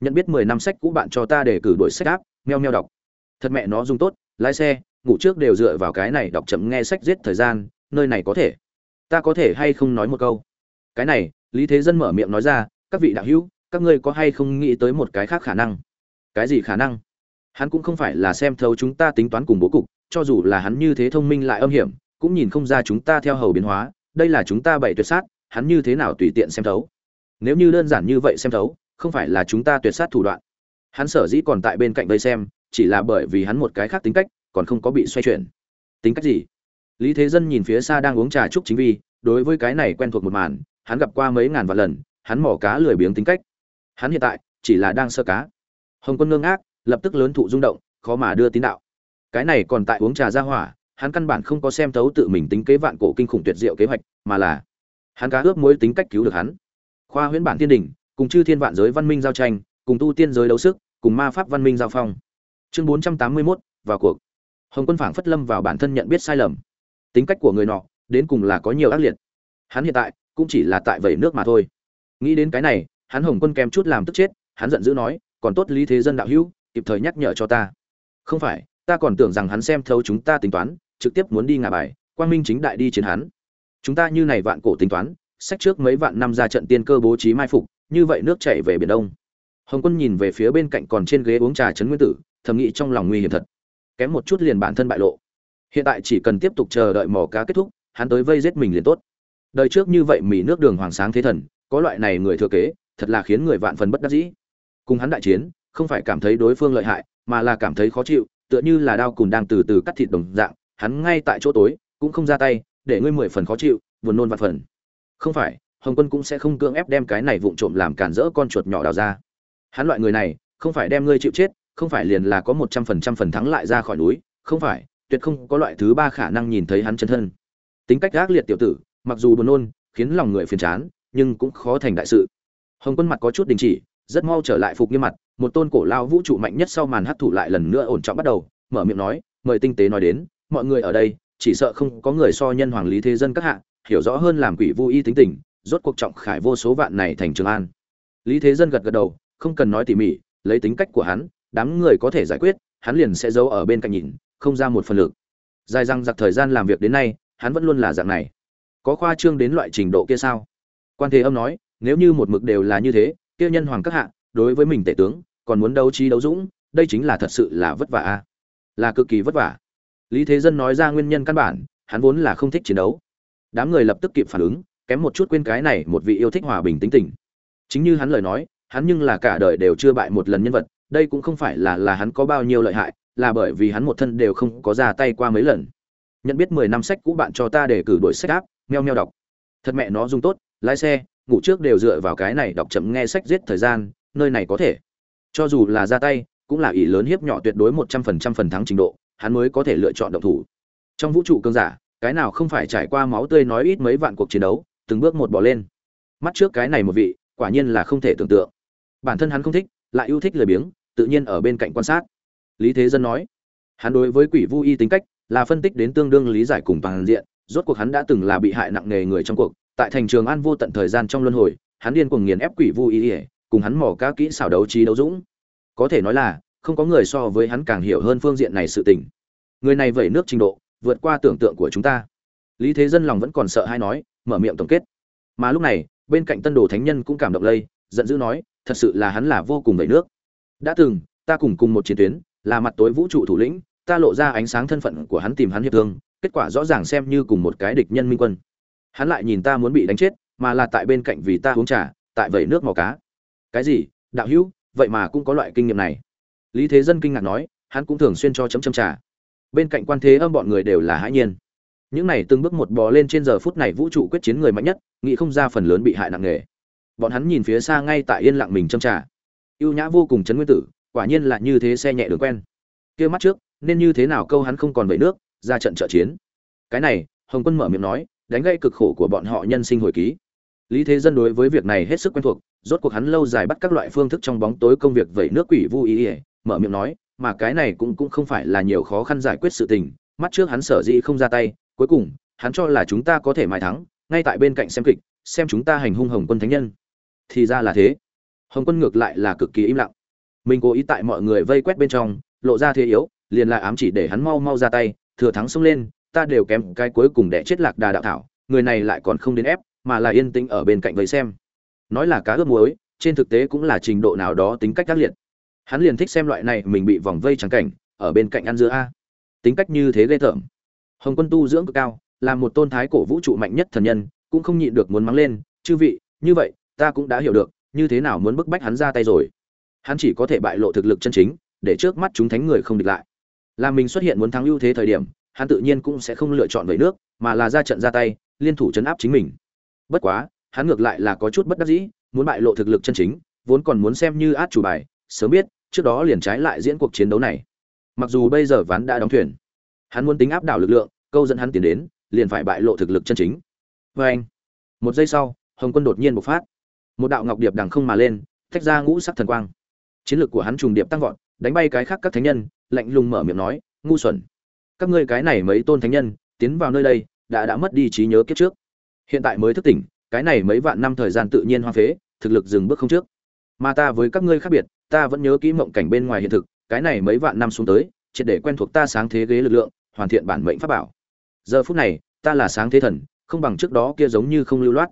Nhận biết mười năm sách cũ bạn cho ta để cử đổi sách áp, meo meo đọc. Thật mẹ nó dùng tốt, lái xe, ngủ trước đều dựa vào cái này đọc chậm nghe sách giết thời gian, nơi này có thể. Ta có thể hay không nói một câu? Cái này, lý thế dân mở miệng nói ra, các vị đạo hữu, các ngươi có hay không nghĩ tới một cái khác khả năng? Cái gì khả năng? Hắn cũng không phải là xem thấu chúng ta tính toán cùng bố cục, cho dù là hắn như thế thông minh lại âm hiểm, cũng nhìn không ra chúng ta theo hầu biến hóa, đây là chúng ta bậy tuyệt sát, hắn như thế nào tùy tiện xem thấu. Nếu như đơn giản như vậy xem thấu, không phải là chúng ta tuyệt sát thủ đoạn. Hắn sở dĩ còn tại bên cạnh vây xem, chỉ là bởi vì hắn một cái khác tính cách, còn không có bị xoay chuyển. Tính cách gì? Lý thế dân nhìn phía xa đang uống trà trúc chính vi, đối với cái này quen thuộc một màn, hắn gặp qua mấy ngàn vạn lần, hắn mỏ cá lười biếng tính cách. Hắn hiện tại chỉ là đang sơ cá. Hồng quân ngưng ác lập tức lớn thụ rung động khó mà đưa tín đạo. Cái này còn tại uống trà ra hỏa hắn căn bản không có xem thấu tự mình tính kế vạn cổ kinh khủng tuyệt diệu kế hoạch mà là hắn cá ướp mối tính cách cứu được hắn. Khoa huyễn bản thiên đình cùng chư thiên vạn giới văn minh giao tranh cùng tu tiên giới đấu sức cùng ma pháp văn minh giao phong. Chương bốn trăm tám mươi 481, vào cuộc. Hồng quân phảng phất lâm vào bản thân nhận biết sai lầm. Tính cách của người nọ đến cùng là có nhiều ác liệt. Hắn hiện tại cũng chỉ là tại vẩy nước mà thôi. Nghĩ đến cái này hắn hồng quân kèm chút làm tức chết hắn giận dữ nói còn tốt lý thế dân đạo hữu kịp thời nhắc nhở cho ta. Không phải, ta còn tưởng rằng hắn xem thấu chúng ta tính toán, trực tiếp muốn đi ngả bài, quang minh chính đại đi chiến hắn. Chúng ta như này vạn cổ tính toán sách trước mấy vạn năm ra trận tiên cơ bố trí mai phục, như vậy nước chảy về biển đông. Hồng quân nhìn về phía bên cạnh còn trên ghế uống trà trấn nguyên tử, thầm nghĩ trong lòng nguy hiểm thật. Kém một chút liền bản thân bại lộ. Hiện tại chỉ cần tiếp tục chờ đợi mò cá kết thúc, hắn tới vây giết mình liền tốt. Đời trước như vậy mì nước đường hoàng sáng thế thần, có loại này người thừa kế, thật là khiến người vạn phần bất đắc dĩ. Cùng hắn đại chiến không phải cảm thấy đối phương lợi hại, mà là cảm thấy khó chịu, tựa như là đao cùn đang từ từ cắt thịt đồng dạng, hắn ngay tại chỗ tối, cũng không ra tay, để ngươi mười phần khó chịu, buồn nôn vạn phần. Không phải, hồng quân cũng sẽ không cưỡng ép đem cái này vụng trộm làm cản rỡ con chuột nhỏ đào ra. Hắn loại người này, không phải đem ngươi chịu chết, không phải liền là có một trăm phần trăm phần thắng lại ra khỏi núi, không phải, tuyệt không có loại thứ ba khả năng nhìn thấy hắn chân thân. Tính cách ác liệt tiểu tử, mặc dù buồn nôn, khiến lòng người phiền chán, nhưng cũng khó thành đại sự. Hồng quân mặt có chút đình chỉ rất mau trở lại phục nghiêm mặt, một tôn cổ lao vũ trụ mạnh nhất sau màn hấp thụ lại lần nữa ổn trọng bắt đầu, mở miệng nói, mời tinh tế nói đến, mọi người ở đây, chỉ sợ không có người so nhân hoàng lý thế dân các hạ, hiểu rõ hơn làm quỷ vô y tính tình, rốt cuộc trọng khải vô số vạn này thành trường an. Lý thế dân gật gật đầu, không cần nói tỉ mỉ, lấy tính cách của hắn, đám người có thể giải quyết, hắn liền sẽ giấu ở bên cạnh nhìn, không ra một phần lực. Dài răng giặc thời gian làm việc đến nay, hắn vẫn luôn là dạng này. Có khoa trương đến loại trình độ kia sao? Quan thế âm nói, nếu như một mực đều là như thế kia nhân hoàng các hạ, đối với mình tể tướng, còn muốn đấu trí đấu dũng, đây chính là thật sự là vất vả a. Là cực kỳ vất vả. Lý thế dân nói ra nguyên nhân căn bản, hắn vốn là không thích chiến đấu. Đám người lập tức kịp phản ứng, kém một chút quên cái này một vị yêu thích hòa bình tính tình. Chính như hắn lời nói, hắn nhưng là cả đời đều chưa bại một lần nhân vật, đây cũng không phải là là hắn có bao nhiêu lợi hại, là bởi vì hắn một thân đều không có ra tay qua mấy lần. Nhận biết mười năm sách cũ bạn cho ta để cử đổi sách áp, meo meo đọc. Thật mẹ nó dùng tốt, lái xe ngủ trước đều dựa vào cái này đọc chậm nghe sách giết thời gian, nơi này có thể. Cho dù là ra tay, cũng là ỷ lớn hiếp nhỏ tuyệt đối một trăm phần trăm phần thắng trình độ, hắn mới có thể lựa chọn động thủ. Trong vũ trụ cơn giả, cái nào không phải trải qua máu tươi nói ít mấy vạn cuộc chiến đấu, từng bước một bỏ lên. Mắt trước cái này một vị, quả nhiên là không thể tưởng tượng. Bản thân hắn không thích, lại yêu thích lười biếng, tự nhiên ở bên cạnh quan sát. Lý thế dân nói, hắn đối với quỷ vu y tính cách là phân tích đến tương đương lý giải cùng toàn diện, rốt cuộc hắn đã từng là bị hại nặng nề người trong cuộc tại thành trường an vô tận thời gian trong luân hồi, hắn điên cuồng nghiền ép quỷ vu y cùng hắn mỏ cá kỹ xảo đấu trí đấu dũng. Có thể nói là, không có người so với hắn càng hiểu hơn phương diện này sự tình. Người này vẩy nước trình độ, vượt qua tưởng tượng của chúng ta. Lý thế dân lòng vẫn còn sợ hay nói, mở miệng tổng kết. Mà lúc này, bên cạnh tân đồ thánh nhân cũng cảm động lây, giận dữ nói, thật sự là hắn là vô cùng vẩy nước. Đã từng, ta cùng cùng một chiến tuyến, là mặt tối vũ trụ thủ lĩnh, ta lộ ra ánh sáng thân phận của hắn tìm hắn hiệp thương, kết quả rõ ràng xem như cùng một cái địch nhân minh quân hắn lại nhìn ta muốn bị đánh chết, mà là tại bên cạnh vì ta uống trà, tại vẩy nước màu cá. Cái gì? Đạo hữu, vậy mà cũng có loại kinh nghiệm này. Lý thế dân kinh ngạc nói, hắn cũng thường xuyên cho chấm chấm trà. Bên cạnh quan thế âm bọn người đều là hãi nhiên. Những này từng bước một bò lên trên giờ phút này vũ trụ quyết chiến người mạnh nhất, nghĩ không ra phần lớn bị hại nặng nề. Bọn hắn nhìn phía xa ngay tại yên lặng mình châm trà. Ưu nhã vô cùng chấn nguyên tử, quả nhiên là như thế xe nhẹ đường quen. Kia mắt trước, nên như thế nào câu hắn không còn vẩy nước, ra trận trợ chiến. Cái này, hồng quân mở miệng nói đánh gây cực khổ của bọn họ nhân sinh hồi ký. Lý thế dân đối với việc này hết sức quen thuộc, rốt cuộc hắn lâu dài bắt các loại phương thức trong bóng tối công việc vẩy nước quỷ vu ý ỉa mở miệng nói, mà cái này cũng cũng không phải là nhiều khó khăn giải quyết sự tình, mắt trước hắn sở dĩ không ra tay, cuối cùng, hắn cho là chúng ta có thể mài thắng, ngay tại bên cạnh xem kịch, xem chúng ta hành hung hồng quân thánh nhân. Thì ra là thế. Hồng quân ngược lại là cực kỳ im lặng. Mình cố ý tại mọi người vây quét bên trong, lộ ra thế yếu, liền là ám chỉ để hắn mau mau ra tay, thừa thắng xông lên ta đều kém cái cuối cùng để chết lạc đà đạo thảo, người này lại còn không đến ép, mà là yên tĩnh ở bên cạnh vậy xem. Nói là cá ướp muối, trên thực tế cũng là trình độ nào đó tính cách tác liệt. Hắn liền thích xem loại này mình bị vòng vây trắng cảnh, ở bên cạnh ăn giữa a. Tính cách như thế ghê tởm. Hồng quân tu dưỡng cực cao, là một tôn thái cổ vũ trụ mạnh nhất thần nhân, cũng không nhịn được muốn mắng lên, chư vị, như vậy, ta cũng đã hiểu được, như thế nào muốn bức bách hắn ra tay rồi. Hắn chỉ có thể bại lộ thực lực chân chính, để trước mắt chúng thánh người không địch lại. Là mình xuất hiện muốn thắng ưu thế thời điểm hắn tự nhiên cũng sẽ không lựa chọn vậy nước, mà là ra trận ra tay, liên thủ chấn áp chính mình. Bất quá, hắn ngược lại là có chút bất đắc dĩ, muốn bại lộ thực lực chân chính, vốn còn muốn xem như át chủ bài, sớm biết, trước đó liền trái lại diễn cuộc chiến đấu này. Mặc dù bây giờ ván đã đóng thuyền, hắn muốn tính áp đảo lực lượng, câu dẫn hắn tiến đến, liền phải bại lộ thực lực chân chính. Vê anh, một giây sau, hồng quân đột nhiên bộc phát. Một đạo ngọc điệp đằng không mà lên, tách ra ngũ sắc thần quang. Chiến lược của hắn trùng điệp tăng vọt, đánh bay cái khác các thánh nhân, lạnh lùng mở miệng nói, ngu xuẩn các ngươi cái này mấy tôn thánh nhân, tiến vào nơi đây, đã đã mất đi trí nhớ kiếp trước. Hiện tại mới thức tỉnh, cái này mấy vạn năm thời gian tự nhiên hoa phế, thực lực dừng bước không trước. Mà ta với các ngươi khác biệt, ta vẫn nhớ kỹ mộng cảnh bên ngoài hiện thực, cái này mấy vạn năm xuống tới, triệt để quen thuộc ta sáng thế ghế lực lượng, hoàn thiện bản mệnh pháp bảo. Giờ phút này, ta là sáng thế thần, không bằng trước đó kia giống như không lưu loát.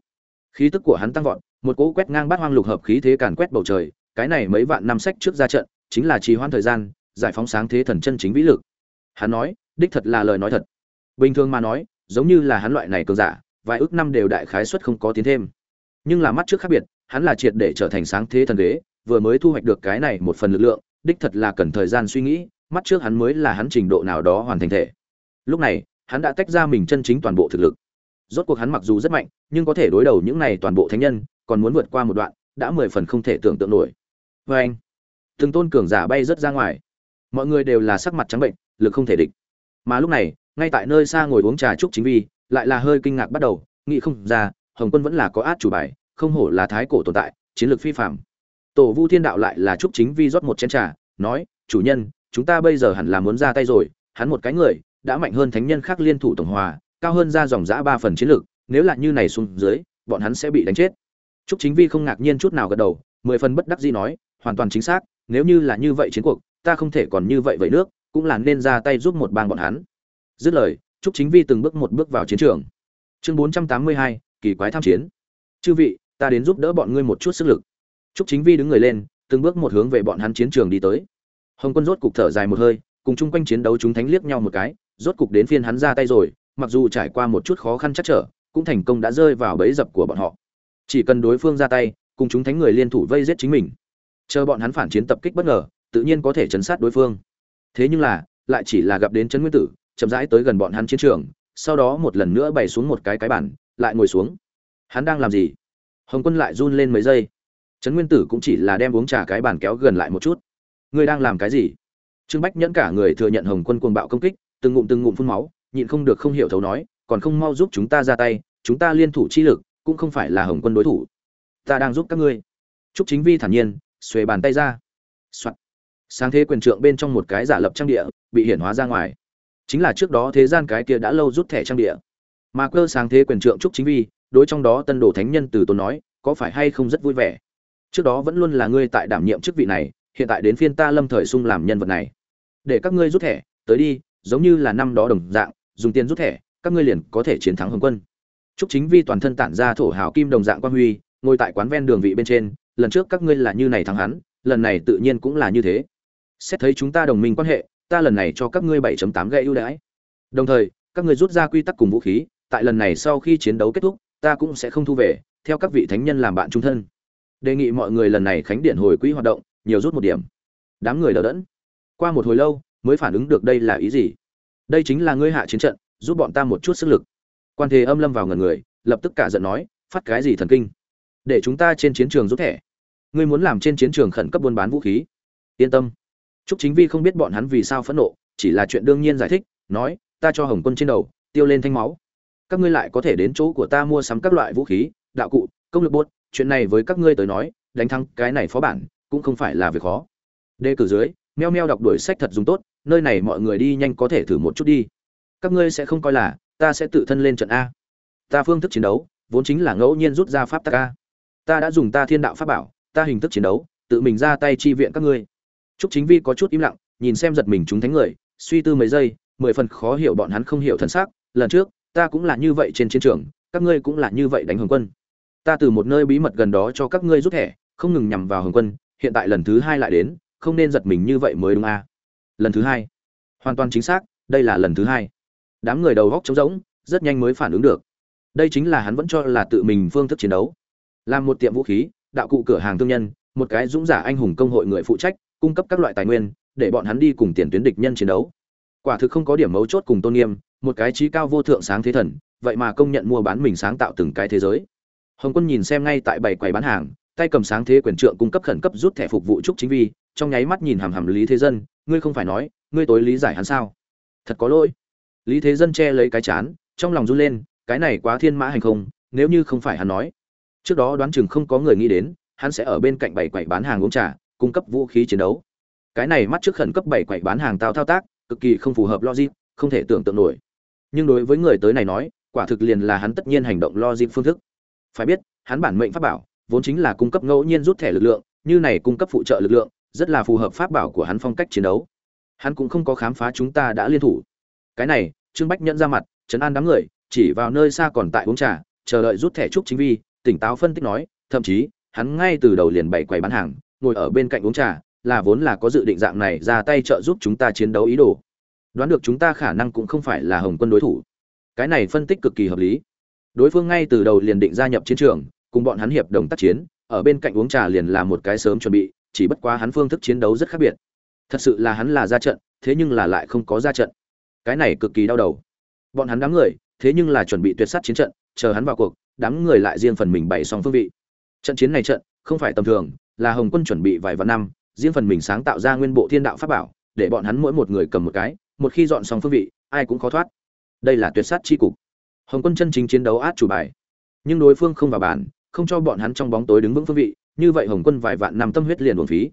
Khí tức của hắn tăng vọt, một cỗ quét ngang bát hoang lục hợp khí thế càn quét bầu trời, cái này mấy vạn năm sách trước ra trận, chính là trì hoãn thời gian, giải phóng sáng thế thần chân chính vĩ lực. Hắn nói đích thật là lời nói thật. Bình thường mà nói, giống như là hắn loại này cường giả, vài ước năm đều đại khái suất không có tiến thêm. Nhưng là mắt trước khác biệt, hắn là triệt để trở thành sáng thế thần ghế vừa mới thu hoạch được cái này một phần lực lượng, đích thật là cần thời gian suy nghĩ, mắt trước hắn mới là hắn trình độ nào đó hoàn thành thể. Lúc này, hắn đã tách ra mình chân chính toàn bộ thực lực. Rốt cuộc hắn mặc dù rất mạnh, nhưng có thể đối đầu những này toàn bộ thánh nhân, còn muốn vượt qua một đoạn, đã mười phần không thể tưởng tượng nổi. Vê anh từng tôn cường giả bay rất ra ngoài. Mọi người đều là sắc mặt trắng bệnh, lực không thể địch mà lúc này, ngay tại nơi xa ngồi uống trà trúc chính vi, lại là hơi kinh ngạc bắt đầu, nghĩ không ra, hồng quân vẫn là có át chủ bài, không hổ là thái cổ tồn tại, chiến lược phi phạm tổ vu thiên đạo lại là trúc chính vi rót một chén trà, nói, chủ nhân, chúng ta bây giờ hẳn là muốn ra tay rồi, hắn một cái người, đã mạnh hơn thánh nhân khác liên thủ tổng hòa, cao hơn ra dòng giã ba phần chiến lược, nếu là như này xuống dưới, bọn hắn sẽ bị đánh chết. Trúc chính vi không ngạc nhiên chút nào gật đầu, mười phần bất đắc dĩ nói, hoàn toàn chính xác, nếu như là như vậy chiến cuộc, ta không thể còn như vậy vậy nước cũng là nên ra tay giúp một bang bọn hắn. Dứt lời, trúc chính vi từng bước một bước vào chiến trường. Chương bốn trăm tám mươi hai, kỳ quái tham chiến. Chư vị, ta đến giúp đỡ bọn ngươi một chút sức lực. Trúc chính vi đứng người lên, từng bước một hướng về bọn hắn chiến trường đi tới. Hồng quân rốt cục thở dài một hơi, cùng chung quanh chiến đấu chúng thánh liếc nhau một cái, rốt cục đến phiên hắn ra tay rồi, mặc dù trải qua một chút khó khăn chắc trở, cũng thành công đã rơi vào bẫy dập của bọn họ. Chỉ cần đối phương ra tay, cùng chúng thánh người liên thủ vây giết chính mình. Chờ bọn hắn phản chiến tập kích bất ngờ, tự nhiên có thể chấn sát đối phương thế nhưng là, lại chỉ là gặp đến trấn nguyên tử, chậm rãi tới gần bọn hắn chiến trường, sau đó một lần nữa bày xuống một cái cái bản lại ngồi xuống. Hắn đang làm gì? Hồng quân lại run lên mấy giây. Trấn nguyên tử cũng chỉ là đem uống trà cái bàn kéo gần lại một chút. Ngươi đang làm cái gì? Trương bách nhẫn cả người thừa nhận hồng quân cuồng bạo công kích, từng ngụm từng ngụm phun máu, nhịn không được không hiểu thấu nói, còn không mau giúp chúng ta ra tay, chúng ta liên thủ chi lực, cũng không phải là hồng quân đối thủ. Ta đang giúp các ngươi. Trúc chính vi thản nhiên, xuề bàn tay ra. Soạn sáng thế quyền trượng bên trong một cái giả lập trang địa bị hiển hóa ra ngoài. Chính là trước đó thế gian cái kia đã lâu rút thẻ trang địa. Mà cơ sáng thế quyền trượng trúc chính vi đối trong đó tân đồ thánh nhân từ tốn nói có phải hay không rất vui vẻ? Trước đó vẫn luôn là ngươi tại đảm nhiệm chức vị này hiện tại đến phiên ta lâm thời sung làm nhân vật này. Để các ngươi rút thẻ tới đi giống như là năm đó đồng dạng dùng tiền rút thẻ các ngươi liền có thể chiến thắng hồng quân. Trúc Chính Vi toàn thân tản ra thổ hào kim đồng dạng quan huy, ngồi tại quán ven đường vị bên trên, lần trước các ngươi là như này thắng hắn, lần này tự nhiên cũng là như thế. Xét thấy chúng ta đồng minh quan hệ, ta lần này cho các ngươi 7.8 gậy ưu đãi. Đồng thời, các ngươi rút ra quy tắc cùng vũ khí, tại lần này sau khi chiến đấu kết thúc, ta cũng sẽ không thu về, theo các vị thánh nhân làm bạn trung thân. Đề nghị mọi người lần này khánh điện hồi quỹ hoạt động, nhiều rút một điểm. Đám người đỡ đẫn. Qua một hồi lâu, mới phản ứng được đây là ý gì. Đây chính là ngươi hạ chiến trận, giúp bọn ta một chút sức lực quan thế âm lâm vào ngần người lập tức cả giận nói phát cái gì thần kinh để chúng ta trên chiến trường rút thẻ ngươi muốn làm trên chiến trường khẩn cấp buôn bán vũ khí yên tâm trúc chính vi không biết bọn hắn vì sao phẫn nộ, chỉ là chuyện đương nhiên giải thích, nói, ta cho hồng quân trên đầu, tiêu lên thanh máu. Các ngươi lại có thể đến chỗ của ta mua sắm các loại vũ khí, đạo cụ, công lực bốt chuyện này với các ngươi tới nói, đánh thắng cái này phó bản cũng không phải là việc khó. Đề cử dưới, meo meo đọc đuổi sách thật dùng tốt, nơi này mọi người đi nhanh có thể thử một chút đi. Các ngươi sẽ không coi là, ta sẽ tự thân lên trận a. Ta phương thức chiến đấu, vốn chính là ngẫu nhiên rút ra pháp tắc a. Ta đã dùng ta thiên đạo pháp bảo, ta hình thức chiến đấu, tự mình ra tay chi viện các ngươi trúc chính vi có chút im lặng, nhìn xem giật mình chúng thánh người, suy tư mấy giây, mười phần khó hiểu bọn hắn không hiểu thần sắc. Lần trước, ta cũng là như vậy trên chiến trường, các ngươi cũng là như vậy đánh hồng quân. Ta từ một nơi bí mật gần đó cho các ngươi rút thẻ, không ngừng nhằm vào hồng quân, hiện tại lần thứ hai lại đến, không nên giật mình như vậy mới đúng a lần thứ hai. Hoàn toàn chính xác, đây là lần thứ hai. Đám người đầu góc trống rỗng, rất nhanh mới phản ứng được. Đây chính là hắn vẫn cho là tự mình phương thức chiến đấu. Làm một tiệm vũ khí, đạo cụ cửa hàng thương nhân, một cái dũng giả anh hùng công hội người phụ trách cung cấp các loại tài nguyên, để bọn hắn đi cùng tiền tuyến địch nhân chiến đấu. Quả thực không có điểm mấu chốt cùng tôn nghiêm, một cái trí cao vô thượng sáng thế thần, vậy mà công nhận mua bán mình sáng tạo từng cái thế giới. Hồng quân nhìn xem ngay tại bảy quầy bán hàng, tay cầm sáng thế quyền trượng cung cấp khẩn cấp rút thẻ phục vụ trúc chính vi, trong nháy mắt nhìn hàm hàm lý thế dân, ngươi không phải nói, ngươi tối lý giải hắn sao? Thật có lỗi. Lý thế dân che lấy cái chán, trong lòng run lên, cái này quá thiên mã hành không, nếu như không phải hắn nói. Trước đó đoán chừng không có người nghĩ đến, hắn sẽ ở bên cạnh bảy quầy bán hàng uống trà cung cấp vũ khí chiến đấu. Cái này mắt trước khẩn cấp bảy quầy bán hàng tao thao tác, cực kỳ không phù hợp logic, không thể tưởng tượng nổi. Nhưng đối với người tới này nói, quả thực liền là hắn tất nhiên hành động logic phương thức. Phải biết, hắn bản mệnh pháp bảo, vốn chính là cung cấp ngẫu nhiên rút thẻ lực lượng, như này cung cấp phụ trợ lực lượng, rất là phù hợp pháp bảo của hắn phong cách chiến đấu. Hắn cũng không có khám phá chúng ta đã liên thủ. Cái này, trương bách nhẫn ra mặt chấn an đám người, chỉ vào nơi xa còn tại uống trà, chờ đợi rút thẻ trúc chính vi, tỉnh táo phân tích nói, thậm chí, hắn ngay từ đầu liền bày quầy bán hàng ngồi ở bên cạnh uống trà, là vốn là có dự định dạng này ra tay trợ giúp chúng ta chiến đấu ý đồ. Đoán được chúng ta khả năng cũng không phải là hồng quân đối thủ. Cái này phân tích cực kỳ hợp lý. Đối phương ngay từ đầu liền định gia nhập chiến trường, cùng bọn hắn hiệp đồng tác chiến, ở bên cạnh uống trà liền là một cái sớm chuẩn bị, chỉ bất quá hắn phương thức chiến đấu rất khác biệt. Thật sự là hắn là ra trận, thế nhưng là lại không có ra trận. Cái này cực kỳ đau đầu. Bọn hắn đám người, thế nhưng là chuẩn bị tuyệt sát chiến trận, chờ hắn vào cuộc, đám người lại riêng phần mình bày xong phương vị. Trận chiến này trận, không phải tầm thường là hồng quân chuẩn bị vài vạn năm riêng phần mình sáng tạo ra nguyên bộ thiên đạo pháp bảo để bọn hắn mỗi một người cầm một cái một khi dọn xong phương vị ai cũng khó thoát. Đây là tuyệt sát chi cục. Hồng quân chân chính chiến đấu át chủ bài. Nhưng đối phương không vào bàn không cho bọn hắn trong bóng tối đứng vững phương vị như vậy hồng quân vài vạn năm tâm huyết liền uổng phí.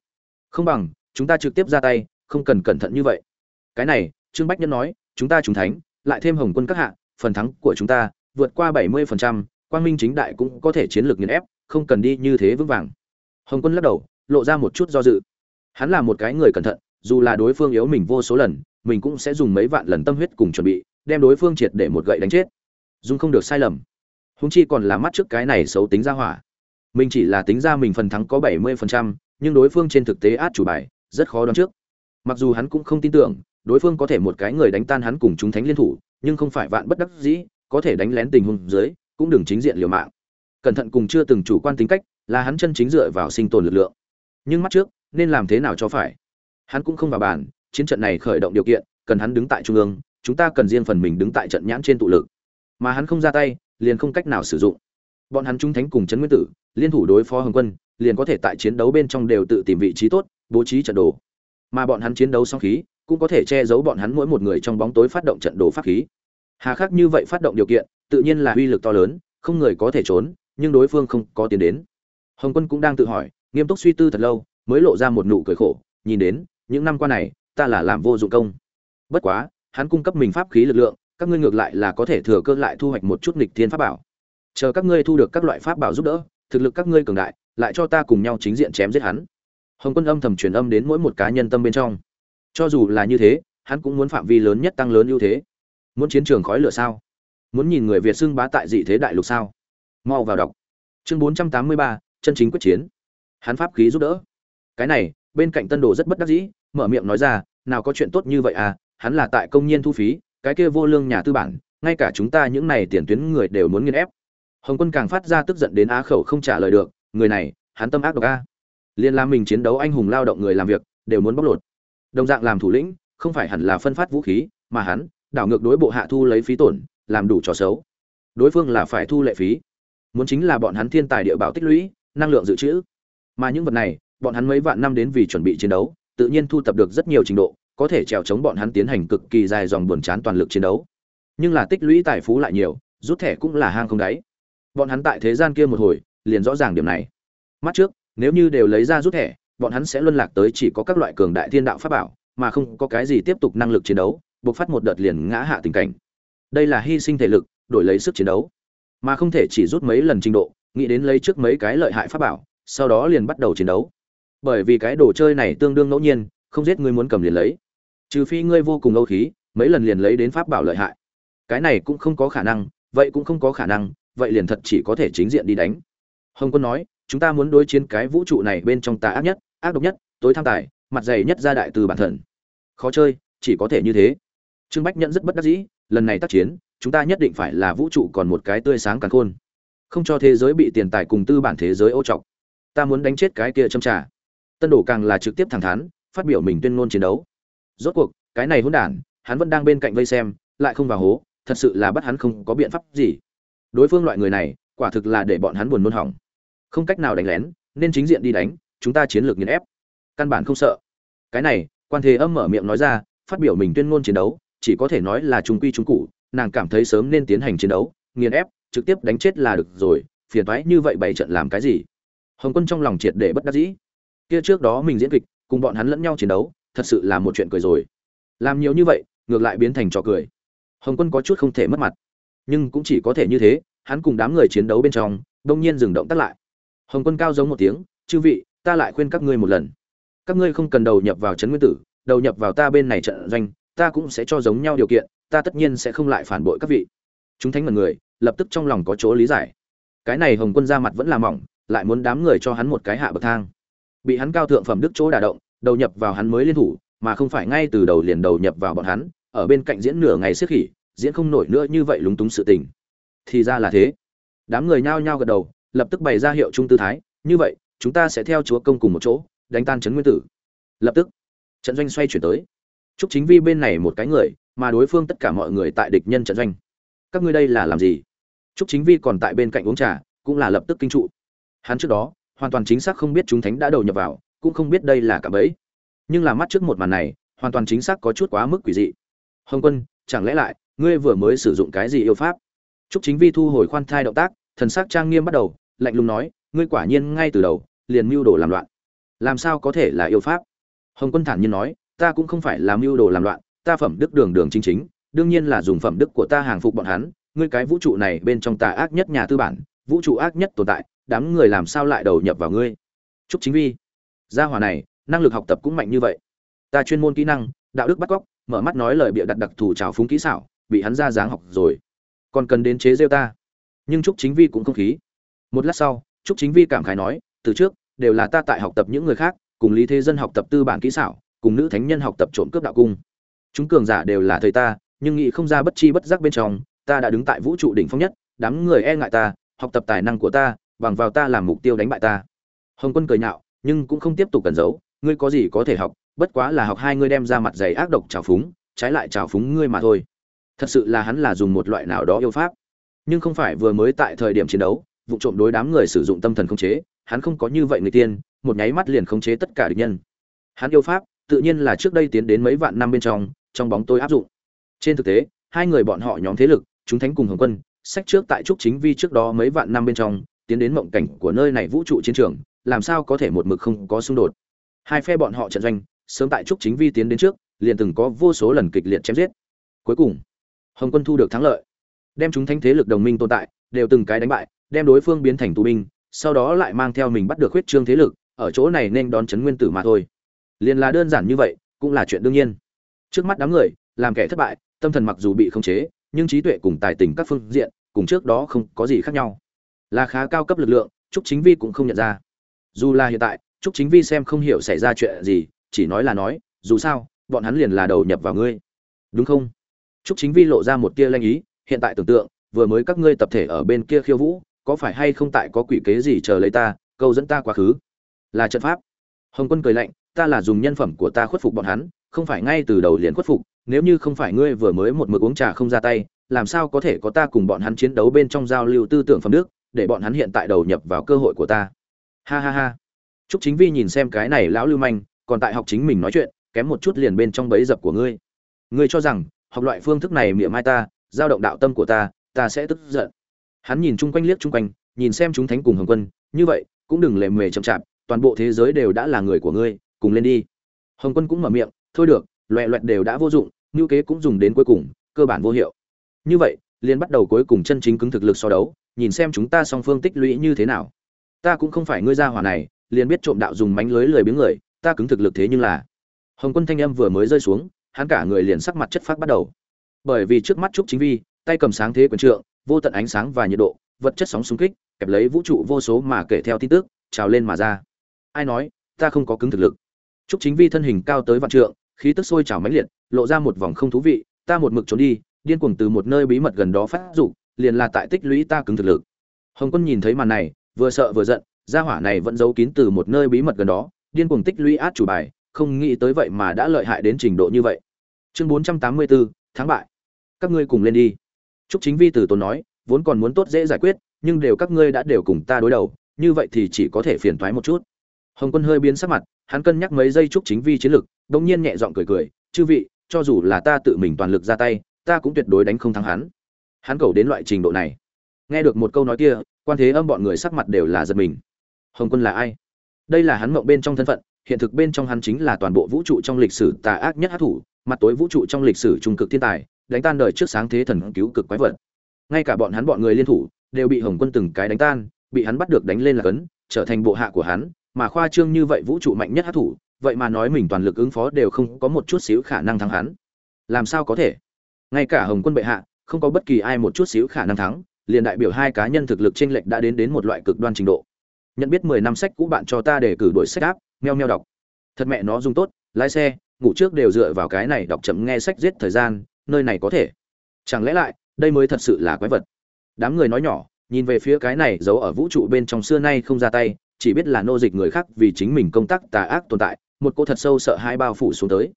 Không bằng chúng ta trực tiếp ra tay không cần cẩn thận như vậy. Cái này trương bách nhân nói chúng ta Trùng thánh lại thêm hồng quân các hạ phần thắng của chúng ta vượt qua bảy mươi phần trăm, quang minh chính đại cũng có thể chiến lược nghiền ép không cần đi như thế vững vàng hồng quân lắc đầu lộ ra một chút do dự. Hắn là một cái người cẩn thận dù là đối phương yếu mình vô số lần mình cũng sẽ dùng mấy vạn lần tâm huyết cùng chuẩn bị đem đối phương triệt để một gậy đánh chết. Dung không được sai lầm. Húng chi còn là mắt trước cái này xấu tính ra hỏa. Mình chỉ là tính ra mình phần thắng có bảy mươi phần trăm, nhưng đối phương trên thực tế át chủ bài rất khó đoán trước. Mặc dù hắn cũng không tin tưởng đối phương có thể một cái người đánh tan hắn cùng chúng thánh liên thủ nhưng không phải vạn bất đắc dĩ có thể đánh lén tình huống dưới cũng đừng chính diện liều mạng. Cẩn thận cùng chưa từng chủ quan tính cách là hắn chân chính dựa vào sinh tồn lực lượng. Nhưng mắt trước, nên làm thế nào cho phải? Hắn cũng không vào bàn, chiến trận này khởi động điều kiện, cần hắn đứng tại trung ương, chúng ta cần riêng phần mình đứng tại trận nhãn trên tụ lực. Mà hắn không ra tay, liền không cách nào sử dụng. Bọn hắn trung thánh cùng trấn nguyên tử, liên thủ đối phó hồng quân, liền có thể tại chiến đấu bên trong đều tự tìm vị trí tốt, bố trí trận đồ. Mà bọn hắn chiến đấu song khí, cũng có thể che giấu bọn hắn mỗi một người trong bóng tối phát động trận đồ pháp khí. Hà khắc như vậy phát động điều kiện, tự nhiên là uy lực to lớn, không người có thể trốn, nhưng đối phương không có tiến đến hồng quân cũng đang tự hỏi, nghiêm túc suy tư thật lâu, mới lộ ra một nụ cười khổ, nhìn đến, những năm qua này, ta là làm vô dụng công. Bất quá, hắn cung cấp mình pháp khí lực lượng, các ngươi ngược lại là có thể thừa cơ lại thu hoạch một chút nghịch thiên pháp bảo. Chờ các ngươi thu được các loại pháp bảo giúp đỡ, thực lực các ngươi cường đại, lại cho ta cùng nhau chính diện chém giết hắn. Hồng quân âm thầm truyền âm đến mỗi một cá nhân tâm bên trong. Cho dù là như thế, hắn cũng muốn phạm vi lớn nhất tăng lớn ưu thế. Muốn chiến trường khói lửa sao? Muốn nhìn người việt xưng bá tại dị thế đại lục sao? Mau vào đọc. Chương bốn trăm tám mươi ba chân chính quyết chiến. Hắn pháp khí giúp đỡ. Cái này, bên cạnh tân đồ rất bất đắc dĩ, mở miệng nói ra, nào có chuyện tốt như vậy à hắn là tại công nhiên thu phí, cái kia vô lương nhà tư bản, ngay cả chúng ta những này tiền tuyến người đều muốn nghiên ép. Hồng quân càng phát ra tức giận đến á khẩu không trả lời được, người này, hắn tâm ác độc a. Liên la mình chiến đấu anh hùng lao động người làm việc, đều muốn bóc lột. Đồng dạng làm thủ lĩnh, không phải hẳn là phân phát vũ khí, mà hắn, đảo ngược đối bộ hạ thu lấy phí tổn, làm đủ trò xấu. Đối phương là phải thu lệ phí. Muốn chính là bọn hắn thiên tài địa bảo tích lũy năng lượng dự trữ. Mà những vật này, bọn hắn mấy vạn năm đến vì chuẩn bị chiến đấu, tự nhiên thu tập được rất nhiều trình độ, có thể trèo chống bọn hắn tiến hành cực kỳ dài dòng buồn chán toàn lực chiến đấu. Nhưng là tích lũy tài phú lại nhiều, rút thẻ cũng là hang không đáy. Bọn hắn tại thế gian kia một hồi, liền rõ ràng điểm này. Mắt trước, nếu như đều lấy ra rút thẻ, bọn hắn sẽ luân lạc tới chỉ có các loại cường đại thiên đạo pháp bảo, mà không có cái gì tiếp tục năng lực chiến đấu buộc phát một đợt liền ngã hạ tình cảnh. Đây là hy sinh thể lực, đổi lấy sức chiến đấu. Mà không thể chỉ rút mấy lần trình độ nghĩ đến lấy trước mấy cái lợi hại pháp bảo, sau đó liền bắt đầu chiến đấu. Bởi vì cái đồ chơi này tương đương ngẫu nhiên, không giết ngươi muốn cầm liền lấy. Trừ phi ngươi vô cùng âu khí, mấy lần liền lấy đến pháp bảo lợi hại. Cái này cũng không có khả năng, vậy cũng không có khả năng, vậy liền thật chỉ có thể chính diện đi đánh. Hồng quân nói, chúng ta muốn đối chiến cái vũ trụ này bên trong tà ác nhất, ác độc nhất, tối tham tài, mặt dày nhất ra đại từ bản thần khó chơi, chỉ có thể như thế. Trương bách nhận rất bất đắc dĩ, lần này tác chiến, chúng ta nhất định phải là vũ trụ còn một cái tươi sáng càng khôn không cho thế giới bị tiền tài cùng tư bản thế giới ô trọc ta muốn đánh chết cái kia châm trả tân đổ càng là trực tiếp thẳng thắn, phát biểu mình tuyên ngôn chiến đấu. Rốt cuộc, cái này hôn đản, hắn vẫn đang bên cạnh vây xem, lại không vào hố, thật sự là bắt hắn không có biện pháp gì. Đối phương loại người này, quả thực là để bọn hắn buồn nôn hỏng. Không cách nào đánh lén, nên chính diện đi đánh, chúng ta chiến lược nghiền ép. Căn bản không sợ. Cái này, quan thế âm mở miệng nói ra, phát biểu mình tuyên ngôn chiến đấu, chỉ có thể nói là trung quy trung cụ, nàng cảm thấy sớm nên tiến hành chiến đấu, nghiền ép trực tiếp đánh chết là được rồi, phiền toái như vậy bày trận làm cái gì? Hồng quân trong lòng triệt để bất đắc dĩ. Kia trước đó mình diễn kịch, cùng bọn hắn lẫn nhau chiến đấu, thật sự là một chuyện cười rồi. Làm nhiều như vậy, ngược lại biến thành trò cười. Hồng quân có chút không thể mất mặt. Nhưng cũng chỉ có thể như thế, hắn cùng đám người chiến đấu bên trong, đông nhiên dừng động tắt lại. Hồng quân cao giống một tiếng, chư vị, ta lại khuyên các ngươi một lần. Các ngươi không cần đầu nhập vào trấn nguyên tử, đầu nhập vào ta bên này trận doanh, ta cũng sẽ cho giống nhau điều kiện, ta tất nhiên sẽ không lại phản bội các vị chúng thánh mật người, lập tức trong lòng có chỗ lý giải. Cái này hồng quân ra mặt vẫn là mỏng, lại muốn đám người cho hắn một cái hạ bậc thang. Bị hắn cao thượng phẩm đức chỗ đả động, đầu nhập vào hắn mới liên thủ, mà không phải ngay từ đầu liền đầu nhập vào bọn hắn, ở bên cạnh diễn nửa ngày siết khỉ, diễn không nổi nữa như vậy lúng túng sự tình. Thì ra là thế. Đám người nhao nhao gật đầu, lập tức bày ra hiệu trung tư thái, như vậy, chúng ta sẽ theo chúa công cùng một chỗ, đánh tan trấn nguyên tử. Lập tức, trận doanh xoay chuyển tới. Chúc chính vi bên này một cái người, mà đối phương tất cả mọi người tại địch nhân trận doanh các ngươi đây là làm gì? Chúc chính vi còn tại bên cạnh uống trà cũng là lập tức kinh trụ. Hắn trước đó hoàn toàn chính xác không biết chúng thánh đã đầu nhập vào cũng không biết đây là cả bẫy. Nhưng là mắt trước một màn này hoàn toàn chính xác có chút quá mức quỷ dị. Hồng quân chẳng lẽ lại ngươi vừa mới sử dụng cái gì yêu pháp? Trúc Chính Vi thu hồi khoan thai động tác, thần sắc trang nghiêm bắt đầu, lạnh lùng nói, ngươi quả nhiên ngay từ đầu liền mưu đồ làm loạn. Làm sao có thể là yêu pháp? Hồng Quân thản nhiên nói, ta cũng không phải là mưu đồ làm loạn, ta phẩm đức đường đường chính chính, đương nhiên là dùng phẩm đức của ta hàng phục bọn hắn, ngươi cái vũ trụ này bên trong tà ác nhất nhà tư bản, vũ trụ ác nhất tồn tại, đám người làm sao lại đầu nhập vào ngươi? Trúc Chính Vi, gia hỏa này, năng lực học tập cũng mạnh như vậy. Ta chuyên môn kỹ năng, đạo đức bắt cóc, mở mắt nói lời bịa đặt đặc thù trào phúng kỹ xảo, bị hắn ra dáng học rồi. Còn cần đến chế rêu ta. Nhưng trúc chính vi cũng không khí. Một lát sau trúc chính vi cảm khái nói từ trước đều là ta tại học tập những người khác cùng lý thế dân học tập tư bản kỹ xảo cùng nữ thánh nhân học tập trộm cướp đạo cung. Chúng cường giả đều là thầy ta nhưng nghĩ không ra bất chi bất giác bên trong, ta đã đứng tại vũ trụ đỉnh phong nhất, đám người e ngại ta, học tập tài năng của ta, bằng vào ta làm mục tiêu đánh bại ta. Hồng quân cười nhạo, nhưng cũng không tiếp tục cẩn giấu, ngươi có gì có thể học, bất quá là học hai ngươi đem ra mặt dày ác độc trào phúng, trái lại trào phúng ngươi mà thôi. Thật sự là hắn là dùng một loại nào đó yêu pháp. Nhưng không phải vừa mới tại thời điểm chiến đấu, vụ trộm đối đám người sử dụng tâm thần khống chế, hắn không có như vậy người tiên, một nháy mắt liền khống chế tất cả địch nhân. Hắn yêu pháp, tự nhiên là trước đây tiến đến mấy vạn năm bên trong trong bóng tôi áp dụng trên thực tế, hai người bọn họ nhóm thế lực, chúng thánh cùng hồng quân, sách trước tại trúc chính vi trước đó mấy vạn năm bên trong, tiến đến mộng cảnh của nơi này vũ trụ chiến trường, làm sao có thể một mực không có xung đột. Hai phe bọn họ trận doanh, sớm tại trúc chính vi tiến đến trước, liền từng có vô số lần kịch liệt chém giết. Cuối cùng, hồng quân thu được thắng lợi. Đem chúng thánh thế lực đồng minh tồn tại, đều từng cái đánh bại, đem đối phương biến thành tù binh, sau đó lại mang theo mình bắt được huyết trương thế lực, ở chỗ này nên đón chấn nguyên tử mà thôi. Liền là đơn giản như vậy, cũng là chuyện đương nhiên. Trước mắt đám người, làm kẻ thất bại tâm thần mặc dù bị khống chế nhưng trí tuệ cùng tài tình các phương diện cùng trước đó không có gì khác nhau là khá cao cấp lực lượng trúc chính vi cũng không nhận ra dù là hiện tại trúc chính vi xem không hiểu xảy ra chuyện gì chỉ nói là nói dù sao bọn hắn liền là đầu nhập vào ngươi đúng không Trúc Chính Vi lộ ra một tia lanh ý, hiện tại tưởng tượng, vừa mới các ngươi tập thể ở bên kia khiêu vũ, có phải hay không tại có quỷ kế gì chờ lấy ta, câu dẫn ta quá khứ? Là trận pháp. Hồng Quân cười lạnh, ta là dùng nhân phẩm của ta khuất phục bọn hắn, không phải ngay từ đầu liền khuất phục, nếu như không phải ngươi vừa mới một mực uống trà không ra tay, làm sao có thể có ta cùng bọn hắn chiến đấu bên trong giao lưu tư tưởng phẩm đức, để bọn hắn hiện tại đầu nhập vào cơ hội của ta. Ha ha ha. Trúc Chính Vi nhìn xem cái này lão lưu manh, còn tại học chính mình nói chuyện, kém một chút liền bên trong bẫy dập của ngươi. Ngươi cho rằng học loại phương thức này miệng mai ta giao động đạo tâm của ta ta sẽ tức giận hắn nhìn chung quanh liếc chung quanh nhìn xem chúng thánh cùng hồng quân như vậy cũng đừng lề mề chậm chạp toàn bộ thế giới đều đã là người của ngươi cùng lên đi hồng quân cũng mở miệng thôi được loẹ loẹt đều đã vô dụng ngưu kế cũng dùng đến cuối cùng, cơ bản vô hiệu. Như vậy, liền bắt đầu cuối cùng chân chính cứng thực lực so đấu, nhìn xem chúng ta song phương tích lũy như thế nào. Ta cũng không phải ngươi gia hỏa này, liền biết trộm đạo dùng mánh lưới lười biếng người, ta cứng thực lực thế nhưng là. Hồng quân thanh âm vừa mới rơi xuống, hắn cả người liền sắc mặt chất phát bắt đầu. Bởi vì trước mắt trúc chính vi, tay cầm sáng thế quyền trượng, vô tận ánh sáng và nhiệt độ, vật chất sóng xung kích, kẹp lấy vũ trụ vô số mà kể theo tin tức, trào lên mà ra. Ai nói, ta không có cứng thực lực. Trúc chính vi thân hình cao tới vạn trượng khí tức sôi trào mãnh liệt, lộ ra một vòng không thú vị, ta một mực trốn đi, điên cuồng từ một nơi bí mật gần đó phát dục, liền là tại tích lũy ta cứng thực lực. Hồng quân nhìn thấy màn này, vừa sợ vừa giận, gia hỏa này vẫn giấu kín từ một nơi bí mật gần đó, điên cuồng tích lũy át chủ bài, không nghĩ tới vậy mà đã lợi hại đến trình độ như vậy. Chương bốn trăm tám mươi thắng bại. Các ngươi cùng lên đi. Trúc chính vi từ tốn nói, vốn còn muốn tốt dễ giải quyết, nhưng đều các ngươi đã đều cùng ta đối đầu, như vậy thì chỉ có thể phiền toái một chút. Hồng quân hơi biến sắc mặt, hắn cân nhắc mấy giây trúc chính vi chiến lực đông nhiên nhẹ giọng cười cười, chư vị, cho dù là ta tự mình toàn lực ra tay, ta cũng tuyệt đối đánh không thắng hắn. Hắn cầu đến loại trình độ này. Nghe được một câu nói kia, quan thế âm bọn người sắc mặt đều là giật mình. Hồng quân là ai? Đây là hắn mộng bên trong thân phận, hiện thực bên trong hắn chính là toàn bộ vũ trụ trong lịch sử tà ác nhất hát thủ, mặt tối vũ trụ trong lịch sử trung cực thiên tài, đánh tan đời trước sáng thế thần cứu cực quái vật. Ngay cả bọn hắn bọn người liên thủ, đều bị hồng quân từng cái đánh tan, bị hắn bắt được đánh lên là cấn, trở thành bộ hạ của hắn, mà khoa trương như vậy vũ trụ mạnh nhất hát thủ vậy mà nói mình toàn lực ứng phó đều không có một chút xíu khả năng thắng hắn. Làm sao có thể? Ngay cả hồng quân bệ hạ, không có bất kỳ ai một chút xíu khả năng thắng, liền đại biểu hai cá nhân thực lực chênh lệch đã đến đến một loại cực đoan trình độ. Nhận biết mười năm sách cũ bạn cho ta để cử đổi sách áp, meo meo đọc. Thật mẹ nó dùng tốt, lái xe, ngủ trước đều dựa vào cái này đọc chậm nghe sách giết thời gian, nơi này có thể. Chẳng lẽ lại, đây mới thật sự là quái vật? Đám người nói nhỏ, nhìn về phía cái này giấu ở vũ trụ bên trong xưa nay không ra tay, chỉ biết là nô dịch người khác vì chính mình công tác tà ác tồn tại một cô thật sâu sợ hai bao phủ xuống tới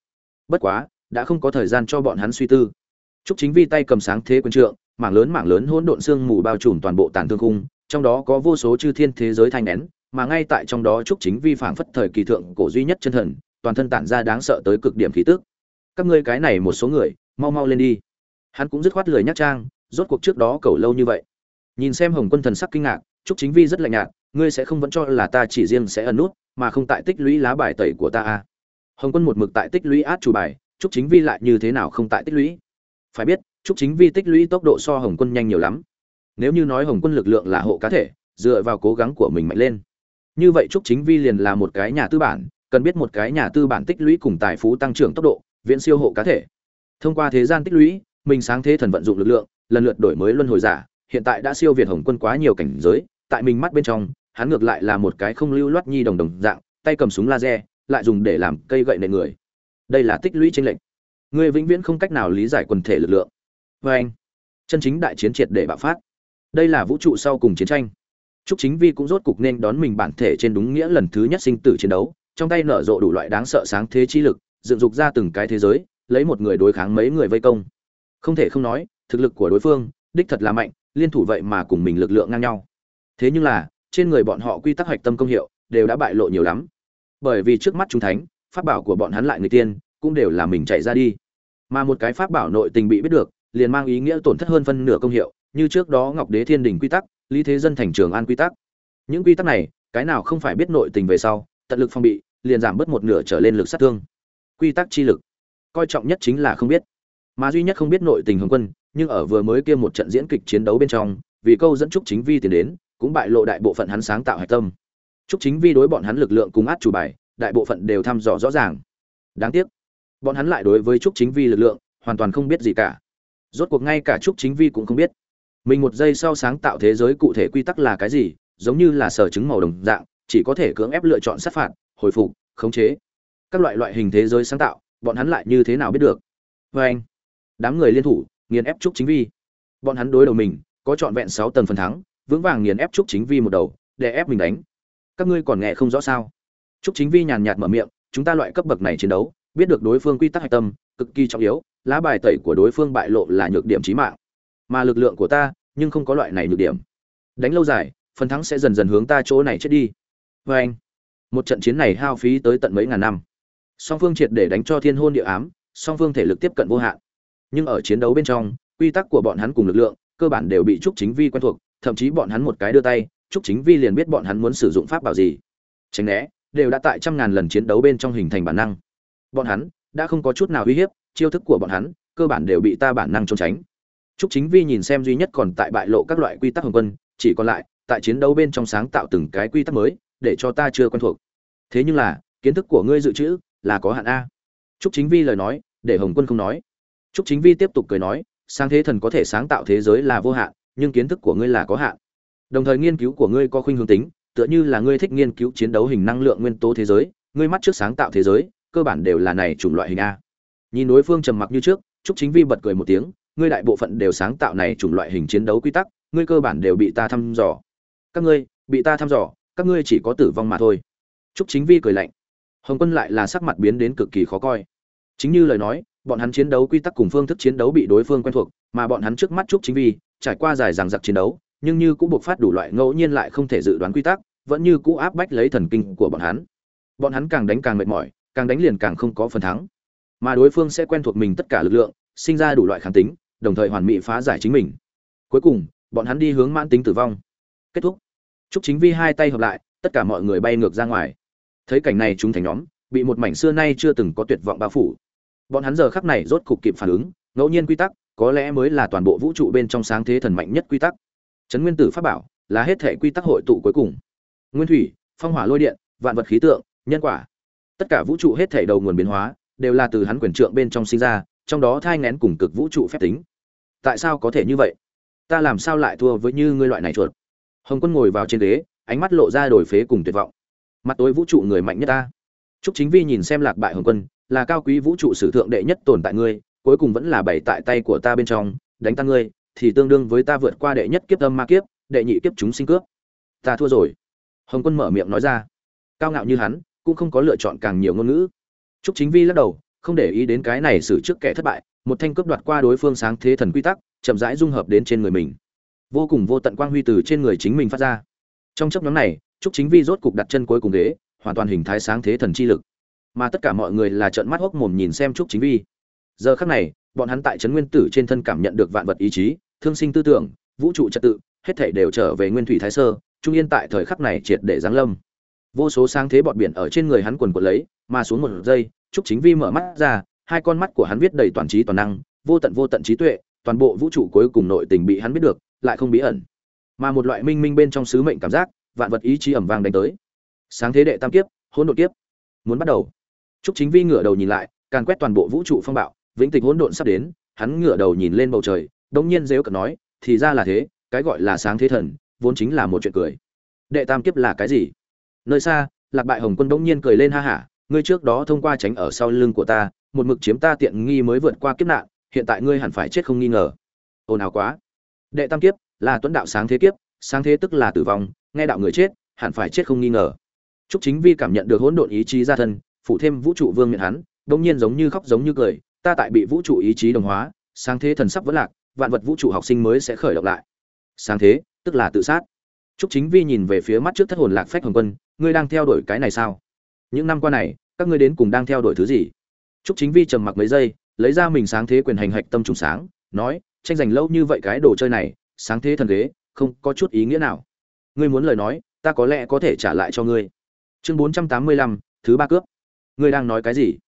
bất quá đã không có thời gian cho bọn hắn suy tư Trúc Chính Vi tay cầm sáng thế quân trượng, mảng lớn mảng lớn hỗn độn xương mù bao trùm toàn bộ tàn thương cung, trong đó có vô số chư thiên thế giới thanh nén, mà ngay tại trong đó Trúc Chính Vi phảng phất thời kỳ thượng cổ duy nhất chân thần, toàn thân tản ra đáng sợ tới cực điểm khí tức. Các ngươi cái này một số người, mau mau lên đi. Hắn cũng dứt khoát lười nhắc trang, rốt cuộc trước đó cầu lâu như vậy. Nhìn xem Hồng Quân thần sắc kinh ngạc, Trúc Chính Vi rất lạnh nhạt, ngươi sẽ không vẫn cho là ta chỉ riêng sẽ ẩn nút, mà không tại tích lũy lá bài tẩy của ta à? Hồng Quân một mực tại tích lũy át chủ bài, Trúc Chính Vi lại như thế nào không tại tích lũy? Phải biết, Trúc Chính Vi tích lũy tốc độ so Hồng Quân nhanh nhiều lắm. Nếu như nói Hồng Quân lực lượng là hộ cá thể, dựa vào cố gắng của mình mạnh lên. Như vậy Trúc Chính Vi liền là một cái nhà tư bản, cần biết một cái nhà tư bản tích lũy cùng tài phú tăng trưởng tốc độ, viễn siêu hộ cá thể. Thông qua thế gian tích lũy, mình sáng thế thần vận dụng lực lượng, lần lượt đổi mới luân hồi giả, hiện tại đã siêu việt Hồng Quân quá nhiều cảnh giới, tại mình mắt bên trong, hắn ngược lại là một cái không lưu loát nhi đồng đồng dạng, tay cầm súng laser, lại dùng để làm cây gậy nện người. Đây là tích lũy chênh lệnh. Người vĩnh viễn không cách nào lý giải quần thể lực lượng. Và anh, chân chính đại chiến triệt để bạo phát. Đây là vũ trụ sau cùng chiến tranh. Trúc Chính Vi cũng rốt cục nên đón mình bản thể trên đúng nghĩa lần thứ nhất sinh tử chiến đấu, trong tay nở rộ đủ loại đáng sợ sáng thế chi lực, dựng dục ra từng cái thế giới, lấy một người đối kháng mấy người vây công. Không thể không nói, thực lực của đối phương, đích thật là mạnh, liên thủ vậy mà cùng mình lực lượng ngang nhau. Thế nhưng là, trên người bọn họ quy tắc hoạch tâm công hiệu đều đã bại lộ nhiều lắm. Bởi vì trước mắt chúng thánh, pháp bảo của bọn hắn lại người tiên, cũng đều là mình chạy ra đi. Mà một cái pháp bảo nội tình bị biết được, liền mang ý nghĩa tổn thất hơn phân nửa công hiệu, như trước đó Ngọc Đế Thiên Đình quy tắc, Lý Thế Dân thành trường an quy tắc. Những quy tắc này, cái nào không phải biết nội tình về sau, tận lực phong bị, liền giảm bớt một nửa trở lên lực sát thương. Quy tắc chi lực, coi trọng nhất chính là không biết. Mà duy nhất không biết nội tình Hồng Quân, nhưng ở vừa mới kia một trận diễn kịch chiến đấu bên trong, vì câu dẫn trúc chính vi tiến đến, cũng bại lộ đại bộ phận hắn sáng tạo hạch tâm. Trúc chính vi đối bọn hắn lực lượng cùng át chủ bài, đại bộ phận đều thăm dò rõ ràng. Đáng tiếc, bọn hắn lại đối với trúc chính vi lực lượng hoàn toàn không biết gì cả. Rốt cuộc ngay cả trúc chính vi cũng không biết mình một giây sau sáng tạo thế giới cụ thể quy tắc là cái gì giống như là sở chứng màu đồng dạng chỉ có thể cưỡng ép lựa chọn sát phạt hồi phục khống chế các loại loại hình thế giới sáng tạo bọn hắn lại như thế nào biết được vê anh đám người liên thủ nghiền ép trúc chính vi bọn hắn đối đầu mình có trọn vẹn sáu tầng phần thắng vững vàng nghiền ép trúc chính vi một đầu, để ép mình đánh. Các ngươi còn nghe không rõ sao? Trúc chính vi nhàn nhạt mở miệng, chúng ta loại cấp bậc này chiến đấu, biết được đối phương quy tắc hạch tâm, cực kỳ trọng yếu, lá bài tẩy của đối phương bại lộ là nhược điểm trí mạng. Mà lực lượng của ta, nhưng không có loại này nhược điểm. Đánh lâu dài, phần thắng sẽ dần dần hướng ta chỗ này chết đi. Vê anh, một trận chiến này hao phí tới tận mấy ngàn năm. Song phương triệt để đánh cho thiên hôn địa ám, song phương thể lực tiếp cận vô hạn. Nhưng ở chiến đấu bên trong, quy tắc của bọn hắn cùng lực lượng, cơ bản đều bị trúc chính vi quen thuộc thậm chí bọn hắn một cái đưa tay trúc chính vi liền biết bọn hắn muốn sử dụng pháp bảo gì tránh né đều đã tại trăm ngàn lần chiến đấu bên trong hình thành bản năng bọn hắn đã không có chút nào uy hiếp chiêu thức của bọn hắn cơ bản đều bị ta bản năng trốn tránh Trúc Chính Vi nhìn xem duy nhất còn tại bại lộ các loại quy tắc hồng quân, chỉ còn lại tại chiến đấu bên trong sáng tạo từng cái quy tắc mới, để cho ta chưa quen thuộc. Thế nhưng là, kiến thức của ngươi dự trữ là có hạn a. Trúc Chính Vi lời nói, để Hồng Quân không nói. Trúc Chính Vi tiếp tục cười nói, sáng thế thần có thể sáng tạo thế giới là vô hạn, nhưng kiến thức của ngươi là có hạn. Đồng thời nghiên cứu của ngươi có khuynh hướng tính, tựa như là ngươi thích nghiên cứu chiến đấu hình năng lượng nguyên tố thế giới, ngươi mắt trước sáng tạo thế giới, cơ bản đều là này chủng loại hình a. Nhìn đối phương trầm mặc như trước, Trúc Chính Vi bật cười một tiếng, ngươi đại bộ phận đều sáng tạo này chủng loại hình chiến đấu quy tắc, ngươi cơ bản đều bị ta thăm dò. Các ngươi, bị ta thăm dò, các ngươi chỉ có tử vong mà thôi. Trúc Chính Vi cười lạnh. Hồng Quân lại là sắc mặt biến đến cực kỳ khó coi. Chính như lời nói, bọn hắn chiến đấu quy tắc cùng phương thức chiến đấu bị đối phương quen thuộc, mà bọn hắn trước mắt Trúc Chính Vi, trải qua dài dằng dặc chiến đấu, nhưng như cũng buộc phát đủ loại ngẫu nhiên lại không thể dự đoán quy tắc, vẫn như cũ áp bách lấy thần kinh của bọn hắn. Bọn hắn càng đánh càng mệt mỏi, càng đánh liền càng không có phần thắng. Mà đối phương sẽ quen thuộc mình tất cả lực lượng, sinh ra đủ loại kháng tính, đồng thời hoàn mỹ phá giải chính mình cuối cùng bọn hắn đi hướng mãn tính tử vong kết thúc Trúc Chính Vi hai tay hợp lại, tất cả mọi người bay ngược ra ngoài. Thấy cảnh này chúng thành nhóm, bị một mảnh xưa nay chưa từng có tuyệt vọng bao phủ. Bọn hắn giờ khắc này rốt cục kịp phản ứng, ngẫu nhiên quy tắc, có lẽ mới là toàn bộ vũ trụ bên trong sáng thế thần mạnh nhất quy tắc. Trấn nguyên tử pháp bảo, là hết thể quy tắc hội tụ cuối cùng. Nguyên thủy, phong hỏa lôi điện, vạn vật khí tượng, nhân quả. Tất cả vũ trụ hết thể đầu nguồn biến hóa, đều là từ hắn quyền trượng bên trong sinh ra, trong đó thai nghén cùng cực vũ trụ phép tính tại sao có thể như vậy ta làm sao lại thua với như ngươi loại này chuột hồng quân ngồi vào trên ghế ánh mắt lộ ra đổi phế cùng tuyệt vọng mặt tối vũ trụ người mạnh nhất ta Trúc Chính Vi nhìn xem Lạc Bại Hồng Quân, là cao quý vũ trụ sử thượng đệ nhất tồn tại ngươi cuối cùng vẫn là bày tại tay của ta bên trong, đánh tan ngươi, thì tương đương với ta vượt qua đệ nhất kiếp âm ma kiếp, đệ nhị kiếp chúng sinh cướp. Ta thua rồi. Hồng quân mở miệng nói ra. Cao ngạo như hắn, cũng không có lựa chọn càng nhiều ngôn ngữ. Trúc chính vi lắc đầu, không để ý đến cái này xử trước kẻ thất bại, một thanh cướp đoạt qua đối phương sáng thế thần quy tắc, chậm rãi dung hợp đến trên người mình. Vô cùng vô tận quang huy từ trên người chính mình phát ra. Trong chấp nhóm này, trúc chính vi rốt cục đặt chân cuối cùng ghế, hoàn toàn hình thái sáng thế thần chi lực. Mà tất cả mọi người là trợn mắt hốc mồm nhìn xem trúc chính vi giờ khắc này, bọn hắn tại trấn nguyên tử trên thân cảm nhận được vạn vật ý chí, thương sinh tư tưởng, vũ trụ trật tự, hết thảy đều trở về nguyên thủy thái sơ, trung yên tại thời khắc này triệt để giáng lâm. Vô số sáng thế bọt biển ở trên người hắn quần quật lấy, mà xuống một giây, trúc chính vi mở mắt ra, hai con mắt của hắn viết đầy toàn trí toàn năng, vô tận vô tận trí tuệ, toàn bộ vũ trụ cuối cùng nội tình bị hắn biết được, lại không bí ẩn. Mà một loại minh minh bên trong sứ mệnh cảm giác, vạn vật ý chí ẩm vang đánh tới. Sáng thế đệ tam kiếp, hỗn độn kiếp, muốn bắt đầu. Trúc chính vi ngửa đầu nhìn lại, càn quét toàn bộ vũ trụ phong bạo vĩnh tịch hỗn độn sắp đến hắn ngửa đầu nhìn lên bầu trời đống nhiên dếu cợt nói thì ra là thế cái gọi là sáng thế thần vốn chính là một chuyện cười. Đệ tam kiếp là cái gì? Nơi xa lạc bại hồng quân đống nhiên cười lên ha hả ngươi trước đó thông qua tránh ở sau lưng của ta một mực chiếm ta tiện nghi mới vượt qua kiếp nạn hiện tại ngươi hẳn phải chết không nghi ngờ. Ồn ào quá. Đệ tam kiếp là tuấn đạo sáng thế kiếp sáng thế tức là tử vong nghe đạo người chết hẳn phải chết không nghi ngờ. Trúc Chính Vi cảm nhận được hỗn độn ý chí ra thân, phụ thêm vũ trụ vương miện hắn, đống nhiên giống như khóc giống như cười, ta tại bị vũ trụ ý chí đồng hóa, sáng thế thần sắp vẫn lạc, vạn vật vũ trụ học sinh mới sẽ khởi động lại. Sáng thế, tức là tự sát. Trúc Chính Vi nhìn về phía mắt trước thất hồn lạc phách hồng quân, ngươi đang theo đuổi cái này sao? Những năm qua này, các ngươi đến cùng đang theo đuổi thứ gì? Trúc Chính Vi trầm mặc mấy giây, lấy ra mình sáng thế quyền hành hạch tâm trùng sáng, nói, tranh giành lâu như vậy cái đồ chơi này, sáng thế thần ghế, không có chút ý nghĩa nào. Ngươi muốn lời nói, ta có lẽ có thể trả lại cho ngươi. Chương 485, thứ ba cướp. Ngươi đang nói cái gì?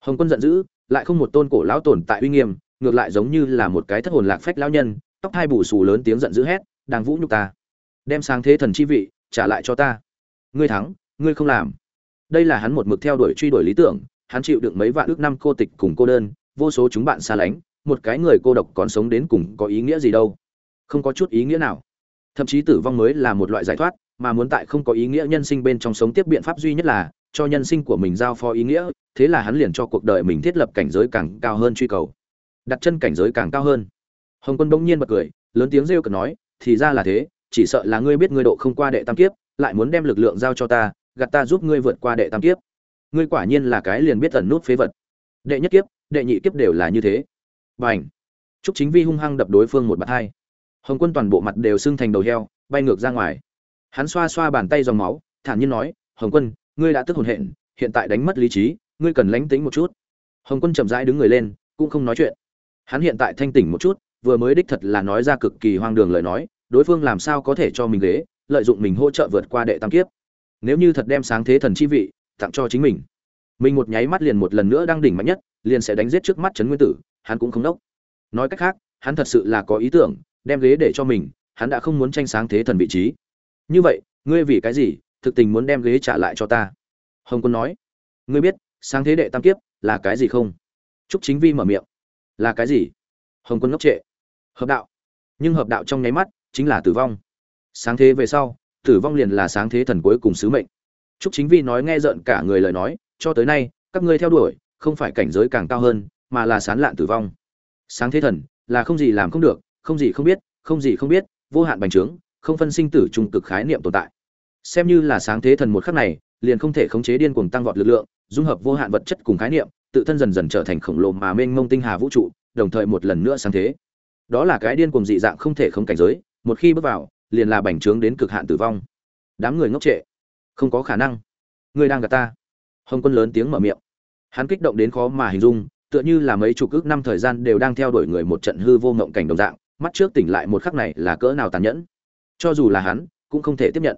Hồng Quân giận dữ, lại không một tôn cổ lão tồn tại uy nghiêm, ngược lại giống như là một cái thất hồn lạc phách lão nhân, tóc hai bù xù lớn tiếng giận dữ hét, đang vũ nhục ta đem sáng thế thần chi vị trả lại cho ta. Ngươi thắng ngươi không làm. Đây là hắn một mực theo đuổi truy đuổi lý tưởng hắn chịu đựng mấy vạn ước năm cô tịch cùng cô đơn vô số chúng bạn xa lánh một cái người cô độc còn sống đến cùng có ý nghĩa gì đâu. Không có chút ý nghĩa nào. Thậm chí tử vong mới là một loại giải thoát mà muốn tại không có ý nghĩa nhân sinh bên trong sống tiếp biện pháp duy nhất là cho nhân sinh của mình giao phó ý nghĩa thế là hắn liền cho cuộc đời mình thiết lập cảnh giới càng cao hơn truy cầu đặt chân cảnh giới càng cao hơn hồng quân bỗng nhiên bật cười lớn tiếng rêu cợt nói thì ra là thế chỉ sợ là ngươi biết ngươi độ không qua đệ tam kiếp, lại muốn đem lực lượng giao cho ta, gạt ta giúp ngươi vượt qua đệ tam kiếp. Ngươi quả nhiên là cái liền biết ẩn nút phế vật. Đệ nhất kiếp, đệ nhị kiếp đều là như thế. Bành! Trúc Chính Vi hung hăng đập đối phương một bạt hai. Hồng Quân toàn bộ mặt đều sưng thành đầu heo, bay ngược ra ngoài. Hắn xoa xoa bàn tay dòng máu, thản nhiên nói, "Hồng Quân, ngươi đã tức hồn hện, hiện tại đánh mất lý trí, ngươi cần lánh tĩnh một chút." Hồng Quân chậm rãi đứng người lên, cũng không nói chuyện. Hắn hiện tại thanh tỉnh một chút, vừa mới đích thật là nói ra cực kỳ hoang đường lời nói, đối phương làm sao có thể cho mình ghế lợi dụng mình hỗ trợ vượt qua đệ tam kiếp nếu như thật đem sáng thế thần chi vị tặng cho chính mình mình một nháy mắt liền một lần nữa đang đỉnh mạnh nhất liền sẽ đánh giết trước mắt trấn nguyên tử hắn cũng không đốc nói cách khác hắn thật sự là có ý tưởng đem ghế để cho mình hắn đã không muốn tranh sáng thế thần vị trí như vậy ngươi vì cái gì thực tình muốn đem ghế trả lại cho ta. Hồng quân nói ngươi biết sáng thế đệ tam kiếp là cái gì không? Trúc chính vi mở miệng là cái gì? Hồng quân ngốc trệ hợp đạo. Nhưng hợp đạo trong nháy mắt chính là tử vong. Sáng thế về sau tử vong liền là sáng thế thần cuối cùng sứ mệnh. Trúc Chính Vi nói nghe giận cả người lời nói, cho tới nay, các ngươi theo đuổi, không phải cảnh giới càng cao hơn, mà là sán lạn tử vong. Sáng thế thần, là không gì làm không được, không gì không biết, không gì không biết, vô hạn bành trướng, không phân sinh tử trung cực khái niệm tồn tại. Xem như là sáng thế thần một khắc này, liền không thể khống chế điên cuồng tăng vọt lực lượng, dung hợp vô hạn vật chất cùng khái niệm, tự thân dần dần trở thành khổng lồ mà mênh mông tinh hà vũ trụ, đồng thời một lần nữa sáng thế. Đó là cái điên cuồng dị dạng không thể không cảnh giới, một khi bước vào liền là bành trướng đến cực hạn tử vong. Đám người ngốc trệ. Không có khả năng. Ngươi đang gặp ta. Hồng quân lớn tiếng mở miệng. Hắn kích động đến khó mà hình dung tựa như là mấy chục ước năm thời gian đều đang theo đuổi người một trận hư vô ngộng cảnh đồng dạng mắt trước tỉnh lại một khắc này là cỡ nào tàn nhẫn. Cho dù là hắn cũng không thể tiếp nhận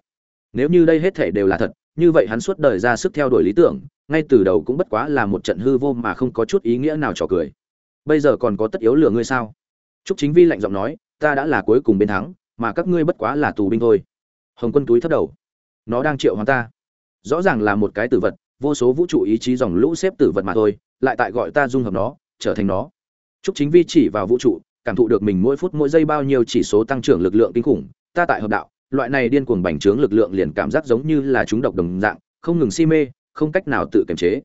nếu như đây hết thể đều là thật như vậy hắn suốt đời ra sức theo đuổi lý tưởng ngay từ đầu cũng bất quá là một trận hư vô mà không có chút ý nghĩa nào trò cười. Bây giờ còn có tất yếu lừa ngươi sao? Trúc Chính Vi lạnh giọng nói, ta đã là cuối cùng bên thắng mà các ngươi bất quá là tù binh thôi. Hồng quân túi thấp đầu. Nó đang triệu hoán ta. Rõ ràng là một cái tử vật vô số vũ trụ ý chí dòng lũ xếp tử vật mà thôi lại tại gọi ta dung hợp nó trở thành nó. Trúc chính vi chỉ vào vũ trụ cảm thụ được mình mỗi phút mỗi giây bao nhiêu chỉ số tăng trưởng lực lượng kinh khủng ta tại hợp đạo loại này điên cuồng bành trướng lực lượng liền cảm giác giống như là chúng độc đồng dạng không ngừng si mê không cách nào tự kiềm chế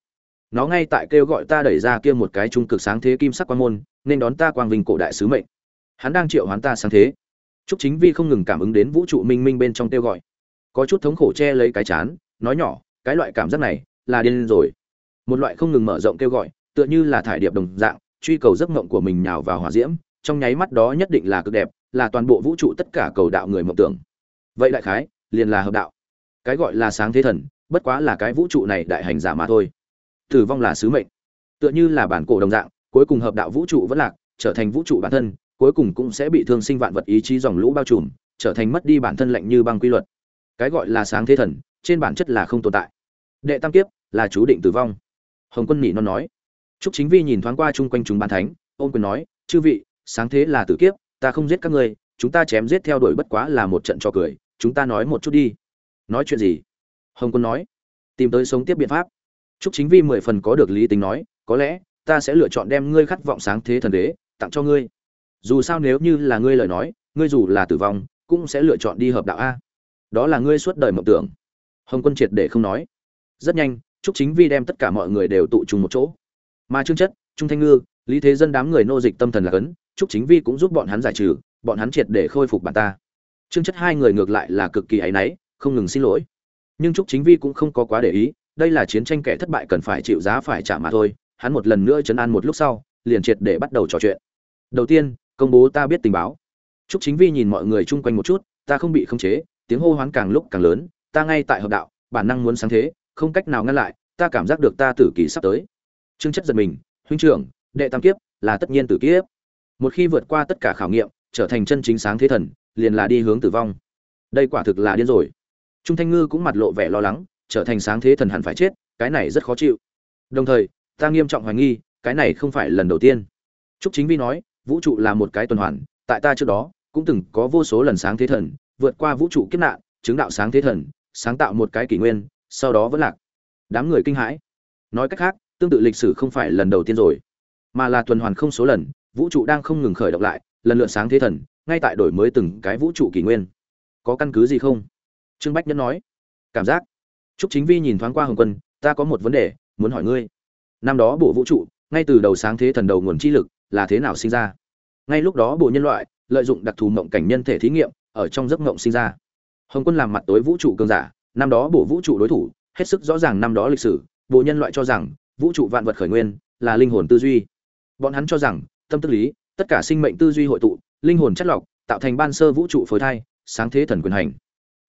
nó ngay tại kêu gọi ta đẩy ra kia một cái trung cực sáng thế kim sắc quan môn nên đón ta quang vinh cổ đại sứ mệnh hắn đang triệu hoán ta sáng thế Trúc Chính Vi không ngừng cảm ứng đến vũ trụ minh minh bên trong kêu gọi. Có chút thống khổ che lấy cái chán, nói nhỏ, cái loại cảm giác này là điên rồi. Một loại không ngừng mở rộng kêu gọi, tựa như là thải điệp đồng dạng, truy cầu giấc mộng của mình nhào vào hỏa diễm, trong nháy mắt đó nhất định là cực đẹp, là toàn bộ vũ trụ tất cả cầu đạo người mộng tưởng. Vậy đại khái, liền là hợp đạo. Cái gọi là sáng thế thần, bất quá là cái vũ trụ này đại hành giả mà thôi. Tử vong là sứ mệnh. Tựa như là bản cổ đồng dạng, cuối cùng hợp đạo vũ trụ vẫn lạc, trở thành vũ trụ bản thân, cuối cùng cũng sẽ bị thương sinh vạn vật ý chí dòng lũ bao trùm, trở thành mất đi bản thân lạnh như băng quy luật. Cái gọi là sáng thế thần, trên bản chất là không tồn tại. Đệ tam kiếp là chú định tử vong. Hồng Quân Nhị non nói. Trúc Chính Vi nhìn thoáng qua chung quanh chúng bán thánh, ôn quyền nói, "Chư vị, sáng thế là tử kiếp, ta không giết các ngươi, chúng ta chém giết theo đuổi bất quá là một trận cho cười, chúng ta nói một chút đi." Nói chuyện gì? Hồng Quân nói, "Tìm tới sống tiếp biện pháp." Trúc Chính Vi mười phần có được lý tính nói, "Có lẽ, ta sẽ lựa chọn đem ngươi khát vọng sáng thế thần đế tặng cho ngươi." dù sao nếu như là ngươi lời nói ngươi dù là tử vong cũng sẽ lựa chọn đi hợp đạo a đó là ngươi suốt đời mộng tưởng hồng quân triệt để không nói rất nhanh trúc chính vi đem tất cả mọi người đều tụ trùng một chỗ mà trương chất trung thanh ngư lý thế dân đám người nô dịch tâm thần là cấn trúc chính vi cũng giúp bọn hắn giải trừ bọn hắn triệt để khôi phục bản ta trương chất hai người ngược lại là cực kỳ áy náy không ngừng xin lỗi nhưng trúc chính vi cũng không có quá để ý đây là chiến tranh kẻ thất bại cần phải chịu giá phải trả mà thôi hắn một lần nữa chấn an một lúc sau liền triệt để bắt đầu trò chuyện đầu tiên công bố ta biết tình báo Trúc Chính Vi nhìn mọi người chung quanh một chút, ta không bị khống chế, tiếng hô hoán càng lúc càng lớn, ta ngay tại hợp đạo, bản năng muốn sáng thế, không cách nào ngăn lại, ta cảm giác được ta tử kỳ sắp tới. Trương Chất giật mình, huynh trưởng, đệ tam kiếp là tất nhiên tử kiếp. Một khi vượt qua tất cả khảo nghiệm, trở thành chân chính sáng thế thần, liền là đi hướng tử vong. Đây quả thực là điên rồi. Trung Thanh Ngư cũng mặt lộ vẻ lo lắng, trở thành sáng thế thần hẳn phải chết, cái này rất khó chịu. Đồng thời, ta nghiêm trọng hoài nghi, cái này không phải lần đầu tiên. Trúc Chính Vi nói, vũ trụ là một cái tuần hoàn tại ta trước đó cũng từng có vô số lần sáng thế thần vượt qua vũ trụ kiếp nạn chứng đạo sáng thế thần sáng tạo một cái kỷ nguyên sau đó vẫn lạc đám người kinh hãi nói cách khác tương tự lịch sử không phải lần đầu tiên rồi mà là tuần hoàn không số lần vũ trụ đang không ngừng khởi động lại lần lượt sáng thế thần ngay tại đổi mới từng cái vũ trụ kỷ nguyên. Có căn cứ gì không? Trương bách nhẫn nói. Cảm giác. Trúc chính vi nhìn thoáng qua hồng quân, ta có một vấn đề, muốn hỏi ngươi. Năm đó bộ vũ trụ, ngay từ đầu sáng thế thần đầu nguồn chi lực, là thế nào sinh ra? Ngay lúc đó bộ nhân loại, lợi dụng đặc thù mộng cảnh nhân thể thí nghiệm, ở trong giấc mộng sinh ra. Hồng quân làm mặt tối vũ trụ cường giả, năm đó bộ vũ trụ đối thủ, hết sức rõ ràng năm đó lịch sử, bộ nhân loại cho rằng, vũ trụ vạn vật khởi nguyên, là linh hồn tư duy. Bọn hắn cho rằng, tâm tức lý, tất cả sinh mệnh tư duy hội tụ linh hồn chất lọc tạo thành ban sơ vũ trụ phối thai sáng thế thần quyền hành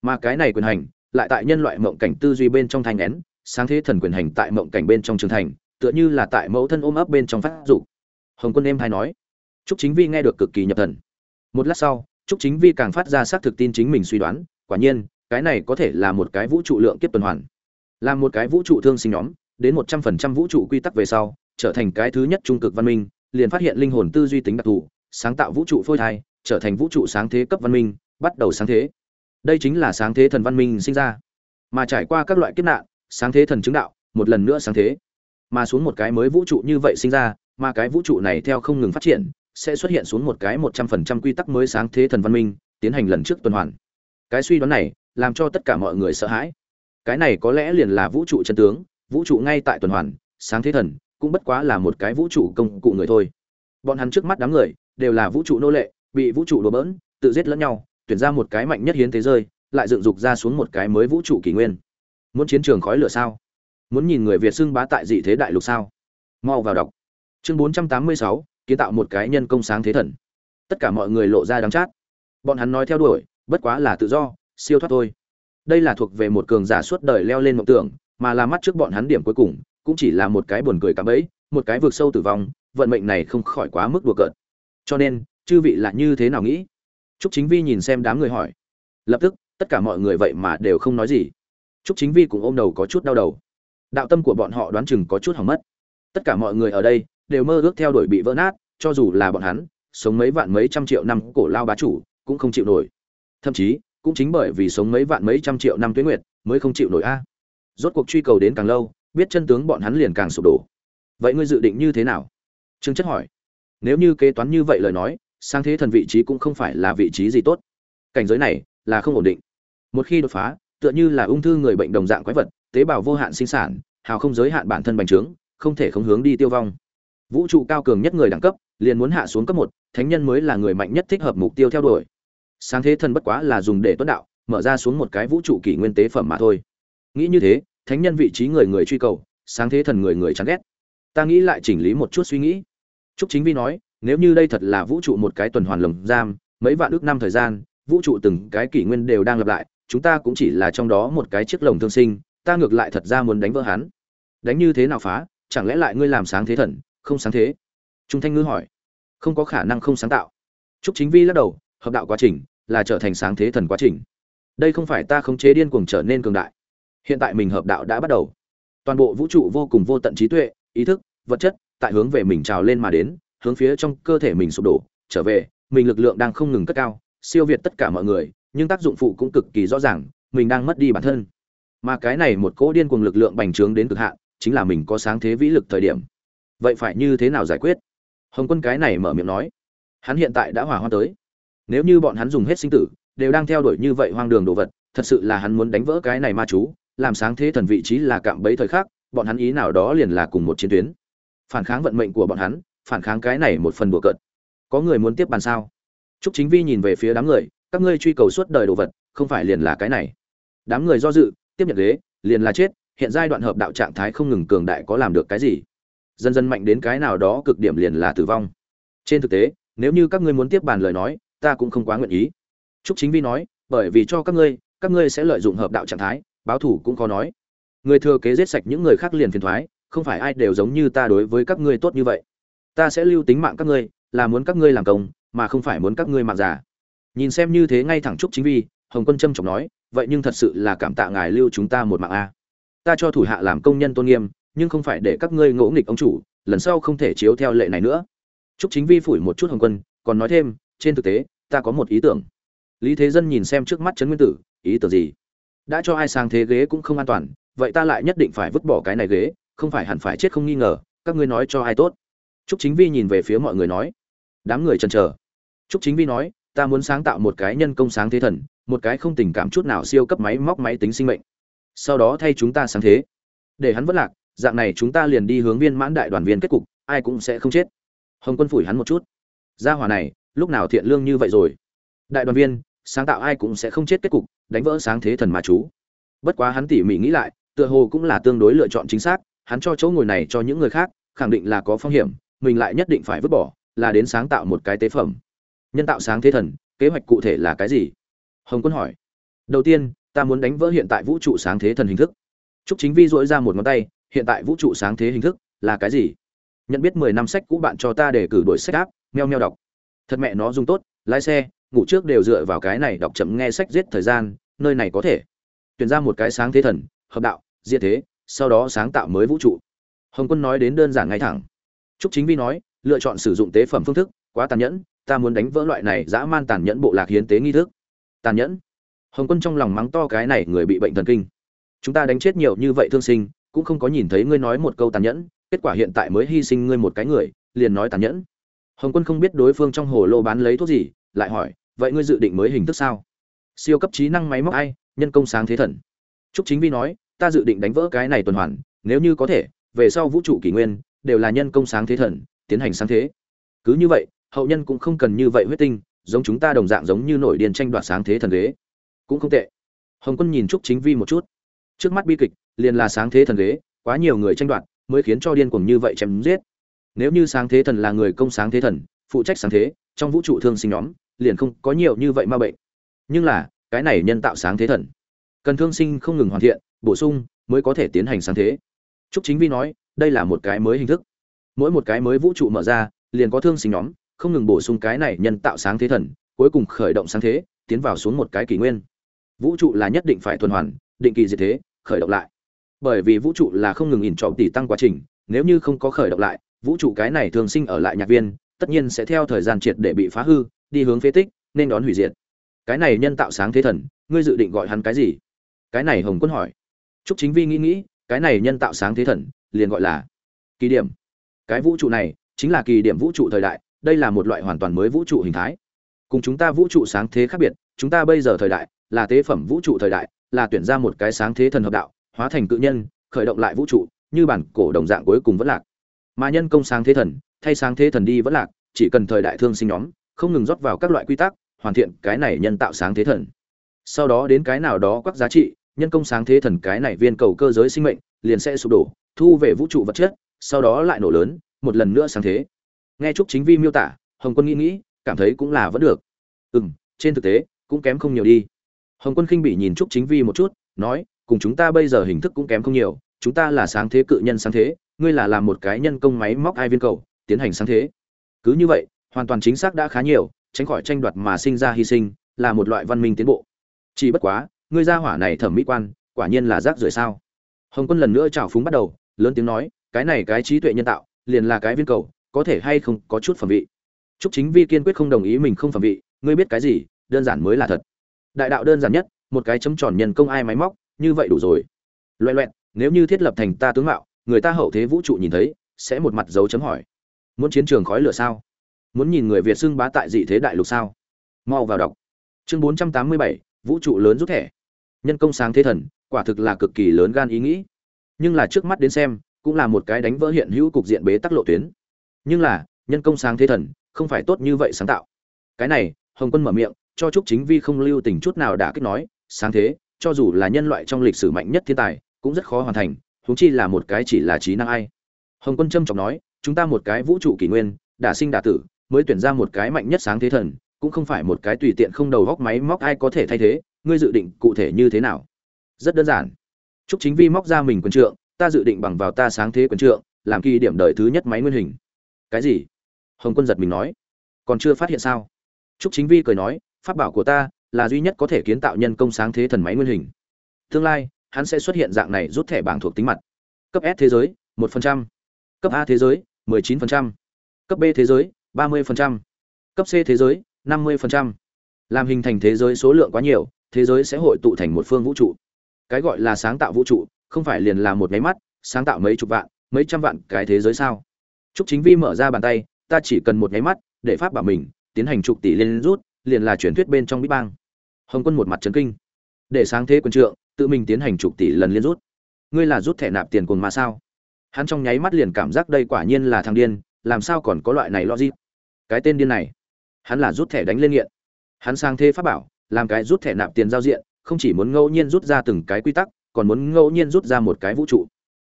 mà cái này quyền hành lại tại nhân loại mộng cảnh tư duy bên trong thành nén sáng thế thần quyền hành tại mộng cảnh bên trong trường thành tựa như là tại mẫu thân ôm ấp bên trong phát dục hồng quân em hai nói Trúc Chính Vi nghe được cực kỳ nhập thần. Một lát sau, Trúc Chính Vi càng phát ra xác thực tin chính mình suy đoán, quả nhiên, cái này có thể là một cái vũ trụ lượng kiếp tuần hoàn. là một cái vũ trụ thương sinh nhóm, đến một trăm phần trăm vũ trụ quy tắc về sau, trở thành cái thứ nhất trung cực văn minh, liền phát hiện linh hồn tư duy tính đặc thù, sáng tạo vũ trụ phôi thai, trở thành vũ trụ sáng thế cấp văn minh, bắt đầu sáng thế. Đây chính là sáng thế thần văn minh sinh ra. Mà trải qua các loại kiếp nạn, sáng thế thần chứng đạo, một lần nữa sáng thế. Mà xuống một cái mới vũ trụ như vậy sinh ra, mà cái vũ trụ này theo không ngừng phát triển, sẽ xuất hiện xuống một cái một trăm phần trăm quy tắc mới sáng thế thần văn minh tiến hành lần trước tuần hoàn cái suy đoán này làm cho tất cả mọi người sợ hãi cái này có lẽ liền là vũ trụ chân tướng vũ trụ ngay tại tuần hoàn sáng thế thần cũng bất quá là một cái vũ trụ công cụ người thôi bọn hắn trước mắt đám người đều là vũ trụ nô lệ, bị vũ trụ đổ bỡn, tự giết lẫn nhau, tuyển ra một cái mạnh nhất hiến thế rơi lại dựng dục ra xuống một cái mới vũ trụ kỷ nguyên. Muốn chiến trường khói lửa sao? Muốn nhìn người việt xưng bá tại dị thế đại lục sao? Mau vào đọc. Chương bốn trăm tám mươi sáu, kiến tạo một cái nhân công sáng thế thần. Tất cả mọi người lộ ra đáng chát. Bọn hắn nói theo đuổi, bất quá là tự do, siêu thoát thôi. Đây là thuộc về một cường giả suốt đời leo lên mộng tưởng, mà là mắt trước bọn hắn điểm cuối cùng, cũng chỉ là một cái buồn cười cả bẫy, một cái vượt sâu tử vong vận mệnh này không khỏi quá mức đùa cợt. Cho nên, chư vị là như thế nào nghĩ? Trúc chính vi nhìn xem đám người hỏi. Lập tức, tất cả mọi người vậy mà đều không nói gì. Trúc chính vi cũng ôm đầu có chút đau đầu. Đạo tâm của bọn họ đoán chừng có chút hỏng mất. Tất cả mọi người ở đây đều mơ ước theo đuổi bị vỡ nát, cho dù là bọn hắn, sống mấy vạn mấy trăm triệu năm cổ lao bá chủ, cũng không chịu nổi. Thậm chí, cũng chính bởi vì sống mấy vạn mấy trăm triệu năm tuyết nguyệt, mới không chịu nổi a. Rốt cuộc truy cầu đến càng lâu, biết chân tướng bọn hắn liền càng sụp đổ. Vậy ngươi dự định như thế nào? Trương chất hỏi. Nếu như kế toán như vậy lời nói, sang thế thần vị trí cũng không phải là vị trí gì tốt. Cảnh giới này là không ổn định. Một khi đột phá, tựa như là ung thư người bệnh đồng dạng quái vật, tế bào vô hạn sinh sản, hào không giới hạn bản thân bành trướng, không thể không hướng đi tiêu vong. Vũ trụ cao cường nhất người đẳng cấp, liền muốn hạ xuống cấp một, thánh nhân mới là người mạnh nhất thích hợp mục tiêu theo đuổi. Sáng thế thần bất quá là dùng để tuấn đạo, mở ra xuống một cái vũ trụ kỷ nguyên tế phẩm mà thôi. Nghĩ như thế, thánh nhân vị trí người người truy cầu sáng thế thần người người chán ghét. Ta nghĩ lại chỉnh lý một chút suy nghĩ trúc chính vi nói, nếu như đây thật là vũ trụ một cái tuần hoàn lồng giam, mấy vạn ước năm thời gian, vũ trụ từng cái kỷ nguyên đều đang lặp lại, chúng ta cũng chỉ là trong đó một cái chiếc lồng thương sinh, ta ngược lại thật ra muốn đánh vỡ hắn. Đánh như thế nào phá? Chẳng lẽ lại ngươi làm sáng thế thần, không sáng thế? Trung thanh ngư hỏi. Không có khả năng không sáng tạo. Trúc chính vi lắc đầu, hợp đạo quá trình là trở thành sáng thế thần quá trình. Đây không phải ta khống chế điên cuồng trở nên cường đại. Hiện tại mình hợp đạo đã bắt đầu. Toàn bộ vũ trụ vô cùng vô tận trí tuệ, ý thức, vật chất tại hướng về mình trào lên mà đến, hướng phía trong cơ thể mình sụp đổ, trở về, mình lực lượng đang không ngừng cất cao, siêu việt tất cả mọi người, nhưng tác dụng phụ cũng cực kỳ rõ ràng, mình đang mất đi bản thân. Mà cái này một cỗ điên cuồng lực lượng bành trướng đến cực hạn, chính là mình có sáng thế vĩ lực thời điểm. Vậy phải như thế nào giải quyết? Hồng quân cái này mở miệng nói. Hắn hiện tại đã hỏa hoa tới. Nếu như bọn hắn dùng hết sinh tử, đều đang theo đuổi như vậy hoang đường đồ vật, thật sự là hắn muốn đánh vỡ cái này ma chú, làm sáng thế thần vị trí là cạm bẫy thời khắc, bọn hắn ý nào đó liền là cùng một chiến tuyến phản kháng vận mệnh của bọn hắn phản kháng cái này một phần đùa cợt có người muốn tiếp bàn sao Trúc Chính Vi nhìn về phía đám người, các ngươi truy cầu suốt đời đồ vật, không phải liền là cái này. Đám người do dự, tiếp nhận ghế, liền là chết, hiện giai đoạn hợp đạo trạng thái không ngừng cường đại có làm được cái gì? Dần dần mạnh đến cái nào đó cực điểm liền là tử vong. Trên thực tế, nếu như các ngươi muốn tiếp bàn lời nói, ta cũng không quá nguyện ý. Trúc Chính Vi nói, bởi vì cho các ngươi, các ngươi sẽ lợi dụng hợp đạo trạng thái, báo thủ cũng có nói. Người thừa kế giết sạch những người khác liền phiền thoái, không phải ai đều giống như ta đối với các ngươi tốt như vậy. Ta sẽ lưu tính mạng các ngươi, là muốn các ngươi làm công, mà không phải muốn các ngươi mạng giả nhìn xem như thế ngay thẳng trúc chính vi hồng quân trâm trọng nói vậy nhưng thật sự là cảm tạ ngài lưu chúng ta một mạng a. Ta cho thủ hạ làm công nhân tôn nghiêm nhưng không phải để các ngươi ngỗ nghịch ông chủ lần sau không thể chiếu theo lệ này nữa. Trúc chính vi phủi một chút hồng quân còn nói thêm trên thực tế ta có một ý tưởng. Lý thế dân nhìn xem trước mắt trấn nguyên tử ý tưởng gì? Đã cho ai sang thế ghế cũng không an toàn vậy ta lại nhất định phải vứt bỏ cái này ghế không phải hẳn phải chết không nghi ngờ các ngươi nói cho ai tốt trúc chính vi nhìn về phía mọi người nói đám người chần chờ Trúc Chính Vi nói, ta muốn sáng tạo một cái nhân công sáng thế thần, một cái không tình cảm chút nào siêu cấp máy móc máy tính sinh mệnh. Sau đó thay chúng ta sáng thế. Để hắn vất lạc, dạng này chúng ta liền đi hướng viên mãn đại đoàn viên kết cục, ai cũng sẽ không chết. Hồng Quân phủi hắn một chút. Gia hỏa này, lúc nào thiện lương như vậy rồi? Đại đoàn viên, sáng tạo ai cũng sẽ không chết kết cục, đánh vỡ sáng thế thần mà chú. Bất quá hắn tỉ mỉ nghĩ lại, tựa hồ cũng là tương đối lựa chọn chính xác, hắn cho chỗ ngồi này cho những người khác, khẳng định là có phong hiểm, mình lại nhất định phải vứt bỏ, là đến sáng tạo một cái tế phẩm. Nhân tạo sáng thế thần kế hoạch cụ thể là cái gì? Hồng quân hỏi. Đầu tiên ta muốn đánh vỡ hiện tại vũ trụ sáng thế thần hình thức. T r ú c chính vi dỗi ra một ngón tay hiện tại vũ trụ sáng thế hình thức là cái gì? Nhận biết mười năm sách cũ bạn cho ta để cử đổi sách áp meo meo đọc. Thật mẹ nó dùng tốt lái xe ngủ trước đều dựa vào cái này đọc chậm nghe sách giết thời gian nơi này có thể. Tuyển ra một cái sáng thế thần hợp đạo diệt thế sau đó sáng tạo mới vũ trụ. Hồng quân nói đến đơn giản ngay thẳng. Trúc chính vi nói, lựa chọn sử dụng tế phẩm phương thức, quá tàn nhẫn, ta muốn đánh vỡ loại này dã man tàn nhẫn bộ lạc hiến tế nghi thức. Tàn nhẫn? Hồng quân trong lòng mắng to cái này người bị bệnh thần kinh. Chúng ta đánh chết nhiều như vậy thương sinh, cũng không có nhìn thấy ngươi nói một câu tàn nhẫn, kết quả hiện tại mới hy sinh ngươi một cái người, liền nói tàn nhẫn. Hồng quân không biết đối phương trong hồ lô bán lấy thuốc gì, lại hỏi, vậy ngươi dự định mới hình thức sao? Siêu cấp trí năng máy móc ai, nhân công sáng thế thần. Trúc chính vi nói ta dự định đánh vỡ cái này tuần hoàn, nếu như có thể, về sau vũ trụ kỷ nguyên, đều là nhân công sáng thế thần, tiến hành sáng thế. Cứ như vậy, hậu nhân cũng không cần như vậy huyết tinh, giống chúng ta đồng dạng giống như nổi điên tranh đoạt sáng thế thần ghế. Cũng không tệ. Hồng quân nhìn trúc chính vi một chút. Trước mắt bi kịch, liền là sáng thế thần ghế, quá nhiều người tranh đoạt, mới khiến cho điên cuồng như vậy chém giết. Nếu như sáng thế thần là người công sáng thế thần, phụ trách sáng thế, trong vũ trụ thương sinh nhóm, liền không có nhiều như vậy ma bệnh. Nhưng là, cái này nhân tạo sáng thế thần. Cần thương sinh không ngừng hoàn thiện bổ sung mới có thể tiến hành sáng thế. Trúc chính vi nói, đây là một cái mới hình thức. Mỗi một cái mới vũ trụ mở ra, liền có thương sinh nhóm, không ngừng bổ sung cái này nhân tạo sáng thế thần, cuối cùng khởi động sáng thế, tiến vào xuống một cái kỷ nguyên. Vũ trụ là nhất định phải tuần hoàn, định kỳ diệt thế, khởi động lại. Bởi vì vũ trụ là không ngừng ỉn trọng tỷ tăng quá trình, nếu như không có khởi động lại, vũ trụ cái này thường sinh ở lại nhạc viên, tất nhiên sẽ theo thời gian triệt để bị phá hư, đi hướng phế tích, nên đón hủy diệt. Cái này nhân tạo sáng thế thần, ngươi dự định gọi hắn cái gì? Cái này hồng quân hỏi trúc chính vi nghĩ nghĩ, cái này nhân tạo sáng thế thần, liền gọi là kỳ điểm. Cái vũ trụ này chính là kỳ điểm vũ trụ thời đại, đây là một loại hoàn toàn mới vũ trụ hình thái. Cùng chúng ta vũ trụ sáng thế khác biệt, chúng ta bây giờ thời đại là tế phẩm vũ trụ thời đại, là tuyển ra một cái sáng thế thần hợp đạo, hóa thành cự nhân, khởi động lại vũ trụ, như bản cổ đồng dạng cuối cùng vẫn lạc. Mà nhân công sáng thế thần, thay sáng thế thần đi vẫn lạc, chỉ cần thời đại thương sinh nhóm, không ngừng rót vào các loại quy tắc, hoàn thiện cái này nhân tạo sáng thế thần. Sau đó đến cái nào đó các giá trị nhân công sáng thế thần cái này viên cầu cơ giới sinh mệnh, liền sẽ sụp đổ, thu về vũ trụ vật chất, sau đó lại nổ lớn, một lần nữa sáng thế. Nghe chúc chính vi miêu tả, hồng quân nghĩ nghĩ, cảm thấy cũng là vẫn được. Ừ m trên thực tế, cũng kém không nhiều đi. Hồng quân khinh bị nhìn chúc chính vi một chút, nói, cùng chúng ta bây giờ hình thức cũng kém không nhiều, chúng ta là sáng thế cự nhân sáng thế, ngươi là làm một cái nhân công máy móc hai viên cầu, tiến hành sáng thế. Cứ như vậy, hoàn toàn chính xác đã khá nhiều, tránh khỏi tranh đoạt mà sinh ra hy sinh, là một loại văn minh tiến bộ. Chỉ bất quá ngươi gia hỏa này thẩm mỹ quan quả nhiên là rác rưởi sao hồng quân lần nữa chảo phúng bắt đầu lớn tiếng nói cái này cái trí tuệ nhân tạo liền là cái viên cầu có thể hay không có chút phẩm vị Trúc Chính Vi kiên quyết không đồng ý mình không phẩm vị, ngươi biết cái gì, đơn giản mới là thật. Đại đạo đơn giản nhất, một cái chấm tròn nhân công ai máy móc, như vậy đủ rồi. Loẹt loẹt, nếu như thiết lập thành ta tướng mạo, người ta hậu thế vũ trụ nhìn thấy, sẽ một mặt dấu chấm hỏi. Muốn chiến trường khói lửa sao? Muốn nhìn người Việt xưng bá tại dị thế đại lục sao? Mau vào đọc. Chương 487, vũ trụ lớn rút thẻ. Nhân công sáng thế thần, quả thực là cực kỳ lớn gan ý nghĩ. Nhưng là trước mắt đến xem, cũng là một cái đánh vỡ hiện hữu cục diện bế tắc lộ tuyến. Nhưng là, nhân công sáng thế thần, không phải tốt như vậy sáng tạo cái này hồng quân mở miệng cho trúc chính vi không lưu tình chút nào đã kích nói sáng thế cho dù là nhân loại trong lịch sử mạnh nhất thiên tài cũng rất khó hoàn thành huống chi là một cái chỉ là trí năng ai hồng quân trâm trọng nói chúng ta một cái vũ trụ kỷ nguyên đả sinh đả tử mới tuyển ra một cái mạnh nhất sáng thế thần cũng không phải một cái tùy tiện không đầu góc máy móc ai có thể thay thế ngươi dự định cụ thể như thế nào? Rất đơn giản. Trúc chính vi móc ra mình quân trượng, ta dự định bằng vào ta sáng thế quân trượng, làm kỳ điểm đời thứ nhất máy nguyên hình. Cái gì? Hồng quân giật mình nói. Còn chưa phát hiện sao? Trúc chính vi cười nói, pháp bảo của ta là duy nhất có thể kiến tạo nhân công sáng thế thần máy nguyên hình. Tương lai, hắn sẽ xuất hiện dạng này rút thẻ bảng thuộc tính mặt. Cấp s thế giới 1%; cấp a thế giới, mười chín phần trăm. Cấp b thế giới, ba mươi phần trăm. Cấp c thế giới, năm mươi phần trăm. Làm hình thành thế giới số lượng quá nhiều thế giới sẽ hội tụ thành một phương vũ trụ. Cái gọi là sáng tạo vũ trụ không phải liền là một máy mắt sáng tạo mấy chục vạn mấy trăm vạn cái thế giới sao? Trúc Chính Vi mở ra bàn tay, ta chỉ cần một máy mắt để pháp bảo mình tiến hành chục tỷ lên rút liền là truyền thuyết bên trong bít bang. Hồng quân một mặt trấn kinh. Để sáng thế quân trượng tự mình tiến hành chục tỷ lần liên rút. Ngươi là rút thẻ nạp tiền cùng mà sao? Hắn trong nháy mắt liền cảm giác đây quả nhiên là thằng điên làm sao còn có loại này logic? Cái tên điên này hắn là rút thẻ đánh lên nghiện. Hắn sang thế pháp bảo làm cái rút thẻ nạp tiền giao diện, không chỉ muốn ngẫu nhiên rút ra từng cái quy tắc, còn muốn ngẫu nhiên rút ra một cái vũ trụ.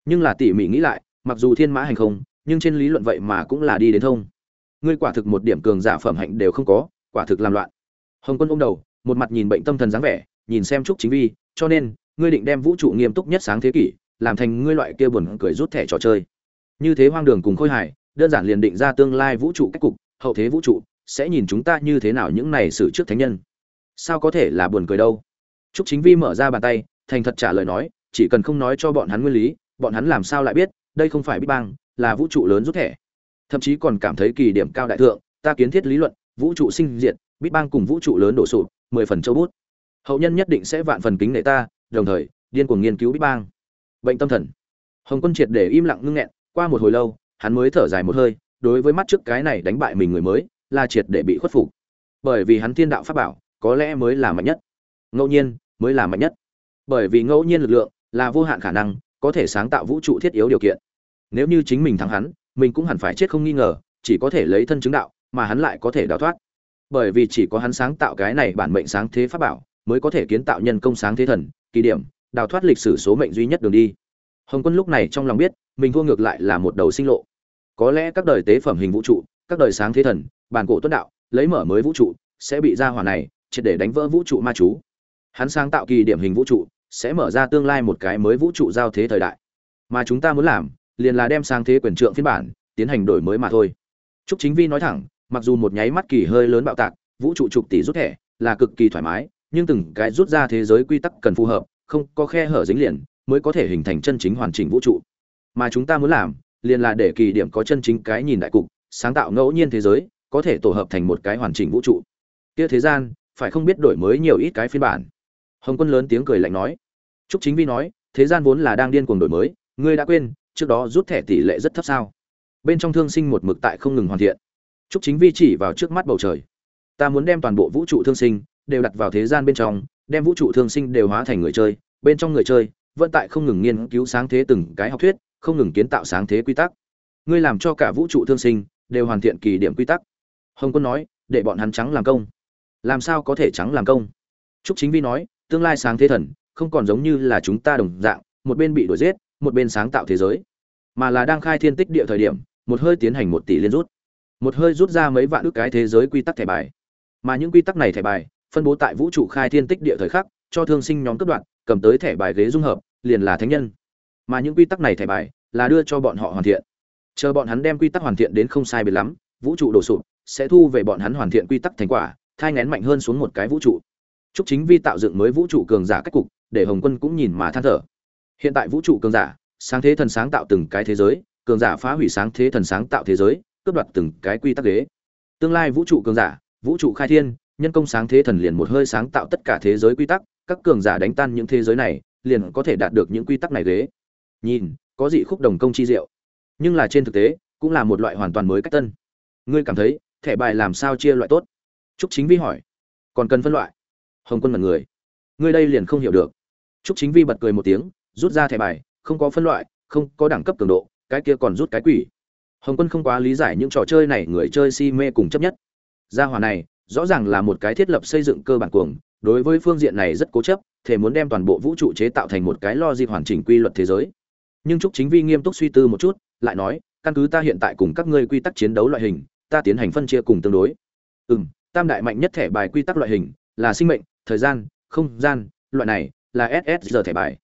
Nhưng là tỉ mỉ nghĩ lại, mặc dù thiên mã hành không, nhưng trên lý luận vậy mà cũng là đi đến thông. Ngươi quả thực một điểm cường giả phẩm hạnh đều không có, quả thực làm loạn. Hồng quân ôm đầu, một mặt nhìn bệnh tâm thần dáng vẻ, nhìn xem trúc chính vi, cho nên, ngươi định đem vũ trụ nghiêm túc nhất sáng thế kỷ, làm thành ngươi loại kia buồn cười rút thẻ trò chơi. Như thế hoang đường cùng khôi hài, đơn giản liền định ra tương lai vũ trụ cách cục, hậu thế vũ trụ, sẽ nhìn chúng ta như thế nào những này xử trước thánh nhân sao có thể là buồn cười đâu? Trúc chính vi mở ra bàn tay, thành thật trả lời nói, chỉ cần không nói cho bọn hắn nguyên lý, bọn hắn làm sao lại biết, đây không phải big bang, là vũ trụ lớn rút thẻ. Thậm chí còn cảm thấy kỳ điểm cao đại thượng, ta kiến thiết lý luận, vũ trụ sinh diệt bít bang cùng vũ trụ lớn đổ sụp, mười phần châu bút. Hậu nhân nhất định sẽ vạn phần kính nể ta, đồng thời, điên cuồng nghiên cứu bít bang. Bệnh tâm thần. Hồng quân triệt để im lặng ngưng nghẹn, qua một hồi lâu, hắn mới thở dài một hơi, đối với mắt trước cái này đánh bại mình người mới, là triệt để bị khuất phục. Bởi vì hắn thiên đạo pháp bảo có lẽ mới là mạnh nhất. Ngẫu nhiên, mới là mạnh nhất. Bởi vì ngẫu nhiên lực lượng là vô hạn khả năng, có thể sáng tạo vũ trụ thiết yếu điều kiện. Nếu như chính mình thắng hắn, mình cũng hẳn phải chết không nghi ngờ, chỉ có thể lấy thân chứng đạo, mà hắn lại có thể đào thoát. Bởi vì chỉ có hắn sáng tạo cái này bản mệnh sáng thế pháp bảo, mới có thể kiến tạo nhân công sáng thế thần, kỳ điểm, đào thoát lịch sử số mệnh duy nhất đường đi. Hồng quân lúc này trong lòng biết, mình thua ngược lại là một đầu sinh lộ. Có lẽ các đời tế phẩm hình vũ trụ, các đời sáng thế thần, bản cổ tuất đạo, lấy mở mới vũ trụ, sẽ bị ra hỏa này triệt để đánh vỡ vũ trụ ma chú. Hắn sáng tạo kỳ điểm hình vũ trụ, sẽ mở ra tương lai một cái mới vũ trụ giao thế thời đại. Mà chúng ta muốn làm, liền là đem sang thế quyền trượng phiên bản, tiến hành đổi mới mà thôi. Trúc chính vi nói thẳng, mặc dù một nháy mắt kỳ hơi lớn bạo tạc, vũ trụ trục tỷ rút thẻ là cực kỳ thoải mái, nhưng từng cái rút ra thế giới quy tắc cần phù hợp, không có khe hở dính liền, mới có thể hình thành chân chính hoàn chỉnh vũ trụ. Mà chúng ta muốn làm, liền là để kỳ điểm có chân chính cái nhìn đại cục, sáng tạo ngẫu nhiên thế giới, có thể tổ hợp thành một cái hoàn chỉnh vũ trụ. Kia thế gian phải không biết đổi mới nhiều ít cái phiên bản. Hồng quân lớn tiếng cười lạnh nói. Trúc chính vi nói thế gian vốn là đang điên cuồng đổi mới ngươi đã quên trước đó rút thẻ tỷ lệ rất thấp sao? Bên trong thương sinh một mực tại không ngừng hoàn thiện. Trúc Chính Vi chỉ vào trước mắt bầu trời. Ta muốn đem toàn bộ vũ trụ thương sinh đều đặt vào thế gian bên trong, đem vũ trụ thương sinh đều hóa thành người chơi, bên trong người chơi vẫn tại không ngừng nghiên cứu sáng thế từng cái học thuyết, không ngừng kiến tạo sáng thế quy tắc. Ngươi làm cho cả vũ trụ thương sinh đều hoàn thiện kỳ điểm quy tắc. Hồng quân nói để bọn hắn trắng làm công làm sao có thể trắng làm công? Trúc chính vi nói, tương lai sáng thế thần, không còn giống như là chúng ta đồng dạng, một bên bị đuổi giết, một bên sáng tạo thế giới. Mà là đang khai thiên tích địa thời điểm, một hơi tiến hành một tỷ liên rút. Một hơi rút ra mấy vạn ước cái thế giới quy tắc thẻ bài. Mà những quy tắc này thẻ bài, phân bố tại vũ trụ khai thiên tích địa thời khắc, cho thương sinh nhóm cấp đoạn cầm tới thẻ bài ghế dung hợp, liền là thánh nhân. Mà những quy tắc này thẻ bài, là đưa cho bọn họ hoàn thiện. Chờ bọn hắn đem quy tắc hoàn thiện đến không sai biệt lắm, vũ trụ đổ sụp, sẽ thu về bọn hắn hoàn thiện quy tắc thành quả thai ngén mạnh hơn xuống một cái vũ trụ. Chúc chính vi tạo dựng mới vũ trụ cường giả cách cục, để hồng quân cũng nhìn mà than thở. Hiện tại vũ trụ cường giả, sáng thế thần sáng tạo từng cái thế giới, cường giả phá hủy sáng thế thần sáng tạo thế giới, cướp đoạt từng cái quy tắc ghế. Tương lai vũ trụ cường giả, vũ trụ khai thiên, nhân công sáng thế thần liền một hơi sáng tạo tất cả thế giới quy tắc, các cường giả đánh tan những thế giới này, liền có thể đạt được những quy tắc này ghế. Nhìn, có dị khúc đồng công chi diệu. Nhưng là trên thực tế, cũng là một loại hoàn toàn mới cách tân. Ngươi cảm thấy, thẻ bài làm sao chia loại tốt? Trúc chính vi hỏi. Còn cần phân loại? Hồng quân mặt người. Ngươi đây liền không hiểu được. Trúc chính vi bật cười một tiếng, rút ra thẻ bài, không có phân loại, không có đẳng cấp cường độ, cái kia còn rút cái quỷ. Hồng quân không quá lý giải những trò chơi này người chơi si mê cùng chấp nhất. Gia hỏa này, rõ ràng là một cái thiết lập xây dựng cơ bản cuồng, đối với phương diện này rất cố chấp thể muốn đem toàn bộ vũ trụ chế tạo thành một cái lo hoàn chỉnh quy luật thế giới. Nhưng trúc chính vi nghiêm túc suy tư một chút, lại nói, căn cứ ta hiện tại cùng các ngươi quy tắc chiến đấu loại hình, ta tiến hành phân chia cùng tương đối. Ừm tam đại mạnh nhất thẻ bài quy tắc loại hình là sinh mệnh, thời gian, không gian, loại này là ssr thẻ bài.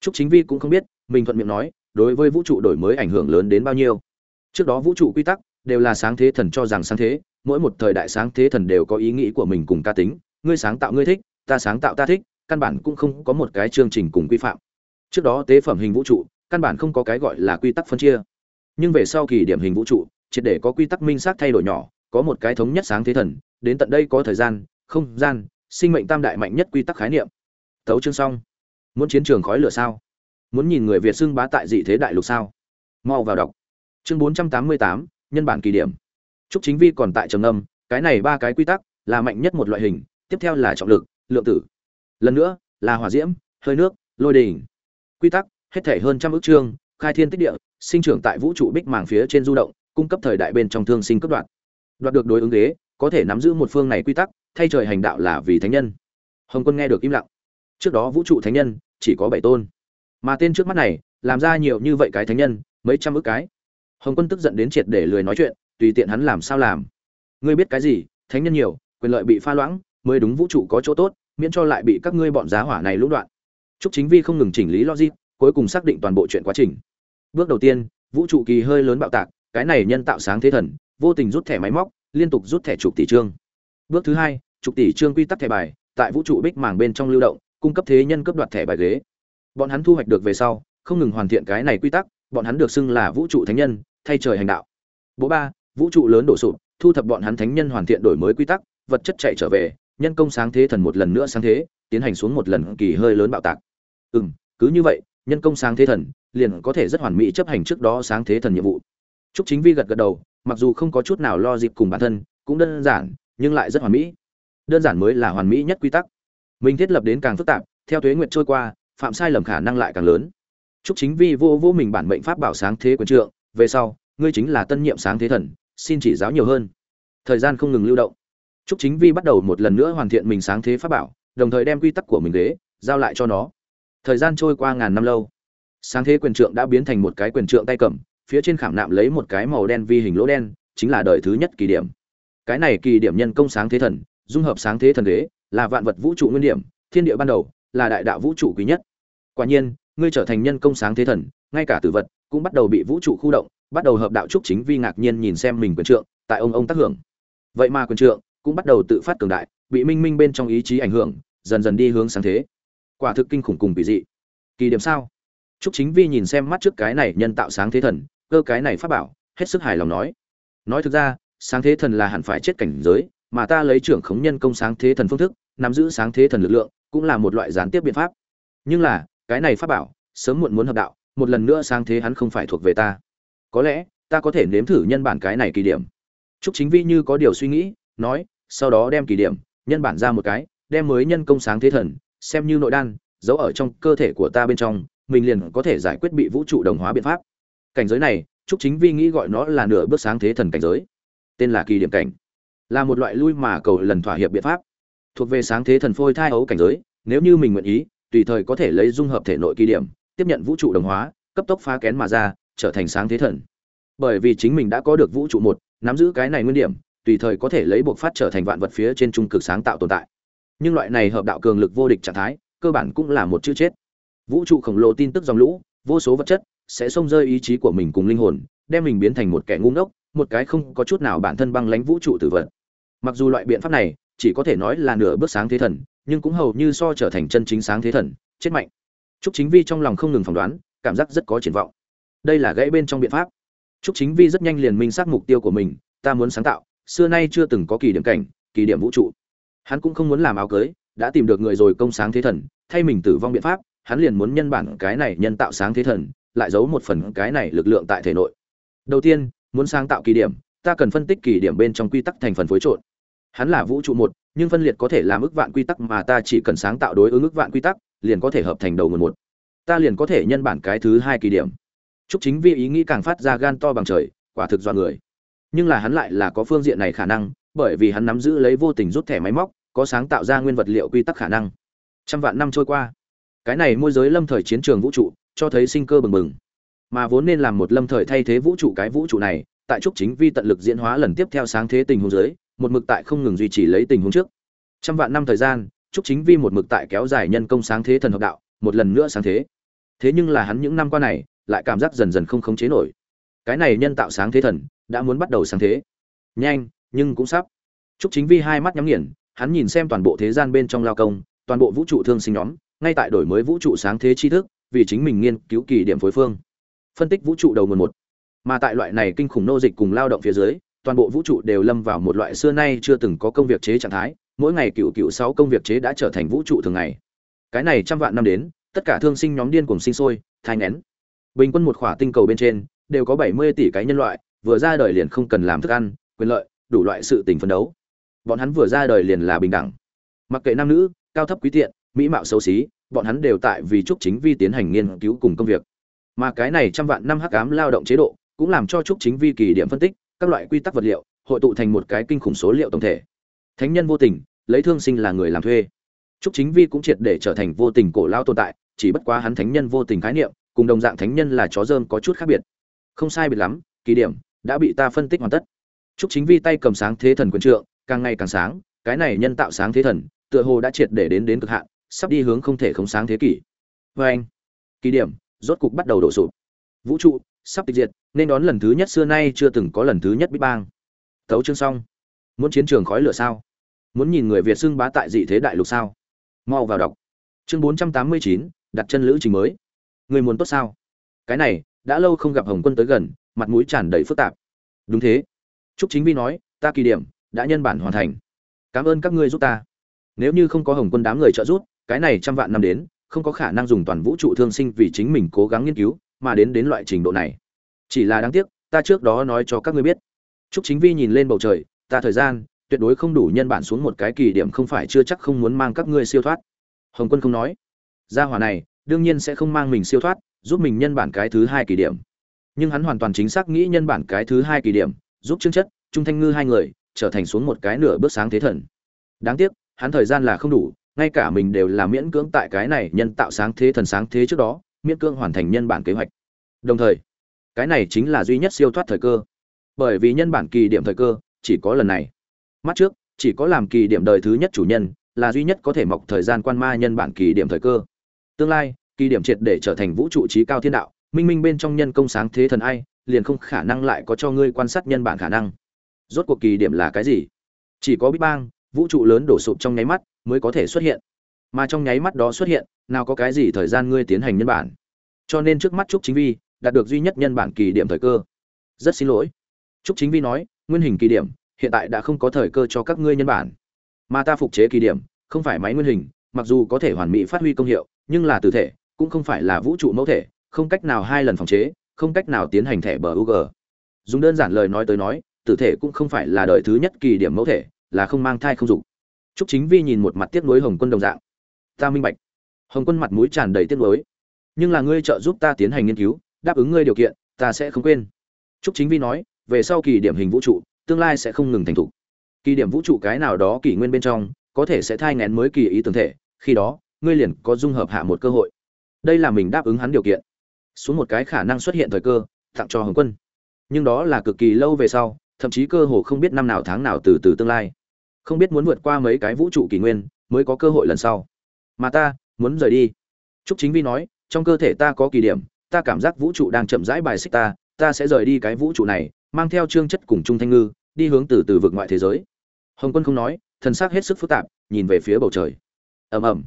Trúc chính vi cũng không biết, mình thuận miệng nói, đối với vũ trụ đổi mới ảnh hưởng lớn đến bao nhiêu. Trước đó vũ trụ quy tắc đều là sáng thế thần cho rằng sáng thế, mỗi một thời đại sáng thế thần đều có ý nghĩ của mình cùng ca tính, ngươi sáng tạo ngươi thích, ta sáng tạo ta thích, căn bản cũng không có một cái chương trình cùng quy phạm. Trước đó tế phẩm hình vũ trụ, căn bản không có cái gọi là quy tắc phân chia. Nhưng về sau kỳ điểm hình vũ trụ, triệt để có quy tắc minh xác thay đổi nhỏ, có một cái thống nhất sáng thế thần đến tận đây có thời gian, không gian, sinh mệnh tam đại mạnh nhất quy tắc khái niệm. Thấu chương xong. Muốn chiến trường khói lửa sao? Muốn nhìn người việt xưng bá tại dị thế đại lục sao? Mau vào đọc. Chương bốn trăm tám mươi tám, nhân bản kỳ điểm. Trúc chính vi còn tại trầm âm cái này ba cái quy tắc là mạnh nhất một loại hình, tiếp theo là trọng lực, lượng tử. Lần nữa, là hỏa diễm, hơi nước, lôi đình. Quy tắc, hết thể hơn trăm ước chương, khai thiên tích địa, sinh trưởng tại vũ trụ bích màng phía trên du động, cung cấp thời đại bên trong thương sinh cấp đoạn. Đoạt được đối ứng ghế có thể nắm giữ một phương này quy tắc, thay trời hành đạo là vì thánh nhân. Hồng quân nghe được im lặng. Trước đó vũ trụ thánh nhân chỉ có bảy tôn. Mà tên trước mắt này, làm ra nhiều như vậy cái thánh nhân, mấy trăm ước cái. Hồng quân tức giận đến triệt để lười nói chuyện, tùy tiện hắn làm sao làm. Ngươi biết cái gì, thánh nhân nhiều, quyền lợi bị pha loãng, mới đúng vũ trụ có chỗ tốt, miễn cho lại bị các ngươi bọn giá hỏa này lũng đoạn. Chúc chính vi không ngừng chỉnh lý logic, cuối cùng xác định toàn bộ chuyện quá trình. Bước đầu tiên, vũ trụ kỳ hơi lớn bạo tạc, cái này nhân tạo sáng thế thần, vô tình rút thẻ máy móc liên tục rút thẻ chục tỷ trương bước thứ hai chục tỷ trương quy tắc thẻ bài tại vũ trụ bích màng bên trong lưu động cung cấp thế nhân cấp đoạt thẻ bài ghế. Bọn hắn thu hoạch được về sau không ngừng hoàn thiện cái này quy tắc bọn hắn được xưng là vũ trụ thánh nhân thay trời hành đạo. Bộ ba vũ trụ lớn đổ sụp thu thập bọn hắn thánh nhân hoàn thiện đổi mới quy tắc vật chất chạy trở về nhân công sáng thế thần một lần nữa sáng thế tiến hành xuống một lần kỳ hơi lớn bạo tạc. Ừm cứ như vậy nhân công sáng thế thần liền có thể rất hoàn mỹ chấp hành trước đó sáng thế thần nhiệm vụ. Trúc Chính Vi gật gật đầu, mặc dù không có chút nào lo dịp cùng bản thân, cũng đơn giản, nhưng lại rất hoàn mỹ. Đơn giản mới là hoàn mỹ nhất quy tắc. Mình thiết lập đến càng phức tạp, theo thuế nguyện trôi qua, phạm sai lầm khả năng lại càng lớn. Trúc Chính Vi vô vô mình bản mệnh pháp bảo sáng thế quyền trượng, về sau, ngươi chính là tân nhiệm sáng thế thần, xin chỉ giáo nhiều hơn. Thời gian không ngừng lưu động. Trúc Chính Vi bắt đầu một lần nữa hoàn thiện mình sáng thế pháp bảo, đồng thời đem quy tắc của mình ghế giao lại cho nó. Thời gian trôi qua ngàn năm lâu, sáng thế quyền trượng đã biến thành một cái quyền trượng tay cầm, phía trên khảm nạm lấy một cái màu đen vi hình lỗ đen, chính là đời thứ nhất kỳ điểm. Cái này kỳ điểm nhân công sáng thế thần, dung hợp sáng thế thần đế, là vạn vật vũ trụ nguyên điểm, thiên địa ban đầu, là đại đạo vũ trụ quý nhất. Quả nhiên, ngươi trở thành nhân công sáng thế thần, ngay cả tử vật cũng bắt đầu bị vũ trụ khu động, bắt đầu hợp đạo trúc chính vi ngạc nhiên nhìn xem mình quyền trượng, tại ông ông tác hưởng. Vậy mà quyền trượng cũng bắt đầu tự phát cường đại, bị minh minh bên trong ý chí ảnh hưởng, dần dần đi hướng sáng thế. Quả thực kinh khủng cùng kỳ dị. Kỳ điểm sao? Trúc Chính Vi nhìn xem mắt trước cái này nhân tạo sáng thế thần, cơ cái này pháp bảo hết sức hài lòng nói. Nói thực ra sáng thế thần là hẳn phải chết cảnh giới mà ta lấy trưởng khống nhân công sáng thế thần phương thức nắm giữ sáng thế thần lực lượng cũng là một loại gián tiếp biện pháp. Nhưng là cái này pháp bảo sớm muộn muốn hợp đạo một lần nữa sáng thế hắn không phải thuộc về ta. Có lẽ ta có thể nếm thử nhân bản cái này kỳ điểm. Trúc Chính Vi như có điều suy nghĩ, nói, sau đó đem kỳ điểm, nhân bản ra một cái, đem mới nhân công sáng thế thần, xem như nội đan, giấu ở trong cơ thể của ta bên trong, mình liền có thể giải quyết bị vũ trụ đồng hóa biện pháp cảnh giới này, trúc chính vi nghĩ gọi nó là nửa bước sáng thế thần cảnh giới. Tên là kỳ điểm cảnh. Là một loại lui mà cầu lần thỏa hiệp biện pháp. Thuộc về sáng thế thần phôi thai ấu cảnh giới, nếu như mình nguyện ý, tùy thời có thể lấy dung hợp thể nội kỳ điểm, tiếp nhận vũ trụ đồng hóa, cấp tốc phá kén mà ra, trở thành sáng thế thần. Bởi vì chính mình đã có được vũ trụ một, nắm giữ cái này nguyên điểm, tùy thời có thể lấy buộc phát trở thành vạn vật phía trên trung cực sáng tạo tồn tại. Nhưng loại này hợp đạo cường lực vô địch trạng thái, cơ bản cũng là một chữ chết. Vũ trụ khổng lồ tin tức dòng lũ, vô số vật chất sẽ xông rơi ý chí của mình cùng linh hồn đem mình biến thành một kẻ ngu ngốc một cái không có chút nào bản thân băng lãnh vũ trụ tử vật mặc dù loại biện pháp này chỉ có thể nói là nửa bước sáng thế thần nhưng cũng hầu như so trở thành chân chính sáng thế thần chết mạnh Trúc Chính Vi trong lòng không ngừng phỏng đoán, cảm giác rất có triển vọng. Đây là gãy bên trong biện pháp. Trúc Chính Vi rất nhanh liền minh xác mục tiêu của mình, ta muốn sáng tạo, xưa nay chưa từng có kỳ điểm cảnh, kỳ điểm vũ trụ. Hắn cũng không muốn làm áo cưới, đã tìm được người rồi công sáng thế thần, thay mình tử vong biện pháp, hắn liền muốn nhân bản cái này nhân tạo sáng thế thần, lại giấu một phần cái này lực lượng tại thể nội. Đầu tiên, muốn sáng tạo kỳ điểm, ta cần phân tích kỳ điểm bên trong quy tắc thành phần phối trộn. Hắn là vũ trụ một, nhưng phân liệt có thể làm ức vạn quy tắc mà ta chỉ cần sáng tạo đối ứng ức vạn quy tắc, liền có thể hợp thành đầu nguồn một. Ta liền có thể nhân bản cái thứ hai kỳ điểm. Trúc Chính Vi ý nghĩ càng phát ra gan to bằng trời, quả thực do người. Nhưng là hắn lại là có phương diện này khả năng, bởi vì hắn nắm giữ lấy vô tình rút thẻ máy móc, có sáng tạo ra nguyên vật liệu quy tắc khả năng. Trăm vạn năm trôi qua, cái này môi giới lâm thời chiến trường vũ trụ, cho thấy sinh cơ bừng bừng. Mà vốn nên làm một lâm thời thay thế vũ trụ cái vũ trụ này, tại Trúc Chính Vi tận lực diễn hóa lần tiếp theo sáng thế tình huống dưới, một mực tại không ngừng duy trì lấy tình huống trước. Trăm vạn năm thời gian, Trúc Chính Vi một mực tại kéo dài nhân công sáng thế thần hợp đạo, một lần nữa sáng thế. Thế nhưng là hắn những năm qua này, lại cảm giác dần dần không khống chế nổi. Cái này nhân tạo sáng thế thần đã muốn bắt đầu sáng thế. Nhanh, nhưng cũng sắp. Trúc Chính Vi hai mắt nhắm nghiền, hắn nhìn xem toàn bộ thế gian bên trong lao công, toàn bộ vũ trụ thương sinh nhóm, ngay tại đổi mới vũ trụ sáng thế tri thức, vì chính mình nghiên cứu kỳ điểm phối phương. Phân tích vũ trụ đầu nguồn một. Mà tại loại này kinh khủng nô dịch cùng lao động phía dưới, toàn bộ vũ trụ đều lâm vào một loại xưa nay chưa từng có công việc chế trạng thái, mỗi ngày cựu cựu sáu công việc chế đã trở thành vũ trụ thường ngày cái này trăm vạn năm đến tất cả thương sinh nhóm điên cùng sinh sôi thai nén bình quân một khỏa tinh cầu bên trên đều có bảy mươi tỷ cái nhân loại vừa ra đời liền không cần làm thức ăn quyền lợi đủ loại sự tình phấn đấu bọn hắn vừa ra đời liền là bình đẳng mặc kệ nam nữ cao thấp quý tiện mỹ mạo xấu xí bọn hắn đều tại vì trúc chính vi tiến hành nghiên cứu cùng công việc. Mà cái này trăm vạn năm hắc ám lao động chế độ cũng làm cho trúc chính vi kỳ điểm phân tích, các loại quy tắc vật liệu, hội tụ thành một cái kinh khủng số liệu tổng thể. Thánh nhân vô tình, lấy thương sinh là người làm thuê. Trúc chính vi cũng triệt để trở thành vô tình cổ lao tồn tại, chỉ bất quá hắn thánh nhân vô tình khái niệm, cùng đồng dạng thánh nhân là chó dơm có chút khác biệt. Không sai biệt lắm, kỳ điểm, đã bị ta phân tích hoàn tất. Trúc chính vi tay cầm sáng thế thần quyền trượng, càng ngày càng sáng, cái này nhân tạo sáng thế thần, tựa hồ đã triệt để đến đến cực hạn sắp đi hướng không thể không sáng thế kỷ. Vê anh kỳ điểm, rốt cục bắt đầu đổ sụp. Vũ trụ, sắp tịch diệt, nên đón lần thứ nhất xưa nay chưa từng có lần thứ nhất big bang. Thấu chương xong. Muốn chiến trường khói lửa sao? Muốn nhìn người việt xưng bá tại dị thế đại lục sao? Mau vào đọc. Chương bốn trăm tám mươi chín, đặt chân lữ trình mới. Người muốn tốt sao? Cái này, đã lâu không gặp hồng quân tới gần, mặt mũi tràn đầy phức tạp. Đúng thế. Trúc chính vi nói, ta kỳ điểm, đã nhân bản hoàn thành. Cảm ơn các ngươi giúp ta. Nếu như không có hồng quân đám người trợ giúp cái này trăm vạn năm đến, không có khả năng dùng toàn vũ trụ thương sinh vì chính mình cố gắng nghiên cứu, mà đến đến loại trình độ này. Chỉ là đáng tiếc, ta trước đó nói cho các ngươi biết. Trúc chính vi nhìn lên bầu trời, ta thời gian, tuyệt đối không đủ nhân bản xuống một cái kỳ điểm không phải chưa chắc không muốn mang các ngươi siêu thoát. Hồng quân không nói. Gia hỏa này, đương nhiên sẽ không mang mình siêu thoát, giúp mình nhân bản cái thứ hai kỳ điểm. Nhưng hắn hoàn toàn chính xác nghĩ nhân bản cái thứ hai kỳ điểm, giúp chương chất, trung thanh ngư hai người, trở thành xuống một cái nửa bước sáng thế thần. Đáng tiếc, hắn thời gian là không đủ ngay cả mình đều là miễn cưỡng tại cái này nhân tạo sáng thế thần sáng thế trước đó, miễn cưỡng hoàn thành nhân bản kế hoạch. Đồng thời, cái này chính là duy nhất siêu thoát thời cơ. Bởi vì nhân bản kỳ điểm thời cơ chỉ có lần này. Mắt trước, chỉ có làm kỳ điểm đời thứ nhất chủ nhân là duy nhất có thể mọc thời gian quan ma nhân bản kỳ điểm thời cơ. Tương lai, kỳ điểm triệt để trở thành vũ trụ trí cao thiên đạo, minh minh bên trong nhân công sáng thế thần ai, liền không khả năng lại có cho ngươi quan sát nhân bản khả năng. Rốt cuộc kỳ điểm là cái gì? Chỉ có big bang, vũ trụ lớn đổ sụp trong nháy mắt mới có thể xuất hiện. Mà trong nháy mắt đó xuất hiện nào có cái gì thời gian ngươi tiến hành nhân bản. Cho nên trước mắt trúc chính vi đạt được duy nhất nhân bản kỳ điểm thời cơ. Rất xin lỗi. Trúc chính vi nói nguyên hình kỳ điểm hiện tại đã không có thời cơ cho các ngươi nhân bản. Mà ta phục chế kỳ điểm không phải máy nguyên hình mặc dù có thể hoàn mỹ phát huy công hiệu nhưng là từ thể cũng không phải là vũ trụ mẫu thể không cách nào hai lần phòng chế không cách nào tiến hành thẻ bờ UG. Dùng đơn giản lời nói tới nói, tử thể cũng không phải là đời thứ nhất kỳ điểm mẫu thể, là không mang thai không dục. Trúc Chính Vi nhìn một mặt tiếc nuối Hồng Quân đồng dạng. Ta minh bạch. Hồng Quân mặt mũi tràn đầy tiếc nuối. Nhưng là ngươi trợ giúp ta tiến hành nghiên cứu, đáp ứng ngươi điều kiện, ta sẽ không quên trúc chính vi nói về sau kỳ điểm hình vũ trụ tương lai sẽ không ngừng thành thục kỳ điểm vũ trụ cái nào đó kỳ nguyên bên trong có thể sẽ thai nghén mới kỳ ý tưởng thể khi đó ngươi liền có dung hợp hạ một cơ hội đây là mình đáp ứng hắn điều kiện xuống một cái khả năng xuất hiện thời cơ tặng cho hồng quân nhưng đó là cực kỳ lâu về sau thậm chí cơ hồ không biết năm nào tháng nào từ từ tương lai không biết muốn vượt qua mấy cái vũ trụ kỷ nguyên mới có cơ hội lần sau. Mà ta, muốn rời đi. Trúc chính vi nói, trong cơ thể ta có kỳ điểm, ta cảm giác vũ trụ đang chậm rãi bài xích ta ta sẽ rời đi cái vũ trụ này, mang theo trương chất cùng trung thanh ngư, đi hướng từ từ vực ngoại thế giới. Hồng quân không nói, thần sắc hết sức phức tạp, nhìn về phía bầu trời. Ầm ầm.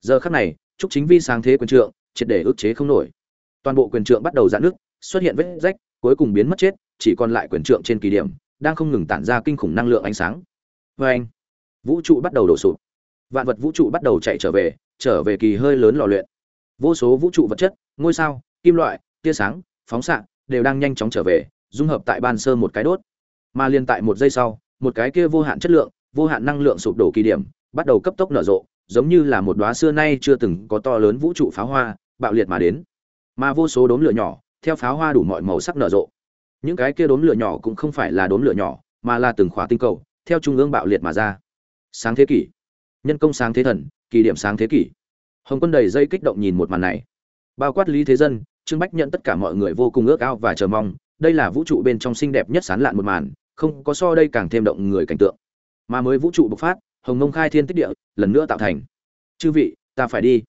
Giờ khắc này, trúc chính vi sáng thế quyền trượng, triệt để ức chế không nổi. Toàn bộ quyền trượng bắt đầu giãn nước xuất hiện vết rách, cuối cùng biến mất chết, chỉ còn lại quyền trượng trên kỳ điểm, đang không ngừng tản ra kinh khủng năng lượng ánh sáng vê anh. Vũ trụ bắt đầu đổ sụp. Vạn vật vũ trụ bắt đầu chạy trở về trở về kỳ hơi lớn lò luyện. Vô số vũ trụ vật chất, ngôi sao, kim loại, tia sáng, phóng xạ đều đang nhanh chóng trở về, dung hợp tại ban sơ một cái đốt. Mà liên tại một giây sau, một cái kia vô hạn chất lượng, vô hạn năng lượng sụp đổ kỳ điểm, bắt đầu cấp tốc nở rộ, giống như là một đóa xưa nay chưa từng có to lớn vũ trụ pháo hoa, bạo liệt mà đến. Mà vô số đốm lửa nhỏ, theo pháo hoa đủ mọi màu sắc nở rộ. Những cái kia đốm lửa nhỏ cũng không phải là đốm lửa nhỏ, mà là từng khóa tinh cầu theo trung ương bạo liệt mà ra. Sáng thế kỷ. Nhân công sáng thế thần kỳ điểm sáng thế kỷ. Hồng quân đầy dây kích động nhìn một màn này. Bao quát lý thế dân, trương bách nhận tất cả mọi người vô cùng ước ao và chờ mong. Đây là vũ trụ bên trong xinh đẹp nhất sán lạn một màn, không có so đây càng thêm động người cảnh tượng. Mà mới vũ trụ bộc phát, hồng mông khai thiên tích địa, lần nữa tạo thành. Chư vị, ta phải đi.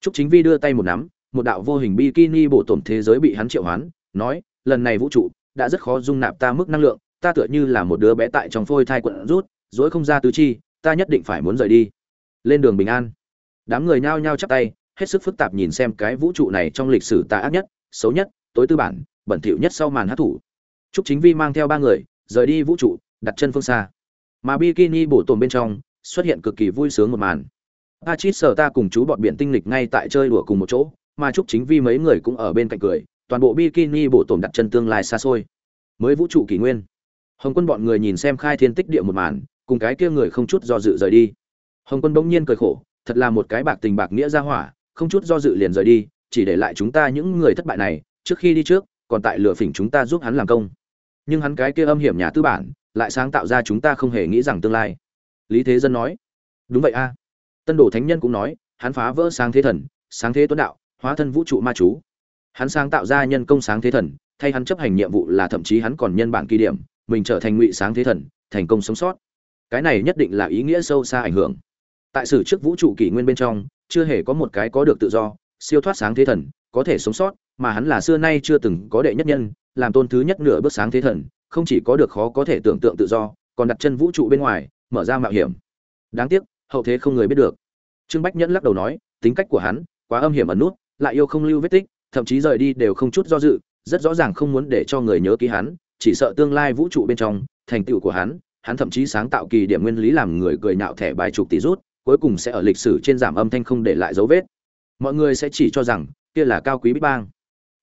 Trúc chính vi đưa tay một nắm, một đạo vô hình bikini bổ tổn thế giới bị hắn triệu hoán, nói, lần này vũ trụ đã rất khó dung nạp ta mức năng lượng ta tựa như là một đứa bé tại trong phôi thai quận rút dối không ra tứ chi ta nhất định phải muốn rời đi. Lên đường bình an. Đám người nhao nhao chắp tay hết sức phức tạp nhìn xem cái vũ trụ này trong lịch sử tà ác nhất xấu nhất tối tư bản bẩn thỉu nhất sau màn hát thủ. Trúc chính vi mang theo ba người rời đi vũ trụ đặt chân phương xa. Mà bikini bổ tồn bên trong xuất hiện cực kỳ vui sướng một màn. Pachit sở ta cùng chú bọn biển tinh lịch ngay tại chơi đùa cùng một chỗ, mà Trúc Chính Vi mấy người cũng ở bên cạnh cười, toàn bộ bikini bộ tổn đặt chân tương lai xa xôi. Mới vũ trụ kỷ nguyên. Hồng Quân bọn người nhìn xem khai thiên tích địa một màn, cùng cái kia người không chút do dự rời đi. Hồng Quân bỗng nhiên cười khổ, thật là một cái bạc tình bạc nghĩa ra hỏa, không chút do dự liền rời đi, chỉ để lại chúng ta những người thất bại này, trước khi đi trước, còn tại lừa phỉnh chúng ta giúp hắn làm công. Nhưng hắn cái kia âm hiểm nhà tư bản, lại sáng tạo ra chúng ta không hề nghĩ rằng tương lai. Lý Thế Dân nói, đúng vậy a. Tân Đồ Thánh Nhân cũng nói, hắn phá vỡ sáng thế thần, sáng thế tuấn đạo, hóa thân vũ trụ ma chú. Hắn sáng tạo ra nhân công sáng thế thần, thay hắn chấp hành nhiệm vụ là thậm chí hắn còn nhân bản kỳ điểm, mình trở thành ngụy sáng thế thần, thành công sống sót. Cái này nhất định là ý nghĩa sâu xa ảnh hưởng. Tại sử trước vũ trụ kỷ nguyên bên trong, chưa hề có một cái có được tự do, siêu thoát sáng thế thần, có thể sống sót, mà hắn là xưa nay chưa từng có đệ nhất nhân, làm tôn thứ nhất nửa bước sáng thế thần, không chỉ có được khó có thể tưởng tượng tự do, còn đặt chân vũ trụ bên ngoài, mở ra mạo hiểm. Đáng tiếc, hậu thế không người biết được trương bách nhẫn lắc đầu nói tính cách của hắn quá âm hiểm ẩn nút lại yêu không lưu vết tích thậm chí rời đi đều không chút do dự rất rõ ràng không muốn để cho người nhớ ký hắn chỉ sợ tương lai vũ trụ bên trong, thành tựu của hắn hắn thậm chí sáng tạo kỳ điểm nguyên lý làm người cười nhạo thẻ bài chục tỷ rút, cuối cùng sẽ ở lịch sử trên giảm âm thanh không để lại dấu vết. Mọi người sẽ chỉ cho rằng, kia là cao quý bích bang.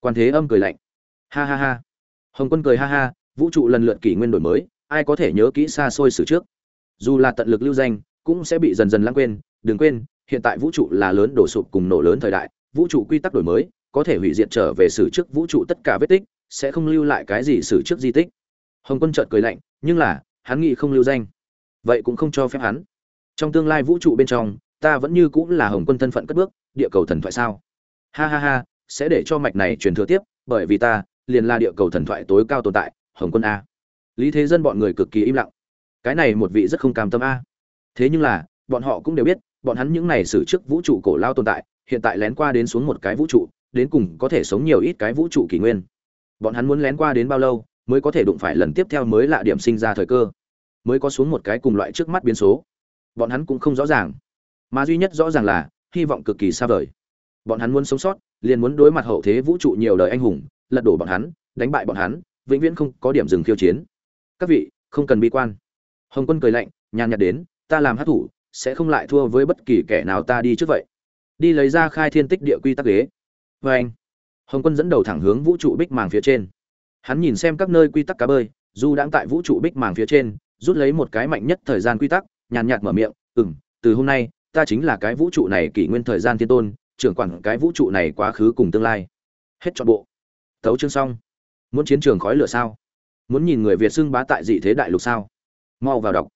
Quan thế âm cười lạnh. Ha ha ha. Hồng quân cười ha ha, vũ trụ lần lượt kỷ nguyên đổi mới, ai có thể nhớ kỹ xa xôi sử trước? Dù là tận lực lưu danh, cũng sẽ bị dần dần lãng quên, đừng quên, hiện tại vũ trụ là lớn đổ sụp cùng nổ lớn thời đại, vũ trụ quy tắc đổi mới, có thể hủy diệt trở về sử trước vũ trụ tất cả vết tích sẽ không lưu lại cái gì xử trước di tích. Hồng quân chợt cười lạnh, nhưng là, hắn nghĩ không lưu danh. Vậy cũng không cho phép hắn. Trong tương lai vũ trụ bên trong, ta vẫn như cũng là hồng quân thân phận cất bước, địa cầu thần thoại sao? Ha ha ha, sẽ để cho mạch này truyền thừa tiếp, bởi vì ta, liền là địa cầu thần thoại tối cao tồn tại, hồng quân a. Lý thế dân bọn người cực kỳ im lặng. Cái này một vị rất không cam tâm a. Thế nhưng là, bọn họ cũng đều biết, bọn hắn những này xử trước vũ trụ cổ lao tồn tại, hiện tại lén qua đến xuống một cái vũ trụ, đến cùng có thể sống nhiều ít cái vũ trụ kỷ nguyên bọn hắn muốn lén qua đến bao lâu, mới có thể đụng phải lần tiếp theo mới lạ điểm sinh ra thời cơ. Mới có xuống một cái cùng loại trước mắt biến số. Bọn hắn cũng không rõ ràng. Mà duy nhất rõ ràng là, hy vọng cực kỳ xa vời. Bọn hắn muốn sống sót, liền muốn đối mặt hậu thế vũ trụ nhiều đời anh hùng, lật đổ bọn hắn, đánh bại bọn hắn, vĩnh viễn không có điểm dừng khiêu chiến. Các vị, không cần bi quan. Hồng quân cười lạnh, nhàn nhạt đến, ta làm hát thủ, sẽ không lại thua với bất kỳ kẻ nào ta đi trước vậy. Đi lấy ra khai thiên tích địa quy tắc ghế. Vê anh hồng quân dẫn đầu thẳng hướng vũ trụ bích màng phía trên. Hắn nhìn xem các nơi quy tắc cá bơi, dù đang tại vũ trụ bích màng phía trên, rút lấy một cái mạnh nhất thời gian quy tắc, nhàn nhạt mở miệng ừng từ hôm nay, ta chính là cái vũ trụ này kỷ nguyên thời gian thiên tôn, trưởng quản cái vũ trụ này quá khứ cùng tương lai. Hết trọn bộ. Tấu chương xong. Muốn chiến trường khói lửa sao? Muốn nhìn người việt xưng bá tại dị thế đại lục sao? Mau vào đọc.